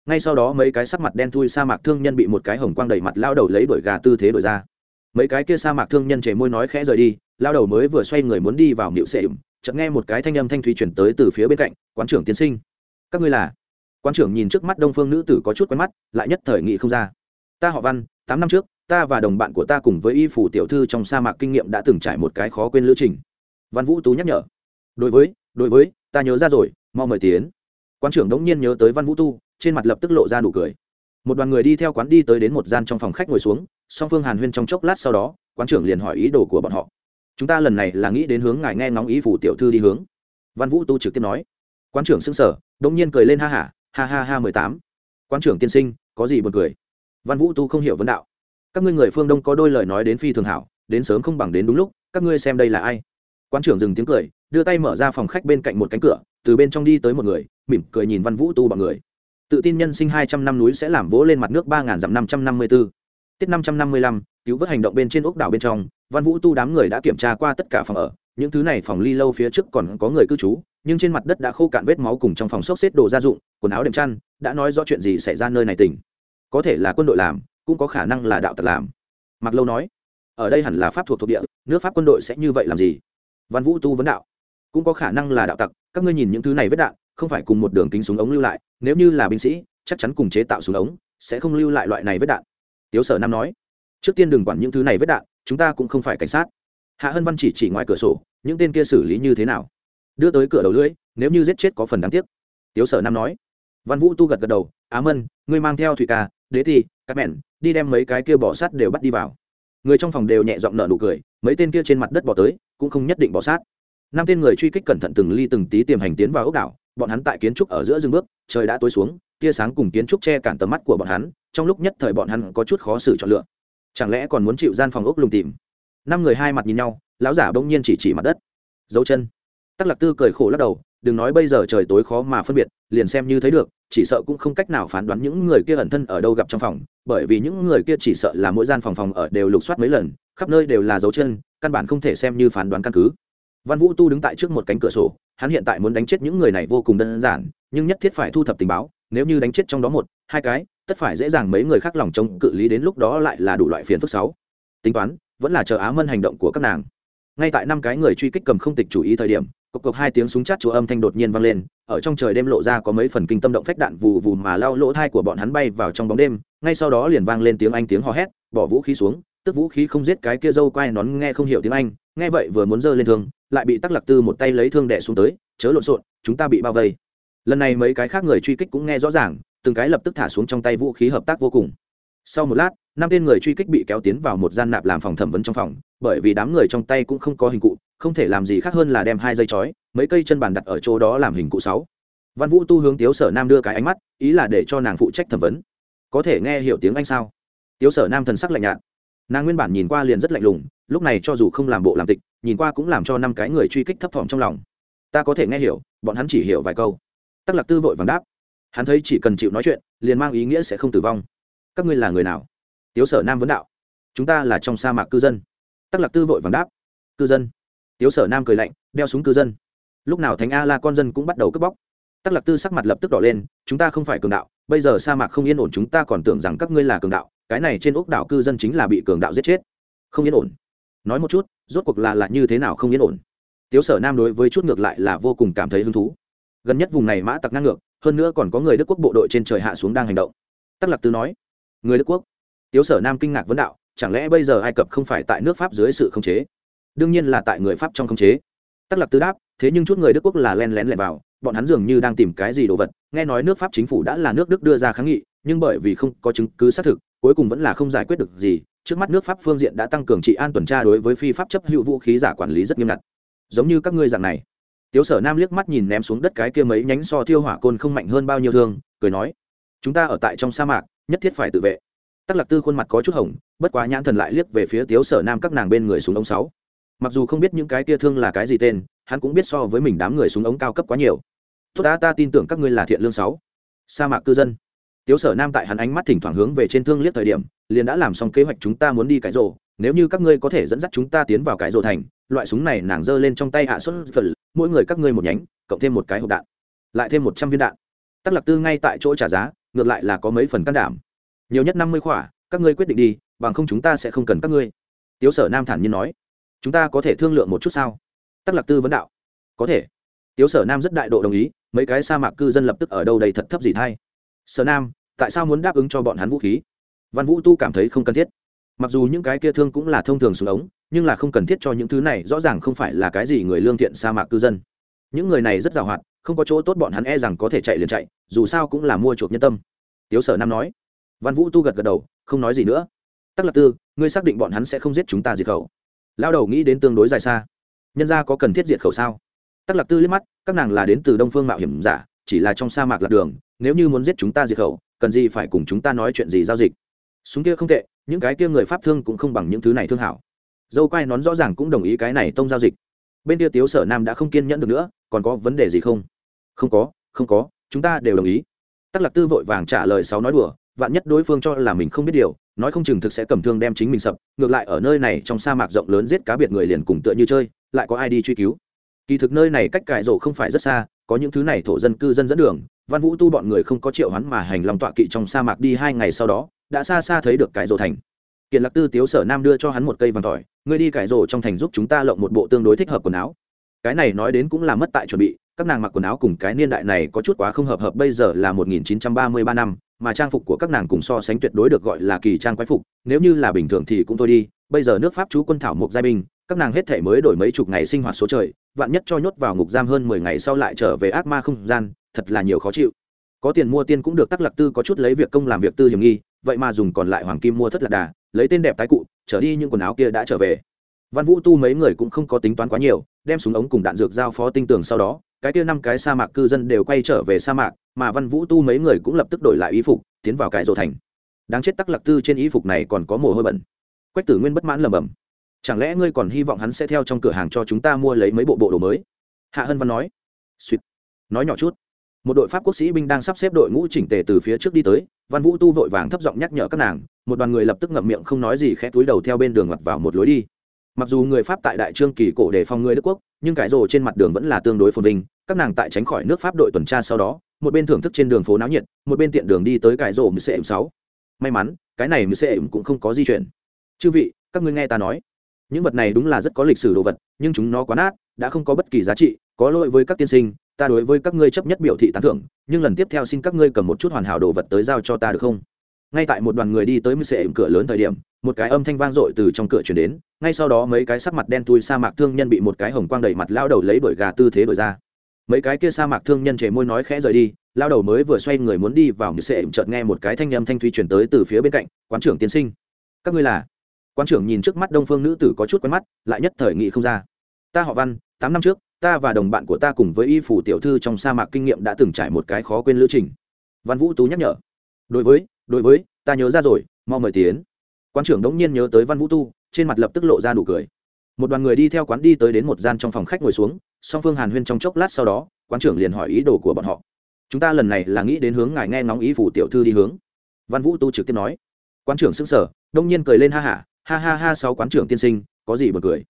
Ngay sau đó mấy cái sắc mặt đen thui sa mạc thương nhân bị một cái hồng quang đầy mặt lao đầu lấy đuổi gà tư thế đổi ra. Mấy cái kia sa mạc thương nhân chề môi nói khẽ rời đi, lao đầu mới vừa xoay người muốn đi vào miệu sệ chợt nghe một cái thanh âm thanh thủy chuyển tới từ phía bên cạnh, quán trưởng tiến sinh. Các ngươi là? Quán trưởng nhìn trước mắt đông phương nữ tử có chút quen mắt, lại nhất thời nghị không ra. Ta họ văn, tám năm trước, ta và đồng bạn của ta cùng với y phủ tiểu thư trong sa mạc kinh nghiệm đã từng trải một cái khó quên lữ trình. Văn vũ tú nhắc nhở. Đối với đối với, ta nhớ ra rồi, mau mời tiến. Quán trưởng đống nhiên nhớ tới văn vũ tu, trên mặt lập tức lộ ra nụ cười. Một đoàn người đi theo quán đi tới đến một gian trong phòng khách ngồi xuống, song phương hàn huyên trong chốc lát sau đó, quán trưởng liền hỏi ý đồ của bọn họ. Chúng ta lần này là nghĩ đến hướng ngài nghe ngóng ý phủ tiểu thư đi hướng. Văn vũ tu trực tiếp nói. Quán trưởng xưng sở đống nhiên cười lên ha hả ha ha ha mười tám. Quán trưởng tiên sinh, có gì buồn cười? Văn vũ tu không hiểu vấn đạo. Các ngươi người phương đông có đôi lời nói đến phi thường hảo, đến sớm không bằng đến đúng lúc, các ngươi xem đây là ai? Quán trưởng dừng tiếng cười, đưa tay mở ra phòng khách bên cạnh một cánh cửa, từ bên trong đi tới một người, mỉm cười nhìn văn vũ tu bằng người. Tự tin nhân sinh hai trăm năm núi sẽ làm vỗ lên mặt nước ba ngàn dặm năm trăm năm mươi b ố tiết năm trăm năm mươi lăm, cứu vớt hành động bên trên ốc đảo bên trong, văn vũ tu đám người đã kiểm tra qua tất cả phòng ở. Những thứ này phòng ly lâu phía trước còn có người cư trú, nhưng trên mặt đất đã khô cạn vết máu cùng trong phòng xốc xếp đồ gia dụng, quần áo đệm chăn, đã nói rõ chuyện gì xảy ra nơi này tỉnh. Có thể là quân đội làm, cũng có khả năng là đạo tặc làm. Mặc lâu nói, ở đây hẳn là pháp thuộc thuộc địa, nước pháp quân đội sẽ như vậy làm gì? Văn vũ tu vấn đạo. Cũng có khả năng là đạo tặc, các ngươi nhìn những thứ này vết đạn, không phải cùng một đường kính súng ống lưu lại, nếu như là binh sĩ, chắc chắn cùng chế tạo súng ống sẽ không lưu lại loại này vết đạn. Tiếu sở nam nói, trước tiên đừng quản những thứ này vết đạn, chúng ta cũng không phải cảnh sát. Hạ hân văn chỉ chỉ ngoài cửa sổ, những tên kia xử lý như thế nào? Đưa tới cửa đầu lưỡi, nếu như giết chết có phần đáng tiếc. Tiếu sở nam nói. Văn vũ tu gật gật đầu, á mân, ngươi mang theo thủy ca, đế thi các mẹn, đi đem mấy cái kia bỏ sắt đều bắt đi vào người trong phòng đều nhẹ giọng nở nụ cười, mấy tên kia trên mặt đất bỏ tới, cũng không nhất định bỏ sát. Năm tên người truy kích cẩn thận từng ly từng tí tiềm hành tiến vào ốc đảo, bọn hắn tại kiến trúc ở giữa rừng bước, trời đã tối xuống, tia sáng cùng kiến trúc che cản tầm mắt của bọn hắn, trong lúc nhất thời bọn hắn có chút khó xử chọn lựa. Chẳng lẽ còn muốn chịu gian phòng ốc lùng tìm? Năm người hai mặt nhìn nhau, lão giả bỗng nhiên chỉ chỉ mặt đất. Dấu chân. Tắc lạc tư cười khổ lắc đầu đừng nói bây giờ trời tối khó mà phân biệt, liền xem như thấy được, chỉ sợ cũng không cách nào phán đoán những người kia ẩn thân ở đâu gặp trong phòng, bởi vì những người kia chỉ sợ là mỗi gian phòng phòng ở đều lục soát mấy lần, khắp nơi đều là dấu chân, căn bản không thể xem như phán đoán căn cứ. Văn vũ tu đứng tại trước một cánh cửa sổ, hắn hiện tại muốn đánh chết những người này vô cùng đơn giản, nhưng nhất thiết phải thu thập tình báo, nếu như đánh chết trong đó một, hai cái, tất phải dễ dàng mấy người khác lòng chống cự lý đến lúc đó lại là đủ loại phiền phức sáu tính toán, vẫn là chờ á mân hành động của các nàng ngay tại năm cái người truy kích cầm không tịch chủ ý thời điểm, cộc cộc hai tiếng súng chát chúa âm thanh đột nhiên vang lên, ở trong trời đêm lộ ra có mấy phần kinh tâm động phách đạn vù vù mà lao lỗ thai của bọn hắn bay vào trong bóng đêm, ngay sau đó liền vang lên tiếng anh tiếng hò hét, bỏ vũ khí xuống, tức vũ khí không giết cái kia dâu quai nón nghe không hiểu tiếng anh, nghe vậy vừa muốn giơ lên thương, lại bị tắc lạc tư một tay lấy thương đẻ xuống tới, chớ lộn xộn, chúng ta bị bao vây. Lần này mấy cái khác người truy kích cũng nghe rõ ràng, từng cái lập tức thả xuống trong tay vũ khí hợp tác vô cùng. Sau một lát, năm tên người truy kích bị kéo tiến vào một gian nạp làm phòng thẩm vấn trong phòng bởi vì đám người trong tay cũng không có hình cụ, không thể làm gì khác hơn là đem hai dây chói, mấy cây chân bàn đặt ở chỗ đó làm hình cụ sáu. Văn vũ tu hướng tiếu sở nam đưa cái ánh mắt, ý là để cho nàng phụ trách thẩm vấn. Có thể nghe hiểu tiếng anh sao? Tiếu sở nam thần sắc lạnh nhạt. Nàng nguyên bản nhìn qua liền rất lạnh lùng, lúc này cho dù không làm bộ làm tịch, nhìn qua cũng làm cho năm cái người truy kích thấp thỏm trong lòng. Ta có thể nghe hiểu, bọn hắn chỉ hiểu vài câu. Tắc lạc tư vội vàng đáp. Hắn thấy chỉ cần chịu nói chuyện, liền mang ý nghĩa sẽ không tử vong. Các ngươi là người nào? Tiếu sở nam vấn đạo. Chúng ta là trong sa mạc cư dân tắc lạc tư vội vàng đáp, cư dân. Tiếu sở nam cười lạnh, đeo súng cư dân. Lúc nào thánh a la con dân cũng bắt đầu cướp bóc. Tắc lạc tư sắc mặt lập tức đỏ lên, chúng ta không phải cường đạo, bây giờ sa mạc không yên ổn chúng ta còn tưởng rằng các ngươi là cường đạo, cái này trên ốc đảo cư dân chính là bị cường đạo giết chết. Không yên ổn. Nói một chút, rốt cuộc là là như thế nào không yên ổn? Tiếu sở nam đối với chút ngược lại là vô cùng cảm thấy hứng thú. Gần nhất vùng này mã tặc ngang ngược, hơn nữa còn có người đức quốc bộ đội trên trời hạ xuống đang hành động. Tắc lạc tư nói, người đức quốc? Tiếu sở nam kinh ngạc vấn đạo chẳng lẽ bây giờ ai cập không phải tại nước pháp dưới sự khống chế? Đương nhiên là tại người pháp trong khống chế. Tắc lạc tư đáp, thế nhưng chút người đức quốc là len lén lẻn vào, bọn hắn dường như đang tìm cái gì đồ vật. Nghe nói nước pháp chính phủ đã là nước đức đưa ra kháng nghị, nhưng bởi vì không có chứng cứ xác thực, cuối cùng vẫn là không giải quyết được gì. Trước mắt nước pháp phương diện đã tăng cường trị an tuần tra đối với phi pháp chấp hữu vũ khí giả quản lý rất nghiêm ngặt. Giống như các ngươi dạng này. Tiếu sở nam liếc mắt nhìn ném xuống đất cái kia mấy nhánh so thiêu hỏa côn không mạnh hơn bao nhiêu thương, cười nói, chúng ta ở tại trong sa mạc, nhất thiết phải tự vệ. Tắc lạc tư khuôn mặt có chút hồng bất quá nhãn thần lại liếc về phía tiếu sở nam các nàng bên người súng ống sáu. Mặc dù không biết những cái kia thương là cái gì tên, hắn cũng biết so với mình đám người súng ống cao cấp quá nhiều. Tốt ta ta tin tưởng các ngươi là thiện lương sáu. Sa mạc cư dân. Tiếu sở nam tại hắn ánh mắt thỉnh thoảng hướng về trên thương liếc thời điểm, liền đã làm xong kế hoạch chúng ta muốn đi cái rổ nếu như các ngươi có thể dẫn dắt chúng ta tiến vào cái rổ thành, loại súng này nàng giơ lên trong tay hạ xuất phần mỗi người các ngươi một nhánh, cộng thêm một cái hộp đạn, lại thêm một trăm viên đạn. Tắc lạc tư ngay tại chỗ trả giá, ngược lại là có mấy phần can đảm. Nhiều nhất năm mươi khỏa, các ngươi quyết định đi bằng không chúng ta sẽ không cần các ngươi. Tiếu sở nam thản nhiên nói. Chúng ta có thể thương lượng một chút sao? Tắc lạc tư vấn đạo. Có thể. Tiếu sở nam rất đại độ đồng ý, mấy cái sa mạc cư dân lập tức ở đâu đầy thật thấp gì thay. Sở nam, tại sao muốn đáp ứng cho bọn hắn vũ khí? Văn vũ tu cảm thấy không cần thiết. Mặc dù những cái kia thương cũng là thông thường xuống ống, nhưng là không cần thiết cho những thứ này, rõ ràng không phải là cái gì người lương thiện sa mạc cư dân. Những người này rất giàu hoạt, không có chỗ tốt bọn hắn e rằng có thể chạy liền chạy, dù sao cũng là mua chuộc nhân tâm. Tiếu sở nam nói. Văn vũ tu gật gật đầu, không nói gì nữa tắc lập tư, ngươi xác định bọn hắn sẽ không giết chúng ta diệt khẩu. Lao đầu nghĩ đến tương đối dài xa. Nhân ra có cần thiết diệt khẩu sao? Tắc lập tư liếc mắt, các nàng là đến từ đông phương mạo hiểm giả, chỉ là trong sa mạc lạc đường, nếu như muốn giết chúng ta diệt khẩu, cần gì phải cùng chúng ta nói chuyện gì giao dịch? Súng kia không tệ, những cái kia người pháp thương cũng không bằng những thứ này thương hảo. Dâu quai nón rõ ràng cũng đồng ý cái này tông giao dịch. Bên kia tiếu sở nam đã không kiên nhẫn được nữa, còn có vấn đề gì không? Không có không có, chúng ta đều đồng ý. Tắc lạc tư vội vàng trả lời sáu nói đùa, vạn nhất đối phương cho là mình không biết điều nói không chừng thực sẽ cầm thương đem chính mình sập, ngược lại ở nơi này trong sa mạc rộng lớn giết cá biệt người liền cùng tựa như chơi, lại có ai đi truy cứu. Kỳ thực nơi này cách cải rộ không phải rất xa, có những thứ này thổ dân cư dân dẫn đường, văn vũ tu bọn người không có triệu hoán mà hành lòng tọa kỵ trong sa mạc đi hai ngày sau đó, đã xa xa thấy được cải rộ thành. Kiện lạc tư tiếu sở nam đưa cho hắn một cây vàng tỏi, ngươi đi cải rộ trong thành giúp chúng ta lộng một bộ tương đối thích hợp quần áo. Cái này nói đến cũng là mất tại chuẩn bị các nàng mặc quần áo cùng cái niên đại này có chút quá không hợp hợp bây giờ là 1933 năm, mà trang phục của các nàng cùng so sánh tuyệt đối được gọi là kỳ trang quái phục, nếu như là bình thường thì cũng thôi đi, bây giờ nước pháp chú quân thảo mục giai binh, các nàng hết thể mới đổi mấy chục ngày sinh hoạt số trời, vạn nhất cho nhốt vào ngục giam hơn mười ngày sau lại trở về ác ma không gian, thật là nhiều khó chịu. Có tiền mua tiên cũng được, tắc lạc tư có chút lấy việc công làm việc tư hiểm nghi, vậy mà dùng còn lại hoàng kim mua thất lạc đà, lấy tên đẹp tái cụ, trở đi những quần áo kia đã trở về. Văn vũ tu mấy người cũng không có tính toán quá nhiều, đem súng ống cùng đạn dược giao phó tinh tường sau đó cái kia năm cái sa mạc cư dân đều quay trở về sa mạc, mà văn vũ tu mấy người cũng lập tức đổi lại y phục, tiến vào cái rổ thành. Đáng chết tắc lạc tư trên y phục này còn có mồ hôi bẩn. Quách tử nguyên bất mãn lầm bầm chẳng lẽ ngươi còn hy vọng hắn sẽ theo trong cửa hàng cho chúng ta mua lấy mấy bộ bộ đồ mới? Hạ hân văn nói. Suýt nói nhỏ chút. Một đội pháp quốc sĩ binh đang sắp xếp đội ngũ chỉnh tề từ phía trước đi tới, văn vũ tu vội vàng thấp giọng nhắc nhở các nàng, một đoàn người lập tức ngậm miệng không nói gì khẽ túi đầu theo bên đường mặt vào một lối đi. Mặc dù người pháp tại đại trương kỳ cổ đề phòng người đức quốc, nhưng cái rồ trên mặt đường vẫn là tương đối phồn vinh các nàng tại tránh khỏi nước pháp đội tuần tra sau đó, một bên thưởng thức trên đường phố náo nhiệt, một bên tiện đường đi tới cải rổ mười cm sáu. May mắn, cái này mười cm cũng không có di chuyển. Chư vị, các ngươi nghe ta nói. Những vật này đúng là rất có lịch sử đồ vật, nhưng chúng nó quá nát, đã không có bất kỳ giá trị, có lỗi với các tiên sinh, ta đối với các ngươi chấp nhất biểu thị tán thưởng, nhưng lần tiếp theo xin các ngươi cầm một chút hoàn hảo đồ vật tới giao cho ta được không? Ngay tại một đoàn người đi tới mười sệ cửa lớn thời điểm, một cái âm thanh vang dội từ trong cửa chuyển đến, ngay sau đó mấy cái sắc mặt đen thui sa mạc thương nhân bị một cái hồng quang đầy mặt lao đầu lấy đuổi gà tư thế đổi ra mấy cái kia sa mạc thương nhân chề môi nói khẽ rời đi, lao đầu mới vừa xoay người muốn đi vào mười sệ chợt nghe một cái thanh âm thanh thúy chuyển tới từ phía bên cạnh, quán trưởng tiên sinh. Các ngươi là? Quan trưởng nhìn trước mắt đông phương nữ tử có chút quen mắt, lại nhất thời nghị không ra. Ta họ văn, tám năm trước, ta và đồng bạn của ta cùng với y phủ tiểu thư trong sa mạc kinh nghiệm đã từng trải một cái khó quên lữ trình. Văn vũ tú nhắc nhở. Đối với đối với, ta nhớ ra rồi, mau mời tiến. Quan trưởng đống nhiên nhớ tới văn vũ tu trên mặt lập tức lộ ra nụ cười. Một đoàn người đi theo quán đi tới đến một gian trong phòng khách ngồi xuống song phương hàn huyên trong chốc lát sau đó quan trưởng liền hỏi ý đồ của bọn họ. Chúng ta lần này là nghĩ đến hướng ngài nghe ngóng ý phủ tiểu thư đi hướng. Văn vũ tu trực tiếp nói. Quan trưởng xưng sở đông nhiên cười lên ha hả ha ha ha sáu quán trưởng tiên sinh, có gì bật cười.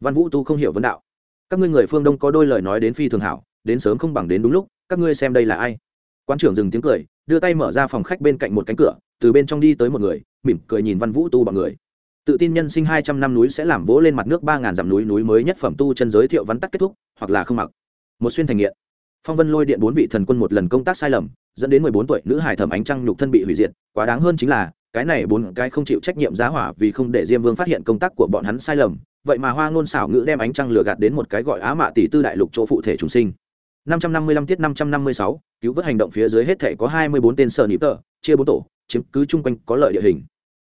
Văn vũ tu không hiểu vấn đạo. Các ngươi người phương đông có đôi lời nói đến phi thường hảo, đến sớm không bằng đến đúng lúc, các ngươi xem đây là ai? Quán trưởng dừng tiếng cười, đưa tay mở ra phòng khách bên cạnh một cánh cửa, từ bên trong đi tới một người, mỉm cười nhìn văn vũ tu bằng người tự tin nhân sinh hai trăm năm núi sẽ làm vỗ lên mặt nước ba ngàn dặm núi núi mới nhất phẩm tu chân giới thiệu vắn tắt kết thúc hoặc là không mặc. Một xuyên thành nghiện. Phong vân lôi điện bốn vị thần quân một lần công tác sai lầm dẫn đến mười bốn tuổi nữ hải thẩm ánh trăng nhục thân bị hủy diệt quá đáng hơn chính là cái này bốn cái không chịu trách nhiệm giá hỏa vì không để diêm vương phát hiện công tác của bọn hắn sai lầm vậy mà hoa ngôn xảo ngữ đem ánh trăng lừa gạt đến một cái gọi á mạ tỷ tư đại lục chỗ phụ thể chúng sinh. 555 tiết 556, cứu vớt hành động phía dưới hết thể có 24 tên sở nịp tờ, chia bốn tổ, chiếm cứ chung quanh có lợi địa hình.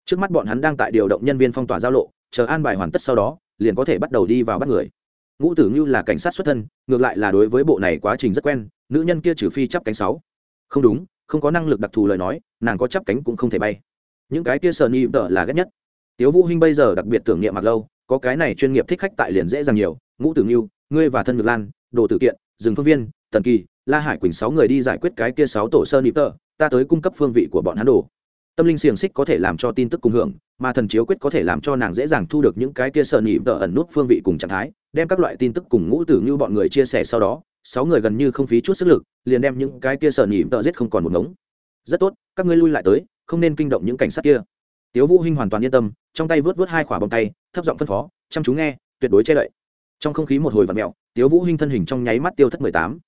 Trước mắt bọn hắn đang tại điều động nhân viên phong tỏa giao lộ, chờ an bài hoàn tất sau đó, liền có thể bắt đầu đi vào bắt người. Ngũ Tử ngưu là cảnh sát xuất thân, ngược lại là đối với bộ này quá trình rất quen, nữ nhân kia trừ phi chắp cánh sáu. Không đúng, không có năng lực đặc thù lời nói, nàng có chắp cánh cũng không thể bay. Những cái kia sờ ni tờ là ghét nhất. Tiếu Vũ Hinh bây giờ đặc biệt tưởng niệm mặc lâu, có cái này chuyên nghiệp thích khách tại liền dễ dàng nhiều, Ngũ Tử ngưu ngươi và thân Ngược Lan, Đồ Tử Kiện, rừng phương viên tần kỳ la hải quỳnh sáu người đi giải quyết cái kia sáu tổ sơ nịp tơ ta tới cung cấp phương vị của bọn hắn đồ tâm linh xiềng xích có thể làm cho tin tức cùng hưởng, mà thần chiếu quyết có thể làm cho nàng dễ dàng thu được những cái kia sợ nịp vợ ẩn nút phương vị cùng trạng thái, đem các loại tin tức cùng ngũ tử như bọn người chia sẻ sau đó, sáu người gần như không phí chút sức lực, liền đem những cái kia sợ nịp vợ giết không còn một ngống. Rất tốt, các ngươi lui lại tới, không nên kinh động những cảnh sát kia. Tiếu vũ hinh hoàn toàn yên tâm, trong tay vớt vớt hai quả bông tay, thấp giọng phân phó, chăm chú nghe, tuyệt đối che đậy. Trong không khí một hồi vặn mèo, tiếu vũ hinh thân hình trong nháy mắt tiêu thất mười tám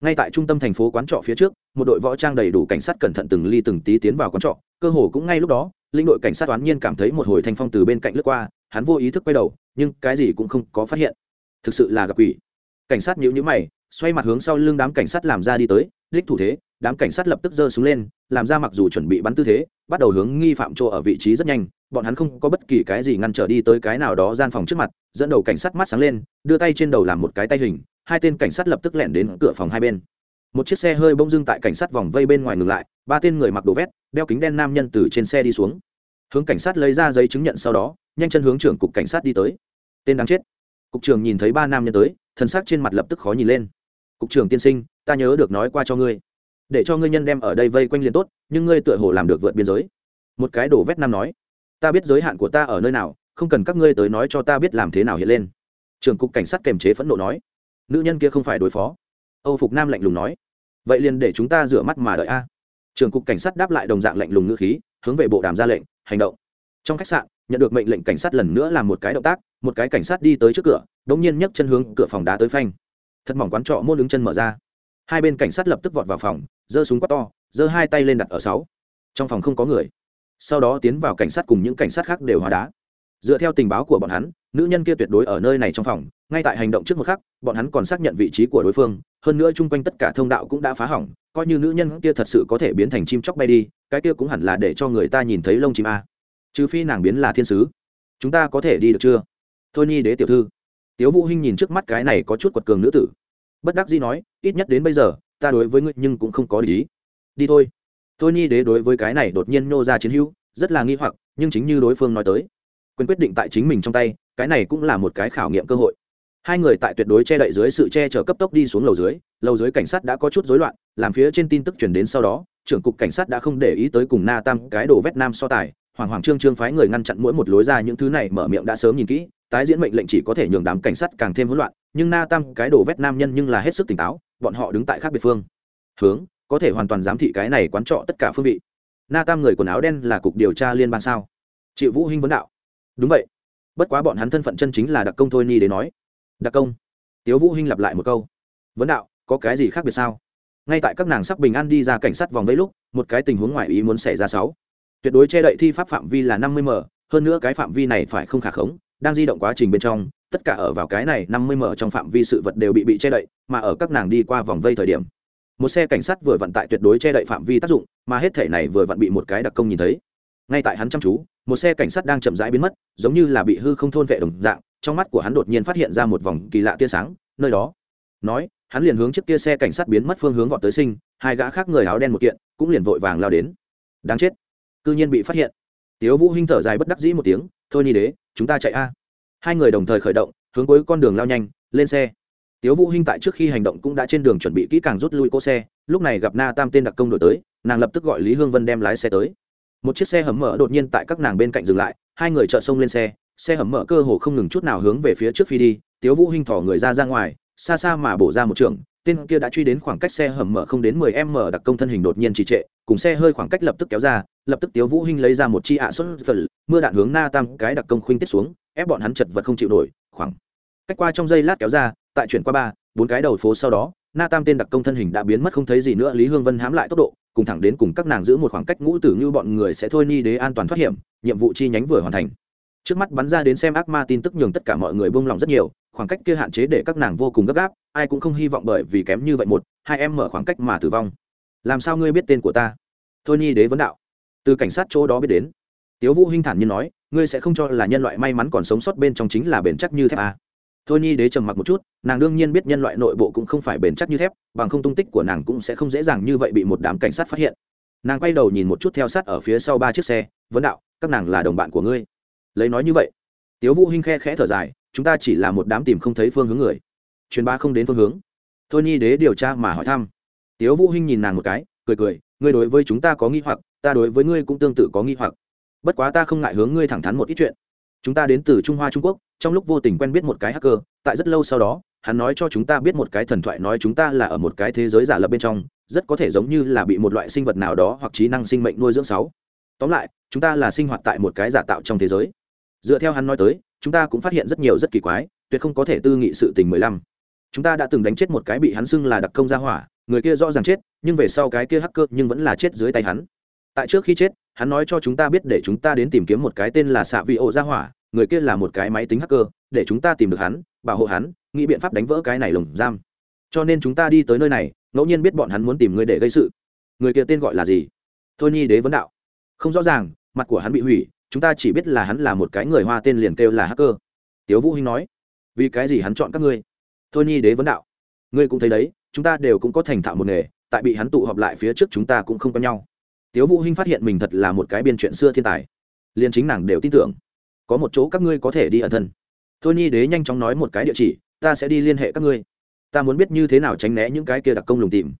ngay tại trung tâm thành phố quán trọ phía trước, một đội võ trang đầy đủ cảnh sát cẩn thận từng ly từng tí tiến vào quán trọ. Cơ hồ cũng ngay lúc đó linh đội cảnh sát toán nhiên cảm thấy một hồi thanh phong từ bên cạnh lướt qua, hắn vô ý thức quay đầu, nhưng cái gì cũng không có phát hiện. Thực sự là gặp quỷ. Cảnh sát nhíu nhíu mày, xoay mặt hướng sau lưng đám cảnh sát làm ra đi tới, đích thủ thế, đám cảnh sát lập tức giơ súng lên, làm ra mặc dù chuẩn bị bắn tư thế, bắt đầu hướng nghi phạm chỗ ở vị trí rất nhanh, bọn hắn không có bất kỳ cái gì ngăn trở đi tới cái nào đó gian phòng trước mặt, dẫn đầu cảnh sát mắt sáng lên, đưa tay trên đầu làm một cái tay hình hai tên cảnh sát lập tức lẻn đến cửa phòng hai bên. Một chiếc xe hơi bông dưng tại cảnh sát vòng vây bên ngoài ngừng lại, ba tên người mặc đồ vét, đeo kính đen nam nhân từ trên xe đi xuống. Hướng cảnh sát lấy ra giấy chứng nhận sau đó, nhanh chân hướng trưởng cục cảnh sát đi tới. Tên đáng chết. Cục trưởng nhìn thấy ba nam nhân tới thân xác trên mặt lập tức khó nhìn lên. Cục trưởng tiên sinh, ta nhớ được nói qua cho ngươi. Để cho ngươi nhân đem ở đây vây quanh liền tốt, nhưng ngươi tựa hồ làm được vượt biên giới. Một cái đổ vét nam nói, ta biết giới hạn của ta ở nơi nào, không cần các ngươi tới nói cho ta biết làm thế nào hiện lên. Trưởng cục cảnh sát kềm chế phẫn nộ nói nữ nhân kia không phải đối phó. Âu phục nam lạnh lùng nói, vậy liền để chúng ta rửa mắt mà đợi a. Trưởng cục cảnh sát đáp lại đồng dạng lạnh lùng ngữ khí, hướng về bộ đàm ra lệnh, hành động. Trong khách sạn, nhận được mệnh lệnh cảnh sát lần nữa làm một cái động tác, một cái cảnh sát đi tới trước cửa đ ỗ n g nhiên nhấc chân hướng cửa phòng đá tới phanh. Thật mỏng quán trọ môn đứng chân mở ra. Hai bên cảnh sát lập tức vọt vào phòng, giơ súng quát to, giơ hai tay lên đặt ở sáu. Trong phòng không có người. Sau đó tiến vào cảnh sát cùng những cảnh sát khác đều hóa đá. Dựa theo tình báo của bọn hắn, nữ nhân kia tuyệt đối ở nơi này trong phòng ngay tại hành động trước một khắc, bọn hắn còn xác nhận vị trí của đối phương, hơn nữa chung quanh tất cả thông đạo cũng đã phá hỏng, coi như nữ nhân kia thật sự có thể biến thành chim chóc bay đi, cái kia cũng hẳn là để cho người ta nhìn thấy lông chim a. Trừ phi nàng biến là thiên sứ. Chúng ta có thể đi được chưa? Thôi nhi đế tiểu thư. Tiếu vũ hinh nhìn trước mắt cái này có chút quật cường nữ tử. Bất đắc dĩ nói, ít nhất đến bây giờ, ta đối với ngươi nhưng cũng không có lý đi thôi. Thôi Nhi đế đối với cái này đột nhiên nô ra chiến hữu, rất là nghi hoặc, nhưng chính như đối phương nói tới, quyền quyết định tại chính mình trong tay, cái này cũng là một cái khảo nghiệm cơ hội hai người tại tuyệt đối che đậy dưới sự che chở cấp tốc đi xuống lầu dưới lầu dưới cảnh sát đã có chút rối loạn, làm phía trên tin tức chuyển đến sau đó, trưởng cục cảnh sát đã không để ý tới cùng na tam cái đồ vét nam so tài hoàng hoàng trương trương phái người ngăn chặn mỗi một lối ra những thứ này mở miệng đã sớm nhìn kỹ, tái diễn mệnh lệnh chỉ có thể nhường đám cảnh sát càng thêm hỗn loạn, nhưng na tam cái đồ vét nam nhân nhưng là hết sức tỉnh táo, bọn họ đứng tại khác biệt phương. Hướng, có thể hoàn toàn giám thị cái này quán trọ tất cả phương vị. Na tam người quần áo đen là cục điều tra liên bang sao? Triệu vũ hinh vấn đạo. Đúng vậy. Bất quá bọn hắn thân phận chân chính là đặc công thôi ni để nói đặc công. Tiếu vũ hinh lặp lại một câu. Vấn đạo, có cái gì khác biệt sao? Ngay tại các nàng sắp bình an đi ra cảnh sát vòng vây lúc, một cái tình huống ngoài ý muốn xảy ra sáu. Tuyệt đối che đậy thi pháp phạm vi là năm mươi m, hơn nữa cái phạm vi này phải không khả khống, đang di động quá trình bên trong, tất cả ở vào cái này năm mươi m trong phạm vi sự vật đều bị bị che đậy, mà ở các nàng đi qua vòng vây thời điểm. Một xe cảnh sát vừa vận tại tuyệt đối che đậy phạm vi tác dụng, mà hết thể này vừa vận bị một cái đặc công nhìn thấy. Ngay tại hắn chăm chú, một xe cảnh sát đang chậm rãi biến mất, giống như là bị hư không thôn vệ đồng dạng trong mắt của hắn đột nhiên phát hiện ra một vòng kỳ lạ tia sáng, nơi đó. Nói, hắn liền hướng chiếc kia xe cảnh sát biến mất phương hướng vọt tới sinh, hai gã khác người áo đen một kiện, cũng liền vội vàng lao đến. Đáng chết. Cư nhiên bị phát hiện. Tiếu vũ hinh thở dài bất đắc dĩ một tiếng, thôi ni đế, chúng ta chạy a. Hai người đồng thời khởi động, hướng cuối con đường lao nhanh, lên xe. Tiếu vũ hinh tại trước khi hành động cũng đã trên đường chuẩn bị kỹ càng rút lui cỗ xe, lúc này gặp na tam tên đặc công đổi tới, nàng lập tức gọi lý hương vân đem lái xe tới. Một chiếc xe hầm mở đột nhiên tại các nàng bên cạnh dừng lại, hai người chợt xông lên xe xe hầm mở cơ hồ không ngừng chút nào hướng về phía trước phi đi, tiếu vũ hinh thỏ người ra ra ngoài, xa xa mà bổ ra một trường, tên kia đã truy đến khoảng cách xe hầm mở không đến 10 m đặc công thân hình đột nhiên trì trệ, cùng xe hơi khoảng cách lập tức kéo ra, lập tức tiếu vũ hinh lấy ra một chi ạ xuất phần mưa đạn hướng na tam cái đặc công khuynh tiết xuống, ép bọn hắn chật vật không chịu nổi, khoảng cách qua trong giây lát kéo ra, tại chuyển qua ba, bốn cái đầu phố sau đó, na tam tên đặc công thân hình đã biến mất không thấy gì nữa, lý hương vân hám lại tốc độ, cùng thẳng đến cùng các nàng giữ một khoảng cách ngũ tử như bọn người sẽ thôi ni đế an toàn thoát hiểm, nhiệm vụ chi nhánh vừa hoàn thành trước mắt bắn ra đến xem ác ma tin tức nhường tất cả mọi người buông lòng rất nhiều, khoảng cách kia hạn chế để các nàng vô cùng gấp gáp, ai cũng không hy vọng bởi vì kém như vậy một, hai em mở khoảng cách mà tử vong. Làm sao ngươi biết tên của ta? Thôi nhi đế vấn đạo. Từ cảnh sát chỗ đó biết đến. Tiếu vũ hinh thản nhiên nói, ngươi sẽ không cho là nhân loại may mắn còn sống sót bên trong chính là bền chắc như thép à. thôi nhi đế trầm mặc một chút, nàng đương nhiên biết nhân loại nội bộ cũng không phải bền chắc như thép, bằng không tung tích của nàng cũng sẽ không dễ dàng như vậy bị một đám cảnh sát phát hiện. Nàng quay đầu nhìn một chút theo sát ở phía sau ba chiếc xe, vấn đạo, các nàng là đồng bạn của ngươi lấy nói như vậy. Tiếu vũ hinh khe khẽ thở dài, chúng ta chỉ là một đám tìm không thấy phương hướng người. Truyền ba không đến phương hướng. Thôi nhi đế điều tra mà hỏi thăm. Tiếu vũ hinh nhìn nàng một cái, cười cười, ngươi đối với chúng ta có nghi hoặc, ta đối với ngươi cũng tương tự có nghi hoặc. Bất quá ta không ngại hướng ngươi thẳng thắn một ít chuyện. Chúng ta đến từ trung hoa trung quốc, trong lúc vô tình quen biết một cái hacker, tại rất lâu sau đó, hắn nói cho chúng ta biết một cái thần thoại nói chúng ta là ở một cái thế giới giả lập bên trong, rất có thể giống như là bị một loại sinh vật nào đó hoặc trí năng sinh mệnh nuôi dưỡng sáu. Tóm lại, chúng ta là sinh hoạt tại một cái giả tạo trong thế giới dựa theo hắn nói tới, chúng ta cũng phát hiện rất nhiều rất kỳ quái, tuyệt không có thể tư nghị sự tình mười lăm. Chúng ta đã từng đánh chết một cái bị hắn xưng là đặc công gia hỏa, người kia rõ ràng chết, nhưng về sau cái kia hacker nhưng vẫn là chết dưới tay hắn. Tại trước khi chết, hắn nói cho chúng ta biết để chúng ta đến tìm kiếm một cái tên là xạ vị ổ gia hỏa, người kia là một cái máy tính hacker, để chúng ta tìm được hắn, bảo hộ hắn, nghĩ biện pháp đánh vỡ cái này lồng giam. Cho nên chúng ta đi tới nơi này, ngẫu nhiên biết bọn hắn muốn tìm người để gây sự. Người kia tên gọi là gì? Thôi nhi đế vấn đạo. Không rõ ràng, mặt của hắn bị hủy chúng ta chỉ biết là hắn là một cái người hoa tên liền kêu là hacker. Tiếu vũ hinh nói, vì cái gì hắn chọn các ngươi? Thôi nhi đế vấn đạo, ngươi cũng thấy đấy, chúng ta đều cũng có thành thạo một nghề, tại bị hắn tụ họp lại phía trước chúng ta cũng không có nhau. Tiếu vũ hinh phát hiện mình thật là một cái biên chuyện xưa thiên tài. Liền chính nàng đều tin tưởng, có một chỗ các ngươi có thể đi ẩn thân. Thôi nhi đế nhanh chóng nói một cái địa chỉ, ta sẽ đi liên hệ các ngươi. Ta muốn biết như thế nào tránh né những cái kia đặc công lùng tìm.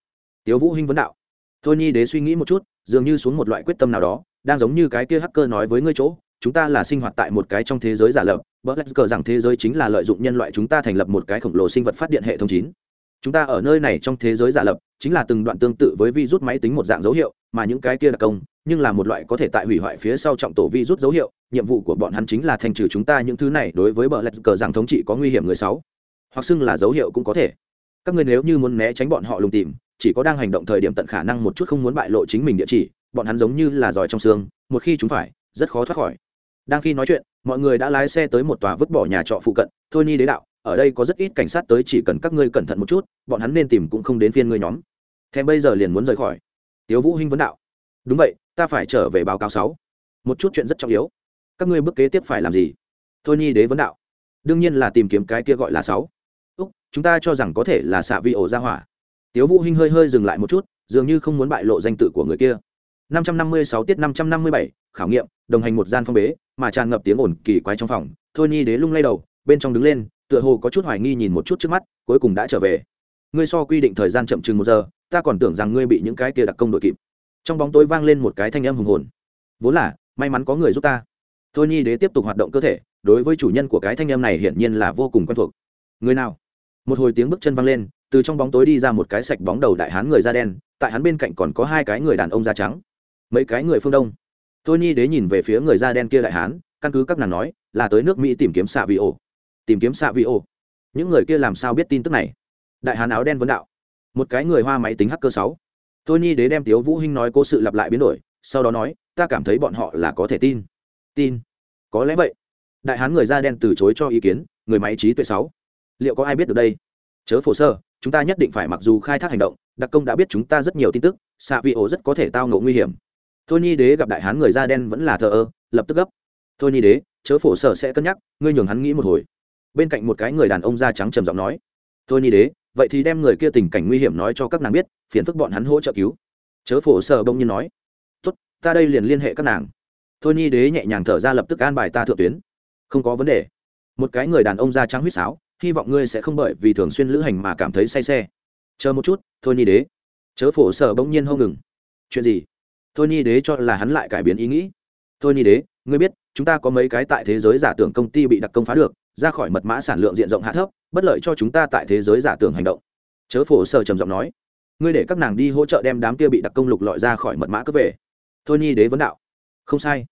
Tiếu vũ hinh vấn đạo, thôi nhi đế suy nghĩ một chút, dường như xuống một loại quyết tâm nào đó đang giống như cái kia hacker nói với ngươi chỗ, chúng ta là sinh hoạt tại một cái trong thế giới giả lập bớt lách cờ rằng thế giới chính là lợi dụng nhân loại chúng ta thành lập một cái khổng lồ sinh vật phát điện hệ thống chín. Chúng ta ở nơi này trong thế giới giả lập, chính là từng đoạn tương tự với virus máy tính một dạng dấu hiệu, mà những cái kia là công, nhưng là một loại có thể tại hủy hoại phía sau trọng tổ virus dấu hiệu, nhiệm vụ của bọn hắn chính là thanh trừ chúng ta những thứ này đối với bờ lạch cờ rằng thống trị có nguy hiểm người sáu. Hoặc xưng là dấu hiệu cũng có thể. Các người nếu như muốn né tránh bọn họ lùng tìm, chỉ có đang hành động thời điểm tận khả năng một chút không muốn bại lộ chính mình địa chỉ bọn hắn giống như là giỏi trong xương, một khi chúng phải, rất khó thoát khỏi. Đang khi nói chuyện, mọi người đã lái xe tới một tòa vứt bỏ nhà trọ phụ cận, thôi ni đế đạo, ở đây có rất ít cảnh sát tới chỉ cần các ngươi cẩn thận một chút, bọn hắn nên tìm cũng không đến phiên ngươi nhóm. Thêm bây giờ liền muốn rời khỏi. Tiếu vũ hinh vấn đạo. Đúng vậy, ta phải trở về báo cáo sáu. Một chút chuyện rất trọng yếu. Các ngươi bước kế tiếp phải làm gì? Thôi nhi đế vấn đạo. Đương nhiên là tìm kiếm cái kia gọi là sáu. Úc, chúng ta cho rằng có thể là xạ vi ổ ra hỏa. Tiếu vũ hinh hơi hơi dừng lại một chút, dường như không muốn bại lộ danh tự của người kia. 556 tiết 557, khảo nghiệm đồng hành một gian phong bế mà tràn ngập tiếng ồn kỳ quái trong phòng. Thôi nhi đế lung lay đầu bên trong đứng lên tựa hồ có chút hoài nghi nhìn một chút trước mắt cuối cùng đã trở về. Ngươi so quy định thời gian chậm chừng một giờ ta còn tưởng rằng ngươi bị những cái kia đặc công đội kịp. Trong bóng tối vang lên một cái thanh âm hùng hồn. Vốn là may mắn có người giúp ta. Thôi nhi đế tiếp tục hoạt động cơ thể đối với chủ nhân của cái thanh âm này hiển nhiên là vô cùng quen thuộc. Người nào? Một hồi tiếng bước chân vang lên từ trong bóng tối đi ra một cái sạch bóng đầu đại hán người da đen tại hắn bên cạnh còn có hai cái người đàn ông da trắng mấy cái người phương đông. Tôi nhi đế nhìn về phía người da đen kia đại hán, căn cứ các nàng nói, là tới nước mỹ tìm kiếm xạ vị ổ. Tìm kiếm xạ vị ổ. Những người kia làm sao biết tin tức này? Đại hán áo đen vấn đạo. Một cái người hoa máy tính hacker sáu. Tôi nhi đế đem tiếu vũ hinh nói cố sự lặp lại biến đổi, sau đó nói, ta cảm thấy bọn họ là có thể tin. Tin? Có lẽ vậy. Đại hán người da đen từ chối cho ý kiến, người máy trí tuệ sáu. Liệu có ai biết được đây? Chớ phổ sơ, chúng ta nhất định phải mặc dù khai thác hành động, đặc công đã biết chúng ta rất nhiều tin tức xạ vị ổ rất có thể tao ngộ nguy hiểm thôi nhi đế gặp đại hán người da đen vẫn là thờ ơ, lập tức gấp. Thôi nhi đế, chớ phổ sở sẽ cân nhắc, ngươi nhường hắn nghĩ một hồi. Bên cạnh một cái người đàn ông da trắng trầm giọng nói. Thôi nhi đế, vậy thì đem người kia tình cảnh nguy hiểm nói cho các nàng biết, phiền phức bọn hắn hỗ trợ cứu. Chớ phổ sở bỗng nhiên nói. Tốt, ta đây liền liên hệ các nàng. Thôi nhi đế nhẹ nhàng thở ra lập tức an bài ta thượng tuyến. Không có vấn đề. Một cái người đàn ông da trắng huýt sáo, hy vọng ngươi sẽ không bởi vì thường xuyên lữ hành mà cảm thấy say xe. Chờ một chút, thôi nhi đế. Chớ phổ sở bỗng nhiên hông ngừng. Chuyện gì? Thôi nhi đế cho là hắn lại cải biến ý nghĩ. Thôi nhi đế, ngươi biết, chúng ta có mấy cái tại thế giới giả tưởng công ty bị đặc công phá được, ra khỏi mật mã sản lượng diện rộng hạ thấp, bất lợi cho chúng ta tại thế giới giả tưởng hành động. Chớ phổ sở trầm giọng nói. Ngươi để các nàng đi hỗ trợ đem đám kia bị đặc công lục lọi ra khỏi mật mã cướp về. Thôi nhi đế vấn đạo. Không sai.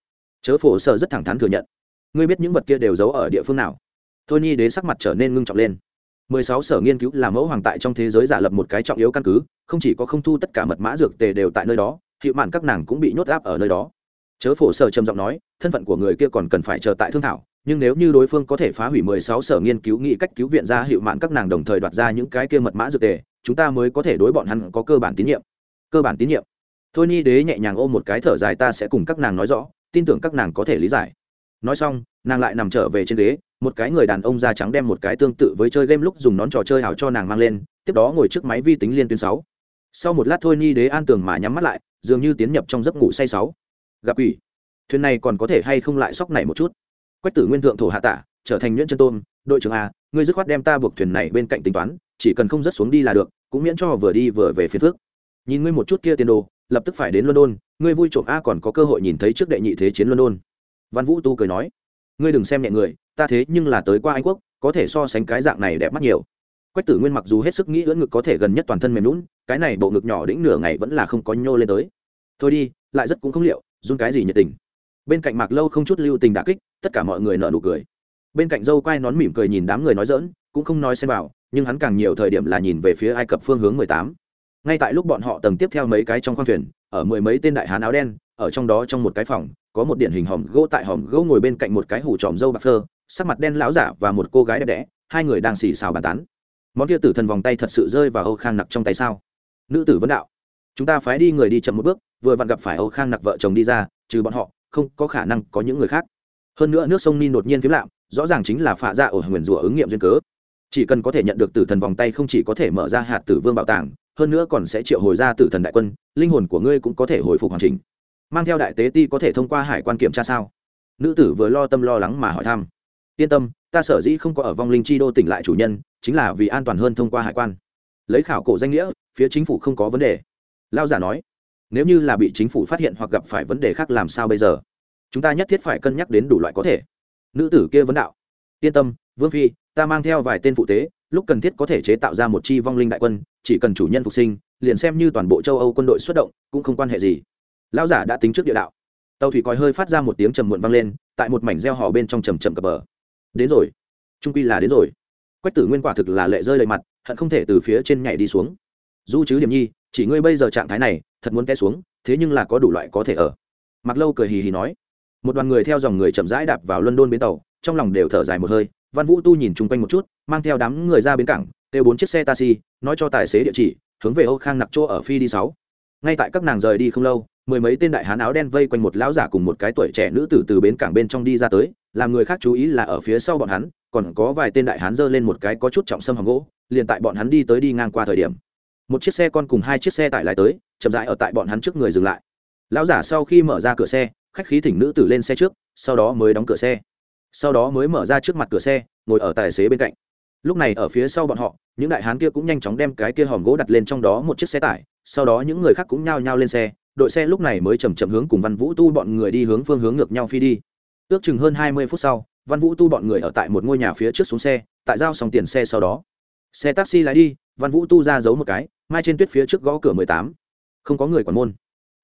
Chớ phổ sở rất thẳng thắn thừa nhận. Ngươi biết những vật kia đều giấu ở địa phương nào? Thôi nhi đế sắc mặt trở nên ngưng trọng lên. 16 sở nghiên cứu làm mẫu hoàng tại trong thế giới giả lập một cái trọng yếu căn cứ, không chỉ có không thu tất cả mật mã dược tề đều tại nơi đó hiệu mạn các nàng cũng bị nhốt áp ở nơi đó. Chớ phổ sở trầm giọng nói, thân phận của người kia còn cần phải chờ tại thương thảo, nhưng nếu như đối phương có thể phá hủy mười sáu sở nghiên cứu nghị cách cứu viện ra hiệu mạng các nàng đồng thời đoạt ra những cái kia mật mã dược tề, chúng ta mới có thể đối bọn hắn có cơ bản tín nhiệm. Cơ bản tín nhiệm. Thôi ni đế nhẹ nhàng ôm một cái thở dài, ta sẽ cùng các nàng nói rõ, tin tưởng các nàng có thể lý giải. Nói xong, nàng lại nằm trở về trên ghế, một cái người đàn ông da trắng đem một cái tương tự với chơi game lúc dùng nón trò chơi hảo cho nàng mang lên, tiếp đó ngồi trước máy vi tính liên tuyến sáu sau một lát thôi ni đế an tường mà nhắm mắt lại, dường như tiến nhập trong giấc ngủ say sáu. Gặp ủy thuyền này còn có thể hay không lại sóc này một chút? Quách tử nguyên thượng thổ hạ tả, trở thành nhuyễn chân tôn đội trưởng a ngươi dứt khoát đem ta buộc thuyền này bên cạnh tính toán, chỉ cần không rớt xuống đi là được, cũng miễn cho vừa đi vừa về phiền phước nhìn ngươi một chút kia tiền đồ, lập tức phải đến london, ngươi vui trộm a, còn có cơ hội nhìn thấy trước đệ nhị thế chiến london. Văn vũ tu cười nói, ngươi đừng xem nhẹ người, ta thế nhưng là tới qua anh quốc, có thể so sánh cái dạng này đẹp mắt nhiều quách tử nguyên mặc dù hết sức nghĩ ưỡn ngực có thể gần nhất toàn thân mềm lún cái này bộ ngực nhỏ đĩnh nửa ngày vẫn là không có nhô lên tới. Thôi đi, lại rất cũng không liệu, run cái gì nhiệt tình. Bên cạnh mạc lâu không chút lưu tình đà kích, tất cả mọi người nợ nụ cười. Bên cạnh dâu quai nón mỉm cười nhìn đám người nói dỡn cũng không nói xem vào, nhưng hắn càng nhiều thời điểm là nhìn về phía ai cập phương hướng mười tám. Ngay tại lúc bọn họ tầng tiếp theo mấy cái trong khoang thuyền, ở mười mấy tên đại hán áo đen, ở trong đó trong một cái phòng, có một điện hình hòm gỗ tại hòm gỗ ngồi bên cạnh một cái hủ tròm dâu bạc phơ, sắc mặt đen lão giả và một cô gái đẹp đẽ, hai người đang xì xào bàn tán món kia tử thần vòng tay thật sự rơi vào âu khang nặc trong tay sao? Nữ tử vấn đạo. Chúng ta phái đi người đi chậm một bước, vừa vặn gặp phải âu khang nặc vợ chồng đi ra, trừ bọn họ, không có khả năng có những người khác. Hơn nữa nước sông ni đột nhiên phiếm lạm, rõ ràng chính là phạ dạ ở nguyền rủa ứng nghiệm duyên cớ. Chỉ cần có thể nhận được tử thần vòng tay không chỉ có thể mở ra hạt tử vương bảo tàng, hơn nữa còn sẽ triệu hồi ra tử thần đại quân, linh hồn của ngươi cũng có thể hồi phục hoàn chỉnh. Mang theo đại tế ti có thể thông qua hải quan kiểm tra sao? Nữ tử vừa lo tâm lo lắng mà hỏi thăm yên tâm, ta sở dĩ không có ở vong linh chi đô tỉnh lại chủ nhân, chính là vì an toàn hơn thông qua hải quan. Lấy khảo cổ danh nghĩa, phía chính phủ không có vấn đề. Lao giả nói, nếu như là bị chính phủ phát hiện hoặc gặp phải vấn đề khác làm sao bây giờ? Chúng ta nhất thiết phải cân nhắc đến đủ loại có thể. Nữ tử kia vấn đạo, yên tâm, vương phi, ta mang theo vài tên phụ tế, lúc cần thiết có thể chế tạo ra một chi vong linh đại quân, chỉ cần chủ nhân phục sinh, liền xem như toàn bộ châu âu quân đội xuất động, cũng không quan hệ gì. Lão giả đã tính trước địa đạo. Tàu thủy còi hơi phát ra một tiếng trầm muộn vang lên, tại một mảnh gieo hò bên trong trầm trầm cập bờ đến rồi. Trung quy là đến rồi. Quách tử nguyên quả thực là lệ rơi lệ mặt, hận không thể từ phía trên nhảy đi xuống. Du chứ điểm nhi, chỉ ngươi bây giờ trạng thái này, thật muốn té xuống, thế nhưng là có đủ loại có thể ở. Mặc lâu cười hì hì nói. Một đoàn người theo dòng người chậm rãi đạp vào london bến tàu, trong lòng đều thở dài một hơi, văn vũ tu nhìn chung quanh một chút, mang theo đám người ra bến cảng, kêu bốn chiếc xe taxi, nói cho tài xế địa chỉ, hướng về âu khang nặc chỗ ở phi đi sáu. Ngay tại các nàng rời đi không lâu mười mấy tên đại hán áo đen vây quanh một lão giả cùng một cái tuổi trẻ nữ tử từ bến cảng bên trong đi ra tới, làm người khác chú ý là ở phía sau bọn hắn, còn có vài tên đại hán giơ lên một cái có chút trọng sâm hồng gỗ, liền tại bọn hắn đi tới đi ngang qua thời điểm. Một chiếc xe con cùng hai chiếc xe tải lại tới, chậm rãi ở tại bọn hắn trước người dừng lại. Lão giả sau khi mở ra cửa xe, khách khí thỉnh nữ tử lên xe trước, sau đó mới đóng cửa xe. Sau đó mới mở ra trước mặt cửa xe, ngồi ở tài xế bên cạnh. Lúc này ở phía sau bọn họ, những đại hán kia cũng nhanh chóng đem cái kia hòm gỗ đặt lên trong đó một chiếc xe tải, sau đó những người khác cũng nhao nhao lên xe đội xe lúc này mới chầm chậm hướng cùng văn vũ tu bọn người đi hướng phương hướng ngược nhau phi đi. Ước chừng hơn hai mươi phút sau, văn vũ tu bọn người ở tại một ngôi nhà phía trước xuống xe, tại giao xong tiền xe sau đó. Xe taxi lái đi, văn vũ tu ra giấu một cái, mai trên tuyết phía trước gõ cửa mười tám. Không có người quản môn.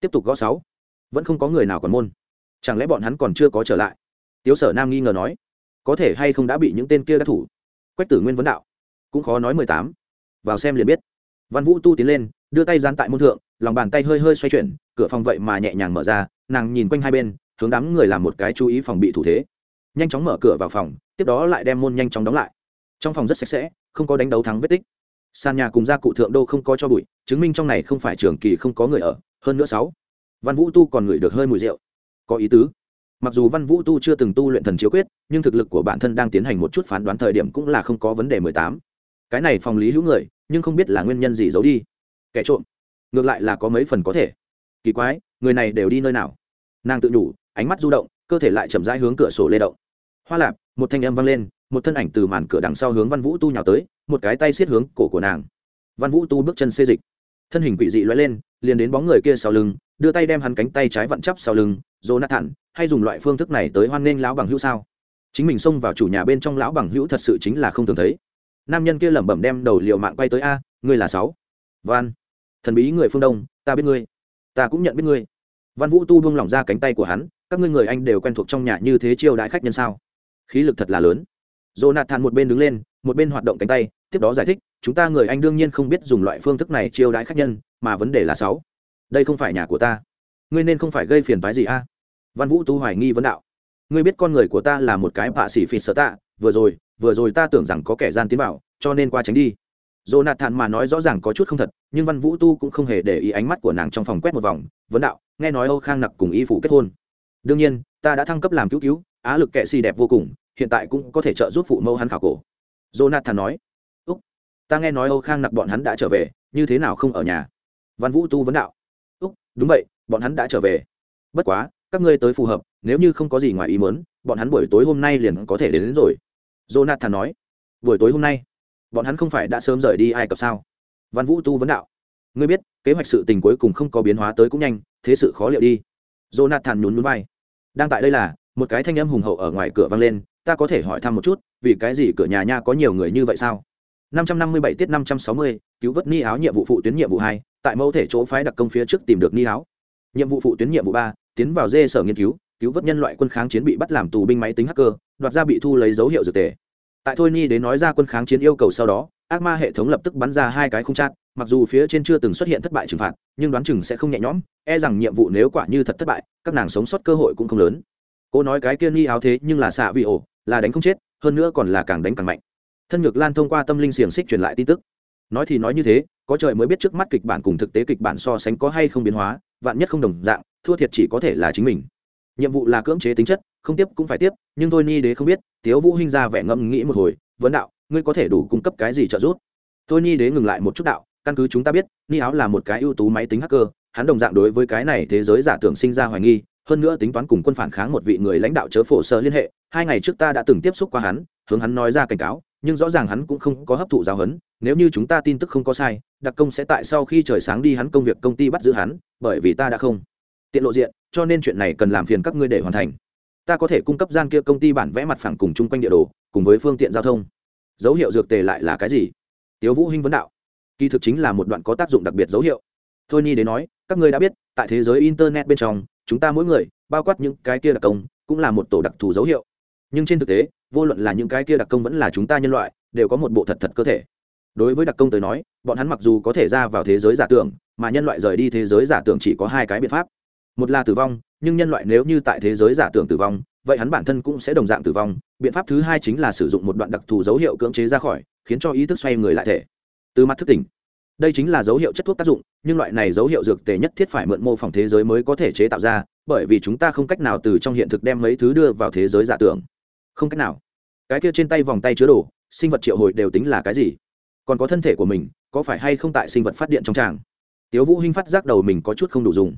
Tiếp tục gõ sáu. Vẫn không có người nào quản môn. Chẳng lẽ bọn hắn còn chưa có trở lại? Tiếu sở nam nghi ngờ nói. Có thể hay không đã bị những tên kia đã thủ? Quách tử nguyên vấn đạo. Cũng khó nói mười tám. Vào xem liền biết. Văn vũ tu tiến lên, đưa tay gián tại môn thượng lòng bàn tay hơi hơi xoay chuyển, cửa phòng vậy mà nhẹ nhàng mở ra, nàng nhìn quanh hai bên, hướng đám người làm một cái chú ý phòng bị thủ thế. Nhanh chóng mở cửa vào phòng, tiếp đó lại đem môn nhanh chóng đóng lại. Trong phòng rất sạch sẽ, không có đánh đấu thắng vết tích. Sàn nhà cùng gia cụ thượng đô không có cho bụi, chứng minh trong này không phải trường kỳ không có người ở, hơn nữa sáu. Văn vũ tu còn ngửi được hơi mùi rượu. Có ý tứ. Mặc dù văn vũ tu chưa từng tu luyện thần chiếu quyết, nhưng thực lực của bản thân đang tiến hành một chút phán đoán thời điểm cũng là không có vấn đề mười tám. Cái này phòng lý hữu người, nhưng không biết là nguyên nhân gì giấu đi. Kẻ trộm ngược lại là có mấy phần có thể. Kỳ quái, người này đều đi nơi nào? Nàng tự nhủ ánh mắt du động, cơ thể lại chậm rãi hướng cửa sổ lê động. Hoa lạp, một thanh âm vang lên, một thân ảnh từ màn cửa đằng sau hướng văn vũ tu nhào tới, một cái tay xiết hướng cổ của nàng. Văn vũ tu bước chân xê dịch. Thân hình quỷ dị loay lên, liền đến bóng người kia sau lưng, đưa tay đem hắn cánh tay trái vặn chắp sau lưng, jonathan, hay dùng loại phương thức này tới hoan nghênh lão bằng hữu sao? Chính mình xông vào chủ nhà bên trong lão bằng hữu thật sự chính là không thường thấy. Nam nhân kia lẩm bẩm đem đầu liệu mạng quay tới a, ngươi là sáu. Van thần bí người phương đông, ta biết ngươi. Ta cũng nhận biết ngươi. Văn vũ tu buông lỏng ra cánh tay của hắn, các ngươi người anh đều quen thuộc trong nhà như thế chiêu đãi khách nhân sao? Khí lực thật là lớn. Jonathan một bên đứng lên, một bên hoạt động cánh tay, tiếp đó giải thích, chúng ta người anh đương nhiên không biết dùng loại phương thức này chiêu đãi khách nhân, mà vấn đề là sáu. Đây không phải nhà của ta. Ngươi nên không phải gây phiền phái gì a? Văn vũ tu hoài nghi vấn đạo. Ngươi biết con người của ta là một cái bạ xỉ phỉ sợ tạ, vừa rồi vừa rồi ta tưởng rằng có kẻ gian tiến vào, cho nên qua tránh đi. Jonathan mà nói rõ ràng có chút không thật, nhưng Văn Vũ Tu cũng không hề để ý ánh mắt của nàng trong phòng quét một vòng, vấn đạo, nghe nói Âu Khang Nặc cùng y phụ kết hôn. Đương nhiên, ta đã thăng cấp làm cứu cứu, á lực kệ xì đẹp vô cùng, hiện tại cũng có thể trợ giúp phụ mẫu hắn khảo cổ. Jonathan nói, "Úc, ta nghe nói Âu Khang Nặc bọn hắn đã trở về, như thế nào không ở nhà?" Văn Vũ Tu vấn đạo, "Úc, đúng vậy, bọn hắn đã trở về. Bất quá, các ngươi tới phù hợp, nếu như không có gì ngoài ý muốn, bọn hắn buổi tối hôm nay liền có thể đến, đến rồi." Jonathan nói, "Buổi tối hôm nay?" Bọn hắn không phải đã sớm rời đi ai cập sao? Văn vũ tu vấn đạo. Ngươi biết kế hoạch sự tình cuối cùng không có biến hóa tới cũng nhanh thế sự khó liệu đi. Jonathan nhún núi vai. Đang tại đây là một cái thanh âm hùng hậu ở ngoài cửa vang lên ta có thể hỏi thăm một chút vì cái gì cửa nhà nha có nhiều người như vậy sao? 557 tiết 560, cứu vớt ni áo nhiệm vụ phụ tuyến nhiệm vụ hai tại mẫu thể chỗ phái đặc công phía trước tìm được ni áo nhiệm vụ phụ tuyến nhiệm vụ ba tiến vào dê sở nghiên cứu cứu vớt nhân loại quân kháng chiến bị bắt làm tù binh máy tính hacker đoạt ra bị thu lấy dấu hiệu dược tề tại thôi ni đến nói ra quân kháng chiến yêu cầu sau đó, ác ma hệ thống lập tức bắn ra hai cái không chát, mặc dù phía trên chưa từng xuất hiện thất bại trừng phạt, nhưng đoán chừng sẽ không nhẹ nhõm e rằng nhiệm vụ nếu quả như thật thất bại, các nàng sống sót cơ hội cũng không lớn. Cô nói cái kia ni áo thế nhưng là xạ vị ổ, là đánh không chết, hơn nữa còn là càng đánh càng mạnh. Thân ngược lan thông qua tâm linh xiềng xích truyền lại tin tức. Nói thì nói như thế, có trời mới biết trước mắt kịch bản cùng thực tế kịch bản so sánh có hay không biến hóa, vạn nhất không đồng dạng, thua thiệt chỉ có thể là chính mình. Nhiệm vụ là cưỡng chế tính chất không tiếp cũng phải tiếp, nhưng thôi ni đế không biết, tiếu vũ hinh ra vẻ ngẫm nghĩ một hồi, vấn đạo, ngươi có thể đủ cung cấp cái gì trợ giúp? Thôi ni đế ngừng lại một chút đạo, căn cứ chúng ta biết, ni áo là một cái ưu tú máy tính hacker, hắn đồng dạng đối với cái này thế giới giả tưởng sinh ra hoài nghi, hơn nữa tính toán cùng quân phản kháng một vị người lãnh đạo chớ phổ sơ liên hệ, hai ngày trước ta đã từng tiếp xúc qua hắn, hướng hắn nói ra cảnh cáo, nhưng rõ ràng hắn cũng không có hấp thụ giáo huấn, nếu như chúng ta tin tức không có sai, đặc công sẽ tại sau khi trời sáng đi hắn công việc công ty bắt giữ hắn, bởi vì ta đã không tiện lộ diện, cho nên chuyện này cần làm phiền các ngươi để hoàn thành ta có thể cung cấp gian kia công ty bản vẽ mặt phẳng cùng chung quanh địa đồ, cùng với phương tiện giao thông. Dấu hiệu dược tề lại là cái gì? Tiếu vũ hinh vấn đạo. Kỳ thực chính là một đoạn có tác dụng đặc biệt dấu hiệu. Thôi nhi đến nói, các ngươi đã biết, tại thế giới internet bên trong, chúng ta mỗi người, bao quát những cái kia đặc công, cũng là một tổ đặc thù dấu hiệu. Nhưng trên thực tế, vô luận là những cái kia đặc công vẫn là chúng ta nhân loại, đều có một bộ thật thật cơ thể. Đối với đặc công tới nói, bọn hắn mặc dù có thể ra vào thế giới giả tưởng, mà nhân loại rời đi thế giới giả tưởng chỉ có hai cái biện pháp. Một là tử vong nhưng nhân loại nếu như tại thế giới giả tưởng tử vong, vậy hắn bản thân cũng sẽ đồng dạng tử vong. Biện pháp thứ hai chính là sử dụng một đoạn đặc thù dấu hiệu cưỡng chế ra khỏi, khiến cho ý thức xoay người lại thể. Từ mặt thức tỉnh, đây chính là dấu hiệu chất thuốc tác dụng, nhưng loại này dấu hiệu dược tề nhất thiết phải mượn mô phỏng thế giới mới có thể chế tạo ra, bởi vì chúng ta không cách nào từ trong hiện thực đem mấy thứ đưa vào thế giới giả tưởng. Không cách nào. Cái kia trên tay vòng tay chứa đồ, sinh vật triệu hồi đều tính là cái gì? Còn có thân thể của mình, có phải hay không tại sinh vật phát điện trong tràng? Tiếu vũ hinh phát giác đầu mình có chút không đủ dùng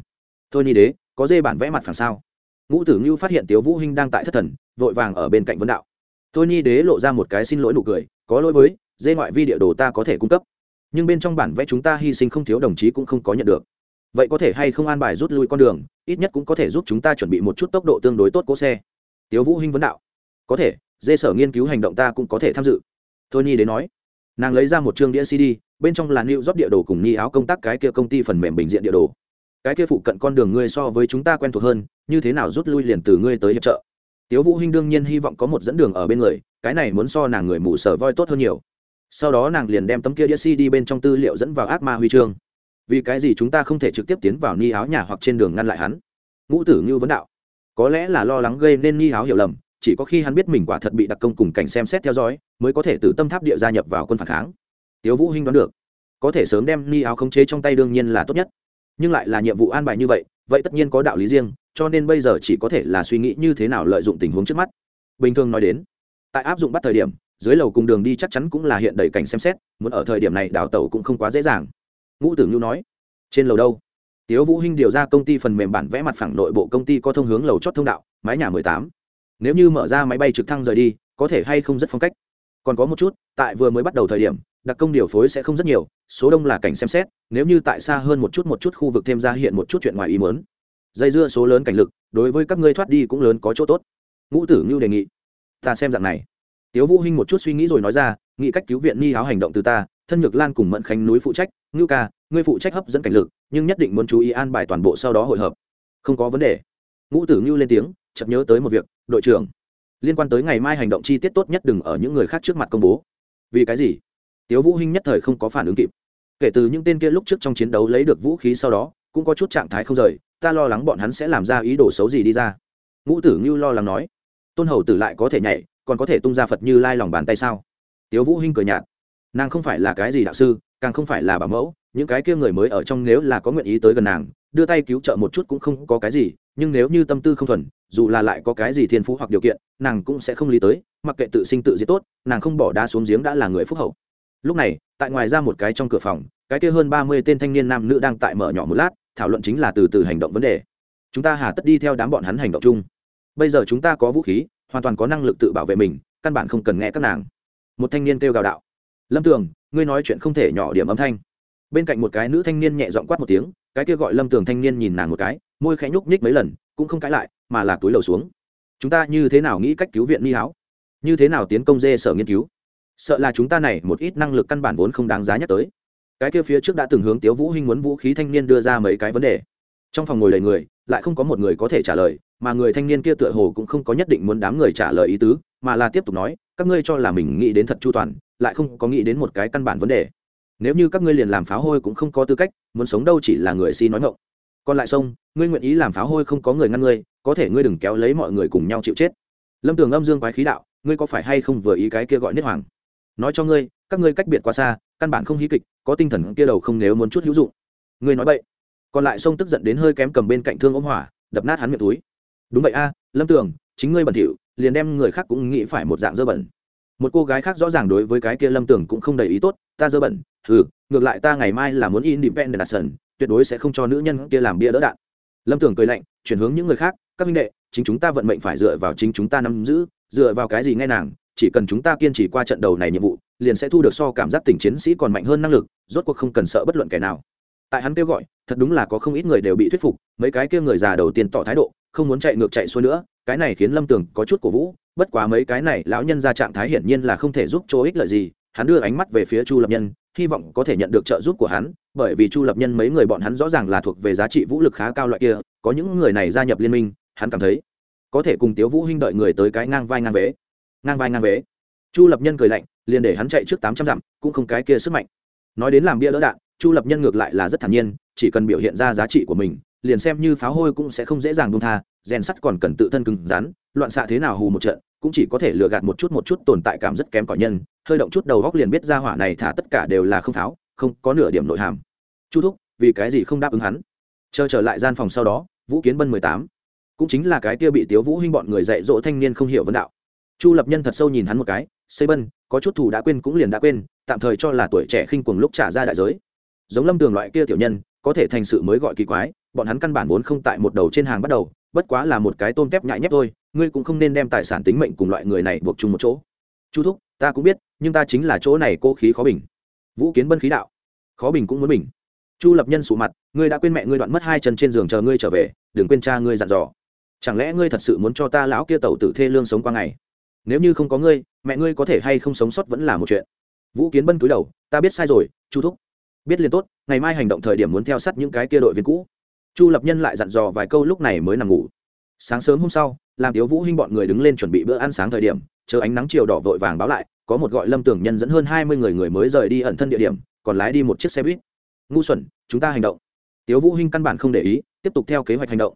thôi ni đế, có dê bản vẽ mặt phẳng sao? Ngũ tử ngưu phát hiện tiếu vũ hinh đang tại thất thần, vội vàng ở bên cạnh vấn đạo. Thôi ni đế lộ ra một cái xin lỗi nụ cười, có lỗi với, dê ngoại vi địa đồ ta có thể cung cấp. Nhưng bên trong bản vẽ chúng ta hy sinh không thiếu đồng chí cũng không có nhận được. Vậy có thể hay không an bài rút lui con đường, ít nhất cũng có thể giúp chúng ta chuẩn bị một chút tốc độ tương đối tốt cố xe. Tiếu vũ hinh vấn đạo. Có thể, dê sở nghiên cứu hành động ta cũng có thể tham dự. Thôi ni đến nói. Nàng lấy ra một chương đĩa cd, bên trong là lưu rót địa đồ cùng ni áo công tác cái kia công ty phần mềm bình diện địa đồ cái kia phụ cận con đường ngươi so với chúng ta quen thuộc hơn, như thế nào rút lui liền từ ngươi tới hiệp trợ? Tiếu vũ hinh đương nhiên hy vọng có một dẫn đường ở bên người, cái này muốn so nàng người mù sở voi tốt hơn nhiều. Sau đó nàng liền đem tấm kia đĩa cd bên trong tư liệu dẫn vào ác ma huy chương. Vì cái gì chúng ta không thể trực tiếp tiến vào ni áo nhà hoặc trên đường ngăn lại hắn? Ngũ tử như vấn đạo. Có lẽ là lo lắng gây nên ni áo hiểu lầm, chỉ có khi hắn biết mình quả thật bị đặc công cùng cảnh xem xét theo dõi, mới có thể từ tâm tháp địa gia nhập vào quân phản kháng. Tiếu vũ hinh đoán được. Có thể sớm đem ni áo khống chế trong tay đương nhiên là tốt nhất nhưng lại là nhiệm vụ an bài như vậy vậy tất nhiên có đạo lý riêng, cho nên bây giờ chỉ có thể là suy nghĩ như thế nào lợi dụng tình huống trước mắt. Bình thường nói đến, tại áp dụng bắt thời điểm, dưới lầu cùng đường đi chắc chắn cũng là hiện đầy cảnh xem xét, muốn ở thời điểm này đào tẩu cũng không quá dễ dàng. Ngũ tử nhu nói, trên lầu đâu? Tiếu vũ hinh điều ra công ty phần mềm bản vẽ mặt phẳng nội bộ công ty có thông hướng lầu chót thông đạo, mái nhà mười tám. Nếu như mở ra máy bay trực thăng rời đi, có thể hay không rất phong cách. Còn có một chút, tại vừa mới bắt đầu thời điểm đặc công điều phối sẽ không rất nhiều, số đông là cảnh xem xét, nếu như tại xa hơn một chút một chút khu vực thêm ra hiện một chút chuyện ngoài ý muốn. Dây dưa số lớn cảnh lực, đối với các ngươi thoát đi cũng lớn có chỗ tốt. Ngũ tử ngưu đề nghị. Ta xem dạng này. Tiếu vũ hinh một chút suy nghĩ rồi nói ra, nghĩ cách cứu viện ni áo hành động từ ta, thân nhược lan cùng mận khánh núi phụ trách, ngưu ca, ngươi phụ trách hấp dẫn cảnh lực, nhưng nhất định muốn chú ý an bài toàn bộ sau đó hội hợp. Không có vấn đề. Ngũ tử ngưu lên tiếng, chợt nhớ tới một việc, đội trưởng. Liên quan tới ngày mai hành động chi tiết tốt nhất đừng ở những người khác trước mặt công bố. Vì cái gì? Tiếu vũ hinh nhất thời không có phản ứng kịp. Kể từ những tên kia lúc trước trong chiến đấu lấy được vũ khí sau đó, cũng có chút trạng thái không rời, ta lo lắng bọn hắn sẽ làm ra ý đồ xấu gì đi ra. Ngũ tử ngưu lo lắng nói, tôn hầu tử lại có thể nhảy, còn có thể tung ra phật như lai lòng bàn tay sao? Tiếu vũ hinh cười nhạt, nàng không phải là cái gì đạo sư, càng không phải là bảo mẫu, những cái kia người mới ở trong nếu là có nguyện ý tới gần nàng, đưa tay cứu trợ một chút cũng không có cái gì, nhưng nếu như tâm tư không thuần, dù là lại có cái gì thiên phú hoặc điều kiện, nàng cũng sẽ không lý tới, mặc kệ tự sinh tự diệt tốt, nàng không bỏ đá xuống giếng đã là người phúc hậu lúc này, tại ngoài ra một cái trong cửa phòng, cái kia hơn ba mươi tên thanh niên nam nữ đang tại mở nhỏ một lát, thảo luận chính là từ từ hành động vấn đề. Chúng ta hà tất đi theo đám bọn hắn hành động chung. Bây giờ chúng ta có vũ khí, hoàn toàn có năng lực tự bảo vệ mình, căn bản không cần nghe các nàng. Một thanh niên kêu gào đạo. Lâm tường, ngươi nói chuyện không thể nhỏ điểm âm thanh. Bên cạnh một cái nữ thanh niên nhẹ dọn quát một tiếng, cái kia gọi lâm tường thanh niên nhìn nàng một cái, môi khẽ nhúc nhích mấy lần, cũng không cãi lại, mà là túi lầu xuống. Chúng ta như thế nào nghĩ cách cứu viện ni háo? Như thế nào tiến công dê sở nghiên cứu? Sợ là chúng ta này một ít năng lực căn bản vốn không đáng giá nhắc tới. Cái kia phía trước đã từng hướng tiếu vũ hinh muốn vũ khí thanh niên đưa ra mấy cái vấn đề. Trong phòng ngồi đầy người, lại không có một người có thể trả lời, mà người thanh niên kia tựa hồ cũng không có nhất định muốn đám người trả lời ý tứ, mà là tiếp tục nói, các ngươi cho là mình nghĩ đến thật chu toàn, lại không có nghĩ đến một cái căn bản vấn đề. Nếu như các ngươi liền làm pháo hôi cũng không có tư cách, muốn sống đâu chỉ là người si nói ngọng. còn lại sông, ngươi nguyện ý làm pháo hôi không có người ngăn ngươi, có thể ngươi đừng kéo lấy mọi người cùng nhau chịu chết. Lâm tường âm dương quái khí đạo, ngươi có phải hay không vừa ý cái kia gọi niết hoàng? Nói cho ngươi, các ngươi cách biệt quá xa, căn bản không hí kịch, có tinh thần kia đầu không nếu muốn chút hữu dụng. Ngươi nói vậy còn lại sông tức giận đến hơi kém cầm bên cạnh thương ống hỏa, đập nát hắn miệng túi. Đúng vậy a, lâm tường, chính ngươi bẩn thỉu, liền đem người khác cũng nghĩ phải một dạng dơ bẩn. Một cô gái khác rõ ràng đối với cái kia lâm tường cũng không đầy ý tốt, ta dơ bẩn ừ ngược lại ta ngày mai là muốn independent action tuyệt đối sẽ không cho nữ nhân kia làm bia đỡ đạn. Lâm tường cười lạnh, chuyển hướng những người khác, các minh đệ, chính chúng ta vận mệnh phải dựa vào chính chúng ta nắm giữ, dựa vào cái gì nghe nàng chỉ cần chúng ta kiên trì qua trận đầu này nhiệm vụ, liền sẽ thu được so cảm giác tình chiến sĩ còn mạnh hơn năng lực, rốt cuộc không cần sợ bất luận kẻ nào. Tại hắn kêu gọi, thật đúng là có không ít người đều bị thuyết phục, mấy cái kia người già đầu tiên tỏ thái độ, không muốn chạy ngược chạy xuôi nữa, cái này khiến lâm tường có chút cổ vũ, bất quá mấy cái này lão nhân ra trạng thái hiển nhiên là không thể giúp chỗ ích lợi gì, hắn đưa ánh mắt về phía chu lập nhân, hy vọng có thể nhận được trợ giúp của hắn, bởi vì chu lập nhân mấy người bọn hắn rõ ràng là thuộc về giá trị vũ lực khá cao loại kia, có những người này gia nhập liên minh, hắn cảm thấy có thể cùng tiếu vũ huynh đợi người tới cái ngang vai ngang vế ngang vai ngang vế. Chu lập nhân cười lạnh, liền để hắn chạy trước tám trăm dặm, cũng không cái kia sức mạnh. Nói đến làm bia đỡ đạn, chu lập nhân ngược lại là rất thản nhiên, chỉ cần biểu hiện ra giá trị của mình, liền xem như pháo hôi cũng sẽ không dễ dàng buông tha, rèn sắt còn cần tự thân cứng rắn, loạn xạ thế nào hù một trận, cũng chỉ có thể lừa gạt một chút một chút tồn tại cảm rất kém cỏi nhân, hơi động chút đầu góc liền biết ra hỏa này thả tất cả đều là không pháo, không có nửa điểm nội hàm. Chu thúc, vì cái gì không đáp ứng hắn? Chờ trở lại gian phòng sau đó, vũ kiến bân mười tám. Cũng chính là cái kia bị tiếu vũ huynh bọn người dạy dỗ thanh niên không hiểu vấn đạo chu lập nhân thật sâu nhìn hắn một cái, xây bân, có chút thủ đã quên cũng liền đã quên, tạm thời cho là tuổi trẻ khinh cuồng lúc trả ra đại giới. Giống lâm tường loại kia tiểu nhân, có thể thành sự mới gọi kỳ quái, bọn hắn căn bản vốn không tại một đầu trên hàng bắt đầu, bất quá là một cái tôm tép nhại nhép thôi, ngươi cũng không nên đem tài sản tính mệnh cùng loại người này buộc chung một chỗ. Chu thúc, ta cũng biết, nhưng ta chính là chỗ này cô khí khó bình. Vũ kiến bân khí đạo, khó bình cũng muốn bình. Chu lập nhân sụ mặt, ngươi đã quên mẹ ngươi đoạn mất hai chân trên giường chờ ngươi trở về, đừng quên cha ngươi dặn dò. Chẳng lẽ ngươi thật sự muốn cho ta lão kia tẩu tử thê lương sống qua ngày? Nếu như không có ngươi, mẹ ngươi có thể hay không sống sót vẫn là một chuyện. Vũ kiến bân cúi đầu, ta biết sai rồi, chu thúc. Biết liền tốt, ngày mai hành động thời điểm muốn theo sát những cái kia đội viên cũ. Chu lập nhân lại dặn dò vài câu lúc này mới nằm ngủ. Sáng sớm hôm sau, làm tiếu vũ hinh bọn người đứng lên chuẩn bị bữa ăn sáng thời điểm, chờ ánh nắng chiều đỏ vội vàng báo lại, có một gọi lâm tường nhân dẫn hơn hai mươi người người mới rời đi ẩn thân địa điểm, còn lái đi một chiếc xe buýt. Ngu xuẩn, chúng ta hành động. Tiếu vũ hinh căn bản không để ý, tiếp tục theo kế hoạch hành động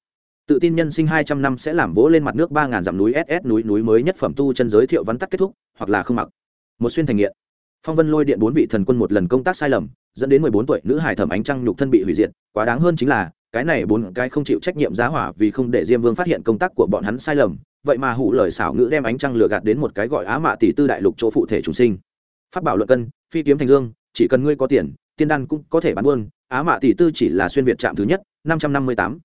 tự tin nhân sinh hai trăm năm sẽ làm vỗ lên mặt nước ba ngàn dặm núi ss núi núi mới nhất phẩm tu chân giới thiệu vắn tắt kết thúc, hoặc là không mặc. Một xuyên thành nghiện. Phong vân lôi điện bốn vị thần quân một lần công tác sai lầm, dẫn đến mười bốn tuổi nữ hải thẩm ánh trăng nhục thân bị hủy diệt, quá đáng hơn chính là, cái này bốn cái không chịu trách nhiệm giá hỏa vì không để diêm vương phát hiện công tác của bọn hắn sai lầm, vậy mà hủ lời xảo ngữ đem ánh trăng lừa gạt đến một cái gọi á mạ tỷ tư đại lục chỗ phụ thể chủ sinh. Phát bảo luận cân, phi kiếm thành dương, chỉ cần ngươi có tiền, tiên đan cũng có thể bán buôn, á mạ tỷ tư chỉ là xuyên việt trạm thứ nhất, năm trăm năm mươi tám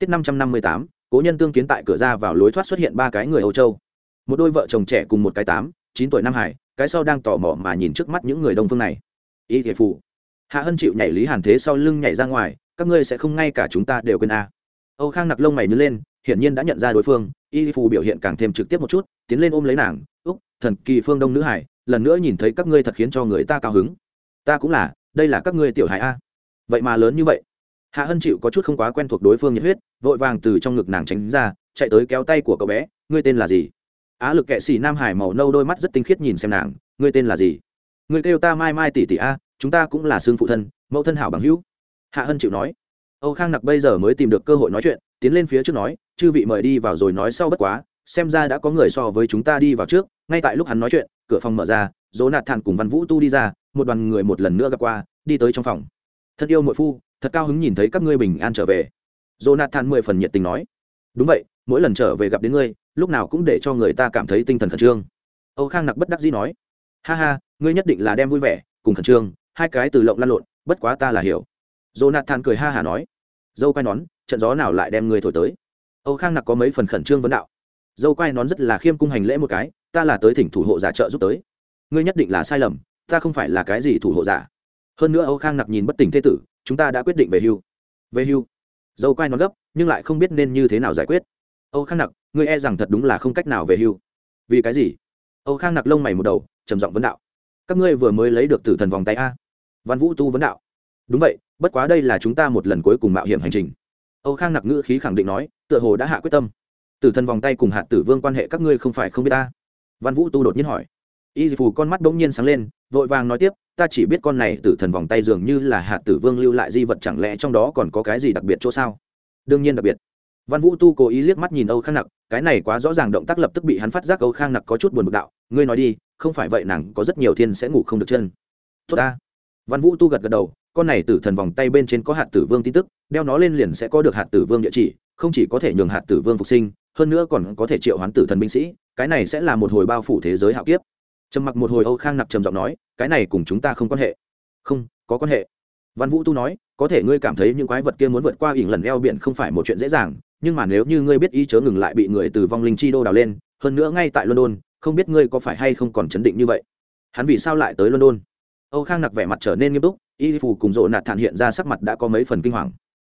tiết năm trăm năm mươi tám, cố nhân tương kiến tại cửa ra vào lối thoát xuất hiện ba cái người âu châu. Một đôi vợ chồng trẻ cùng một cái tám, chín tuổi nam hải, cái sau đang tò mò mà nhìn trước mắt những người đông phương này. Y thể phụ hạ hân chịu nhảy lý hàn thế sau lưng nhảy ra ngoài, các ngươi sẽ không ngay cả chúng ta đều quên a. À. âu khang nặc lông mày nhớ lên, hiển nhiên đã nhận ra đối phương, y phù biểu hiện càng thêm trực tiếp một chút, tiến lên ôm lấy nàng, úc, thần kỳ phương đông nữ hải, lần nữa nhìn thấy các ngươi thật khiến cho người ta cao hứng. Ta cũng là, đây là các ngươi tiểu hải a. Vậy mà lớn như vậy hạ hân chịu có chút không quá quen thuộc đối phương nhiệt huyết, vội vàng từ trong ngực nàng tránh ra, chạy tới kéo tay của cậu bé, ngươi tên là gì? Á lực kệ xì nam hải màu nâu đôi mắt rất tinh khiết nhìn xem nàng, ngươi tên là gì? Ngươi kêu ta mai mai tỷ tỷ a, chúng ta cũng là xương phụ thân, mẫu thân hảo bằng hữu. Hạ hân chịu nói. Âu khang nặc bây giờ mới tìm được cơ hội nói chuyện, tiến lên phía trước nói, chư vị mời đi vào rồi nói sau bất quá, xem ra đã có người so với chúng ta đi vào trước. Ngay tại lúc hắn nói chuyện, cửa phòng mở ra, dỗ nạt thản cùng văn vũ tu đi ra, một đoàn người một lần nữa gặp qua, đi tới trong phòng. Thân yêu muội phu thật cao hứng nhìn thấy các ngươi bình an trở về. Jonathan mười phần nhiệt tình nói. Đúng vậy, mỗi lần trở về gặp đến ngươi, lúc nào cũng để cho người ta cảm thấy tinh thần khẩn trương. Âu khang nặc bất đắc dĩ nói. Ha ha, ngươi nhất định là đem vui vẻ cùng khẩn trương, hai cái từ lộng lan lộn, bất quá ta là hiểu. Jonathan cười ha hả nói. Dâu quay nón, trận gió nào lại đem ngươi thổi tới? Âu khang nặc có mấy phần khẩn trương vấn đạo. Dâu quay nón rất là khiêm cung hành lễ một cái, ta là tới thỉnh thủ hộ giả trợ giúp tới. Ngươi nhất định là sai lầm, ta không phải là cái gì thủ hộ giả. Hơn nữa âu khang nặc nhìn bất tỉnh thế tử chúng ta đã quyết định về hưu. Về hưu. Dâu quay nó gấp, nhưng lại không biết nên như thế nào giải quyết. Âu khang nặc, ngươi e rằng thật đúng là không cách nào về hưu. Vì cái gì? Âu khang nặc lông mày một đầu, trầm giọng vấn đạo. Các ngươi vừa mới lấy được tử thần vòng tay a. Văn vũ tu vấn đạo. Đúng vậy, bất quá đây là chúng ta một lần cuối cùng mạo hiểm hành trình. Âu khang nặc ngữ khí khẳng định nói, tựa hồ đã hạ quyết tâm. Tử thần vòng tay cùng hạt tử vương quan hệ các ngươi không phải không biết ta văn vũ tu đột nhiên hỏi y phù con mắt bỗng nhiên sáng lên, vội vàng nói tiếp, ta chỉ biết con này tử thần vòng tay dường như là hạt tử vương lưu lại di vật chẳng lẽ trong đó còn có cái gì đặc biệt chỗ sao? Đương nhiên đặc biệt. Văn vũ tu cố ý liếc mắt nhìn âu khang nặc, cái này quá rõ ràng động tác lập tức bị hắn phát giác âu khang nặc có chút buồn bực đạo, ngươi nói đi, không phải vậy nàng có rất nhiều thiên sẽ ngủ không được chân. Tốt ta. Văn vũ tu gật gật đầu, con này tử thần vòng tay bên trên có hạt tử vương tin tức, đeo nó lên liền sẽ có được hạt tử vương địa chỉ, không chỉ có thể nhường hạt tử vương phục sinh, hơn nữa còn có thể triệu hoán tử thần binh sĩ, cái này sẽ là một hồi bao phủ thế giới hạo kiếp trầm mặc một hồi âu khang nặc trầm giọng nói, cái này cùng chúng ta không quan hệ. Không, có quan hệ. Văn vũ tu nói, có thể ngươi cảm thấy những quái vật kia muốn vượt qua ỉn lần eo biển không phải một chuyện dễ dàng, nhưng mà nếu như ngươi biết ý chớ ngừng lại bị người từ vong linh chi đô đào lên, hơn nữa ngay tại london, không biết ngươi có phải hay không còn chấn định như vậy? Hắn vì sao lại tới london? Âu khang nặc vẻ mặt trở nên nghiêm túc, y phù cùng rộ nạt thản hiện ra sắc mặt đã có mấy phần kinh hoàng.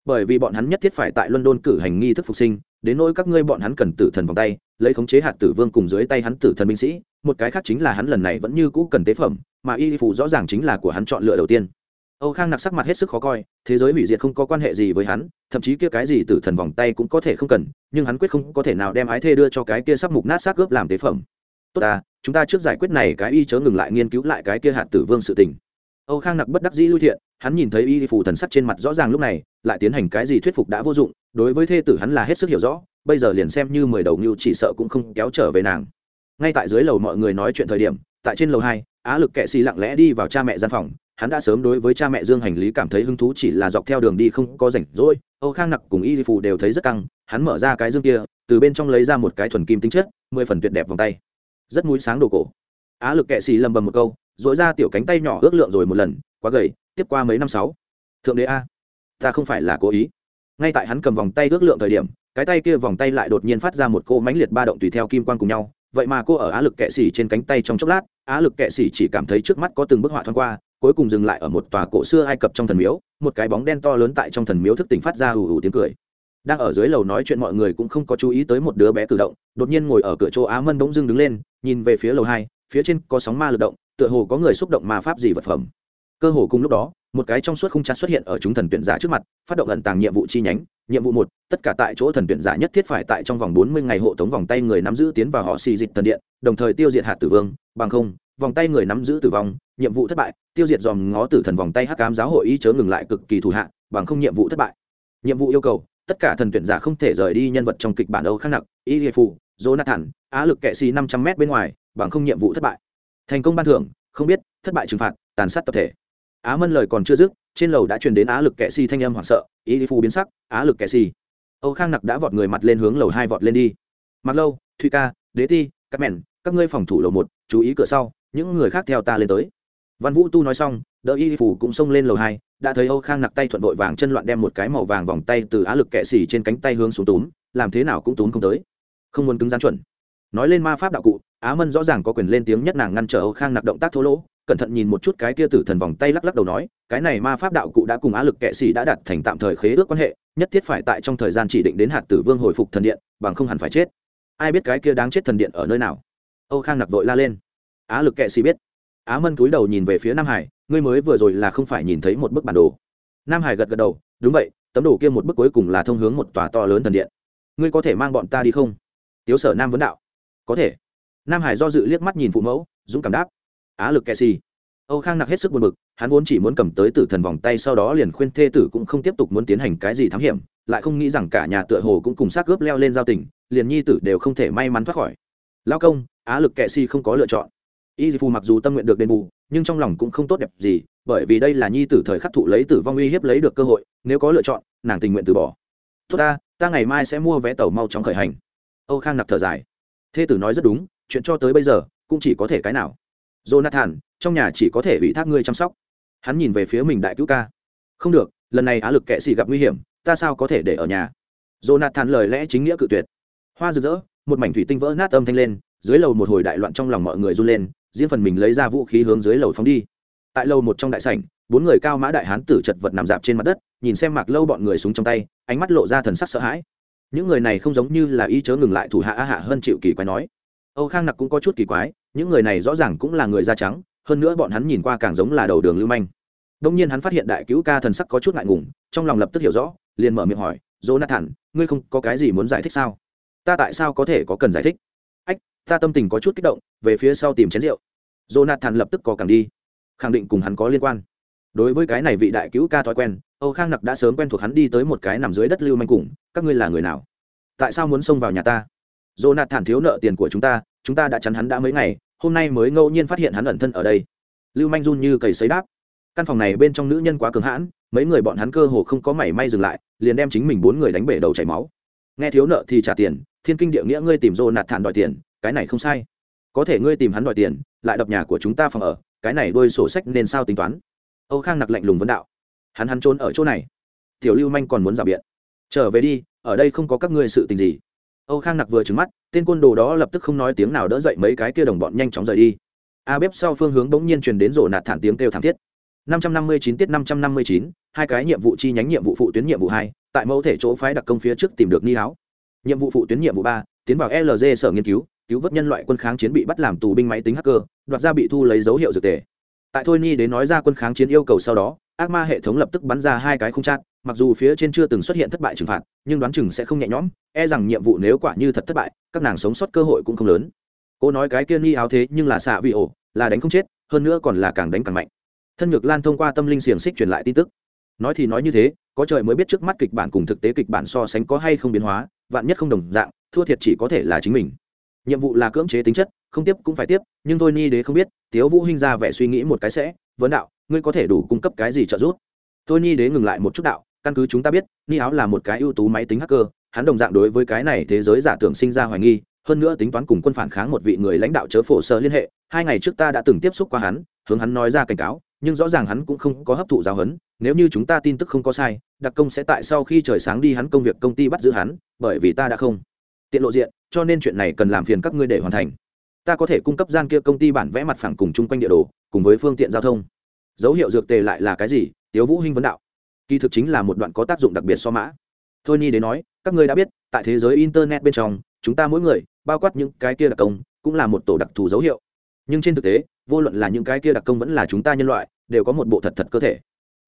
Bởi vì bọn hắn nhất thiết phải tại london cử hành nghi thức phục sinh, đến nỗi các ngươi bọn hắn cần tử thần vòng tay lấy khống chế hạt tử vương cùng dưới tay hắn tử thần binh sĩ, một cái khác chính là hắn lần này vẫn như cũ cần tế phẩm, mà y phụ rõ ràng chính là của hắn chọn lựa đầu tiên. Âu khang nặc sắc mặt hết sức khó coi, thế giới hủy diệt không có quan hệ gì với hắn, thậm chí kia cái gì tử thần vòng tay cũng có thể không cần, nhưng hắn quyết không có thể nào đem ái thê đưa cho cái kia sắp mục nát xác cướp làm tế phẩm. Tốt ta, chúng ta trước giải quyết này cái y chớ ngừng lại nghiên cứu lại cái kia hạt tử vương sự tình. Âu khang nặc bất đắc dĩ lui thiện, hắn nhìn thấy y phụ thần sắc trên mặt rõ ràng lúc này, lại tiến hành cái gì thuyết phục đã vô dụng, đối với thê tử hắn là hết sức hiểu rõ bây giờ liền xem như mười đầu ngưu chỉ sợ cũng không kéo trở về nàng. Ngay tại dưới lầu mọi người nói chuyện thời điểm, tại trên lầu hai, á lực kệ xì lặng lẽ đi vào cha mẹ gian phòng. Hắn đã sớm đối với cha mẹ dương hành lý cảm thấy hứng thú chỉ là dọc theo đường đi không có rảnh rỗi. Âu khang nặc cùng y phù đều thấy rất căng, hắn mở ra cái dương kia, từ bên trong lấy ra một cái thuần kim tính chất, mười phần tuyệt đẹp vòng tay. Rất mũi sáng đồ cổ. Á lực kệ xì lầm bầm một câu dội ra tiểu cánh tay nhỏ ước lượng rồi một lần, quá gầy, tiếp qua mấy năm sáu. Thượng đế a, ta không phải là cố ý. Ngay tại hắn cầm vòng tay ước lượng thời điểm cái tay kia vòng tay lại đột nhiên phát ra một cô mãnh liệt ba động tùy theo kim quan cùng nhau. Vậy mà cô ở á lực kệ xỉ trên cánh tay trong chốc lát, á lực kệ xỉ chỉ cảm thấy trước mắt có từng bức họa thoáng qua, cuối cùng dừng lại ở một tòa cổ xưa ai cập trong thần miếu, một cái bóng đen to lớn tại trong thần miếu thức tỉnh phát ra hù hù tiếng cười. Đang ở dưới lầu nói chuyện mọi người cũng không có chú ý tới một đứa bé cử động, đột nhiên ngồi ở cửa chỗ á mân bỗng dưng đứng lên, nhìn về phía lầu hai, phía trên có sóng ma lực động, tựa hồ có người xúc động ma pháp gì vật phẩm. Cơ hồ cùng lúc đó một cái trong suốt khung chặt xuất hiện ở chúng thần tuyển giả trước mặt, phát động ẩn tàng nhiệm vụ chi nhánh. Nhiệm vụ một, tất cả tại chỗ thần tuyển giả nhất thiết phải tại trong vòng bốn mươi ngày hộ tống vòng tay người nắm giữ tiến vào họ xì dịch thần điện, đồng thời tiêu diệt hạt tử vương. Bằng không, vòng tay người nắm giữ tử vong, nhiệm vụ thất bại, tiêu diệt dòm ngó tử thần vòng tay hắc cám giáo hội ý chớ ngừng lại cực kỳ thủ hạ, bằng không nhiệm vụ thất bại. Nhiệm vụ yêu cầu, tất cả thần tuyển giả không thể rời đi nhân vật trong kịch bản âu khắc nặc, y hiệp phụ jonathan, á lực kệ xì năm trăm m bên ngoài, bằng không nhiệm vụ thất bại. Thành công ban thưởng, không biết, thất bại trừng phạt, tàn sát tập thể á mân lời còn chưa dứt, trên lầu đã truyền đến á lực kệ si thanh âm hoảng sợ, ý phu biến sắc, á lực kệ si âu khang nặc đã vọt người mặt lên hướng lầu hai vọt lên đi. Mặc lâu, thụy ca, đế ti các mẹn, các ngươi phòng thủ lầu một, chú ý cửa sau, những người khác theo ta lên tới. Văn vũ tu nói xong, đỡ y phủ cũng xông lên lầu hai, đã thấy âu khang nặc tay thuận vội vàng chân loạn đem một cái màu vàng vòng tay từ á lực kệ xì trên cánh tay hướng xuống túm, làm thế nào cũng túm không tới. Không muốn cứng rắn chuẩn. Nói lên ma pháp đạo cụ, á mân rõ ràng có quyền lên tiếng nhất nàng ngăn trở âu khang nặc động tác thô lỗ cẩn thận nhìn một chút cái kia tử thần vòng tay lắc lắc đầu nói, cái này ma pháp đạo cụ đã cùng á lực kệ sĩ đã đặt thành tạm thời khế ước quan hệ, nhất thiết phải tại trong thời gian chỉ định đến hạt tử vương hồi phục thần điện, bằng không hẳn phải chết. Ai biết cái kia đáng chết thần điện ở nơi nào? Âu khang nặc vội la lên. Á lực kệ sĩ biết. Á mân cúi đầu nhìn về phía nam hải, ngươi mới vừa rồi là không phải nhìn thấy một bức bản đồ. Nam hải gật gật đầu, đúng vậy, tấm đồ kia một bức cuối cùng là thông hướng một tòa to lớn thần điện. Ngươi có thể mang bọn ta đi không? Tiếu sở nam vấn đạo. Có thể. Nam hải do dự liếc mắt nhìn phụ mẫu, dũng cảm đáp á lực kệ xì âu khang nặc hết sức buồn bực, hắn vốn chỉ muốn cầm tới tử thần vòng tay sau đó liền khuyên thê tử cũng không tiếp tục muốn tiến hành cái gì thám hiểm, lại không nghĩ rằng cả nhà tựa hồ cũng cùng xác cướp leo lên giao tình, liền nhi tử đều không thể may mắn thoát khỏi. Lao công, á lực kệ xì không có lựa chọn. Y phù mặc dù tâm nguyện được đền bù, nhưng trong lòng cũng không tốt đẹp gì, bởi vì đây là nhi tử thời khắc thụ lấy tử vong uy hiếp lấy được cơ hội, nếu có lựa chọn, nàng tình nguyện từ bỏ. Tốt ta ta ngày mai sẽ mua vé tàu mau chóng khởi hành. Âu khang nặc thở dài. Thê tử nói rất đúng, chuyện cho tới bây giờ, cũng chỉ có thể cái nào jonathan, trong nhà chỉ có thể ủy thác ngươi chăm sóc. Hắn nhìn về phía mình đại cứu ca. Không được, lần này á lực kệ xì gặp nguy hiểm, ta sao có thể để ở nhà? Jonathan lời lẽ chính nghĩa cự tuyệt. Hoa rực rỡ, một mảnh thủy tinh vỡ nát âm thanh lên, dưới lầu một hồi đại loạn trong lòng mọi người run lên diễn phần mình lấy ra vũ khí hướng dưới lầu phóng đi. Tại lầu một trong đại sảnh, bốn người cao mã đại hán tử chật vật nằm dạp trên mặt đất, nhìn xem mạc lâu bọn người súng trong tay, ánh mắt lộ ra thần sắc sợ hãi. Những người này không giống như là ý chớ ngừng lại thủ hạ a hạ hơn chịu kỳ quái nói âu khang nặc cũng có chút kỳ quái, những người này rõ ràng cũng là người da trắng, hơn nữa bọn hắn nhìn qua càng giống là đầu đường lưu manh. Đông nhiên hắn phát hiện đại cứu ca thần sắc có chút ngại ngùng, trong lòng lập tức hiểu rõ, liền mở miệng hỏi, jonathan, ngươi không có cái gì muốn giải thích sao? Ta tại sao có thể có cần giải thích? Ách, ta tâm tình có chút kích động, về phía sau tìm chén rượu. Jonathan lập tức có càng đi. Khẳng định cùng hắn có liên quan. Đối với cái này vị đại cứu ca thói quen, âu khang nặc đã sớm quen thuộc hắn đi tới một cái nằm dưới đất lưu manh cùng, các ngươi là người nào? Tại sao muốn xông vào nhà ta? Jonathan thiếu nợ tiền của chúng ta chúng ta đã chắn hắn đã mấy ngày, hôm nay mới ngẫu nhiên phát hiện hắn ẩn thân ở đây. Lưu manh run như cầy sấy đáp. Căn phòng này bên trong nữ nhân quá cường hãn, mấy người bọn hắn cơ hồ không có mảy may dừng lại, liền đem chính mình bốn người đánh bể đầu chảy máu. Nghe thiếu nợ thì trả tiền, thiên kinh địa nghĩa ngươi tìm rô thản đòi tiền, cái này không sai. Có thể ngươi tìm hắn đòi tiền, lại đập nhà của chúng ta phòng ở, cái này đôi sổ sách nên sao tính toán? Âu khang nặc lạnh lùng vấn đạo. Hắn hắn trốn ở chỗ này. Tiểu lưu manh còn muốn giả biện. Trở về đi, ở đây không có các ngươi sự tình gì âu khang nặc vừa trừng mắt tên côn đồ đó lập tức không nói tiếng nào đỡ dậy mấy cái kia đồng bọn nhanh chóng rời đi. A bếp sau phương hướng bỗng nhiên truyền đến rồ nạt thản tiếng kêu thảm thiết. 559 tiết 559, hai cái nhiệm vụ chi nhánh nhiệm vụ phụ tuyến nhiệm vụ hai tại mẫu thể chỗ phái đặc công phía trước tìm được ni Háo. nhiệm vụ phụ tuyến nhiệm vụ ba tiến vào LZ sở nghiên cứu cứu vớt nhân loại quân kháng chiến bị bắt làm tù binh máy tính hacker đoạt ra bị thu lấy dấu hiệu dược tề. Tại thôi ni đến nói ra quân kháng chiến yêu cầu sau đó ác ma hệ thống lập tức bắn ra hai cái khung chát mặc dù phía trên chưa từng xuất hiện thất bại trừng phạt, nhưng đoán chừng sẽ không nhẹ nhõm e rằng nhiệm vụ nếu quả như thật thất bại, các nàng sống sót cơ hội cũng không lớn. Cô nói cái kia nghi áo thế nhưng là xạ vị ổ, là đánh không chết, hơn nữa còn là càng đánh càng mạnh. Thân ngược lan thông qua tâm linh xiềng xích truyền lại tin tức. Nói thì nói như thế, có trời mới biết trước mắt kịch bản cùng thực tế kịch bản so sánh có hay không biến hóa, vạn nhất không đồng dạng, thua thiệt chỉ có thể là chính mình. Nhiệm vụ là cưỡng chế tính chất, không tiếp cũng phải tiếp, nhưng Thôi ni đế không biết, tiếu vũ hinh ra vẻ suy nghĩ một cái sẽ, vấn đạo, ngươi có thể đủ cung cấp cái gì trợ giúp? Tôi ni đế ngừng lại một chút đạo căn cứ chúng ta biết, ni áo là một cái ưu tú máy tính hacker, hắn đồng dạng đối với cái này thế giới giả tưởng sinh ra hoài nghi, hơn nữa tính toán cùng quân phản kháng một vị người lãnh đạo chớ phổ sơ liên hệ, hai ngày trước ta đã từng tiếp xúc qua hắn, hướng hắn nói ra cảnh cáo, nhưng rõ ràng hắn cũng không có hấp thụ giáo huấn, nếu như chúng ta tin tức không có sai, đặc công sẽ tại sau khi trời sáng đi hắn công việc công ty bắt giữ hắn, bởi vì ta đã không tiện lộ diện, cho nên chuyện này cần làm phiền các ngươi để hoàn thành. Ta có thể cung cấp gian kia công ty bản vẽ mặt phẳng cùng chung quanh địa đồ, cùng với phương tiện giao thông. Dấu hiệu dược tề lại là cái gì? Tiếu vũ hinh vấn đạo kỳ thực chính là một đoạn có tác dụng đặc biệt so mã. Thôi nhi đến nói, các ngươi đã biết, tại thế giới internet bên trong, chúng ta mỗi người, bao quát những cái kia đặc công, cũng là một tổ đặc thù dấu hiệu. Nhưng trên thực tế, vô luận là những cái kia đặc công vẫn là chúng ta nhân loại, đều có một bộ thật thật cơ thể.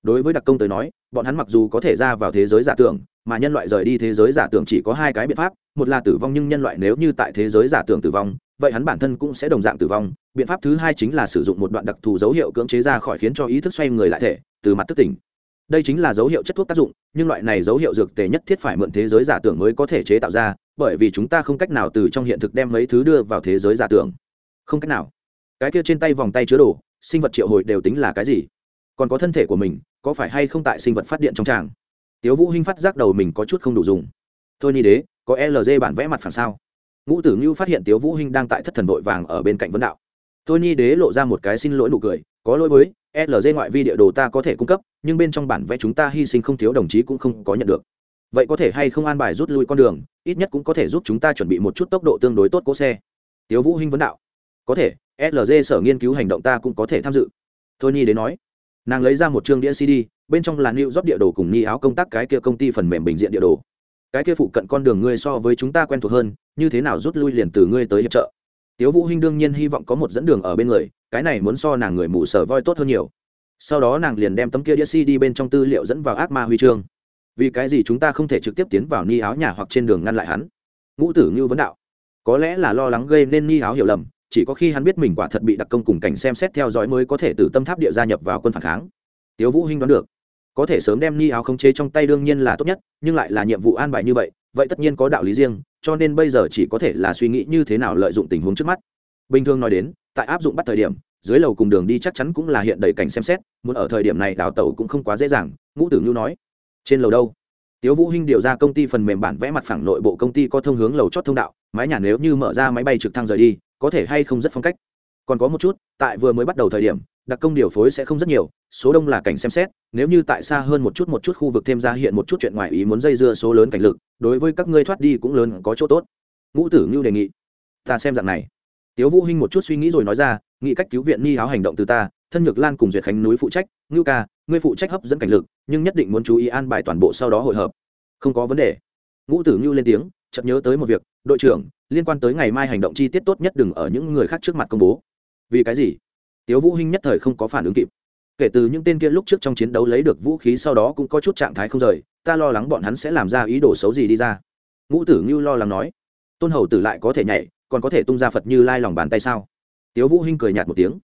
Đối với đặc công tới nói, bọn hắn mặc dù có thể ra vào thế giới giả tưởng, mà nhân loại rời đi thế giới giả tưởng chỉ có hai cái biện pháp, một là tử vong nhưng nhân loại nếu như tại thế giới giả tưởng tử vong, vậy hắn bản thân cũng sẽ đồng dạng tử vong. Biện pháp thứ hai chính là sử dụng một đoạn đặc thù dấu hiệu cưỡng chế ra khỏi khiến cho ý thức xoay người lại thể, từ mặt thức tỉnh đây chính là dấu hiệu chất thuốc tác dụng, nhưng loại này dấu hiệu dược tề nhất thiết phải mượn thế giới giả tưởng mới có thể chế tạo ra, bởi vì chúng ta không cách nào từ trong hiện thực đem mấy thứ đưa vào thế giới giả tưởng. Không cách nào. Cái kia trên tay vòng tay chứa đồ, sinh vật triệu hồi đều tính là cái gì? Còn có thân thể của mình, có phải hay không tại sinh vật phát điện trong tràng? Tiếu vũ hinh phát giác đầu mình có chút không đủ dùng. Thôi ni đế, có lg bản vẽ mặt phản sao? Ngũ tử ngưu phát hiện tiếu vũ hinh đang tại thất thần vội vàng ở bên cạnh vấn đạo. Thôi ni đế lộ ra một cái xin lỗi nụ cười, có lỗi với lg ngoại vi địa đồ ta có thể cung cấp, nhưng bên trong bản vẽ chúng ta hy sinh không thiếu đồng chí cũng không có nhận được. Vậy có thể hay không an bài rút lui con đường, ít nhất cũng có thể giúp chúng ta chuẩn bị một chút tốc độ tương đối tốt cỗ xe. Tiếu vũ hinh vấn đạo. Có thể lg sở nghiên cứu hành động ta cũng có thể tham dự. Thôi nhi đến nói. Nàng lấy ra một chương đĩa cd bên trong là new job địa đồ cùng ni áo công tác cái kia công ty phần mềm bình diện địa đồ. Cái kia phụ cận con đường ngươi so với chúng ta quen thuộc hơn, như thế nào rút lui liền từ ngươi tới hiệp trợ? Tiếu vũ hinh đương nhiên hy vọng có một dẫn đường ở bên người cái này muốn so nàng người mù sở voi tốt hơn nhiều. Sau đó nàng liền đem tấm kia đĩa cd bên trong tư liệu dẫn vào ác ma huy chương. Vì cái gì chúng ta không thể trực tiếp tiến vào ni áo nhà hoặc trên đường ngăn lại hắn? Ngũ tử như vấn đạo. Có lẽ là lo lắng gây nên ni áo hiểu lầm, chỉ có khi hắn biết mình quả thật bị đặc công cùng cảnh xem xét theo dõi mới có thể từ tâm tháp địa gia nhập vào quân phản kháng. Tiếu vũ hinh đoán được. Có thể sớm đem ni áo khống chế trong tay đương nhiên là tốt nhất, nhưng lại là nhiệm vụ an bài như vậy vậy tất nhiên có đạo lý riêng, cho nên bây giờ chỉ có thể là suy nghĩ như thế nào lợi dụng tình huống trước mắt bình thường nói đến, tại áp dụng bắt thời điểm, dưới lầu cùng đường đi chắc chắn cũng là hiện đầy cảnh xem xét, muốn ở thời điểm này đào tẩu cũng không quá dễ dàng, ngũ tử nhu nói. Trên lầu đâu? Tiếu vũ hinh điều ra công ty phần mềm bản vẽ mặt phẳng nội bộ công ty có thông hướng lầu chót thông đạo, mái nhà nếu như mở ra máy bay trực thăng rời đi, có thể hay không rất phong cách. Còn có một chút, tại vừa mới bắt đầu thời điểm, đặc công điều phối sẽ không rất nhiều, số đông là cảnh xem xét, nếu như tại xa hơn một chút một chút khu vực thêm ra hiện một chút chuyện ngoài ý muốn dây dưa số lớn cảnh lực, đối với các ngươi thoát đi cũng lớn có chỗ tốt. Ngũ tử ngưu đề nghị. Ta xem dạng này tiếu vũ hinh một chút suy nghĩ rồi nói ra, nghĩ cách cứu viện ni áo hành động từ ta, thân nhược lan cùng duyệt khánh núi phụ trách, ngưu ca, ngươi phụ trách hấp dẫn cảnh lực, nhưng nhất định muốn chú ý an bài toàn bộ sau đó hội hợp. Không có vấn đề. Ngũ tử ngưu lên tiếng, chợt nhớ tới một việc, đội trưởng, liên quan tới ngày mai hành động chi tiết tốt nhất đừng ở những người khác trước mặt công bố. Vì cái gì? Tiếu vũ hinh nhất thời không có phản ứng kịp. Kể từ những tên kia lúc trước trong chiến đấu lấy được vũ khí sau đó cũng có chút trạng thái không rời, ta lo lắng bọn hắn sẽ làm ra ý đồ xấu gì đi ra. Ngũ tử ngưu lo lắng nói. Tôn hầu tử lại có thể nhảy còn có thể tung ra phật như lai lòng bàn tay sao? Tiếu vũ hinh cười nhạt một tiếng.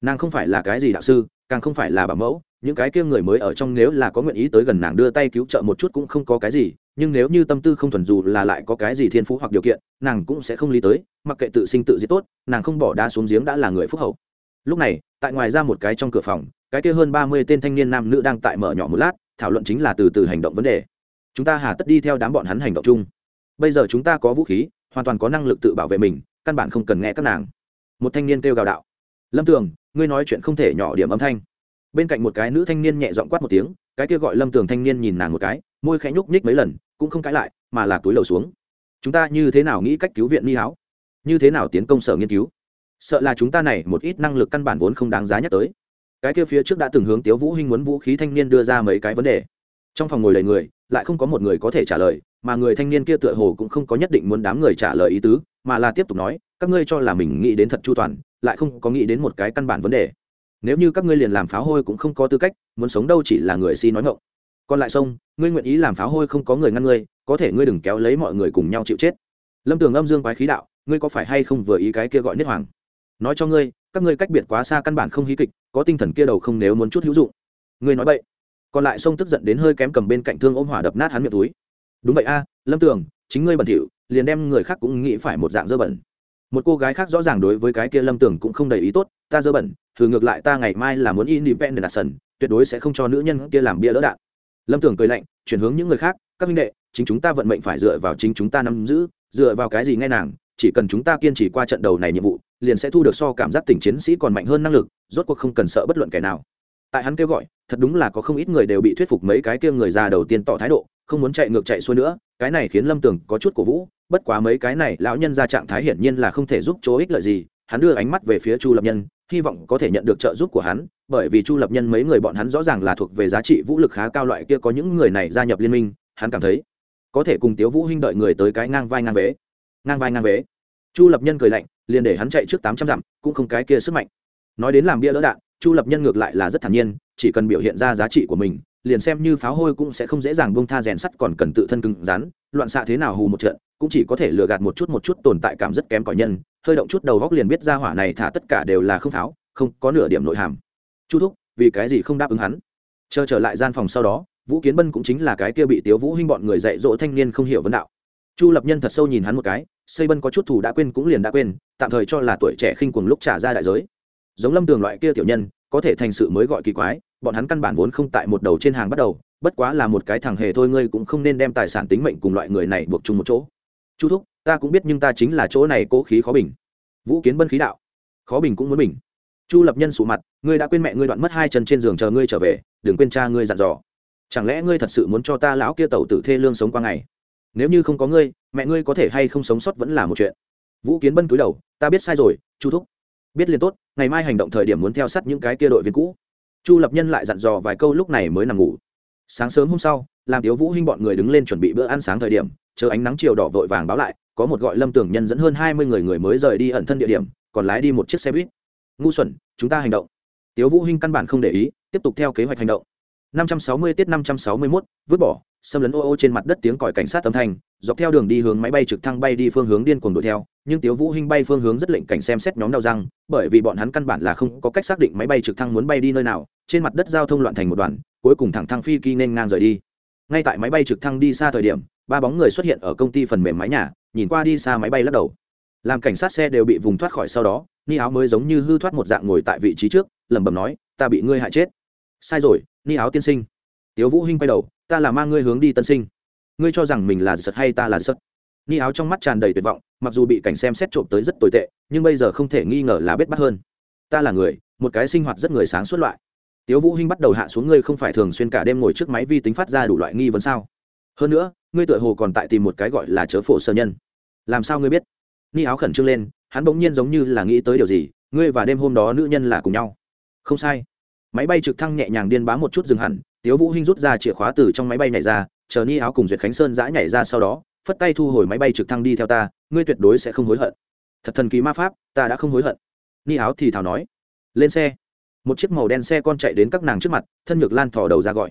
Nàng không phải là cái gì đạo sư, càng không phải là bảo mẫu, những cái kia người mới ở trong nếu là có nguyện ý tới gần nàng đưa tay cứu trợ một chút cũng không có cái gì, nhưng nếu như tâm tư không thuần dù là lại có cái gì thiên phú hoặc điều kiện, nàng cũng sẽ không lý tới, mặc kệ tự sinh tự diệt tốt, nàng không bỏ đá xuống giếng đã là người phúc hậu. Lúc này, tại ngoài ra một cái trong cửa phòng, cái kia hơn ba mươi tên thanh niên nam nữ đang tại mở nhỏ một lát, thảo luận chính là từ từ hành động vấn đề. Chúng ta hà tất đi theo đám bọn hắn hành động chung. Bây giờ chúng ta có vũ khí hoàn toàn có năng lực tự bảo vệ mình, căn bản không cần nghe các nàng. Một thanh niên kêu gào đạo. Lâm tường, ngươi nói chuyện không thể nhỏ điểm âm thanh. Bên cạnh một cái nữ thanh niên nhẹ giọng quát một tiếng, cái kia gọi lâm tường thanh niên nhìn nàng một cái, môi khẽ nhúc nhích mấy lần, cũng không cãi lại, mà là túi lầu xuống. Chúng ta như thế nào nghĩ cách cứu viện ni háo? Như thế nào tiến công sở nghiên cứu? Sợ là chúng ta này một ít năng lực căn bản vốn không đáng giá nhắc tới. Cái kia phía trước đã từng hướng tiếu vũ hinh muốn vũ khí thanh niên đưa ra mấy cái vấn đề. Trong phòng ngồi đầy người, lại không có một người có thể trả lời mà người thanh niên kia tựa hồ cũng không có nhất định muốn đám người trả lời ý tứ, mà là tiếp tục nói, các ngươi cho là mình nghĩ đến thật chu toàn, lại không có nghĩ đến một cái căn bản vấn đề. Nếu như các ngươi liền làm pháo hôi cũng không có tư cách, muốn sống đâu chỉ là người si nói ngộng còn lại sông, ngươi nguyện ý làm pháo hôi không có người ngăn ngươi, có thể ngươi đừng kéo lấy mọi người cùng nhau chịu chết. Lâm tường âm dương quái khí đạo, ngươi có phải hay không vừa ý cái kia gọi niết hoàng? Nói cho ngươi, các ngươi cách biệt quá xa căn bản không hí kịch, có tinh thần kia đầu không nếu muốn chút hữu dụng. Ngươi nói vậy còn lại sông tức giận đến hơi kém cầm bên cạnh thương ôm hỏa đập nát hắn miệng túi đúng vậy a, lâm tường, chính ngươi bẩn thỉu, liền đem người khác cũng nghĩ phải một dạng dơ bẩn. Một cô gái khác rõ ràng đối với cái kia lâm tường cũng không đầy ý tốt, ta dơ bẩn, thử ngược lại ta ngày mai là muốn independent sần tuyệt đối sẽ không cho nữ nhân kia làm bia đỡ đạn. Lâm tường cười lạnh, chuyển hướng những người khác, các minh đệ, chính chúng ta vận mệnh phải dựa vào chính chúng ta nắm giữ, dựa vào cái gì nghe nàng, chỉ cần chúng ta kiên trì qua trận đầu này nhiệm vụ, liền sẽ thu được so cảm giác tình chiến sĩ còn mạnh hơn năng lực, rốt cuộc không cần sợ bất luận kẻ nào. Tại hắn kêu gọi, thật đúng là có không ít người đều bị thuyết phục mấy cái kia người già đầu tiên tỏ thái độ không muốn chạy ngược chạy xuôi nữa, cái này khiến lâm tường có chút cổ vũ, bất quá mấy cái này lão nhân ra trạng thái hiển nhiên là không thể giúp chỗ ích lợi gì, hắn đưa ánh mắt về phía chu lập nhân, hy vọng có thể nhận được trợ giúp của hắn, bởi vì chu lập nhân mấy người bọn hắn rõ ràng là thuộc về giá trị vũ lực khá cao loại kia có những người này gia nhập liên minh, hắn cảm thấy có thể cùng tiếu vũ huynh đợi người tới cái ngang vai ngang vế, ngang vai ngang vế. Chu lập nhân cười lạnh, liền để hắn chạy trước tám trăm dặm, cũng không cái kia sức mạnh. Nói đến làm bia đỡ đạn chu lập nhân ngược lại là rất thản nhiên, chỉ cần biểu hiện ra giá trị của mình, liền xem như pháo hôi cũng sẽ không dễ dàng bông tha rèn sắt còn cần tự thân cứng rắn, loạn xạ thế nào hù một trận, cũng chỉ có thể lừa gạt một chút một chút tồn tại cảm rất kém cỏi nhân, hơi động chút đầu góc liền biết ra hỏa này thả tất cả đều là không pháo, không có nửa điểm nội hàm. Chu thúc, vì cái gì không đáp ứng hắn? Chờ trở lại gian phòng sau đó, vũ kiến bân cũng chính là cái kia bị tiếu vũ huynh bọn người dạy dỗ thanh niên không hiểu vấn đạo. Chu lập nhân thật sâu nhìn hắn một cái, xây bân có chút thủ đã quên cũng liền đã quên, tạm thời cho là tuổi trẻ khinh cuồng lúc trả ra đại giới giống lâm tường loại kia tiểu nhân, có thể thành sự mới gọi kỳ quái, bọn hắn căn bản vốn không tại một đầu trên hàng bắt đầu, bất quá là một cái thằng hề thôi ngươi cũng không nên đem tài sản tính mệnh cùng loại người này buộc chung một chỗ. Chu thúc, ta cũng biết nhưng ta chính là chỗ này cố khí khó bình. Vũ kiến bân khí đạo, khó bình cũng muốn bình. Chu lập nhân sụ mặt, ngươi đã quên mẹ ngươi đoạn mất hai chân trên giường chờ ngươi trở về, đừng quên cha ngươi dặn dò. Chẳng lẽ ngươi thật sự muốn cho ta lão kia tẩu tử thê lương sống qua ngày? Nếu như không có ngươi, mẹ ngươi có thể hay không sống sót vẫn là một chuyện. Vũ kiến bân cúi đầu, ta biết sai rồi, chu thúc biết liền tốt, ngày mai hành động thời điểm muốn theo sát những cái kia đội viên cũ. Chu lập nhân lại dặn dò vài câu lúc này mới nằm ngủ. Sáng sớm hôm sau, làm tiếu vũ hinh bọn người đứng lên chuẩn bị bữa ăn sáng thời điểm, chờ ánh nắng chiều đỏ vội vàng báo lại, có một gọi lâm tưởng nhân dẫn hơn hai mươi người người mới rời đi ẩn thân địa điểm, còn lái đi một chiếc xe buýt. Ngu xuẩn, chúng ta hành động. Tiếu vũ hinh căn bản không để ý, tiếp tục theo kế hoạch hành động. 560 tiết 561, vứt bỏ xâm lấn ô ô trên mặt đất tiếng còi cảnh sát âm thanh dọc theo đường đi hướng máy bay trực thăng bay đi phương hướng điên cuồng đuổi theo nhưng tiếu vũ hinh bay phương hướng rất lệnh cảnh xem xét nhóm đau răng bởi vì bọn hắn căn bản là không có cách xác định máy bay trực thăng muốn bay đi nơi nào trên mặt đất giao thông loạn thành một đoàn cuối cùng thẳng thăng phi kỳ nên ngang rời đi. Ngay tại máy bay trực thăng đi xa thời điểm ba bóng người xuất hiện ở công ty phần mềm mái nhà nhìn qua đi xa máy bay lắc đầu. Làm cảnh sát xe đều bị vùng thoát khỏi sau đó ni áo mới giống như hư thoát một dạng ngồi tại vị trí trước lẩm bẩm nói ta bị ngươi hại chết. Sai rồi ni áo tiên sinh. Tiếu vũ hinh quay đầu, ta là mang ngươi hướng đi tân sinh. Ngươi cho rằng mình là giật hay ta là giật? Ni áo trong mắt tràn đầy tuyệt vọng, mặc dù bị cảnh xem xét trộm tới rất tồi tệ, nhưng bây giờ không thể nghi ngờ là bết bắt hơn. Ta là người, một cái sinh hoạt rất người sáng suốt loại. Tiếu vũ hinh bắt đầu hạ xuống ngươi không phải thường xuyên cả đêm ngồi trước máy vi tính phát ra đủ loại nghi vấn sao? Hơn nữa, ngươi tựa hồ còn tại tìm một cái gọi là chớ phổ sơ nhân. Làm sao ngươi biết? Ni áo khẩn trương lên, hắn bỗng nhiên giống như là nghĩ tới điều gì, ngươi và đêm hôm đó nữ nhân là cùng nhau. Không sai máy bay trực thăng nhẹ nhàng điên bá một chút dừng hẳn, tiếu vũ hinh rút ra chìa khóa từ trong máy bay nhảy ra, chờ ni áo cùng duyệt khánh sơn giã nhảy ra sau đó, phất tay thu hồi máy bay trực thăng đi theo ta, ngươi tuyệt đối sẽ không hối hận. Thật thần kỳ ma pháp, ta đã không hối hận. Ni áo thì thào nói. Lên xe. Một chiếc màu đen xe con chạy đến các nàng trước mặt, thân nhược lan thò đầu ra gọi.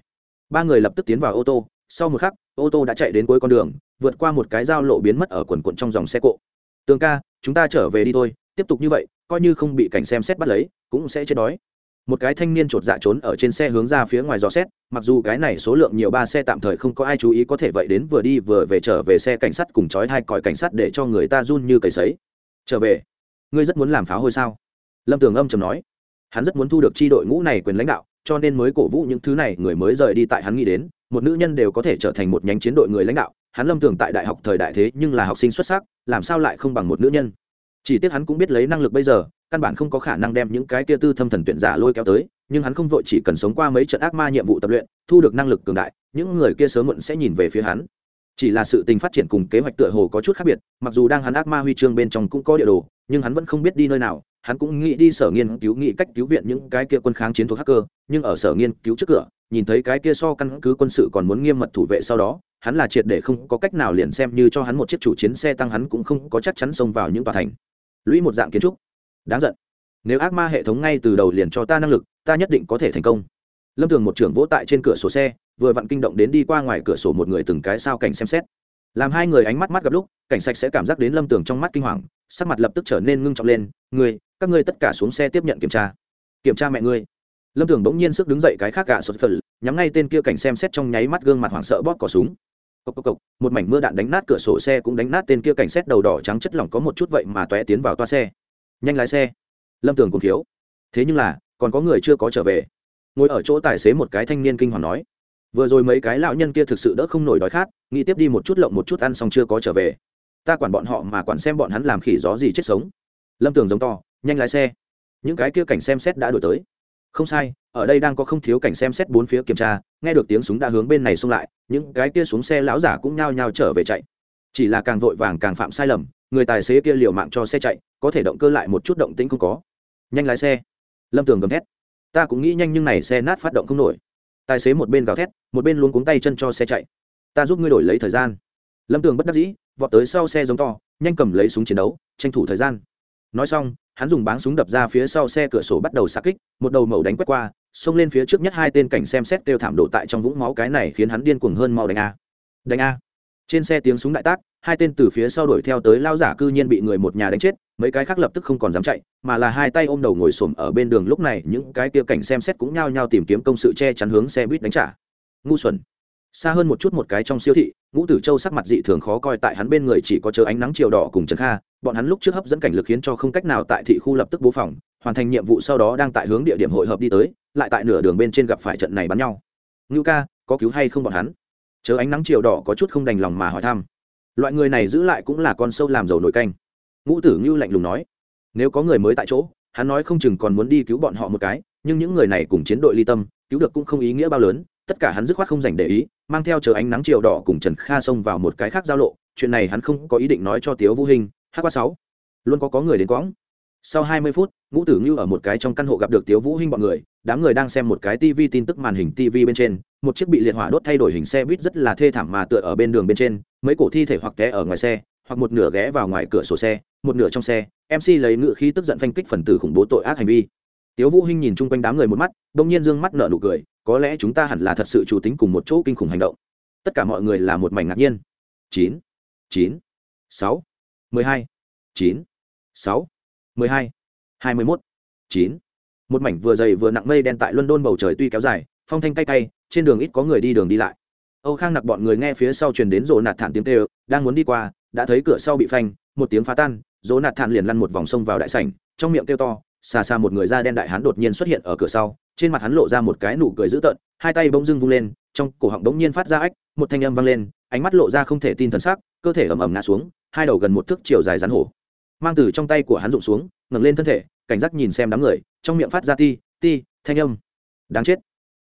Ba người lập tức tiến vào ô tô, sau một khắc, ô tô đã chạy đến cuối con đường, vượt qua một cái giao lộ biến mất ở quần quận trong dòng xe cộ. Tường ca, chúng ta trở về đi thôi, tiếp tục như vậy, coi như không bị cảnh xem xét bắt lấy, cũng sẽ chết đói một cái thanh niên chột dạ trốn ở trên xe hướng ra phía ngoài dò xét, mặc dù cái này số lượng nhiều ba xe tạm thời không có ai chú ý có thể vậy đến vừa đi vừa về trở về xe cảnh sát cùng chói hai còi cảnh sát để cho người ta run như cầy sấy. Trở về? Ngươi rất muốn làm pháo hôi sao? Lâm tường âm chầm nói. Hắn rất muốn thu được tri đội ngũ này quyền lãnh đạo, cho nên mới cổ vũ những thứ này, người mới rời đi tại hắn nghĩ đến, một nữ nhân đều có thể trở thành một nhánh chiến đội người lãnh đạo. Hắn lâm tường tại đại học thời đại thế nhưng là học sinh xuất sắc, làm sao lại không bằng một nữ nhân? Chỉ tiếc hắn cũng biết lấy năng lực bây giờ, căn bản không có khả năng đem những cái kia tư thâm thần tuyển giả lôi kéo tới, nhưng hắn không vội chỉ cần sống qua mấy trận ác ma nhiệm vụ tập luyện, thu được năng lực cường đại, những người kia sớm muộn sẽ nhìn về phía hắn. Chỉ là sự tình phát triển cùng kế hoạch tựa hồ có chút khác biệt, mặc dù đang hắn ác ma huy chương bên trong cũng có địa đồ, nhưng hắn vẫn không biết đi nơi nào, hắn cũng nghĩ đi sở nghiên cứu nghĩ cách cứu viện những cái kia quân kháng chiến thuộc hacker, nhưng ở sở nghiên cứu trước cửa, nhìn thấy cái kia so căn cứ quân sự còn muốn nghiêm mật thủ vệ sau đó, hắn là triệt để không có cách nào liền xem như cho hắn một chiếc chủ chiến xe tăng hắn cũng không có chắc chắn xông vào những tòa thành lũy một dạng kiến trúc. Đáng giận. Nếu ác ma hệ thống ngay từ đầu liền cho ta năng lực, ta nhất định có thể thành công. Lâm tường một trưởng vỗ tại trên cửa sổ xe, vừa vặn kinh động đến đi qua ngoài cửa sổ một người từng cái sao cảnh xem xét. Làm hai người ánh mắt mắt gặp lúc, cảnh sạch sẽ cảm giác đến lâm tường trong mắt kinh hoàng, sắc mặt lập tức trở nên ngưng trọng lên người các ngươi tất cả xuống xe tiếp nhận kiểm tra. Kiểm tra mẹ ngươi. Lâm tường bỗng nhiên sức đứng dậy cái khác cả sốt phật nhắm ngay tên kia cảnh xem xét trong nháy mắt gương mặt hoảng sợ bóp cỏ súng cộc cộc cộc, một mảnh mưa đạn đánh nát cửa sổ xe cũng đánh nát tên kia cảnh xét đầu đỏ trắng chất lỏng có một chút vậy mà toé tiến vào toa xe. Nhanh lái xe. Lâm tường cùng thiếu thế nhưng là, còn có người chưa có trở về. Ngồi ở chỗ tài xế một cái thanh niên kinh hoàng nói. Vừa rồi mấy cái lão nhân kia thực sự đỡ không nổi đói khát, nghĩ tiếp đi một chút lộng một chút ăn xong chưa có trở về. Ta quản bọn họ mà quản xem bọn hắn làm khỉ gió gì chết sống. Lâm tường giống to, nhanh lái xe. Những cái kia cảnh xem xét đã đổi tới không sai, ở đây đang có không thiếu cảnh xem xét bốn phía kiểm tra, nghe được tiếng súng đã hướng bên này xông lại, những cái kia xuống xe lão giả cũng nhao nhao trở về chạy. Chỉ là càng vội vàng càng phạm sai lầm, người tài xế kia liều mạng cho xe chạy, có thể động cơ lại một chút động tĩnh không có. Nhanh lái xe. Lâm tường gầm thét. Ta cũng nghĩ nhanh nhưng này xe nát phát động không nổi. Tài xế một bên gào thét, một bên luôn cuống tay chân cho xe chạy. Ta giúp ngươi đổi lấy thời gian. Lâm tường bất đắc dĩ, vọt tới sau xe giống to, nhanh cầm lấy súng chiến đấu, tranh thủ thời gian. Nói xong hắn dùng báng súng đập ra phía sau xe cửa sổ bắt đầu xa kích, một đầu mẩu đánh quét qua, xông lên phía trước nhất hai tên cảnh xem xét đều thảm đổ tại trong vũng máu cái này khiến hắn điên cuồng hơn mau đánh a. Đánh a. Trên xe tiếng súng đại tác, hai tên từ phía sau đuổi theo tới lao giả cư nhiên bị người một nhà đánh chết, mấy cái khác lập tức không còn dám chạy, mà là hai tay ôm đầu ngồi xổm ở bên đường lúc này, những cái kia cảnh xem xét cũng nhao nhao tìm kiếm công sự che chắn hướng xe buýt đánh trả. Ngu xuẩn xa hơn một chút một cái trong siêu thị, ngũ tử châu sắc mặt dị thường khó coi tại hắn bên người chỉ có chờ ánh nắng chiều đỏ cùng trần kha. Bọn hắn lúc trước hấp dẫn cảnh lực khiến cho không cách nào tại thị khu lập tức bố phòng, hoàn thành nhiệm vụ sau đó đang tại hướng địa điểm hội hợp đi tới, lại tại nửa đường bên trên gặp phải trận này bắn nhau. Ngưu ca, có cứu hay không bọn hắn? Chớ ánh nắng chiều đỏ có chút không đành lòng mà hỏi thăm. Loại người này giữ lại cũng là con sâu làm dầu nổi canh. Ngũ tử ngưu lạnh lùng nói, nếu có người mới tại chỗ, hắn nói không chừng còn muốn đi cứu bọn họ một cái, nhưng những người này cùng chiến đội ly tâm, cứu được cũng không ý nghĩa bao lớn tất cả hắn dứt khoát không dành để ý, mang theo chờ ánh nắng chiều đỏ cùng trần kha xông vào một cái khác giao lộ, chuyện này hắn không có ý định nói cho tiếu vũ hình h qua sáu, luôn có có người đến quãng sau hai mươi phút, ngũ tử như ở một cái trong căn hộ gặp được tiếu vũ hinh bọn người, đám người đang xem một cái tv tin tức màn hình tv bên trên, một chiếc bị liệt hỏa đốt thay đổi hình xe buýt rất là thê thảm mà tựa ở bên đường bên trên, mấy cổ thi thể hoặc té ở ngoài xe, hoặc một nửa ghé vào ngoài cửa sổ xe, một nửa trong xe mc lấy ngựa khí tức giận phanh kích phần tử khủng bố tội ác hành vi. Tiếu vũ hinh nhìn chung quanh đám người một mắt, đông nhiên dương mắt nở nụ cười có lẽ chúng ta hẳn là thật sự chủ tính cùng một chỗ kinh khủng hành động. Tất cả mọi người là một mảnh ngạc nhiên. Chín chín, sáu, mười hai, chín, sáu, mười hai hai mươi mốt, chín. Một mảnh vừa dày vừa nặng mây đen tại london bầu trời tuy kéo dài, phong thanh cay cay, trên đường ít có người đi đường đi lại. Âu khang nặc bọn người nghe phía sau truyền đến rộ nạt thản tiếng tê đang muốn đi qua, đã thấy cửa sau bị phanh, một tiếng phá tan rộ nạt thản liền lăn một vòng sông vào đại sảnh, trong miệng kêu to, xa xa một người da đen đại hán đột nhiên xuất hiện ở cửa sau trên mặt hắn lộ ra một cái nụ cười dữ tợn, hai tay bỗng dưng vung lên, trong cổ họng bỗng nhiên phát ra ách, một thanh âm vang lên, ánh mắt lộ ra không thể tin thần sắc, cơ thể ầm ầm ngã xuống, hai đầu gần một thước chiều dài rắn hổ. Mang từ trong tay của hắn rụng xuống, ngẩng lên thân thể, cảnh giác nhìn xem đám người, trong miệng phát ra ti ti, thanh âm. Đáng chết.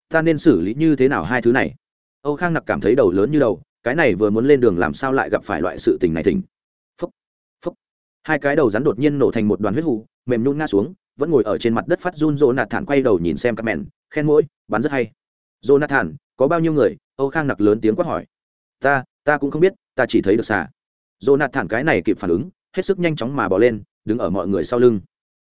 Ta nên xử lý như thế nào hai thứ này? Âu khang nặc cảm thấy đầu lớn như đầu, cái này vừa muốn lên đường làm sao lại gặp phải loại sự tình này thỉnh. Phúc phúc. Hai cái đầu rắn đột nhiên nổ thành một đoàn huyết hụ mềm nhún ngã xuống vẫn ngồi ở trên mặt đất phát run rô nạt thản quay đầu nhìn xem các mẹn khen mỗi bắn rất hay. Rô nạt thản có bao nhiêu người? Âu khang nặc lớn tiếng quát hỏi. Ta ta cũng không biết, ta chỉ thấy được xà. Rô nạt thản cái này kịp phản ứng, hết sức nhanh chóng mà bỏ lên, đứng ở mọi người sau lưng.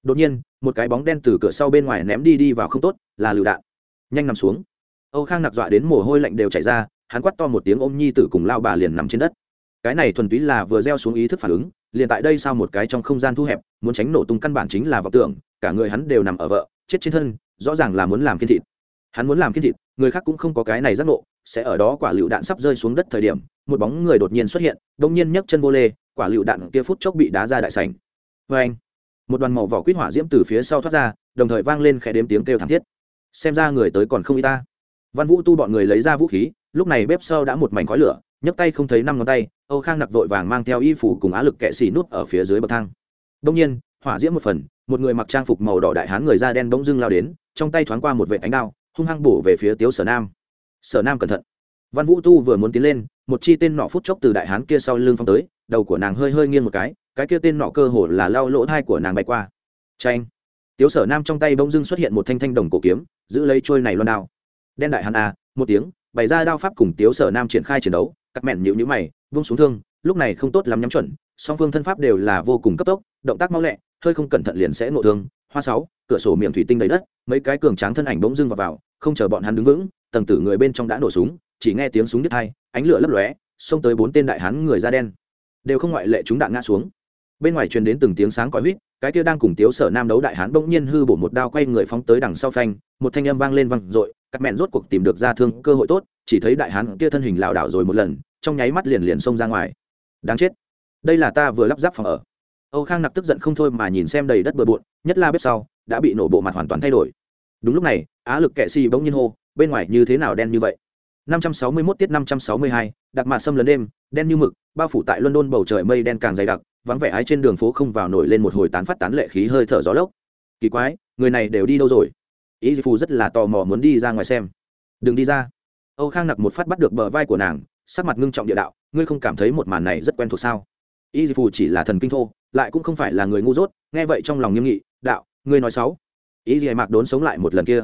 Đột nhiên, một cái bóng đen từ cửa sau bên ngoài ném đi đi vào không tốt, là lựu đạn. Nhanh nằm xuống. Âu khang nặc dọa đến mồ hôi lạnh đều chảy ra, hắn quắt to một tiếng ôm nhi tử cùng lao bà liền nằm trên đất. Cái này thuần túy là vừa gieo xuống ý thức phản ứng, liền tại đây sao một cái trong không gian thu hẹp, muốn tránh nổ tung căn bản chính là vọng tưởng cả người hắn đều nằm ở vợ, chết trên thân, rõ ràng là muốn làm kiên thịt. Hắn muốn làm kiên thịt, người khác cũng không có cái này giác ngộ, sẽ ở đó quả lựu đạn sắp rơi xuống đất thời điểm, một bóng người đột nhiên xuất hiện, đông nhiên nhấc chân vô lê, quả lựu đạn kia phút chốc bị đá ra đại sảnh. Vê anh, một đoàn màu vỏ quýt hỏa diễm từ phía sau thoát ra, đồng thời vang lên khẽ đếm tiếng kêu thảm thiết. Xem ra người tới còn không y ta. Văn vũ tu bọn người lấy ra vũ khí, lúc này bếp sau đã một mảnh khói lửa, nhấc tay không thấy năm ngón tay, âu khang nặc vội vàng mang theo y phủ cùng á lực kệ xì nút ở phía dưới bậc thang. Đông nhiên, hỏa diễm một phần một người mặc trang phục màu đỏ đại hán người da đen bỗng dưng lao đến, trong tay thoáng qua một vệ ánh đao, hung hăng bổ về phía tiếu sở nam. Sở nam cẩn thận. Văn vũ tu vừa muốn tiến lên, một chi tên nọ phút chốc từ đại hán kia sau lưng phong tới, đầu của nàng hơi hơi nghiêng một cái cái kia tên nọ cơ hồ là lao lỗ thai của nàng bay qua. Tranh tiếu sở nam trong tay bỗng dưng xuất hiện một thanh thanh đồng cổ kiếm, giữ lấy trôi này loan đao. Đen đại hán a một tiếng, bày ra đao pháp cùng tiếu sở nam triển khai chiến đấu, cắt mẹn nhịu nhữ mày, vung xuống thương, lúc này không tốt lắm nhắm chuẩn, song phương thân pháp đều là vô cùng cấp tốc, động tác mau lẹ hơi không cẩn thận liền sẽ ngộ thương. Hoa sáu cửa sổ miệng thủy tinh đầy đất mấy cái cường tráng thân ảnh bỗng dưng vào, vào không chờ bọn hắn đứng vững tầng tử người bên trong đã nổ súng chỉ nghe tiếng súng đứt hai ánh lửa lấp lóe xông tới bốn tên đại hán người da đen. Đều không ngoại lệ chúng đạn ngã xuống. Bên ngoài truyền đến từng tiếng sáng còi huýt cái kia đang cùng tiếu sở nam đấu đại hán bỗng nhiên hư bổ một đao quay người phóng tới đằng sau phanh một thanh âm vang lên vang dội các mẹn rốt cuộc tìm được ra thương cơ hội tốt chỉ thấy đại hán kia thân hình lảo đảo rồi một lần trong nháy mắt liền liền xông ra ngoài. Đáng chết. Đây là ta vừa lắp ráp phòng ở âu khang nặc tức giận không thôi mà nhìn xem đầy đất bừa bộn nhất là bếp sau đã bị nổ bộ mặt hoàn toàn thay đổi. Đúng lúc này á lực kệ xì bỗng nhiên hô bên ngoài như thế nào đen như vậy? 561 tiết 562, đặc mạ xâm lấn đêm đen như mực bao phủ tại london bầu trời mây đen càng dày đặc vắng vẻ ái trên đường phố không vào nổi lên một hồi tán phát tán lệ khí hơi thở gió lốc. Kỳ quái người này đều đi đâu rồi? Ý phù rất là tò mò muốn đi ra ngoài xem. Đừng đi ra. Âu khang nặc một phát bắt được bờ vai của nàng sắc mặt ngưng trọng địa đạo ngươi không cảm thấy một màn này rất quen thuộc sao? Y phù chỉ là thần kinh thô, lại cũng không phải là người ngu dốt, nghe vậy trong lòng nghiêm nghị, đạo, ngươi nói sáu y gì mạc đốn sống lại một lần kia.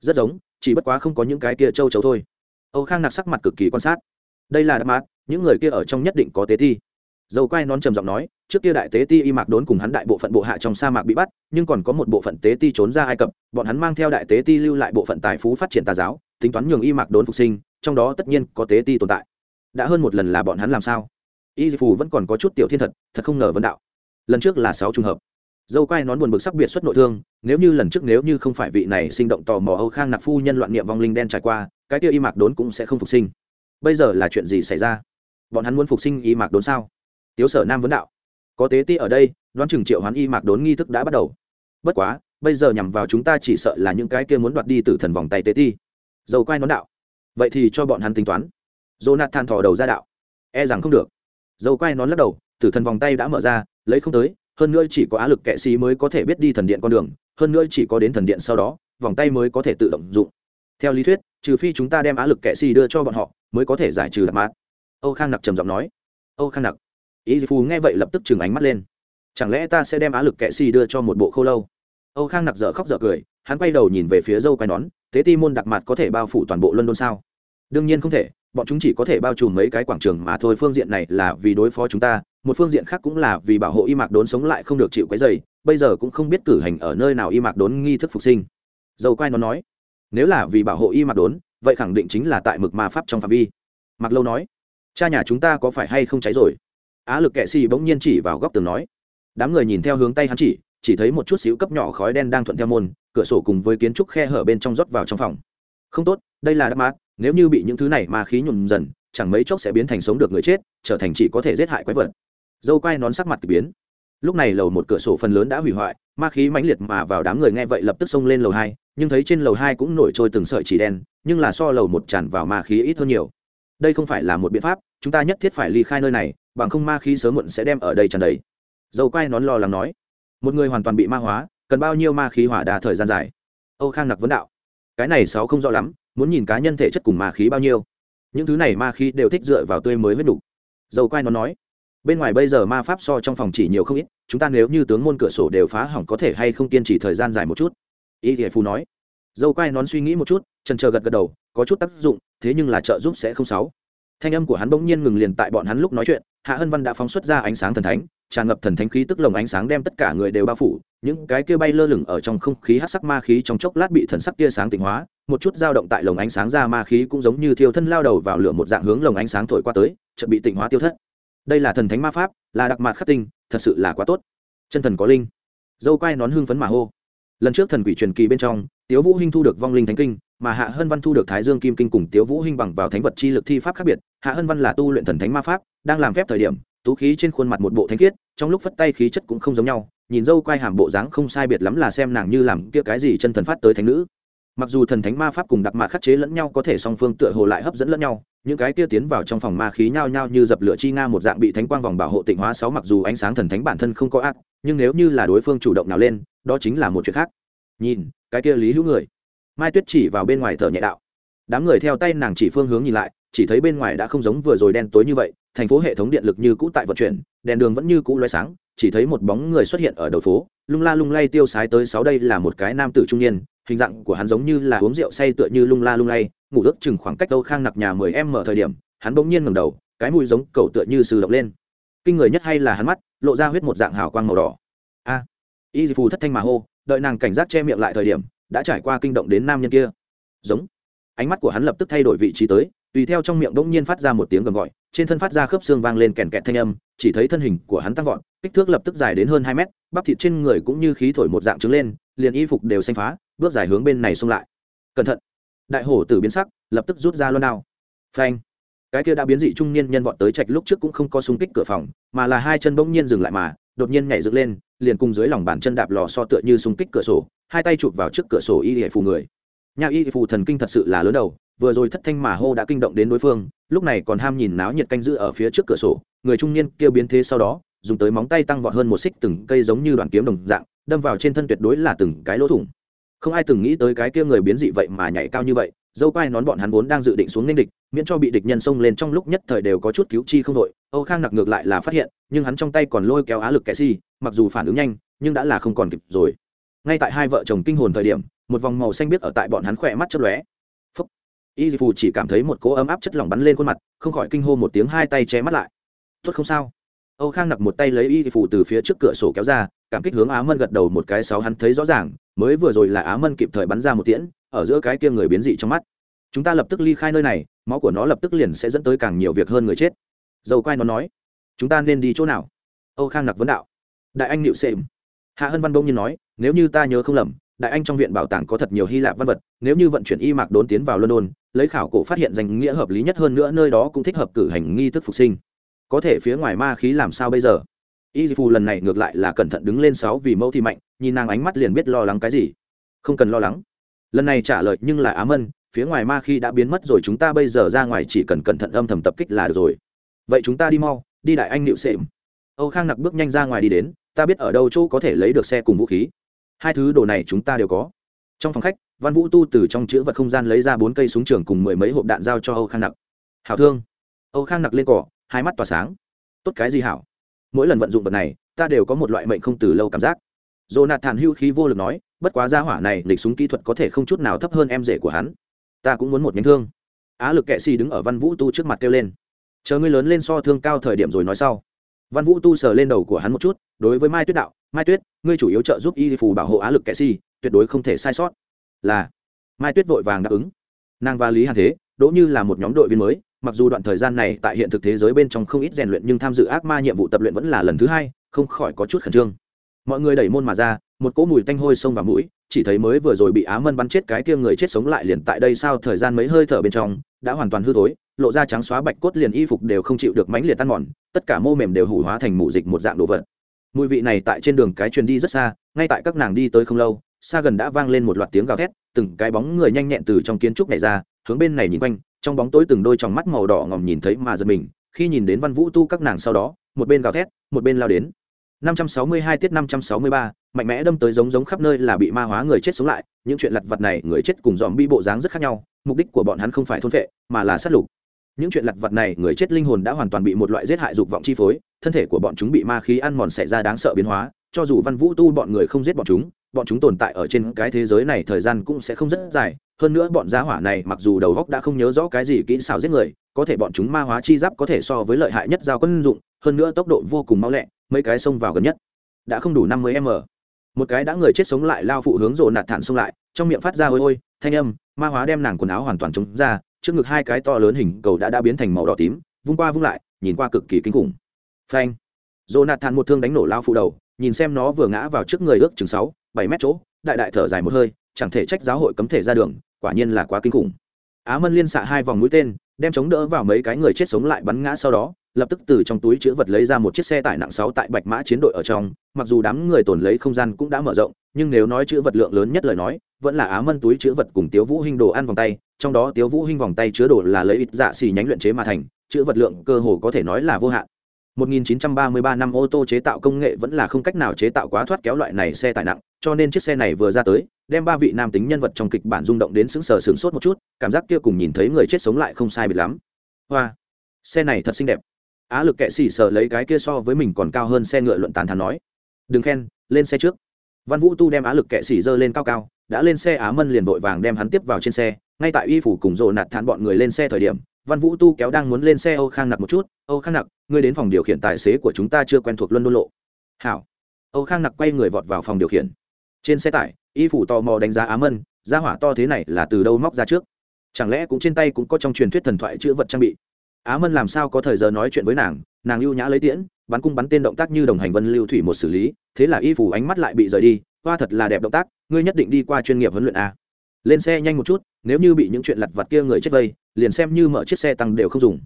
Rất giống, chỉ bất quá không có những cái kia châu chấu thôi. Âu khang nặc sắc mặt cực kỳ quan sát. Đây là đáp mát những người kia ở trong nhất định có tế ti. Dầu quai nón trầm giọng nói, trước kia đại tế ti y mạc đốn cùng hắn đại bộ phận bộ hạ trong sa mạc bị bắt, nhưng còn có một bộ phận tế ti trốn ra ai cập, bọn hắn mang theo đại tế ti lưu lại bộ phận tài phú phát triển tà giáo, tính toán nhường y mạc đốn phục sinh, trong đó tất nhiên có tế ti tồn tại. Đã hơn một lần là bọn hắn làm sao? Y phù vẫn còn có chút tiểu thiên thật thật không ngờ vấn đạo. Lần trước là sáu trường hợp. Dâu quai nón buồn bực sắc biệt xuất nội thương, nếu như lần trước nếu như không phải vị này sinh động tò mò âu khang nạp phu nhân loạn niệm vong linh đen trải qua, cái kia y mạc đốn cũng sẽ không phục sinh. Bây giờ là chuyện gì xảy ra? Bọn hắn muốn phục sinh y mạc đốn sao? Tiếu sở nam vấn đạo. Có tế ti ở đây, đoán chừng triệu hoán y mạc đốn nghi thức đã bắt đầu. Bất quá, bây giờ nhằm vào chúng ta chỉ sợ là những cái kia muốn đoạt đi từ thần vòng tay tế ti. Dầu quai nón đạo. Vậy thì cho bọn hắn tính toán. Jonathan thò đầu ra đạo. E rằng không được dầu quai nón lắc đầu, tử thần vòng tay đã mở ra, lấy không tới, hơn nữa chỉ có á lực kệ sĩ mới có thể biết đi thần điện con đường, hơn nữa chỉ có đến thần điện sau đó, vòng tay mới có thể tự động dụng. Theo lý thuyết, trừ phi chúng ta đem á lực kệ sĩ đưa cho bọn họ, mới có thể giải trừ đặc mát âu khang nặc trầm giọng nói. Âu khang nặc. Ý phù nghe vậy lập tức chừng ánh mắt lên. Chẳng lẽ ta sẽ đem á lực kệ sĩ đưa cho một bộ khâu lâu? Âu khang nặc dở khóc dở cười, hắn quay đầu nhìn về phía dâu quai nón. Thế ti môn đặc mặt có thể bao phủ toàn bộ london sao? Đương nhiên không thể bọn chúng chỉ có thể bao trùm mấy cái quảng trường mà thôi. Phương diện này là vì đối phó chúng ta, một phương diện khác cũng là vì bảo hộ y mạc đốn sống lại không được chịu cái dày bây giờ cũng không biết cử hành ở nơi nào y mạc đốn nghi thức phục sinh. Dầu quai nó nói, nếu là vì bảo hộ y mạc đốn, vậy khẳng định chính là tại mực ma pháp trong phạm vi. Mặc lâu nói, cha nhà chúng ta có phải hay không cháy rồi? Á lực kệ xì bỗng nhiên chỉ vào góc tường nói, đám người nhìn theo hướng tay hắn chỉ chỉ thấy một chút xíu cấp nhỏ khói đen đang thuận theo môn, cửa sổ cùng với kiến trúc khe hở bên trong rót vào trong phòng. Không tốt, đây là đắc mát nếu như bị những thứ này mà khí nhuộm dần, chẳng mấy chốc sẽ biến thành sống được người chết, trở thành chỉ có thể giết hại quái vật. Dâu quai nón sắc mặt k ỳ biến. Lúc này lầu một cửa sổ phần lớn đã hủy hoại, ma khí mãnh liệt mà vào đám người nghe vậy lập tức xông lên lầu hai, nhưng thấy trên lầu hai cũng nổi trôi từng sợi chỉ đen, nhưng là so lầu một tràn vào ma khí ít hơn nhiều. Đây không phải là một biện pháp, chúng ta nhất thiết phải ly khai nơi này, bằng không ma khí sớm muộn sẽ đem ở đây tràn đầy. Dâu quai nón lo lắng nói. Một người hoàn toàn bị ma hóa, cần bao nhiêu ma khí hỏa đà thời gian dài? Âu khang nặc vấn đạo. Cái này sáu không rõ lắm muốn nhìn cá nhân thể chất cùng ma khí bao nhiêu. Những thứ này ma khí đều thích dựa vào tươi mới huyết đủ dầu quai nón nói, bên ngoài bây giờ ma pháp so trong phòng chỉ nhiều không ít, chúng ta nếu như tướng môn cửa sổ đều phá hỏng có thể hay không kiên trì thời gian dài một chút? Y thể phù nói. Dâu quai nón suy nghĩ một chút trần chờ gật gật đầu, có chút tác dụng, thế nhưng là trợ giúp sẽ không sáu thanh âm của hắn bỗng nhiên ngừng liền tại bọn hắn lúc nói chuyện, hạ hân văn đã phóng xuất ra ánh sáng thần thánh, tràn ngập thần thánh khí tức lồng ánh sáng đem tất cả người đều bao phủ, những cái kia bay lơ lửng ở trong không khí hát sắc ma khí trong chốc lát bị thần sắc tia sáng tịnh hóa một chút dao động tại lồng ánh sáng ra ma khí cũng giống như thiêu thân lao đầu vào lửa một dạng hướng lồng ánh sáng thổi qua tới, chợt bị tịnh hóa tiêu thất. Đây là thần thánh ma pháp, là đặc mạt khắc tinh, thật sự là quá tốt. Chân thần có linh. Dâu quai nón hưng phấn mà hô. Lần trước thần quỷ truyền kỳ bên trong, tiếu vũ hinh thu được vong linh thánh kinh, mà hạ hân văn thu được thái dương kim kinh cùng tiếu vũ hinh bằng vào thánh vật chi lực thi pháp khác biệt. Hạ hân văn là tu luyện thần thánh ma pháp, đang làm phép thời điểm, tú khí trên khuôn mặt một bộ thánh khiết, trong lúc phất tay khí chất cũng không giống nhau, nhìn dâu quai hàm bộ dáng không sai biệt lắm là xem nàng như làm kia cái gì chân thần phát tới thánh nữ mặc dù thần thánh ma pháp cùng đặc mạ khắc chế lẫn nhau có thể song phương tựa hồ lại hấp dẫn lẫn nhau, những cái kia tiến vào trong phòng ma khí nhao nhao như dập lửa chi nga một dạng bị thánh quang vòng bảo hộ tịnh hóa sáu mặc dù ánh sáng thần thánh bản thân không có ác, nhưng nếu như là đối phương chủ động nào lên, đó chính là một chuyện khác. Nhìn, cái kia lý hữu người. Mai tuyết chỉ vào bên ngoài thở nhẹ đạo. Đám người theo tay nàng chỉ phương hướng nhìn lại, chỉ thấy bên ngoài đã không giống vừa rồi đen tối như vậy, thành phố hệ thống điện lực như cũ tại vận chuyển, đèn đường vẫn như cũ loay sáng, chỉ thấy một bóng người xuất hiện ở đầu phố, lung la lung lay tiêu sái tới sáu đây là một cái nam tử trung niên hình dạng của hắn giống như là uống rượu say tựa như lung la lung lay, ngủ ước chừng khoảng cách đâu khang nặc nhà mười em mở thời điểm, hắn bỗng nhiên ngẩng đầu, cái mùi giống cầu tựa như sừ động lên. Kinh người nhất hay là hắn mắt, lộ ra huyết một dạng hào quang màu đỏ. A! Y phù thất thanh mà hô, đợi nàng cảnh giác che miệng lại thời điểm, đã trải qua kinh động đến nam nhân kia. Giống. Ánh mắt của hắn lập tức thay đổi vị trí tới, tùy theo trong miệng bỗng nhiên phát ra một tiếng gầm gọi, trên thân phát ra khớp xương vang lên kèn kẹt thanh âm, chỉ thấy thân hình của hắn tăng vọt, kích thước lập tức dài đến hơn hai mét bắp thịt trên người cũng như khí thổi một dạng trứng lên, liền y phục đều xanh phá, bước dài hướng bên này xông lại. Cẩn thận. Đại hổ tử biến sắc, lập tức rút ra loan đao. Phanh. Cái kia đã biến dị trung niên nhân vọt tới trạch lúc trước cũng không có súng kích cửa phòng, mà là hai chân bỗng nhiên dừng lại mà, đột nhiên nhảy dựng lên, liền cùng dưới lòng bàn chân đạp lò so tựa như súng kích cửa sổ, hai tay chụp vào trước cửa sổ y hệ phù người. Nhà y phù thần kinh thật sự là lớn đầu, vừa rồi thất thanh mà hô đã kinh động đến đối phương, lúc này còn ham nhìn náo nhiệt canh giữ ở phía trước cửa sổ, người trung niên kêu biến thế sau đó dùng tới móng tay tăng vọt hơn một xích từng cây giống như đoàn kiếm đồng dạng, đâm vào trên thân tuyệt đối là từng cái lỗ thủng. Không ai từng nghĩ tới cái kia người biến dị vậy mà nhảy cao như vậy, dâu quai nón bọn hắn vốn đang dự định xuống nên địch, miễn cho bị địch nhân xông lên trong lúc nhất thời đều có chút cứu chi không đội. Âu khang nặc ngược lại là phát hiện, nhưng hắn trong tay còn lôi kéo á lực kẻ si, mặc dù phản ứng nhanh, nhưng đã là không còn kịp rồi. Ngay tại hai vợ chồng kinh hồn thời điểm, một vòng màu xanh biết ở tại bọn hắn khỏe mắt chớp lóe. Phúc. Y phù chỉ cảm thấy một cỗ ấm áp chất lỏng bắn lên khuôn mặt, không khỏi kinh hô một tiếng hai tay che mắt lại. Tốt không sao âu khang nặc một tay lấy y phủ từ phía trước cửa sổ kéo ra, cảm kích hướng á mân gật đầu một cái sáu hắn thấy rõ ràng, mới vừa rồi là á mân kịp thời bắn ra một tiễn, ở giữa cái kia người biến dị trong mắt. Chúng ta lập tức ly khai nơi này, máu của nó lập tức liền sẽ dẫn tới càng nhiều việc hơn người chết. Dầu quai nó nói, chúng ta nên đi chỗ nào? Âu khang nặc vấn đạo. Đại anh nịu xệm hạ hân văn đông nhiên nói, nếu như ta nhớ không lầm, đại anh trong viện bảo tàng có thật nhiều hy lạp văn vật, nếu như vận chuyển y mạc đốn tiến vào london, lấy khảo cổ phát hiện danh nghĩa hợp lý nhất hơn nữa, nơi đó cũng thích hợp cử hành nghi thức phục sinh có thể phía ngoài ma khí làm sao bây giờ? Y phù lần này ngược lại là cẩn thận đứng lên sáu vì mẫu thì mạnh, nhìn nàng ánh mắt liền biết lo lắng cái gì. Không cần lo lắng. Lần này trả lời nhưng là á mân, phía ngoài ma khi đã biến mất rồi, chúng ta bây giờ ra ngoài chỉ cần cẩn thận âm thầm tập kích là được rồi. Vậy chúng ta đi mau, đi đại anh nịu xệm âu khang nặc bước nhanh ra ngoài đi đến, ta biết ở đâu chỗ có thể lấy được xe cùng vũ khí. Hai thứ đồ này chúng ta đều có. Trong phòng khách, văn vũ tu từ trong chữ vật không gian lấy ra bốn cây súng trường cùng mười mấy hộp đạn giao cho âu khang nặc. Hảo thương. Âu khang nặc lên cỏ hai mắt tỏa sáng. Tốt cái gì hảo? Mỗi lần vận dụng vật này, ta đều có một loại mệnh không từ lâu cảm giác. Jonathan nạt thản hưu khí vô lực nói, bất quá ra hỏa này lịch súng kỹ thuật có thể không chút nào thấp hơn em rể của hắn. Ta cũng muốn một nhánh thương. Á lực kệ xì đứng ở văn vũ tu trước mặt kêu lên. Chờ ngươi lớn lên so thương cao thời điểm rồi nói sau. Văn vũ tu sờ lên đầu của hắn một chút, đối với mai tuyết đạo, mai tuyết, ngươi chủ yếu trợ giúp y phù bảo hộ á lực kệ xì tuyệt đối không thể sai sót. Là. Mai tuyết vội vàng đáp ứng. Nàng và lý hàn thế, đỗ như là một nhóm đội viên mới mặc dù đoạn thời gian này tại hiện thực thế giới bên trong không ít rèn luyện nhưng tham dự ác ma nhiệm vụ tập luyện vẫn là lần thứ hai, không khỏi có chút khẩn trương. Mọi người đẩy môn mà ra, một cỗ mùi tanh hôi xông vào mũi, chỉ thấy mới vừa rồi bị á mân bắn chết cái kia người chết sống lại liền tại đây sao thời gian mấy hơi thở bên trong, đã hoàn toàn hư thối, lộ ra trắng xóa bạch cốt liền y phục đều không chịu được mãnh liệt tan mòn, tất cả mô mềm đều hủ hóa thành mù dịch một dạng đồ vật. Mùi vị này tại trên đường cái truyền đi rất xa, ngay tại các nàng đi tới không lâu, xa gần đã vang lên một loạt tiếng gào thét, từng cái bóng người nhanh nhẹn từ trong kiến trúc này ra, hướng bên này nhìn quanh trong bóng tối từng đôi tròng mắt màu đỏ ngòm nhìn thấy mà giật mình khi nhìn đến văn vũ tu các nàng sau đó một bên gào thét một bên lao đến 562 tiết 563, mạnh mẽ đâm tới giống giống khắp nơi là bị ma hóa người chết sống lại, những chuyện lật vật này người chết cùng dòm bi bộ dáng rất khác nhau, mục đích của bọn hắn không phải thôn phệ, mà là sát lục. Những chuyện lật vật này người chết linh hồn đã hoàn toàn bị một loại giết hại dục vọng chi phối, thân thể của bọn chúng bị ma khí ăn mòn xảy ra đáng sợ biến hóa, cho dù Văn Vũ tu bọn người không giết bọn chúng, bọn chúng tồn tại ở trên cái thế giới này thời gian cũng sẽ không rất dài, hơn nữa bọn giá hỏa này mặc dù đầu góc đã không nhớ rõ cái gì kỹ xảo giết người, có thể bọn chúng ma hóa chi giáp có thể so với lợi hại nhất giao quân dụng, hơn nữa tốc độ vô cùng mau lẹ, mấy cái xông vào gần nhất. Đã không đủ năm mươi m. Một cái đã người chết sống lại lao phụ hướng rộ nạt thản xông lại trong miệng phát ra ôi ôi thanh âm ma hóa đem nàng quần áo hoàn toàn chống ra trước ngực hai cái to lớn hình cầu đã đã biến thành màu đỏ tím vung qua vung lại nhìn qua cực kỳ kinh khủng. Phanh. Rộ nạt thản một thương đánh nổ lao phụ đầu nhìn xem nó vừa ngã vào trước người ước chừng sáu bảy mét chỗ đại đại thở dài một hơi chẳng thể trách giáo hội cấm thể ra đường quả nhiên là quá kinh khủng. Á mân liên xạ hai vòng mũi tên, đem chống đỡ vào mấy cái người chết sống lại bắn ngã sau đó, lập tức từ trong túi chữ vật lấy ra một chiếc xe tải nặng sáu tại bạch mã chiến đội ở trong, mặc dù đám người tồn lấy không gian cũng đã mở rộng, nhưng nếu nói chữ vật lượng lớn nhất lời nói, vẫn là á mân túi chữ vật cùng tiếu vũ hinh đồ ăn vòng tay, trong đó tiếu vũ hinh vòng tay chứa đồ là lấy ít dạ xì nhánh luyện chế mà thành chữ vật lượng cơ hồ có thể nói là vô hạn. 1933 năm ô tô chế tạo công nghệ vẫn là không cách nào chế tạo quá thoát kéo loại này xe tải nặng, cho nên chiếc xe này vừa ra tới, đem ba vị nam tính nhân vật trong kịch bản rung động đến sững sờ sững sốt một chút, cảm giác kia cùng nhìn thấy người chết sống lại không sai biệt lắm. Hoa, xe này thật xinh đẹp. Á lực kệ sỉ sờ lấy cái kia so với mình còn cao hơn xe ngựa luận tàn thán nói. Đừng khen, lên xe trước. Văn vũ tu đem á lực kệ sỉ dơ lên cao cao, đã lên xe á mân liền vội vàng đem hắn tiếp vào trên xe, ngay tại y phủ cùng rồ nạt thản bọn người lên xe thời điểm văn vũ tu kéo đang muốn lên xe âu khang nặc một chút. Âu khang nặc, ngươi đến phòng điều khiển tài xế của chúng ta chưa quen thuộc luân đôn lộ. Hảo. Âu khang nặc quay người vọt vào phòng điều khiển. Trên xe tải, y phủ tò mò đánh giá á mân, ra hỏa to thế này là từ đâu móc ra trước? Chẳng lẽ cũng trên tay cũng có trong truyền thuyết thần thoại chữ vật trang bị? Á mân làm sao có thời giờ nói chuyện với nàng? Nàng ưu nhã lấy tiễn, bắn cung bắn tên động tác như đồng hành vân lưu thủy một xử lý. Thế là y phủ ánh mắt lại bị rời đi. Hoa thật là đẹp động tác, ngươi nhất định đi qua chuyên nghiệp huấn luyện a. Lên xe nhanh một chút, nếu như bị những chuyện lặt vặt kia người chết vây liền xem như mở chiếc xe tăng đều không dùng.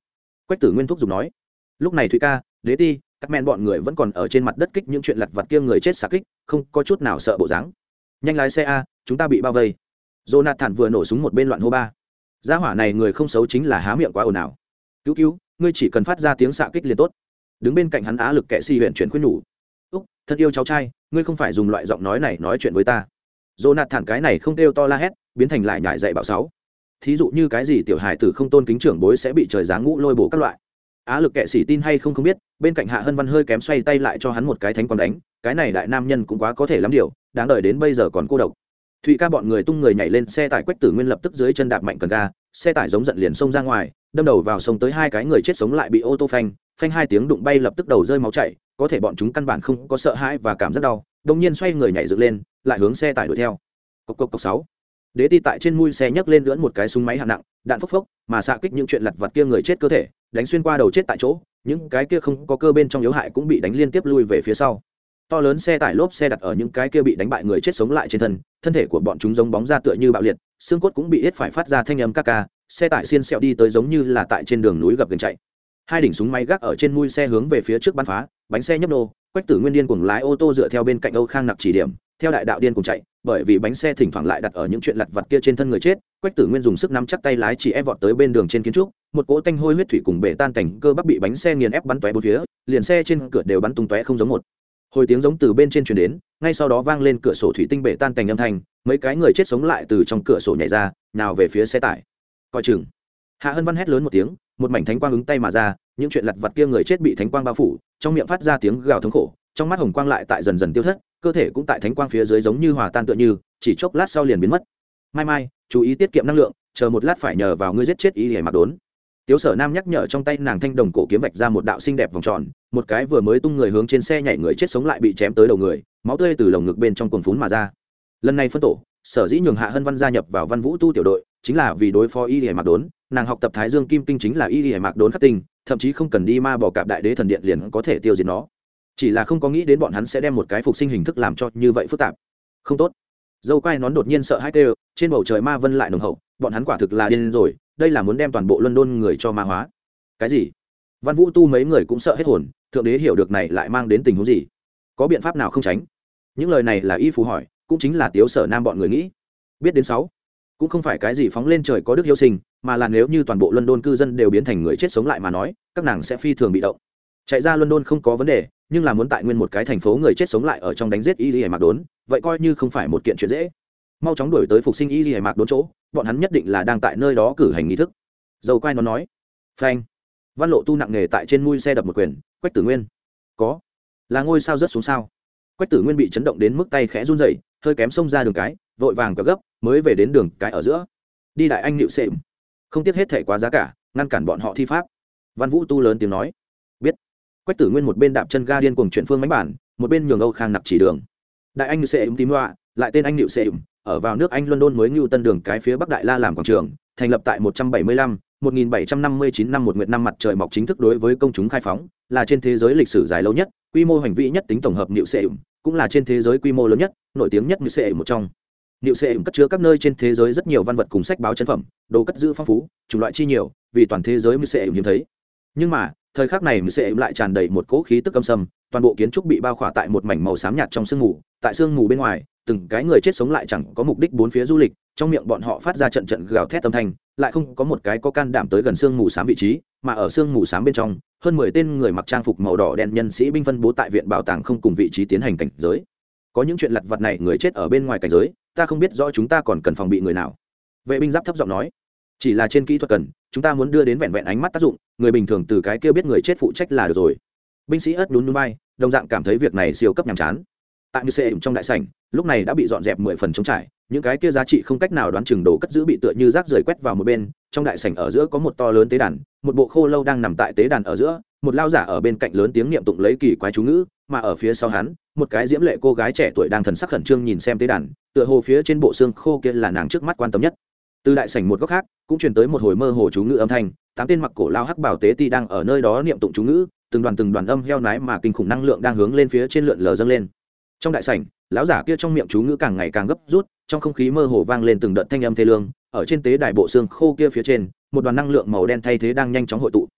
Quách tử nguyên thúc dùng nói, lúc này thụy ca, đế ti, các men bọn người vẫn còn ở trên mặt đất kích những chuyện lặt vặt kia người chết xạ kích, không có chút nào sợ bộ dáng. Nhanh lái xe a, chúng ta bị bao vây. Jonathan vừa nổ súng một bên loạn hô ba. Gia hỏa này người không xấu chính là há miệng quá ồn ào. Cứu cứu, ngươi chỉ cần phát ra tiếng xạ kích liền tốt. Đứng bên cạnh hắn á lực kệ si huyện chuyển khuyên nhủ. Úc, thân yêu cháu trai, ngươi không phải dùng loại giọng nói này nói chuyện với ta. Jonathan nạt thản cái này không kêu to la hét, biến thành lại nhại dạy bảo sáu thí dụ như cái gì tiểu hài tử không tôn kính trưởng bối sẽ bị trời giáng ngũ lôi bổ các loại. Á lực kệ sĩ tin hay không không biết, bên cạnh hạ hân văn hơi kém xoay tay lại cho hắn một cái thánh còn đánh, cái này đại nam nhân cũng quá có thể lắm điều, đáng đợi đến bây giờ còn cô độc. Thụy ca bọn người tung người nhảy lên, xe tải quách tử nguyên lập tức dưới chân đạp mạnh cần ga, xe tải giống giận liền xông ra ngoài, đâm đầu vào sông tới hai cái người chết sống lại bị ô tô phanh phanh hai tiếng đụng bay lập tức đầu rơi máu chảy, có thể bọn chúng căn bản không có sợ hãi và cảm giác đau đông nhiên xoay người nhảy dựng lên, lại hướng xe tải đuổi theo. Cốc cốc cốc sáu đế ti tại trên mui xe nhấc lên lưỡn một cái súng máy hạng nặng, đạn phốc phốc, mà xạ kích những chuyện lặt vặt kia người chết cơ thể, đánh xuyên qua đầu chết tại chỗ, những cái kia không có cơ bên trong yếu hại cũng bị đánh liên tiếp lui về phía sau. To lớn xe tải lốp xe đặt ở những cái kia bị đánh bại người chết sống lại trên thân thân thể của bọn chúng giống bóng ra tựa như bạo liệt, xương cốt cũng bị ít phải phát ra thanh âm ca ca, xe tải xiên xẹo đi tới giống như là tại trên đường núi gập gần chạy. Hai đỉnh súng máy gác ở trên mui xe hướng về phía trước bắn phá, bánh xe nhấp nô, quách tử nguyên điên cuồng lái ô tô dựa theo bên cạnh âu khang nặc chỉ điểm theo đại đạo điên cùng chạy, bởi vì bánh xe thỉnh thoảng lại đặt ở những chuyện lặt vặt kia trên thân người chết, quách tử nguyên dùng sức nắm chắc tay lái chỉ ép vọt tới bên đường trên kiến trúc, một cỗ tanh hôi huyết thủy cùng bể tan cảnh cơ bắp bị bánh xe nghiền ép bắn tóe bốn phía, liền xe trên cửa đều bắn tung tóe không giống một. Hồi tiếng giống từ bên trên truyền đến, ngay sau đó vang lên cửa sổ thủy tinh bể tan cảnh âm thanh, mấy cái người chết sống lại từ trong cửa sổ nhảy ra, nào về phía xe tải. Coi chừng. Hạ hân văn hét lớn một tiếng, một mảnh thánh quang ứng tay mà ra, những chuyện lặt vặt kia người chết bị thánh quang bao phủ, trong miệng phát ra tiếng gào thống khổ, trong mắt hồng quang lại tại dần dần tiêu thất cơ thể cũng tại thánh quang phía dưới giống như hòa tan tựa như, chỉ chốc lát sau liền biến mất. Mai mai, chú ý tiết kiệm năng lượng, chờ một lát phải nhờ vào ngươi giết chết ý hề mặc đốn. Tiếu sở nam nhắc nhở trong tay nàng thanh đồng cổ kiếm vạch ra một đạo xinh đẹp vòng tròn, một cái vừa mới tung người hướng trên xe nhảy người chết sống lại bị chém tới đầu người, máu tươi từ lồng ngực bên trong cồn phún mà ra. Lần này phân tổ, sở dĩ nhường hạ hân văn gia nhập vào văn vũ tu tiểu đội, chính là vì đối phó y hề mạc đốn, nàng học tập thái dương kim kinh chính là y hề mạc đốn khắc tinh, thậm chí không cần đi ma bỏ cạp đại đế thần điện liền có thể tiêu diệt nó chỉ là không có nghĩ đến bọn hắn sẽ đem một cái phục sinh hình thức làm cho như vậy phức tạp. Không tốt. Dâu quai nón đột nhiên sợ hãi tê trên bầu trời ma vân lại nồng hậu, bọn hắn quả thực là điên rồi, đây là muốn đem toàn bộ luân đôn người cho ma hóa. Cái gì? Văn vũ tu mấy người cũng sợ hết hồn, thượng đế hiểu được này lại mang đến tình huống gì? Có biện pháp nào không tránh? Những lời này là y phú hỏi, cũng chính là tiếu sở nam bọn người nghĩ. Biết đến sáu. Cũng không phải cái gì phóng lên trời có đức yêu sinh, mà là nếu như toàn bộ luân đôn cư dân đều biến thành người chết sống lại mà nói, các nàng sẽ phi thường bị động. Chạy ra luân đôn không có vấn đề nhưng là muốn tại nguyên một cái thành phố người chết sống lại ở trong đánh giết y lìa mạc đốn, vậy coi như không phải một kiện chuyện dễ. Mau chóng đuổi tới phục sinh y lìa mạc đốn chỗ, bọn hắn nhất định là đang tại nơi đó cử hành nghi thức. Dầu quay nó nói, phanh. Văn lộ tu nặng nghề tại trên mui xe đập một quyền, quách tử nguyên. Có. Là ngôi sao rớt xuống sao? Quách tử nguyên bị chấn động đến mức tay khẽ run dậy hơi kém xông ra đường cái, vội vàng kéo gấp, mới về đến đường cái ở giữa. Đi đại anh nịu xệm không tiếc hết thể quá giá cả, ngăn cản bọn họ thi pháp. Văn vũ tu lớn tiếng nói quách tử nguyên một bên đạp chân ga điên cuồng chuyển phương máy bản một bên nhường âu khang nặc chỉ đường. Đại anh nịu ứng tím loạ lại tên anh nịu xệm ở vào nước anh london mới ngưu tân đường cái phía bắc đại la làm quảng trường thành lập tại 175, 1759 năm một nguyệt năm mặt trời mọc chính thức đối với công chúng khai phóng là trên thế giới lịch sử dài lâu nhất quy mô hành vi nhất tính tổng hợp nịu xệ cũng là trên thế giới quy mô lớn nhất nổi tiếng nhất nịu xệ một trong. Nịu xệ cất chứa các nơi trên thế giới rất nhiều văn vật cùng sách báo chân phẩm đồ cất giữ phong phú chủng loại chi nhiều vì toàn thế giới nịu xệ hiếm thấy. Nhưng mà thời khắc này sẽ lại tràn đầy một cỗ khí tức âm sầm toàn bộ kiến trúc bị bao khỏa tại một mảnh màu xám nhạt trong sương mù, tại sương mù bên ngoài, từng cái người chết sống lại chẳng có mục đích bốn phía du lịch, trong miệng bọn họ phát ra trận trận gào thét âm thanh, lại không có một cái có can đảm tới gần sương mù xám vị trí, mà ở sương mù xám bên trong, hơn mười tên người mặc trang phục màu đỏ đen nhân sĩ binh phân bố tại viện bảo tàng không cùng vị trí tiến hành cảnh giới. Có những chuyện lặt vặt này người chết ở bên ngoài cảnh giới, ta không biết rõ chúng ta còn cần phòng bị người nào. Vệ binh giáp thấp giọng nói, chỉ là trên kỹ thuật cần chúng ta muốn đưa đến vẹn vẹn ánh mắt tác dụng, người bình thường từ cái kia biết người chết phụ trách là được rồi. Binh sĩ ất nhún núi bay đồng dạng cảm thấy việc này siêu cấp nhàm chán. Tại như xe trong đại sảnh, lúc này đã bị dọn dẹp mười phần trống trải, những cái kia giá trị không cách nào đoán chừng đồ cất giữ bị tựa như rác rời quét vào một bên, trong đại sảnh ở giữa có một to lớn tế đàn, một bộ khô lâu đang nằm tại tế đàn ở giữa, một lao giả ở bên cạnh lớn tiếng niệm tụng lấy kỳ quái chú ngữ, mà ở phía sau hắn, một cái diễm lệ cô gái trẻ tuổi đang thần sắc khẩn trương nhìn xem tế đàn, tựa hồ phía trên bộ xương khô kia là nàng trước mắt quan tâm nhất từ đại sảnh một góc khác, cũng truyền tới một hồi mơ hồ chú ngữ âm thanh, tám tên mặc cổ lao hắc bảo tế ti đang ở nơi đó niệm tụng chú ngữ, từng đoàn từng đoàn âm heo nái mà kinh khủng năng lượng đang hướng lên phía trên lượn lờ dâng lên. Trong đại sảnh, lão giả kia trong miệng chú ngữ càng ngày càng gấp rút, trong không khí mơ hồ vang lên từng đợt thanh âm thê lương, ở trên tế đài bộ xương khô kia phía trên, một đoàn năng lượng màu đen thay thế đang nhanh chóng hội tụ.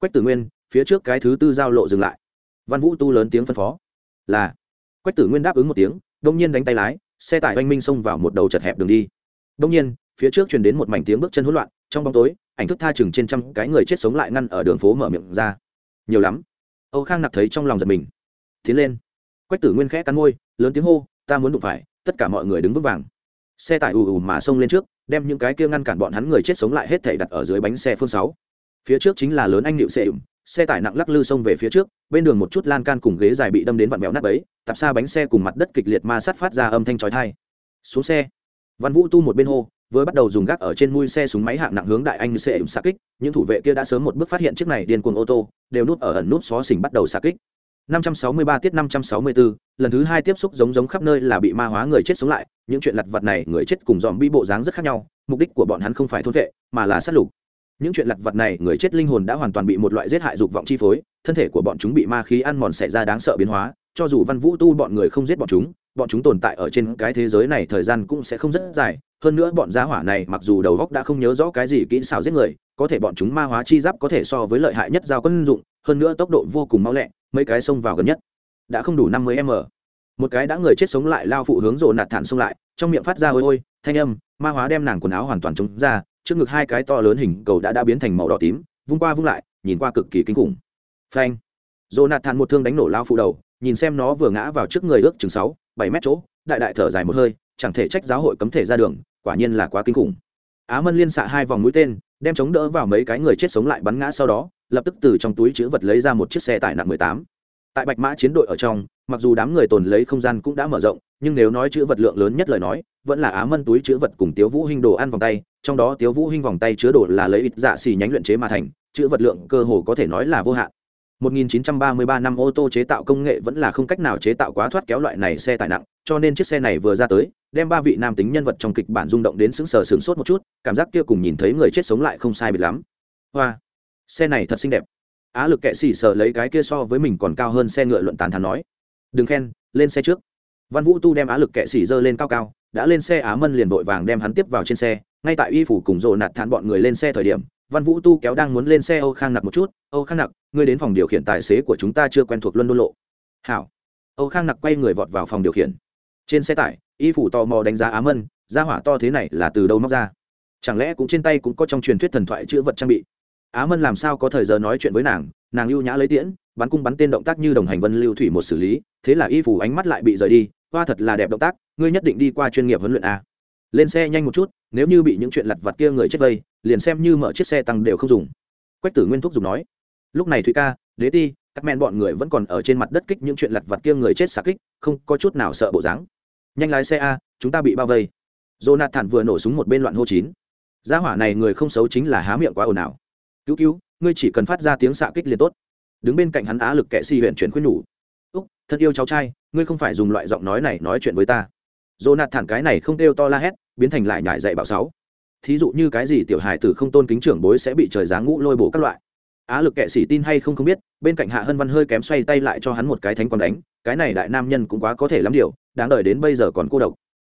Quách tử nguyên, phía trước cái thứ tư giao lộ dừng lại. Văn vũ tu lớn tiếng phân phó. Là. Quách tử nguyên đáp ứng một tiếng, đông nhiên đánh tay lái, xe tải oanh minh xông vào một đầu chật hẹp đường đi. Đông nhiên phía trước truyền đến một mảnh tiếng bước chân hỗn loạn, trong bóng tối, ảnh thức tha chừng trên trăm cái người chết sống lại ngăn ở đường phố mở miệng ra. Nhiều lắm. Âu khang nặc thấy trong lòng giật mình. Tiến lên. Quách tử nguyên khẽ cắn môi, lớn tiếng hô, ta muốn đụng phải, tất cả mọi người đứng vững vàng. Xe tải ù ù mà xông lên trước, đem những cái kia ngăn cản bọn hắn người chết sống lại hết thể đặt ở dưới bánh xe phương sáu. Phía trước chính là lớn anh nịu xe ủng xe tải nặng lắc lư xông về phía trước, bên đường một chút lan can cùng ghế dài bị đâm đến vặn vẹo nát ấy tạp xa bánh xe cùng mặt đất kịch liệt ma sát phát ra âm thanh chói tai. Xuống xe. Văn vũ tu một bên hô vừa bắt đầu dùng gác ở trên mui xe súng máy hạng nặng hướng đại anh xe ủng xạ kích những thủ vệ kia đã sớm một bước phát hiện chiếc này điên cuồng ô tô đều núp ở ẩn nút xó xỉnh bắt đầu xạ kích 563 tiết 564, lần thứ hai tiếp xúc giống giống khắp nơi là bị ma hóa người chết sống lại, những chuyện lặt vặt này người chết cùng dòm bi bộ dáng rất khác nhau, mục đích của bọn hắn không phải thôn vệ, mà là sát lục. Những chuyện lặt vặt này người chết linh hồn đã hoàn toàn bị một loại giết hại dục vọng chi phối, thân thể của bọn chúng bị ma khí ăn mòn xảy ra đáng sợ biến hóa, cho dù Văn Vũ tu bọn người không giết bọn chúng, bọn chúng tồn tại ở trên cái thế giới này thời gian cũng sẽ không rất dài, hơn nữa bọn giá hỏa này mặc dù đầu óc đã không nhớ rõ cái gì kỹ xảo giết người, có thể bọn chúng ma hóa chi giáp có thể so với lợi hại nhất giao quân dụng, hơn nữa tốc độ vô cùng mau lẹ, mấy cái xông vào gần nhất đã không đủ năm mươi m. Một cái đã người chết sống lại lao phụ hướng rộ nạt thản xông lại trong miệng phát ra ôi ôi thanh âm ma hóa đem nàng quần áo hoàn toàn chống ra trước ngực hai cái to lớn hình cầu đã đã biến thành màu đỏ tím vung qua vung lại nhìn qua cực kỳ kinh khủng. Phanh. Rộ nạt thản một thương đánh nổ lao phụ đầu nhìn xem nó vừa ngã vào trước người ước chừng sáu bảy mét chỗ đại đại thở dài một hơi chẳng thể trách giáo hội cấm thể ra đường quả nhiên là quá kinh khủng. Á mân liên xạ hai vòng mũi tên, đem chống đỡ vào mấy cái người chết sống lại bắn ngã sau đó, lập tức từ trong túi chữ vật lấy ra một chiếc xe tải nặng mười tám. Tại bạch mã chiến đội ở trong, mặc dù đám người tồn lấy không gian cũng đã mở rộng, nhưng nếu nói chữ vật lượng lớn nhất lời nói, vẫn là á mân túi chữ vật cùng tiếu vũ hinh đồ ăn vòng tay, trong đó tiếu vũ hinh vòng tay chứa đồ là lấy ít dạ xì nhánh luyện chế mà thành, chữ vật lượng cơ hồ có thể nói là vô hạn. 1933 năm ô tô chế tạo công nghệ vẫn là không cách nào chế tạo quá thoát kéo loại này xe tải nặng, cho nên chiếc xe này vừa ra tới, đem ba vị nam tính nhân vật trong kịch bản rung động đến sững sờ sững sốt một chút, cảm giác kia cùng nhìn thấy người chết sống lại không sai biệt lắm. Hoa, xe này thật xinh đẹp. Á lực kệ sỉ sờ lấy cái kia so với mình còn cao hơn xe ngựa luận tàn thán nói. Đừng khen lên xe trước. Văn vũ tu đem á lực kệ sỉ giơ lên cao cao đã lên xe á mân liền vội vàng đem hắn tiếp vào trên xe ngay tại y phủ cùng rồ nạt thản bọn người lên xe thời điểm văn vũ tu kéo đang muốn lên xe âu khang nặc một chút. Âu khang nặc, ngươi đến phòng điều khiển tài xế của chúng ta chưa quen thuộc luân đôn lộ. Hảo. Âu khang nặc quay người vọt vào phòng điều khiển. Trên xe tải, y phủ tò mò đánh giá á mân, ra hỏa to thế này là từ đâu móc ra? Chẳng lẽ cũng trên tay cũng có trong truyền thuyết thần thoại chữ vật trang bị? Á mân làm sao có thời giờ nói chuyện với nàng nàng ưu nhã lấy tiễn, bắn cung bắn tên động tác như đồng hành vân lưu thủy một xử lý, thế là y phủ ánh mắt lại bị rời đi. Hoa thật là đẹp động tác, ngươi nhất định đi qua chuyên nghiệp huấn luyện a. Lên xe nhanh một chút, nếu như bị những chuyện lặt vặt kia người chết vây liền xem như mở chiếc xe tăng đều không dùng. Quách tử nguyên thúc dùng nói, lúc này thụy ca, đế ti, các men bọn người vẫn còn ở trên mặt đất kích những chuyện lặt vặt kia người chết xả kích, không có chút nào sợ bộ dáng. Nhanh lái xe a, chúng ta bị bao vây. Jonathan vừa nổ súng một bên loạn hô chín. Gia hỏa này người không xấu chính là há miệng quá ồn ào. Cứu cứu, ngươi chỉ cần phát ra tiếng xạ kích liền tốt. Đứng bên cạnh hắn á lực kệ si huyện chuyển khuyên nhủ. Úc, thân yêu cháu trai, ngươi không phải dùng loại giọng nói này nói chuyện với ta. Jonathan cái này không kêu to la hét, biến thành lại nhải dạy bảo sáu thí dụ như cái gì tiểu hài tử không tôn kính trưởng bối sẽ bị trời giáng ngũ lôi bổ các loại. Á lực kệ sĩ tin hay không không biết, bên cạnh hạ hân văn hơi kém xoay tay lại cho hắn một cái thánh còn đánh, cái này đại nam nhân cũng quá có thể lắm điều, đáng đợi đến bây giờ còn cô độc.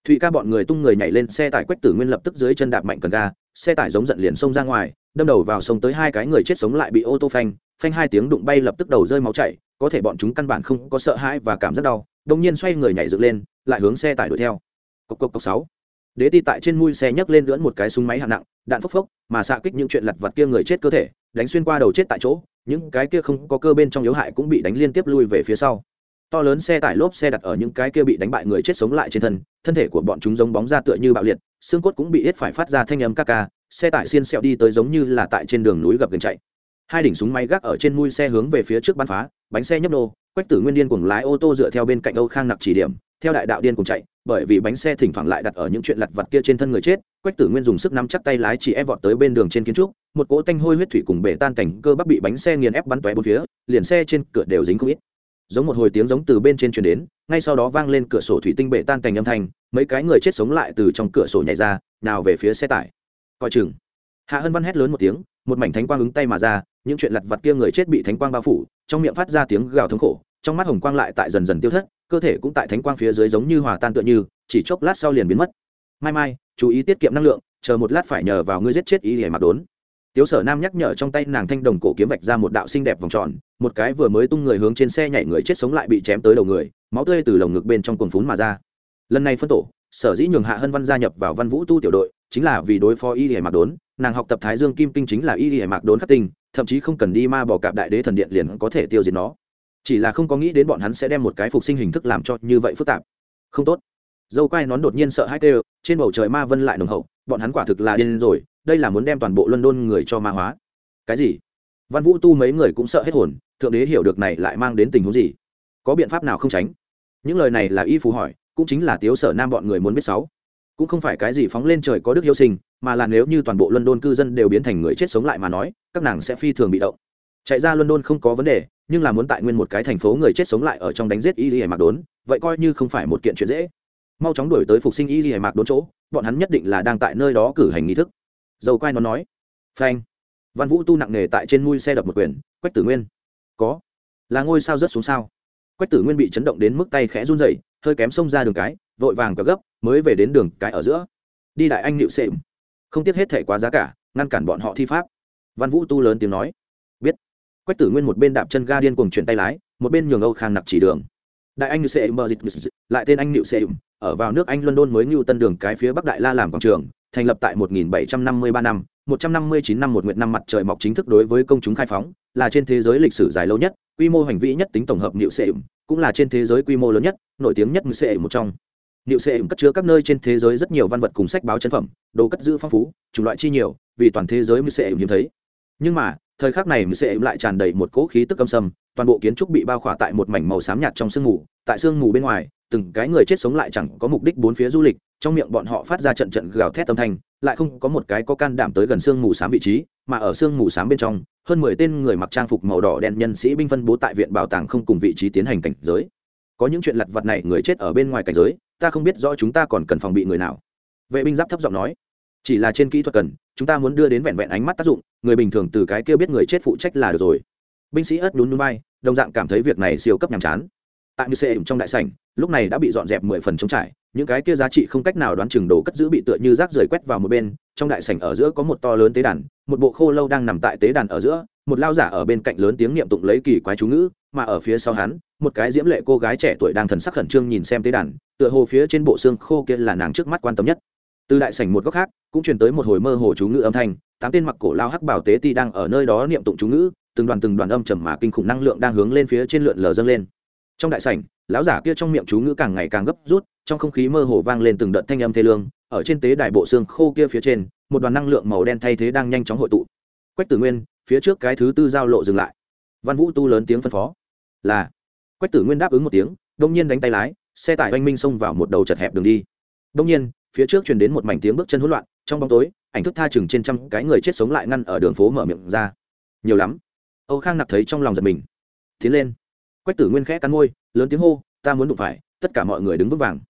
Thụy ca bọn người tung người nhảy lên, xe tải quách tử nguyên lập tức dưới chân đạp mạnh cần ga, xe tải giống giận liền xông ra ngoài, đâm đầu vào sông tới hai cái người chết sống lại bị ô tô phanh phanh hai tiếng đụng bay lập tức đầu rơi máu chảy, có thể bọn chúng căn bản không có sợ hãi và cảm giác đau đông nhiên xoay người nhảy dựng lên, lại hướng xe tải đuổi theo. Cộc cộc cộc, sáu đế ti tại trên mui xe nhấc lên lưỡn một cái súng máy hạng nặng, đạn phốc phốc, mà xạ kích những chuyện lặt vặt kia người chết cơ thể, đánh xuyên qua đầu chết tại chỗ, những cái kia không có cơ bên trong yếu hại cũng bị đánh liên tiếp lui về phía sau. To lớn xe tải lốp xe đặt ở những cái kia bị đánh bại người chết sống lại trên thân thân thể của bọn chúng giống bóng ra tựa như bạo liệt, xương cốt cũng bị ít phải phát ra thanh âm ca ca, xe tải xiên xẹo đi tới giống như là tại trên đường núi gập gần chạy. Hai đỉnh súng máy gác ở trên mui xe hướng về phía trước bắn phá, bánh xe nhấp nô, quách tử nguyên điên cuồng lái ô tô dựa theo bên cạnh âu khang nặc chỉ điểm theo đại đạo điên cùng chạy, bởi vì bánh xe thỉnh thoảng lại đặt ở những chuyện lặt vặt kia trên thân người chết, quách tử nguyên dùng sức nắm chắc tay lái chỉ ép vọt tới bên đường trên kiến trúc, một cỗ tanh hôi huyết thủy cùng bể tan cảnh cơ bắp bị bánh xe nghiền ép bắn tóe bốn phía, liền xe trên cửa đều dính không ít. Giống một hồi tiếng giống từ bên trên truyền đến, ngay sau đó vang lên cửa sổ thủy tinh bể tan cảnh âm thanh, mấy cái người chết sống lại từ trong cửa sổ nhảy ra, nào về phía xe tải. Coi chừng. Hạ hân văn hét lớn một tiếng, một mảnh thánh quang ứng tay mà ra, những chuyện lặt vặt kia người chết bị thánh quang bao phủ, trong miệng phát ra tiếng gào thống khổ, trong mắt hồng quang lại tại dần dần tiêu thất cơ thể cũng tại thánh quang phía dưới giống như hòa tan tựa như, chỉ chốc lát sau liền biến mất. Mai mai, chú ý tiết kiệm năng lượng, chờ một lát phải nhờ vào ngươi giết chết ý hề mặc đốn. Tiếu sở nam nhắc nhở trong tay nàng thanh đồng cổ kiếm vạch ra một đạo xinh đẹp vòng tròn, một cái vừa mới tung người hướng trên xe nhảy người chết sống lại bị chém tới đầu người, máu tươi từ lồng ngực bên trong cuồng phún mà ra. Lần này phân tổ, sở dĩ nhường hạ hân văn gia nhập vào văn vũ tu tiểu đội, chính là vì đối phó y hề mạc đốn. Nàng học tập thái dương kim kinh chính là y hề mạc đốn khắc tinh, thậm chí không cần đi ma bỏ cạp đại đế thần điện liền có thể tiêu diệt nó chỉ là không có nghĩ đến bọn hắn sẽ đem một cái phục sinh hình thức làm cho như vậy phức tạp. Không tốt. Dâu quai nón đột nhiên sợ hai kêu, trên bầu trời ma vân lại nồng hậu, bọn hắn quả thực là điên rồi, đây là muốn đem toàn bộ luân đôn người cho ma hóa. Cái gì? Văn vũ tu mấy người cũng sợ hết hồn, thượng đế hiểu được này lại mang đến tình huống gì? Có biện pháp nào không tránh? Những lời này là y phú hỏi, cũng chính là tiếu sở nam bọn người muốn biết sáu. Cũng không phải cái gì phóng lên trời có đức yêu sinh, mà là nếu như toàn bộ luân đôn cư dân đều biến thành người chết sống lại mà nói, các nàng sẽ phi thường bị động chạy ra london không có vấn đề, nhưng là muốn tại nguyên một cái thành phố người chết sống lại ở trong đánh giết y hải mạc đốn, vậy coi như không phải một kiện chuyện dễ. Mau chóng đuổi tới phục sinh y hải mạc đốn chỗ, bọn hắn nhất định là đang tại nơi đó cử hành nghi thức. Dầu quai nó nói, phanh. Văn vũ tu nặng nề tại trên mui xe đập một quyền, quách tử nguyên. Có. Là ngôi sao rớt xuống sao? Quách tử nguyên bị chấn động đến mức tay khẽ run rẩy, hơi kém xông ra đường cái, vội vàng cả gấp, mới về đến đường cái ở giữa. Đi đại anh nịu xệm không tiếc hết thể quá giá cả, ngăn cản bọn họ thi pháp. Văn vũ tu lớn tiếng nói quách tử nguyên một bên đạp chân ga điên cuồng chuyển tay lái một bên nhường âu khang nặc chỉ đường đại anh nịu dịch lại tên anh nữu xệm ở vào nước anh london mới ngưu tân đường cái phía bắc đại la làm quảng trường thành lập tại 1753 năm 159 năm một nguyện năm mặt trời mọc chính thức đối với công chúng khai phóng là trên thế giới lịch sử dài lâu nhất quy mô hành vĩ nhất tính tổng hợp nữu xệm cũng là trên thế giới quy mô lớn nhất nổi tiếng nhất nữu xệm một trong nữu Sệ cất chứa các nơi trên thế giới rất nhiều văn vật cùng sách báo chân phẩm, đồ cất giữ phong phú, chủng loại chi nhiều, vì toàn thế giới nữu Sệ hiếm thấy. Nhưng mà, thời khắc này Niệu sẽ lại tràn đầy một cỗ khí tức âm sầm, toàn bộ kiến trúc bị bao khỏa tại một mảnh màu xám nhạt trong sương mù, tại sương mù bên ngoài, từng cái người chết sống lại chẳng có mục đích bốn phía du lịch, trong miệng bọn họ phát ra trận trận gào thét âm thanh, lại không có một cái có can đảm tới gần sương mù xám vị trí, mà ở sương mù xám bên trong, hơn mười tên người mặc trang phục màu đỏ đen nhân sĩ binh phân bố tại viện bảo tàng không cùng vị trí tiến hành cảnh giới. Có những chuyện lặt vặt này người chết ở bên ngoài cảnh giới, ta không biết rõ chúng ta còn cần phòng bị người nào vệ binh giáp thấp giọng nói chỉ là trên kỹ thuật cần, chúng ta muốn đưa đến vẹn vẹn ánh mắt tác dụng, người bình thường từ cái kia biết người chết phụ trách là được rồi. Binh sĩ ớt nhún núi bay đồng dạng cảm thấy việc này siêu cấp nhàm chán. Tại như xe trong đại sảnh, lúc này đã bị dọn dẹp mười phần trống trải, những cái kia giá trị không cách nào đoán chừng đồ cất giữ bị tựa như rác rời quét vào một bên, trong đại sảnh ở giữa có một to lớn tế đàn, một bộ khô lâu đang nằm tại tế đàn ở giữa, một lao giả ở bên cạnh lớn tiếng niệm tụng lấy kỳ quái chú ngữ, mà ở phía sau hắn, một cái diễm lệ cô gái trẻ tuổi đang thần sắc khẩn trương nhìn xem tế đàn, tựa hồ phía trên bộ xương khô kia là nàng trước mắt quan tâm nhất. Từ đại sảnh một góc khác cũng truyền tới một hồi mơ hồ chú ngữ âm thanh, tám tên mặc cổ lao hắc bảo tế ti đang ở nơi đó niệm tụng chú ngữ, từng đoàn từng đoàn âm trầm mà kinh khủng năng lượng đang hướng lên phía trên lượn lờ dâng lên. Trong đại sảnh, lão giả kia trong miệng chú ngữ càng ngày càng gấp rút, trong không khí mơ hồ vang lên từng đợt thanh âm thê lương, ở trên tế đài bộ xương khô kia phía trên, một đoàn năng lượng màu đen thay thế đang nhanh chóng hội tụ. Quách tử nguyên, phía trước cái thứ tư giao lộ dừng lại. Văn vũ tu lớn tiếng phân phó. Là. Quách tử nguyên đáp ứng một tiếng, đông nhiên đánh tay lái, xe tải oanh minh xông vào một đầu chật hẹp đường đi. Đông nhiên, phía trước truyền đến một mảnh tiếng bước chân hỗn loạn trong bóng tối, ảnh thức tha chừng trên trăm cái người chết sống lại ngăn ở đường phố mở miệng ra. Nhiều lắm. Âu khang nặc thấy trong lòng giật mình. Tiến lên. Quách tử nguyên khẽ cắn môi, lớn tiếng hô, ta muốn đụng phải, tất cả mọi người đứng vững vàng.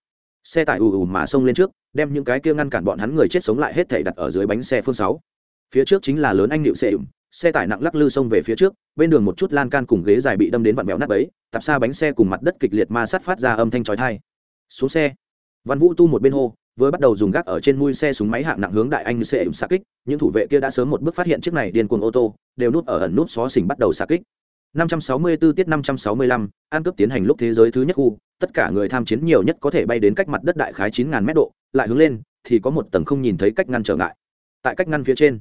Xe tải ù ù mà xông lên trước, đem những cái kia ngăn cản bọn hắn người chết sống lại hết thể đặt ở dưới bánh xe phương sáu. Phía trước chính là lớn anh nịu xe xe tải nặng lắc lư xông về phía trước, bên đường một chút lan can cùng ghế dài bị đâm đến vặn vẹo nát bấy, tạp xa bánh xe cùng mặt đất kịch liệt ma sát phát ra âm thanh chói tai. Xuống xe. Văn vũ tu một bên hô vừa bắt đầu dùng gác ở trên mui xe súng máy hạng nặng hướng đại anh xe xạ kích những thủ vệ kia đã sớm một bước phát hiện chiếc này điên cuồng ô tô đều núp ở ẩn núp xó xỉnh bắt đầu xạ kích 564 tiết 565, an cướp tiến hành lúc thế giới thứ nhất khu, tất cả người tham chiến nhiều nhất có thể bay đến cách mặt đất đại khái 9000 mét độ, lại hướng lên thì có một tầng không nhìn thấy cách ngăn trở ngại. Tại cách ngăn phía trên,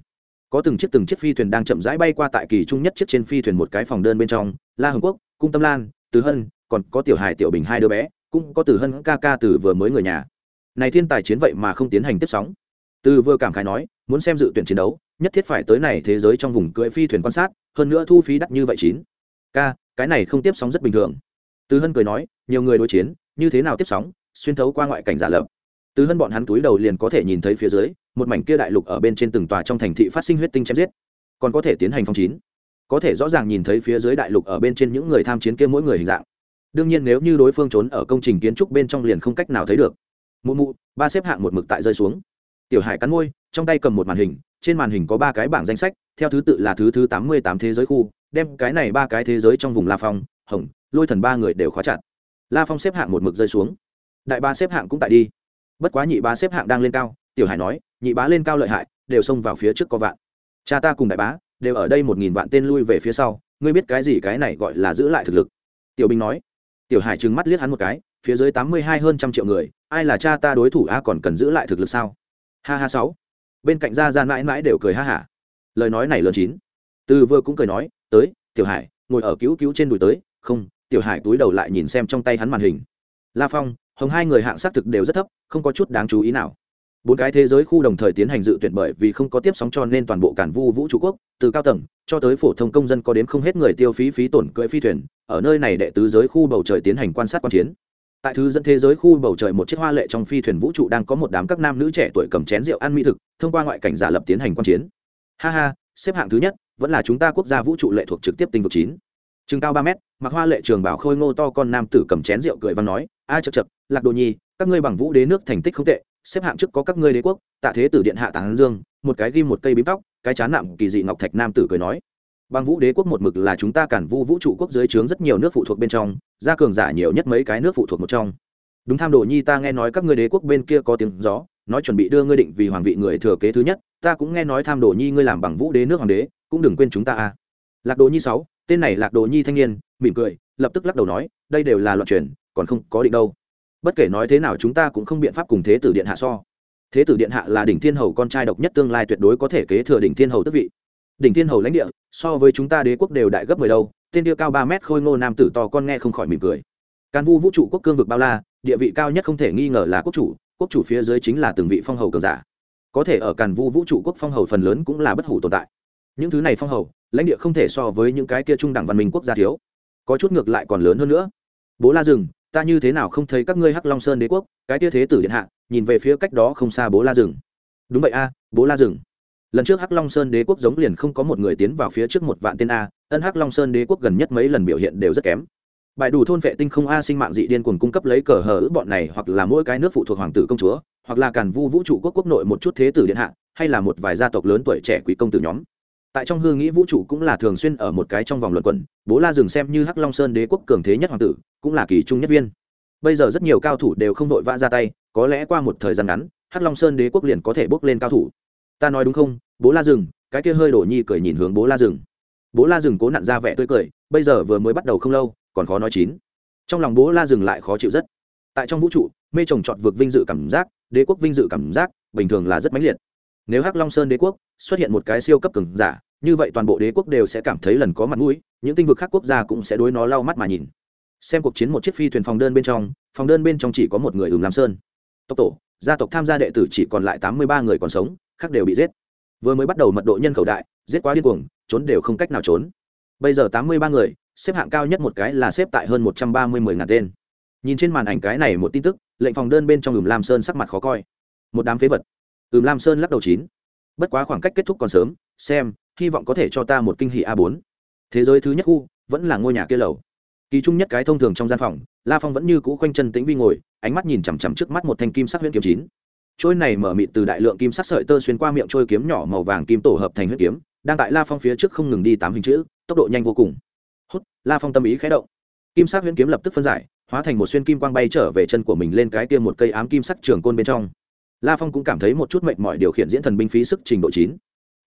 có từng chiếc từng chiếc phi thuyền đang chậm rãi bay qua tại kỳ trung nhất chiếc trên phi thuyền một cái phòng đơn bên trong, La Hồng Quốc, Cung Tâm Lan, Từ Hân, còn có Tiểu Hải Tiểu Bình hai đứa bé, cũng có Từ Hân ca ca từ vừa mới người nhà. Này thiên tài chiến vậy mà không tiến hành tiếp sóng. Từ vừa cảm khái nói, muốn xem dự tuyển chiến đấu, nhất thiết phải tới này thế giới trong vùng cưỡi phi thuyền quan sát, hơn nữa thu phí đắt như vậy chín. K, cái này không tiếp sóng rất bình thường. Từ hân cười nói nhiều người đối chiến như thế nào tiếp sóng xuyên thấu qua ngoại cảnh giả lập. Từ hân bọn hắn túi đầu liền có thể nhìn thấy phía dưới một mảnh kia đại lục ở bên trên từng tòa trong thành thị phát sinh huyết tinh chém giết. Còn có thể tiến hành phong chín. Có thể rõ ràng nhìn thấy phía dưới đại lục ở bên trên những người tham chiến kia mỗi người hình dạng. Đương nhiên nếu như đối phương trốn ở công trình kiến trúc bên trong liền không cách nào thấy được mụ mụ, ba xếp hạng một mực tại rơi xuống. Tiểu hải cắn môi, trong tay cầm một màn hình, trên màn hình có ba cái bảng danh sách, theo thứ tự là thứ thứ tám mươi tám thế giới khu, đem cái này ba cái thế giới trong vùng la phong, hồng, lôi thần ba người đều khóa chặt. La phong xếp hạng một mực rơi xuống. Đại ba xếp hạng cũng tại đi. Bất quá nhị ba xếp hạng đang lên cao, tiểu hải nói, nhị bá lên cao lợi hại, đều xông vào phía trước có vạn. Cha ta cùng đại bá, đều ở đây một nghìn vạn tên lui về phía sau, ngươi biết cái gì cái này gọi là giữ lại thực lực? Tiểu bình nói. Tiểu hải trừng mắt liếc hắn một cái phía dưới tám mươi hai hơn trăm triệu người, ai là cha ta đối thủ a còn cần giữ lại thực lực sao? Ha ha sáu. Bên cạnh gia gian mãi mãi đều cười ha hả. Lời nói này lớn chín. Từ vừa cũng cười nói, tới, tiểu hải, ngồi ở cứu cứu trên đùi tới. Không, tiểu hải túi đầu lại nhìn xem trong tay hắn màn hình. La phong, hồng hai người hạng xác thực đều rất thấp, không có chút đáng chú ý nào. Bốn cái thế giới khu đồng thời tiến hành dự tuyển bởi vì không có tiếp sóng cho nên toàn bộ cản vu vũ trụ quốc, từ cao tầng cho tới phổ thông công dân có đến không hết người tiêu phí phí tổn cưỡi phi thuyền, ở nơi này đệ tứ giới khu bầu trời tiến hành quan sát quan chiến tại thứ dẫn thế giới khu bầu trời một chiếc hoa lệ trong phi thuyền vũ trụ đang có một đám các nam nữ trẻ tuổi cầm chén rượu ăn mỹ thực, thông qua ngoại cảnh giả lập tiến hành quan chiến. Ha ha, xếp hạng thứ nhất, vẫn là chúng ta quốc gia vũ trụ lệ thuộc trực tiếp tinh vực chín. Chừng cao ba mét, mặc hoa lệ trường bảo khôi ngô to con nam tử cầm chén rượu cười và nói, a chật chật lạc đồ nhi, các ngươi bằng vũ đế nước thành tích không tệ, xếp hạng trước có các ngươi đế quốc, tạ thế tử điện hạ tán dương, một cái ghim một cây bím tóc, cái chán nặng kỳ dị ngọc thạch nam tử cười nói. Bang vũ đế quốc một mực là chúng ta cản vu vũ trụ quốc dưới trướng rất nhiều nước phụ thuộc bên trong, gia cường giả nhiều nhất mấy cái nước phụ thuộc một trong. Đúng tham đồ nhi ta nghe nói các ngươi đế quốc bên kia có tiếng gió, nói chuẩn bị đưa ngươi định vì hoàng vị người thừa kế thứ nhất, ta cũng nghe nói tham đồ nhi ngươi làm bằng vũ đế nước hoàng đế, cũng đừng quên chúng ta a. Lạc đồ nhi sáu, tên này lạc đồ nhi thanh niên, mỉm cười, lập tức lắc đầu nói, đây đều là loạn truyền, còn không có định đâu. Bất kể nói thế nào chúng ta cũng không biện pháp cùng thế tử điện hạ so. Thế tử điện hạ là đỉnh thiên hầu con trai độc nhất tương lai tuyệt đối có thể kế thừa đỉnh thiên hầu tước vị. Đỉnh thiên hầu lãnh địa so với chúng ta đế quốc đều đại gấp mười đâu, tên địa cao ba mét khôi ngô nam tử to con nghe không khỏi mỉm cười. Can vu vũ trụ quốc cương vực bao la, địa vị cao nhất không thể nghi ngờ là quốc chủ quốc chủ phía dưới chính là từng vị phong hầu cường giả. Có thể ở càn vu vũ trụ quốc phong hầu phần lớn cũng là bất hủ tồn tại. Những thứ này phong hầu, lãnh địa không thể so với những cái kia trung đẳng văn minh quốc gia thiếu. Có chút ngược lại còn lớn hơn nữa. Bố la rừng ta như thế nào không thấy các ngươi hắc long sơn đế quốc, cái tia thế tử điện hạ, nhìn về phía cách đó không xa bố la rừng đúng vậy a, bố la rừng lần trước hắc long sơn đế quốc giống liền không có một người tiến vào phía trước một vạn tên a, ân hắc long sơn đế quốc gần nhất mấy lần biểu hiện đều rất kém. Bài đủ thôn vệ tinh không a sinh mạng dị điên cuồng cung cấp lấy cờ hờ ứ bọn này hoặc là mỗi cái nước phụ thuộc hoàng tử công chúa, hoặc là càn vu vũ trụ quốc quốc nội một chút thế tử điện hạ, hay là một vài gia tộc lớn tuổi trẻ quý công tử nhóm. Tại trong hương nghĩ vũ trụ cũng là thường xuyên ở một cái trong vòng luận quẩn, bố la dừng xem như hắc long sơn đế quốc cường thế nhất hoàng tử, cũng là kỳ trung nhất viên. Bây giờ rất nhiều cao thủ đều không vội vã ra tay, có lẽ qua một thời gian ngắn, hắc long sơn đế quốc liền có thể bước lên cao thủ. Ta nói đúng không? Bố la rừng, cái kia hơi đổ nhi cười nhìn hướng bố la rừng. Bố la rừng cố nặn ra vẻ tươi cười, bây giờ vừa mới bắt đầu không lâu, còn khó nói chín. Trong lòng bố la rừng lại khó chịu rất. Tại trong vũ trụ, mê trồng trọt vượt vinh dự cảm giác, đế quốc vinh dự cảm giác, bình thường là rất mãnh liệt. Nếu hắc long sơn đế quốc xuất hiện một cái siêu cấp cường giả, như vậy toàn bộ đế quốc đều sẽ cảm thấy lần có mặt mũi, những tinh vực khác quốc gia cũng sẽ đối nó lau mắt mà nhìn. Xem cuộc chiến một chiếc phi thuyền phòng đơn bên trong, phòng đơn bên trong chỉ có một người ừm lam sơn. Tộc tổ, gia tộc tham gia đệ tử chỉ còn lại tám mươi ba người còn sống, khác đều bị giết vừa mới bắt đầu mật độ nhân khẩu đại, giết quá điên cuồng, trốn đều không cách nào trốn. Bây giờ tám mươi ba người, xếp hạng cao nhất một cái là xếp tại hơn một trăm ba mươi mười ngàn tên. Nhìn trên màn ảnh cái này một tin tức, lệnh phòng đơn bên trong ừm lam sơn sắc mặt khó coi. Một đám phế vật. Ừm lam sơn lắc đầu chín. Bất quá khoảng cách kết thúc còn sớm, xem, hy vọng có thể cho ta một kinh hỷ a bốn. Thế giới thứ nhất khu, vẫn là ngôi nhà kia lầu. Kỳ trung nhất cái thông thường trong gian phòng, la phong vẫn như cũ khoanh chân tĩnh vi ngồi, ánh mắt nhìn chằm chằm trước mắt một thanh kim sắc huyện kiếm chín trôi này mở mịt từ đại lượng kim sắc sợi tơ xuyên qua miệng trôi kiếm nhỏ màu vàng kim tổ hợp thành huyết kiếm, đang tại la phong phía trước không ngừng đi tám hình chữ, tốc độ nhanh vô cùng. Hút, la phong tâm ý khé động. Kim sắc huyễn kiếm lập tức phân giải, hóa thành một xuyên kim quang bay trở về chân của mình lên cái kia một cây ám kim sắc trường côn bên trong. La phong cũng cảm thấy một chút mệnh mọi điều khiển diễn thần binh phí sức trình độ chín.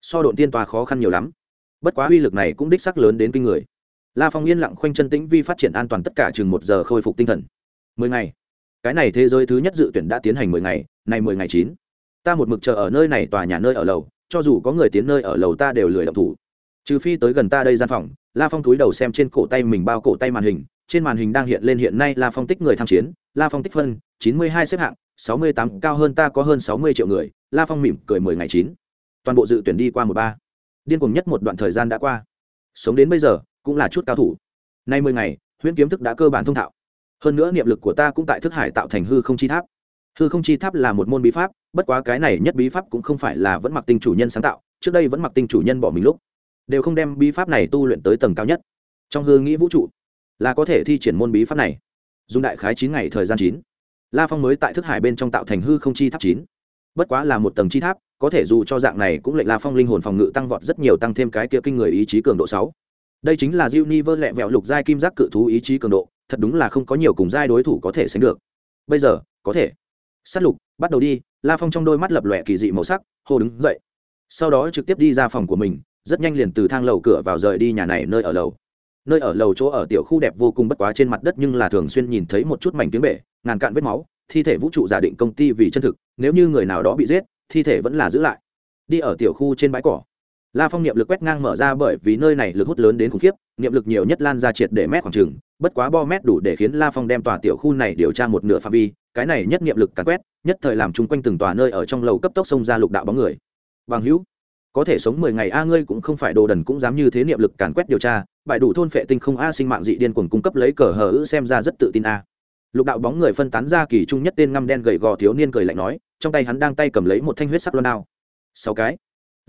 So độn tiên tòa khó khăn nhiều lắm. Bất quá uy lực này cũng đích sắc lớn đến kinh người. La phong yên lặng khoanh chân tĩnh vi phát triển an toàn tất cả chừng một giờ khôi phục tinh thần. Mười ngày cái này thế giới thứ nhất dự tuyển đã tiến hành mười ngày, nay mười ngày chín. Ta một mực chờ ở nơi này tòa nhà nơi ở lầu, cho dù có người tiến nơi ở lầu ta đều lười động thủ. Trừ phi tới gần ta đây gian phòng, la phong túi đầu xem trên cổ tay mình bao cổ tay màn hình, trên màn hình đang hiện lên hiện nay la phong tích người tham chiến, la phong tích phân, chín mươi hai xếp hạng, sáu mươi tám, cao hơn ta có hơn sáu mươi triệu người, la phong mỉm cười mười ngày chín. Toàn bộ dự tuyển đi qua một ba. Điên cùng nhất một đoạn thời gian đã qua. Sống đến bây giờ, cũng là chút cao thủ. Nay mười ngày, huyễn kiếm thức đã cơ bản thông thạo hơn nữa niệm lực của ta cũng tại thức hải tạo thành hư không chi tháp. Hư không chi tháp là một môn bí pháp, bất quá cái này nhất bí pháp cũng không phải là vẫn mặc tinh chủ nhân sáng tạo, trước đây vẫn mặc tinh chủ nhân bỏ mình lúc. Đều không đem bí pháp này tu luyện tới tầng cao nhất. Trong hư nghĩ vũ trụ, là có thể thi triển môn bí pháp này. Dùng đại khái chín ngày thời gian chín. La phong mới tại thức hải bên trong tạo thành hư không chi tháp chín. Bất quá là một tầng chi tháp, có thể dù cho dạng này cũng lệnh la phong linh hồn phòng ngự tăng vọt rất nhiều, tăng thêm cái kia kinh người ý chí cường độ sáu. Đây chính là diêu ni vơ lẹ vẹo lục giai kim giác cự thú ý chí cường độ thật đúng là không có nhiều cùng giai đối thủ có thể sánh được. Bây giờ, có thể. Sát lục, bắt đầu đi. La phong trong đôi mắt lập lòe kỳ dị màu sắc, hô đứng dậy. Sau đó trực tiếp đi ra phòng của mình, rất nhanh liền từ thang lầu cửa vào rời đi nhà này nơi ở lầu. Nơi ở lầu chỗ ở tiểu khu đẹp vô cùng bất quá trên mặt đất nhưng là thường xuyên nhìn thấy một chút mảnh tiếng bể, ngàn cạn vết máu, thi thể vũ trụ giả định công ty vì chân thực, nếu như người nào đó bị giết, thi thể vẫn là giữ lại. Đi ở tiểu khu trên bãi cỏ la phong niệm lực quét ngang mở ra bởi vì nơi này lực hút lớn đến khủng khiếp niệm lực nhiều nhất lan ra triệt để mét khoảng chừng, bất quá bo mét đủ để khiến la phong đem tòa tiểu khu này điều tra một nửa phạm vi cái này nhất niệm lực càn quét nhất thời làm chung quanh từng tòa nơi ở trong lầu cấp tốc xông ra lục đạo bóng người. Bằng hữu có thể sống mười ngày a ngươi cũng không phải đồ đần cũng dám như thế niệm lực càn quét điều tra bại đủ thôn phệ tinh không a sinh mạng dị điên cuồng cung cấp lấy cờ hở ư xem ra rất tự tin a. Lục đạo bóng người phân tán ra kỳ trung nhất tên ngăm đen gầy gò thiếu niên cười lạnh nói trong tay hắn đang tay cầm lấy một thanh huyết sắc loan đao. Sáu cái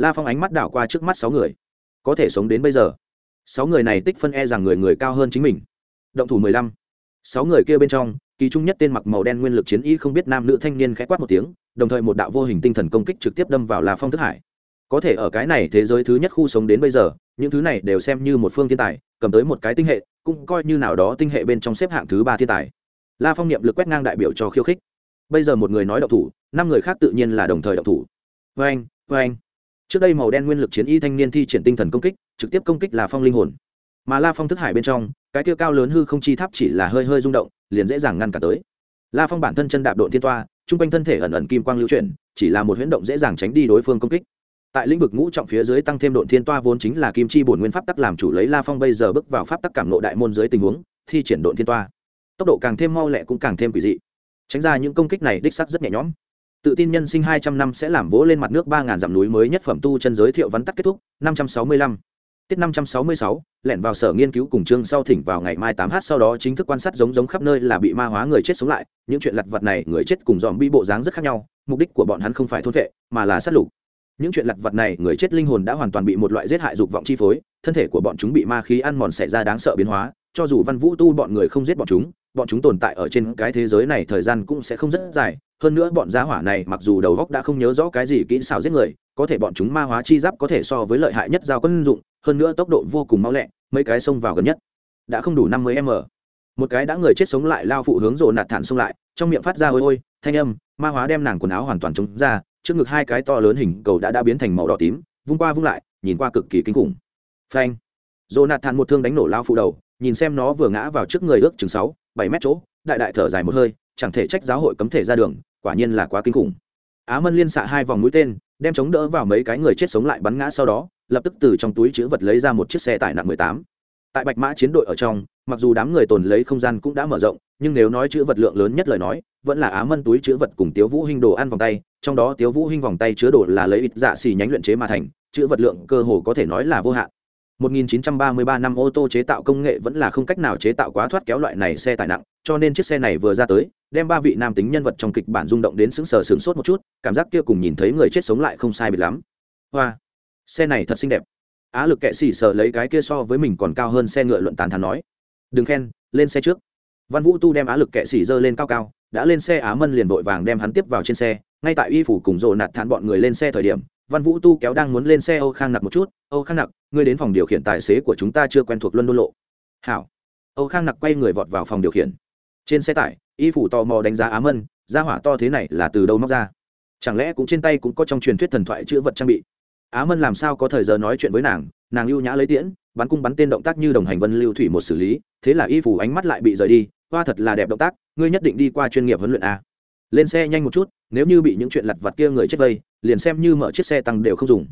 la phong ánh mắt đảo qua trước mắt sáu người. Có thể sống đến bây giờ. Sáu người này tích phân e rằng người người cao hơn chính mình. Động thủ mười lăm. Sáu người kia bên trong, kỳ trung nhất tên mặc màu đen nguyên lực chiến y không biết nam nữ thanh niên khẽ quát một tiếng, đồng thời một đạo vô hình tinh thần công kích trực tiếp đâm vào la phong thức hải. Có thể ở cái này thế giới thứ nhất khu sống đến bây giờ, những thứ này đều xem như một phương thiên tài, cầm tới một cái tinh hệ, cũng coi như nào đó tinh hệ bên trong xếp hạng thứ ba thiên tài. La phong niệm lực quét ngang đại biểu cho khiêu khích. Bây giờ một người nói độc thủ, năm người khác tự nhiên là đồng thời độc thủ. Vê anh vê anh trước đây màu đen nguyên lực chiến y thanh niên thi triển tinh thần công kích, trực tiếp công kích là phong linh hồn. Mà la phong thức hải bên trong, cái kia cao lớn hư không chi tháp chỉ là hơi hơi rung động, liền dễ dàng ngăn cả tới. La phong bản thân chân đạp độn thiên toa chung quanh thân thể ẩn ẩn kim quang lưu chuyển, chỉ là một huyễn động dễ dàng tránh đi đối phương công kích. Tại lĩnh vực ngũ trọng phía dưới tăng thêm độn thiên toa vốn chính là kim chi bổn nguyên pháp tắc làm chủ lấy la phong bây giờ bước vào pháp tắc cảm nộ đại môn dưới tình huống, thi triển độn thiên toa. Tốc độ càng thêm mau lẹ cũng càng thêm quỷ dị. Tránh ra những công kích này đích sắc rất nhẹ nhõm tự tin nhân sinh hai trăm năm sẽ làm vỗ lên mặt nước ba ngàn dặm núi mới nhất phẩm tu chân giới thiệu vắn tắt kết thúc, năm trăm sáu mươi lăm. Tiết năm trăm sáu mươi sáu, lẻn vào sở nghiên cứu cùng chương sau thỉnh vào ngày mai tám h sau đó chính thức quan sát giống giống khắp nơi là bị ma hóa người chết sống lại, những chuyện lặt vặt này, người chết cùng dòm bi bộ dáng rất khác nhau, mục đích của bọn hắn không phải thôn vệ, mà là sát lục. Những chuyện lặt vặt này, người chết linh hồn đã hoàn toàn bị một loại giết hại dục vọng chi phối, thân thể của bọn chúng bị ma khí ăn mòn xảy ra đáng sợ biến hóa, cho dù văn vũ tu bọn người không giết bọn chúng bọn chúng tồn tại ở trên cái thế giới này thời gian cũng sẽ không rất dài hơn nữa bọn giá hỏa này mặc dù đầu góc đã không nhớ rõ cái gì kỹ xảo giết người, có thể bọn chúng ma hóa chi giáp có thể so với lợi hại nhất giao quân dụng, hơn nữa tốc độ vô cùng mau lẹ, mấy cái xông vào gần nhất. Đã không đủ năm mươi m. Một cái đã người chết sống lại lao phụ hướng rồ nạt thản xông lại, trong miệng phát ra ôi ôi, thanh âm, ma hóa đem nàng quần áo hoàn toàn chống ra, trước ngực hai cái to lớn hình cầu đã đã biến thành màu đỏ tím, vung qua vung lại, nhìn qua cực kỳ kinh khủng. Phanh. Rồ nạt thản một thương đánh nổ lao phụ đầu, nhìn xem nó vừa ngã vào trước người ước chừng sáu, bảy mét chỗ, đại đại thở dài một hơi, chẳng thể trách giáo hội cấm thể ra đường quả nhiên là quá kinh khủng. Á mân liên xạ hai vòng mũi tên, đem chống đỡ vào mấy cái người chết sống lại bắn ngã sau đó, lập tức từ trong túi chữ vật lấy ra một chiếc xe tải nặng mười tám. Tại bạch mã chiến đội ở trong, mặc dù đám người tồn lấy không gian cũng đã mở rộng, nhưng nếu nói chữ vật lượng lớn nhất lời nói, vẫn là á mân túi chữ vật cùng tiếu vũ hinh đồ ăn vòng tay, trong đó tiếu vũ hinh vòng tay chứa đồ là lấy ít dạ xì nhánh luyện chế mà thành, chữ vật lượng cơ hồ có thể nói là vô hạn. 1933 năm ô tô chế tạo công nghệ vẫn là không cách nào chế tạo quá thoát kéo loại này xe tải nặng, cho nên chiếc xe này vừa ra tới, đem ba vị nam tính nhân vật trong kịch bản rung động đến sững sờ sững sốt một chút, cảm giác kia cùng nhìn thấy người chết sống lại không sai biệt lắm. Hoa, xe này thật xinh đẹp. Á lực kệ sỉ sờ lấy cái kia so với mình còn cao hơn xe ngựa luận tán thán nói. Đừng khen, lên xe trước. Văn Vũ Tu đem Á lực kệ sỉ dơ lên cao cao, đã lên xe Á Mân liền vội vàng đem hắn tiếp vào trên xe, ngay tại y phủ cùng rồ nạt thản bọn người lên xe thời điểm, văn vũ tu kéo đang muốn lên xe âu khang nặc một chút. Âu khang nặc, ngươi đến phòng điều khiển tài xế của chúng ta chưa quen thuộc luân đôn lộ. Hảo. Âu khang nặc quay người vọt vào phòng điều khiển. Trên xe tải, y phủ tò mò đánh giá á mân, ra hỏa to thế này là từ đâu móc ra? Chẳng lẽ cũng trên tay cũng có trong truyền thuyết thần thoại chữ vật trang bị? Á mân làm sao có thời giờ nói chuyện với nàng nàng lưu nhã lấy tiễn, bắn cung bắn tên động tác như đồng hành vân lưu thủy một xử lý, thế là y phủ ánh mắt lại bị rời đi. Hoa thật là đẹp động tác, ngươi nhất định đi qua chuyên nghiệp huấn luyện a. Lên xe nhanh một chút nếu như bị những chuyện lặt vặt kia người chết vây liền xem như mở chiếc xe tăng đều không dùng.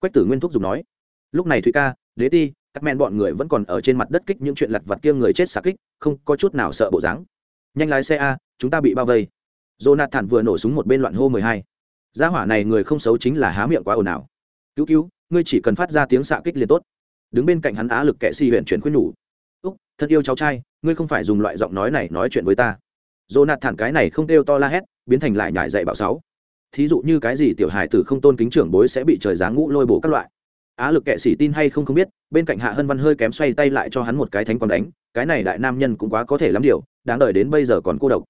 Quách tử nguyên thúc dùng nói lúc này thụy ca đế ti các men bọn người vẫn còn ở trên mặt đất kích những chuyện lặt vặt kia người chết xả kích không có chút nào sợ bộ dáng. Nhanh lái xe a chúng ta bị bao vây. Jonathan vừa nổ súng một bên loạn hô mười hai. Gia hỏa này người không xấu chính là há miệng quá ồn ào. Cứu cứu ngươi chỉ cần phát ra tiếng xạ kích liền tốt. Đứng bên cạnh hắn á lực kệ si huyện chuyển khuyên nhủ. Úc thân yêu cháu trai ngươi không phải dùng loại giọng nói này nói chuyện với ta. Jonathan cái này không kêu to la hét, biến thành lại nhảy dạy bảo sáu. Thí dụ như cái gì tiểu hài tử không tôn kính trưởng bối sẽ bị trời giáng ngũ lôi bổ các loại. Á lực kệ sĩ tin hay không không biết, bên cạnh Hạ Hân Văn hơi kém xoay tay lại cho hắn một cái thánh còn đánh, cái này đại nam nhân cũng quá có thể lắm điều, đáng đợi đến bây giờ còn cô độc.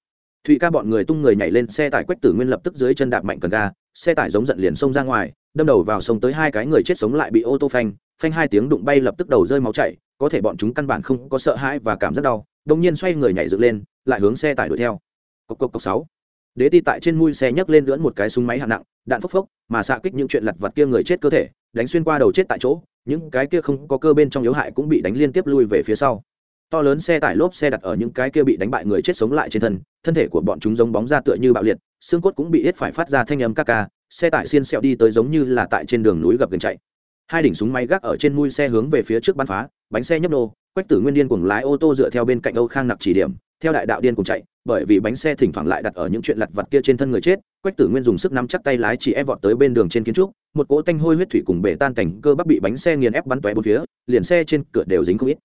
Thụy ca bọn người tung người nhảy lên xe tải quách tử nguyên lập tức dưới chân đạp mạnh cần ga, xe tải giống giận liền xông ra ngoài, đâm đầu vào sông tới hai cái người chết sống lại bị ô tô phanh, phanh hai tiếng đụng bay lập tức đầu rơi máu chảy, có thể bọn chúng căn bản không có sợ hãi và cảm giác đau, đông nhiên xoay người nhảy dựng lên, lại hướng xe tải đuổi theo cốc cốc cốc sáu đế ti tại trên mui xe nhấc lên lưỡn một cái súng máy hạng nặng, đạn phốc phốc, mà xạ kích những chuyện lặt vặt kia người chết cơ thể, đánh xuyên qua đầu chết tại chỗ, những cái kia không có cơ bên trong yếu hại cũng bị đánh liên tiếp lui về phía sau. To lớn xe tải lốp xe đặt ở những cái kia bị đánh bại người chết sống lại trên thân thân thể của bọn chúng giống bóng ra tựa như bạo liệt, xương cốt cũng bị hết phải phát ra thanh âm ca ca, xe tải xiên xẹo đi tới giống như là tại trên đường núi gập gần chạy. Hai đỉnh súng máy gác ở trên mui xe hướng về phía trước bắn phá, bánh xe nhấp nô, quách tử nguyên điên cùng lái ô tô dựa theo bên cạnh âu khang nặc chỉ điểm theo đại đạo điên cùng chạy, bởi vì bánh xe thỉnh thoảng lại đặt ở những chuyện lặt vặt kia trên thân người chết, quách tử nguyên dùng sức nắm chắc tay lái chỉ ép vọt tới bên đường trên kiến trúc, một cỗ tanh hôi huyết thủy cùng bể tan cảnh cơ bắp bị bánh xe nghiền ép bắn tóe bốn phía, liền xe trên cửa đều dính không ít.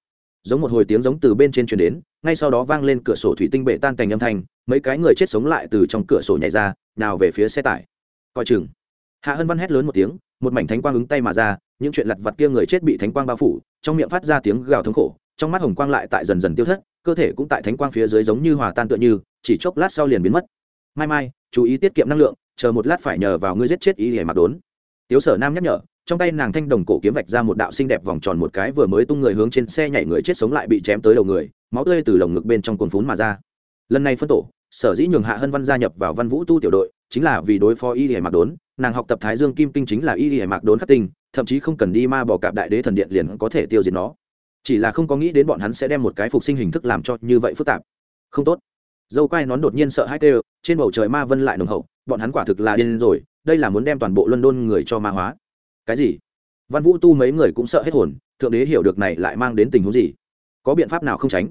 Giống một hồi tiếng giống từ bên trên truyền đến, ngay sau đó vang lên cửa sổ thủy tinh bể tan cảnh âm thanh, mấy cái người chết sống lại từ trong cửa sổ nhảy ra, nào về phía xe tải. Coi chừng. Hạ hân văn hét lớn một tiếng, một mảnh thánh quang ứng tay mà ra, những chuyện lặt vặt kia người chết bị thánh quang bao phủ, trong miệng phát ra tiếng gào thống khổ, trong mắt hồng quang lại tại dần dần tiêu thất cơ thể cũng tại thánh quang phía dưới giống như hòa tan tựa như, chỉ chốc lát sau liền biến mất. Mai mai, chú ý tiết kiệm năng lượng, chờ một lát phải nhờ vào ngươi giết chết ý hề mặc đốn. Tiếu sở nam nhắc nhở, trong tay nàng thanh đồng cổ kiếm vạch ra một đạo xinh đẹp vòng tròn một cái vừa mới tung người hướng trên xe nhảy người chết sống lại bị chém tới đầu người, máu tươi từ lồng ngực bên trong cồn phún mà ra. Lần này phân tổ, sở dĩ nhường hạ hân văn gia nhập vào văn vũ tu tiểu đội, chính là vì đối phó y hề mạc đốn. Nàng học tập thái dương kim kinh chính là y hề mạc đốn khắc tinh, thậm chí không cần đi ma bỏ cạp đại đế thần điện liền có thể tiêu diệt nó chỉ là không có nghĩ đến bọn hắn sẽ đem một cái phục sinh hình thức làm cho như vậy phức tạp. Không tốt. Dâu quai nón đột nhiên sợ hai kêu, trên bầu trời ma vân lại nồng hậu, bọn hắn quả thực là điên rồi, đây là muốn đem toàn bộ luân đôn người cho ma hóa. Cái gì? Văn vũ tu mấy người cũng sợ hết hồn, thượng đế hiểu được này lại mang đến tình huống gì? Có biện pháp nào không tránh?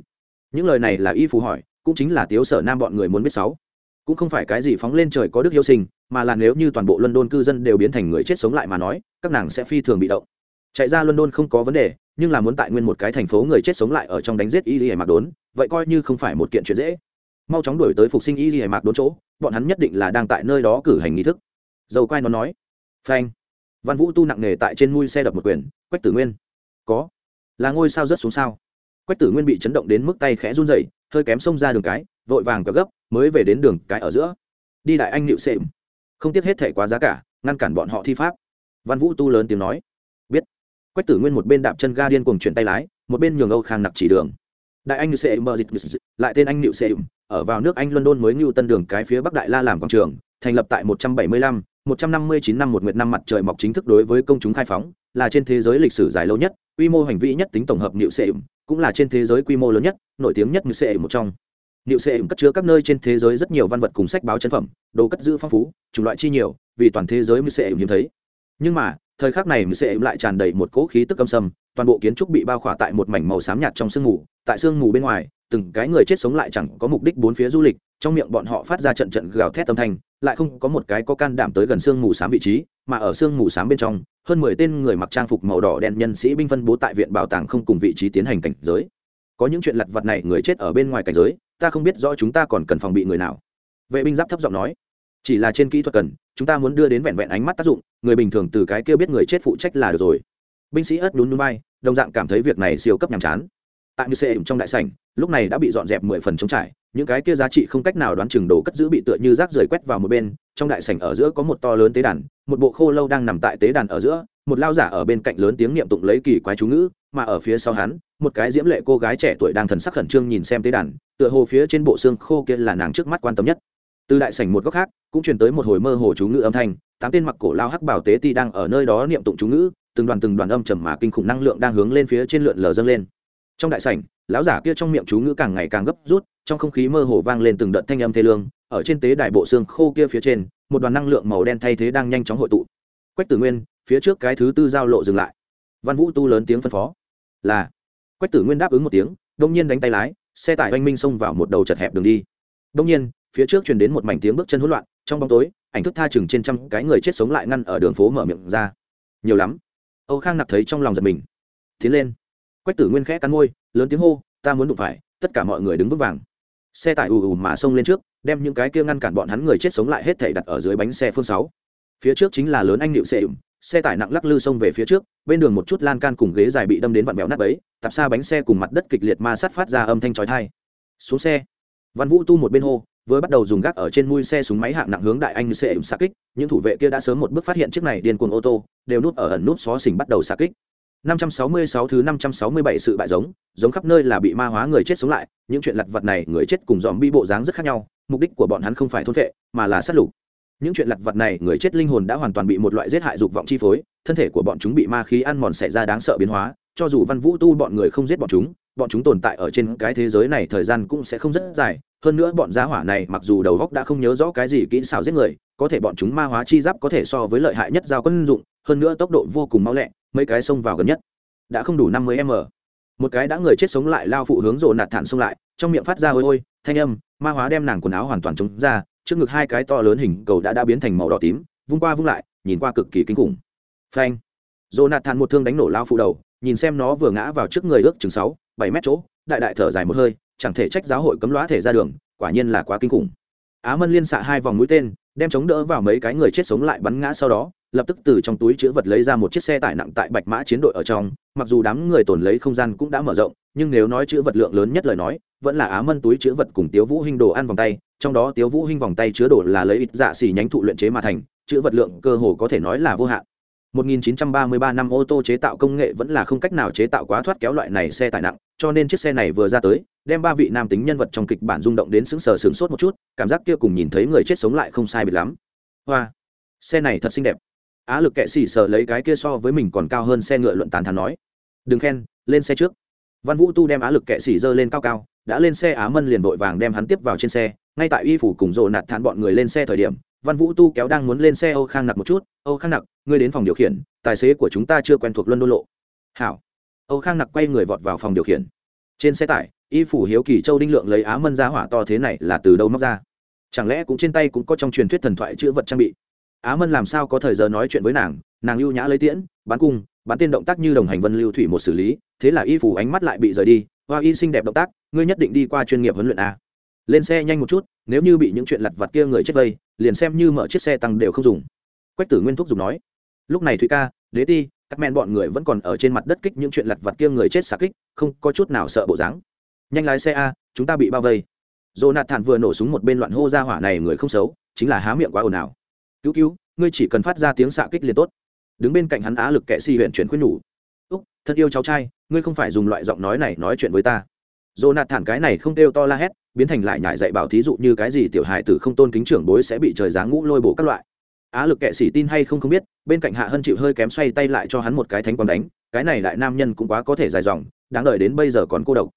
Những lời này là y phù hỏi, cũng chính là tiếu sở nam bọn người muốn biết sáu. Cũng không phải cái gì phóng lên trời có đức yêu sinh, mà là nếu như toàn bộ luân đôn cư dân đều biến thành người chết sống lại mà nói, các nàng sẽ phi thường bị động. Chạy ra luân đôn không có vấn đề nhưng là muốn tại nguyên một cái thành phố người chết sống lại ở trong đánh giết y hải mạc đốn, vậy coi như không phải một kiện chuyện dễ. Mau chóng đuổi tới phục sinh y hải mạc đốn chỗ, bọn hắn nhất định là đang tại nơi đó cử hành nghi thức. Dầu quai nó nói, phanh. Văn vũ tu nặng nề tại trên mui xe đập một quyền, quách tử nguyên. Có. Là ngôi sao rớt xuống sao? Quách tử nguyên bị chấn động đến mức tay khẽ run rẩy, hơi kém xông ra đường cái, vội vàng kéo gấp, mới về đến đường cái ở giữa. Đi đại anh nịu xệm không tiếc hết thể quá giá cả, ngăn cản bọn họ thi pháp. Văn vũ tu lớn tiếng nói quách tử nguyên một bên đạp chân ga điên cuồng chuyển tay lái một bên nhường âu khang nặc chỉ đường. Đại anh như mờ dịch lại tên anh nịu cm ở vào nước anh london mới ngưu tân đường cái phía bắc đại la làm quảng trường thành lập tại 175, 159 năm một nguyệt năm mặt trời mọc chính thức đối với công chúng khai phóng là trên thế giới lịch sử dài lâu nhất quy mô hành vi nhất tính tổng hợp nịu cm cũng là trên thế giới quy mô lớn nhất nổi tiếng nhất như cm một trong. Nịu cm cất chứa các nơi trên thế giới rất nhiều văn vật cùng sách báo chân phẩm đồ cất giữ phong phú chủng loại chi nhiều vì toàn thế giới như cm hiếm thấy. Nhưng mà thời khắc này như sẽ lại tràn đầy một cỗ khí tức âm sầm, toàn bộ kiến trúc bị bao khỏa tại một mảnh màu xám nhạt trong sương mù tại sương mù bên ngoài từng cái người chết sống lại chẳng có mục đích bốn phía du lịch trong miệng bọn họ phát ra trận trận gào thét âm thanh lại không có một cái có can đảm tới gần sương mù xám vị trí mà ở sương mù xám bên trong hơn mười tên người mặc trang phục màu đỏ đen nhân sĩ binh phân bố tại viện bảo tàng không cùng vị trí tiến hành cảnh giới. Có những chuyện lặt vặt này người chết ở bên ngoài cảnh giới ta không biết rõ chúng ta còn cần phòng bị người nào. Vệ binh giáp thấp giọng nói chỉ là trên kỹ thuật cần, chúng ta muốn đưa đến vẹn vẹn ánh mắt tác dụng, người bình thường từ cái kia biết người chết phụ trách là được rồi. Binh sĩ ớt nhún núi bay đồng dạng cảm thấy việc này siêu cấp nhàm chán. Tại như xe trong đại sảnh, lúc này đã bị dọn dẹp mười phần trống trải, những cái kia giá trị không cách nào đoán chừng đồ cất giữ bị tựa như rác rưởi quét vào một bên, trong đại sảnh ở giữa có một to lớn tế đàn, một bộ khô lâu đang nằm tại tế đàn ở giữa, một lao giả ở bên cạnh lớn tiếng niệm tụng lấy kỳ quái chú ngữ, mà ở phía sau hắn, một cái diễm lệ cô gái trẻ tuổi đang thần sắc khẩn trương nhìn xem tế đàn, tựa hồ phía trên bộ xương khô kia là nàng trước mắt quan tâm nhất từ đại sảnh một góc khác, cũng truyền tới một hồi mơ hồ chú ngữ âm thanh, tám tên mặc cổ lao hắc bảo tế ti đang ở nơi đó niệm tụng chú ngữ, từng đoàn từng đoàn âm trầm mà kinh khủng năng lượng đang hướng lên phía trên lượn lờ dâng lên. Trong đại sảnh, lão giả kia trong miệng chú ngữ càng ngày càng gấp rút, trong không khí mơ hồ vang lên từng đợt thanh âm thê lương, ở trên tế đại bộ xương khô kia phía trên, một đoàn năng lượng màu đen thay thế đang nhanh chóng hội tụ. Quách tử nguyên, phía trước cái thứ tư giao lộ dừng lại. Văn vũ tu lớn tiếng phân phó. Là. Quách tử nguyên đáp ứng một tiếng đông nhiên đánh tay lái, xe tải oanh minh xông vào một đầu chật hẹp đường đi. Đông nhiên phía trước truyền đến một mảnh tiếng bước chân hỗn loạn, trong bóng tối, ảnh thức tha chừng trên trăm cái người chết sống lại ngăn ở đường phố mở miệng ra. Nhiều lắm. Âu khang nặc thấy trong lòng giật mình. Tiến lên. Quách tử nguyên khẽ cắn môi, lớn tiếng hô, ta muốn đụng phải, tất cả mọi người đứng vững vàng. Xe tải ù ù mà xông lên trước, đem những cái kia ngăn cản bọn hắn người chết sống lại hết thể đặt ở dưới bánh xe phương sáu. Phía trước chính là lớn anh nịu xe ủng xe tải nặng lắc lư xông về phía trước, bên đường một chút lan can cùng ghế dài bị đâm đến vặn vẹo nát bấy, tạp xa bánh xe cùng mặt đất kịch liệt ma sát phát ra âm thanh chói tai. Xuống xe. Văn vũ tu một bên hô vừa bắt đầu dùng gác ở trên mui xe súng máy hạng nặng hướng đại anh xe ủng xạ kích những thủ vệ kia đã sớm một bước phát hiện chiếc này điên cuồng ô tô đều nút ở ẩn nút xó xỉnh bắt đầu xạ kích 566 thứ 567 sự bại giống, giống khắp nơi là bị ma hóa người chết sống lại, những chuyện lặt vặt này người chết cùng dòm bi bộ dáng rất khác nhau, mục đích của bọn hắn không phải thôn vệ, mà là sát lục. Những chuyện lặt vặt này, người chết linh hồn đã hoàn toàn bị một loại giết hại dục vọng chi phối, thân thể của bọn chúng bị ma khí ăn mòn xảy ra đáng sợ biến hóa, cho dù Văn Vũ tu bọn người không giết bọn chúng, bọn chúng tồn tại ở trên cái thế giới này thời gian cũng sẽ không rất dài, hơn nữa bọn giá hỏa này mặc dù đầu óc đã không nhớ rõ cái gì kỹ xảo giết người, có thể bọn chúng ma hóa chi giáp có thể so với lợi hại nhất giao quân dụng, hơn nữa tốc độ vô cùng mau lẹ, mấy cái xông vào gần nhất đã không đủ năm mươi m. Một cái đã người chết sống lại lao phụ hướng rộ nạt thản xông lại trong miệng phát ra ôi ôi thanh âm ma hóa đem nàng quần áo hoàn toàn chống ra trước ngực hai cái to lớn hình cầu đã đã biến thành màu đỏ tím vung qua vung lại nhìn qua cực kỳ kinh khủng. Phanh. Rộ nạt thản một thương đánh nổ lao phụ đầu nhìn xem nó vừa ngã vào trước người ước chừng sáu, bảy mét chỗ, đại đại thở dài một hơi, chẳng thể trách giáo hội cấm lõa thể ra đường, quả nhiên là quá kinh khủng. Á mân liên xạ hai vòng mũi tên, đem chống đỡ vào mấy cái người chết sống lại bắn ngã sau đó, lập tức từ trong túi chữ vật lấy ra một chiếc xe tải nặng tại bạch mã chiến đội ở trong, mặc dù đám người tồn lấy không gian cũng đã mở rộng, nhưng nếu nói chữ vật lượng lớn nhất lời nói, vẫn là á mân túi chữ vật cùng tiếu vũ hinh đồ ăn vòng tay, trong đó tiếu vũ hinh vòng tay chứa đồ là lấy ít dạ xỉ nhánh thụ luyện chế mà thành chữ vật lượng cơ hồ có thể nói là vô hạn. 1933 năm ô tô chế tạo công nghệ vẫn là không cách nào chế tạo quá thoát kéo loại này xe tải nặng, cho nên chiếc xe này vừa ra tới, đem ba vị nam tính nhân vật trong kịch bản rung động đến sững sờ sững sốt một chút, cảm giác kia cùng nhìn thấy người chết sống lại không sai biệt lắm. Hoa, xe này thật xinh đẹp. Á lực kệ sỉ sờ lấy cái kia so với mình còn cao hơn xe ngựa luận tán thán nói. Đừng khen, lên xe trước. Văn Vũ Tu đem Á lực kệ sỉ dơ lên cao cao, đã lên xe Á Mân liền vội vàng đem hắn tiếp vào trên xe, ngay tại y phủ cùng rồ nạt thản bọn người lên xe thời điểm, văn vũ tu kéo đang muốn lên xe âu khang nặc một chút, âu khang nặc, ngươi đến phòng điều khiển, tài xế của chúng ta chưa quen thuộc luân đô lộ. Hảo. Âu khang nặc quay người vọt vào phòng điều khiển. Trên xe tải, y phủ hiếu kỳ châu đinh lượng lấy á mân ra hỏa to thế này là từ đâu móc ra? Chẳng lẽ cũng trên tay cũng có trong truyền thuyết thần thoại chữ vật trang bị? Á mân làm sao có thời giờ nói chuyện với nàng nàng ưu nhã lấy tiễn bắn cung bắn tên động tác như đồng hành vân lưu thủy một xử lý, thế là y phủ ánh mắt lại bị rời đi, hoa y xinh đẹp động tác, ngươi nhất định đi qua chuyên nghiệp huấn luyện a. Lên xe nhanh một chút, nếu như bị những chuyện lặt vặt kia người chết vây liền xem như mở chiếc xe tăng đều không dùng. Quách tử nguyên thúc dùng nói, lúc này thụy ca, đế ti, các men bọn người vẫn còn ở trên mặt đất kích những chuyện lặt vặt kia người chết xả kích, không có chút nào sợ bộ dáng. Nhanh lái xe a, chúng ta bị bao vây. Dồ nạt thản vừa nổ súng một bên loạn hô ra hỏa này người không xấu, chính là há miệng quá ồn ào. Cứu cứu, ngươi chỉ cần phát ra tiếng xạ kích liền tốt. Đứng bên cạnh hắn á lực kệ si huyện chuyển khuyên nhủ. Úc, thật yêu cháu trai, ngươi không phải dùng loại giọng nói này nói chuyện với ta. Dồ nạt thản cái này không kêu to la hét biến thành lại nhải dạy bảo thí dụ như cái gì tiểu hài tử không tôn kính trưởng bối sẽ bị trời giáng ngũ lôi bổ các loại. Á lực kệ sĩ tin hay không không biết, bên cạnh hạ hân chịu hơi kém xoay tay lại cho hắn một cái thánh quang đánh, cái này đại nam nhân cũng quá có thể dài dòng, đáng đợi đến bây giờ còn cô độc.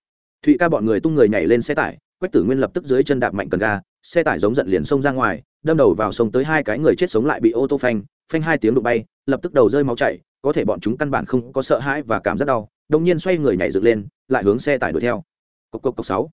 Thụy ca bọn người tung người nhảy lên xe tải, quách tử nguyên lập tức dưới chân đạp mạnh cần ga, xe tải giống giận liền xông ra ngoài, đâm đầu vào sông tới hai cái người chết sống lại bị ô tô phanh phanh hai tiếng đụng bay, lập tức đầu rơi máu chảy, có thể bọn chúng căn bản không có sợ hãi và cảm giác đau đông nhiên xoay người nhảy dựng lên, lại hướng xe tải đuổi theo. Cộc cộc cộc, sáu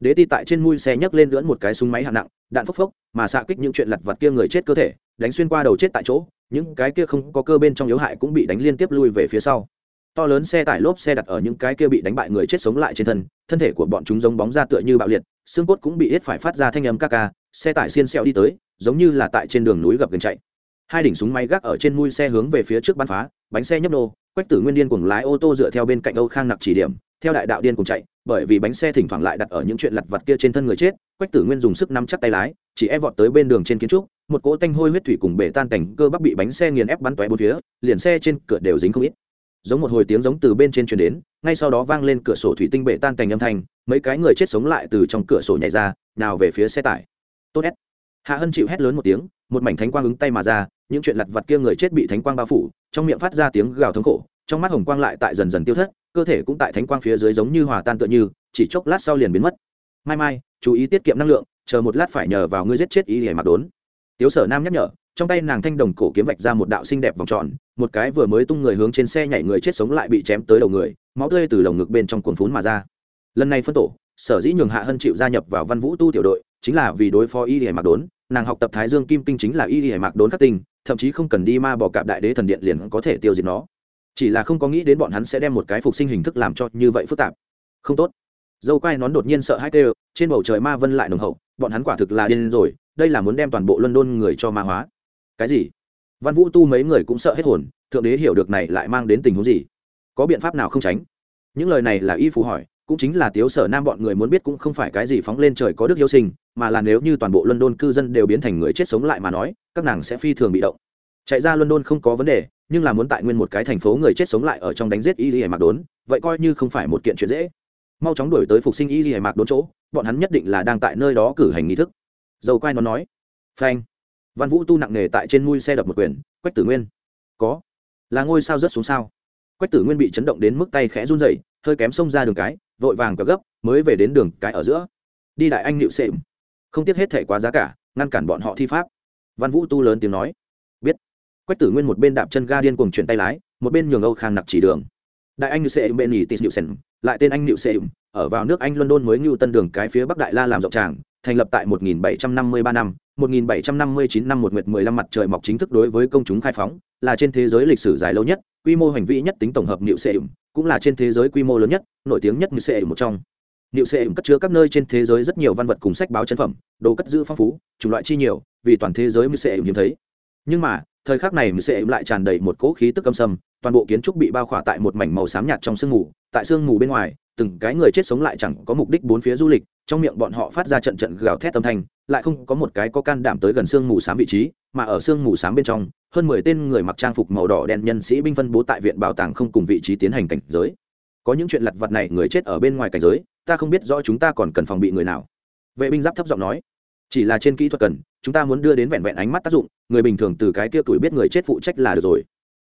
đế ti tại trên mui xe nhấc lên lưỡn một cái súng máy hạng nặng, đạn phốc phốc, mà xạ kích những chuyện lặt vặt kia người chết cơ thể, đánh xuyên qua đầu chết tại chỗ, những cái kia không có cơ bên trong yếu hại cũng bị đánh liên tiếp lui về phía sau. To lớn xe tải lốp xe đặt ở những cái kia bị đánh bại người chết sống lại trên thân thân thể của bọn chúng giống bóng ra tựa như bạo liệt, xương cốt cũng bị hết phải phát ra thanh âm ca ca, xe tải xiên xẹo đi tới, giống như là tại trên đường núi gập gần chạy. Hai đỉnh súng máy gác ở trên mui xe hướng về phía trước bắn phá, bánh xe nhấp nô quách tử nguyên điên cùng lái ô tô dựa theo bên cạnh âu khang nặc chỉ điểm, theo đại đạo điên cùng chạy, bởi vì bánh xe thỉnh thoảng lại đặt ở những chuyện lặt vặt kia trên thân người chết, quách tử nguyên dùng sức nắm chắc tay lái, chỉ e vọt tới bên đường trên kiến trúc, một cỗ tanh hôi huyết thủy cùng bể tan cảnh cơ bắp bị bánh xe nghiền ép bắn tóe bốn phía, liền xe trên cửa đều dính không ít. Giống một hồi tiếng giống từ bên trên truyền đến, ngay sau đó vang lên cửa sổ thủy tinh bể tan cảnh âm thanh, mấy cái người chết sống lại từ trong cửa sổ nhảy ra, nào về phía xe tải. Tốt ép hạ hân chịu hét lớn một tiếng một mảnh thánh quang ứng tay mà ra, những chuyện lặt vặt kia người chết bị thánh quang bao phủ, trong miệng phát ra tiếng gào thống khổ, trong mắt hồng quang lại tại dần dần tiêu thất, cơ thể cũng tại thánh quang phía dưới giống như hòa tan tựa như, chỉ chốc lát sau liền biến mất. Mai mai, chú ý tiết kiệm năng lượng, chờ một lát phải nhờ vào ngươi giết chết ý để mặc đốn. Tiếu sở nam nhắc nhở, trong tay nàng thanh đồng cổ kiếm vạch ra một đạo xinh đẹp vòng tròn, một cái vừa mới tung người hướng trên xe nhảy người chết sống lại bị chém tới đầu người, máu tươi từ lồng ngực bên trong cuồn phún mà ra. Lần này phân tổ, sở dĩ nhường hạ hân chịu gia nhập vào văn vũ tu tiểu đội, chính là vì đối phó y hề Mặc đốn nàng học tập thái dương kim kinh chính là y hải mạc đốn khắc tinh, thậm chí không cần đi ma bỏ cạp đại đế thần điện liền có thể tiêu diệt nó. Chỉ là không có nghĩ đến bọn hắn sẽ đem một cái phục sinh hình thức làm cho như vậy phức tạp. Không tốt. Dâu quai nón đột nhiên sợ hai kêu, trên bầu trời ma vân lại nồng hậu, bọn hắn quả thực là điên rồi, đây là muốn đem toàn bộ luân đôn người cho ma hóa. Cái gì? Văn vũ tu mấy người cũng sợ hết hồn, thượng đế hiểu được này lại mang đến tình huống gì? Có biện pháp nào không tránh? Những lời này là y phụ hỏi cũng chính là tiếu sở nam bọn người muốn biết cũng không phải cái gì phóng lên trời có đức yêu sinh, mà là nếu như toàn bộ london cư dân đều biến thành người chết sống lại mà nói, các nàng sẽ phi thường bị động. Chạy ra london không có vấn đề, nhưng là muốn tại nguyên một cái thành phố người chết sống lại ở trong đánh giết y hải mạc đốn, vậy coi như không phải một kiện chuyện dễ. Mau chóng đuổi tới phục sinh y hải mạc đốn chỗ, bọn hắn nhất định là đang tại nơi đó cử hành nghi thức. Dầu quai nó nói, phanh. Văn vũ tu nặng nề tại trên mui xe đập một quyền, quách tử nguyên. Có. Là ngôi sao rớt xuống sao? Quách tử nguyên bị chấn động đến mức tay khẽ run rẩy, hơi kém xông ra đường cái vội vàng cả gấp, mới về đến đường cái ở giữa. Đi đại anh nịu xệm không tiếc hết thể quá giá cả, ngăn cản bọn họ thi pháp. Văn vũ tu lớn tiếng nói. Biết. Quách tử nguyên một bên đạp chân ga điên cuồng chuyển tay lái, một bên nhường âu khang nặc chỉ đường. Đại anh nịu xệm bên nhì tis nịu xệm lại tên anh nịu xệm ở vào nước anh london mới ngưu tân đường cái phía bắc đại la làm rộng tràng, thành lập tại 1753 năm 1759 năm, một nguyệt 15 mặt trời mọc chính thức đối với công chúng khai phóng, là trên thế giới lịch sử dài lâu nhất, quy mô hành vi nhất tính tổng hợp nịu xệm cũng là trên thế giới quy mô lớn nhất nổi tiếng nhất như xệ một trong. Niệu xệ cất chứa các nơi trên thế giới rất nhiều văn vật cùng sách báo chân phẩm đồ cất giữ phong phú chủng loại chi nhiều vì toàn thế giới niệu xệ hiếm thấy. Nhưng mà thời khắc này niệu xệ lại tràn đầy một cỗ khí tức âm sầm, toàn bộ kiến trúc bị bao khỏa tại một mảnh màu xám nhạt trong sương mù tại sương mù bên ngoài từng cái người chết sống lại chẳng có mục đích bốn phía du lịch, trong miệng bọn họ phát ra trận trận gào thét âm thanh, lại không có một cái có can đảm tới gần sương mù xám vị trí, mà ở sương mù xám bên trong, hơn mười tên người mặc trang phục màu đỏ đen nhân sĩ binh phân bố tại viện bảo tàng không cùng vị trí tiến hành cảnh giới. Có những chuyện lặt vặt này người chết ở bên ngoài cảnh giới, ta không biết rõ chúng ta còn cần phòng bị người nào. Vệ binh giáp thấp giọng nói. Chỉ là trên kỹ thuật cần, chúng ta muốn đưa đến vẹn vẹn ánh mắt tác dụng, người bình thường từ cái kia tuổi biết người chết phụ trách là được rồi.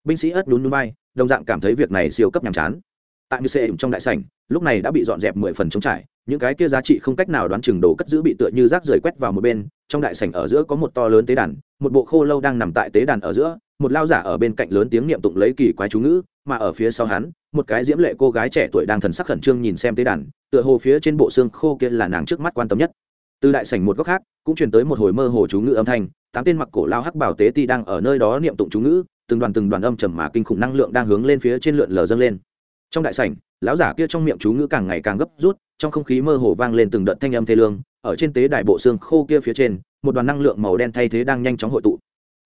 Binh sĩ ớt nhún núi bay đồng dạng cảm thấy việc này siêu cấp nhàm chán tại như xe trong đại sảnh, lúc này đã bị dọn dẹp mười phần trống trải, những cái kia giá trị không cách nào đoán chừng đồ cất giữ bị tựa như rác rưởi quét vào một bên, trong đại sảnh ở giữa có một to lớn tế đàn, một bộ khô lâu đang nằm tại tế đàn ở giữa, một lao giả ở bên cạnh lớn tiếng niệm tụng lấy kỳ quái chú ngữ, mà ở phía sau hắn, một cái diễm lệ cô gái trẻ tuổi đang thần sắc khẩn trương nhìn xem tế đàn, tựa hồ phía trên bộ xương khô kia là nàng trước mắt quan tâm nhất. Từ đại sảnh một góc khác, cũng truyền tới một hồi mơ hồ chú ngữ âm thanh, tám tên mặc cổ lao hắc bảo tế ti đang ở nơi đó niệm tụng chú ngữ, từng đoàn từng đoàn âm trầm mà kinh khủng năng lượng đang hướng lên phía trên lượn lờ dâng lên trong đại sảnh, lão giả kia trong miệng chú ngữ càng ngày càng gấp rút, trong không khí mơ hồ vang lên từng đợt thanh âm thê lương, ở trên tế đại bộ xương khô kia phía trên, một đoàn năng lượng màu đen thay thế đang nhanh chóng hội tụ.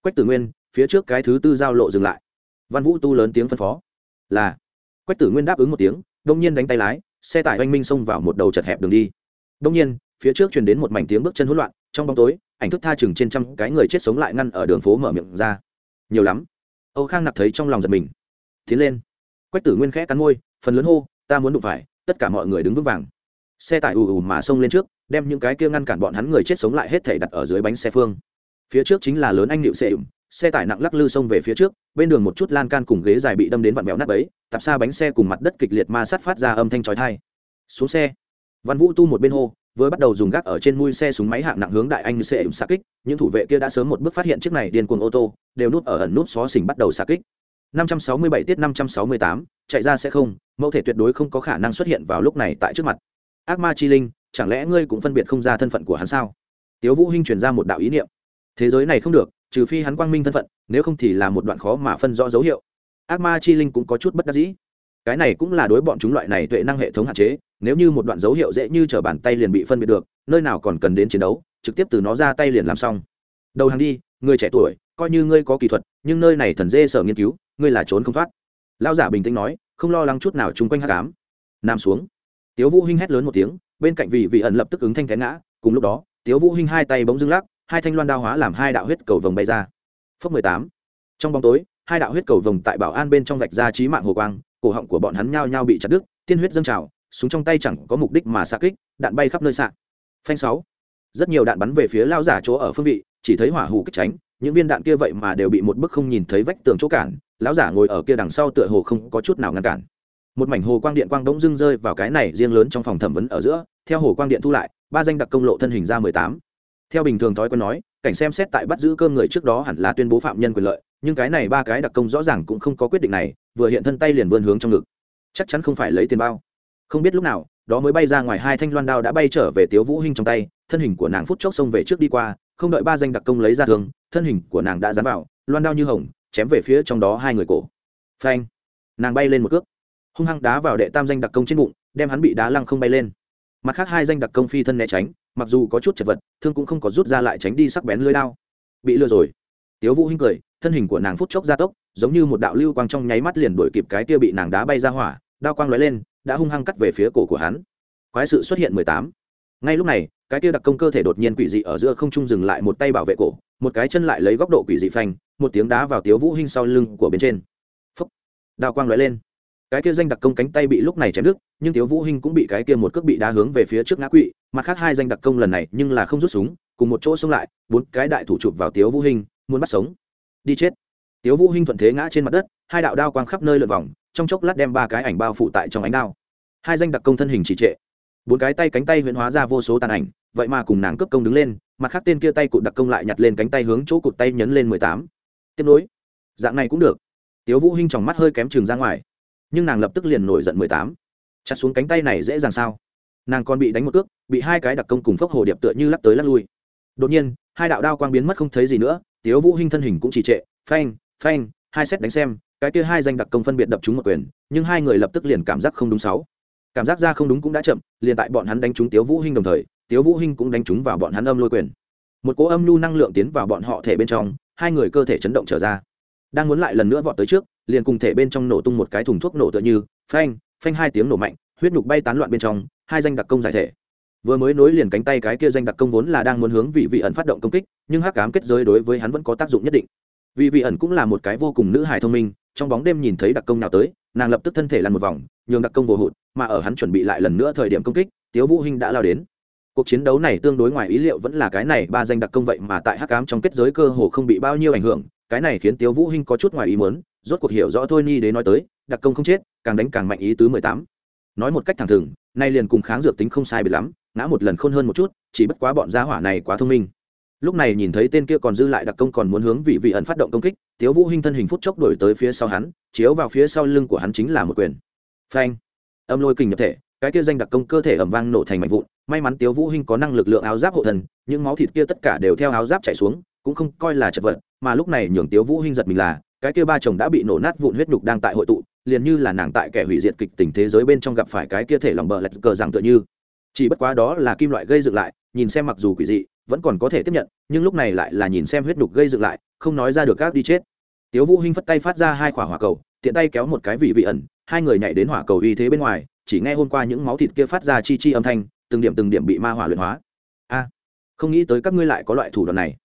Quách tử nguyên, phía trước cái thứ tư giao lộ dừng lại. Văn vũ tu lớn tiếng phân phó. Là. Quách tử nguyên đáp ứng một tiếng, đông nhiên đánh tay lái, xe tải oanh minh xông vào một đầu chật hẹp đường đi. Đông nhiên, phía trước truyền đến một mảnh tiếng bước chân hỗn loạn, trong bóng tối, ảnh thức tha chừng trên trăm cái người chết sống lại ngăn ở đường phố mở miệng ra. Nhiều lắm. Âu khang nặc thấy trong lòng giật mình. Tiến lên quách tử nguyên khẽ cắn môi, phần lớn hô, ta muốn đụng phải, tất cả mọi người đứng vững vàng. Xe tải ù ù mà xông lên trước, đem những cái kia ngăn cản bọn hắn người chết sống lại hết thể đặt ở dưới bánh xe phương. Phía trước chính là lớn anh nịu xe ủng xe tải nặng lắc lư xông về phía trước, bên đường một chút lan can cùng ghế dài bị đâm đến vặn vẹo nát ấy tạp xa bánh xe cùng mặt đất kịch liệt ma sát phát ra âm thanh chói thai xuống xe. Văn vũ tu một bên hô, vừa bắt đầu dùng gác ở trên mui xe súng máy hạng nặng hướng đại anh xe ủng xa kích, những thủ vệ kia đã sớm một bước phát hiện chiếc này điên cuồng ô tô, đều nút ở ẩn nút xó xỉnh bắt đầu xa kích. 567 tiết 568, chạy ra sẽ không mẫu thể tuyệt đối không có khả năng xuất hiện vào lúc này tại trước mặt. Ác ma chi linh chẳng lẽ ngươi cũng phân biệt không ra thân phận của hắn sao? Tiếu vũ hinh truyền ra một đạo ý niệm. Thế giới này không được trừ phi hắn quang minh thân phận nếu không thì là một đoạn khó mà phân rõ dấu hiệu. Ác ma chi linh cũng có chút bất đắc dĩ. Cái này cũng là đối bọn chúng loại này tuệ năng hệ thống hạn chế nếu như một đoạn dấu hiệu dễ như trở bàn tay liền bị phân biệt được nơi nào còn cần đến chiến đấu trực tiếp từ nó ra tay liền làm xong. Đầu hàng đi người trẻ tuổi coi như ngươi có kỹ thuật nhưng nơi này thần dê sở nghiên cứu ngươi là trốn không thoát. Lao giả bình tĩnh nói, không lo lắng chút nào chung quanh hát cám Nam xuống. Tiếu vũ hinh hét lớn một tiếng, bên cạnh vị vị ẩn lập tức ứng thanh té ngã, cùng lúc đó, tiếu vũ hinh hai tay bỗng dưng lắc, hai thanh loan đao hóa làm hai đạo huyết cầu vồng bay ra. Phước mười tám. Trong bóng tối, hai đạo huyết cầu vồng tại bảo an bên trong vạch ra trí mạng hồ quang, cổ họng của bọn hắn nhao nhao bị chặt đứt, tiên huyết dâng trào, súng trong tay chẳng có mục đích mà xạ kích, đạn bay khắp nơi xạ. Phanh sáu. Rất nhiều đạn bắn về phía lao giả chỗ ở phương vị, chỉ thấy hỏa hù kích tránh, những viên đạn kia vậy mà đều bị một bức không nhìn thấy vách tường chỗ cản lão giả ngồi ở kia đằng sau tựa hồ không có chút nào ngăn cản. Một mảnh hồ quang điện quang bỗng dưng rơi vào cái này riêng lớn trong phòng thẩm vấn ở giữa, theo hồ quang điện thu lại, ba danh đặc công lộ thân hình ra mười tám. Theo bình thường thói quen nói, cảnh xem xét tại bắt giữ cơm người trước đó hẳn là tuyên bố phạm nhân quyền lợi, nhưng cái này ba cái đặc công rõ ràng cũng không có quyết định này, vừa hiện thân tay liền vươn hướng trong ngực. Chắc chắn không phải lấy tiền bao. Không biết lúc nào, đó mới bay ra ngoài hai thanh loan đao đã bay trở về tiếu vũ hinh trong tay, thân hình của nàng phút chốc xông về trước đi qua, không đợi ba danh đặc công lấy ra thương, thân hình của nàng đã dán vào, loan đao như hồng chém về phía trong đó hai người cổ. Phanh. Nàng bay lên một cước. Hung hăng đá vào đệ tam danh đặc công trên bụng, đem hắn bị đá lăng không bay lên. Mặt khác hai danh đặc công phi thân né tránh, mặc dù có chút chật vật, thương cũng không có rút ra lại tránh đi sắc bén lưới đao bị lừa rồi. Tiếu vũ hinh cười, thân hình của nàng phút chốc gia tốc, giống như một đạo lưu quang trong nháy mắt liền đuổi kịp cái kia bị nàng đá bay ra hỏa, đao quang lóe lên, đã hung hăng cắt về phía cổ của hắn. Quái sự xuất hiện mười tám. Ngay lúc này, cái kia đặc công cơ thể đột nhiên quỷ dị ở giữa không trung dừng lại một tay bảo vệ cổ, một cái chân lại lấy góc độ quỷ dị phanh một tiếng đá vào tiếu vũ hinh sau lưng của bên trên. Phấp đao quang lóe lên. Cái kia danh đặc công cánh tay bị lúc này chém đứt, nhưng tiếu vũ hinh cũng bị cái kia một cước bị đá hướng về phía trước ngã quỵ, mặt khác hai danh đặc công lần này nhưng là không rút súng, cùng một chỗ xông lại, bốn cái đại thủ chụp vào tiếu vũ hinh, muốn bắt sống. Đi chết. Tiếu vũ hinh thuận thế ngã trên mặt đất, hai đạo đao quang khắp nơi lượn vòng, trong chốc lát đem ba cái ảnh bao phủ tại trong ánh đao. Hai danh đặc công thân hình trì trệ. Bốn cái tay cánh tay huyễn hóa ra vô số tàn ảnh, vậy mà cùng nàng cướp công đứng lên, mặt khác tên kia tay cụt đặc công lại nhặt lên cánh tay hướng chỗ cụt tay nhấn lên mười tám tiếp nối. Dạng này cũng được. Tiếu vũ hinh tròng mắt hơi kém trường ra ngoài, nhưng nàng lập tức liền nổi giận mười tám. Chặt xuống cánh tay này dễ dàng sao? Nàng còn bị đánh một cước, bị hai cái đặc công cùng phốc hồ điệp tựa như lắc tới lắc lui. Đột nhiên, hai đạo đao quang biến mất không thấy gì nữa, tiếu vũ hinh thân hình cũng trì trệ, phanh phanh, hai xét đánh xem, cái kia hai danh đặc công phân biệt đập chúng một quyền, nhưng hai người lập tức liền cảm giác không đúng sáu. Cảm giác ra không đúng cũng đã chậm, liền tại bọn hắn đánh trúng tiếu vũ hinh đồng thời, tiếu vũ hinh cũng đánh trúng vào bọn hắn âm lôi quyền. Một cỗ âm lưu năng lượng tiến vào bọn họ thể bên trong hai người cơ thể chấn động trở ra. Đang muốn lại lần nữa vọt tới trước, liền cùng thể bên trong nổ tung một cái thùng thuốc nổ tựa như, phanh phanh hai tiếng nổ mạnh, huyết nhục bay tán loạn bên trong, hai danh đặc công giải thể. Vừa mới nối liền cánh tay cái kia danh đặc công vốn là đang muốn hướng vị vị ẩn phát động công kích, nhưng hắc cám kết giới đối với hắn vẫn có tác dụng nhất định. Vị vị ẩn cũng là một cái vô cùng nữ hài thông minh, trong bóng đêm nhìn thấy đặc công nào tới, nàng lập tức thân thể lăn một vòng, nhường đặc công vô hụt, mà ở hắn chuẩn bị lại lần nữa thời điểm công kích, tiếu vũ hinh đã lao đến cuộc chiến đấu này tương đối ngoài ý liệu vẫn là cái này ba danh đặc công vậy mà tại hắc ám trong kết giới cơ hồ không bị bao nhiêu ảnh hưởng, cái này khiến tiếu vũ hinh có chút ngoài ý muốn, rốt cuộc hiểu rõ thôi ni đến nói tới, đặc công không chết, càng đánh càng mạnh ý tứ mười tám. Nói một cách thẳng thừng, nay liền cùng kháng dược tính không sai biệt lắm, ngã một lần khôn hơn một chút, chỉ bất quá bọn gia hỏa này quá thông minh. Lúc này nhìn thấy tên kia còn dư lại đặc công còn muốn hướng vị vị ẩn phát động công kích, tiếu vũ hinh thân hình phút chốc đổi tới phía sau hắn, chiếu vào phía sau lưng của hắn chính là một quyền. Phanh! Âm lôi kình nhập thể cái kia danh đặc công cơ thể ầm vang nổ thành mảnh vụn, may mắn tiếu vũ hinh có năng lực lượng áo giáp hộ thần, những máu thịt kia tất cả đều theo áo giáp chảy xuống, cũng không coi là chật vật, mà lúc này nhường tiếu vũ hinh giật mình là, cái kia ba chồng đã bị nổ nát vụn huyết nhục đang tại hội tụ, liền như là nàng tại kẻ hủy diệt kịch tình thế giới bên trong gặp phải cái kia thể lòng bờ lạch cờ rằng tựa như. Chỉ bất quá đó là kim loại gây dựng lại, nhìn xem mặc dù quỷ dị, vẫn còn có thể tiếp nhận, nhưng lúc này lại là nhìn xem huyết nhục gây dựng lại, không nói ra được các đi chết. Tiếu vũ hinh phất tay phát ra hai quả hỏa cầu, tiện tay kéo một cái vị vị ẩn, hai người nhảy đến hỏa cầu uy thế bên ngoài chỉ nghe hôm qua những máu thịt kia phát ra chi chi âm thanh, từng điểm từng điểm bị ma hỏa luyện hóa. A, không nghĩ tới các ngươi lại có loại thủ đoạn này.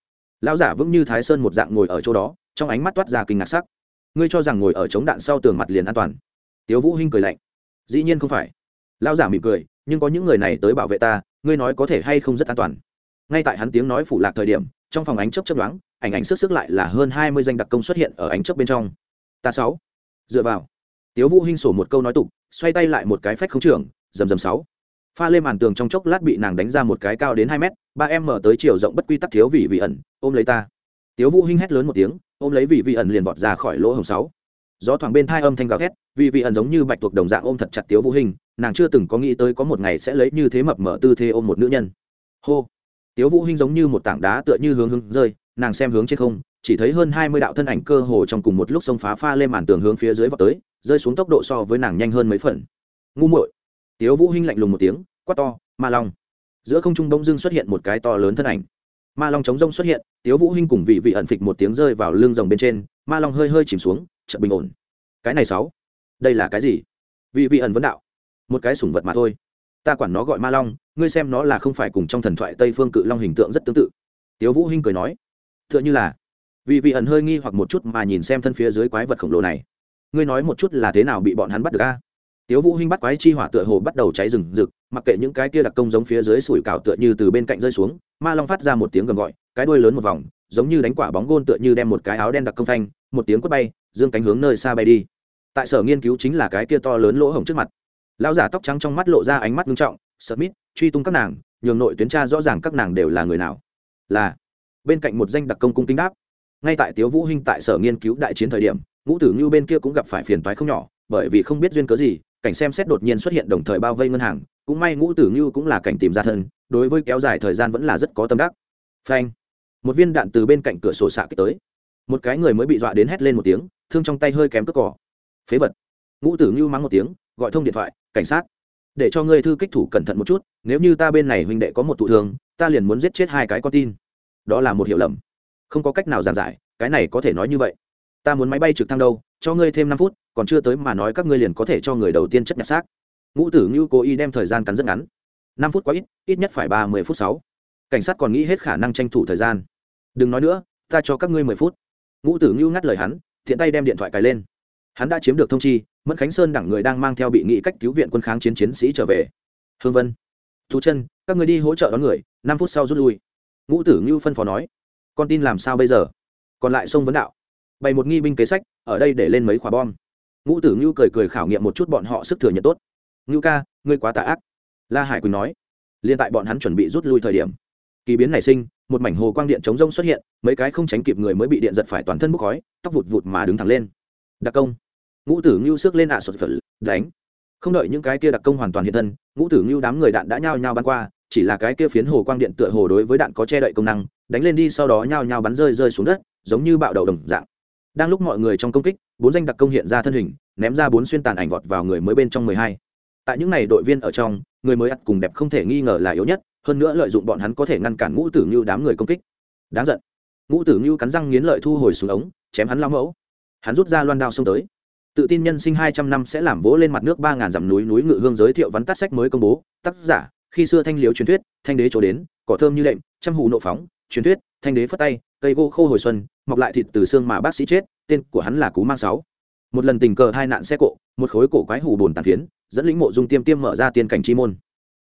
Lão giả vững như thái sơn một dạng ngồi ở chỗ đó, trong ánh mắt toát ra kinh ngạc sắc. Ngươi cho rằng ngồi ở chống đạn sau tường mặt liền an toàn? Tiếu vũ hinh cười lạnh. Dĩ nhiên không phải. Lão giả mỉm cười, nhưng có những người này tới bảo vệ ta, ngươi nói có thể hay không rất an toàn? Ngay tại hắn tiếng nói phủ lạc thời điểm, trong phòng ánh chớp chớp đoán ảnh ảnh sức sức lại là hơn hai mươi danh đặc công xuất hiện ở ánh chớp bên trong. Ta sáu. Dựa vào. Tiếu vũ hinh sổ một câu nói tục xoay tay lại một cái phách không trưởng dầm dầm sáu. Pha lên màn tường trong chốc lát bị nàng đánh ra một cái cao đến hai mét, ba em mở tới chiều rộng bất quy tắc thiếu vị vị ẩn, ôm lấy ta. Tiếu vũ hinh hét lớn một tiếng, ôm lấy vị vị ẩn liền vọt ra khỏi lỗ hồng sáu. Gió thoảng bên thai âm thanh gào thét, vị vị ẩn giống như bạch tuộc đồng dạng ôm thật chặt tiếu vũ hinh, nàng chưa từng có nghĩ tới có một ngày sẽ lấy như thế mập mở tư thế ôm một nữ nhân. Hô. Tiếu vũ hinh giống như một tảng đá tựa như hướng hướng rơi, nàng xem hướng trên không chỉ thấy hơn hai mươi đạo thân ảnh cơ hồ trong cùng một lúc xông phá pha lên màn tường hướng phía dưới vọt tới, rơi xuống tốc độ so với nàng nhanh hơn mấy phần. Ngu muội. Tiếu vũ hinh lạnh lùng một tiếng, quát to, ma long. Giữa không trung đông dương xuất hiện một cái to lớn thân ảnh. Ma long chống rông xuất hiện, tiếu vũ hinh cùng vị vị ẩn phịch một tiếng rơi vào lưng rồng bên trên, ma long hơi hơi chìm xuống, chợt bình ổn. Cái này sáu, đây là cái gì? Vị vị ẩn vấn đạo. Một cái sủng vật mà thôi. Ta quản nó gọi ma long, ngươi xem nó là không phải cùng trong thần thoại tây phương cự long hình tượng rất tương tự. Tiếu vũ hinh cười nói. Tựa như là vì vị ẩn hơi nghi hoặc một chút mà nhìn xem thân phía dưới quái vật khổng lồ này. Ngươi nói một chút là thế nào bị bọn hắn bắt được a? Tiếu vũ hinh bắt quái chi hỏa tựa hồ bắt đầu cháy rừng rực, mặc kệ những cái kia đặc công giống phía dưới sủi cảo tựa như từ bên cạnh rơi xuống, ma long phát ra một tiếng gầm gọi, cái đuôi lớn một vòng, giống như đánh quả bóng gôn tựa như đem một cái áo đen đặc công phanh, một tiếng quất bay, dương cánh hướng nơi xa bay đi. Tại sở nghiên cứu chính là cái kia to lớn lỗ hổng trước mặt. Lão giả tóc trắng trong mắt lộ ra ánh mắt nghiêm trọng smith truy tung các nàng, nhường nội tuyến tra rõ ràng các nàng đều là người nào. Là. Bên cạnh một danh đặc công cung kính đáp ngay tại tiếu vũ hinh tại sở nghiên cứu đại chiến thời điểm, ngũ tử ngưu bên kia cũng gặp phải phiền toái không nhỏ, bởi vì không biết duyên cớ gì, cảnh xem xét đột nhiên xuất hiện đồng thời bao vây ngân hàng, cũng may ngũ tử ngưu cũng là cảnh tìm ra thân, đối với kéo dài thời gian vẫn là rất có tâm đắc. Phanh! Một viên đạn từ bên cạnh cửa sổ xạ kích tới. Một cái người mới bị dọa đến hét lên một tiếng, thương trong tay hơi kém cất cỏ phế vật! Ngũ tử ngưu mắng một tiếng, gọi thông điện thoại, cảnh sát! Để cho ngươi thư kích thủ cẩn thận một chút, nếu như ta bên này huynh đệ có một thụ thường ta liền muốn giết chết hai cái con tin. Đó là một hiểu lầm không có cách nào giảng giải, cái này có thể nói như vậy. Ta muốn máy bay trực thăng đâu, cho ngươi thêm năm phút, còn chưa tới mà nói các ngươi liền có thể cho người đầu tiên chất nhặt xác. Ngũ tử ngưu cố ý đem thời gian cắn rất ngắn. Năm phút quá ít ít nhất phải ba mươi phút sáu. Cảnh sát còn nghĩ hết khả năng tranh thủ thời gian. Đừng nói nữa, ta cho các ngươi mười phút. Ngũ tử ngưu ngắt lời hắn, thiện tay đem điện thoại cài lên. Hắn đã chiếm được thông chi, mẫn khánh sơn đẳng người đang mang theo bị nghị cách cứu viện quân kháng chiến chiến sĩ trở về. Hương vân thú chân, các người đi hỗ trợ đón người, năm phút sau rút lui. Ngũ tử ngưu phân phó nói con tin làm sao bây giờ? Còn lại sông vấn đạo. Bày một nghi binh kế sách, ở đây để lên mấy quả bom. Ngũ tử ngưu cười cười khảo nghiệm một chút bọn họ sức thừa nhận tốt. Ngưu ca, ngươi quá tà ác. La hải quỳnh nói. Liên tại bọn hắn chuẩn bị rút lui thời điểm, kỳ biến nảy sinh, một mảnh hồ quang điện chống rông xuất hiện, mấy cái không tránh kịp người mới bị điện giật phải toàn thân bốc khói, tóc vụt vụt mà đứng thẳng lên. Đặc công. Ngũ tử ngưu sức lên ạ à sột phật đánh. Không đợi những cái kia đặc công hoàn toàn hiện thân, ngũ tử ngưu đám người đạn đã nhao nhao bắn qua, chỉ là cái kia phiến hồ quang điện tựa hồ đối với đạn có che đậy công năng đánh lên đi sau đó nhao nhao bắn rơi rơi xuống đất, giống như bạo đầu đồng dạng. Đang lúc mọi người trong công kích, bốn danh đặc công hiện ra thân hình, ném ra bốn xuyên tàn ảnh vọt vào người mới bên trong mười hai. Tại những n à y đội viên ở trong, người mới ắt cùng đẹp không thể nghi ngờ là yếu nhất, hơn nữa lợi dụng bọn hắn có thể ngăn cản ngũ tử ngưu đám người công kích. Đáng giận. Ngũ tử ngưu cắn răng nghiến lợi thu hồi xuống ống, chém hắn lao mẫu. Hắn rút ra loan đao xông tới. Tự tin nhân sinh hai trăm năm sẽ làm vỗ lên mặt nước ba ngàn dặm núi núi ngự hương giới thiệu vắn tắt sách mới công bố. Tác giả, khi xưa thanh liếu truyền thuyết, thanh đế chỗ đến, cỏ thơm như lệnh trăm hù nộ phóng truyền thuyết, thanh đế phất tay, cây gỗ khô hồi xuân, mọc lại thịt từ xương mà bác sĩ chết, tên của hắn là cú mang sáu. Một lần tình cờ hai nạn xe cộ, một khối cổ quái hủ bồn tàn phiến, dẫn lĩnh mộ dung tiêm tiêm mở ra tiên cảnh chi môn.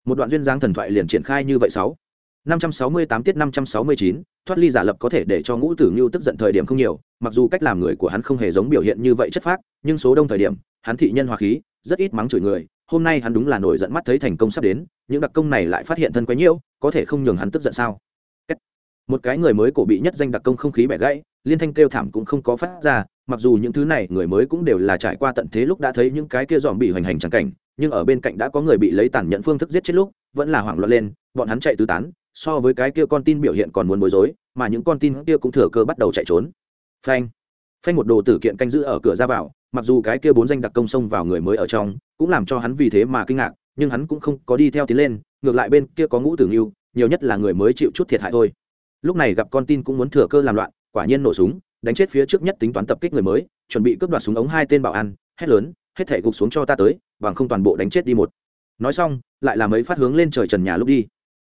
Một đoạn duyên dáng thần thoại liền triển khai như vậy sáu. Năm trăm sáu mươi tám tiết năm trăm sáu mươi chín, thoát ly giả lập có thể để cho ngũ tử ngưu tức giận thời điểm không nhiều, mặc dù cách làm người của hắn không hề giống biểu hiện như vậy chất phác, nhưng số đông thời điểm, hắn thị nhân hòa khí, rất ít mắng chửi người, hôm nay hắn đúng là nổi giận mắt thấy thành công sắp đến, những đặc công này lại phát hiện thân quấy nhiễu, có thể không nhường hắn tức giận sao? Một cái người mới cổ bị nhất danh đặc công không khí bẻ gãy, liên thanh kêu thảm cũng không có phát ra, mặc dù những thứ này người mới cũng đều là trải qua tận thế lúc đã thấy những cái kia dòm bị hoành hành trắng cảnh, nhưng ở bên cạnh đã có người bị lấy tàn nhẫn phương thức giết chết lúc, vẫn là hoảng loạn lên, bọn hắn chạy tứ tán, so với cái kia con tin biểu hiện còn muốn bối rối, mà những con tin kia cũng thừa cơ bắt đầu chạy trốn. Phanh. Phanh một đồ tử kiện canh giữ ở cửa ra vào, mặc dù cái kia bốn danh đặc công xông vào người mới ở trong, cũng làm cho hắn vì thế mà kinh ngạc, nhưng hắn cũng không có đi theo tiến lên, ngược lại bên kia có ngũ tử nghiêu, nhiều nhất là người mới chịu chút thiệt hại thôi lúc này gặp con tin cũng muốn thừa cơ làm loạn, quả nhiên nổ súng, đánh chết phía trước nhất tính toán tập kích người mới, chuẩn bị cướp đoạt súng ống hai tên bảo an, hét lớn, hết thể gục xuống cho ta tới, bằng không toàn bộ đánh chết đi một. Nói xong, lại làm ấy phát hướng lên trời trần nhà lúc đi.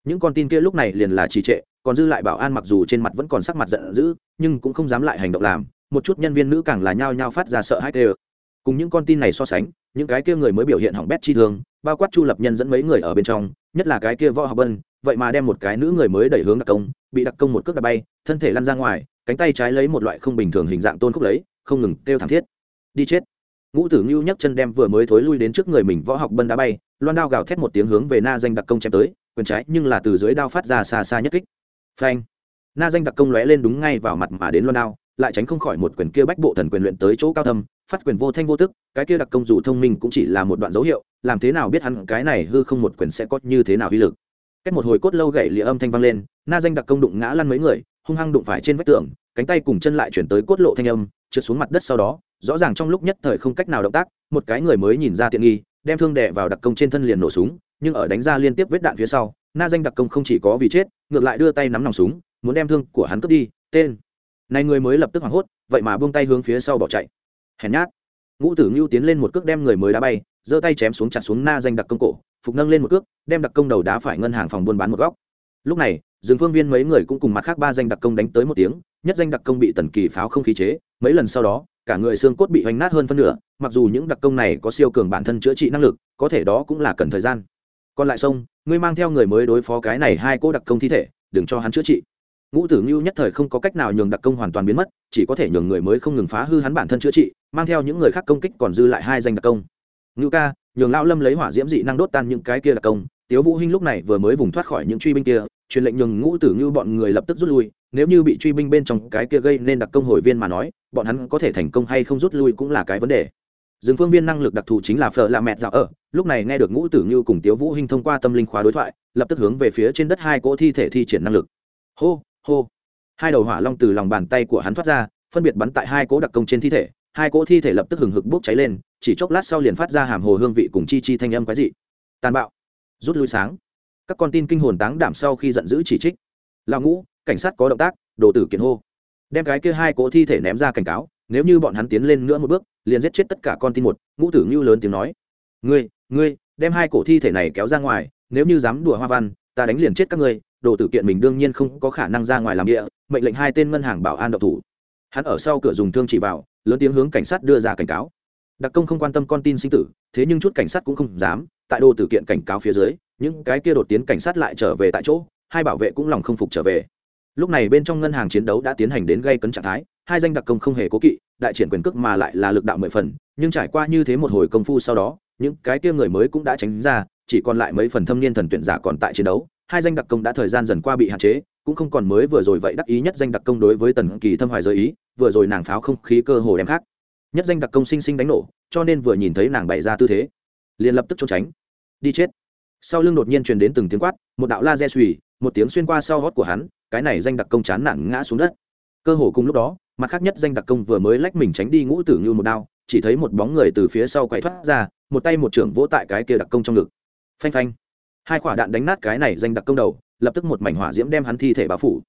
Những con tin kia lúc này liền là trì trệ, còn dư lại bảo an mặc dù trên mặt vẫn còn sắc mặt giận dữ, nhưng cũng không dám lại hành động làm, một chút nhân viên nữ càng là nhao nhao phát ra sợ hãi tê cùng những con tin này so sánh, những cái kia người mới biểu hiện hỏng bét chi thương bao quát chu lập nhân dẫn mấy người ở bên trong, nhất là cái kia võ học bân vậy mà đem một cái nữ người mới đẩy hướng đặc công, bị đặc công một cước đạp bay, thân thể lăn ra ngoài, cánh tay trái lấy một loại không bình thường hình dạng tôn khúc lấy, không ngừng kêu thảm thiết. Đi chết. Ngũ tử ngưu nhấc chân đem vừa mới thối lui đến trước người mình võ học bân đá bay, loan đao gào thét một tiếng hướng về na danh đặc công chém tới, quyền trái nhưng là từ dưới đao phát ra xa xa nhất kích. Phanh. Na danh đặc công lóe lên đúng ngay vào mặt mà đến loan đao, lại tránh không khỏi một quyền kia bách bộ thần quyền luyện tới chỗ cao thâm, phát quyền vô thanh vô tức, cái kia đặc công dù thông minh cũng chỉ là một đoạn dấu hiệu, làm thế nào biết hắn cái này hư không một quyền sẽ có như thế nào uy lực cách một hồi cốt lâu gậy lịa âm thanh vang lên, na danh đặc công đụng ngã lăn mấy người, hung hăng đụng phải trên vách tường, cánh tay cùng chân lại chuyển tới cốt lộ thanh âm, trượt xuống mặt đất sau đó, rõ ràng trong lúc nhất thời không cách nào động tác, một cái người mới nhìn ra tiện nghi, đem thương đè vào đặc công trên thân liền nổ súng, nhưng ở đánh ra liên tiếp vết đạn phía sau, na danh đặc công không chỉ có vì chết, ngược lại đưa tay nắm nòng súng, muốn đem thương của hắn cướp đi, tên. Này người mới lập tức hoảng hốt, vậy mà buông tay hướng phía sau bỏ chạy. Hèn nhát. Ngũ tử ngưu tiến lên một cước đem người mới đá bay giơ tay chém xuống chặt xuống na danh đặc công cổ, phục nâng lên một cước, đem đặc công đầu đá phải ngân hàng phòng buôn bán một góc. Lúc này, dương phương viên mấy người cũng cùng mặt khác ba danh đặc công đánh tới một tiếng, nhất danh đặc công bị tần kỳ pháo không khí chế, mấy lần sau đó, cả người xương cốt bị hoành nát hơn phân nửa, mặc dù những đặc công này có siêu cường bản thân chữa trị năng lực, có thể đó cũng là cần thời gian. Còn lại sông, ngươi mang theo người mới đối phó cái này hai cô đặc công thi thể, đừng cho hắn chữa trị. Ngũ tử ngưu nhất thời không có cách nào nhường đặc công hoàn toàn biến mất, chỉ có thể nhường người mới không ngừng phá hư hắn bản thân chữa trị, mang theo những người khác công kích còn dư lại hai danh đặc công ngưu ca, nhường lão lâm lấy hỏa diễm dị năng đốt tan những cái kia là công. Tiếu vũ hinh lúc này vừa mới vùng thoát khỏi những truy binh kia, truyền lệnh nhường ngũ tử ngưu bọn người lập tức rút lui. Nếu như bị truy binh bên trong cái kia gây nên đặc công hồi viên mà nói, bọn hắn có thể thành công hay không rút lui cũng là cái vấn đề. Dừng phương viên năng lực đặc thù chính là phở là mẹ dạo ở. Lúc này nghe được ngũ tử ngưu cùng tiếu vũ hinh thông qua tâm linh khóa đối thoại, lập tức hướng về phía trên đất hai cỗ thi thể thi triển năng lực. Hô hô. Hai đầu hỏa long từ lòng bàn tay của hắn thoát ra, phân biệt bắn tại hai cỗ đặc công trên thi thể. Hai cỗ thi thể lập tức hừng hực bốc cháy lên chỉ chốc lát sau liền phát ra hàm hồ hương vị cùng chi chi thanh âm quái dị. Tàn bạo, rút lui sáng. Các con tin kinh hồn táng đảm sau khi giận dữ chỉ trích. Lão ngũ, cảnh sát có động tác, đồ tử kiện hô. Đem cái kia hai cỗ thi thể ném ra cảnh cáo, nếu như bọn hắn tiến lên nữa một bước, liền giết chết tất cả con tin một, ngũ tử ngưu lớn tiếng nói. Ngươi ngươi, đem hai cổ thi thể này kéo ra ngoài, nếu như dám đùa hoa văn, ta đánh liền chết các ngươi, đồ tử kiện mình đương nhiên không có khả năng ra ngoài làm địa, mệnh lệnh hai tên ngân hàng bảo an độc thủ. Hắn ở sau cửa dùng thương chỉ vào, lớn tiếng hướng cảnh sát đưa ra cảnh cáo đặc công không quan tâm con tin sinh tử, thế nhưng chút cảnh sát cũng không dám, tại đô tử kiện cảnh cáo phía dưới, những cái kia đột tiến cảnh sát lại trở về tại chỗ, hai bảo vệ cũng lòng không phục trở về. Lúc này bên trong ngân hàng chiến đấu đã tiến hành đến gây cấn trạng thái, hai danh đặc công không hề cố kỵ, đại triển quyền cước mà lại là lực đạo mười phần, nhưng trải qua như thế một hồi công phu sau đó, những cái kia người mới cũng đã tránh ra, chỉ còn lại mấy phần thâm niên thần tuyển giả còn tại chiến đấu, hai danh đặc công đã thời gian dần qua bị hạn chế, cũng không còn mới vừa rồi vậy đắc ý nhất danh đặc công đối với tần kỳ thâm hoài giới ý, vừa rồi nàng pháo không khí cơ hồ đem khác nhất danh đặc công sinh sinh đánh nổ, cho nên vừa nhìn thấy nàng bày ra tư thế, liền lập tức trốn tránh. Đi chết. Sau lưng đột nhiên truyền đến từng tiếng quát, một đạo la re suy một tiếng xuyên qua sau hót của hắn, cái này danh đặc công chán nản ngã xuống đất. Cơ hồ cùng lúc đó, mặt khác nhất danh đặc công vừa mới lách mình tránh đi ngũ tử như một đao, chỉ thấy một bóng người từ phía sau quay thoát ra, một tay một trưởng vỗ tại cái kia đặc công trong ngực. Phanh phanh. Hai quả đạn đánh nát cái này danh đặc công đầu, lập tức một mảnh hỏa diễm đem hắn thi thể bao phủ.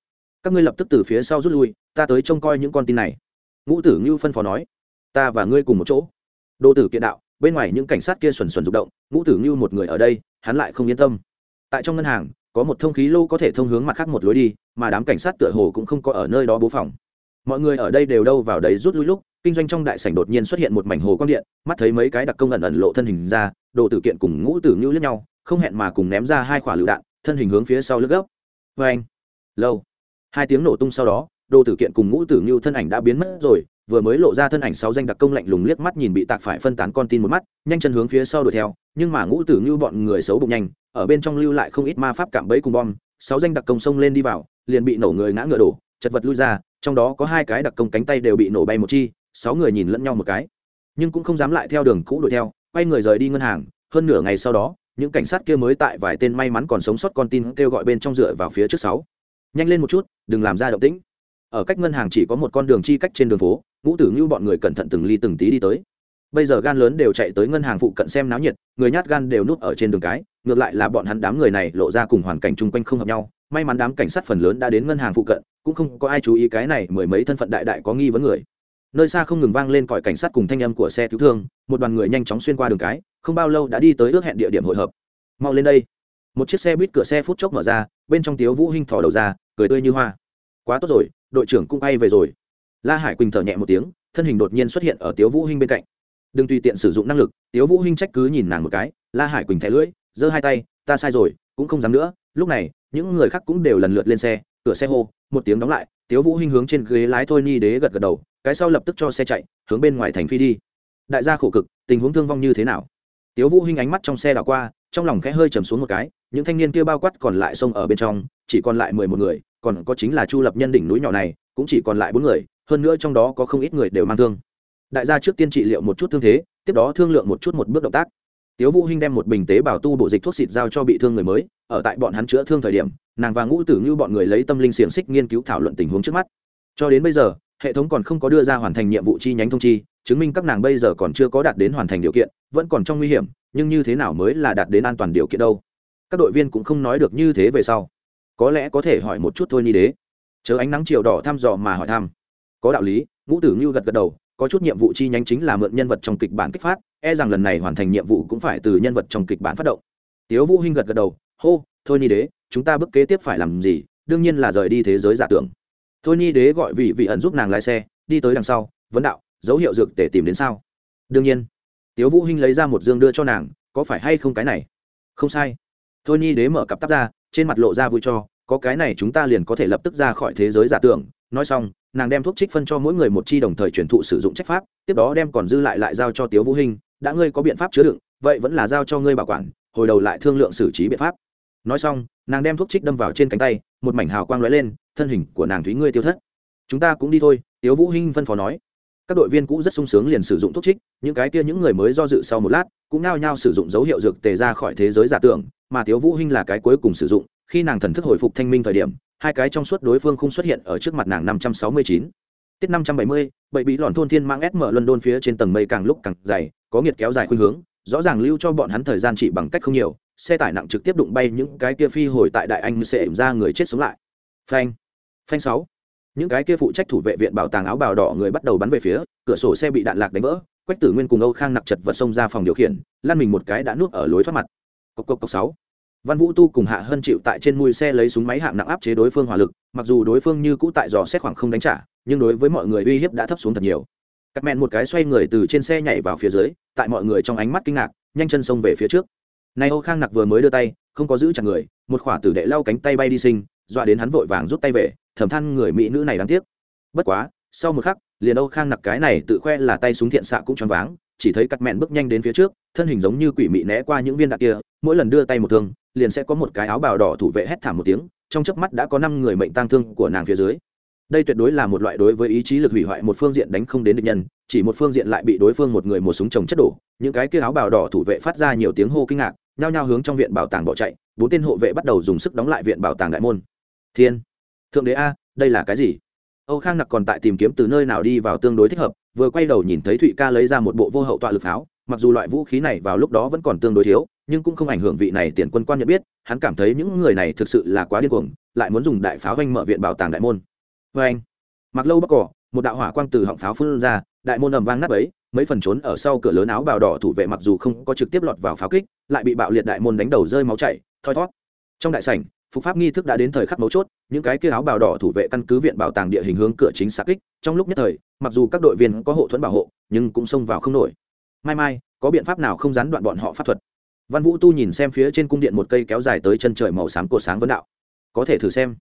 Các ngươi lập tức từ phía sau rút lui, ta tới trông coi những con tin này. Ngũ tử như phân phó nói ta và ngươi cùng một chỗ. Đô tử kiện đạo, bên ngoài những cảnh sát kia xuẩn xuẩn rụng động, ngũ tử như một người ở đây, hắn lại không yên tâm. Tại trong ngân hàng, có một thông khí lô có thể thông hướng mặt khác một lối đi, mà đám cảnh sát tựa hồ cũng không có ở nơi đó bố phòng. Mọi người ở đây đều đâu vào đấy rút lui lúc, kinh doanh trong đại sảnh đột nhiên xuất hiện một mảnh hồ quang điện, mắt thấy mấy cái đặc công ẩn ẩn lộ thân hình ra, đồ tử kiện cùng ngũ tử ngưu lẫn nhau, không hẹn mà cùng ném ra hai quả lựu đạn, thân hình hướng phía sau lướt gốc vê anh lâu. Hai tiếng nổ tung sau đó, đồ tử kiện cùng ngũ tử ngưu thân ảnh đã biến mất rồi vừa mới lộ ra thân ảnh sáu danh đặc công lạnh lùng liếc mắt nhìn bị tạc phải phân tán con tin một mắt, nhanh chân hướng phía sau đuổi theo, nhưng mà ngũ tử như bọn người xấu bụng nhanh, ở bên trong lưu lại không ít ma pháp cạm bẫy cùng bom, sáu danh đặc công xông lên đi vào, liền bị nổ người ngã ngựa đổ, chật vật lui ra, trong đó có hai cái đặc công cánh tay đều bị nổ bay một chi, sáu người nhìn lẫn nhau một cái, nhưng cũng không dám lại theo đường cũ đuổi theo, quay người rời đi ngân hàng, hơn nửa ngày sau đó, những cảnh sát kia mới tại vài tên may mắn còn sống sót con tin kêu gọi bên trong dựa vào phía trước sáu. Nhanh lên một chút, đừng làm ra động tĩnh ở cách ngân hàng chỉ có một con đường chi cách trên đường phố, ngũ tử ngưu bọn người cẩn thận từng ly từng tí đi tới. Bây giờ gan lớn đều chạy tới ngân hàng phụ cận xem náo nhiệt, người nhát gan đều núp ở trên đường cái, ngược lại là bọn hắn đám người này lộ ra cùng hoàn cảnh chung quanh không hợp nhau. May mắn đám cảnh sát phần lớn đã đến ngân hàng phụ cận, cũng không có ai chú ý cái này mười mấy thân phận đại đại có nghi vấn người. Nơi xa không ngừng vang lên còi cảnh sát cùng thanh âm của xe cứu thương, một đoàn người nhanh chóng xuyên qua đường cái, không bao lâu đã đi tới ước hẹn địa điểm hội hợp. Mau lên đây. Một chiếc xe buýt cửa xe phút chốc mở ra, bên trong tiếu vũ hinh thò đầu ra, cười tươi như hoa. Quá tốt rồi đội trưởng cũng bay về rồi. La hải quỳnh thở nhẹ một tiếng, thân hình đột nhiên xuất hiện ở tiếu vũ hinh bên cạnh. Đừng tùy tiện sử dụng năng lực, tiếu vũ hinh trách cứ nhìn nàng một cái, la hải quỳnh thẻ lưỡi, giơ hai tay, ta sai rồi, cũng không dám nữa. Lúc này, những người khác cũng đều lần lượt lên xe, cửa xe hô, một tiếng đóng lại, tiếu vũ hinh hướng trên ghế lái thôi ni đế gật gật đầu, cái sau lập tức cho xe chạy, hướng bên ngoài thành phi đi. Đại gia khổ cực, tình huống thương vong như thế nào? Tiếu vũ hinh ánh mắt trong xe đảo qua, trong lòng khẽ hơi trầm xuống một cái, những thanh niên kia bao quát còn lại xông ở bên trong chỉ còn lại mười một người, còn có chính là chu lập nhân đỉnh núi nhỏ này, cũng chỉ còn lại bốn người, hơn nữa trong đó có không ít người đều mang thương. Đại gia trước tiên trị liệu một chút thương thế, tiếp đó thương lượng một chút một bước động tác. Tiếu vũ hinh đem một bình tế bảo tu bộ dịch thuốc xịt giao cho bị thương người mới, ở tại bọn hắn chữa thương thời điểm, nàng và ngũ tử như bọn người lấy tâm linh xiềng xích nghiên cứu thảo luận tình huống trước mắt. Cho đến bây giờ, hệ thống còn không có đưa ra hoàn thành nhiệm vụ chi nhánh thông chi, chứng minh các nàng bây giờ còn chưa có đạt đến hoàn thành điều kiện, vẫn còn trong nguy hiểm, nhưng như thế nào mới là đạt đến an toàn điều kiện đâu? Các đội viên cũng không nói được như thế về sau có lẽ có thể hỏi một chút thôi ni đế. Chớ ánh nắng chiều đỏ thăm dò mà hỏi thăm. Có đạo lý, ngũ tử như gật gật đầu, có chút nhiệm vụ chi nhánh chính là mượn nhân vật trong kịch bản kích phát e rằng lần này hoàn thành nhiệm vụ cũng phải từ nhân vật trong kịch bản phát động. Tiếu vũ hinh gật gật đầu, hô, thôi ni đế, chúng ta bước kế tiếp phải làm gì? Đương nhiên là rời đi thế giới giả tưởng. Thôi ni đế gọi vị vị ẩn giúp nàng lái xe, đi tới đằng sau, vấn đạo, dấu hiệu dược để tìm đến sao? Đương nhiên. Tiếu vũ hinh lấy ra một dương đưa cho nàng, có phải hay không cái này? Không sai thôi nhi đế mở cặp tắp ra, trên mặt lộ ra vui cho, có cái này chúng ta liền có thể lập tức ra khỏi thế giới giả tưởng. Nói xong, nàng đem thuốc trích phân cho mỗi người một chi đồng thời truyền thụ sử dụng trách pháp, tiếp đó đem còn dư lại lại giao cho tiếu vũ hinh, đã ngươi có biện pháp chứa đựng, vậy vẫn là giao cho ngươi bảo quản, hồi đầu lại thương lượng xử trí biện pháp. Nói xong, nàng đem thuốc trích đâm vào trên cánh tay, một mảnh hào quang lóe lên, thân hình của nàng thúy ngươi tiêu thất. Chúng ta cũng đi thôi, tiếu vũ hinh phân phó nói các đội viên cũ rất sung sướng liền sử dụng thuốc trích, những cái kia những người mới do dự sau một lát, cũng nao nhao sử dụng dấu hiệu dược tề ra khỏi thế giới giả tưởng, mà Thiếu vũ hinh là cái cuối cùng sử dụng, khi nàng thần thức hồi phục thanh minh thời điểm, hai cái trong suốt đối phương không xuất hiện ở trước mặt nàng năm trăm sáu mươi chín. Tiết năm trăm bảy mươi bị lòn thôn thiên mang ép mở london phía trên tầng mây càng lúc càng dày, có nghiệt kéo dài khuynh hướng, rõ ràng lưu cho bọn hắn thời gian chỉ bằng cách không nhiều, xe tải nặng trực tiếp đụng bay những cái kia phi hồi tại đại anh sẽ ra người chết sống lại. Phanh. Phanh sáu những cái kia phụ trách thủ vệ viện bảo tàng áo bào đỏ người bắt đầu bắn về phía, cửa sổ xe bị đạn lạc đánh vỡ, quách tử nguyên cùng âu khang nặc chật vật xông ra phòng điều khiển lăn mình một cái đã nuốt ở lối thoát mặt. Cốc cốc cốc sáu. Văn vũ tu cùng hạ hân chịu tại trên mui xe lấy súng máy hạng nặng áp chế đối phương hỏa lực, mặc dù đối phương như cũ tại dò xét khoảng không đánh trả, nhưng đối với mọi người uy hiếp đã thấp xuống thật nhiều. Cắt mẹn một cái xoay người từ trên xe nhảy vào phía dưới, tại mọi người trong ánh mắt kinh ngạc, nhanh chân xông về phía trước. Nay âu khang nặc vừa mới đưa tay, không có giữ chặt người, một khỏa tử đệ lau cánh tay bay đi sinh, dọa đến hắn vội vàng rút tay về thầm than người mỹ nữ này đáng tiếc. Bất quá, sau một khắc, liền âu khang nặc cái này tự khoe là tay súng thiện xạ cũng choáng váng, chỉ thấy cắt mẹn bước nhanh đến phía trước, thân hình giống như quỷ mị né qua những viên đạn kia, mỗi lần đưa tay một thương, liền sẽ có một cái áo bào đỏ thủ vệ hét thảm một tiếng, trong chớp mắt đã có năm người mệnh tang thương của nàng phía dưới. Đây tuyệt đối là một loại đối với ý chí lực hủy hoại một phương diện đánh không đến địch nhân, chỉ một phương diện lại bị đối phương một người một súng chồng chất đổ, những cái kia áo bào đỏ thủ vệ phát ra nhiều tiếng hô kinh ngạc, nhao nhao hướng trong viện bảo tàng bỏ chạy, bốn tên hộ vệ bắt đầu dùng sức đóng lại viện bảo tàng đại môn. Thiên! Thượng đế a, đây là cái gì? Âu khang nặc còn tại tìm kiếm từ nơi nào đi vào tương đối thích hợp, vừa quay đầu nhìn thấy thụy ca lấy ra một bộ vô hậu tọa lực pháo, mặc dù loại vũ khí này vào lúc đó vẫn còn tương đối thiếu, nhưng cũng không ảnh hưởng vị này tiền quân quan nhận biết, hắn cảm thấy những người này thực sự là quá điên cuồng, lại muốn dùng đại pháo vanh mở viện bảo tàng đại môn. Vê anh mặc lâu bắc cỏ, một đạo hỏa quang từ họng pháo phun ra, đại môn ầm vang nắp ấy mấy phần trốn ở sau cửa lớn áo bào đỏ thủ vệ mặc dù không có trực tiếp lọt vào pháo kích, lại bị bạo liệt đại môn đánh đầu rơi máu chảy, thoi thót. Trong đại sảnh phục pháp nghi thức đã đến thời khắc mấu chốt, những cái kia áo bào đỏ thủ vệ căn cứ viện bảo tàng địa hình hướng cửa chính xác kích, trong lúc nhất thời, mặc dù các đội viên có hộ thuẫn bảo hộ, nhưng cũng xông vào không nổi. Mai mai, có biện pháp nào không gián đoạn bọn họ pháp thuật? Văn vũ tu nhìn xem phía trên cung điện một cây kéo dài tới chân trời màu xám cột sáng vấn đạo. Có thể thử xem.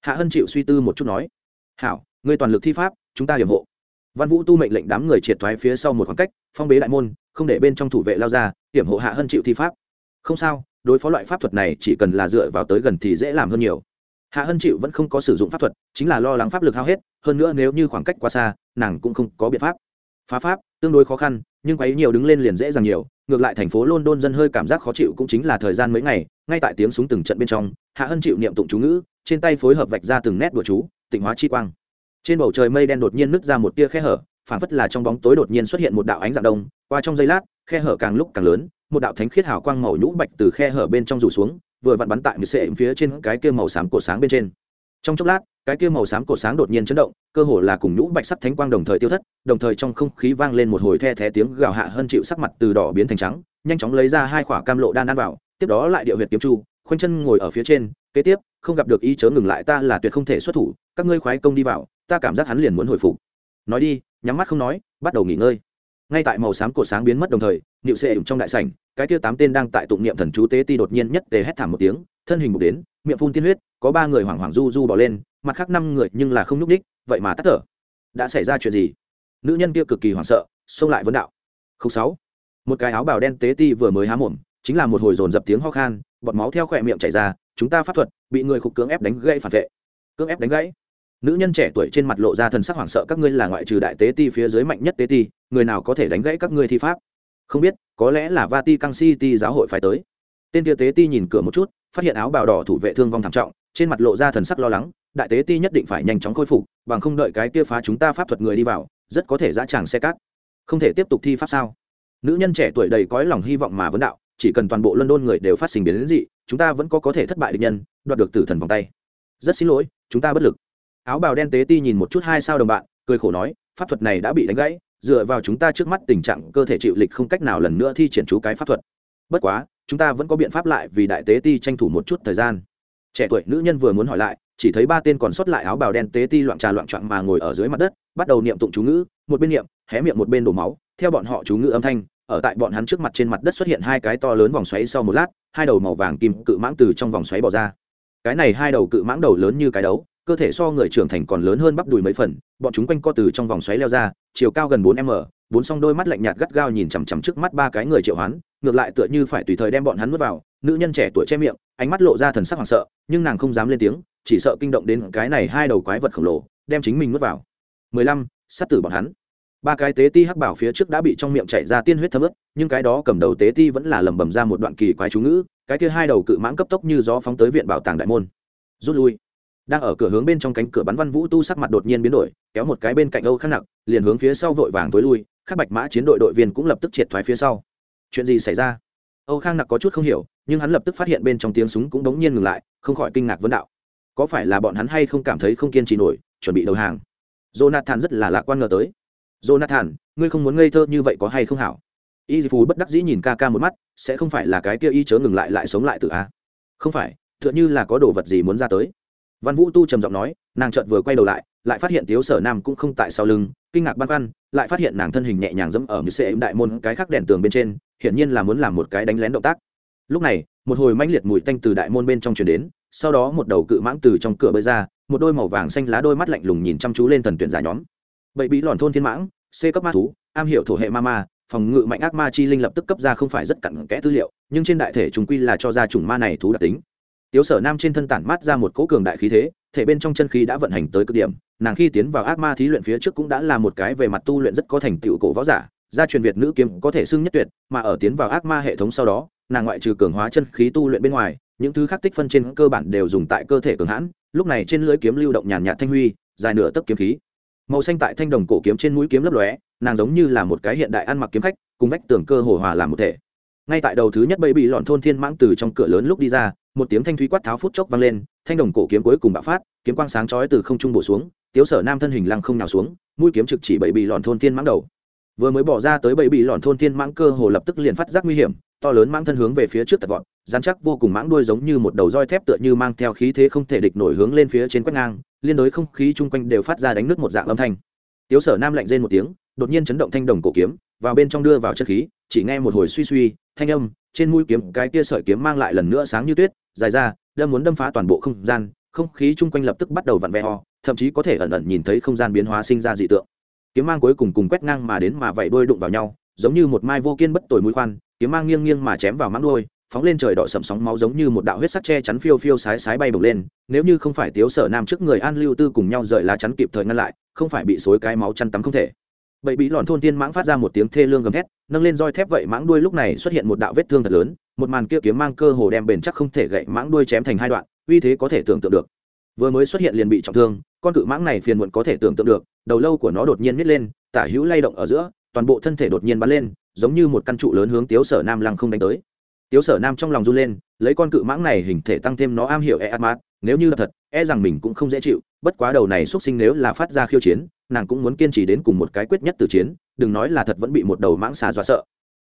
Hạ hân chịu suy tư một chút nói. Hảo, ngươi toàn lực thi pháp, chúng ta hiểm hộ. Văn vũ tu mệnh lệnh đám người triệt thoái phía sau một khoảng cách, phong bế đại môn, không để bên trong thủ vệ lao ra, hiểm hộ hạ hân chịu thi pháp. Không sao đối phó loại pháp thuật này chỉ cần là dựa vào tới gần thì dễ làm hơn nhiều. Hạ hân chịu vẫn không có sử dụng pháp thuật, chính là lo lắng pháp lực hao hết, hơn nữa nếu như khoảng cách quá xa, nàng cũng không có biện pháp. Phá pháp, tương đối khó khăn, nhưng quấy nhiều đứng lên liền dễ dàng nhiều, ngược lại thành phố london dân hơi cảm giác khó chịu cũng chính là thời gian mấy ngày, ngay tại tiếng súng từng trận bên trong, hạ hân chịu niệm tụng chú ngữ, trên tay phối hợp vạch ra từng nét đùa chú, tịnh hóa chi quang. Trên bầu trời mây đen đột nhiên nứt ra một tia khe hở phản phất là trong bóng tối đột nhiên xuất hiện một đạo ánh dạng đông, qua trong giây lát, khe hở càng lúc càng lớn một đạo thánh khiết hào quang màu nhũ bạch từ khe hở bên trong rủ xuống, vừa vặn bắn tại mười sệ phía trên cái kia màu xám cổ sáng bên trên. Trong chốc lát, cái kia màu xám cổ sáng đột nhiên chấn động, cơ hồ là cùng nhũ bạch sắt thánh quang đồng thời tiêu thất, đồng thời trong không khí vang lên một hồi the thé tiếng gào hạ hơn chịu sắc mặt từ đỏ biến thành trắng, nhanh chóng lấy ra hai quả cam lộ đan ăn vào, tiếp đó lại điệu huyệt kiếm chu, khoanh chân ngồi ở phía trên, kế tiếp, không gặp được ý chớ ngừng lại, ta là tuyệt không thể xuất thủ, các ngươi khoái công đi vào, ta cảm giác hắn liền muốn hồi phục. Nói đi, nhắm mắt không nói, bắt đầu nghỉ ngơi. Ngay tại màu xám cổ sáng biến mất đồng thời nịu xệ ủng trong đại sảnh, cái kia tám tên đang tại tụng niệm thần chú tế ti đột nhiên nhất tề hét thảm một tiếng, thân hình bục đến, miệng phun tiên huyết, có ba người hoảng hoảng du du bỏ lên, mặt khác năm người nhưng là không nhúc ních vậy mà tắt thở. Đã xảy ra chuyện gì? Nữ nhân kia cực kỳ hoảng sợ, xông lại vấn đạo. Không sáu. Một cái áo bào đen tế ti vừa mới há mồm, chính là một hồi dồn dập tiếng ho khan, bọt máu theo khỏe miệng chảy ra, chúng ta pháp thuật, bị người khục cưỡng ép đánh gãy phản vệ. Cưỡng ép đánh gãy. Nữ nhân trẻ tuổi trên mặt lộ ra thần sắc hoảng sợ, các ngươi là ngoại trừ đại tế ti phía dưới mạnh nhất tế ti, người nào có thể đánh gãy các ngươi thi pháp? Không biết, có lẽ là Vatican city giáo hội phải tới. Tên kia tế ti nhìn cửa một chút, phát hiện áo bào đỏ thủ vệ thương vong thảm trọng, trên mặt lộ ra thần sắc lo lắng, đại tế ti nhất định phải nhanh chóng khôi phục, bằng không đợi cái kia phá chúng ta pháp thuật người đi vào, rất có thể dã tràng xe cát. Không thể tiếp tục thi pháp sao? Nữ nhân trẻ tuổi đầy cõi lòng hy vọng mà vấn đạo, chỉ cần toàn bộ london người đều phát sinh biến đến dị, chúng ta vẫn có có thể thất bại địch nhân, đoạt được tử thần vòng tay. Rất xin lỗi, chúng ta bất lực. Áo bào đen tế ti nhìn một chút hai sao đồng bạn, cười khổ nói, pháp thuật này đã bị đánh gãy dựa vào chúng ta trước mắt tình trạng cơ thể chịu lịch không cách nào lần nữa thi triển chú cái pháp thuật. Bất quá, chúng ta vẫn có biện pháp lại vì đại tế ti tranh thủ một chút thời gian. Trẻ tuổi nữ nhân vừa muốn hỏi lại, chỉ thấy ba tên còn sót lại áo bào đen tế ti loạn trà loạn trọn mà ngồi ở dưới mặt đất, bắt đầu niệm tụng chú ngữ, một bên niệm, hé miệng một bên đổ máu, theo bọn họ chú ngữ âm thanh, ở tại bọn hắn trước mặt trên mặt đất xuất hiện hai cái to lớn vòng xoáy sau một lát, hai đầu màu vàng kim cự mãng từ trong vòng xoáy bỏ ra. Cái này hai đầu cự mãng đầu lớn như cái đấu cơ thể so người trưởng thành còn lớn hơn bắp đùi mấy phần, bọn chúng quanh co từ trong vòng xoáy leo ra, chiều cao gần bốn m, bốn song đôi mắt lạnh nhạt gắt gao nhìn chằm chằm trước mắt ba cái người triệu hoán, ngược lại tựa như phải tùy thời đem bọn hắn nuốt vào, nữ nhân trẻ tuổi che miệng, ánh mắt lộ ra thần sắc hoảng sợ, nhưng nàng không dám lên tiếng, chỉ sợ kinh động đến cái này hai đầu quái vật khổng lồ, đem chính mình nuốt vào. mười lăm, sát tử bọn hắn. Ba cái tế ti hắc bảo phía trước đã bị trong miệng chảy ra tiên huyết thấm ướt, nhưng cái đó cầm đầu tế ti vẫn là lẩm bẩm ra một đoạn kỳ quái chú ngữ, cái kia hai đầu cự mãng cấp tốc như gió phóng tới viện bảo tàng đại môn. Rút lui đang ở cửa hướng bên trong cánh cửa bắn văn vũ tu sắc mặt đột nhiên biến đổi, kéo một cái bên cạnh âu khắc nặng liền hướng phía sau vội vàng tối lui các bạch mã chiến đội đội viên cũng lập tức triệt thoái phía sau. Chuyện gì xảy ra? Âu khang nặc có chút không hiểu, nhưng hắn lập tức phát hiện bên trong tiếng súng cũng bỗng nhiên ngừng lại, không khỏi kinh ngạc vấn đạo. Có phải là bọn hắn hay không cảm thấy không kiên trì nổi, chuẩn bị đầu hàng? Jonathan rất là lạc quan ngờ tới. Jonathan, ngươi không muốn ngây thơ như vậy có hay không hảo? Y phù bất đắc dĩ nhìn ca ca một mắt, sẽ không phải là cái kia y chớ ngừng lại lại sống lại từ a? Không phải t h ư ợ n như là có đồ vật gì muốn ra tới văn vũ tu trầm giọng nói, nàng chợt vừa quay đầu lại lại phát hiện tiếu sở nam cũng không tại sau lưng, kinh ngạc băn khoăn, lại phát hiện nàng thân hình nhẹ nhàng dẫm ở như xe đại môn cái khác đèn tường bên trên, hiển nhiên là muốn làm một cái đánh lén động tác. Lúc này, một hồi manh liệt mùi tanh từ đại môn bên trong truyền đến, sau đó một đầu cự mãng từ trong cửa bơi ra, một đôi màu vàng xanh lá đôi mắt lạnh lùng nhìn chăm chú lên thần tuyển giả nhóm. Bậy bí lòn thôn thiên mãng, c cấp ma thú, am hiểu thổ hệ ma ma, phòng ngự mạnh ác ma chi linh lập tức cấp ra không phải rất cặn kẽ tư liệu, nhưng trên đại thể chúng quy là cho ra chủng ma này thú đặc tính tiếu sở nam trên thân tản mát ra một cỗ cường đại khí thế, thể bên trong chân khí đã vận hành tới cực điểm, nàng khi tiến vào ác ma thí luyện phía trước cũng đã là một cái về mặt tu luyện rất có thành tựu cổ võ giả, gia truyền việt nữ kiếm có thể xưng nhất tuyệt, mà ở tiến vào ác ma hệ thống sau đó, nàng ngoại trừ cường hóa chân khí tu luyện bên ngoài, những thứ khác tích phân trên cơ bản đều dùng tại cơ thể cường hãn, lúc này trên lưới kiếm lưu động nhàn nhạt thanh huy, dài nửa tấc kiếm khí. Màu xanh tại thanh đồng cổ kiếm trên mũi kiếm lấp lóe, nàng giống như là một cái hiện đại ăn mặc kiếm khách, cùng vách tường cơ hồ hòa làm một thể. Ngay tại đầu thứ nhất bẫy bị lọn thôn thiên mãng từ trong cửa lớn lúc đi ra một tiếng thanh thúy quát tháo phút chốc vang lên, thanh đồng cổ kiếm cuối cùng bạo phát, kiếm quang sáng chói từ không trung bổ xuống, tiếu sở nam thân hình lăng không nào xuống, mũi kiếm trực chỉ bẫy bị lọn thôn thiên mãng đầu. Vừa mới bỏ ra tới bẫy bị lọn thôn thiên mãng cơ hồ lập tức liền phát giác nguy hiểm, to lớn mãng thân hướng về phía trước tật vọt dán chắc vô cùng mãng đuôi giống như một đầu roi thép tựa như mang theo khí thế không thể địch nổi hướng lên phía trên quét ngang, liên đối không khí chung quanh đều phát ra đánh nước một dạng âm thanh. Tiếu sở nam lạnh rên một tiếng, đột nhiên chấn động thanh đồng cổ kiếm, vào bên trong đưa vào chất khí, chỉ nghe một hồi suy suy, thanh âm, trên mũi kiếm cái kia sợi kiếm mang lại lần nữa sáng như tuyết dài ra đâm muốn đâm phá toàn bộ không gian, không khí chung quanh lập tức bắt đầu vặn vẹo, thậm chí có thể ẩn ẩn nhìn thấy không gian biến hóa sinh ra dị tượng. Kiếm mang cuối cùng cùng quét ngang mà đến mà vẩy đôi đụng vào nhau, giống như một mai vô kiên bất tồi mũi khoan, kiếm mang nghiêng nghiêng mà chém vào mãng đôi phóng lên trời đỏ sầm sóng máu giống như một đạo huyết sắc che chắn phiêu phiêu sái sái bay bổng lên, nếu như không phải tiếu sở nam trước người an lưu tư cùng nhau rời lá chắn kịp thời ngăn lại, không phải bị xối cái máu chăn tắm không thể. Bậy bị lọn thôn tiên mãng phát ra một tiếng thê lương gầm thét, nâng lên roi thép vậy mãng đuôi lúc này xuất hiện một đạo vết thương thật lớn một màn kia kiếm mang cơ hồ đem bền chắc không thể gậy mãng đuôi chém thành hai đoạn, uy thế có thể tưởng tượng được. Vừa mới xuất hiện liền bị trọng thương, con cự mãng này phiền muộn có thể tưởng tượng được, đầu lâu của nó đột nhiên nít lên, tả hữu lay động ở giữa, toàn bộ thân thể đột nhiên bắn lên, giống như một căn trụ lớn hướng tiếu sở nam lăng không đánh tới. Tiếu sở nam trong lòng run lên, lấy con cự mãng này hình thể tăng thêm nó am hiểu e át nếu như là thật e rằng mình cũng không dễ chịu, bất quá đầu này xuất sinh nếu là phát ra khiêu chiến, nàng cũng muốn kiên trì đến cùng một cái quyết nhất từ chiến, đừng nói là thật vẫn bị một đầu mãng xà dọa sợ.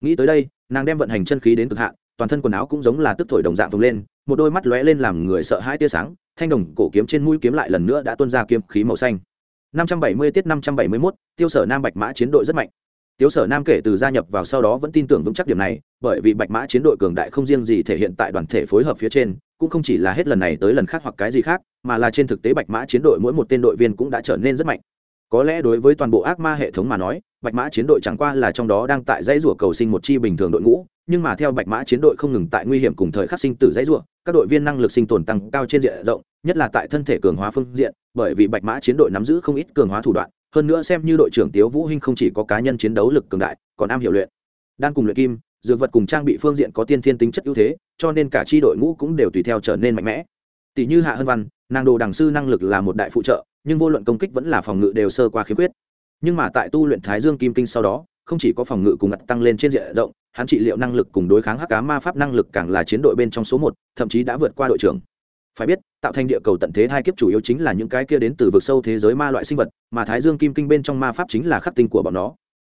Nghĩ tới đây, nàng đem vận hành chân khí đến cực hạn toàn thân quần áo cũng giống là tức thổi đồng dạng vùng lên một đôi mắt lóe lên làm người sợ hãi tia sáng thanh đồng cổ kiếm trên mũi kiếm lại lần nữa đã tuôn ra kiếm khí màu xanh. 570 tiết 571, tiêu sở nam bạch mã chiến đội rất mạnh. Tiêu sở nam kể từ gia nhập vào sau đó vẫn tin tưởng vững chắc điểm này bởi vì bạch mã chiến đội cường đại không riêng gì thể hiện tại đoàn thể phối hợp phía trên cũng không chỉ là hết lần này tới lần khác hoặc cái gì khác mà là trên thực tế bạch mã chiến đội mỗi một tên đội viên cũng đã trở nên rất mạnh. Có lẽ đối với toàn bộ ác ma hệ thống mà nói bạch mã chiến đội chẳng qua là trong đó đang tại dãy rủa cầu sinh một chi bình thường đội ngũ nhưng mà theo bạch mã chiến đội không ngừng tại nguy hiểm cùng thời khắc sinh tử dãy rủa, các đội viên năng lực sinh tồn tăng cao trên diện rộng, nhất là tại thân thể cường hóa phương diện, bởi vì bạch mã chiến đội nắm giữ không ít cường hóa thủ đoạn, hơn nữa xem như đội trưởng tiếu vũ hinh không chỉ có cá nhân chiến đấu lực cường đại, còn am hiểu luyện. Đang cùng luyện kim, dược vật cùng trang bị phương diện có tiên thiên tính chất ưu thế, cho nên cả chi đội ngũ cũng đều tùy theo trở nên mạnh mẽ. Tỷ như hạ hân văn, nàng đồ đằng sư năng lực là một đại phụ trợ, nhưng vô luận công kích vẫn là phòng ngự đều sơ qua khiếm khuyết. Nhưng mà tại tu luyện thái dương kim kinh sau đó, không chỉ có phòng ngự cùng ngặt tăng lên trên diện rộng hắn trị liệu năng lực cùng đối kháng hắc cá ma pháp năng lực càng là chiến đội bên trong số một, thậm chí đã vượt qua đội trưởng. Phải biết, tạo thành địa cầu tận thế hai kiếp chủ yếu chính là những cái kia đến từ vực sâu thế giới ma loại sinh vật, mà thái dương kim kinh bên trong ma pháp chính là khắc tinh của bọn nó.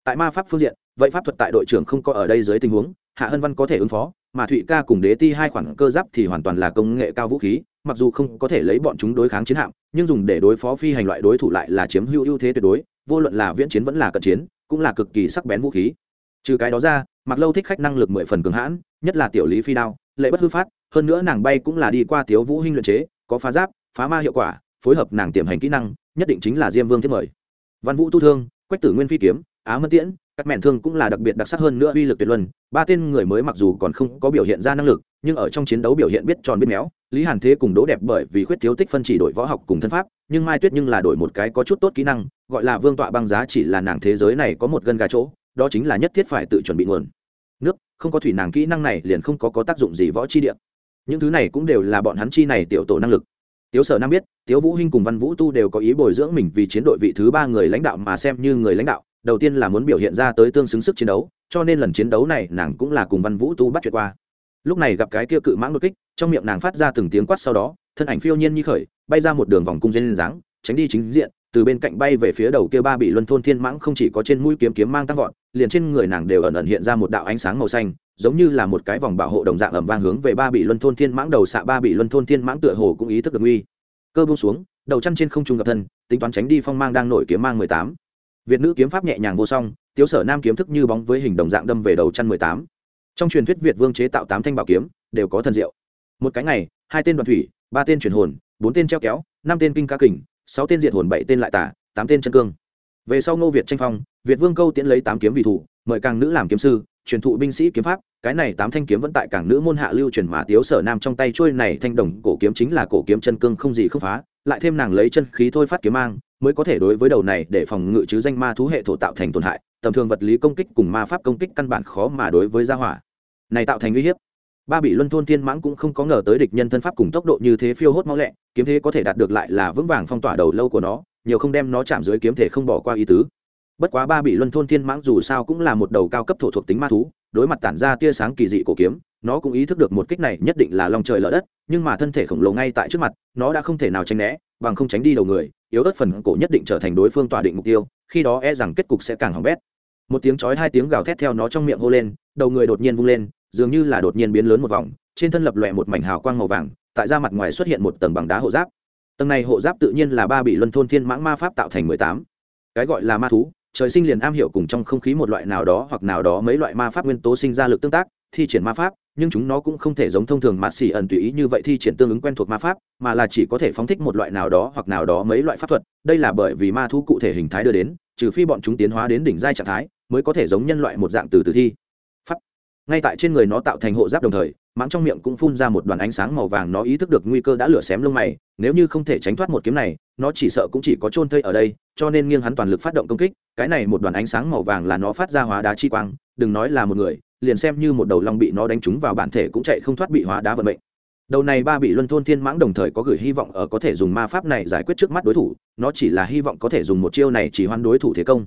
Tại ma pháp phương diện, vậy pháp thuật tại đội trưởng không có ở đây dưới tình huống, hạ hân văn có thể ứng phó, mà thụy ca cùng đế ti hai khoản cơ giáp thì hoàn toàn là công nghệ cao vũ khí, mặc dù không có thể lấy bọn chúng đối kháng chiến hạm, nhưng dùng để đối phó phi hành loại đối thủ lại là chiếm hữu ưu thế tuyệt đối, vô luận là viễn chiến vẫn là cận chiến, cũng là cực kỳ sắc bén vũ khí. Trừ cái đó ra mặc lâu thích khách năng lực mười phần cường hãn, nhất là tiểu lý phi đao, lệ bất hư phát, hơn nữa nàng bay cũng là đi qua tiếu vũ hinh luyện chế, có phá giáp, phá ma hiệu quả, phối hợp nàng tiềm hành kỹ năng, nhất định chính là diêm vương thiết mời. Văn vũ tu thương, quách tử nguyên phi kiếm, á mân tiễn, các mẹn thương cũng là đặc biệt đặc sắc hơn nữa uy lực tuyệt luân, ba tên người mới mặc dù còn không có biểu hiện ra năng lực, nhưng ở trong chiến đấu biểu hiện biết tròn biết méo, lý hàn thế cùng đỗ đẹp bởi vì khuyết thiếu tích phân chỉ đổi võ học cùng thân pháp, nhưng mai tuyết nhưng là đổi một cái có chút tốt kỹ năng, gọi là vương tọa băng giá chỉ là nàng thế giới này có một gân gà chỗ, đó chính là nhất thiết phải tự chuẩn bị nguồn nước, không có thủy nàng kỹ năng này liền không có có tác dụng gì võ chi địa. Những thứ này cũng đều là bọn hắn chi này tiểu tổ năng lực. Tiếu sở nam biết, tiếu vũ hinh cùng văn vũ tu đều có ý bồi dưỡng mình vì chiến đội vị thứ ba người lãnh đạo mà xem như người lãnh đạo, đầu tiên là muốn biểu hiện ra tới tương xứng sức chiến đấu, cho nên lần chiến đấu này nàng cũng là cùng văn vũ tu bắt chuyện qua. Lúc này gặp cái kia cự mãng đột kích, trong miệng nàng phát ra từng tiếng quát sau đó, thân ảnh phiêu nhiên như khởi, bay ra một đường vòng cung dây dáng, tránh đi chính diện, từ bên cạnh bay về phía đầu kia ba bị luân thôn thiên mãng không chỉ có trên mũi kiếm kiếm mang tăng vọt liền trên người nàng đều ẩn ẩn hiện ra một đạo ánh sáng màu xanh, giống như là một cái vòng bảo hộ đồng dạng ẩm vang hướng về ba bị luân thôn thiên mãng đầu xạ ba bị luân thôn thiên mãng tựa hồ cũng ý thức được nguy. Cơ buông xuống, đầu chăn trên không trung gặp thân, tính toán tránh đi phong mang đang nổi kiếm mang mười tám. Việt nữ kiếm pháp nhẹ nhàng vô song, tiếu sở nam kiếm thức như bóng với hình đồng dạng đâm về đầu chăn mười tám. Trong truyền thuyết việt vương chế tạo tám thanh bảo kiếm, đều có thần diệu. Một cái ngày, hai tên đoàn thủy, ba tên chuyển hồn, bốn tên treo kéo, năm tên kinh ca kình, sáu tên diệt hồn, bảy tên lại tả tám tên chân cương về sau ngô việt tranh phong, việt vương câu tiễn lấy tám kiếm vị thủ, mời càng nữ làm kiếm sư, truyền thụ binh sĩ kiếm pháp, cái này tám thanh kiếm vẫn tại cảng nữ môn hạ lưu truyền mà tiếu sở nam trong tay trôi này thanh đồng cổ kiếm chính là cổ kiếm chân cương không gì không phá, lại thêm nàng lấy chân khí thôi phát kiếm mang, mới có thể đối với đầu này để phòng ngự chứ danh ma thú hệ thổ tạo thành tổn hại, tầm thường vật lý công kích cùng ma pháp công kích căn bản khó mà đối với gia hỏa này tạo thành uy hiếp. Ba bị luân thôn thiên mãng cũng không có ngờ tới địch nhân thân pháp cùng tốc độ như thế phiêu hốt máu lẹ, kiếm thế có thể đạt được lại là vững vàng phong tỏa đầu lâu của nó nhiều không đem nó chạm dưới kiếm thể không bỏ qua ý tứ. Bất quá ba bị luân thôn thiên mãng dù sao cũng là một đầu cao cấp thổ thuộc tính ma thú, đối mặt tản ra tia sáng kỳ dị cổ kiếm, nó cũng ý thức được một kích này nhất định là lòng trời lở đất, nhưng mà thân thể khổng lồ ngay tại trước mặt, nó đã không thể nào tránh né, bằng không tránh đi đầu người, yếu ớt phần cổ nhất định trở thành đối phương tỏa định mục tiêu, khi đó e rằng kết cục sẽ càng hỏng bét. Một tiếng chói hai tiếng gào thét theo nó trong miệng hô lên, đầu người đột nhiên vung lên, dường như là đột nhiên biến lớn một vòng, trên thân lập lòe một mảnh hào quang màu vàng, tại da mặt ngoài xuất hiện một tầng bằng đá hộ giáp tầng này hộ giáp tự nhiên là ba bị luân thôn thiên mãng ma pháp tạo thành mười tám. Cái gọi là ma thú, trời sinh liền am hiểu cùng trong không khí một loại nào đó hoặc nào đó mấy loại ma pháp nguyên tố sinh ra lực tương tác, thi triển ma pháp, nhưng chúng nó cũng không thể giống thông thường mà xì ẩn tùy ý như vậy thi triển tương ứng quen thuộc ma pháp, mà là chỉ có thể phóng thích một loại nào đó hoặc nào đó mấy loại pháp thuật. Đây là bởi vì ma thú cụ thể hình thái đưa đến, trừ phi bọn chúng tiến hóa đến đỉnh giai trạng thái, mới có thể giống nhân loại một dạng từ từ thi. Pháp. Ngay tại trên người nó tạo thành hộ giáp đồng thời mãng trong miệng cũng phun ra một đoàn ánh sáng màu vàng, nó ý thức được nguy cơ đã lửa xém lông mày, nếu như không thể tránh thoát một kiếm này, nó chỉ sợ cũng chỉ có trôn thây ở đây, cho nên nghiêng hắn toàn lực phát động công kích. Cái này một đoàn ánh sáng màu vàng là nó phát ra hóa đá chi quang, đừng nói là một người, liền xem như một đầu long bị nó đánh trúng vào bản thể cũng chạy không thoát bị hóa đá vận mệnh. Đầu này ba bị luân thôn thiên mãng đồng thời có gửi hy vọng ở có thể dùng ma pháp này giải quyết trước mắt đối thủ, nó chỉ là hy vọng có thể dùng một chiêu này chỉ hoan đối thủ thế công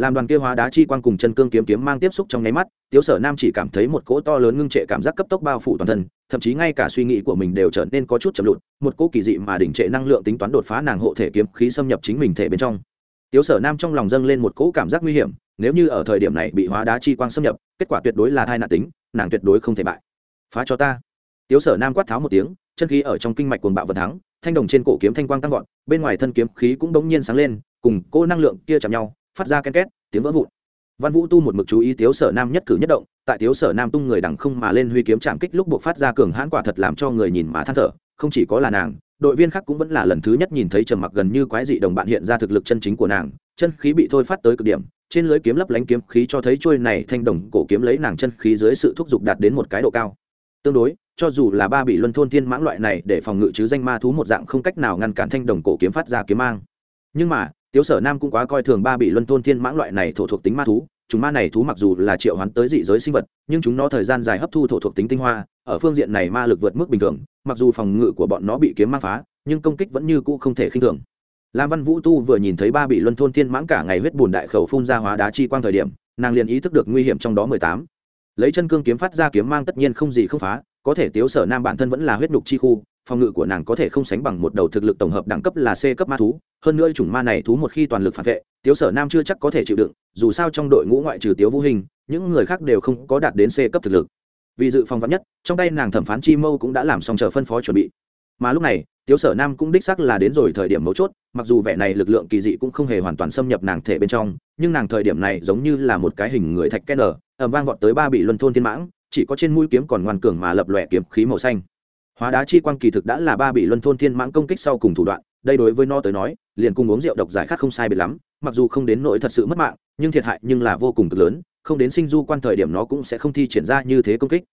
làm đoàn kia hóa đá chi quang cùng chân cương kiếm kiếm mang tiếp xúc trong nháy mắt, tiếu sở nam chỉ cảm thấy một cỗ to lớn ngưng trệ cảm giác cấp tốc bao phủ toàn thân, thậm chí ngay cả suy nghĩ của mình đều trở nên có chút chậm lụt, một cỗ kỳ dị mà đỉnh trệ năng lượng tính toán đột phá nàng hộ thể kiếm khí xâm nhập chính mình thể bên trong. Tiếu sở nam trong lòng dâng lên một cỗ cảm giác nguy hiểm, nếu như ở thời điểm này bị hóa đá chi quang xâm nhập, kết quả tuyệt đối là thai nạn tính, nàng tuyệt đối không thể bại. Phá cho ta. Tiếu sở nam quát tháo một tiếng, chân khí ở trong kinh mạch cuồng bạo vật thắng, thanh đồng trên cổ kiếm thanh quang tăng vọt, bên ngoài thân kiếm khí cũng đống nhiên sáng lên, cùng cỗ năng lượng kia chạm nhau phát ra ken két, tiếng vỡ vụn. Văn vũ tu một mực chú ý tiếu sở nam nhất cử nhất động, tại tiếu sở nam tung người đằng không mà lên huy kiếm chạm kích lúc buộc phát ra cường hãn quả thật làm cho người nhìn mà than thở, không chỉ có là nàng, đội viên khác cũng vẫn là lần thứ nhất nhìn thấy trầm mặc gần như quái dị đồng bạn hiện ra thực lực chân chính của nàng, chân khí bị thôi phát tới cực điểm, trên lưới kiếm lấp lánh kiếm khí cho thấy trôi này thanh đồng cổ kiếm lấy nàng chân khí dưới sự thúc giục đạt đến một cái độ cao. Tương đối, cho dù là ba bị luân thôn thiên mãng loại này để phòng ngự chứ danh ma thú một dạng không cách nào ngăn cản thanh đồng cổ kiếm phát ra kiếm mang. Nhưng mà tiếu sở nam cũng quá coi thường ba bị luân thôn thiên mãng loại này thổ thuộc tính ma thú, chúng ma này thú mặc dù là triệu hoán tới dị giới sinh vật, nhưng chúng nó thời gian dài hấp thu thổ thuộc tính tinh hoa, ở phương diện này ma lực vượt mức bình thường, mặc dù phòng ngự của bọn nó bị kiếm mang phá, nhưng công kích vẫn như cũ không thể khinh thường. Lam văn vũ tu vừa nhìn thấy ba bị luân thôn thiên mãng cả ngày huyết bùn đại khẩu phun ra hóa đá chi quang thời điểm, nàng liền ý thức được nguy hiểm trong đó mười tám. Lấy chân cương kiếm phát ra kiếm mang tất nhiên không gì không phá, có thể tiếu sở nam bản thân vẫn là huyết nhục chi khu phòng ngự của nàng có thể không sánh bằng một đầu thực lực tổng hợp đẳng cấp là c cấp ma thú, hơn nữa chủng ma này thú một khi toàn lực phản vệ, tiếu sở nam chưa chắc có thể chịu đựng, dù sao trong đội ngũ ngoại trừ tiếu vũ hình, những người khác đều không có đạt đến c cấp thực lực. Vì dự phòng vạn nhất, trong tay nàng thẩm phán chi mâu cũng đã làm xong chờ phân phó chuẩn bị. Mà lúc này, tiếu sở nam cũng đích xác là đến rồi thời điểm mấu chốt, mặc dù vẻ này lực lượng kỳ dị cũng không hề hoàn toàn xâm nhập nàng thể bên trong, nhưng nàng thời điểm này giống như là một cái hình người thạch ken ầm vang vọt tới ba bị luân thôn thiên mãng, chỉ có trên mũi kiếm còn ngoan cường mà lập lòe kiếm khí màu xanh hóa đá chi quang kỳ thực đã là ba bị luân thôn thiên mãng công kích sau cùng thủ đoạn, đây đối với nó tới nói, liền cùng uống rượu độc giải khát không sai biệt lắm, mặc dù không đến nỗi thật sự mất mạng, nhưng thiệt hại nhưng là vô cùng cực lớn, không đến sinh du quan thời điểm nó cũng sẽ không thi triển ra như thế công kích.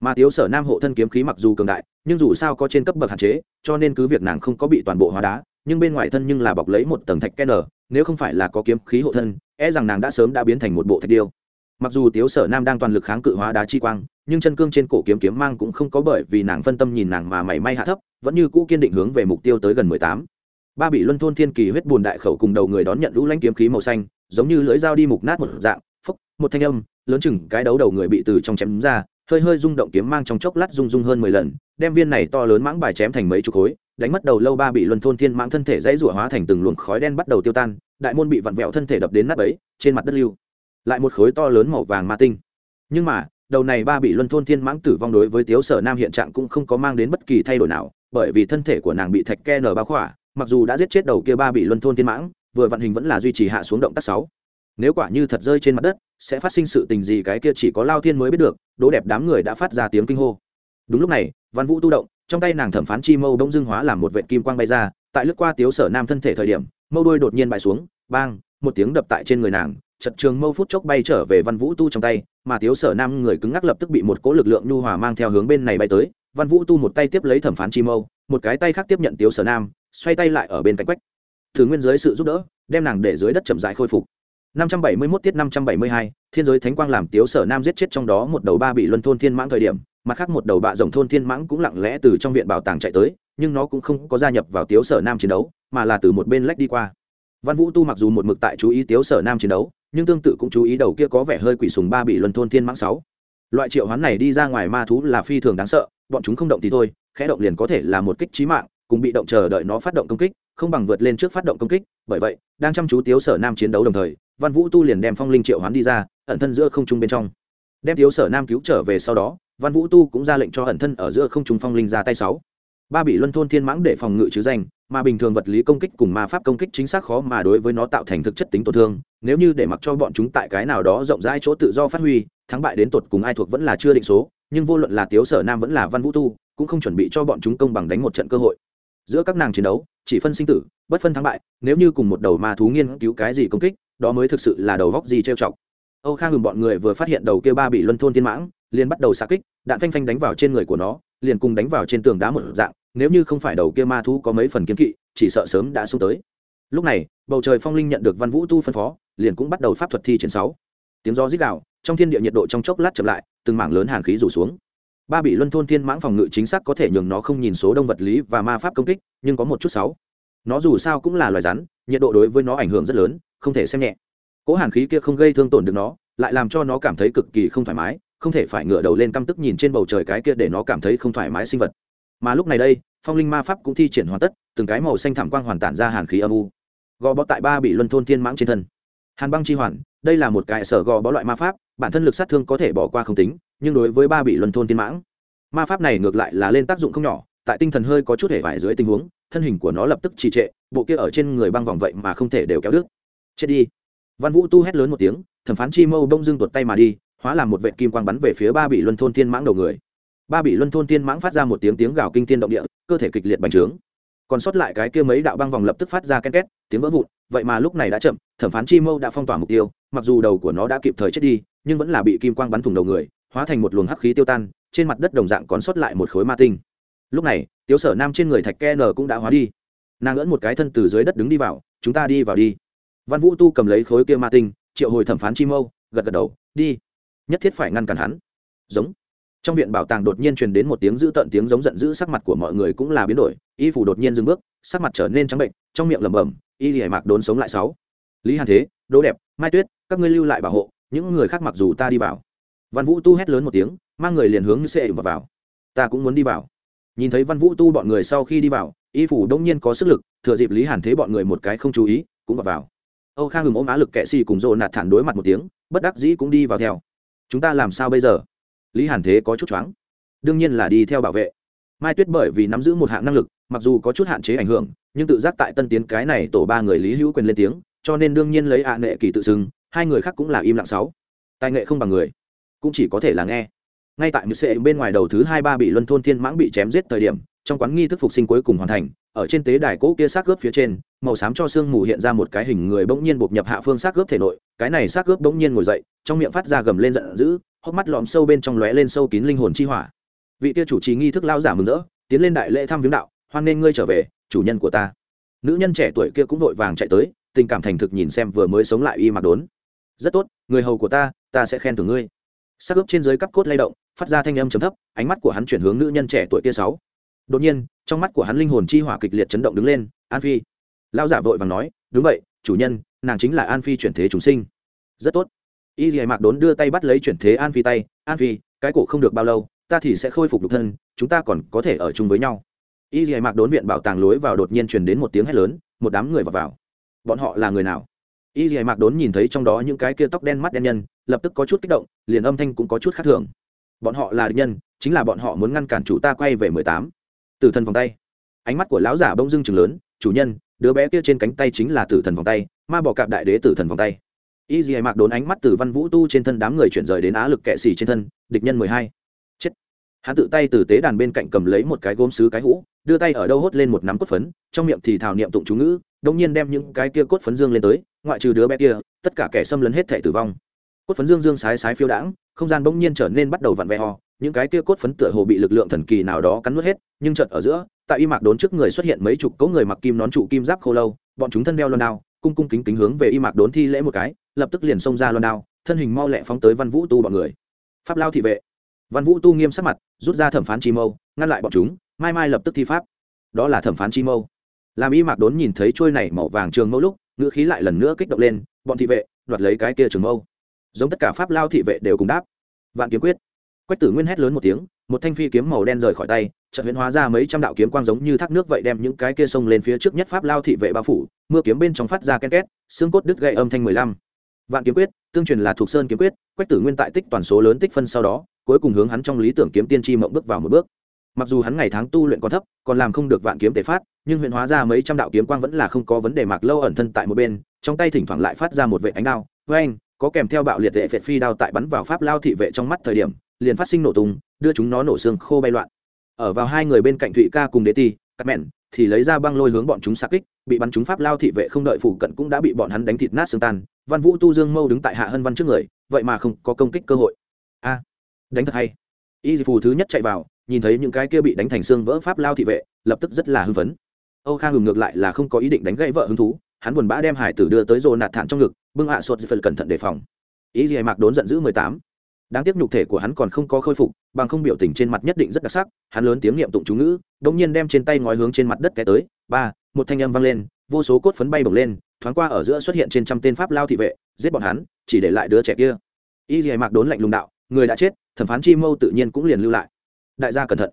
Mà tiếu sở nam hộ thân kiếm khí mặc dù cường đại, nhưng dù sao có trên cấp bậc hạn chế, cho nên cứ việc nàng không có bị toàn bộ hóa đá, nhưng bên ngoài thân nhưng là bọc lấy một tầng thạch ken nếu không phải là có kiếm khí hộ thân e rằng nàng đã sớm đã biến thành một bộ thạch điêu mặc dù tiếu sở nam đang toàn lực kháng cự hóa đá chi quang, nhưng chân cương trên cổ kiếm kiếm mang cũng không có bởi vì nàng phân tâm nhìn nàng mà mảy may hạ thấp, vẫn như cũ kiên định hướng về mục tiêu tới gần mười tám. Ba bị luân thôn thiên kỳ huyết bùn đại khẩu cùng đầu người đón nhận lũ lãnh kiếm khí màu xanh, giống như lưỡi dao đi mục nát một dạng, phúc, một thanh âm, lớn chừng cái đấu đầu người bị từ trong chém ra, hơi hơi rung động kiếm mang trong chốc lát rung rung hơn mười lần, đem viên này to lớn mãng bài chém thành mấy chục khối, đánh mất đầu lâu ba bị luân thôn thiên mãng thân thể dãy rủa hóa thành từng luồng khói đen bắt đầu tiêu tan, đại môn bị vặn vẹo thân thể đập đến nát ấy trên mặt đất lưu lại một khối to lớn màu vàng ma tinh. Nhưng mà, đầu này ba bị luân thôn thiên mãng tử vong đối với tiếu sở nam hiện trạng cũng không có mang đến bất kỳ thay đổi nào, bởi vì thân thể của nàng bị thạch ke nở bao khỏa, mặc dù đã giết chết đầu kia ba bị luân thôn thiên mãng, vừa vận hình vẫn là duy trì hạ xuống động tác sáu. Nếu quả như thật rơi trên mặt đất, sẽ phát sinh sự tình gì cái kia chỉ có lao thiên mới biết được, đố đẹp đám người đã phát ra tiếng kinh hô. Đúng lúc này, văn vũ tu động, trong tay nàng thẩm phán chi mâu đông dương hóa làm một vệ kim quang bay ra, tại lướt qua tiếu sở nam thân thể thời điểm, mâu đôi đột nhiên bại xuống, bang, một tiếng đập tại trên người nàng chật trường mâu phút chốc bay trở về văn vũ tu trong tay mà tiếu sở nam người cứng ngắc lập tức bị một cỗ lực lượng nhu hòa mang theo hướng bên này bay tới. Văn vũ tu một tay tiếp lấy thẩm phán chi mâu một cái tay khác tiếp nhận tiếu sở nam xoay tay lại ở bên cạnh quách. Thử nguyên dưới sự giúp đỡ đem nàng để dưới đất chậm rãi khôi phục. 571 tiết 572, thiên giới thánh quang làm tiếu sở nam giết chết trong đó một đầu ba bị luân thôn thiên mãng thời điểm mặt khác một đầu bạ rồng thôn thiên mãng cũng lặng lẽ từ trong viện bảo tàng chạy tới nhưng nó cũng không có gia nhập vào tiếu sở nam chiến đấu mà là từ một bên lách đi qua. Văn vũ tu mặc dù một mực tại chú ý tiếu sở nam chiến đấu nhưng tương tự cũng chú ý đầu kia có vẻ hơi quỷ sùng ba bị luân thôn thiên mãng sáu. Loại triệu hoán này đi ra ngoài ma thú là phi thường đáng sợ, bọn chúng không động thì thôi, khẽ động liền có thể là một kích trí mạng, cùng bị động chờ đợi nó phát động công kích, không bằng vượt lên trước phát động công kích, bởi vậy, đang chăm chú tiếu sở nam chiến đấu đồng thời, văn vũ tu liền đem phong linh triệu hoán đi ra, ẩn thân giữa không trung bên trong. Đem tiếu sở nam cứu trở về sau đó, văn vũ tu cũng ra lệnh cho ẩn thân ở giữa không trung phong linh ra tay sáu. Ba bị luân thôn thiên mãng để phòng ngự chứ danh mà bình thường vật lý công kích cùng ma pháp công kích chính xác khó mà đối với nó tạo thành thực chất tính tổn thương. Nếu như để mặc cho bọn chúng tại cái nào đó rộng rãi chỗ tự do phát huy, thắng bại đến tột cùng ai thuộc vẫn là chưa định số, nhưng vô luận là tiếu sở nam vẫn là văn vũ tu, cũng không chuẩn bị cho bọn chúng công bằng đánh một trận cơ hội. Giữa các nàng chiến đấu, chỉ phân sinh tử, bất phân thắng bại, nếu như cùng một đầu ma thú nghiên cứu cái gì công kích, đó mới thực sự là đầu vóc gì trêu chọc. Âu khang ngừng bọn người vừa phát hiện đầu kia ba bị luân thôn thiên mãng, liền bắt đầu xa kích, đạn phanh phanh đánh vào trên người của nó, liền cùng đánh vào trên tường đá một dạng nếu như không phải đầu kia ma thú có mấy phần kiếm kỵ, chỉ sợ sớm đã xuống tới. Lúc này, bầu trời phong linh nhận được văn vũ tu phân phó, liền cũng bắt đầu pháp thuật thi triển sáu. Tiếng gió rít đạo trong thiên địa nhiệt độ trong chốc lát chậm lại, từng mảng lớn hàn khí rủ xuống. Ba bị luân thôn thiên mãng phòng ngự chính xác có thể nhường nó không nhìn số đông vật lý và ma pháp công kích, nhưng có một chút sáu. Nó dù sao cũng là loài rắn, nhiệt độ đối với nó ảnh hưởng rất lớn, không thể xem nhẹ. Cố hàn khí kia không gây thương tổn được nó, lại làm cho nó cảm thấy cực kỳ không thoải mái, không thể phải ngửa đầu lên căm tức nhìn trên bầu trời cái kia để nó cảm thấy không thoải mái sinh vật mà lúc này đây, phong linh ma pháp cũng thi triển hoàn tất, từng cái màu xanh thảm quang hoàn tản ra hàn khí âm u. Gò bó tại ba bị luân thôn thiên mãng trên thân. Hàn băng chi hoàn, đây là một cái sở gò bó loại ma pháp, bản thân lực sát thương có thể bỏ qua không tính, nhưng đối với ba bị luân thôn thiên mãng, ma pháp này ngược lại là lên tác dụng không nhỏ, tại tinh thần hơi có chút hể vải dưới tình huống, thân hình của nó lập tức trì trệ, bộ kia ở trên người băng vòng vậy mà không thể đều kéo đứt. Chết đi. Văn vũ tu hét lớn một tiếng, thẩm phán chi mâu đông dưng tuột tay mà đi, hóa làm một vệ kim quang bắn về phía ba bị luân thôn thiên mãng đầu người ba bị luân thôn tiên mãng phát ra một tiếng tiếng gào kinh thiên động địa, cơ thể kịch liệt bành trướng. Còn sót lại cái kia mấy đạo băng vòng lập tức phát ra ken két, tiếng vỡ vụn, vậy mà lúc này đã chậm, thẩm phán chi mâu đã phong tỏa mục tiêu, mặc dù đầu của nó đã kịp thời chết đi, nhưng vẫn là bị kim quang bắn thủng đầu người, hóa thành một luồng hắc khí tiêu tan, trên mặt đất đồng dạng còn sót lại một khối ma tinh. Lúc này, tiếu sở nam trên người thạch ke n cũng đã hóa đi. Nàng ỡn một cái thân từ dưới đất đứng đi vào, chúng ta đi vào đi. Văn vũ tu cầm lấy khối kia ma tinh, triệu hồi thẩm phán chi mâu, gật gật đầu, đi, nhất thiết phải ngăn cản hắn. Giống trong viện bảo tàng đột nhiên truyền đến một tiếng dữ tợn, tiếng giống giận dữ, sắc mặt của mọi người cũng là biến đổi. Y phủ đột nhiên dừng bước, sắc mặt trở nên trắng bệnh, trong miệng lẩm bẩm, y hải mạc đốn sống lại sáu. Lý hàn thế, đỗ đẹp, mai tuyết, các ngươi lưu lại bảo hộ, những người khác mặc dù ta đi vào. Văn vũ tu hét lớn một tiếng, mang người liền hướng xe và vào ta cũng muốn đi vào. Nhìn thấy văn vũ tu bọn người sau khi đi vào, y phủ đông nhiên có sức lực, thừa dịp lý hàn thế bọn người một cái không chú ý, cũng vào vào. Âu khang ngừng ôm á lực kệ xì cùng rộ nạt thản đối mặt một tiếng, bất đắc dĩ cũng đi vào theo. Chúng ta làm sao bây giờ? Lý hàn thế có chút choáng. Đương nhiên là đi theo bảo vệ. Mai tuyết bởi vì nắm giữ một hạng năng lực, mặc dù có chút hạn chế ảnh hưởng, nhưng tự giác tại tân tiến cái này tổ ba người lý hữu quyền lên tiếng, cho nên đương nhiên lấy ạ à nệ kỳ tự xưng, hai người khác cũng là im lặng sáu. Tài nghệ không bằng người, cũng chỉ có thể là nghe. Ngay tại mười sệ bên ngoài đầu thứ hai ba bị luân thôn thiên mãng bị chém giết thời điểm, trong quán nghi thức phục sinh cuối cùng hoàn thành, ở trên tế đài cỗ kia xác gớp phía trên, màu xám cho sương mù hiện ra một cái hình người bỗng nhiên buộc nhập hạ phương xác gớp thể nội, cái này xác gớp bỗng nhiên ngồi dậy, trong miệng phát ra gầm lên giận dữ hốc mắt lõm sâu bên trong lóe lên sâu kín linh hồn chi hỏa. Vị kia chủ trì nghi thức lao giả mừng rỡ, tiến lên đại lễ thăm viếng đạo, hoan nên ngươi trở về, chủ nhân của ta. Nữ nhân trẻ tuổi kia cũng vội vàng chạy tới, tình cảm thành thực nhìn xem vừa mới sống lại y mặc đốn. Rất tốt, người hầu của ta ta sẽ khen thưởng ngươi. Sắc ướp trên dưới cắp cốt lay động, phát ra thanh âm chấm thấp, ánh mắt của hắn chuyển hướng nữ nhân trẻ tuổi kia sáu. Đột nhiên, trong mắt của hắn linh hồn chi hỏa kịch liệt chấn động đứng lên, an phi. Lao giả vội vàng nói, đúng vậy, chủ nhân, nàng chính là an phi chuyển thế chúng sinh. Rất tốt y dì mạc đốn đưa tay bắt lấy chuyển thế an phi tay, an phi, cái cổ không được bao lâu, ta thì sẽ khôi phục độc thân, chúng ta còn có thể ở chung với nhau. Y dì mạc đốn viện bảo tàng lối vào đột nhiên truyền đến một tiếng hét lớn, một đám người vào vào. Bọn họ là người nào? Y dì mạc đốn nhìn thấy trong đó những cái kia tóc đen mắt đen nhân, lập tức có chút kích động, liền âm thanh cũng có chút khác thường. Bọn họ là địch nhân, chính là bọn họ muốn ngăn cản chủ ta quay về mười tám. Tử thần vòng tay. Ánh mắt của lão giả bông dưng chừng lớn, chủ nhân, đứa bé kia trên cánh tay chính là tử thần vòng tay, ma bỏ cạp đại đế tử thần vòng tay y dì mạc đốn ánh mắt từ văn vũ tu trên thân đám người chuyển rời đến á lực kệ xì trên thân, địch nhân mười hai. Chết. Hắn tự tay từ tế đàn bên cạnh cầm lấy một cái gốm xứ cái hũ, đưa tay ở đâu hốt lên một nắm cốt phấn, trong miệng thì thảo niệm tụng chú ngữ đông nhiên đem những cái kia cốt phấn dương lên tới, ngoại trừ đứa bé kia, tất cả kẻ xâm lấn hết thể tử vong. Cốt phấn dương dương sái sái phiêu đãng, không gian bỗng nhiên trở nên bắt đầu vặn vẹ ho những cái kia cốt phấn tựa hồ bị lực lượng thần kỳ nào đó cắn nuốt hết, nhưng chợt ở giữa, tại y mạc đốn trước người xuất hiện mấy chục cỗ người mặc kim nón trụ kim giáp khô lâu, bọn chúng thân đeo loan đao, cung cung kính kính hướng về y mạc đốn thi lễ một cái lập tức liền xông ra loan đao, thân hình mau lẹ phóng tới văn vũ tu bọn người. Pháp lao thị vệ. Văn vũ tu nghiêm sắc mặt, rút ra thẩm phán chi mâu, ngăn lại bọn chúng, mai mai lập tức thi pháp. Đó là thẩm phán chi mâu. Làm y mạc đốn nhìn thấy trôi này màu vàng trường mâu lúc, ngữ khí lại lần nữa kích động lên, bọn thị vệ, đoạt lấy cái kia trường mâu. Giống tất cả pháp lao thị vệ đều cùng đáp. Vạn kiếm quyết. Quách tử nguyên hét lớn một tiếng, một thanh phi kiếm màu đen rời khỏi tay trận huyễn hóa ra mấy trăm đạo kiếm quang giống như thác nước vậy đem những cái kia sông lên phía trước nhất pháp lao thị vệ bao phủ, mưa kiếm bên trong phát ra ken két, xương cốt đứt gậy âm thanh mười lăm vạn kiếm quyết, tương truyền là thuộc sơn kiếm quyết, quách tử nguyên tại tích toàn số lớn tích phân sau đó, cuối cùng hướng hắn trong lý tưởng kiếm tiên tri mộng bước vào một bước. Mặc dù hắn ngày tháng tu luyện còn thấp, còn làm không được vạn kiếm tề phát, nhưng huyện hóa ra mấy trăm đạo kiếm quang vẫn là không có vấn đề mạc lâu ẩn thân tại một bên, trong tay thỉnh thoảng lại phát ra một vệ ánh đao với anh có kèm theo bạo liệt vệ phệt phi đao tại bắn vào pháp lao thị vệ trong mắt thời điểm, liền phát sinh nổ tung, đưa chúng nó nổ xương khô bay loạn. Ở vào hai người bên cạnh thụy ca cùng đế ti cắt mẹn thì lấy ra băng lôi hướng bọn chúng xa kích, bị bắn chúng pháp lao thị vệ không đợi phủ cận cũng đã bị bọn hắn đánh thịt nát xương tan. Văn vũ tu dương mâu đứng tại hạ hân văn trước người, vậy mà không có công kích cơ hội. A, đánh thật hay. Y phù thứ nhất chạy vào, nhìn thấy những cái kia bị đánh thành xương vỡ pháp lao thị vệ, lập tức rất là hưng phấn. Âu khang ngừng ngược lại là không có ý định đánh gãy vợ hứng thú, hắn buồn bã đem hải tử đưa tới rồ nạt thản trong ngực, bưng hạ sột phần cẩn thận đề phòng. Ý gì mạc đốn giận dữ mười tám đáng tiếc nhục thể của hắn còn không có khôi phục, bằng không biểu tình trên mặt nhất định rất đặc sắc, hắn lớn tiếng niệm tụng chú ngữ đ ỗ n g nhiên đem trên tay ngói hướng trên mặt đất té tới. Ba, một thanh âm vang lên, vô số cốt phấn bay bổng lên, thoáng qua ở giữa xuất hiện trên trăm tên pháp lao thị vệ, giết bọn hắn, chỉ để lại đứa trẻ kia. Y dì mạc đốn lạnh lùng đạo, người đã chết, thẩm phán chi mâu tự nhiên cũng liền lưu lại. Đại gia cẩn thận.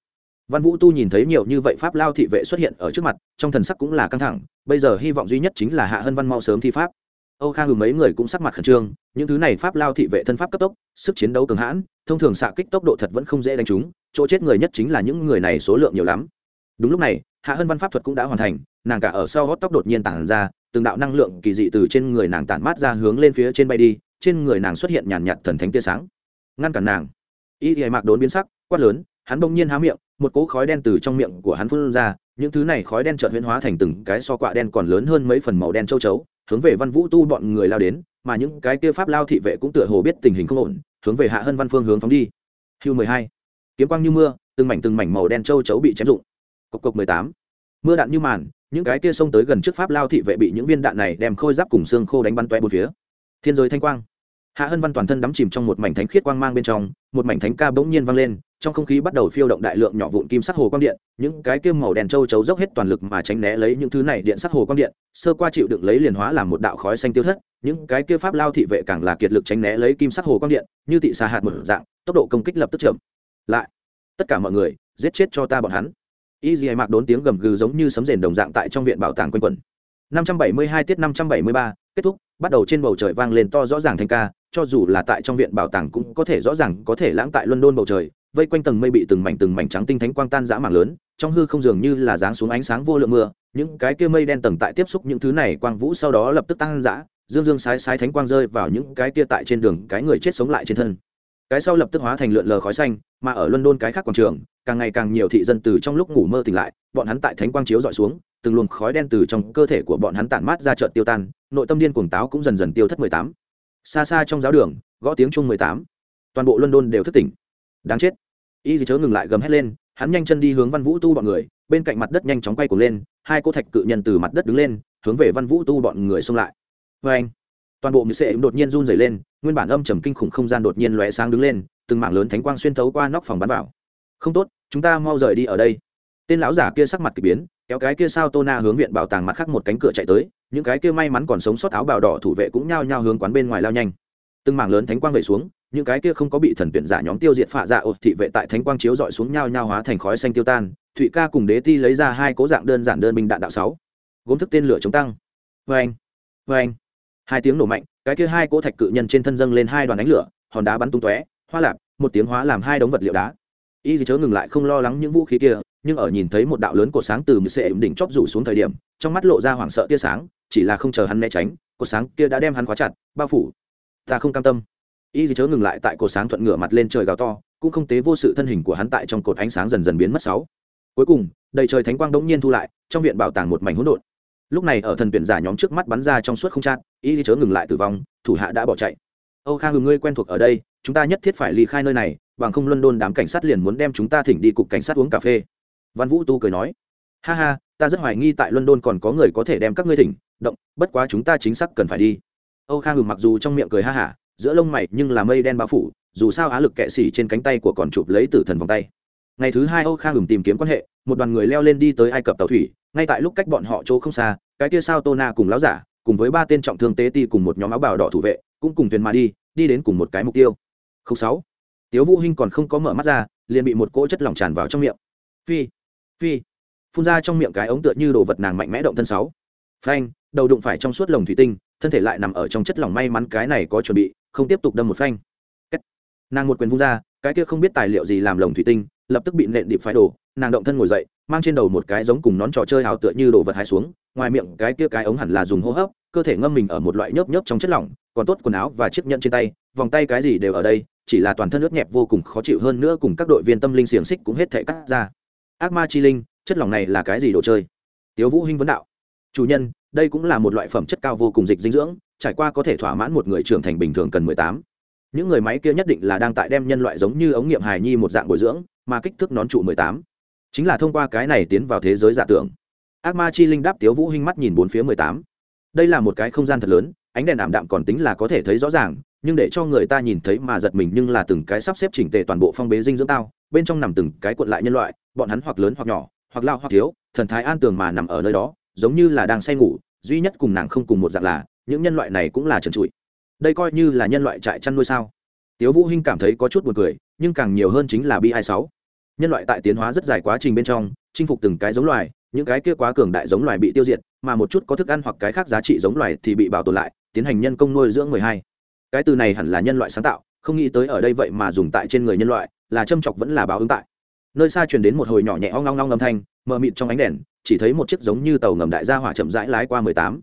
Văn vũ tu nhìn thấy nhiều như vậy pháp lao thị vệ xuất hiện ở trước mặt, trong thần sắc cũng là căng thẳng, bây giờ hy vọng duy nhất chính là hạ hân văn mau sớm thi pháp âu khang cùng mấy người cũng sắc mặt khẩn trương, những thứ này pháp lao thị vệ thân pháp cấp tốc, sức chiến đấu cường hãn, thông thường xạ kích tốc độ thật vẫn không dễ đánh chúng chỗ chết người nhất chính là những người này số lượng nhiều lắm. Đúng lúc này, hạ hân văn pháp thuật cũng đã hoàn thành, nàng cả ở sau gót tóc đột nhiên tản ra, từng đạo năng lượng kỳ dị từ trên người nàng tản mát ra hướng lên phía trên bay đi, trên người nàng xuất hiện nhàn nhạt thần thánh tia sáng. Ngăn cản nàng. Y thì mạc đốn biến sắc, quát lớn, hắn bỗng nhiên há miệng, một cỗ khói đen từ trong miệng của hắn phun ra, những thứ này khói đen chợt huyễn hóa thành từng cái so quạ đen còn lớn hơn mấy phần màu đen châu chấu hướng về văn vũ tu bọn người lao đến, mà những cái kia pháp lao thị vệ cũng tựa hồ biết tình hình không ổn, hướng về hạ hân văn phương hướng phóng đi. Hưu mười hai, kiếm quang như mưa, từng mảnh từng mảnh màu đen châu chấu bị chém rụng. Cộc cộc mười tám, mưa đạn như màn, những cái kia xông tới gần trước pháp lao thị vệ bị những viên đạn này đem khôi giáp cùng xương khô đánh bắn toe bốn phía. Thiên giới thanh quang hạ hân văn toàn thân đắm chìm trong một mảnh thánh khiết quang mang bên trong một mảnh thánh ca bỗng nhiên vang lên trong không khí bắt đầu phiêu động đại lượng nhỏ vụn kim sắc hồ quang điện những cái kim màu đen châu chấu dốc hết toàn lực mà tránh né lấy những thứ này điện sắc hồ quang điện sơ qua chịu đựng lấy liền hóa làm một đạo khói xanh tiêu thất những cái kia pháp lao thị vệ càng là kiệt lực tránh né lấy kim sắc hồ quang điện như tị xà hạt một dạng tốc độ công kích lập tức chậm. Lại tất cả mọi người giết chết cho ta bọn hắn. Y dì mạc đốn tiếng gầm gừ giống như sấm rền đồng dạng tại trong viện bảo tàng quanh quẩn. 572 tiết 573, kết thúc bắt đầu trên bầu trời vang lên to rõ ràng thanh ca cho dù là tại trong viện bảo tàng cũng có thể rõ ràng có thể lãng tại london bầu trời, vây quanh tầng mây bị từng mảnh từng mảnh trắng tinh thánh quang tan dã mảng lớn, trong hư không dường như là dáng xuống ánh sáng vô lượng mưa, những cái kia mây đen tầng tại tiếp xúc những thứ này quang vũ sau đó lập tức tăng dã dương dương sái sái thánh quang rơi vào những cái kia tại trên đường, cái người chết sống lại trên thân. Cái sau lập tức hóa thành lượn lờ khói xanh, mà ở london cái khác quảng trường, càng ngày càng nhiều thị dân từ trong lúc ngủ mơ tỉnh lại, bọn hắn tại thánh quang chiếu dọi xuống, từng luồng khói đen từ trong cơ thể của bọn hắn tản mát ra chợt tiêu tan, nội tâm điên cuồng táo cũng dần dần tiêu thất mười tám xa xa trong giáo đường, gõ tiếng chung mười tám. Toàn bộ london đều thất tỉnh. Đáng chết. Y gì chớ ngừng lại gầm hét lên, hắn nhanh chân đi hướng văn vũ tu bọn người, bên cạnh mặt đất nhanh chóng quay cuồng lên, hai cô thạch cự nhân từ mặt đất đứng lên, hướng về văn vũ tu bọn người xông lại. Vê anh, toàn bộ mười sệ đột nhiên run rẩy lên, nguyên bản âm trầm kinh khủng không gian đột nhiên lóe sáng đứng lên, từng mảng lớn thánh quang xuyên thấu qua nóc phòng bắn vào. Không tốt, chúng ta mau rời đi ở đây tên lão giả kia sắc mặt k ỳ biến, kéo cái kia sao tô na hướng viện bảo tàng mặt khác một cánh cửa chạy tới, những cái kia may mắn còn sống sót áo bào đỏ thủ vệ cũng nhao nhao hướng quán bên ngoài lao nhanh. Từng mảng lớn thánh quang về xuống, những cái kia không có bị thần tuyển giả nhóm tiêu diệt phạ dạ ột thị vệ tại thánh quang chiếu dọi xuống nhao nhao hóa thành khói xanh tiêu tan, thụy ca cùng đế ti lấy ra hai cố dạng đơn giản đơn binh đạn đạo sáu. Gốm thức tên lửa chống tăng. Vê anh vê anh hai tiếng nổ mạnh, cái kia hai cỗ thạch cự nhân trên thân dâng lên hai đoàn ánh lửa, hòn đá bắn tung tóe, hoa lạp, một tiếng hóa làm hai đống vật liệu đá. Y gì chớ ngừng lại không lo lắng những vũ khí kia nhưng ở nhìn thấy một đạo lớn cột sáng từ mười sệ đỉnh chóp rủ xuống thời điểm, trong mắt lộ ra hoảng sợ tia sáng, chỉ là không chờ hắn né tránh, cột sáng kia đã đem hắn khóa chặt, bao phủ. Ta không cam tâm. Y gì chớ ngừng lại tại cột sáng thuận ngửa mặt lên trời gào to, cũng không tế vô sự thân hình của hắn tại trong cột ánh sáng dần dần biến mất sáu. Cuối cùng, đầy trời thánh quang đống nhiên thu lại, trong viện bảo tàng một mảnh hỗn độn. Lúc này ở thần tuyển giả nhóm trước mắt bắn ra trong suốt không chát, y gì chớ ngừng lại tử vong, thủ hạ đã bỏ chạy. Âu khang ngừng ngươi quen thuộc ở đây, chúng ta nhất thiết phải ly khai nơi này, bằng không london đám cảnh sát liền muốn đem chúng ta thỉnh đi cục cảnh sát uống cà phê văn vũ tu cười nói, ha ha, ta rất hoài nghi tại london còn có người có thể đem các ngươi thỉnh, động, bất quá chúng ta chính xác cần phải đi. Âu khang ngừng mặc dù trong miệng cười ha hả, giữa lông mày nhưng là mây đen bao phủ, dù sao á lực kệ xỉ trên cánh tay của còn chụp lấy tử thần vòng tay. Ngày thứ hai âu khang ngừng tìm kiếm quan hệ, một đoàn người leo lên đi tới ai cập tàu thủy, ngay tại lúc cách bọn họ chỗ không xa, cái kia sao tô na cùng láo giả, cùng với ba tên trọng thương tế ti cùng một nhóm áo bào đỏ thủ vệ, cũng cùng thuyền mà đi đi đến cùng một cái mục tiêu. Sáu, tiếu vũ hinh còn không có mở mắt ra, liền bị một cỗ chất lỏng tràn vào trong miệng. Phi phi. Phun ra trong miệng cái ống tựa như đồ vật nàng mạnh mẽ động thân sáu. Phanh, đầu đụng phải trong suốt lồng thủy tinh, thân thể lại nằm ở trong chất lỏng may mắn cái này có chuẩn bị, không tiếp tục đâm một phanh. Kết. nàng một quyền vung ra, cái kia không biết tài liệu gì làm lồng thủy tinh, lập tức bị nện điệp phái đổ, nàng động thân ngồi dậy, mang trên đầu một cái giống cùng nón trò chơi hào tựa như đồ vật hai xuống, ngoài miệng cái kia cái ống hẳn là dùng hô hấp, cơ thể ngâm mình ở một loại nhớp nhớp trong chất lỏng, còn tốt quần áo và chiếc nhẫn trên tay, vòng tay cái gì đều ở đây, chỉ là toàn thân ướt nhẹp vô cùng khó chịu hơn nữa cùng các đội viên tâm linh xiềng xích cũng hết thể cắt ra ác ma chi linh, chất lỏng này là cái gì đồ chơi? Tiếu vũ hinh vấn đạo. Chủ nhân, đây cũng là một loại phẩm chất cao vô cùng dịch dinh dưỡng, trải qua có thể thỏa mãn một người trưởng thành bình thường cần mười tám. Những người máy kia nhất định là đang tại đem nhân loại giống như ống nghiệm hài nhi một dạng bồi dưỡng, mà kích thước nón trụ mười tám. Chính là thông qua cái này tiến vào thế giới giả tưởng. Ác ma chi linh đáp tiếu vũ hinh mắt nhìn bốn phía mười tám. Đây là một cái không gian thật lớn, ánh đèn ảm đạm còn tính là có thể thấy rõ ràng nhưng để cho người ta nhìn thấy mà giật mình nhưng là từng cái sắp xếp chỉnh tề toàn bộ phong bế dinh dưỡng tao, bên trong nằm từng cái cuộn lại nhân loại, bọn hắn hoặc lớn hoặc nhỏ, hoặc lao hoặc thiếu, thần thái an tường mà nằm ở nơi đó, giống như là đang say ngủ, duy nhất cùng nàng không cùng một dạng là, những nhân loại này cũng là trần trụi. Đây coi như là nhân loại trại chăn nuôi sao? Tiếu vũ hinh cảm thấy có chút buồn cười, nhưng càng nhiều hơn chính là bi hai sáu. Nhân loại tại tiến hóa rất dài quá trình bên trong, chinh phục từng cái giống loài, những cái kia quá cường đại giống loài bị tiêu diệt, mà một chút có thức ăn hoặc cái khác giá trị giống loài thì bị bảo tồn lại, tiến hành nhân công nuôi dưỡng mười hai cái từ này hẳn là nhân loại sáng tạo, không nghĩ tới ở đây vậy mà dùng tại trên người nhân loại, là châm chọc vẫn là báo ứng tại. Nơi xa truyền đến một hồi nhỏ nhẹ o n g âm thanh, mờ mịt trong ánh đèn, chỉ thấy một chiếc giống như tàu ngầm đại gia hỏa chậm rãi lái qua mười tám.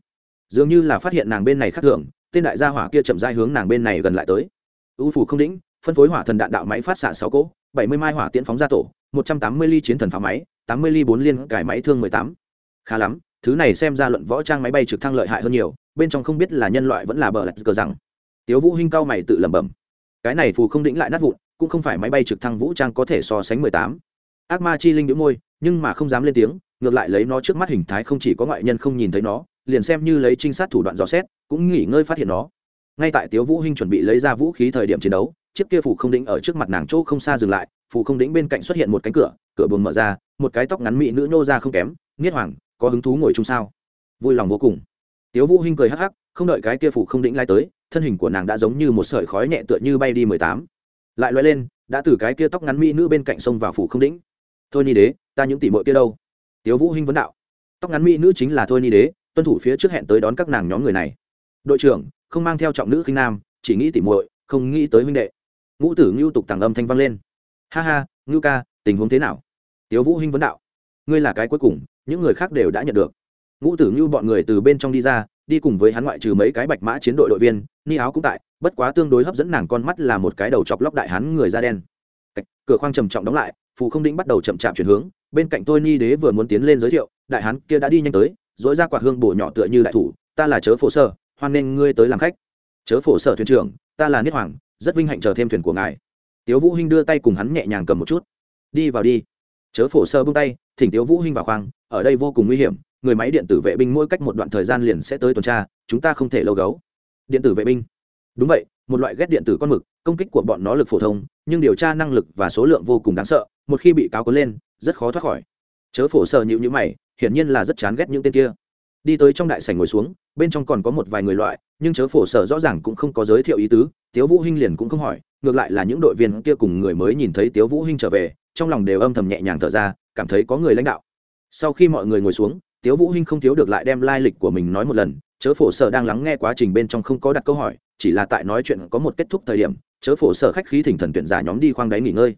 Dường như là phát hiện nàng bên này khác thường, tên đại gia hỏa kia chậm rãi hướng nàng bên này gần lại tới. U phủ không đĩnh phân phối hỏa thần đạn đạo máy phát xạ sáu cỗ, bảy mươi mai hỏa tiễn phóng ra tổ, một trăm tám mươi ly chiến thần phá máy, tám mươi ly bốn liên cải máy thương mười tám. Khá lắm, thứ này xem ra luận võ trang máy bay trực thăng lợi hại hơn nhiều, bên trong không biết là nhân loại vẫn là bờ lạch cờ rằng tiếu vũ hinh cao mày tự lẩm bẩm. Cái này phù không đĩnh lại nát vụn, cũng không phải máy bay trực thăng vũ trang có thể so sánh mười tám. Ác ma chi linh đĩu môi, nhưng mà không dám lên tiếng, ngược lại lấy nó trước mắt hình thái không chỉ có ngoại nhân không nhìn thấy nó, liền xem như lấy trinh sát thủ đoạn dò xét, cũng nghỉ ngơi phát hiện nó. Ngay tại tiếu vũ hinh chuẩn bị lấy ra vũ khí thời điểm chiến đấu, chiếc kia phù không đĩnh ở trước mặt nàng chỗ không xa dừng lại, phù không đĩnh bên cạnh xuất hiện một cánh cửa cửa buồng mở ra, một cái tóc ngắn mị nữ nô ra không kém niết hoàng, có hứng thú ngồi chung sao. Vui lòng vô cùng. Tiếu vũ hinh cười hắc hắc, không đợi cái kia phù không đĩnh lai tới thân hình của nàng đã giống như một sợi khói nhẹ tựa như bay đi mười tám. Lại loay lên, đã từ cái kia tóc ngắn mỹ nữ bên cạnh sông vào phủ không đĩnh thôi ni đế, ta những tỷ muội kia đâu? Tiếu vũ hinh vấn đạo. Tóc ngắn mỹ nữ chính là thôi ni đế, tuân thủ phía trước hẹn tới đón các nàng nhóm người này. Đội trưởng, không mang theo trọng nữ khinh nam, chỉ nghĩ tỷ muội, không nghĩ tới huynh đệ. Ngũ tử ngưu tục tàng âm thanh vang lên. Ha ha, ngưu ca, tình huống thế nào? Tiếu vũ hinh vấn đạo. Ngươi là cái cuối cùng, những người khác đều đã nhận được. Ngũ tử ngưu bọn người từ bên trong đi ra đi cùng với hắn ngoại trừ mấy cái bạch mã chiến đội đội viên, ni áo cũng tại, bất quá tương đối hấp dẫn nàng con mắt là một cái đầu chọc lóc đại hắn người da đen. Cửa khoang trầm trọng đóng lại, phù không đĩnh bắt đầu chậm chạp chuyển hướng, bên cạnh tôi ni đế vừa muốn tiến lên giới thiệu, đại hắn kia đã đi nhanh tới dỗi ra quạt hương bổ nhỏ tựa như đại thủ, ta là chớ phổ sơ, hoan nên ngươi tới làm khách. Chớ phổ sở thuyền trưởng, ta là niết hoàng, rất vinh hạnh chờ thêm thuyền của ngài. Tiếu vũ hinh đưa tay cùng hắn nhẹ nhàng cầm một chút. Đi vào đi. Chớ phổ sơ buông tay, thỉnh tiếu vũ hinh vào khoang, ở đây vô cùng nguy hiểm người máy điện tử vệ binh mỗi cách một đoạn thời gian liền sẽ tới tuần tra, chúng ta không thể lâu gấu. Điện tử vệ binh. Đúng vậy, một loại ghét điện tử con mực, công kích của bọn nó lực phổ thông, nhưng điều tra năng lực và số lượng vô cùng đáng sợ, một khi bị cáo có lên, rất khó thoát khỏi. Chớ phổ sợ nhịu nhữ mày, hiển nhiên là rất chán ghét những tên kia. Đi tới trong đại sảnh ngồi xuống, bên trong còn có một vài người loại, nhưng chớ phổ sở rõ ràng cũng không có giới thiệu ý tứ, tiếu vũ hinh liền cũng không hỏi, ngược lại là những đội viên kia cùng người mới nhìn thấy tiếu vũ hinh trở về, trong lòng đều âm thầm nhẹ nhàng thở ra, cảm thấy có người lãnh đạo. Sau khi mọi người ngồi xuống tiếu vũ hinh không thiếu được lại đem lai lịch của mình nói một lần, chớ phổ sở đang lắng nghe quá trình bên trong không có đặt câu hỏi, chỉ là tại nói chuyện có một kết thúc thời điểm, chớ phổ sở khách khí thỉnh thần tuyển giả nhóm đi khoang đáy nghỉ ngơi.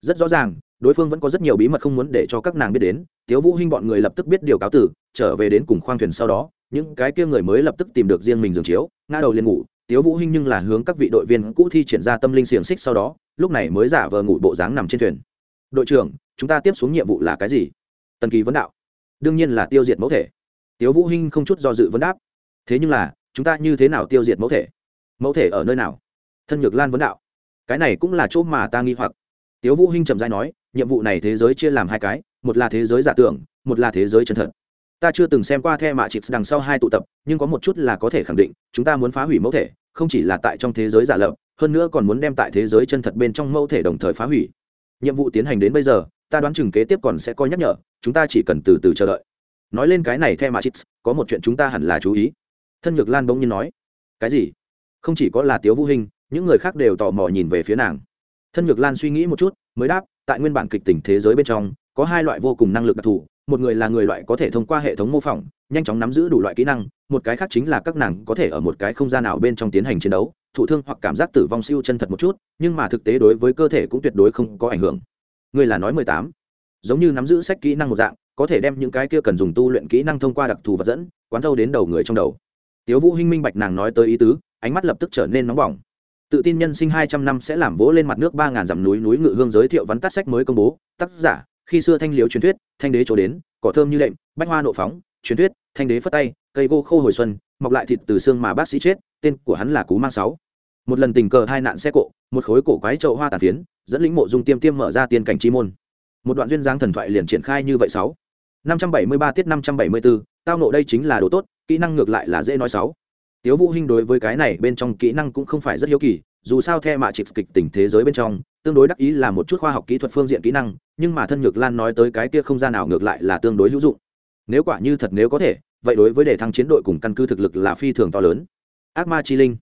Rất rõ ràng, đối phương vẫn có rất nhiều bí mật không muốn để cho các nàng biết đến, tiếu vũ hinh bọn người lập tức biết điều cáo tử, trở về đến cùng khoang thuyền sau đó, những cái kia người mới lập tức tìm được riêng mình giường chiếu, ngã đầu liền ngủ, tiếu vũ hinh nhưng là hướng các vị đội viên cũ thi triển ra tâm linh xiềng xích sau đó, lúc này mới giả vờ ngủ bộ dáng nằm trên thuyền. Đội trưởng, chúng ta tiếp xuống nhiệm vụ là cái gì? Tần kỳ vấn đạo đương nhiên là tiêu diệt mẫu thể. Tiếu vũ hinh không chút do dự vấn đáp. Thế nhưng là, chúng ta như thế nào tiêu diệt mẫu thể? Mẫu thể ở nơi nào? Thân nhược lan vấn đạo. Cái này cũng là chỗ mà ta nghi hoặc. Tiếu vũ hinh trầm dai nói, nhiệm vụ này thế giới chia làm hai cái, một là thế giới giả tưởng, một là thế giới chân thật. Ta chưa từng xem qua the mạ chips đằng sau hai tụ tập, nhưng có một chút là có thể khẳng định, chúng ta muốn phá hủy mẫu thể, không chỉ là tại trong thế giới giả lập, hơn nữa còn muốn đem tại thế giới chân thật bên trong mẫu thể đồng thời phá hủy. Nhiệm vụ tiến hành đến bây giờ ta đoán chừng kế tiếp còn sẽ coi nhắc nhở, chúng ta chỉ cần từ từ chờ đợi. Nói lên cái này theo mà chips có một chuyện chúng ta hẳn là chú ý. Thân nhược lan bỗng nhiên nói. Cái gì? Không chỉ có là tiếu vũ hình những người khác đều tò mò nhìn về phía nàng. Thân nhược lan suy nghĩ một chút, mới đáp, tại nguyên bản kịch tình thế giới bên trong, có hai loại vô cùng năng lực đặc thù, một người là người loại có thể thông qua hệ thống mô phỏng, nhanh chóng nắm giữ đủ loại kỹ năng, một cái khác chính là các nàng có thể ở một cái không gian nào bên trong tiến hành chiến đấu, thụ thương hoặc cảm giác tử vong siêu chân thật một chút, nhưng mà thực tế đối với cơ thể cũng tuyệt đối không có ảnh hưởng. Ngươi là nói mười tám. Giống như nắm giữ sách kỹ năng một dạng, có thể đem những cái kia cần dùng tu luyện kỹ năng thông qua đặc thù vật dẫn, quán thâu đến đầu người trong đầu. Tiếu vũ hinh minh bạch nàng nói tới ý tứ, ánh mắt lập tức trở nên nóng bỏng. Tự tin nhân sinh hai trăm năm sẽ làm vỗ lên mặt nước ba ngàn dặm núi núi ngự hương giới thiệu vắn tắt sách mới công bố, tác giả, khi xưa thanh liếu truyền thuyết, thanh đế chỗ đến, cỏ thơm như đệm, bách hoa nộ phóng, truyền thuyết, thanh đế phất tay, cây gô khô hồi xuân, mọc lại thịt từ xương mà bác sĩ chết, tên của hắn là cú mang sáu một lần tình cờ hai nạn xe cộ, một khối cổ quái trậu hoa tàn phiến, dẫn lĩnh mộ dung tiêm tiêm mở ra tiên cảnh chi môn. Một đoạn duyên dáng thần thoại liền triển khai như vậy sáu. Năm trăm bảy mươi ba tiết năm trăm bảy mươi bốn tao nộ đây chính là đồ tốt, kỹ năng ngược lại là dễ nói sáu. Tiếu vũ hinh đối với cái này bên trong kỹ năng cũng không phải rất hiếu kỳ, dù sao theo mạ trịch kịch tình thế giới bên trong, tương đối đắc ý là một chút khoa học kỹ thuật phương diện kỹ năng, nhưng mà thân nhược lan nói tới cái kia không gian nào ngược lại là tương đối hữu dụng. Nếu quả như thật nếu có thể, vậy đối với đề thăng chiến đội cùng căn cứ thực lực là phi thường to lớn. Ác ma chi linh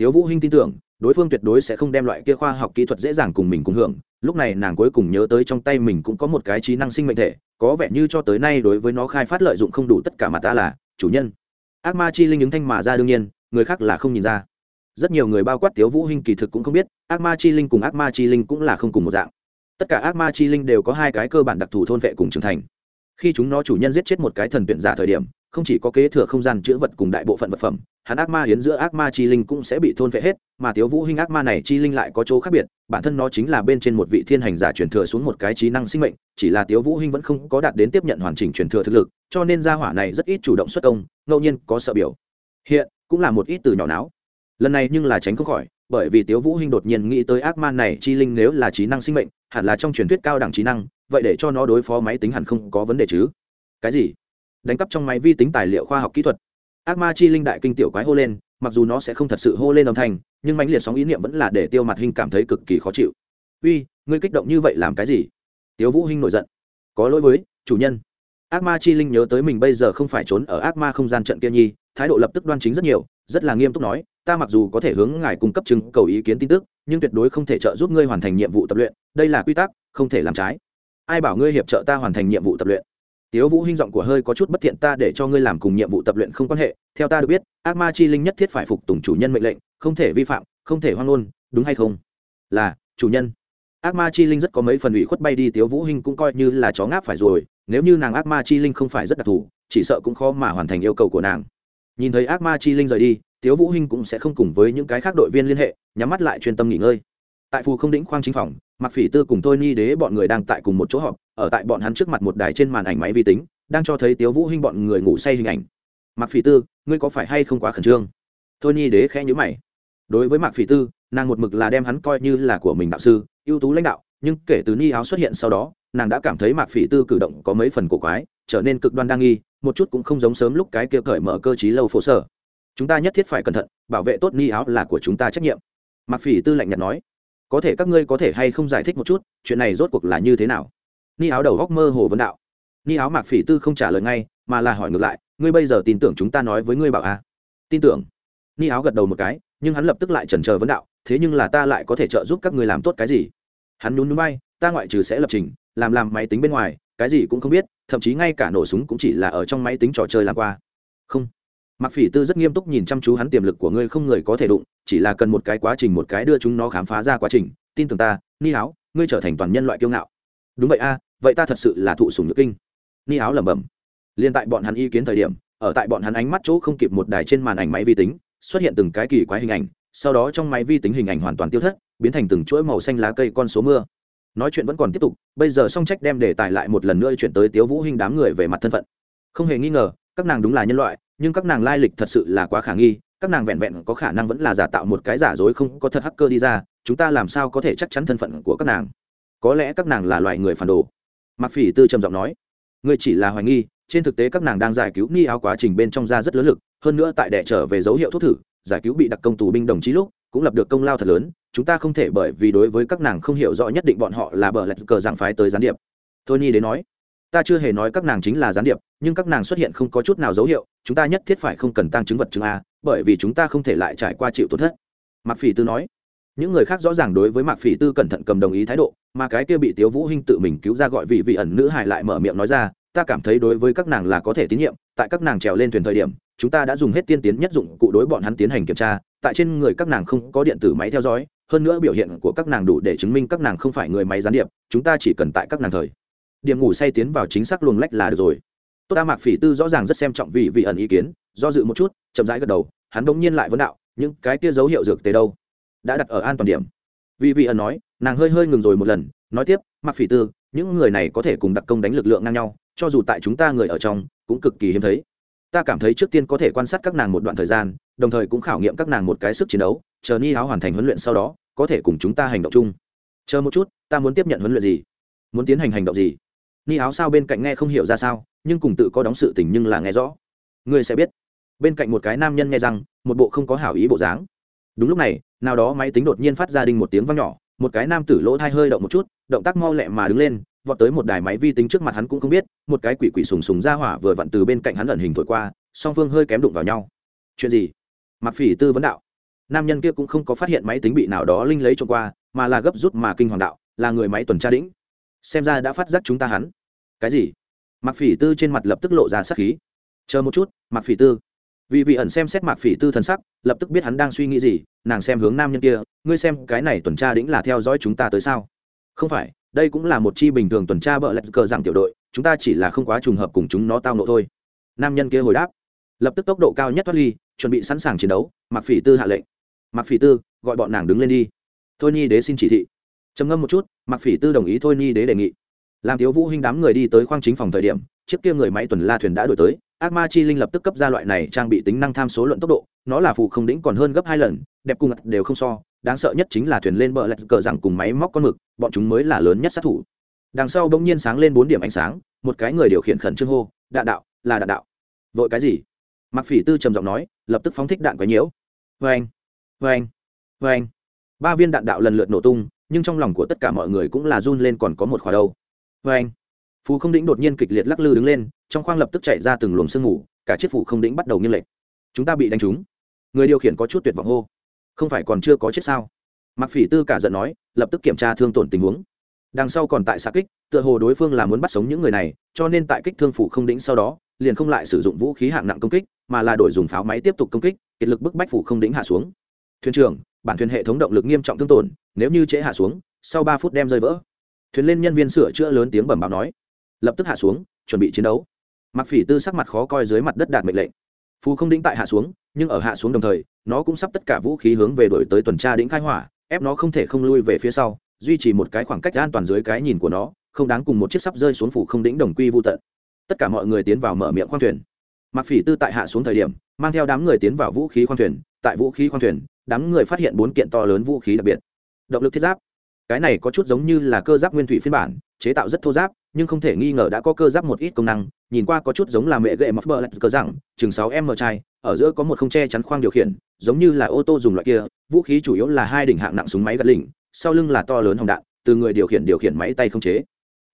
tiếu vũ hinh tin tưởng, đối phương tuyệt đối sẽ không đem loại kia khoa học kỹ thuật dễ dàng cùng mình cùng hưởng. Lúc này nàng cuối cùng nhớ tới trong tay mình cũng có một cái trí năng sinh mệnh thể, có vẻ như cho tới nay đối với nó khai phát lợi dụng không đủ tất cả mà ta là chủ nhân. Ác ma chi linh ứng thanh mà ra đương nhiên, người khác là không nhìn ra. Rất nhiều người bao quát tiếu vũ hinh kỳ thực cũng không biết, ác ma chi linh cùng ác ma chi linh cũng là không cùng một dạng. Tất cả ác ma chi linh đều có hai cái cơ bản đặc thù thôn vệ cùng trưởng thành khi chúng nó chủ nhân giết chết một cái thần tuyển giả thời điểm, không chỉ có kế thừa không gian chữ vật cùng đại bộ phận vật phẩm, hắn ác ma hiến giữa ác ma chi linh cũng sẽ bị thôn vệ hết, mà tiếu vũ hinh ác ma này chi linh lại có chỗ khác biệt, bản thân nó chính là bên trên một vị thiên hành giả truyền thừa xuống một cái trí năng sinh mệnh, chỉ là tiếu vũ hinh vẫn không có đạt đến tiếp nhận hoàn chỉnh truyền thừa thực lực, cho nên gia hỏa này rất ít chủ động xuất công, ngẫu nhiên có sợ biểu. Hiện, cũng là một ít từ nhỏ não lần này nhưng là tránh không khỏi bởi vì tiếu vũ hinh đột nhiên nghĩ tới ác ma này, chi linh nếu là trí năng sinh mệnh, hẳn là trong truyền thuyết cao đẳng trí năng, vậy để cho nó đối phó máy tính hẳn không có vấn đề chứ. Cái gì? Đánh cắp trong máy vi tính tài liệu khoa học kỹ thuật. Ác ma chi linh đại kinh tiểu quái hô lên, mặc dù nó sẽ không thật sự hô lên âm thanh, nhưng mãnh liệt sóng ý niệm vẫn là để tiêu mặt hình cảm thấy cực kỳ khó chịu. Uy, ngươi kích động như vậy làm cái gì? Tiếu vũ hinh nổi giận. Có lỗi với chủ nhân. Ác ma chi linh nhớ tới mình bây giờ không phải trốn ở ác ma không gian trận kia nhi, thái độ lập tức đoan chính rất nhiều rất là nghiêm túc nói, ta mặc dù có thể hướng ngài cung cấp chứng, cầu ý kiến tin tức, nhưng tuyệt đối không thể trợ giúp ngươi hoàn thành nhiệm vụ tập luyện, đây là quy tắc, không thể làm trái. Ai bảo ngươi hiệp trợ ta hoàn thành nhiệm vụ tập luyện? Tiếu vũ hinh giọng của hơi có chút bất thiện, ta để cho ngươi làm cùng nhiệm vụ tập luyện không quan hệ, theo ta được biết, ác ma chi linh nhất thiết phải phục tùng chủ nhân mệnh lệnh, không thể vi phạm, không thể hoang ngôn, đúng hay không? Là, chủ nhân. Ác ma chi linh rất có mấy phần ủy khuất bay đi, tiếu vũ hinh cũng coi như là chó ngáp phải rồi, nếu như nàng ác ma chi linh không phải rất đặc thù, chỉ sợ cũng khó mà hoàn thành yêu cầu của nàng nhìn thấy ác ma chi linh rời đi, tiếu vũ hinh cũng sẽ không cùng với những cái khác đội viên liên hệ, nhắm mắt lại chuyên tâm nghỉ ngơi. Tại phù không đỉnh khoang chính phòng mặc phỉ tư cùng Thôi ni đế bọn người đang tại cùng một chỗ họp, ở tại bọn hắn trước mặt một đài trên màn ảnh máy vi tính, đang cho thấy tiếu vũ hinh bọn người ngủ say hình ảnh. Mặc phỉ tư, ngươi có phải hay không quá khẩn trương? Thôi ni đế khẽ nhíu mày. Đối với mạc phỉ tư, nàng một mực là đem hắn coi như là của mình đạo sư, ưu tú lãnh đạo, nhưng kể từ ni áo xuất hiện sau đó, nàng đã cảm thấy mạc phỉ tư cử động có mấy phần cổ quái trở nên cực đoan đa nghi, một chút cũng không giống sớm lúc cái kia cởi mở cơ chí lâu phổ sở. Chúng ta nhất thiết phải cẩn thận, bảo vệ tốt ni áo là của chúng ta trách nhiệm. Mạc phỉ tư lạnh nhạt nói. Có thể các ngươi có thể hay không giải thích một chút, chuyện này rốt cuộc là như thế nào? Ni áo đầu góc mơ hồ vấn đạo. Ni áo mạc phỉ tư không trả lời ngay, mà là hỏi ngược lại, ngươi bây giờ tin tưởng chúng ta nói với ngươi bảo à? tin tưởng. Ni áo gật đầu một cái, nhưng hắn lập tức lại chần chờ vấn đạo, thế nhưng là ta lại có thể trợ giúp các ngươi làm tốt cái gì? Hắn nhún núi bay ta ngoại trừ sẽ lập trình, làm làm máy tính bên ngoài cái gì cũng không biết, thậm chí ngay cả nổ súng cũng chỉ là ở trong máy tính trò chơi làm qua. Không. Mặc phỉ tư rất nghiêm túc nhìn chăm chú hắn tiềm lực của ngươi không người có thể đụng, chỉ là cần một cái quá trình một cái đưa chúng nó khám phá ra quá trình. Tin tưởng ta, ni áo ngươi trở thành toàn nhân loại kiêu ngạo. Đúng vậy a, vậy ta thật sự là thụ sùng nhược kinh. Ni áo lẩm bẩm. Liên tại bọn hắn ý kiến thời điểm, ở tại bọn hắn ánh mắt chỗ không kịp một đài trên màn ảnh máy vi tính, xuất hiện từng cái kỳ quái hình ảnh, sau đó trong máy vi tính hình ảnh hoàn toàn tiêu thất, biến thành từng chuỗi màu xanh lá cây con số mưa nói chuyện vẫn còn tiếp tục, bây giờ song trách đem đề tài lại một lần nữa chuyển tới tiếu vũ Hinh đám người về mặt thân phận. Không hề nghi ngờ, các nàng đúng là nhân loại, nhưng các nàng lai lịch thật sự là quá khả nghi, các nàng vẹn vẹn có khả năng vẫn là giả tạo một cái giả dối không có thật hacker đi ra, chúng ta làm sao có thể chắc chắn thân phận của các nàng? Có lẽ các nàng là loại người phản đồ. Mặc phỉ tư trầm giọng nói người chỉ là hoài nghi, trên thực tế các nàng đang giải cứu ni áo quá trình bên trong da rất lớn lực, hơn nữa tại đệ trở về dấu hiệu thuốc thử, giải cứu bị đặc công tù binh đồng chí lúc cũng lập được công lao thật lớn, chúng ta không thể bởi vì đối với các nàng không hiểu rõ nhất định bọn họ là bờ lạch cờ giảng phái tới gián điệp. Thôi nhi đến nói, ta chưa hề nói các nàng chính là gián điệp, nhưng các nàng xuất hiện không có chút nào dấu hiệu, chúng ta nhất thiết phải không cần tăng chứng vật chứng a, bởi vì chúng ta không thể lại trải qua chịu tổn thất. Mạc phỉ tư nói, những người khác rõ ràng đối với mạc phỉ tư cẩn thận cầm đồng ý thái độ, mà cái kia bị tiếu vũ hinh tự mình cứu ra gọi vị vị ẩn nữ hài lại mở miệng nói ra, ta cảm thấy đối với các nàng là có thể tín nhiệm, tại các nàng trèo lên thuyền thời điểm chúng ta đã dùng hết tiên tiến nhất dụng cụ đối bọn hắn tiến hành kiểm tra, tại trên người các nàng không có điện tử máy theo dõi, hơn nữa biểu hiện của các nàng đủ để chứng minh các nàng không phải người máy gián điệp, chúng ta chỉ cần tại các nàng thời. Điểm ngủ say tiến vào chính xác luồng lách là được rồi. Tôi ta mạc phỉ tư rõ ràng rất xem trọng vị vị ẩn ý kiến, do dự một chút, chậm rãi gật đầu, hắn bỗng nhiên lại vấn đạo, những cái kia dấu hiệu dược tế đâu? Đã đặt ở an toàn điểm. Vị vị ẩn nói, nàng hơi hơi ngừng rồi một lần, nói tiếp, mạc phỉ tư, những người này có thể cùng đặc công đánh lực lượng ngang nhau, cho dù tại chúng ta người ở trong, cũng cực kỳ hiếm thấy ta cảm thấy trước tiên có thể quan sát các nàng một đoạn thời gian, đồng thời cũng khảo nghiệm các nàng một cái sức chiến đấu, chờ ni áo hoàn thành huấn luyện sau đó, có thể cùng chúng ta hành động chung. Chờ một chút, ta muốn tiếp nhận huấn luyện gì? Muốn tiến hành hành động gì? Ni áo sao bên cạnh nghe không hiểu ra sao, nhưng cùng tự có đóng sự tình nhưng là nghe rõ. Ngươi sẽ biết. Bên cạnh một cái nam nhân nghe rằng, một bộ không có hảo ý bộ dáng. Đúng lúc này, nào đó máy tính đột nhiên phát ra đinh một tiếng vang nhỏ, một cái nam tử lỗ thai hơi động một chút động tác mau lẹ mà đứng lên, vọt tới một đài máy vi tính trước mặt hắn cũng không biết, một cái quỷ quỷ sùng sùng ra hỏa vừa vặn từ bên cạnh hắn ẩn hình thổi qua, song phương hơi kém đụng vào nhau. Chuyện gì? Mặc phỉ tư vấn đạo. Nam nhân kia cũng không có phát hiện máy tính bị nào đó linh lấy trộm qua, mà là gấp rút mà kinh hoàng đạo, là người máy tuần tra đĩnh. Xem ra đã phát giác chúng ta hắn. Cái gì? Mặc phỉ tư trên mặt lập tức lộ ra sắc khí. Chờ một chút mặc phỉ tư. Vì vị ẩn xem xét mạc phỉ tư thần sắc, lập tức biết hắn đang suy nghĩ gì, nàng xem hướng nam nhân kia, ngươi xem cái này tuần tra đĩnh là theo dõi chúng ta tới sao? Không phải, đây cũng là một chi bình thường tuần tra bợ lạch cờ rằng tiểu đội, chúng ta chỉ là không quá trùng hợp cùng chúng nó tao nộ thôi. Nam nhân kia hồi đáp. Lập tức tốc độ cao nhất thoát ly, chuẩn bị sẵn sàng chiến đấu mặc phỉ tư hạ lệnh. Mặc phỉ tư, gọi bọn nàng đứng lên đi. Thôi nhi đế xin chỉ thị. Trầm ngâm một chút mặc phỉ tư đồng ý thôi nhi đế đề nghị. Làm thiếu vũ hinh đám người đi tới khoang chính phòng thời điểm, chiếc kia người máy tuần la thuyền đã đổi tới, ác ma chi linh lập tức cấp ra loại này trang bị tính năng tham số luận tốc độ, nó là phù không đỉnh còn hơn gấp hai lần, đẹp cùng đều không so, đáng sợ nhất chính là thuyền lên bờ lạch cờ rằng cùng máy móc con mực bọn chúng mới là lớn nhất sát thủ. Đằng sau bỗng nhiên sáng lên bốn điểm ánh sáng, một cái người điều khiển khẩn trương hô, đạn đạo, là đạn đạo. Vội cái gì? Mặc phỉ tư trầm giọng nói, lập tức phóng thích đạn quái nhiễu. Vê anh vê anh vê anh ba viên đạn đạo lần lượt nổ tung, nhưng trong lòng của tất cả mọi người cũng là run lên còn có một khóa đâu. Vê anh phù không đĩnh đột nhiên kịch liệt lắc lư đứng lên, trong khoang lập tức chạy ra từng luồng sương mù, cả chiếc phù không đĩnh bắt đầu nghiêng lệch. Chúng ta bị đánh trúng. Người điều khiển có chút tuyệt vọng hô. Không phải còn chưa có chết sao? Mặc phỉ tư cả giận nói, lập tức kiểm tra thương tổn tình huống. Đằng sau còn tại xa kích, tựa hồ đối phương là muốn bắt sống những người này, cho nên tại kích thương phủ không đĩnh sau đó, liền không lại sử dụng vũ khí hạng nặng công kích, mà là đổi dùng pháo máy tiếp tục công kích, kiệt lực bức bách phủ không đĩnh hạ xuống. Thuyền trưởng, bản thuyền hệ thống động lực nghiêm trọng thương tổn, nếu như trễ hạ xuống, sau ba phút đem rơi vỡ. Thuyền lên nhân viên sửa chữa lớn tiếng bẩm báo nói, lập tức hạ xuống, chuẩn bị chiến đấu. Mặc phỉ tư sắc mặt khó coi dưới mặt đất đạt mệnh lệnh. Phù không đĩnh tại hạ xuống, nhưng ở hạ xuống đồng thời, nó cũng sắp tất cả vũ khí hướng về đổi tới tuần tra đĩnh khai hỏa ép nó không thể không lui về phía sau, duy trì một cái khoảng cách an toàn dưới cái nhìn của nó, không đáng cùng một chiếc sắp rơi xuống phủ không đĩnh đồng quy vô tận. Tất cả mọi người tiến vào mở miệng khoang thuyền. Mặc phỉ tư tại hạ xuống thời điểm, mang theo đám người tiến vào vũ khí khoang thuyền. Tại vũ khí khoang thuyền, đám người phát hiện bốn kiện to lớn vũ khí đặc biệt. Động lực thiết giáp cái này có chút giống như là cơ giáp nguyên thủy phiên bản, chế tạo rất thô giáp, nhưng không thể nghi ngờ đã có cơ giáp một ít công năng, nhìn qua có chút giống là mẹ gậy mắc bờ lạch cờ rằng chừng sáu m chai, ở giữa có một không che chắn khoang điều khiển, giống như là ô tô dùng loại kia, vũ khí chủ yếu là hai đỉnh hạng nặng súng máy gạt lỉnh, sau lưng là to lớn hồng đạn, từ người điều khiển điều khiển máy tay không chế.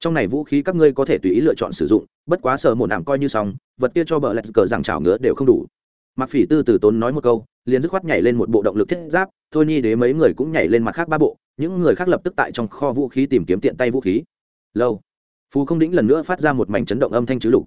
Trong này vũ khí các ngươi có thể tùy ý lựa chọn sử dụng, bất quá sợ một nạm coi như xong, vật kia cho bờ lạch cờ rằng chảo ngứa đều không đủ. Mặc phỉ tư từ tốn nói một câu, liền dứt khoát nhảy lên một bộ động lực thiết giáp, thôi nhi đế mấy người cũng nhảy lên mặt khác ba bộ những người khác lập tức tại trong kho vũ khí tìm kiếm tiện tay vũ khí. Lâu. Phù không đĩnh lần nữa phát ra một mảnh chấn động âm thanh chứ lục.